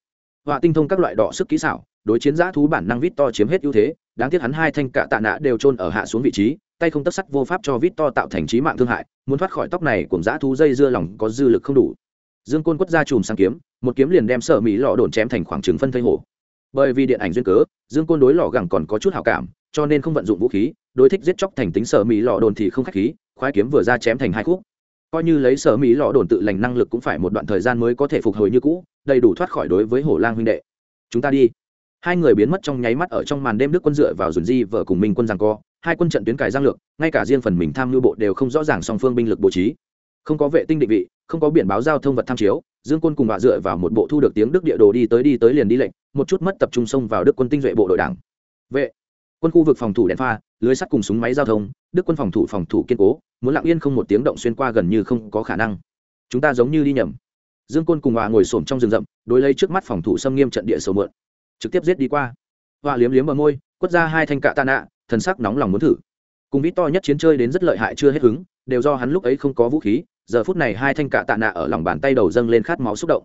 Họa tinh thông các loại đỏ sức kỹ xảo đối chiến giã thú bản năng vít to chiếm hết ưu thế, đáng tiếc hắn hai thanh cạ tạ nạ đều trôn ở hạ xuống vị trí, tay không tất sắt vô pháp cho vít to tạo thành trí mạng thương hại, muốn thoát khỏi tóc này cùng giã thú dây dưa lòng có dư lực không đủ. Dương côn quất ra chùm sang kiếm, một kiếm liền đem sở mỹ lọ đồn chém thành khoảng trừng phân thây hổ. Bởi vì điện ảnh duyên cớ, dương côn đối lò gẳng còn có chút hảo cảm, cho nên không vận dụng vũ khí, đối thích giết chóc thành tính sở mỹ lọ đồn thì không khách khí, khoái kiếm vừa ra chém thành hai khúc. Coi như lấy sở mỹ lọ đồn tự lành năng lực cũng phải một đoạn thời gian mới có thể phục hồi như cũ, đầy đủ thoát khỏi đối với hổ lang huynh đệ. Chúng ta đi hai người biến mất trong nháy mắt ở trong màn đêm đức quân dựa vào dùn di vợ cùng minh quân rằng co. Hai quân trận tuyến cải giang lược, ngay cả riêng phần mình tham mưu bộ đều không rõ ràng song phương binh lực bố trí. Không có vệ tinh định vị, không có biển báo giao thông vật tham chiếu, dương quân cùng bà dựa vào một bộ thu được tiếng đức địa đồ đi tới đi tới liền đi lệnh, một chút mất tập trung xông vào đức quân tinh duệ bộ đội đảng. Vệ, quân khu vực phòng thủ đèn pha, lưới sắt cùng súng máy giao thông, đức quân phòng thủ phòng thủ kiên cố, muốn lặng yên không một tiếng động xuyên qua gần như không có khả năng. Chúng ta giống như đi nhầm. Dương côn cùng hòa ngồi xổm trong rừng rậm, đối lấy trước mắt phòng thủ xâm nghiêm trận địa sầu mượn trực tiếp giết đi qua. Hòa liếm liếm bờ môi, quất ra hai thanh cạ tạ nạ, thần sắc nóng lòng muốn thử. Cùng vít to nhất chiến chơi đến rất lợi hại chưa hết hứng, đều do hắn lúc ấy không có vũ khí, giờ phút này hai thanh cạ tạ nạ ở lòng bàn tay đầu dâng lên khát máu xúc động.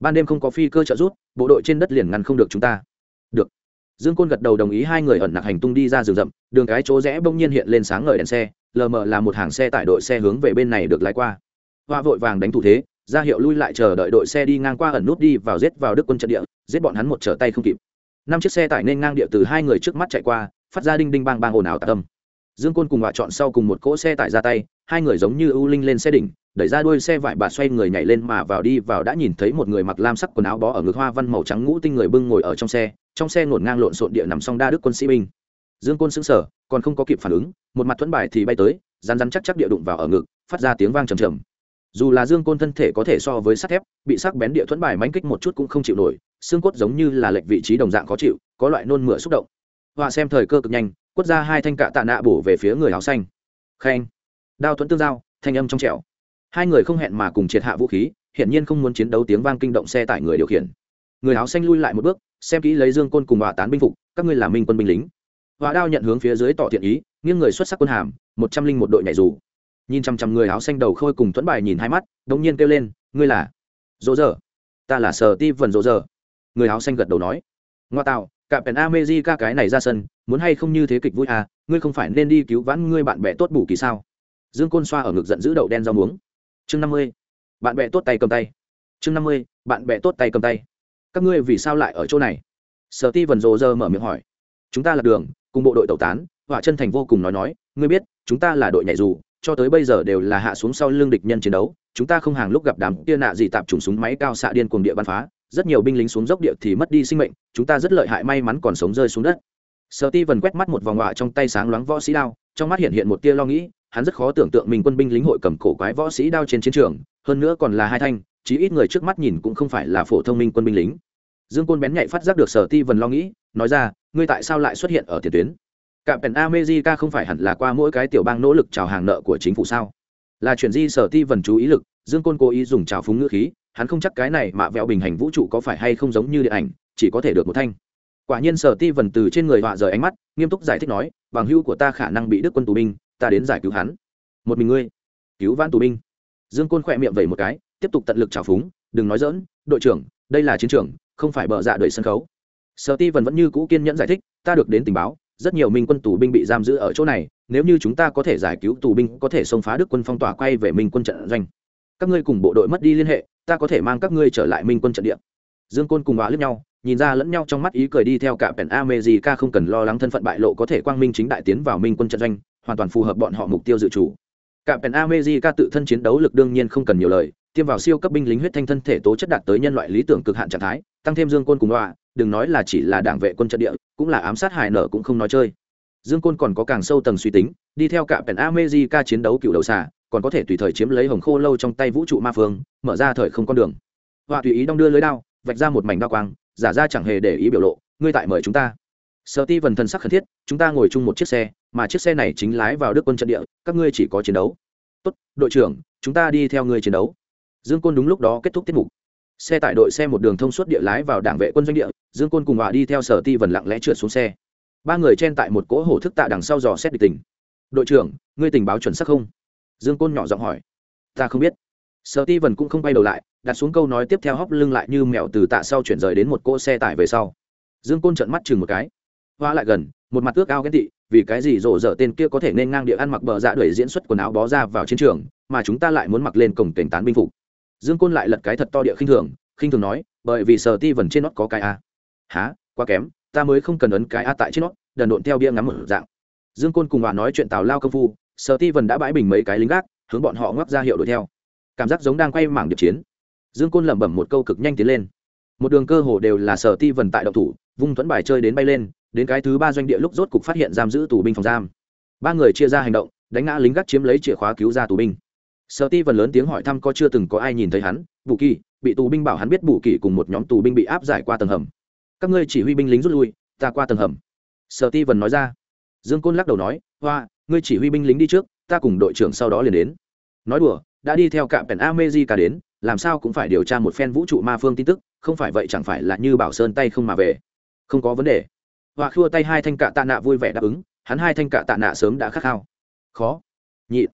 Ban đêm không có phi cơ trợ rút bộ đội trên đất liền ngăn không được chúng ta. Được. Dương côn gật đầu đồng ý hai người ẩn nặc hành tung đi ra rừng rậm, đường cái chỗ rẽ bỗng nhiên hiện lên sáng ngời đèn xe, lờ mờ là một hàng xe tải đội xe hướng về bên này được lái qua. Hoa vội vàng đánh thủ thế ra hiệu lui lại chờ đợi đội xe đi ngang qua ẩn nút đi vào giết vào đức quân trận địa, giết bọn hắn một trở tay không kịp. Năm chiếc xe tải nên ngang địa từ hai người trước mắt chạy qua, phát ra đinh đinh bang bang ồn ào tạ tâm dương côn cùng họa chọn sau cùng một cỗ xe tải ra tay, hai người giống như ưu linh lên xe đỉnh, đẩy ra đuôi xe vải bà xoay người nhảy lên mà vào đi vào đã nhìn thấy một người mặc lam sắc quần áo bó ở ngực hoa văn màu trắng ngũ tinh người bưng ngồi ở trong xe trong xe ngổn ngang lộn xộn địa nằm song đa đức quân sĩ binh. Dương côn sững sờ, còn không có kịp phản ứng, một mặt thuẫn bài thì bay tới rán rán chắc chắc địa đụng vào ở ngực, phát ra tiếng vang trầm trầm dù là dương côn thân thể có thể so với sắt thép, bị sắc bén địa thuẫn bài mánh kích một chút cũng không chịu nổi, xương cốt giống như là lệch vị trí đồng dạng khó chịu, có loại nôn mửa xúc động. Họa xem thời cơ cực nhanh, quất ra hai thanh cạ tạ nạ bổ về phía người áo xanh. Khen. Đao thuẫn tương giao, thanh âm trong trẻo. Hai người không hẹn mà cùng triệt hạ vũ khí, hiển nhiên không muốn chiến đấu tiếng vang kinh động xe tải người điều khiển. Người áo xanh lui lại một bước, xem kỹ lấy dương côn cùng họa tán binh phục, các ngươi là minh quân binh lính. Họa đao nhận hướng phía dưới tỏ thiện ý, nghiêng người xuất sắc quân hàm, một trăm linh một đội nhảy dù nhìn chằm chằm người áo xanh đầu khôi cùng tuấn bài nhìn hai mắt, đống nhiên kêu lên, ngươi là dỗ dở ta là sở ti vần dỗ dở người áo xanh gật đầu nói, ngoa tạo, cả pèn amezi ca cái này ra sân, muốn hay không như thế kịch vui à ngươi không phải nên đi cứu vãn ngươi bạn bè tốt bù kỳ sao? Dương côn xoa ở ngực giận dữ đậu đen rau muống. Chương năm mươi, bạn bè tốt tay cầm tay. Chương năm mươi, bạn bè tốt tay cầm tay. Các ngươi vì sao lại ở chỗ này? Sở ti vần rồ rơ mở miệng hỏi. Chúng ta là đường, cùng bộ đội tẩu tán, họa chân thành vô cùng nói nói, ngươi biết, chúng ta là đội nhảy dù cho tới bây giờ đều là hạ xuống sau lưng địch nhân chiến đấu, chúng ta không hàng lúc gặp đám kia nạ gì tạp trùng súng máy cao xạ điên cuồng địa bắn phá, rất nhiều binh lính xuống dốc địa thì mất đi sinh mệnh, chúng ta rất lợi hại may mắn còn sống rơi xuống đất. Sợ ti vần quét mắt một vòng họa trong tay sáng loáng võ sĩ đao, trong mắt hiện hiện một tia lo nghĩ, hắn rất khó tưởng tượng mình quân binh lính hội cầm cổ quái võ sĩ đao trên chiến trường, hơn nữa còn là hai thanh, chí ít người trước mắt nhìn cũng không phải là phổ thông minh quân binh lính. Dương côn bén nhạy phát giác được sở ti vần lo nghĩ, nói ra, ngươi tại sao lại xuất hiện ở tiền tuyến? Cạm pèn amejica không phải hẳn là qua mỗi cái tiểu bang nỗ lực trào hàng nợ của chính phủ sao? Là chuyện di sở ti vần chú ý lực, dương côn cố ý dùng trào phúng ngữ khí, hắn không chắc cái này mạ vẹo bình hành vũ trụ có phải hay không giống như điện ảnh, chỉ có thể được một thanh. Quả nhiên sở ti vần từ trên người họa rời ánh mắt, nghiêm túc giải thích nói, bằng hưu của ta khả năng bị đức quân tù binh, ta đến giải cứu hắn. Một mình ngươi? Cứu vãn tù binh. Dương côn khỏe miệng vẩy một cái, tiếp tục tận lực trào phúng, đừng nói dỡn đội trưởng, đây là chiến trường, không phải bờ dạ đội sân khấu. Sở ti vần vẫn như cũ kiên nhẫn giải thích, ta được đến tình báo rất nhiều minh quân tù binh bị giam giữ ở chỗ này, nếu như chúng ta có thể giải cứu tù binh, có thể xông phá đức quân phong tỏa quay về minh quân trận doanh. Các ngươi cùng bộ đội mất đi liên hệ, ta có thể mang các ngươi trở lại minh quân trận địa. Dương côn cùng hóa lướt nhau, nhìn ra lẫn nhau trong mắt ý cười đi theo cả pèn amejica không cần lo lắng thân phận bại lộ có thể quang minh chính đại tiến vào minh quân trận doanh, hoàn toàn phù hợp bọn họ mục tiêu dự chủ. Cả pèn amejica tự thân chiến đấu lực đương nhiên không cần nhiều lời, tiêm vào siêu cấp binh lính huyết thanh thân thể tố chất đạt tới nhân loại lý tưởng cực hạn trạng thái tăng thêm dương côn cùng họa đừng nói là chỉ là đảng vệ quân trận địa, cũng là ám sát hải nở cũng không nói chơi. Dương côn còn có càng sâu tầng suy tính, đi theo cả pèn amejica chiến đấu cựu đầu xà, còn có thể tùy thời chiếm lấy hồng khô lâu trong tay vũ trụ ma phương, mở ra thời không con đường. Họa tùy ý đong đưa lưới đao, vạch ra một mảnh đao quang, giả ra chẳng hề để ý biểu lộ, ngươi tại mời chúng ta. Sợ ti vần thần sắc khẩn thiết, chúng ta ngồi chung một chiếc xe, mà chiếc xe này chính lái vào đức quân trận địa, các ngươi chỉ có chiến đấu. Tốt, đội trưởng, chúng ta đi theo ngươi chiến đấu. Dương côn đúng lúc đó kết thúc tiết mục xe tải đội xe một đường thông suốt địa lái vào đảng vệ quân doanh địa, dương côn cùng họa đi theo sở ti vần lặng lẽ trượt xuống xe. Ba người chen tại một cỗ hổ thức tạ đằng sau dò xét địch tình. Đội trưởng, ngươi tình báo chuẩn xác không? Dương côn nhỏ giọng hỏi. Ta không biết. Sở ti vần cũng không bay đầu lại, đặt xuống câu nói tiếp theo hóc lưng lại như mèo từ tạ sau chuyển rời đến một cỗ xe tải về sau. Dương côn trợn mắt chừng một cái. Hoa lại gần, một mặt ước ao ghen tị, vì cái gì rộ rỡ tên kia có thể nên ngang địa ăn mặc bờ dạ đuổi diễn xuất quần áo bó ra vào chiến trường, mà chúng ta lại muốn mặc lên cổng cảnh tán binh phục dương côn lại lật cái thật to địa khinh thường khinh thường nói, bởi vì sở ti vần trên nót có cái a. Há quá kém, ta mới không cần ấn cái a tại trên nót, đần độn theo bia ngắm một dạng. Dương côn cùng bà nói chuyện tào lao công phu, sở ti vần đã bãi bình mấy cái lính gác, hướng bọn họ ngoắc ra hiệu đuổi theo. Cảm giác giống đang quay mảng điệp chiến. Dương côn lẩm bẩm một câu cực nhanh tiến lên. Một đường cơ hồ đều là sở ti vần tại động thủ, vung thuẫn bài chơi đến bay lên, đến cái thứ ba doanh địa lúc rốt cục phát hiện giam giữ tù binh phòng giam. Ba người chia ra hành động, đánh ngã lính gác chiếm lấy chìa khóa cứu ra tù binh sở ti vần lớn tiếng hỏi thăm có chưa từng có ai nhìn thấy hắn, bù kỳ, bị tù binh bảo hắn biết bù kỳ cùng một nhóm tù binh bị áp giải qua tầng hầm. Các ngươi chỉ huy binh lính rút lui, ta qua tầng hầm. Sở ti vần nói ra. Dương côn lắc đầu nói, hoa, ngươi chỉ huy binh lính đi trước, ta cùng đội trưởng sau đó liền đến. Nói đùa, đã đi theo cạm pèn amezi cả đến, làm sao cũng phải điều tra một phen vũ trụ ma phương tin tức, không phải vậy chẳng phải là như bảo sơn tay không mà về. Không có vấn đề. Hoa khua tay hai thanh cạ tạ nạ vui vẻ đáp ứng, hắn hai thanh cạ tạ nạ sớm đã khát khao. Khó. Nhị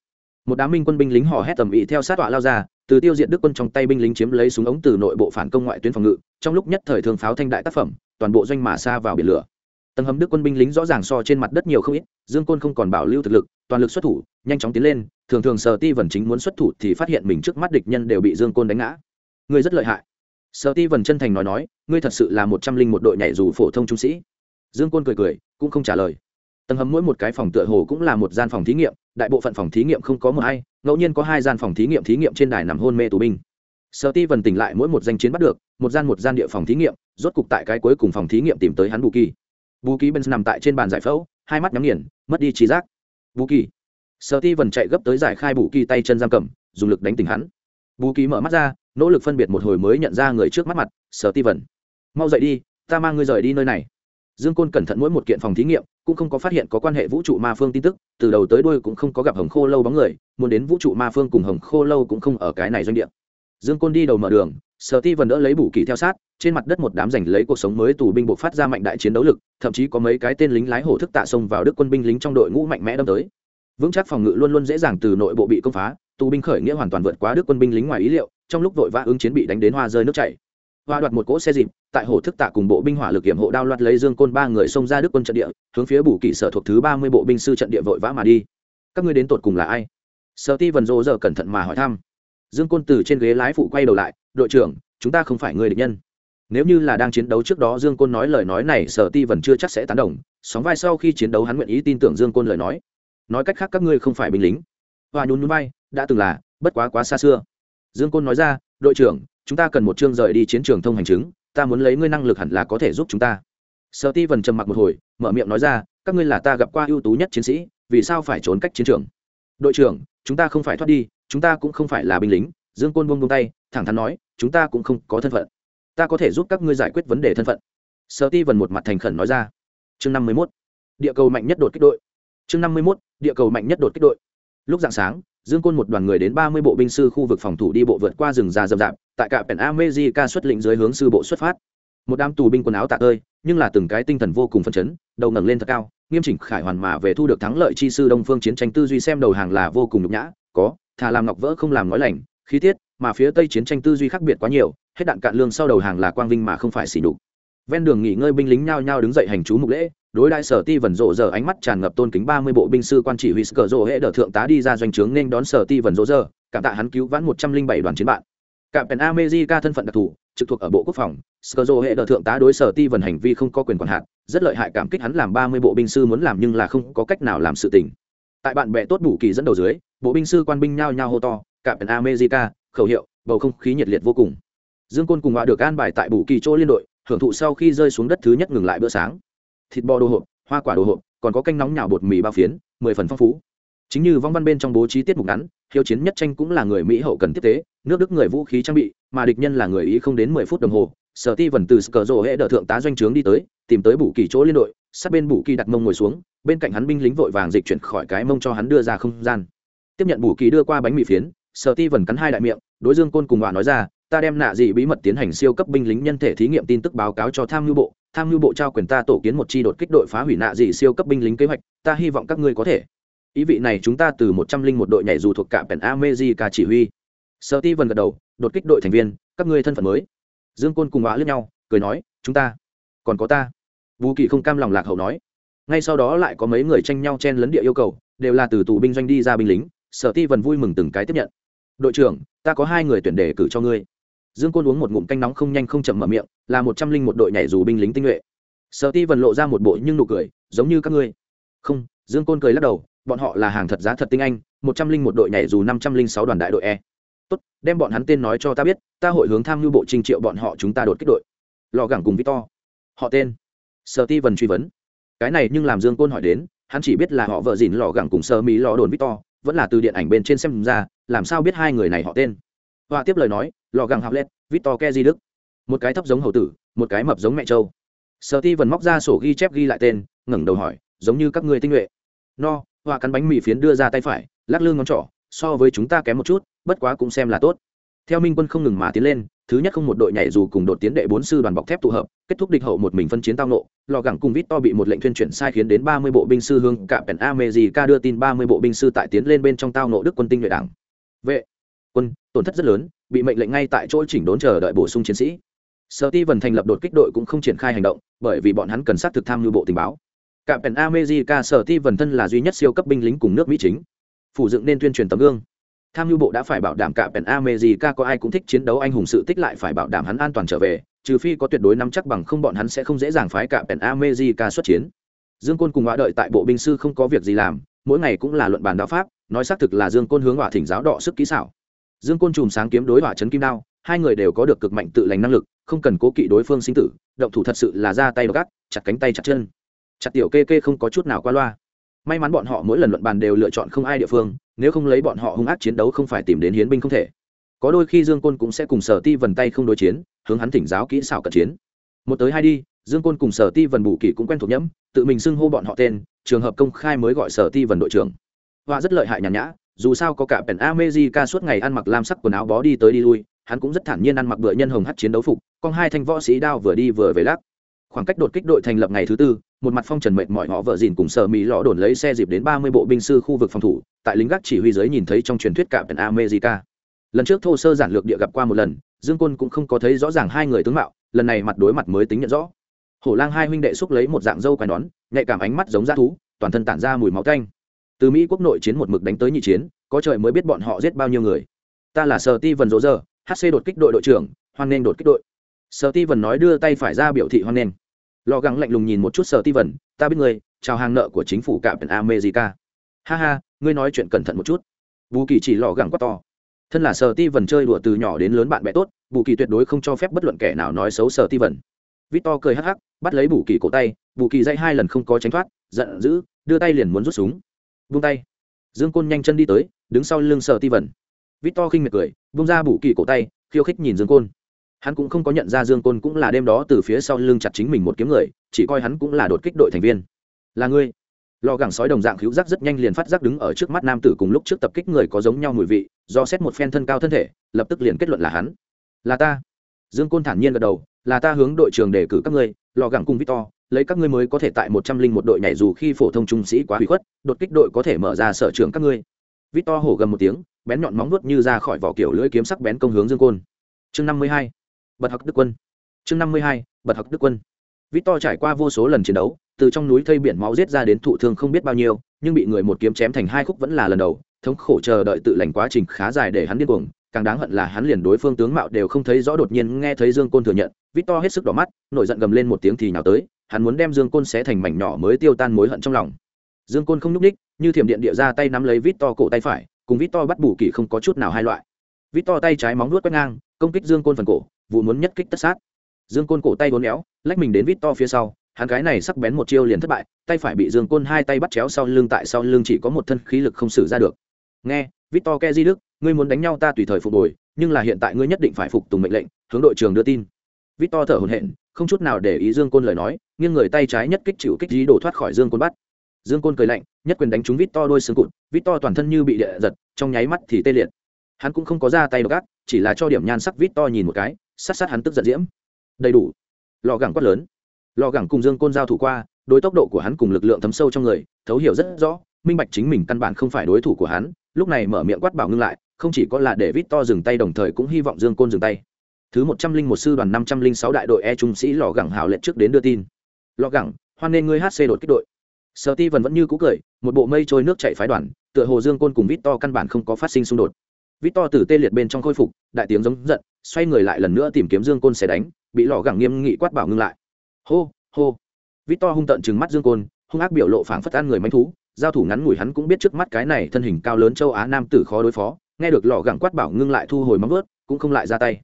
một đám minh quân binh lính hò hét tầm ĩ theo sát tọa lao ra, từ tiêu diệt đức quân trong tay binh lính chiếm lấy súng ống từ nội bộ phản công ngoại tuyến phòng ngự, trong lúc nhất thời thường pháo thanh đại tác phẩm, toàn bộ doanh mã xa vào biển lửa. Tầng hầm đức quân binh lính rõ ràng so trên mặt đất nhiều không ít, dương côn không còn bảo lưu thực lực, toàn lực xuất thủ, nhanh chóng tiến lên, thường thường sờ ti vần chính muốn xuất thủ thì phát hiện mình trước mắt địch nhân đều bị dương côn đánh ngã. Ngươi rất lợi hại. Sờ ti vần chân thành nói nói, ngươi thật sự là một trăm linh một đội nhảy dù phổ thông trung sĩ. Dương côn cười cười, cũng không trả lời tầng hầm mỗi một cái phòng tựa hồ cũng là một gian phòng thí nghiệm, đại bộ phận phòng thí nghiệm không có mờ hay ngẫu nhiên có hai gian phòng thí nghiệm thí nghiệm trên đài nằm hôn mê tù binh. Sợ ti vần tỉnh lại mỗi một danh chiến bắt được, một gian một gian địa phòng thí nghiệm, rốt cục tại cái cuối cùng phòng thí nghiệm tìm tới hắn bù kỳ. Bù kỳ bên nằm tại trên bàn giải phẫu, hai mắt nhắm nghiền, mất đi trí giác. Bù kỳ. Sợ ti vần chạy gấp tới giải khai bù kỳ tay chân giam cầm, dùng lực đánh tỉnh hắn. Bù kỳ mở mắt ra, nỗ lực phân biệt một hồi mới nhận ra người trước mắt mặt sợ ti vần mau dậy đi, ta mang ngươi rời đi nơi này dương côn cẩn thận mỗi một kiện phòng thí nghiệm, cũng không có phát hiện có quan hệ vũ trụ ma phương tin tức, từ đầu tới đuôi cũng không có gặp hồng khô lâu bóng người, muốn đến vũ trụ ma phương cùng hồng khô lâu cũng không ở cái này doanh địa. Dương côn đi đầu mở đường sở ti vần đỡ lấy bù kỳ theo sát, trên mặt đất một đám giành lấy cuộc sống mới tù binh buộc phát ra mạnh đại chiến đấu lực, thậm chí có mấy cái tên lính lái hổ thức tạ xông vào đức quân binh lính trong đội ngũ mạnh mẽ đâm tới. Vững chắc phòng ngự luôn luôn dễ dàng từ nội bộ bị công phá, tù binh khởi nghĩa hoàn toàn vượt quá đức quân binh lính ngoài ý liệu, trong lúc vội vã ứng chiến bị đánh đến hoa rơi nước chảy hoa đoạt một cỗ xe dịp, tại hồ thức tạ cùng bộ binh hỏa lực kiểm hộ đao loạt lấy dương côn ba người xông ra đức quân trận địa, hướng phía bù kỷ sở thuộc thứ ba mươi bộ binh sư trận địa vội vã mà đi. Các ngươi đến tột cùng là ai? Sở ti vần rô giờ cẩn thận mà hỏi thăm. Dương côn từ trên ghế lái phụ quay đầu lại, đội trưởng, chúng ta không phải người địch nhân. Nếu như là đang chiến đấu trước đó dương côn nói lời nói này, sở ti vần chưa chắc sẽ tán đồng. Sóng vai sau khi chiến đấu hắn nguyện ý tin tưởng dương côn lời nói. Nói cách khác các ngươi không phải binh lính. Và nhún nhún bay đã từng là, bất quá quá xa xưa. Dương côn nói ra, đội trưởng chúng ta cần một chương rời đi chiến trường thông hành chứng, ta muốn lấy ngươi năng lực hẳn là có thể giúp chúng ta. Sợ ti vần trầm mặc một hồi, mở miệng nói ra, các ngươi là ta gặp qua ưu tú nhất chiến sĩ, vì sao phải trốn cách chiến trường? Đội trưởng, chúng ta không phải thoát đi, chúng ta cũng không phải là binh lính, dương côn buông buông tay, thẳng thắn nói, chúng ta cũng không có thân phận. Ta có thể giúp các ngươi giải quyết vấn đề thân phận. Sợ ti vần một mặt thành khẩn nói ra. Chương năm mươi mốt, địa cầu mạnh nhất đột kích đội. Chương năm mươi mốt, địa cầu mạnh nhất đột kích đội. Lúc dạng sáng, dương côn một đoàn người đến ba mươi bộ binh sư khu vực phòng thủ đi bộ vượt qua rừng già rậm rạp tại cả pèn amejica xuất lĩnh dưới hướng sư bộ xuất phát. Một đám tù binh quần áo tạ tơi, nhưng là từng cái tinh thần vô cùng phấn chấn, đầu ngẩng lên thật cao, nghiêm chỉnh khải hoàn mà về thu được thắng lợi chi sư đông phương chiến tranh tư duy xem đầu hàng là vô cùng nhục nhã, có, thà làm ngọc vỡ không làm nói lành, khí tiết, mà phía tây chiến tranh tư duy khác biệt quá nhiều, hết đạn cạn lương sau đầu hàng là quang vinh mà không phải xỉ đục ven đường nghỉ ngơi binh lính nhao nhao đứng dậy hành chú mục lễ, đối đại sở ti vần rộ giờ ánh mắt tràn ngập tôn kính ba mươi bộ binh sư quan chỉ huy cờ rộ hệ đỡ thượng tá đi ra doanh trướng nên đón sở ti vần rộ giờ cảm tạ hắn cứu vãn một trăm linh bảy đoàn chiến bạn cả pèn amejica thân phận đặc thù, trực thuộc ở bộ quốc phòng. Cờ hệ đỡ thượng tá đối sở ti vần hành vi không có quyền quản hạt, rất lợi hại cảm kích hắn làm ba mươi bộ binh sư muốn làm nhưng là không có cách nào làm sự tình. Tại bạn bè tốt đủ kỳ dẫn đầu dưới, bộ binh sư quan binh nhao nhao hô to cả pèn amejica khẩu hiệu, bầu không khí nhiệt liệt vô cùng. Dương côn cùng họa được an bài tại bù kỳ chỗ liên đội, hưởng thụ sau khi rơi xuống đất thứ nhất ngừng lại bữa sáng. Thịt bò đồ hộp, hoa quả đồ hộp, còn có canh nóng nhào bột mì bao phiến, mười phần phong phú. Chính như vong văn bên trong bố trí tiết mục ngắn hiếu chiến nhất tranh cũng là người mỹ hậu cần tiếp tế, nước đức người vũ khí trang bị, mà địch nhân là người ý không đến mười phút đồng hồ. Sở ti vần từ cờ rộ hệ đờ thượng tá doanh trướng đi tới, tìm tới bù kỳ chỗ liên đội, sát bên bù kỳ đặt mông ngồi xuống, bên cạnh hắn binh lính vội vàng dịch chuyển khỏi cái mông cho hắn đưa ra không gian. Tiếp nhận bù kỳ đưa qua bánh mì phiến, sở ti vần cắn hai đại miệng, đối dương côn cùng bà nói ra, ta đem nạ dị bí mật tiến hành siêu cấp binh lính nhân thể thí nghiệm tin tức báo cáo cho tham mưu bộ, tham mưu bộ trao quyền ta tổ kiến một chi đột kích đội phá hủy nạ dị siêu cấp binh lính kế hoạch, ta hy vọng các ngươi có thể ý vị này chúng ta từ một trăm linh một đội nhảy dù thuộc cả pèn amejica chỉ huy. Sợ ti vần gật đầu, đột kích đội thành viên, các ngươi thân phận mới. Dương côn cùng ngã lướt nhau, cười nói, chúng ta, còn có ta. Vũ kỳ không cam lòng lạc hậu nói. Ngay sau đó lại có mấy người tranh nhau chen lấn địa yêu cầu, đều là từ tù binh doanh đi ra binh lính sở ti vần vui mừng từng cái tiếp nhận. Đội trưởng, ta có hai người tuyển đề cử cho ngươi. Dương côn uống một ngụm canh nóng không nhanh không chậm mở miệng, là một trăm linh một đội nhảy dù binh lính tinh nhuệ. Sở ti vần lộ ra một bộ nhưng nụ cười, giống như các ngươi. Không. Dương côn cười lắc đầu bọn họ là hàng thật giá thật tinh anh, một trăm linh một đội nhảy dù năm trăm linh sáu đoàn đại đội e. Tốt, đem bọn hắn tên nói cho ta biết, ta hội hướng tham mưu bộ trình triệu bọn họ chúng ta đột kích đội. Lò gẳng cùng victor. Họ tên? Sở ti vần truy vấn. Cái này nhưng làm dương côn hỏi đến, hắn chỉ biết là họ vợ dìn lò gẳng cùng sơ mỹ lò đồn victor, vẫn là từ điện ảnh bên trên xem ra, làm sao biết hai người này họ tên? Họa tiếp lời nói, lò gẳng học lét victor ke di đức. Một cái thấp giống hầu tử, một cái mập giống mẹ châu sở ti vần móc ra sổ ghi chép ghi lại tên, ngẩng đầu hỏi, giống như các người tinh nhuệ. No họa cắn bánh mì phiến đưa ra tay phải, lắc lương ngón trỏ, so với chúng ta kém một chút, bất quá cũng xem là tốt. Theo minh quân không ngừng mà tiến lên, thứ nhất không một đội nhảy dù cùng đột tiến đệ bốn sư đoàn bọc thép tụ hợp, kết thúc địch hậu một mình phân chiến tao nộ lò gẳng cùng vít to bị một lệnh tuyên chuyển sai khiến đến ba mươi bộ binh sư hương cả pèn amejica đưa tin ba mươi bộ binh sư tại tiến lên bên trong tao nộ đức quân tinh nhuệ đảng. Vệ, quân, tổn thất rất lớn, bị mệnh lệnh ngay tại chỗ chỉnh đốn chờ đợi bổ sung chiến sĩ. Sở ti vần thành lập đột kích đội cũng không triển khai hành động, bởi vì bọn hắn cần xác thực tham mưu bộ tình báo cả pèn America sở ti vần thân là duy nhất siêu cấp binh lính cùng nước mỹ chính. Phủ dựng nên tuyên truyền tấm gương. Tham mưu bộ đã phải bảo đảm cả pèn America có ai cũng thích chiến đấu, anh hùng sự tích lại phải bảo đảm hắn an toàn trở về, trừ phi có tuyệt đối nắm chắc bằng không bọn hắn sẽ không dễ dàng phái cả pèn America xuất chiến. Dương côn cùng họa đợi tại bộ binh sư không có việc gì làm, mỗi ngày cũng là luận bàn đạo pháp, nói xác thực là dương côn hướng họa thỉnh giáo đọ sức kỹ xảo. Dương côn chùm sáng kiếm đối họa trấn kim đao, hai người đều có được cực mạnh tự lành năng lực, không cần cố kỵ đối phương sinh tử, động thủ thật sự là ra tay gắt, chặt cánh tay chặt chân chặt tiểu kê kê không có chút nào qua loa. May mắn bọn họ mỗi lần luận bàn đều lựa chọn không ai địa phương, nếu không lấy bọn họ hung ác chiến đấu không phải tìm đến hiến binh không thể. Có đôi khi dương côn cũng sẽ cùng sở ti vần tay không đối chiến, hướng hắn thỉnh giáo kỹ xảo cận chiến. Một tới hai đi, dương côn cùng sở ti vần bù kỳ cũng quen thuộc nhẫm, tự mình xưng hô bọn họ tên, trường hợp công khai mới gọi sở ti vần đội trưởng. Họa rất lợi hại nhàn nhã, dù sao có cả pèn amejica suốt ngày ăn mặc lam sắc quần áo bó đi tới đi lui, hắn cũng rất thản nhiên ăn mặc bựa nhân hồng hắt chiến đấu phục, con hai thanh võ sĩ đao vừa đi vừa về lắc khoảng cách đột kích đội thành lập ngày thứ tư, một mặt phong trần mệt mỏi họ vợ dìn cùng sợ mỹ lọ đồn lấy xe dịp đến ba mươi bộ binh sư khu vực phòng thủ, tại lính gác chỉ huy giới nhìn thấy trong truyền thuyết cả pèn america. Lần trước thô sơ giản lược địa gặp qua một lần, dương quân cũng không có thấy rõ ràng hai người tướng mạo, lần này mặt đối mặt mới tính nhận rõ. Hổ lang hai huynh đệ xúc lấy một dạng dâu quai nón, nhạy cảm ánh mắt giống g thú, toàn thân tản ra mùi máu canh từ mỹ quốc nội chiến một mực đánh tới nhị chiến, có trời mới biết bọn họ giết bao nhiêu người. Ta là sở ti vần rỗ giờ hc đột kích đội đội trưởng, hoan nghênh đột kích đội. Sở ti vần nói đưa tay phải ra biểu thị hoan nghênh lò gắng lạnh lùng nhìn một chút sở ti vần ta biết ngươi, chào hàng nợ của chính phủ cả pèn america. Ha ha, ngươi nói chuyện cẩn thận một chút. Bù kỳ chỉ lò gắng quá to. Thân là sở ti vần chơi đùa từ nhỏ đến lớn bạn bè tốt, bù kỳ tuyệt đối không cho phép bất luận kẻ nào nói xấu sở ti vần victor cười hắc hắc, bắt lấy bù kỳ cổ tay, bù kỳ dây hai lần không có tránh thoát, giận dữ, đưa tay liền muốn rút súng. Vung tay. Dương côn nhanh chân đi tới, đứng sau lưng sở ti vần victor khinh miệt cười vung ra bù kỳ cổ tay, khiêu khích nhìn dương côn hắn cũng không có nhận ra dương côn cũng là đêm đó từ phía sau lưng chặt chính mình một kiếm người, chỉ coi hắn cũng là đột kích đội thành viên. Là ngươi? Lò gẳng sói đồng dạng hữu giác rất nhanh liền phát giác đứng ở trước mắt nam tử cùng lúc trước tập kích người có giống nhau mùi vị, do xét một phen thân cao thân thể, lập tức liền kết luận là hắn. Là ta. Dương côn thản nhiên gật đầu, là ta hướng đội trường đề cử các ngươi, lò gẳng cùng victor, lấy các ngươi mới có thể tại một trăm linh một đội nhảy dù khi phổ thông trung sĩ quá hủy khuất, đột kích đội có thể mở ra sở trường các ngươi. Victor hổ gầm một tiếng, bén nhọn móng vuốt như ra khỏi vỏ kiểu lưỡi kiếm sắc bén công hướng dương côn. Chương năm mươi hai bật học đức quân. Chương năm mươi hai, bật học đức quân. Victor trải qua vô số lần chiến đấu, từ trong núi thây biển máu giết ra đến thụ thương không biết bao nhiêu, nhưng bị người một kiếm chém thành hai khúc vẫn là lần đầu. Thống khổ chờ đợi tự lành quá trình khá dài để hắn điên cuồng, càng đáng hận là hắn liền đối phương tướng mạo đều không thấy rõ đột nhiên nghe thấy dương côn thừa nhận. Victor hết sức đỏ mắt, nổi giận gầm lên một tiếng thì nào tới, hắn muốn đem dương côn xé thành mảnh nhỏ mới tiêu tan mối hận trong lòng. Dương côn không n ú c ních như thiểm điện địa ra tay nắm lấy victor cổ tay phải, cùng victor bắt bù kỳ không có chút nào hai loại. Victor tay trái móng nuốt quét ngang, công kích dương côn phần cổ vụ muốn nhất kích tất sát. Dương côn cổ tay vốn éo, lách mình đến vít to phía sau, hắn cái này sắc bén một chiêu liền thất bại, tay phải bị dương côn hai tay bắt chéo sau lưng tại sau lưng chỉ có một thân khí lực không xử ra được. Nghe, vít to ke di đức, ngươi muốn đánh nhau ta tùy thời phục hồi, nhưng là hiện tại ngươi nhất định phải phục tùng mệnh lệnh, hướng đội trường đưa tin. Vít to thở hồn hện không chút nào để ý dương côn lời nói, nghiêng người tay trái nhất kích chịu kích dí đổ thoát khỏi dương côn bắt. Dương côn cười lạnh, nhất quyền đánh trúng vít to đôi xương cụt, vít to toàn thân như bị địa giật, trong nháy mắt thì tê liệt. Hắn cũng không có ra tay đ gác chỉ là cho điểm nhan sắc vít to nhìn một cái sát sát hắn tức giận diễm. Đầy đủ. Lò gẳng quát lớn. Lò gẳng cùng dương côn giao thủ qua, đối tốc độ của hắn cùng lực lượng thấm sâu trong người, thấu hiểu rất rõ, minh bạch chính mình căn bản không phải đối thủ của hắn, lúc này mở miệng quát bảo ngưng lại, không chỉ có là để vít to dừng tay đồng thời cũng hy vọng dương côn dừng tay. Thứ một trăm linh một sư đoàn năm trăm linh sáu đại đội e trung sĩ lò gẳng hảo lệ trước đến đưa tin. Lò gẳng, hoan nên ngươi hc đột kích đội. Sở ti vẫn như cũ cười, một bộ mây trôi nước chạy phái đoàn, tựa hồ dương côn cùng vít to căn bản không có phát sinh xung đột. Vít to từ tê liệt bên trong khôi phục, đại tiếng giống giận xoay người lại lần nữa tìm kiếm dương côn sẽ đánh, bị lò gẳng nghiêm nghị quát bảo ngưng lại. Hô hô. Vít to hung tận chừng mắt dương côn, hung ác biểu lộ phảng phất ăn người manh thú, giao thủ ngắn ngủi hắn cũng biết trước mắt cái này thân hình cao lớn châu á nam tử khó đối phó, nghe được lò gẳng quát bảo ngưng lại thu hồi móng vớt cũng không lại ra tay.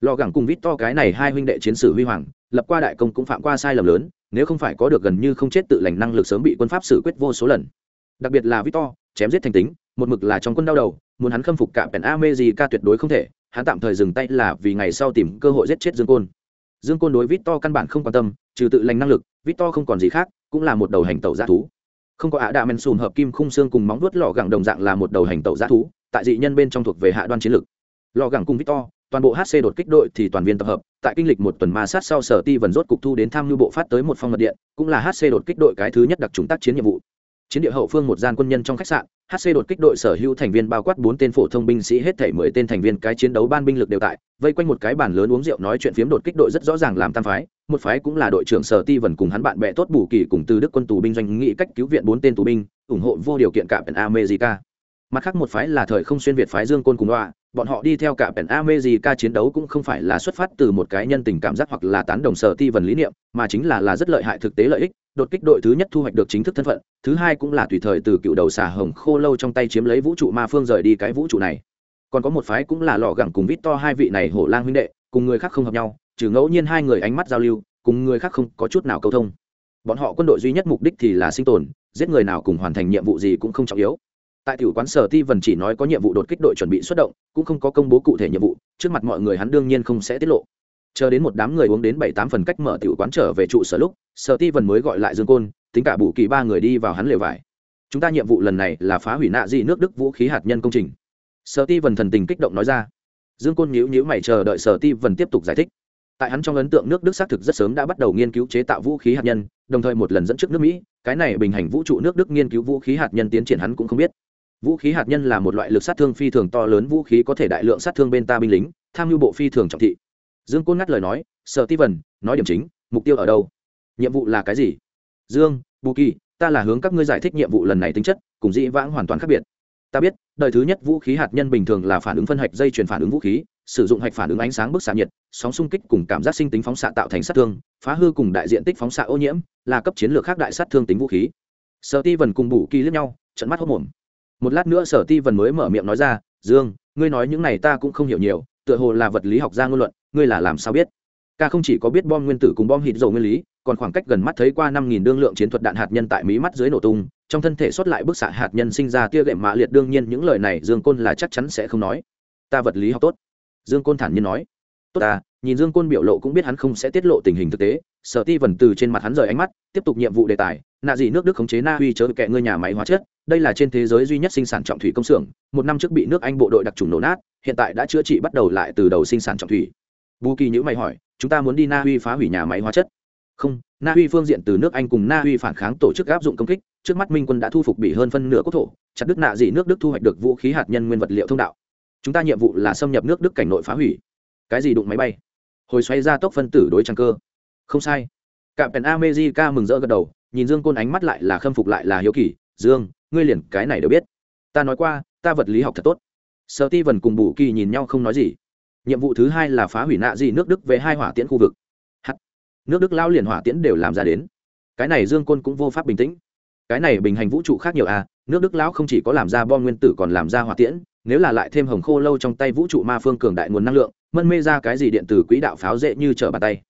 Lò gẳng cùng vít to cái này hai huynh đệ chiến sử huy hoàng, lập qua đại công cũng phạm qua sai lầm lớn, nếu không phải có được gần như không chết tự lành năng lực sớm bị quân pháp xử quyết vô số lần. Đặc biệt là vít to chém giết thành tính, một mực là trong quân đau đầu, muốn hắn khâm phục cả pèn a mê gì ca tuyệt đối không thể hắn tạm thời dừng tay là vì ngày sau tìm cơ hội giết chết dương côn. Dương côn đối vít to căn bản không quan tâm, trừ tự lành năng lực vít to không còn gì khác, cũng là một đầu hành tẩu g thú. Không có ạ đạ men sùn hợp kim khung xương cùng móng vuốt lò gẳng đồng dạng là một đầu hành tẩu g thú, tại dị nhân bên trong thuộc về hạ đoan chiến lực. lò gẳng cùng vít to toàn bộ hc đột kích đội thì toàn viên tập hợp, tại kinh lịch một tuần ma sát sau sở ti vần rốt cục thu đến tham mưu bộ phát tới một phong mật điện, cũng là hc đột kích đội cái thứ nhất đặc trùng tác chiến nhiệm vụ chiến địa hậu phương một gian quân nhân trong khách sạn hc đột kích đội sở hữu thành viên bao quát bốn tên phổ thông binh sĩ, hết thể mười tên thành viên cái chiến đấu ban binh lực đều tại, vây quanh một cái bàn lớn uống rượu nói chuyện phiếm đột kích đội rất rõ ràng làm tam phái, một phái cũng là đội trưởng sở ti vần cùng hắn bạn bè tốt bù kỳ cùng từ đức quân tù binh doanh nghị cách cứu viện bốn tên tù binh, ủng hộ vô điều kiện cả pèn america. Mặt khác một phái là thời không xuyên việt phái dương côn cùng đoạ, bọn họ đi theo cả pèn america chiến đấu cũng không phải là xuất phát từ một cái nhân tình cảm giác hoặc là tán đồng sở ti vần lý niệm, mà chính là là rất lợi hại thực tế lợi ích đột kích đội thứ nhất thu hoạch được chính thức thân phận, thứ hai cũng là tùy thời từ cựu đầu xà hồng khô lâu trong tay chiếm lấy vũ trụ ma phương rời đi cái vũ trụ này. Còn có một phái cũng là lò gẳng cùng vít to hai vị này hổ lang huynh đệ, cùng người khác không hợp nhau, trừ ngẫu nhiên hai người ánh mắt giao lưu, cùng người khác không có chút nào câu thông. Bọn họ quân đội duy nhất mục đích thì là sinh tồn, giết người nào cùng hoàn thành nhiệm vụ gì cũng không trọng yếu. Tại tiểu quán sở ti vần chỉ nói có nhiệm vụ đột kích đội chuẩn bị xuất động, cũng không có công bố cụ thể nhiệm vụ, trước mặt mọi người hắn đương nhiên không sẽ tiết lộ chờ đến một đám người uống đến bảy tám phần cách mở tiểu quán trở về trụ sở lúc sở ti vần mới gọi lại dương côn, tính cả bù kỳ ba người đi vào hắn lều vải. Chúng ta nhiệm vụ lần này là phá hủy nạ dị nước đức vũ khí hạt nhân công trình. Sở ti vần thần tình kích động nói ra. Dương côn nhíu nhíu mày chờ đợi sở ti vần tiếp tục giải thích. Tại hắn trong ấn tượng nước đức xác thực rất sớm đã bắt đầu nghiên cứu chế tạo vũ khí hạt nhân, đồng thời một lần dẫn trước nước mỹ, cái này bình hành vũ trụ nước đức nghiên cứu vũ khí hạt nhân tiến triển hắn cũng không biết. Vũ khí hạt nhân là một loại lực sát thương phi thường to lớn, vũ khí có thể đại lượng sát thương bên ta binh lính, tham mưu bộ phi thường trọng thị dương côn ngắt lời nói, sở ti vần nói điểm chính, mục tiêu ở đâu? Nhiệm vụ là cái gì? Dương, bù kỳ, ta là hướng các ngươi giải thích nhiệm vụ lần này tính chất, cùng dĩ vãng hoàn toàn khác biệt. Ta biết, đời thứ nhất vũ khí hạt nhân bình thường là phản ứng phân hạch dây chuyển phản ứng vũ khí, sử dụng hạch phản ứng ánh sáng bức xạ nhiệt, sóng xung kích cùng cảm giác sinh tính phóng xạ tạo thành sát thương, phá hư cùng đại diện tích phóng xạ ô nhiễm, là cấp chiến lược khác đại sát thương tính vũ khí. Sở ti vần cùng bù kỳ liếc nhau trận mắt hốc mồm. Một lát nữa sở ti vần mới mở miệng nói ra, dương, ngươi nói những này ta cũng không hiểu nhiều tựa hồ là vật lý học gia ngôn luận, ngươi là làm sao biết? Ca không chỉ có biết bom nguyên tử cùng bom hít dầu nguyên lý, còn khoảng cách gần mắt thấy qua năm nghìn đương lượng chiến thuật đạn hạt nhân tại mí mắt dưới nổ tung, trong thân thể xuất lại bức xạ hạt nhân sinh ra tia gệm mạ liệt, đương nhiên những lời này dương côn là chắc chắn sẽ không nói. Ta vật lý học tốt. Dương côn thản nhiên nói. Tốt ta, nhìn dương côn biểu lộ cũng biết hắn không sẽ tiết lộ tình hình thực tế. Sở ti vần từ trên mặt hắn rời ánh mắt, tiếp tục nhiệm vụ đề tài. Nạ gì nước đức khống chế na uy chớ kệ ngươi nhà máy hóa chất. Đây là trên thế giới duy nhất sinh sản trọng thủy công xưởng. Một năm trước bị nước anh bộ đội đặc trùng nổ nát hiện tại đã chữa trị bắt đầu lại từ đầu sinh sản trọng thủy. Bù kỳ nhữ mày hỏi, chúng ta muốn đi na uy phá hủy nhà máy hóa chất? Không, na uy phương diện từ nước anh cùng na uy phản kháng tổ chức áp dụng công kích, trước mắt minh quân đã thu phục bị hơn phân nửa quốc thổ, chặt đức nạ dị nước đức thu hoạch được vũ khí hạt nhân nguyên vật liệu thông đạo. Chúng ta nhiệm vụ là xâm nhập nước đức cảnh nội phá hủy. Cái gì đụng máy bay? Hồi xoay ra tốc phân tử đối trang cơ. Không sai. Cạm pèn amejica mừng rỡ gật đầu, nhìn dương côn ánh mắt lại là khâm phục lại là hiếu kỳ, dương, ngươi liền cái này đều biết. Ta nói qua, ta vật lý học thật tốt sợ ti vần cùng bù kỳ nhìn nhau không nói gì. Nhiệm vụ thứ hai là phá hủy nạ gì nước đức về hai hỏa tiễn khu vực. Hắt. nước đức lao liền hỏa tiễn đều làm ra đến. Cái này dương côn cũng vô pháp bình tĩnh. Cái này bình hành vũ trụ khác nhiều à nước đức lão không chỉ có làm ra bom nguyên tử còn làm ra hỏa tiễn, nếu là lại thêm hồng khô lâu trong tay vũ trụ ma phương cường đại nguồn năng lượng, mân mê ra cái gì điện tử quỹ đạo pháo dễ như trở bàn tay.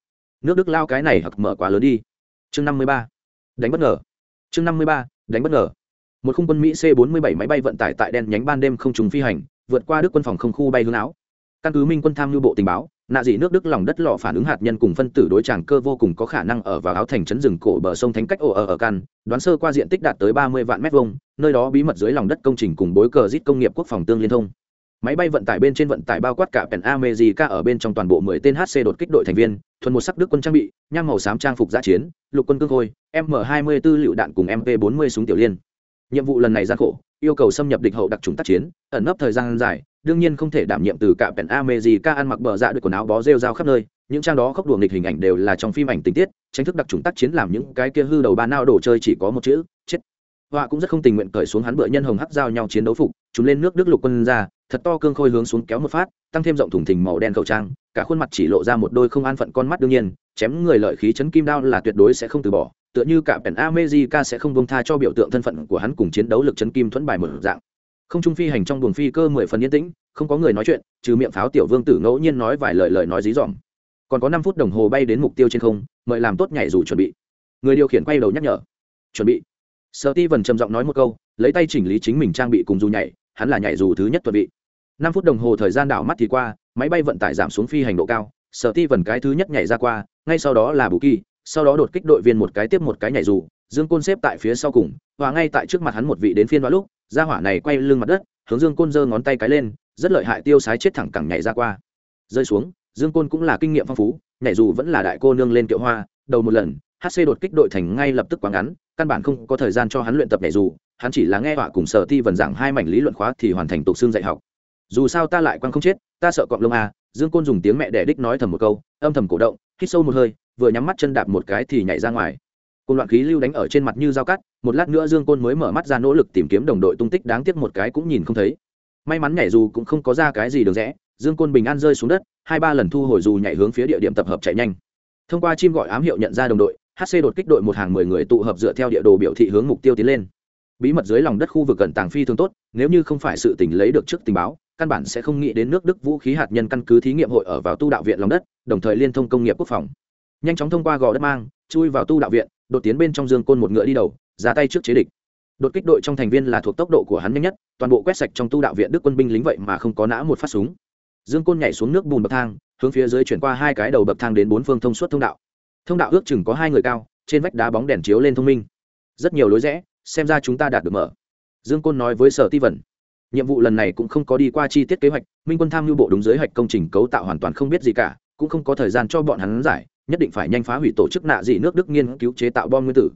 Nước đức lao cái này hặc mở quá lớn đi. Chương năm mươi ba. Đánh bất ngờ. Chương năm mươi ba. Đánh bất ngờ. Một khung quân mỹ c 47 máy bay vận tải tại đen nhánh ban đêm không trùng phi hành vượt qua đức quân phòng không khu bay hướng áo. Căn cứ minh quân tham lưu bộ tình báo, nạ dị nước đức lòng đất lò phản ứng hạt nhân cùng phân tử đối tràng cơ vô cùng có khả năng ở vào áo thành trấn rừng cổ bờ sông thánh cách ổ ở ở căn, đoán sơ qua diện tích đạt tới ba mươi vạn mét vuông, nơi đó bí mật dưới lòng đất công trình cùng bối cờ rít công nghiệp quốc phòng tương liên thông. Máy bay vận tải bên trên vận tải bao quát cả pèn amejica ở bên trong toàn bộ mười tên hc đột kích đội thành viên, thuần một sắc đức quân trang bị, nham màu xám trang phục giã chiến, lục quân cương khôi, m hai mươi 24 lựu đạn cùng mp 40 súng tiểu liên. Nhiệm vụ lần này gian khổ yêu cầu xâm nhập địch hậu đặc trùng tác chiến, ẩn nấp thời gian dài, đương nhiên không thể đảm nhiệm từ cả pèn america ăn mặc bờ dạ được quần áo bó rêu rao khắp nơi, những trang đó khóc đùa nghịch hình ảnh đều là trong phim ảnh tình tiết, tranh thức đặc trùng tác chiến làm những cái kia hư đầu ba nao đồ chơi chỉ có một chữ, chết. Họa cũng rất không tình nguyện cởi xuống hắn bựa nhân hồng hắc giao nhau chiến đấu phục chúng lên nước đức lục quân ra, thật to cương khôi hướng xuống kéo một phát, tăng thêm rộng thùng thình màu đen khẩu trang, cả khuôn mặt chỉ lộ ra một đôi không an phận con mắt đương nhiên, chém người lợi khí chấn kim đao là tuyệt đối sẽ không từ bỏ tựa như cả pèn America sẽ không buông tha cho biểu tượng thân phận của hắn cùng chiến đấu lực chấn kim thuẫn bài một dạng. Không trung phi hành trong buồng phi cơ mười phần yên tĩnh, không có người nói chuyện, trừ miệng pháo tiểu vương tử ngẫu nhiên nói vài lời lời nói dí dỏm. Còn có năm phút đồng hồ bay đến mục tiêu trên không, mời làm tốt nhảy dù chuẩn bị. Người điều khiển quay đầu nhắc nhở. Chuẩn bị. Steven trầm giọng nói một câu, lấy tay chỉnh lý chính mình trang bị cùng dù nhảy, hắn là nhảy dù thứ nhất chuẩn bị. Năm phút đồng hồ thời gian đảo mắt thì qua, máy bay vận tải giảm xuống phi hành độ cao Steven cái thứ nhất nhảy ra qua, ngay sau đó là bù kỳ sau đó đột kích đội viên một cái tiếp một cái nhảy dù, dương côn xếp tại phía sau cùng, và ngay tại trước mặt hắn một vị đến phiên đoán lúc ra hỏa này quay lưng mặt đất, hướng dương côn giơ ngón tay cái lên, rất lợi hại tiêu sái chết thẳng cẳng nhảy ra qua. Rơi xuống, dương côn cũng là kinh nghiệm phong phú, nhảy dù vẫn là đại cô nương lên kiệu hoa, đầu một lần hc đột kích đội thành ngay lập tức quá ngắn, căn bản không có thời gian cho hắn luyện tập nhảy dù, hắn chỉ là nghe họa cùng sở ti vần giảng hai mảnh lý luận khóa thì hoàn thành tục xương dạy học. Dù sao ta lại quăng không chết, ta sợ cọng lông à dương côn dùng tiếng mẹ đẻ đích nói thầm một câu, âm thầm cổ động, hít sâu một hơi vừa nhắm mắt chân đạp một cái thì nhảy ra ngoài. Côn loạn khí lưu đánh ở trên mặt như dao cắt, một lát nữa dương côn mới mở mắt ra nỗ lực tìm kiếm đồng đội tung tích đáng tiếc một cái cũng nhìn không thấy. May mắn nhảy dù cũng không có ra cái gì được rẽ, dương côn bình an rơi xuống đất, hai ba lần thu hồi dù nhảy hướng phía địa điểm tập hợp chạy nhanh. Thông qua chim gọi ám hiệu nhận ra đồng đội hc đột kích đội một hàng mười người tụ hợp dựa theo địa đồ biểu thị hướng mục tiêu tiến lên. Bí mật dưới lòng đất khu vực gần tàng phi thường tốt, nếu như không phải sự tình lấy được trước tình báo, căn bản sẽ không nghĩ đến nước đức vũ khí hạt nhân căn cứ thí nghiệm hội ở vào tu đạo viện lòng đất, đồng thời liên thông công nghiệp quốc phòng nhanh chóng thông qua gò đất mang, chui vào tu đạo viện, đột tiến bên trong dương côn một ngựa đi đầu, ra tay trước chế địch. Đột kích đội trong thành viên là thuộc tốc độ của hắn nhanh nhất, toàn bộ quét sạch trong tu đạo viện đức quân binh lính vậy mà không có nã một phát súng. Dương côn nhảy xuống nước bùn bậc thang, hướng phía dưới chuyển qua hai cái đầu bậc thang đến bốn phương thông suốt thông đạo. Thông đạo ước chừng có hai người cao, trên vách đá bóng đèn chiếu lên thông minh. Rất nhiều lối rẽ, xem ra chúng ta đạt được mở. Dương côn nói với sở ti vẩn nhiệm vụ lần này cũng không có đi qua chi tiết kế hoạch, minh quân tham mưu bộ đúng giới hoạch công trình cấu tạo hoàn toàn không biết gì cả, cũng không có thời gian cho bọn hắn giải nhất định phải nhanh phá hủy tổ chức nạ dị nước đức nghiên cứu chế tạo bom nguyên tử.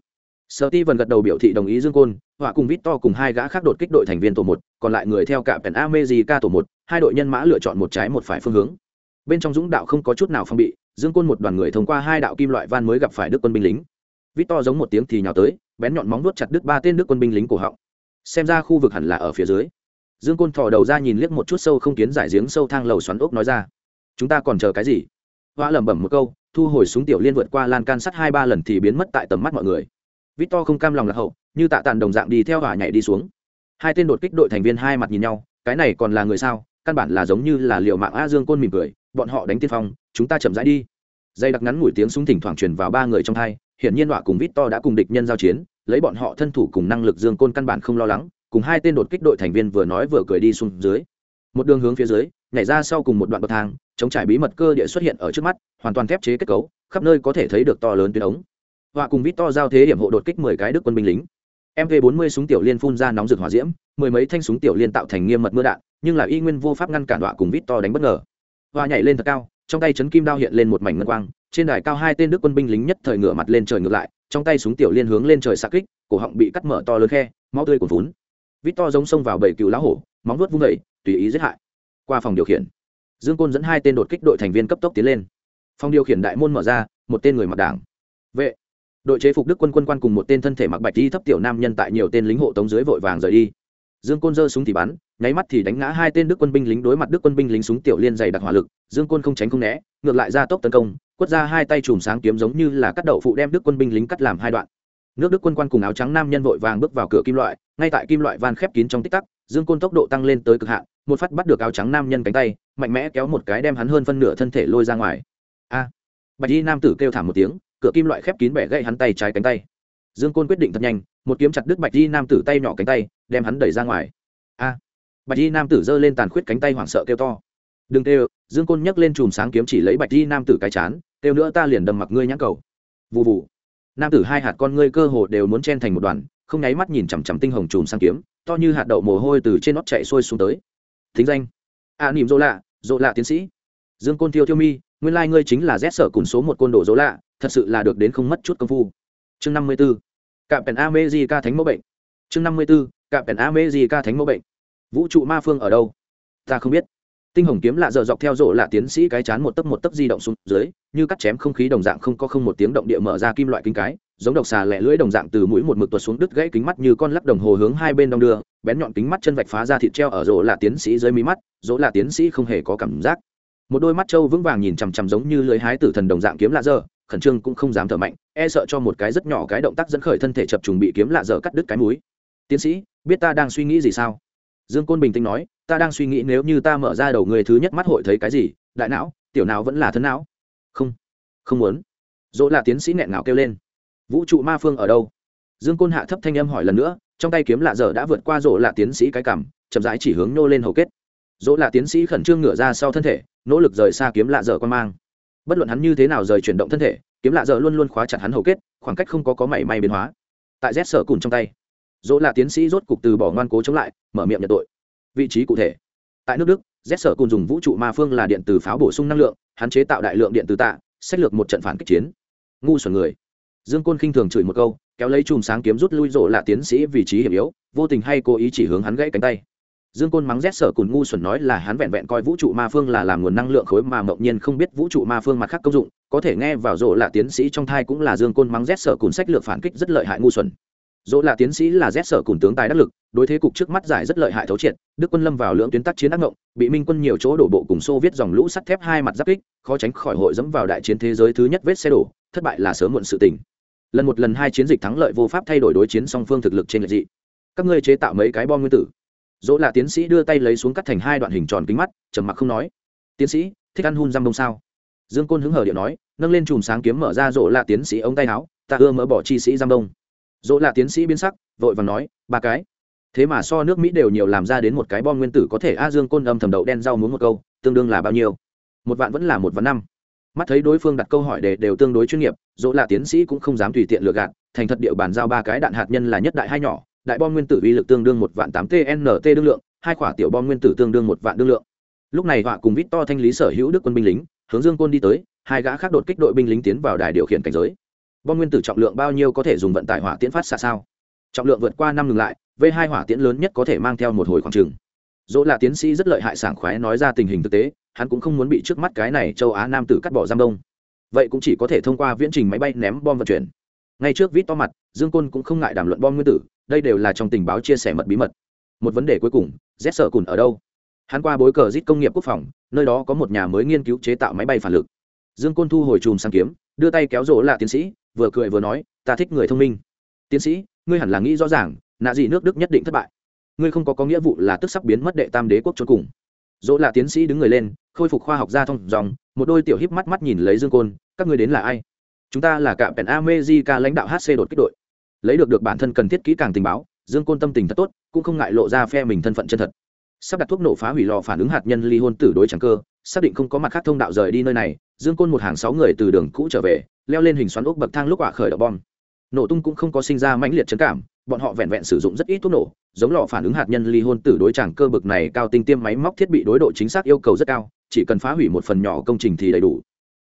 Sở ti vần gật đầu biểu thị đồng ý dương côn, họa cùng vít to cùng hai gã khác đột kích đội thành viên tổ một, còn lại người theo cả pèn amejica tổ một, hai đội nhân mã lựa chọn một trái một phải phương hướng. Bên trong dũng đạo không có chút nào phong bị, dương côn một đoàn người thông qua hai đạo kim loại van mới gặp phải đức quân binh lính. Vít to giống một tiếng thì nhào tới, bén nhọn móng nuốt chặt đứt ba tên đức quân binh lính cổ họng. Xem ra khu vực hẳn là ở phía dưới. Dương côn thò đầu ra nhìn liếc một chút sâu không kiến giải giếng sâu thang lầu xoắn ốc nói ra, chúng ta còn chờ cái gì? Hoa lẩm bẩm một câu thu hồi súng tiểu liên vượt qua lan can sắt hai ba lần thì biến mất tại tầm mắt mọi người. Vít to không cam lòng lạc hậu, như tạ tàn đồng dạng đi theo hỏa nhảy đi xuống. Hai tên đột kích đội thành viên hai mặt nhìn nhau, cái này còn là người sao? Căn bản là giống như là liệu mạng a dương côn mỉm cười, bọn họ đánh tiên phong, chúng ta chậm rãi đi. Dây đặc ngắn ngủi tiếng súng thỉnh thoảng truyền vào ba người trong thai hiển nhiên họa cùng vít to đã cùng địch nhân giao chiến, lấy bọn họ thân thủ cùng năng lực dương côn căn bản không lo lắng, cùng hai tên đột kích đội thành viên vừa nói vừa cười đi xuống dưới. Một đường hướng phía dưới, nhảy ra sau cùng một đoạn bậc thang chống trải bí mật cơ địa xuất hiện ở trước mắt, hoàn toàn thép chế kết cấu, khắp nơi có thể thấy được to lớn tuyến ống. Họa cùng vít to giao thế điểm hộ đột kích mười cái đức quân binh lính. Mv 40 súng tiểu liên phun ra nóng rực hỏa diễm, mười mấy thanh súng tiểu liên tạo thành nghiêm mật mưa đạn, nhưng là y nguyên vô pháp ngăn cản họa cùng vít to đánh bất ngờ. Họa nhảy lên thật cao, trong tay chấn kim đao hiện lên một mảnh ngân quang, trên đài cao hai tên đức quân binh lính nhất thời ngửa mặt lên trời ngược lại, trong tay súng tiểu liên hướng lên trời xa kích, cổ họng bị cắt mở to lớn khe, máu tươi cuồn vốn vít to giống xông vào bầy cừu lá hổ, móng vuốt vung vẩy tùy ý giết hại. Qua phòng điều khiển dương côn dẫn hai tên đột kích đội thành viên cấp tốc tiến lên. Phòng điều khiển đại môn mở ra, một tên người mặc đảng. Vệ. Đội chế phục đức quân quân quan cùng một tên thân thể mặc bạch đi thấp tiểu nam nhân tại nhiều tên lính hộ tống dưới vội vàng rời đi. Dương côn giơ súng thì bắn, nháy mắt thì đánh ngã hai tên đức quân binh lính đối mặt đức quân binh lính súng tiểu liên dày đặc hỏa lực. Dương côn không tránh không né, ngược lại ra tốc tấn công, quất ra hai tay chùm sáng kiếm giống như là cắt đậu phụ đem đức quân binh lính cắt làm hai đoạn. Nước đức quân quan cùng áo trắng nam nhân vội vàng bước vào cửa kim loại, ngay tại kim loại van khép kín trong tích tắc, dương côn tốc độ tăng lên tới cực hạn một phát bắt được áo trắng nam nhân cánh tay, mạnh mẽ kéo một cái đem hắn hơn phân nửa thân thể lôi ra ngoài. A. Bạch y nam tử kêu thảm một tiếng, cửa kim loại khép kín bẻ gãy hắn tay trái cánh tay. Dương côn quyết định thật nhanh, một kiếm chặt đứt bạch y nam tử tay nhỏ cánh tay, đem hắn đẩy ra ngoài. A. Bạch y nam tử giơ lên tàn khuyết cánh tay hoảng sợ kêu to. Đừng kêu, dương côn nhấc lên chùm sáng kiếm chỉ lấy bạch y nam tử cái chán, kêu nữa ta liền đâm mặc ngươi nhãn cầu. Vụ vụ nam tử hai hạt con ngươi cơ hồ đều muốn chen thành một đoàn, không nháy mắt nhìn chằm chằm tinh hồng chùm sáng kiếm, to như hạt đậu mồ hôi từ trên nót chạy xuôi xuống tới thính danh. A nỉm dỗ lạ dỗ lạ tiến sĩ. Dương côn thiêu thiêu mi, nguyên lai ngươi chính là rét sở cùng số một côn đồ dỗ lạ, thật sự là được đến không mất chút công phu. Chương năm mươi b ố cạm pèn a mê di ca thánh mẫu bệnh. Chương năm mươi b ố cạm pèn a mê di ca thánh mẫu bệnh. Vũ trụ ma phương ở đâu? Ta không biết. Tinh hồng kiếm lạ dở dọc theo rộ lạ tiến sĩ cái chán một tấc một tấc di động xuống dưới, như cắt chém không khí đồng dạng không có không một tiếng động địa mở ra kim loại kinh cái giống độc xà lẹ lưỡi đồng dạng từ mũi một mực tuột xuống đứt gãy kính mắt như con lắc đồng hồ hướng hai bên đong đưa, bén nhọn kính mắt chân vạch phá ra thịt treo ở rỗ là tiến sĩ dưới mí mắt rỗ là tiến sĩ không hề có cảm giác. Một đôi mắt trâu vững vàng nhìn chằm chằm giống như lưới hái tử thần đồng dạng kiếm lạ dở, khẩn trương cũng không dám thở mạnh e sợ cho một cái rất nhỏ cái động tác dẫn khởi thân thể chập trùng bị kiếm lạ dở cắt đứt cái múi tiến sĩ, biết ta đang suy nghĩ gì sao? Dương côn bình tĩnh nói, ta đang suy nghĩ nếu như ta mở ra đầu người thứ nhất mắt hội thấy cái gì, đại não, tiểu não vẫn là thân não. Không không muốn. Dỗ là tiến sĩ nghẹn ngào kêu lên vũ trụ ma phương ở đâu? Dương côn hạ thấp thanh âm hỏi lần nữa, trong tay kiếm lạ dở đã vượt qua rỗ lạ tiến sĩ cái cảm chậm rãi chỉ hướng nô lên hầu kết. Dỗ là tiến sĩ khẩn trương ngửa ra sau thân thể, nỗ lực rời xa kiếm lạ dở quan mang. Bất luận hắn như thế nào rời chuyển động thân thể, kiếm lạ dở luôn luôn khóa chặt hắn hầu kết, khoảng cách không có có mảy may biến hóa. Tại rét sở cùn trong tay dỗ là tiến sĩ rốt cục từ bỏ ngoan cố chống lại, mở miệng nhận tội. Vị trí cụ thể. Tại nước đức rét sở Cùn dùng vũ trụ ma phương là điện từ pháo bổ sung năng lượng hạn chế tạo đại lượng điện từ tạ sách lược một trận phản kích chiến. Ngu xuẩn người dương côn khinh thường chửi một câu, kéo lấy chùm sáng kiếm rút lui rộ là tiến sĩ vị trí hiểm yếu, vô tình hay cố ý chỉ hướng hắn gãy cánh tay. Dương côn mắng rét sở cùn ngu xuẩn nói là hắn vẹn vẹn coi vũ trụ ma phương là làm nguồn năng lượng khối mà mộng nhiên không biết vũ trụ ma phương mặt khác công dụng, có thể nghe vào rộ là tiến sĩ trong thai cũng là dương côn mắng rét sở cùn sách lược phản kích rất lợi hại ngu xuẩn dỗ là tiến sĩ là rét sở cùng tướng tài đắc lực, đối thế cục trước mắt giải rất lợi hại thấu triệt, đức quân lâm vào lưỡng tuyến tác chiến ác ngộng, bị minh quân nhiều chỗ đổ bộ cùng xô viết dòng lũ sắt thép hai mặt giáp kích, khó tránh khỏi hội dẫm vào đại chiến thế giới thứ nhất vết xe đổ, thất bại là sớm muộn sự tình. Lần một lần hai chiến dịch thắng lợi vô pháp thay đổi đối chiến song phương thực lực trên lệch dị. Các ngươi chế tạo mấy cái bom nguyên tử? Dỗ là tiến sĩ đưa tay lấy xuống cắt thành hai đoạn hình tròn kính mắt, trầm mặc không nói. Tiến sĩ, thích ăn hun răm đông sao? Dương côn hứng hở điệu nói, nâng lên chùm sáng kiếm mở ra dỗ là tiến sĩ ống tay áo, ta ưa mỡ bỏ chi sĩ giam đông dỗ là tiến sĩ biến sắc, vội vàng nói, ba cái. Thế mà so nước mỹ đều nhiều làm ra đến một cái bom nguyên tử có thể a dương côn âm thầm đậu đen rau muốn một câu, tương đương là bao nhiêu? Một vạn vẫn là một vạn năm. Mắt thấy đối phương đặt câu hỏi để đều tương đối chuyên nghiệp, dỗ là tiến sĩ cũng không dám tùy tiện lừa gạt, thành thật địa bàn giao ba cái đạn hạt nhân là nhất đại hai nhỏ, đại bom nguyên tử uy lực tương đương một vạn tám tnt đương lượng, hai quả tiểu bom nguyên tử tương đương một vạn đương lượng. Lúc này họa cùng vít to thanh lý sở hữu đức quân binh lính, hướng dương côn đi tới, hai gã khác đột kích đội binh lính tiến vào đài điều khiển cảnh giới bom nguyên tử trọng lượng bao nhiêu có thể dùng vận tải hỏa tiễn phát xạ sao? Trọng lượng vượt qua năm ngừng lại, v hai hỏa tiễn lớn nhất có thể mang theo một hồi khoảng trừng dỗ là tiến sĩ rất lợi hại sảng khoái nói ra tình hình thực tế, hắn cũng không muốn bị trước mắt cái này châu á nam tử cắt bỏ giam đông. Vậy cũng chỉ có thể thông qua viễn trình máy bay ném bom vận chuyển. Ngay trước vít to mặt, dương côn cũng không ngại đàm luận bom nguyên tử, đây đều là trong tình báo chia sẻ mật bí mật. Một vấn đề cuối cùng, z sợ cùn ở đâu? Hắn qua bối cờ rít công nghiệp quốc phòng, nơi đó có một nhà mới nghiên cứu chế tạo máy bay phản lực. Dương côn thu hồi chùm sang kiếm, đưa tay kéo rỗ là tiến sĩ vừa cười vừa nói, ta thích người thông minh. Tiến sĩ, ngươi hẳn là nghĩ rõ ràng, nạ gì nước đức nhất định thất bại. Ngươi không có có nghĩa vụ là tức sắp biến mất đệ tam đế quốc trốn cùng. Dỗ là tiến sĩ đứng người lên, khôi phục khoa học gia thông dòng, một đôi tiểu híp mắt mắt nhìn lấy dương côn, các ngươi đến là ai? Chúng ta là cạm pèn amejica lãnh đạo hc đột kích đội. Lấy được được bản thân cần thiết kỹ càng tình báo, dương côn tâm tình thật tốt, cũng không ngại lộ ra phe mình thân phận chân thật. Sắp đặt thuốc nổ phá hủy lò phản ứng hạt nhân ly hôn tử đối trắng cơ xác định không có mặt khác thông đạo rời đi nơi này, dương côn một hàng sáu người từ đường cũ trở về, leo lên hình xoắn ốc bậc thang lúc quả khởi đậu bom. Nổ tung cũng không có sinh ra mãnh liệt trấn cảm, bọn họ vẹn vẹn sử dụng rất ít thuốc nổ, giống lò phản ứng hạt nhân ly hôn tử đối tràng cơ bực này cao tinh tiêm máy móc thiết bị đối độ chính xác yêu cầu rất cao, chỉ cần phá hủy một phần nhỏ công trình thì đầy đủ.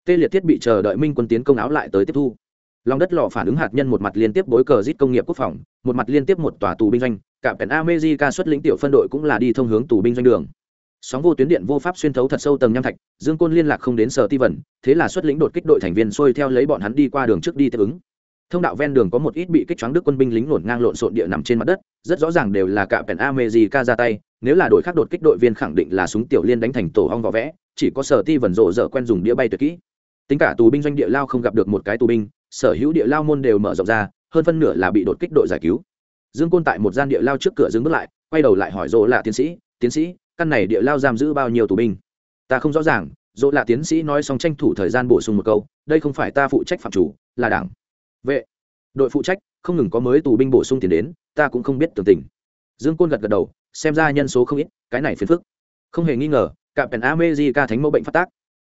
Tê liệt thiết bị chờ đợi minh quân tiến công áo lại tới tiếp thu. Lòng đất lò phản ứng hạt nhân một mặt liên tiếp bối cờ giết công nghiệp quốc phòng, một mặt liên tiếp một tòa tù binh doanh, cả pèn amejica xuất lĩnh tiểu phân đội cũng là đi thông hướng tù binh doanh đường sóng vô tuyến điện vô pháp xuyên thấu thật sâu tầng nham thạch, dương côn liên lạc không đến sở ti vần thế là xuất lĩnh đột kích đội thành viên xuôi theo lấy bọn hắn đi qua đường trước đi tiếp ứng. Thông đạo ven đường có một ít bị kích choáng đức quân binh lính nổn ngang lộn xộn địa nằm trên mặt đất, rất rõ ràng đều là cả pèn amejica ra tay, nếu là đội khác đột kích đội viên khẳng định là súng tiểu liên đánh thành tổ hong vỏ vẽ, chỉ có sở ti vần rộ rỡ quen dùng đĩa bay tuyệt kỹ. Tính cả tù binh doanh địa lao không gặp được một cái tù binh, sở hữu địa lao môn đều mở rộng ra, hơn phân nửa là bị đột kích đội giải cứu. Dương côn tại một gian địa lao trước cửa dừng bước lại, quay đầu lại hỏi rộ là tiến sĩ tiến sĩ căn này địa lao giam giữ bao nhiêu tù binh? Ta không rõ ràng, dỗ là tiến sĩ nói xong tranh thủ thời gian bổ sung một câu, đây không phải ta phụ trách phạm chủ, là đảng. Vệ, đội phụ trách, không ngừng có mới tù binh bổ sung tiền đến, ta cũng không biết tường tình. Dương côn gật gật đầu, xem ra nhân số không ít, cái này phiền phức. Không hề nghi ngờ cả pèn america thánh mẫu bệnh phát tác.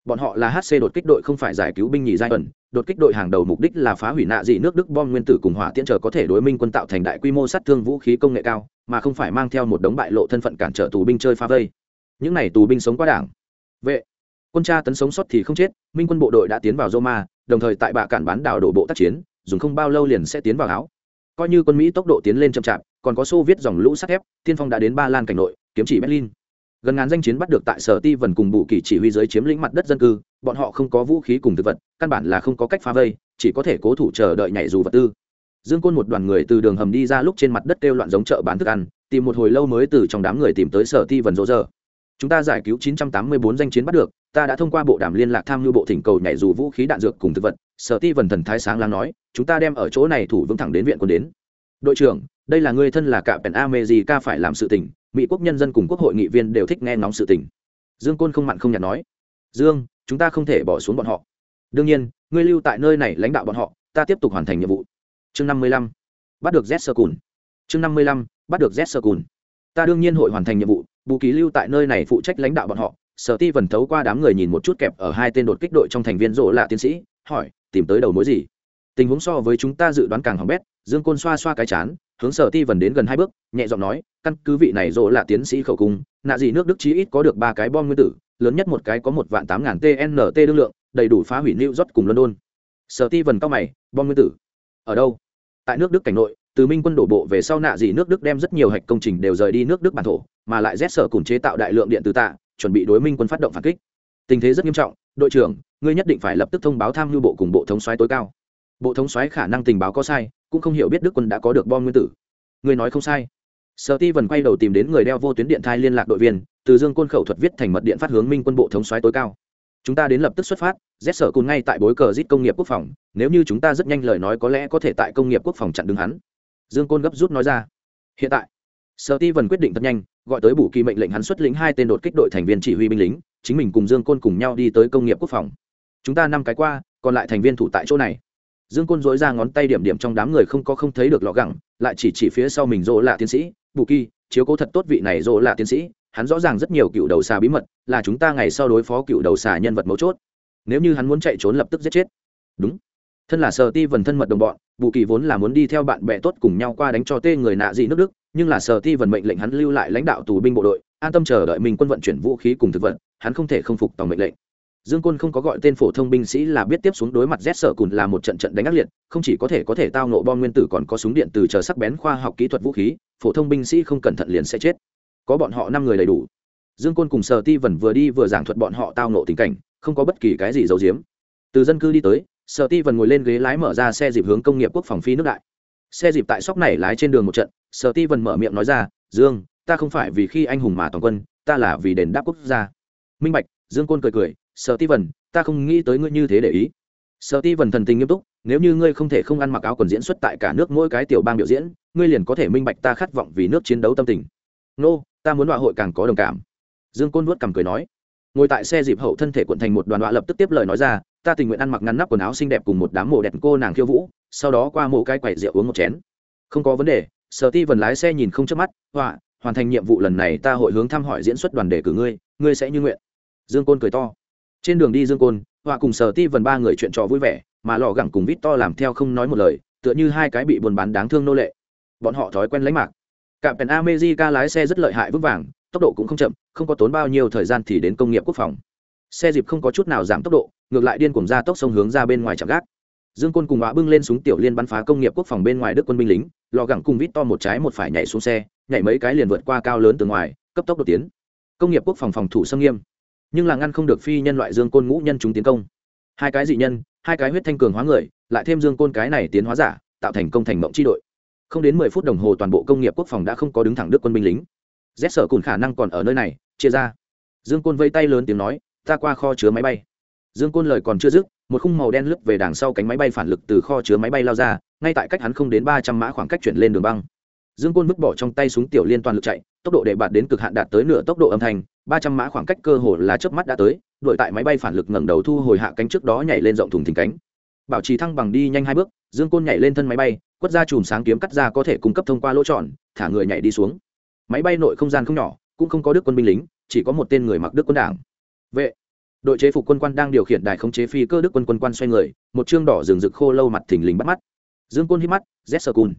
Bọn họ là hc đột kích đội không phải giải cứu binh nhì giai tuần đột kích đội hàng đầu mục đích là phá hủy nạ dị nước đức bom nguyên tử cùng hỏa tiễn trở có thể đối minh quân tạo thành đại quy mô sát thương vũ khí công nghệ cao, mà không phải mang theo một đống bại lộ thân phận cản trở tù binh chơi phá vây. Những này tù binh sống qua đảng. Vệ. Quân cha tấn sống sót thì không chết, minh quân bộ đội đã tiến vào roma, đồng thời tại bạ cản bán đảo đổ bộ tác chiến, dùng không bao lâu liền sẽ tiến vào áo. Coi như quân mỹ tốc độ tiến lên chậm chạp, còn có xô viết dòng lũ sắt thép, tiên phong đã đến ba lan cảnh nội, kiếm chỉ berlin gần ngàn danh chiến bắt được tại sở ti vần cùng bù kỳ chỉ huy giới chiếm lĩnh mặt đất dân cư, bọn họ không có vũ khí cùng thực vật, căn bản là không có cách phá vây, chỉ có thể cố thủ chờ đợi nhảy dù vật tư. Dương côn một đoàn người từ đường hầm đi ra lúc trên mặt đất kêu loạn giống chợ bán thức ăn, tìm một hồi lâu mới từ trong đám người tìm tới sở ti vần rỗ giờ chúng ta giải cứu 984 danh chiến bắt được, ta đã thông qua bộ đàm liên lạc tham mưu bộ thỉnh cầu nhảy dù vũ khí đạn dược cùng thực vật, sở ti vần thần thái sáng láng nói, chúng ta đem ở chỗ này thủ vững thẳng đến viện quân đến. Đội trưởng, đây là người thân là cả pèn ca phải làm sự tình mỹ quốc nhân dân cùng quốc hội nghị viên đều thích nghe ngóng sự tình. Dương côn không mặn không nhạt nói, dương, chúng ta không thể bỏ xuống bọn họ. Đương nhiên, ngươi lưu tại nơi này lãnh đạo bọn họ, ta tiếp tục hoàn thành nhiệm vụ. Chương năm mươi lăm, bắt được z sơ cùn. Chương năm mươi lăm, bắt được z sơ cùn. Ta đương nhiên hội hoàn thành nhiệm vụ, bù ký lưu tại nơi này phụ trách lãnh đạo bọn họ. Sở ti vần thấu qua đám người nhìn một chút kẹp ở hai tên đột kích đội trong thành viên rộ lạ tiến sĩ, hỏi, tìm tới đầu mối gì? Tình huống so với chúng ta dự đoán càng hỏng bét, dương côn xoa xoa cái chán hướng sở ti vần đến gần hai bước, nhẹ giọng nói, căn cứ vị này rộ là tiến sĩ khẩu cung, nạ gì nước đức chí ít có được ba cái bom nguyên tử, lớn nhất một cái có một vạn tám ngàn tnt đương lượng, đầy đủ phá hủy new york cùng london. Sở ti vần cao mày, bom nguyên tử? Ở đâu? Tại nước đức cảnh nội, từ minh quân đổ bộ về sau nạ gì nước đức đem rất nhiều hạch công trình đều rời đi nước đức bản thổ, mà lại rét sở cùng chế tạo đại lượng điện từ tạ, chuẩn bị đối minh quân phát động phản kích. Tình thế rất nghiêm trọng, đội trưởng, ngươi nhất định phải lập tức thông báo tham mưu bộ cùng bộ thống soái tối cao bộ thống soái khả năng tình báo có sai, cũng không hiểu biết đức quân đã có được bom nguyên tử. Người nói không sai. Sở ti vần quay đầu tìm đến người đeo vô tuyến điện thai liên lạc đội viên, từ dương côn khẩu thuật viết thành mật điện phát hướng minh quân bộ thống soái tối cao. Chúng ta đến lập tức xuất phát rét sở cùn ngay tại bối cờ giết công nghiệp quốc phòng, nếu như chúng ta rất nhanh lời nói có lẽ có thể tại công nghiệp quốc phòng chặn đứng hắn. Dương côn gấp rút nói ra. Hiện tại, sở ti vần quyết định thật nhanh, gọi tới bù kỳ mệnh lệnh hắn xuất lĩnh hai tên đột kích đội thành viên chỉ huy binh lính, chính mình cùng dương côn cùng nhau đi tới công nghiệp quốc phòng. Chúng ta năm cái qua, còn lại thành viên thủ tại chỗ này dương côn dối ra ngón tay điểm điểm trong đám người không có không thấy được lọ gẳng, lại chỉ chỉ phía sau mình dỗ là tiến sĩ, bù kỳ, chiếu cố thật tốt vị này dỗ là tiến sĩ, hắn rõ ràng rất nhiều cựu đầu xà bí mật, là chúng ta ngày sau đối phó cựu đầu xà nhân vật mấu chốt. Nếu như hắn muốn chạy trốn lập tức giết chết. Đúng. Thân là sở ti vần thân mật đồng bọn, bù kỳ vốn là muốn đi theo bạn bè tốt cùng nhau qua đánh cho tê người nạ dị nước đức, nhưng là sở ti vần mệnh lệnh hắn lưu lại lãnh đạo tù binh bộ đội, an tâm chờ đợi mình quân vận chuyển vũ khí cùng thực vật, hắn không thể không phục tòng mệnh lệnh dương quân không có gọi tên phổ thông binh sĩ là biết tiếp xuống đối mặt rét sở cùn là một trận trận đánh ác liệt, không chỉ có thể có thể tao nộ bom nguyên tử còn có súng điện từ chờ sắc bén khoa học kỹ thuật vũ khí, phổ thông binh sĩ không cẩn thận liền sẽ chết. Có bọn họ năm người đầy đủ. Dương côn cùng sở ti vần vừa đi vừa giảng thuật bọn họ tao nộ tình cảnh, không có bất kỳ cái gì giấu giếm. Từ dân cư đi tới, sở ti vần ngồi lên ghế lái mở ra xe dịp hướng công nghiệp quốc phòng phi nước đại. Xe dịp tại sóc này lái trên đường một trận, sở ti vần mở miệng nói ra, dương, ta không phải vì khi anh hùng mà toàn quân, ta là vì đền đáp quốc gia. Minh bạch, dương côn cười cười sở ti vần ta không nghĩ tới ngươi như thế để ý. Sở ti vần thần tình nghiêm túc, nếu như ngươi không thể không ăn mặc áo quần diễn xuất tại cả nước mỗi cái tiểu bang biểu diễn, ngươi liền có thể minh bạch ta khát vọng vì nước chiến đấu tâm tình. Nô, ta muốn đọa hội càng có đồng cảm. Dương côn vuốt cằm cười nói. Ngồi tại xe dịp hậu thân thể quận thành một đoàn đọa lập tức tiếp lời nói ra, ta tình nguyện ăn mặc ngăn nắp quần áo xinh đẹp cùng một đám mộ đẹp cô nàng khiêu vũ, sau đó qua mộ cái quầy rượu uống một chén. Không có vấn đề, sở ti vần lái xe nhìn không chớp mắt, họa, hoàn thành nhiệm vụ lần này ta hội hướng thăm hỏi diễn xuất đoàn đề cử ngươi ngươi sẽ như nguyện. Dương côn cười to trên đường đi dương côn họa cùng sở ti vần ba người chuyện trò vui vẻ, mà lò gẳng cùng vít to làm theo không nói một lời, tựa như hai cái bị buôn bán đáng thương nô lệ. Bọn họ thói quen lánh mạc. Cạm pèn amejica lái xe rất lợi hại vững vàng, tốc độ cũng không chậm, không có tốn bao nhiêu thời gian thì đến công nghiệp quốc phòng. Xe dịp không có chút nào giảm tốc độ, ngược lại điên cuồng ra tốc sông hướng ra bên ngoài chạm gác. Dương Côn cùng họa bưng lên súng tiểu liên bắn phá công nghiệp quốc phòng bên ngoài đức quân binh lính lò gẳng cùng vít to một trái một phải nhảy xuống xe, nhảy mấy cái liền vượt qua cao lớn từ ngoài, cấp tốc đột tiến. Công nghiệp quốc phòng phòng thủ xâm nghiêm nhưng là ngăn không được phi nhân loại dương côn ngũ nhân chúng tiến công. Hai cái dị nhân, hai cái huyết thanh cường hóa người, lại thêm dương côn cái này tiến hóa giả, tạo thành công thành mộng chi đội. Không đến mười phút đồng hồ toàn bộ công nghiệp quốc phòng đã không có đứng thẳng đức quân binh lính. Rét sở cùn khả năng còn ở nơi này, chia ra. Dương côn vây tay lớn tiếng nói, ta qua kho chứa máy bay. Dương côn lời còn chưa dứt, một khung màu đen lướt về đằng sau cánh máy bay phản lực từ kho chứa máy bay lao ra, ngay tại cách hắn không đến ba trăm mã khoảng cách chuyển lên đường băng dương côn vứt bỏ trong tay súng tiểu liên toàn lực chạy, tốc độ để bạt đến cực hạn đạt tới nửa tốc độ âm thanh, ba trăm mã khoảng cách cơ hồ là chớp mắt đã tới đội tại máy bay phản lực ngẩng đầu thu hồi hạ cánh trước đó nhảy lên rộng thùng thình cánh. Bảo trì thăng bằng đi nhanh hai bước, dương côn nhảy lên thân máy bay, quất ra chùm sáng kiếm cắt ra có thể cung cấp thông qua lỗ tròn, thả người nhảy đi xuống. Máy bay nội không gian không nhỏ, cũng không có đức quân binh lính, chỉ có một tên người mặc đức quân đảng. Vệ. Đội chế phục quân quan đang điều khiển đài khống chế phi cơ đức quân quân quan xoay người, một chương đỏ rừng rực khô lâu mặt thình lình bắt mắt. Dương côn hít mắt, z sơ cùn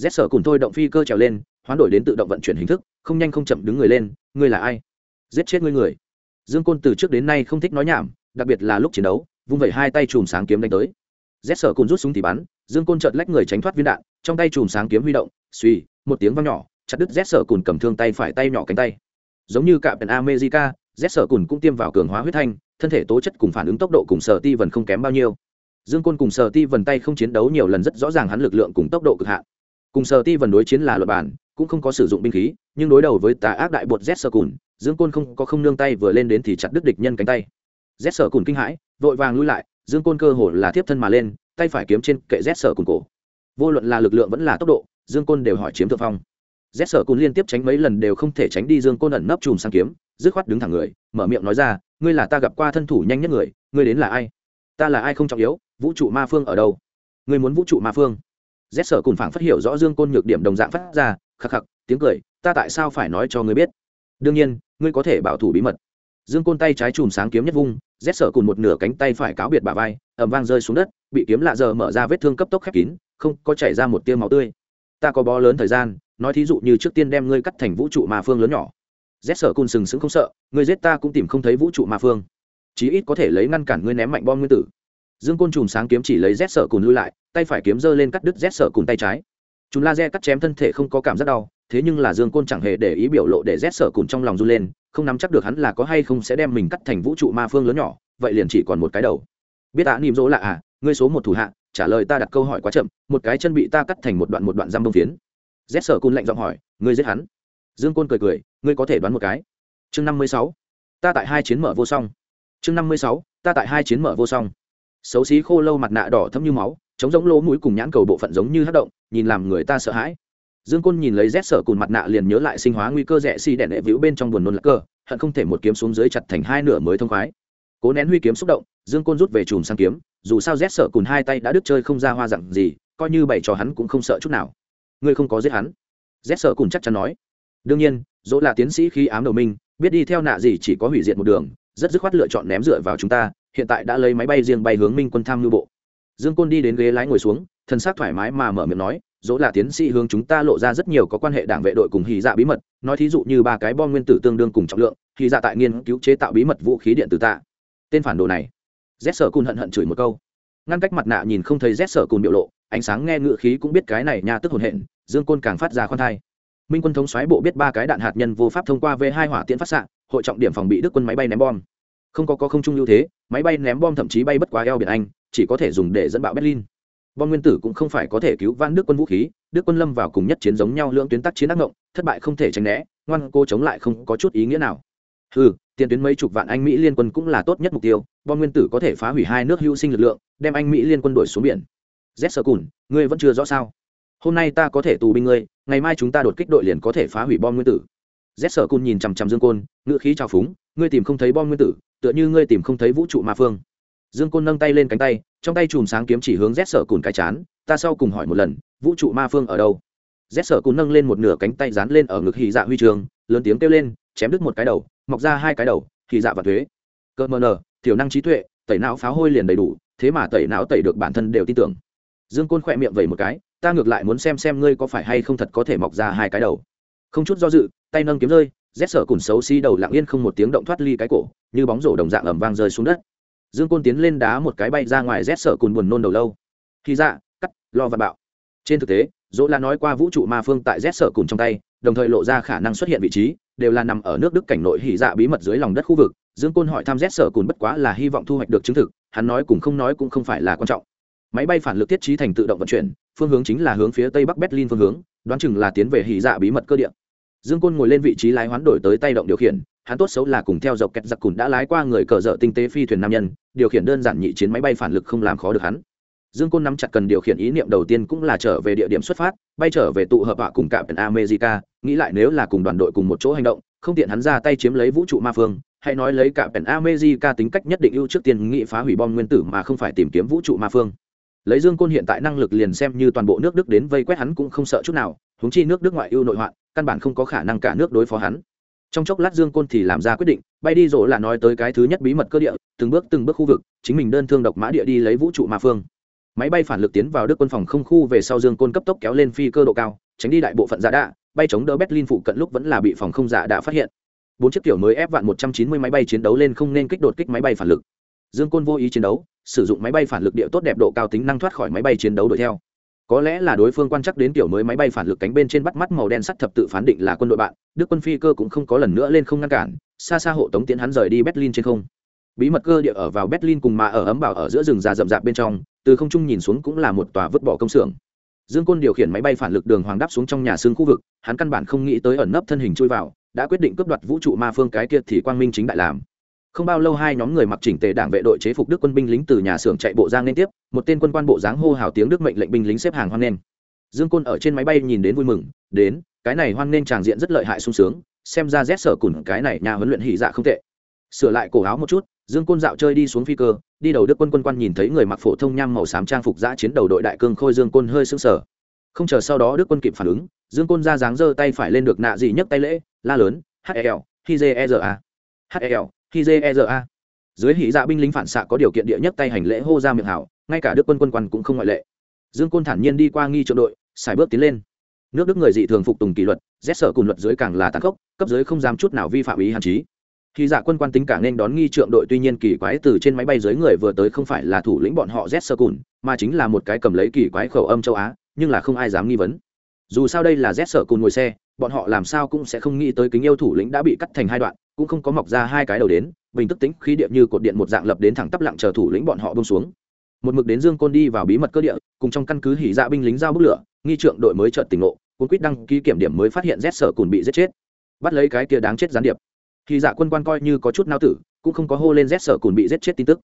z sở cùn thôi động phi cơ trèo lên, hoán đổi đến tự động vận chuyển hình thức, không nhanh không chậm đứng người lên, ngươi là ai? Giết chết ngươi người. Dương côn từ trước đến nay không thích nói nhảm, đặc biệt là lúc chiến đấu, vung vẩy hai tay chùm sáng kiếm đánh tới. Z sở cùn rút súng thì bắn, dương côn chợt lách người tránh thoát viên đạn, trong tay chùm sáng kiếm huy động, suy, một tiếng vang nhỏ, chặt đứt z sở cùn cầm thương tay phải tay nhỏ cánh tay. Giống như cạm pèn america z sở cùn cũng tiêm vào cường hóa huyết thanh, thân thể tố chất cùng phản ứng tốc độ cùng sở ti vần không kém bao nhiêu. Dương côn cùng sở ti vần tay không chiến đấu nhiều lần rất rõ ràng hắn lực lượng cùng tốc độ cực hạn cùng sở ti vần đối chiến là luật bản, cũng không có sử dụng binh khí, nhưng đối đầu với tà ác đại bột z sơ cùn, dương côn không có không nương tay vừa lên đến thì chặt đứt địch nhân cánh tay. Z sơ cùn kinh hãi, vội vàng lui lại, dương côn cơ hồ là tiếp thân mà lên, tay phải kiếm trên kệ z sơ cùn cổ. Vô luận là lực lượng vẫn là tốc độ, dương côn đều hỏi chiếm thượng phong. Z sơ cùn liên tiếp tránh mấy lần đều không thể tránh đi, dương côn ẩn nấp chùm sang kiếm, dứt khoát đứng thẳng người, mở miệng nói ra, ngươi là ta gặp qua thân thủ nhanh nhất người, ngươi đến là ai? Ta là ai không trọng yếu, vũ trụ ma phương ở đâu? Ngươi muốn vũ trụ ma phương? Rét sở cùn phảng phát hiểu rõ dương côn nhược điểm đồng dạng phát ra, khắc khắc, tiếng cười, ta tại sao phải nói cho ngươi biết? Đương nhiên, ngươi có thể bảo thủ bí mật. Dương côn tay trái chùm sáng kiếm nhất vung rét sở cùng một nửa cánh tay phải cáo biệt bà vai ẩm vang rơi xuống đất, bị kiếm lạ giờ mở ra vết thương cấp tốc khép kín, không có chảy ra một tiêu máu tươi. Ta có bó lớn thời gian, nói thí dụ như trước tiên đem ngươi cắt thành vũ trụ ma phương lớn nhỏ. Rét sở cun sừng sững không sợ, ngươi giết ta cũng tìm không thấy vũ trụ ma phương. Chí ít có thể lấy ngăn cản ngươi ném mạnh bom nguyên tử. Dương côn chùm sáng kiếm chỉ lấy rét sở cùn lui lại tay phải kiếm giơ lên cắt đứt rét sở cùng tay trái. Chúng laser cắt chém thân thể không có cảm giác đau, thế nhưng là dương côn chẳng hề để ý biểu lộ để rét sở cùn trong lòng run lên, không nắm chắc được hắn là có hay không sẽ đem mình cắt thành vũ trụ ma phương lớn nhỏ, vậy liền chỉ còn một cái đầu. Biết ạ nìm dỗ là à ngươi số một thủ hạ, trả lời ta đặt câu hỏi quá chậm, một cái chân bị ta cắt thành một đoạn một đoạn răm bông phiến. Rét sở cùng lạnh giọng hỏi, ngươi giết hắn. Dương côn cười cười, ngươi có thể đoán một cái. Chương năm mươi sáu, ta tại hai chiến mở vô song. Chương năm mươi sáu, ta tại hai chiến mở vô song. Xấu xí khô lâu mặt nạ đỏ thấm như máu chống giống lỗ mũi cùng nhãn cầu bộ phận giống như hát động, nhìn làm người ta sợ hãi. Dương côn nhìn lấy rét sở cùn mặt nạ liền nhớ lại sinh hóa nguy cơ rẻ xi si đèn đệ vĩu bên trong buồn nôn lạc cơ, hận không thể một kiếm xuống dưới chặt thành hai nửa mới thông khoái. Cố nén huy kiếm xúc động, dương côn rút về chùm sang kiếm, dù sao rét sở cùn hai tay đã đứt chơi không ra hoa dặn gì, coi như bày trò hắn cũng không sợ chút nào. Ngươi không có giết hắn. Rét sở cùn chắc chắn nói. Đương nhiên, dỗ là tiến sĩ khi ám đầu minh biết đi theo nạ gì chỉ có hủy diệt một đường, rất dứt khoát lựa chọn ném dựa vào chúng ta, hiện tại đã lấy máy bay riêng bay hướng minh quân tham ngư bộ dương côn đi đến ghế lái ngồi xuống thân xác thoải mái mà mở miệng nói, dỗ là tiến sĩ hướng chúng ta lộ ra rất nhiều có quan hệ đảng vệ đội cùng hy dạ bí mật, nói thí dụ như ba cái bom nguyên tử tương đương cùng trọng lượng hy dạ tại nghiên cứu chế tạo bí mật vũ khí điện tử tạ. Tên phản đồ này. Z sở cùn hận hận chửi một câu. Ngăn cách mặt nạ nhìn không thấy z sở cùn biểu lộ, ánh sáng nghe ngựa khí cũng biết cái này nha tức hồn hện, dương côn càng phát ra khoan thai. Minh quân thống xoáy bộ biết ba cái đạn hạt nhân vô pháp thông qua v hai hỏa tiễn phát xạ, hội trọng điểm phòng bị đức quân máy bay ném bom. Không có có không trung ưu thế, máy bay ném bom thậm chí bay bất quá eo biển anh chỉ có thể dùng để dẫn bạo berlin. Bom nguyên tử cũng không phải có thể cứu van đức quân vũ khí, đức quân lâm vào cùng nhất chiến giống nhau lưỡng tuyến tác chiến ác ngộng, thất bại không thể tránh né, ngoan cô chống lại không có chút ý nghĩa nào. Ừ tiền tuyến mấy chục vạn anh mỹ liên quân cũng là tốt nhất mục tiêu, bom nguyên tử có thể phá hủy hai nước hữu sinh lực lượng, đem anh mỹ liên quân đổi xuống biển. Z sơ cùn, ngươi vẫn chưa rõ sao? Hôm nay ta có thể tù binh ngươi, ngày mai chúng ta đột kích đội liền có thể phá hủy bom nguyên tử. Z sơ cùn nhìn chằm chằm dương côn, ngữ khí trào phúng, ngươi tìm không thấy bom nguyên tử, tựa như ngươi tìm không thấy vũ trụ ma phương dương côn nâng tay lên cánh tay, trong tay chùm sáng kiếm chỉ hướng rét sở cùn cái chán, ta sau cùng hỏi một lần, vũ trụ ma phương ở đâu? Rét sở cùn nâng lên một nửa cánh tay dán lên ở ngực hì dạ huy trường, lớn tiếng kêu lên, chém đứt một cái đầu, mọc ra hai cái đầu hì dạ và thuế. Cơ mờ nờ thiểu năng trí tuệ, tẩy não pháo hôi liền đầy đủ, thế mà tẩy não tẩy được bản thân đều tin tưởng. Dương côn khỏe miệng vẩy một cái, ta ngược lại muốn xem xem ngươi có phải hay không thật có thể mọc ra hai cái đầu. Không chút do dự, tay nâng kiếm rơi rét sở cùn xấu xí đầu lặng yên không một tiếng động thoát ly cái cổ, như bóng rổ đồng dạng ẩm vang rơi xuống đất dương côn tiến lên đá một cái bay ra ngoài rét sợ cùn buồn nôn đầu lâu. Khi dạ cắt, lo và bạo. Trên thực tế, dỗ là nói qua vũ trụ ma phương tại rét sợ cùn trong tay, đồng thời lộ ra khả năng xuất hiện vị trí, đều là nằm ở nước đức cảnh nội hỉ dạ bí mật dưới lòng đất khu vực. Dương côn hỏi thăm rét sợ cùn bất quá là hy vọng thu hoạch được chứng thực, hắn nói cùng không nói cũng không phải là quan trọng. Máy bay phản lực tiết trí thành tự động vận chuyển, phương hướng chính là hướng phía tây bắc berlin phương hướng, đoán chừng là tiến về hỉ dạ bí mật cơ địa. Dương côn ngồi lên vị trí lái hoán đổi tới tay động điều khiển hắn tốt xấu là cùng theo dọc kẹt giặc cùn đã lái qua người cờ dở tinh tế phi thuyền nam nhân, điều khiển đơn giản nhị chiến máy bay phản lực không làm khó được hắn. Dương côn nắm chặt cần điều khiển ý niệm đầu tiên cũng là trở về địa điểm xuất phát, bay trở về tụ hợp họa cùng cạm america, nghĩ lại nếu là cùng đoàn đội cùng một chỗ hành động, không tiện hắn ra tay chiếm lấy vũ trụ ma phương, hãy nói lấy cạm america tính cách nhất định ưu trước tiên nghị phá hủy bom nguyên tử mà không phải tìm kiếm vũ trụ ma phương. Lấy dương côn hiện tại năng lực liền xem như toàn bộ nước đức đến vây quét hắn cũng không sợ chút nào húng chi nước đức ngoại ưu nội hoạn, căn bản không có khả năng cả nước đối phó hắn trong chốc lát dương côn thì làm ra quyết định, bay đi rộ là nói tới cái thứ nhất bí mật cơ địa, từng bước từng bước khu vực, chính mình đơn thương độc mã địa đi lấy vũ trụ ma phương. Máy bay phản lực tiến vào đức quân phòng không khu về sau dương côn cấp tốc kéo lên phi cơ độ cao, tránh đi đại bộ phận giả đạ, bay chống đỡ berlin phụ cận lúc vẫn là bị phòng không giả đạ phát hiện. Bốn chiếc kiểu mới ép vạn một trăm chín mươi máy bay chiến đấu lên không nên kích đột kích máy bay phản lực. Dương côn vô ý chiến đấu, sử dụng máy bay phản lực địa tốt đẹp độ cao tính năng thoát khỏi máy bay chiến đấu đuổi theo có lẽ là đối phương quan chắc đến kiểu mới máy bay phản lực cánh bên trên bắt mắt màu đen sắt thập tự phán định là quân đội bạn, đức quân phi cơ cũng không có lần nữa lên không ngăn cản, xa xa hộ tống tiến hắn rời đi berlin trên không. Bí mật cơ địa ở vào berlin cùng mà ở ấm bảo ở giữa rừng già rậm rạp bên trong, từ không trung nhìn xuống cũng là một tòa vứt bỏ công xưởng. Dương côn điều khiển máy bay phản lực đường hoàng đáp xuống trong nhà xương khu vực, hắn căn bản không nghĩ tới ẩn nấp thân hình chui vào, đã quyết định cướp đoạt vũ trụ ma phương cái kia thì quang minh chính đại làm không bao lâu hai nhóm người mặc chỉnh tề đảng vệ đội chế phục đức quân binh lính từ nhà xưởng chạy bộ giang liên tiếp, một tên quân quan bộ dáng hô hào tiếng đức mệnh lệnh binh lính xếp hàng hoan nghênh. Dương côn ở trên máy bay nhìn đến vui mừng, đến, cái này hoan nghênh tràng diện rất lợi hại sung sướng, xem ra rét sở cùn cái này nhà huấn luyện hỉ dạ không tệ. Sửa lại cổ áo một chút, dương côn dạo chơi đi xuống phi cơ, đi đầu đức quân quân quan nhìn thấy người mặc phổ thông nham màu xám trang phục giã chiến đầu đội đại cương khôi dương côn hơi sững sờ. Không chờ sau đó đức quân kịp phản ứng, dương côn ra dáng giơ tay phải lên được nạ gì nhấc tay lễ, la lớn hel hi E hel hi jera dưới hỉ dạ binh lính phản xạ có điều kiện địa nhất tay hành lễ hô ra miệng hảo, ngay cả đức quân quân quan cũng không ngoại lệ. Dương côn thản nhiên đi qua nghi trộn đội, xài bước tiến lên. Nước đức người dị thường phục tùng kỷ luật, rét sở cùng luật dưới càng là tàn khốc, cấp dưới không dám chút nào vi phạm ý hạn chí khi dạ quân quan tính cả nên đón nghi trượng đội tuy nhiên kỳ quái từ trên máy bay dưới người vừa tới không phải là thủ lĩnh bọn họ rét sơ cùn mà chính là một cái cầm lấy kỳ quái khẩu âm châu á, nhưng là không ai dám nghi vấn. Dù sao đây là rét sở cùn ngồi xe, bọn họ làm sao cũng sẽ không nghĩ tới kính yêu thủ lĩnh đã bị cắt thành hai đoạn cũng không có mọc ra hai cái đầu đến, bình tức tính khí điệp như cột điện một dạng lập đến thẳng tắp lặng chờ thủ lĩnh bọn họ bông xuống. Một mực đến dương côn đi vào bí mật cơ địa, cùng trong căn cứ hỉ dạ binh lính giao bức lửa, nghi trượng đội mới chợt tỉnh ngộ, cuốn quýt đăng ký kiểm điểm mới phát hiện rét sở cùn bị giết chết. Bắt lấy cái kia đáng chết gián điệp. Khi dạ quân quan coi như có chút nao tử, cũng không có hô lên rét sở cùn bị giết chết tin tức.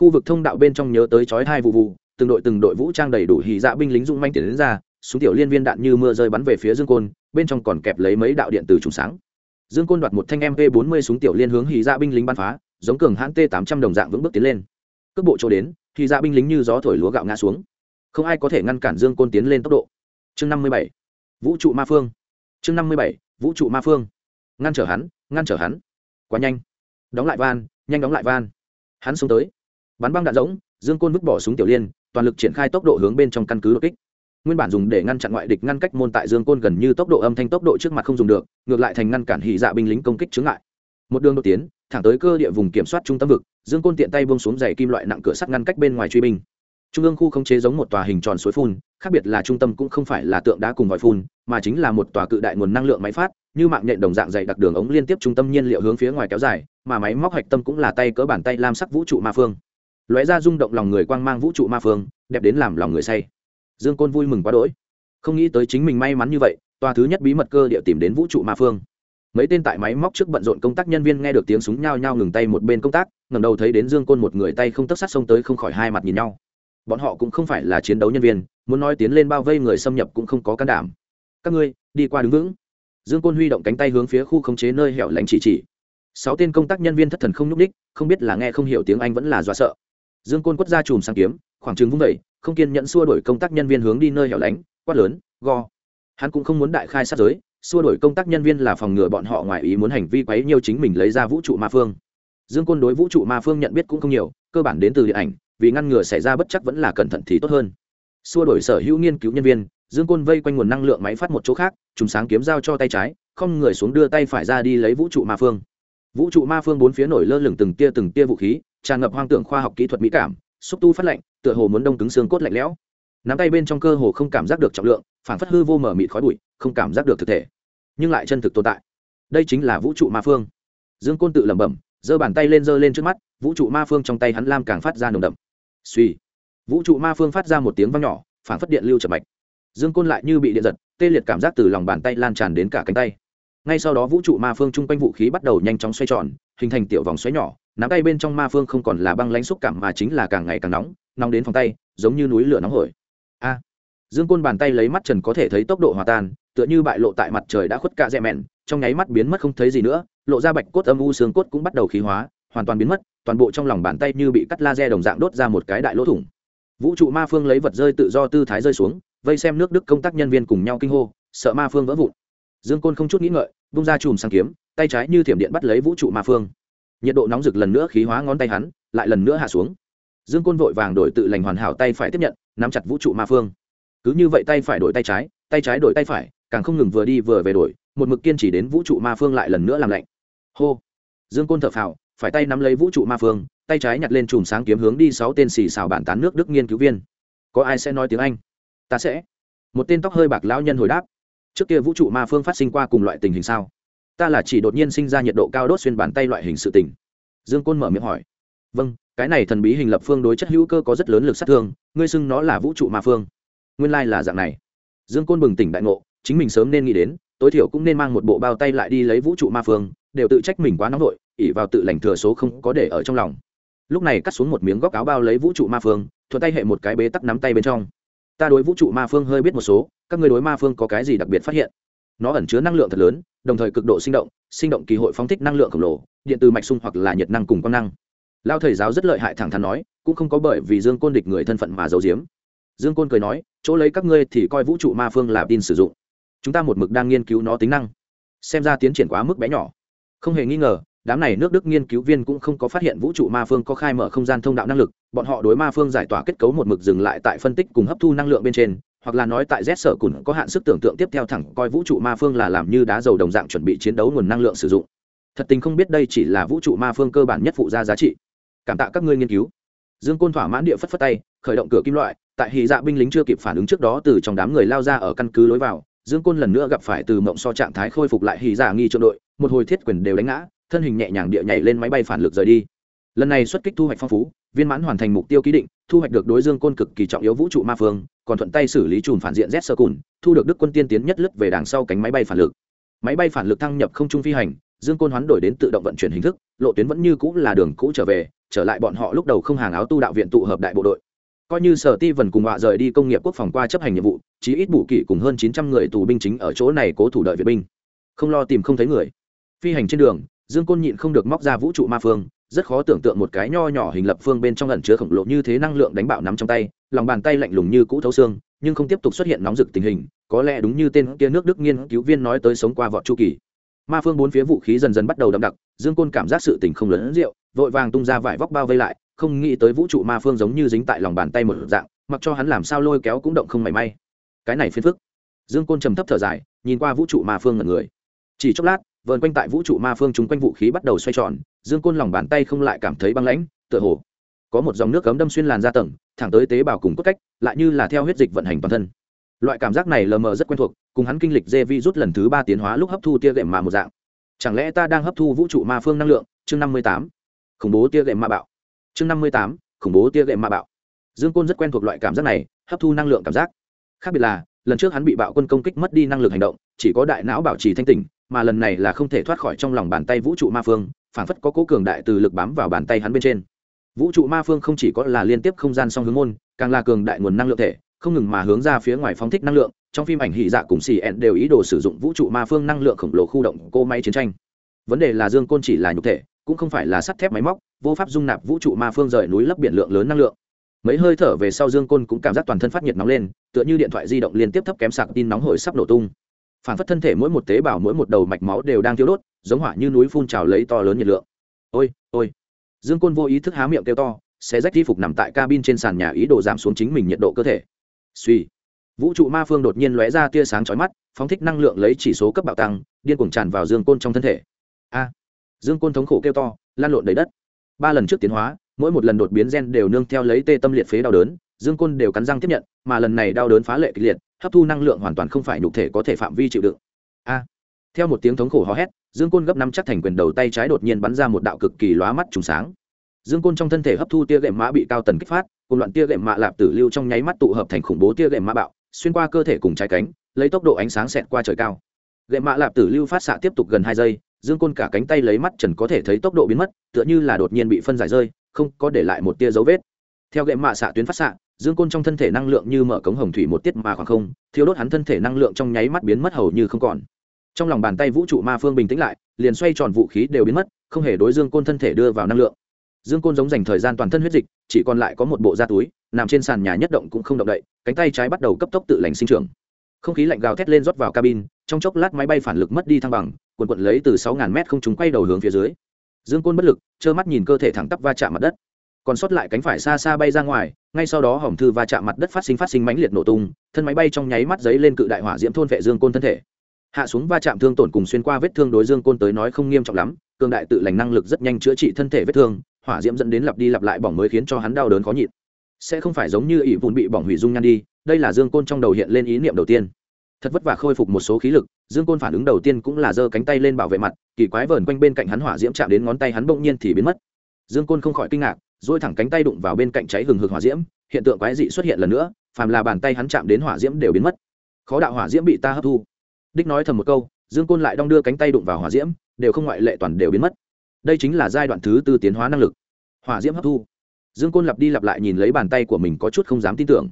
Khu vực thông đạo bên trong nhớ tới chói hai vụ vụ, từng đội từng đội vũ trang đầy đủ hỉ dạ binh lính dũng manh tiến đến ra, súng tiểu liên viên đạn như mưa rơi bắn về phía dương côn, bên trong còn kẹp lấy mấy đạo điện từ trùng sáng dương côn đoạt một thanh mp 40 súng tiểu liên hướng hy dạ binh lính bắn phá, giống cường hãn t 800 đồng dạng vững bước tiến lên. Cước bộ chỗ đến hy dạ binh lính như gió thổi lúa gạo ngã xuống. Không ai có thể ngăn cản dương côn tiến lên tốc độ. Chương 57. vũ trụ ma phương. Chương 57. vũ trụ ma phương. Ngăn trở hắn, ngăn trở hắn. Quá nhanh. Đóng lại van, nhanh đóng lại van. Hắn xuống tới. Bắn băng đạn rỗng, dương côn vứt bỏ súng tiểu liên, toàn lực triển khai tốc độ hướng bên trong căn cứ đột kích nguyên bản dùng để ngăn chặn ngoại địch ngăn cách môn tại dương côn gần như tốc độ âm thanh tốc độ trước mặt không dùng được, ngược lại thành ngăn cản hỉ dạ binh lính công kích chướng lại một đường đột tiến, thẳng tới cơ địa vùng kiểm soát trung tâm vực, dương côn tiện tay buông xuống giày kim loại nặng cửa sắt ngăn cách bên ngoài truy binh. Trung ương khu không chế giống một tòa hình tròn suối phun, khác biệt là trung tâm cũng không phải là tượng đá cùng vòi phun, mà chính là một tòa cự đại nguồn năng lượng máy phát, như mạng nhện đồng dạng dày đặc đường ống liên tiếp trung tâm nhiên liệu hướng phía ngoài kéo dài, mà máy móc hạch tâm cũng là tay cỡ bàn tay lam sắc vũ trụ ma phương. Lóe ra rung động lòng người quang mang vũ trụ ma phương, đẹp đến làm lòng người say dương côn vui mừng quá đỗi. Không nghĩ tới chính mình may mắn như vậy, tòa thứ nhất bí mật cơ địa tìm đến vũ trụ ma phương. Mấy tên tại máy móc trước bận rộn công tác nhân viên nghe được tiếng súng nhao nhao ngừng tay một bên công tác, ngẩng đầu thấy đến dương côn một người tay không tấc sát xông tới không khỏi hai mặt nhìn nhau. Bọn họ cũng không phải là chiến đấu nhân viên, muốn nói tiến lên bao vây người xâm nhập cũng không có can đảm. Các ngươi, đi qua đứng vững. Dương côn huy động cánh tay hướng phía khu khống chế nơi hẻo lánh chỉ chỉ. Sáu tên công tác nhân viên thất thần không nhúc ních không biết là nghe không hiểu tiếng anh vẫn là do sợ. Dương côn quất ra chùm sang kiếm khoảng trừng vung vẩy không kiên nhẫn xua đổi công tác nhân viên hướng đi nơi hẻo lánh, quát lớn, go. Hắn cũng không muốn đại khai sát giới, xua đổi công tác nhân viên là phòng ngừa bọn họ ngoài ý muốn hành vi quấy nhiều chính mình lấy ra vũ trụ ma phương. Dương côn đối vũ trụ ma phương nhận biết cũng không nhiều, cơ bản đến từ điện ảnh, vì ngăn ngừa xảy ra bất chắc vẫn là cẩn thận thì tốt hơn. Xua đổi sở hữu nghiên cứu nhân viên, dương côn vây quanh nguồn năng lượng máy phát một chỗ khác chúng sáng kiếm dao cho tay trái, không người xuống đưa tay phải ra đi lấy vũ trụ ma phương. Vũ trụ ma phương bốn phía nổi lơ lửng từng tia từng tia vũ khí, tràn ngập hoang tưởng khoa học kỹ thuật mỹ cảm xúc tu phát lạnh, tựa hồ muốn đông cứng xương cốt lạnh lẽo. Nắm tay bên trong cơ hồ không cảm giác được trọng lượng phản phất hư vô mở mịt khói bụi, không cảm giác được thực thể. Nhưng lại chân thực tồn tại. Đây chính là vũ trụ ma phương. Dương côn tự lẩm bẩm, giơ bàn tay lên giơ lên trước mắt, vũ trụ ma phương trong tay hắn lam càng phát ra nồng đậm. Suy. Vũ trụ ma phương phát ra một tiếng vang nhỏ phản phất điện lưu chập mạch. Dương côn lại như bị điện giật, tê liệt cảm giác từ lòng bàn tay lan tràn đến cả cánh tay ngay sau đó vũ trụ ma phương chung quanh vũ khí bắt đầu nhanh chóng xoay tròn, hình thành tiểu vòng xoáy nhỏ, nắm tay bên trong ma phương không còn là băng lãnh xúc cảm mà chính là càng ngày càng nóng nóng đến phòng tay, giống như núi lửa nóng hổi. A! Dương côn bàn tay lấy mắt trần có thể thấy tốc độ hòa tan, tựa như bại lộ tại mặt trời đã khuất cạ rẽ mẹn, trong nháy mắt biến mất không thấy gì nữa, lộ ra bạch cốt âm u xương cốt cũng bắt đầu khí hóa, hoàn toàn biến mất, toàn bộ trong lòng bàn tay như bị cắt laser đồng dạng đốt ra một cái đại lỗ thủng. Vũ trụ ma phương lấy vật rơi tự do tư thái rơi xuống, vây xem nước đức công tác nhân viên cùng nhau kinh hô, sợ ma phương vỡ vụn dương côn không chút nghĩ ngợi bung ra chùm sang kiếm, tay trái như thiểm điện bắt lấy vũ trụ ma phương. Nhiệt độ nóng rực lần nữa khí hóa ngón tay hắn, lại lần nữa hạ xuống. Dương côn vội vàng đổi tự lành hoàn hảo tay phải tiếp nhận, nắm chặt vũ trụ ma phương. Cứ như vậy tay phải đổi tay trái tay trái đổi tay phải, càng không ngừng vừa đi vừa về đổi, một mực kiên chỉ đến vũ trụ ma phương lại lần nữa làm lạnh. Hô! Dương côn thở phào, phải tay nắm lấy vũ trụ ma phương, tay trái nhặt lên chùm sáng kiếm hướng đi sáu tên xì xào bản tán nước đức nghiên cứu viên. Có ai sẽ nói tiếng anh? Ta sẽ. Một tên tóc hơi bạc lão nhân hồi đáp trước kia vũ trụ ma phương phát sinh qua cùng loại tình hình sao? Ta là chỉ đột nhiên sinh ra nhiệt độ cao đốt xuyên bàn tay loại hình sự tình. Dương côn mở miệng hỏi. Vâng cái này thần bí hình lập phương đối chất hữu cơ có rất lớn lực sát thương, ngươi xưng nó là vũ trụ ma phương. Nguyên lai là dạng này. Dương côn bừng tỉnh đại ngộ, chính mình sớm nên nghĩ đến, tối thiểu cũng nên mang một bộ bao tay lại đi lấy vũ trụ ma phương, đều tự trách mình quá nóng vội ỉ vào tự lành thừa số không có để ở trong lòng. Lúc này cắt xuống một miếng góc áo bao lấy vũ trụ ma phương, thuận tay hệ một cái bế tắc nắm tay bên trong ta đối vũ trụ ma phương hơi biết một số, các người đối ma phương có cái gì đặc biệt phát hiện? Nó ẩn chứa năng lượng thật lớn, đồng thời cực độ sinh động sinh động kỳ hội phóng thích năng lượng khổng lồ, điện từ mạch sung hoặc là nhiệt năng cùng quang năng. Lao thầy giáo rất lợi hại thẳng thắn nói, cũng không có bởi vì dương côn địch người thân phận mà giấu giếm. Dương côn cười nói, chỗ lấy các ngươi thì coi vũ trụ ma phương là tin sử dụng. Chúng ta một mực đang nghiên cứu nó tính năng. Xem ra tiến triển quá mức bé nhỏ. Không hề nghi ngờ đám này nước đức nghiên cứu viên cũng không có phát hiện vũ trụ ma phương có khai mở không gian thông đạo năng lực, bọn họ đối ma phương giải tỏa kết cấu một mực dừng lại tại phân tích cùng hấp thu năng lượng bên trên, hoặc là nói tại z sở cùn có hạn sức tưởng tượng tiếp theo thẳng coi vũ trụ ma phương là làm như đá dầu đồng dạng chuẩn bị chiến đấu nguồn năng lượng sử dụng. Thật tình không biết đây chỉ là vũ trụ ma phương cơ bản nhất phụ gia giá trị. Cảm tạ các ngươi nghiên cứu. Dương côn thỏa mãn địa phất phất tay, khởi động cửa kim loại, tại hì dạ binh lính chưa kịp phản ứng trước đó từ trong đám người lao ra ở căn cứ lối vào, dương côn lần nữa gặp phải từ mộng so trạng thái khôi phục lại hì dạ nghi trượng đội, một hồi thiết quyền đều đánh ngã thân hình nhẹ nhàng địa nhảy lên máy bay phản lực rời đi. Lần này xuất kích thu hoạch phong phú, viên mãn hoàn thành mục tiêu ký định, thu hoạch được đối dương côn cực kỳ trọng yếu vũ trụ ma phương, còn thuận tay xử lý chùm phản diện z sơ cùn thu được đức quân tiên tiến nhất lướt về đằng sau cánh máy bay phản lực. Máy bay phản lực thăng nhập không trung phi hành, dương côn hoán đổi đến tự động vận chuyển hình thức, lộ tuyến vẫn như cũ là đường cũ trở về, trở lại bọn họ lúc đầu không hàng áo tu đạo viện tụ hợp đại bộ đội. Coi như sở ti vần cùng họa rời đi công nghiệp quốc phòng qua chấp hành nhiệm vụ, chí ít bù kỷ cùng hơn chín trăm người tù binh chính ở chỗ này cố thủ đợi viện binh. Không lo tìm không thấy người. Phi hành trên đường dương côn nhịn không được móc ra vũ trụ ma phương, rất khó tưởng tượng một cái nho nhỏ hình lập phương bên trong ẩn chứa khổng lồ như thế năng lượng đánh bạo nắm trong tay, lòng bàn tay lạnh lùng như cũ thấu xương, nhưng không tiếp tục xuất hiện nóng rực tình hình, có lẽ đúng như tên kia nước đức nghiên cứu viên nói tới sống qua vọt chu kỳ. Ma phương bốn phía vũ khí dần dần bắt đầu đậm đặc, dương côn cảm giác sự tình không lớn rượu, vội vàng tung ra vải vóc bao vây lại, không nghĩ tới vũ trụ ma phương giống như dính tại lòng bàn tay một dạng, mặc cho hắn làm sao lôi kéo cũng động không mảy may. Cái này phiền phức. Dương côn trầm thấp thở dài, nhìn qua vũ trụ ma phương ngần người. Chỉ chốc lát vờn quanh tại vũ trụ ma phương chúng quanh vũ khí bắt đầu xoay tròn, dương côn lòng bàn tay không lại cảm thấy băng lãnh, tựa hồ có một dòng nước cấm đâm xuyên làn ra tầng, thẳng tới tế bào cùng cốt cách, lại như là theo huyết dịch vận hành toàn thân. Loại cảm giác này lờ mờ rất quen thuộc, cùng hắn kinh lịch dê vi rút lần thứ ba tiến hóa lúc hấp thu tia gệm mà một dạng. Chẳng lẽ ta đang hấp thu vũ trụ ma phương năng lượng? Chương năm mươi tám. Khủng bố tia gệm ma bạo. Chương năm mươi tám. Khủng bố tia gệm ma bạo. Dương côn rất quen thuộc loại cảm giác này, hấp thu năng lượng cảm giác. Khác biệt là, lần trước hắn bị bạo quân công kích mất đi năng lực hành động, chỉ có đại não bảo trì thanh tỉnh mà lần này là không thể thoát khỏi trong lòng bàn tay vũ trụ ma phương, phảng phất có cố cường đại từ lực bám vào bàn tay hắn bên trên. Vũ trụ ma phương không chỉ có là liên tiếp không gian song hướng môn, càng là cường đại nguồn năng lượng thể, không ngừng mà hướng ra phía ngoài phóng thích năng lượng, trong phim ảnh hỉ dạ cùng xì ẹn đều ý đồ sử dụng vũ trụ ma phương năng lượng khổng lồ khu động cô máy chiến tranh. Vấn đề là dương côn chỉ là nhục thể, cũng không phải là sắt thép máy móc, vô pháp dung nạp vũ trụ ma phương rời núi lấp biển lượng lớn năng lượng. Mấy hơi thở về sau dương côn cũng cảm giác toàn thân phát nhiệt nóng lên, tựa như điện thoại di động liên tiếp thấp kém sạc tin nóng hổi sắp nổ tung phản phất thân thể mỗi một tế bào mỗi một đầu mạch máu đều đang thiếu đốt, giống hỏa như núi phun trào lấy to lớn nhiệt lượng. Ôi ôi. Dương côn vô ý thức há miệng kêu to sẽ rách y phục nằm tại cabin trên sàn nhà ý đồ giảm xuống chính mình nhiệt độ cơ thể. Suy. Vũ trụ ma phương đột nhiên lóe ra tia sáng chói mắt, phóng thích năng lượng lấy chỉ số cấp bạo tăng, điên cuồng tràn vào dương côn trong thân thể. A. Dương côn thống khổ kêu to, lan lộn đầy đất. Ba lần trước tiến hóa, mỗi một lần đột biến gen đều nương theo lấy tê tâm liệt phế đau đớn dương côn đều cắn răng tiếp nhận, mà lần này đau đớn phá lệ kịch liệt, hấp thu năng lượng hoàn toàn không phải nhục thể có thể phạm vi chịu đựng. A. Theo một tiếng thống khổ hò hét, dương côn gấp năm chắc thành quyền đầu tay trái đột nhiên bắn ra một đạo cực kỳ lóa mắt trùng sáng. Dương côn trong thân thể hấp thu tia gệm mã bị cao tần kích phát, cùng loạn tia gệm mạ lạp tử lưu trong nháy mắt tụ hợp thành khủng bố tia gệm mã bạo, xuyên qua cơ thể cùng trái cánh, lấy tốc độ ánh sáng xẹt qua trời cao. Gậy mạ lạp tử lưu phát xạ tiếp tục gần hai giây, dương côn cả cánh tay lấy mắt trần có thể thấy tốc độ biến mất, tựa như là đột nhiên bị phân giải rơi, không có để lại một tia dấu vết. Theo gậy mạ xạ tuyến phát xạ dương côn trong thân thể năng lượng như mở cống hồng thủy một tiết mà khoảng không thiếu đốt hắn thân thể năng lượng trong nháy mắt biến mất hầu như không còn. Trong lòng bàn tay vũ trụ ma phương bình tĩnh lại, liền xoay tròn vũ khí đều biến mất, không hề đối dương côn thân thể đưa vào năng lượng. Dương côn giống dành thời gian toàn thân huyết dịch, chỉ còn lại có một bộ da túi, nằm trên sàn nhà nhất động cũng không động đậy, cánh tay trái bắt đầu cấp tốc tự lành sinh trưởng. Không khí lạnh gào thét lên rót vào cabin, trong chốc lát máy bay phản lực mất đi thăng bằng quần quận lấy từ sáu ngàn mét không chúng quay đầu hướng phía dưới. Dương côn bất lực, trơ mắt nhìn cơ thể thẳng tắp va chạm mặt đất còn sót lại cánh phải xa xa bay ra ngoài, ngay sau đó hỏng thư va chạm mặt đất phát sinh phát sinh mãnh liệt nổ tung, thân máy bay trong nháy mắt giấy lên cự đại hỏa diễm thôn vệ dương côn thân thể. Hạ xuống va chạm thương tổn cùng xuyên qua vết thương đối dương côn tới nói không nghiêm trọng lắm, cường đại tự lành năng lực rất nhanh chữa trị thân thể vết thương, hỏa diễm dẫn đến lặp đi lặp lại bỏng mới khiến cho hắn đau đớn khó nhịn. Sẽ không phải giống như ỷ vụn bị bỏng hủy dung nhan đi, đây là dương côn trong đầu hiện lên ý niệm đầu tiên. Thật vất vả khôi phục một số khí lực, dương côn phản ứng đầu tiên cũng là giơ cánh tay lên bảo vệ mặt, kỳ quái vờn quanh bên cạnh hắn hỏa diễm chạm đến ngón tay hắn bỗng nhiên thì biến mất. Dương côn không khỏi kinh ngạc dôi thẳng cánh tay đụng vào bên cạnh cháy hừng hực hỏa diễm, hiện tượng quái dị xuất hiện lần nữa, phàm là bàn tay hắn chạm đến hỏa diễm đều biến mất. Khó đạo hỏa diễm bị ta hấp thu. Đích nói thầm một câu, dương côn lại đong đưa cánh tay đụng vào hỏa diễm, đều không ngoại lệ toàn đều biến mất. Đây chính là giai đoạn thứ tư tiến hóa năng lực. Hỏa diễm hấp thu. Dương côn lặp đi lặp lại nhìn lấy bàn tay của mình có chút không dám tin tưởng.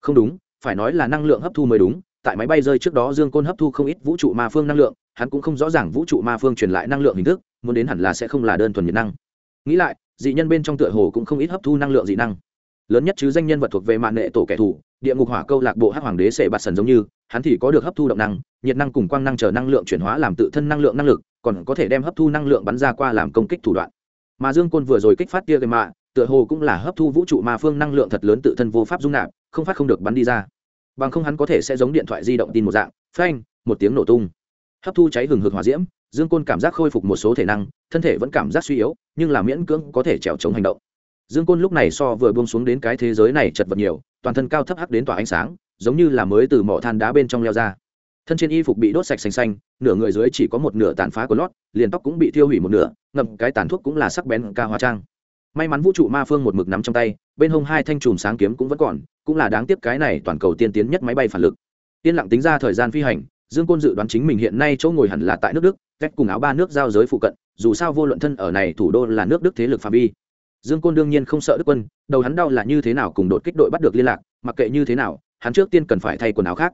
Không đúng, phải nói là năng lượng hấp thu mới đúng, tại máy bay rơi trước đó dương côn hấp thu không ít vũ trụ ma phương năng lượng, hắn cũng không rõ ràng vũ trụ ma phương truyền lại năng lượng hình thức, muốn đến hẳn là sẽ không là đơn thuần nhiệt năng. Nghĩ lại dị nhân bên trong tựa hồ cũng không ít hấp thu năng lượng dị năng. Lớn nhất chứ danh nhân vật thuộc về mạng nệ tổ kẻ thù, địa ngục hỏa câu lạc bộ hắc hoàng đế sệ bạt sần giống như, hắn thì có được hấp thu động năng, nhiệt năng cùng quang năng chờ năng lượng chuyển hóa làm tự thân năng lượng năng lực, còn có thể đem hấp thu năng lượng bắn ra qua làm công kích thủ đoạn. Mà dương côn vừa rồi kích phát tia gây mạ tựa hồ cũng là hấp thu vũ trụ ma phương năng lượng thật lớn tự thân vô pháp dung nạp, không phát không được bắn đi ra. Bằng không hắn có thể sẽ giống điện thoại di động tin một dạng, phanh, một tiếng nổ tung. Hấp thu cháy hừng hực hỏa diễm dương côn cảm giác khôi phục một số thể năng, thân thể vẫn cảm giác suy yếu, nhưng là miễn cưỡng có thể trèo chống hành động. Dương côn lúc này so vừa buông xuống đến cái thế giới này chật vật nhiều, toàn thân cao thấp hắc đến tỏa ánh sáng, giống như là mới từ mỏ than đá bên trong leo ra. Thân trên y phục bị đốt sạch xanh xanh, nửa người dưới chỉ có một nửa tàn phá của lót, liền tóc cũng bị thiêu hủy một nửa, ngậm cái tàn thuốc cũng là sắc bén ca hóa trang. May mắn vũ trụ ma phương một mực nắm trong tay, bên hông hai thanh chùm sáng kiếm cũng vẫn còn, cũng là đáng tiếc cái này toàn cầu tiên tiến nhất máy bay phản lực. Yên lặng tính ra thời gian phi hành dương côn dự đoán chính mình hiện nay chỗ ngồi hẳn là tại nước đức, cách cùng áo ba nước giao giới phụ cận, dù sao vô luận thân ở này thủ đô là nước đức thế lực phạm vi. Dương côn đương nhiên không sợ đức quân, đầu hắn đau là như thế nào cùng đột kích đội bắt được liên lạc, mặc kệ như thế nào, hắn trước tiên cần phải thay quần áo khác.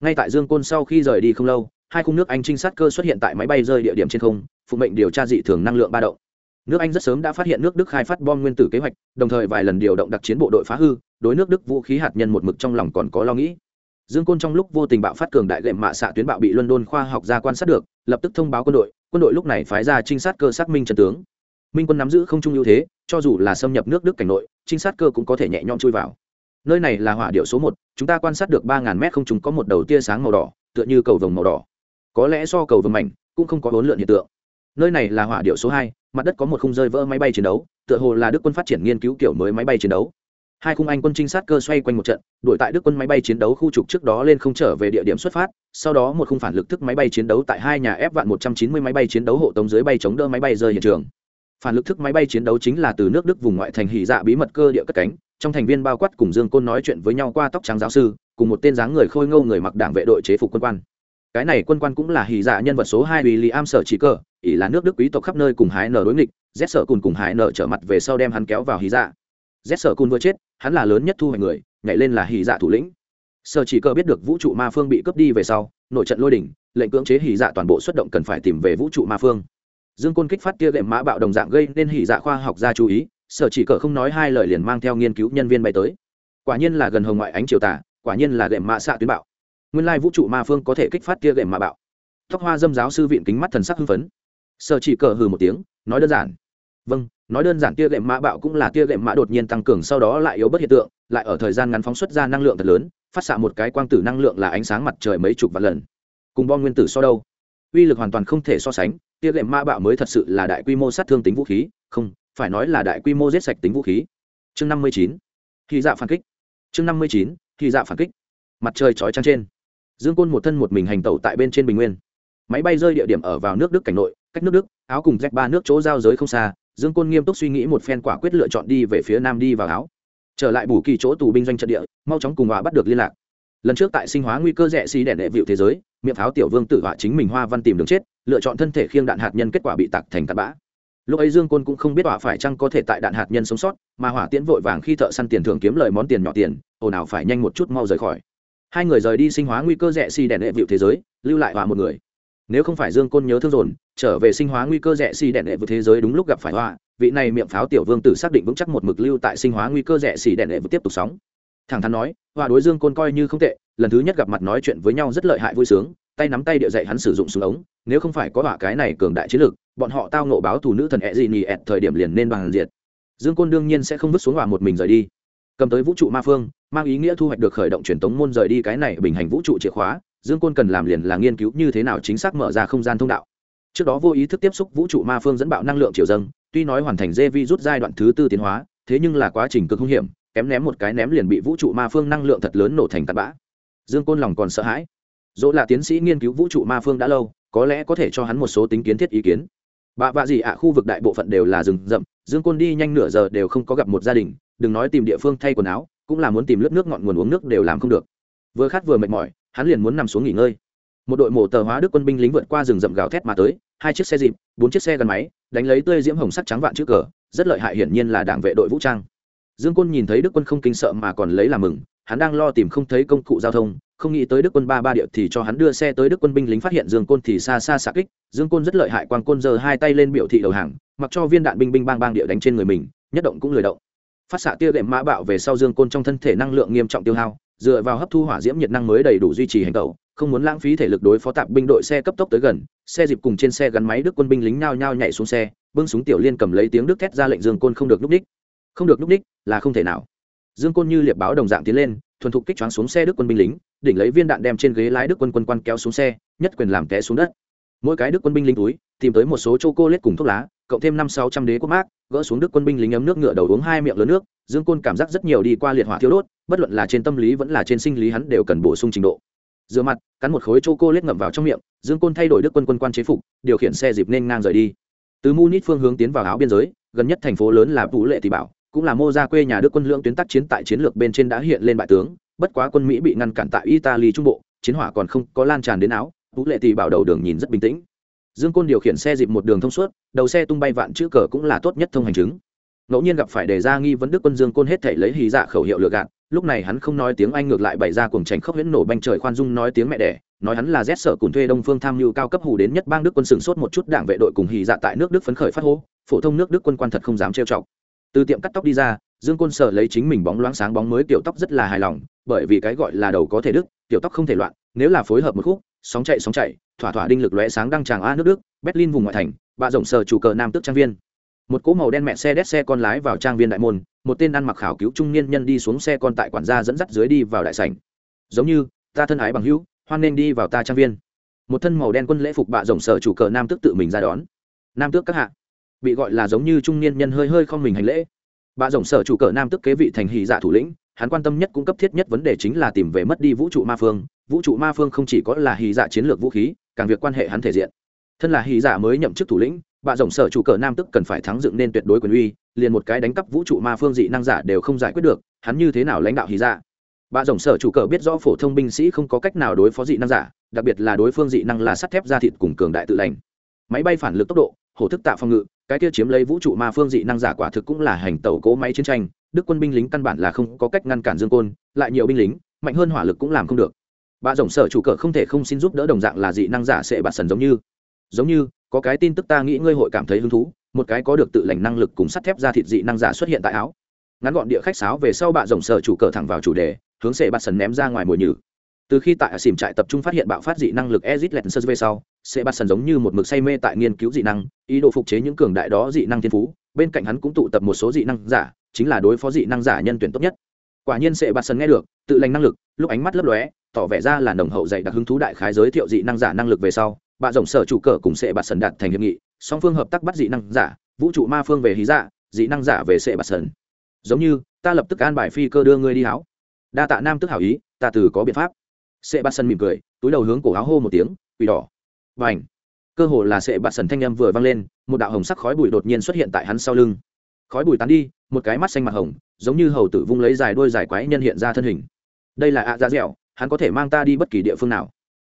Ngay tại dương côn sau khi rời đi không lâu, hai khung nước anh trinh sát cơ xuất hiện tại máy bay rơi địa điểm trên không, phụ mệnh điều tra dị thường năng lượng ba động. Nước anh rất sớm đã phát hiện nước đức khai phát bom nguyên tử kế hoạch, đồng thời vài lần điều động đặc chiến bộ đội phá hư, đối nước đức vũ khí hạt nhân một mực trong lòng còn có lo nghĩ dương côn trong lúc vô tình bạo phát cường đại lệm mạ xạ tuyến bạo bị london khoa học gia quan sát được, lập tức thông báo quân đội quân đội lúc này phái ra trinh sát cơ xác minh trần tướng. Minh quân nắm giữ không trung ưu thế, cho dù là xâm nhập nước đức cảnh nội, trinh sát cơ cũng có thể nhẹ nhõm chui vào. Nơi này là hỏa điệu số một, chúng ta quan sát được ba ngàn mét không chúng có một đầu tia sáng màu đỏ, tựa như cầu vồng màu đỏ. Có lẽ do cầu vồng mảnh, cũng không có bốn lượn hiện tượng. Nơi này là hỏa điệu số hai, mặt đất có một khung rơi vỡ máy bay chiến đấu, tựa hồ là đức quân phát triển nghiên cứu kiểu mới máy bay chiến đấu hai khung anh quân trinh sát cơ xoay quanh một trận, đuổi tại đức quân máy bay chiến đấu khu trục trước đó lên không trở về địa điểm xuất phát, sau đó một khung phản lực thức máy bay chiến đấu tại hai nhà ép vạn một trăm chín mươi máy bay chiến đấu hộ tống dưới bay chống đỡ máy bay rơi hiện trường. Phản lực thức máy bay chiến đấu chính là từ nước đức vùng ngoại thành hỉ dạ bí mật cơ địa cất cánh, trong thành viên bao quát cùng dương côn nói chuyện với nhau qua tóc trắng giáo sư, cùng một tên dáng người khôi ngâu người mặc đảng vệ đội chế phục quân quan. Cái này quân quan cũng là hỉ dạ nhân vật số hai vì lý am sở chỉ cơ, ỷ là nước đức quý tộc khắp nơi cùng hái nở đối nghịch rét sở cùn cùng hái nở trở mặt về sau đem hắn kéo vào hỉ dạ z sở cun vừa chết, hắn là lớn nhất thu hoạch người, nhảy lên là hỉ dạ thủ lĩnh. Sở chỉ cơ biết được vũ trụ ma phương bị cướp đi về sau, nội trận lôi đỉnh, lệnh cưỡng chế hỉ dạ toàn bộ xuất động cần phải tìm về vũ trụ ma phương. Dương côn kích phát tia gệm mã bạo đồng dạng gây nên hỉ dạ khoa học ra chú ý, sở chỉ cờ không nói hai lời liền mang theo nghiên cứu nhân viên bay tới. Quả nhiên là gần hồng ngoại ánh triều tả quả nhiên là gệm mã xạ tuyến bạo. Nguyên lai vũ trụ ma phương có thể kích phát tia gệm mã bạo. Tóc hoa dâm giáo sư viện kính mắt thần sắc hưng phấn. Sở chỉ cờ hừ một tiếng, nói đơn giản vâng nói đơn giản tia gệm mã bạo cũng là tia gệm mã đột nhiên tăng cường sau đó lại yếu bất hiện tượng, lại ở thời gian ngắn phóng xuất ra năng lượng thật lớn, phát xạ một cái quang tử năng lượng là ánh sáng mặt trời mấy chục vạn lần. Cùng bom nguyên tử so đâu? Uy lực hoàn toàn không thể so sánh, tia gệm mã bạo mới thật sự là đại quy mô sát thương tính vũ khí, không, phải nói là đại quy mô giết sạch tính vũ khí. Chương năm mươi chín khi dạ phản kích. Chương năm mươi chín khi dạ phản kích. Mặt trời chói trăng trên. Dương côn một thân một mình hành tẩu tại bên trên bình nguyên. Máy bay rơi địa điểm ở vào nước đức cảnh nội, cách nước đức, áo cùng rách ba nước chỗ giao giới không xa dương côn nghiêm túc suy nghĩ một phen quả quyết lựa chọn đi về phía nam đi vào áo. Trở lại bù kỳ chỗ tù binh doanh trận địa, mau chóng cùng họa bắt được liên lạc. Lần trước tại sinh hóa nguy cơ rẻ xi đèn đệ vịu thế giới, miệng pháo tiểu vương tự họa chính mình hoa văn tìm đường chết, lựa chọn thân thể khiêng đạn hạt nhân kết quả bị tặc thành tạt bã. Lúc ấy dương côn cũng không biết hỏa phải chăng có thể tại đạn hạt nhân sống sót, mà hỏa tiễn vội vàng khi thợ săn tiền thường kiếm lời món tiền nhỏ tiền, ồn ào phải nhanh một chút mau rời khỏi. Hai người rời đi sinh hóa nguy cơ rẻ xi đèn đệ vịu thế giới, lưu lại hỏa một người nếu không phải dương côn nhớ thương dồn, trở về sinh hóa nguy cơ rẻ xì đèn đệ vượt thế giới đúng lúc gặp phải họa, vị này miệng pháo tiểu vương tử xác định vững chắc một mực lưu tại sinh hóa nguy cơ rẻ xì đèn đệ vượt tiếp tục sóng. Thẳng thắn nói, họa đối dương côn coi như không tệ, lần thứ nhất gặp mặt nói chuyện với nhau rất lợi hại vui sướng, tay nắm tay địa dạy hắn sử dụng súng ống, nếu không phải có họa cái này cường đại chiến lực, bọn họ tao nộ báo thù nữ thần ẹ gì nhì ẹt thời điểm liền nên bằng diệt. Dương côn đương nhiên sẽ không vứt xuống họa một mình rời đi. Cầm tới vũ trụ ma phương, mang ý nghĩa thu hoạch được khởi động truyền tống môn rời đi cái này bình hành vũ trụ chìa khóa dương côn cần làm liền là nghiên cứu như thế nào chính xác mở ra không gian thông đạo. Trước đó vô ý thức tiếp xúc vũ trụ ma phương dẫn bạo năng lượng chiều dâng, tuy nói hoàn thành dê vi rút giai đoạn thứ tư tiến hóa, thế nhưng là quá trình cực hung hiểm, kém ném một cái ném liền bị vũ trụ ma phương năng lượng thật lớn nổ thành tạt bã. Dương côn lòng còn sợ hãi. Dỗ là tiến sĩ nghiên cứu vũ trụ ma phương đã lâu, có lẽ có thể cho hắn một số tính kiến thiết ý kiến. Bà vạ gì ạ, khu vực đại bộ phận đều là rừng rậm, dương côn đi nhanh nửa giờ đều không có gặp một gia đình, đừng nói tìm địa phương thay quần áo, cũng là muốn tìm lớp nước ngọn nguồn uống nước đều làm không được. Vừa khát vừa mệt mỏi hắn liền muốn nằm xuống nghỉ ngơi. Một đội mổ tờ hóa đức quân binh lính vượt qua rừng rậm gào thét mà tới, hai chiếc xe dịp, bốn chiếc xe gắn máy, đánh lấy tươi diễm hồng sắc trắng vạn chữ cờ, rất lợi hại hiển nhiên là đảng vệ đội vũ trang. Dương quân nhìn thấy đức quân không kinh sợ mà còn lấy làm mừng, hắn đang lo tìm không thấy công cụ giao thông, không nghĩ tới đức quân ba ba điệu thì cho hắn đưa xe tới đức quân binh lính phát hiện dương côn thì xa xa xạ kích, dương côn rất lợi hại quang côn giơ hai tay lên biểu thị đầu hàng, mặc cho viên đạn binh binh bang bang điệu đánh trên người mình, nhất động cũng lười động. Phát xạ tia đệm mã bạo về sau dương côn trong thân thể năng lượng nghiêm trọng tiêu hao dựa vào hấp thu hỏa diễm nhiệt năng mới đầy đủ duy trì hành tẩu, không muốn lãng phí thể lực đối phó tạp binh đội xe cấp tốc tới gần, xe dịp cùng trên xe gắn máy đức quân binh lính nhao nhao nhảy xuống xe, bưng súng tiểu liên cầm lấy tiếng đức thét ra lệnh dương côn không được núp đích. Không được núp đích là không thể nào. Dương côn như liệp báo đồng dạng tiến lên, thuần thục kích choáng xuống xe đức quân binh lính, đỉnh lấy viên đạn đem trên ghế lái đức quân quân quan kéo xuống xe, nhất quyền làm té xuống đất. Mỗi cái đức quân binh lính túi, tìm tới một số chô cô lết cùng thuốc lá, cộng thêm năm sáu trăm đế quốc mát gỡ xuống đức quân binh lính ấm nước ngựa đầu uống hai miệng lớn nước dương côn cảm giác rất nhiều đi qua liệt hỏa thiếu đốt, bất luận là trên tâm lý vẫn là trên sinh lý hắn đều cần bổ sung trình độ. Rửa mặt, cắn một khối chô cô lết ngậm vào trong miệng, dương côn thay đổi đức quân quân quan chế phục, điều khiển xe dịp nên ngang rời đi. Từ munich phương hướng tiến vào áo biên giới, gần nhất thành phố lớn là vũ lệ tỷ bảo, cũng là mô ra quê nhà đức quân lưỡng tuyến tác chiến tại chiến lược bên trên đã hiện lên bại tướng, bất quá quân mỹ bị ngăn cản tại italy trung bộ, chiến hỏa còn không có lan tràn đến áo, vũ lệ tỷ bảo đầu đường nhìn rất bình tĩnh. Dương côn điều khiển xe dịp một đường thông suốt, đầu xe tung bay vạn chữ cờ cũng là tốt nhất thông hành chứng ngẫu nhiên gặp phải đề ra nghi vấn đức quân dương côn hết thể lấy hì dạ khẩu hiệu lựa gạt. Lúc này hắn không nói tiếng anh ngược lại bày ra cuồng tránh khốc huyễn nổ banh trời khoan dung nói tiếng mẹ đẻ, nói hắn là rét sở cùng thuê đông phương tham mưu cao cấp hù đến nhất bang đức quân sừng sốt một chút đảng vệ đội cùng hì dạ tại nước đức phấn khởi phát hô, phổ thông nước đức quân quan thật không dám trêu chọc. Từ tiệm cắt tóc đi ra, dương côn sở lấy chính mình bóng loáng sáng bóng mới tiểu tóc rất là hài lòng, bởi vì cái gọi là đầu có thể đức tiểu tóc không thể loạn, nếu là phối hợp một khúc, sóng chạy sóng chạy, thỏa thỏa đinh lực lóe sáng đăng tràng a nước đức, berlin vùng ngoại thành, bạ rộng sở chủ cờ nam tước trang viên một cỗ màu đen mẹ xe đét xe con lái vào trang viên đại môn, một tên ăn mặc khảo cứu trung niên nhân đi xuống xe con tại quản gia dẫn dắt dưới đi vào đại sảnh. Giống như, ta thân ái bằng hữu, hoan nên đi vào ta trang viên. Một thân màu đen quân lễ phục bạ rộng sở chủ cờ nam tước tự mình ra đón. Nam tước các hạ. Bị gọi là giống như trung niên nhân hơi hơi không mình hành lễ. Bạ rộng sở chủ cờ nam tước kế vị thành hỷ dạ thủ lĩnh, hắn quan tâm nhất cung cấp thiết nhất vấn đề chính là tìm về mất đi vũ trụ ma phương. Vũ trụ ma phương không chỉ có là hỷ dạ chiến lược vũ khí, càng việc quan hệ hắn thể diện. Thân là hỷ dạ mới nhậm chức thủ lĩnh bạ rồng sở chủ cờ nam tức cần phải thắng dựng nên tuyệt đối quyền uy, liền một cái đánh cắp vũ trụ ma phương dị năng giả đều không giải quyết được, hắn như thế nào lãnh đạo hy ra dạ? bạ rồng sở chủ cờ biết rõ phổ thông binh sĩ không có cách nào đối phó dị năng giả, đặc biệt là đối phương dị năng là sắt thép ra thịt cùng cường đại tự lành. Máy bay phản lực tốc độ, hổ thức tạo phòng ngự, cái kia chiếm lấy vũ trụ ma phương dị năng giả quả thực cũng là hành tẩu cỗ máy chiến tranh, đức quân binh lính căn bản là không có cách ngăn cản dương côn, lại nhiều binh lính, mạnh hơn hỏa lực cũng làm không được. Bà rồng sở chủ cờ không thể không xin giúp đỡ đồng dạng là dị năng giả sẽ bạt sần giống như. Giống như có cái tin tức ta nghĩ ngươi hội cảm thấy hứng thú, một cái có được tự lành năng lực cùng sắt thép ra thịt dị năng giả xuất hiện tại áo. Ngắn gọn địa khách sáo về sau bạ rộng sở chủ cờ thẳng vào chủ đề, hướng sệ bạt sần ném ra ngoài mồi nhử. Từ khi tại xìm trại tập trung phát hiện bạo phát dị năng lực ezit lensers về sau, sệ bạt sần giống như một mực say mê tại nghiên cứu dị năng, ý đồ phục chế những cường đại đó dị năng thiên phú. Bên cạnh hắn cũng tụ tập một số dị năng giả, chính là đối phó dị năng giả nhân tuyển tốt nhất. Quả nhiên sệ bạt sần nghe được, tự lành năng lực, lúc ánh mắt lấp lóe, tỏ vẻ ra là nồng hậu dạy đặc hứng thú đại khái giới thiệu dị năng giả năng lực về sau bà rộng sở chủ cờ cùng sẽ bạt sần đạt thành hiệp nghị, song phương hợp tác bắt dị năng giả, vũ trụ ma phương về hí dạ dị năng giả về sẽ bạt sần. Giống như, ta lập tức an bài phi cơ đưa ngươi đi háo. Đa tạ nam tức hảo ý, ta từ có biện pháp. Sẽ bạt sần mỉm cười, túi đầu hướng cổ áo hô một tiếng, quỷ đỏ. Và ảnh cơ hồ là sẽ bạt sần thanh âm vừa vang lên, một đạo hồng sắc khói bụi đột nhiên xuất hiện tại hắn sau lưng. Khói bụi tán đi, một cái mắt xanh mặt hồng, giống như hầu tử vung lấy dài đôi dài quái nhân hiện ra thân hình. Đây là ạ à dẻo, hắn có thể mang ta đi bất kỳ địa phương nào.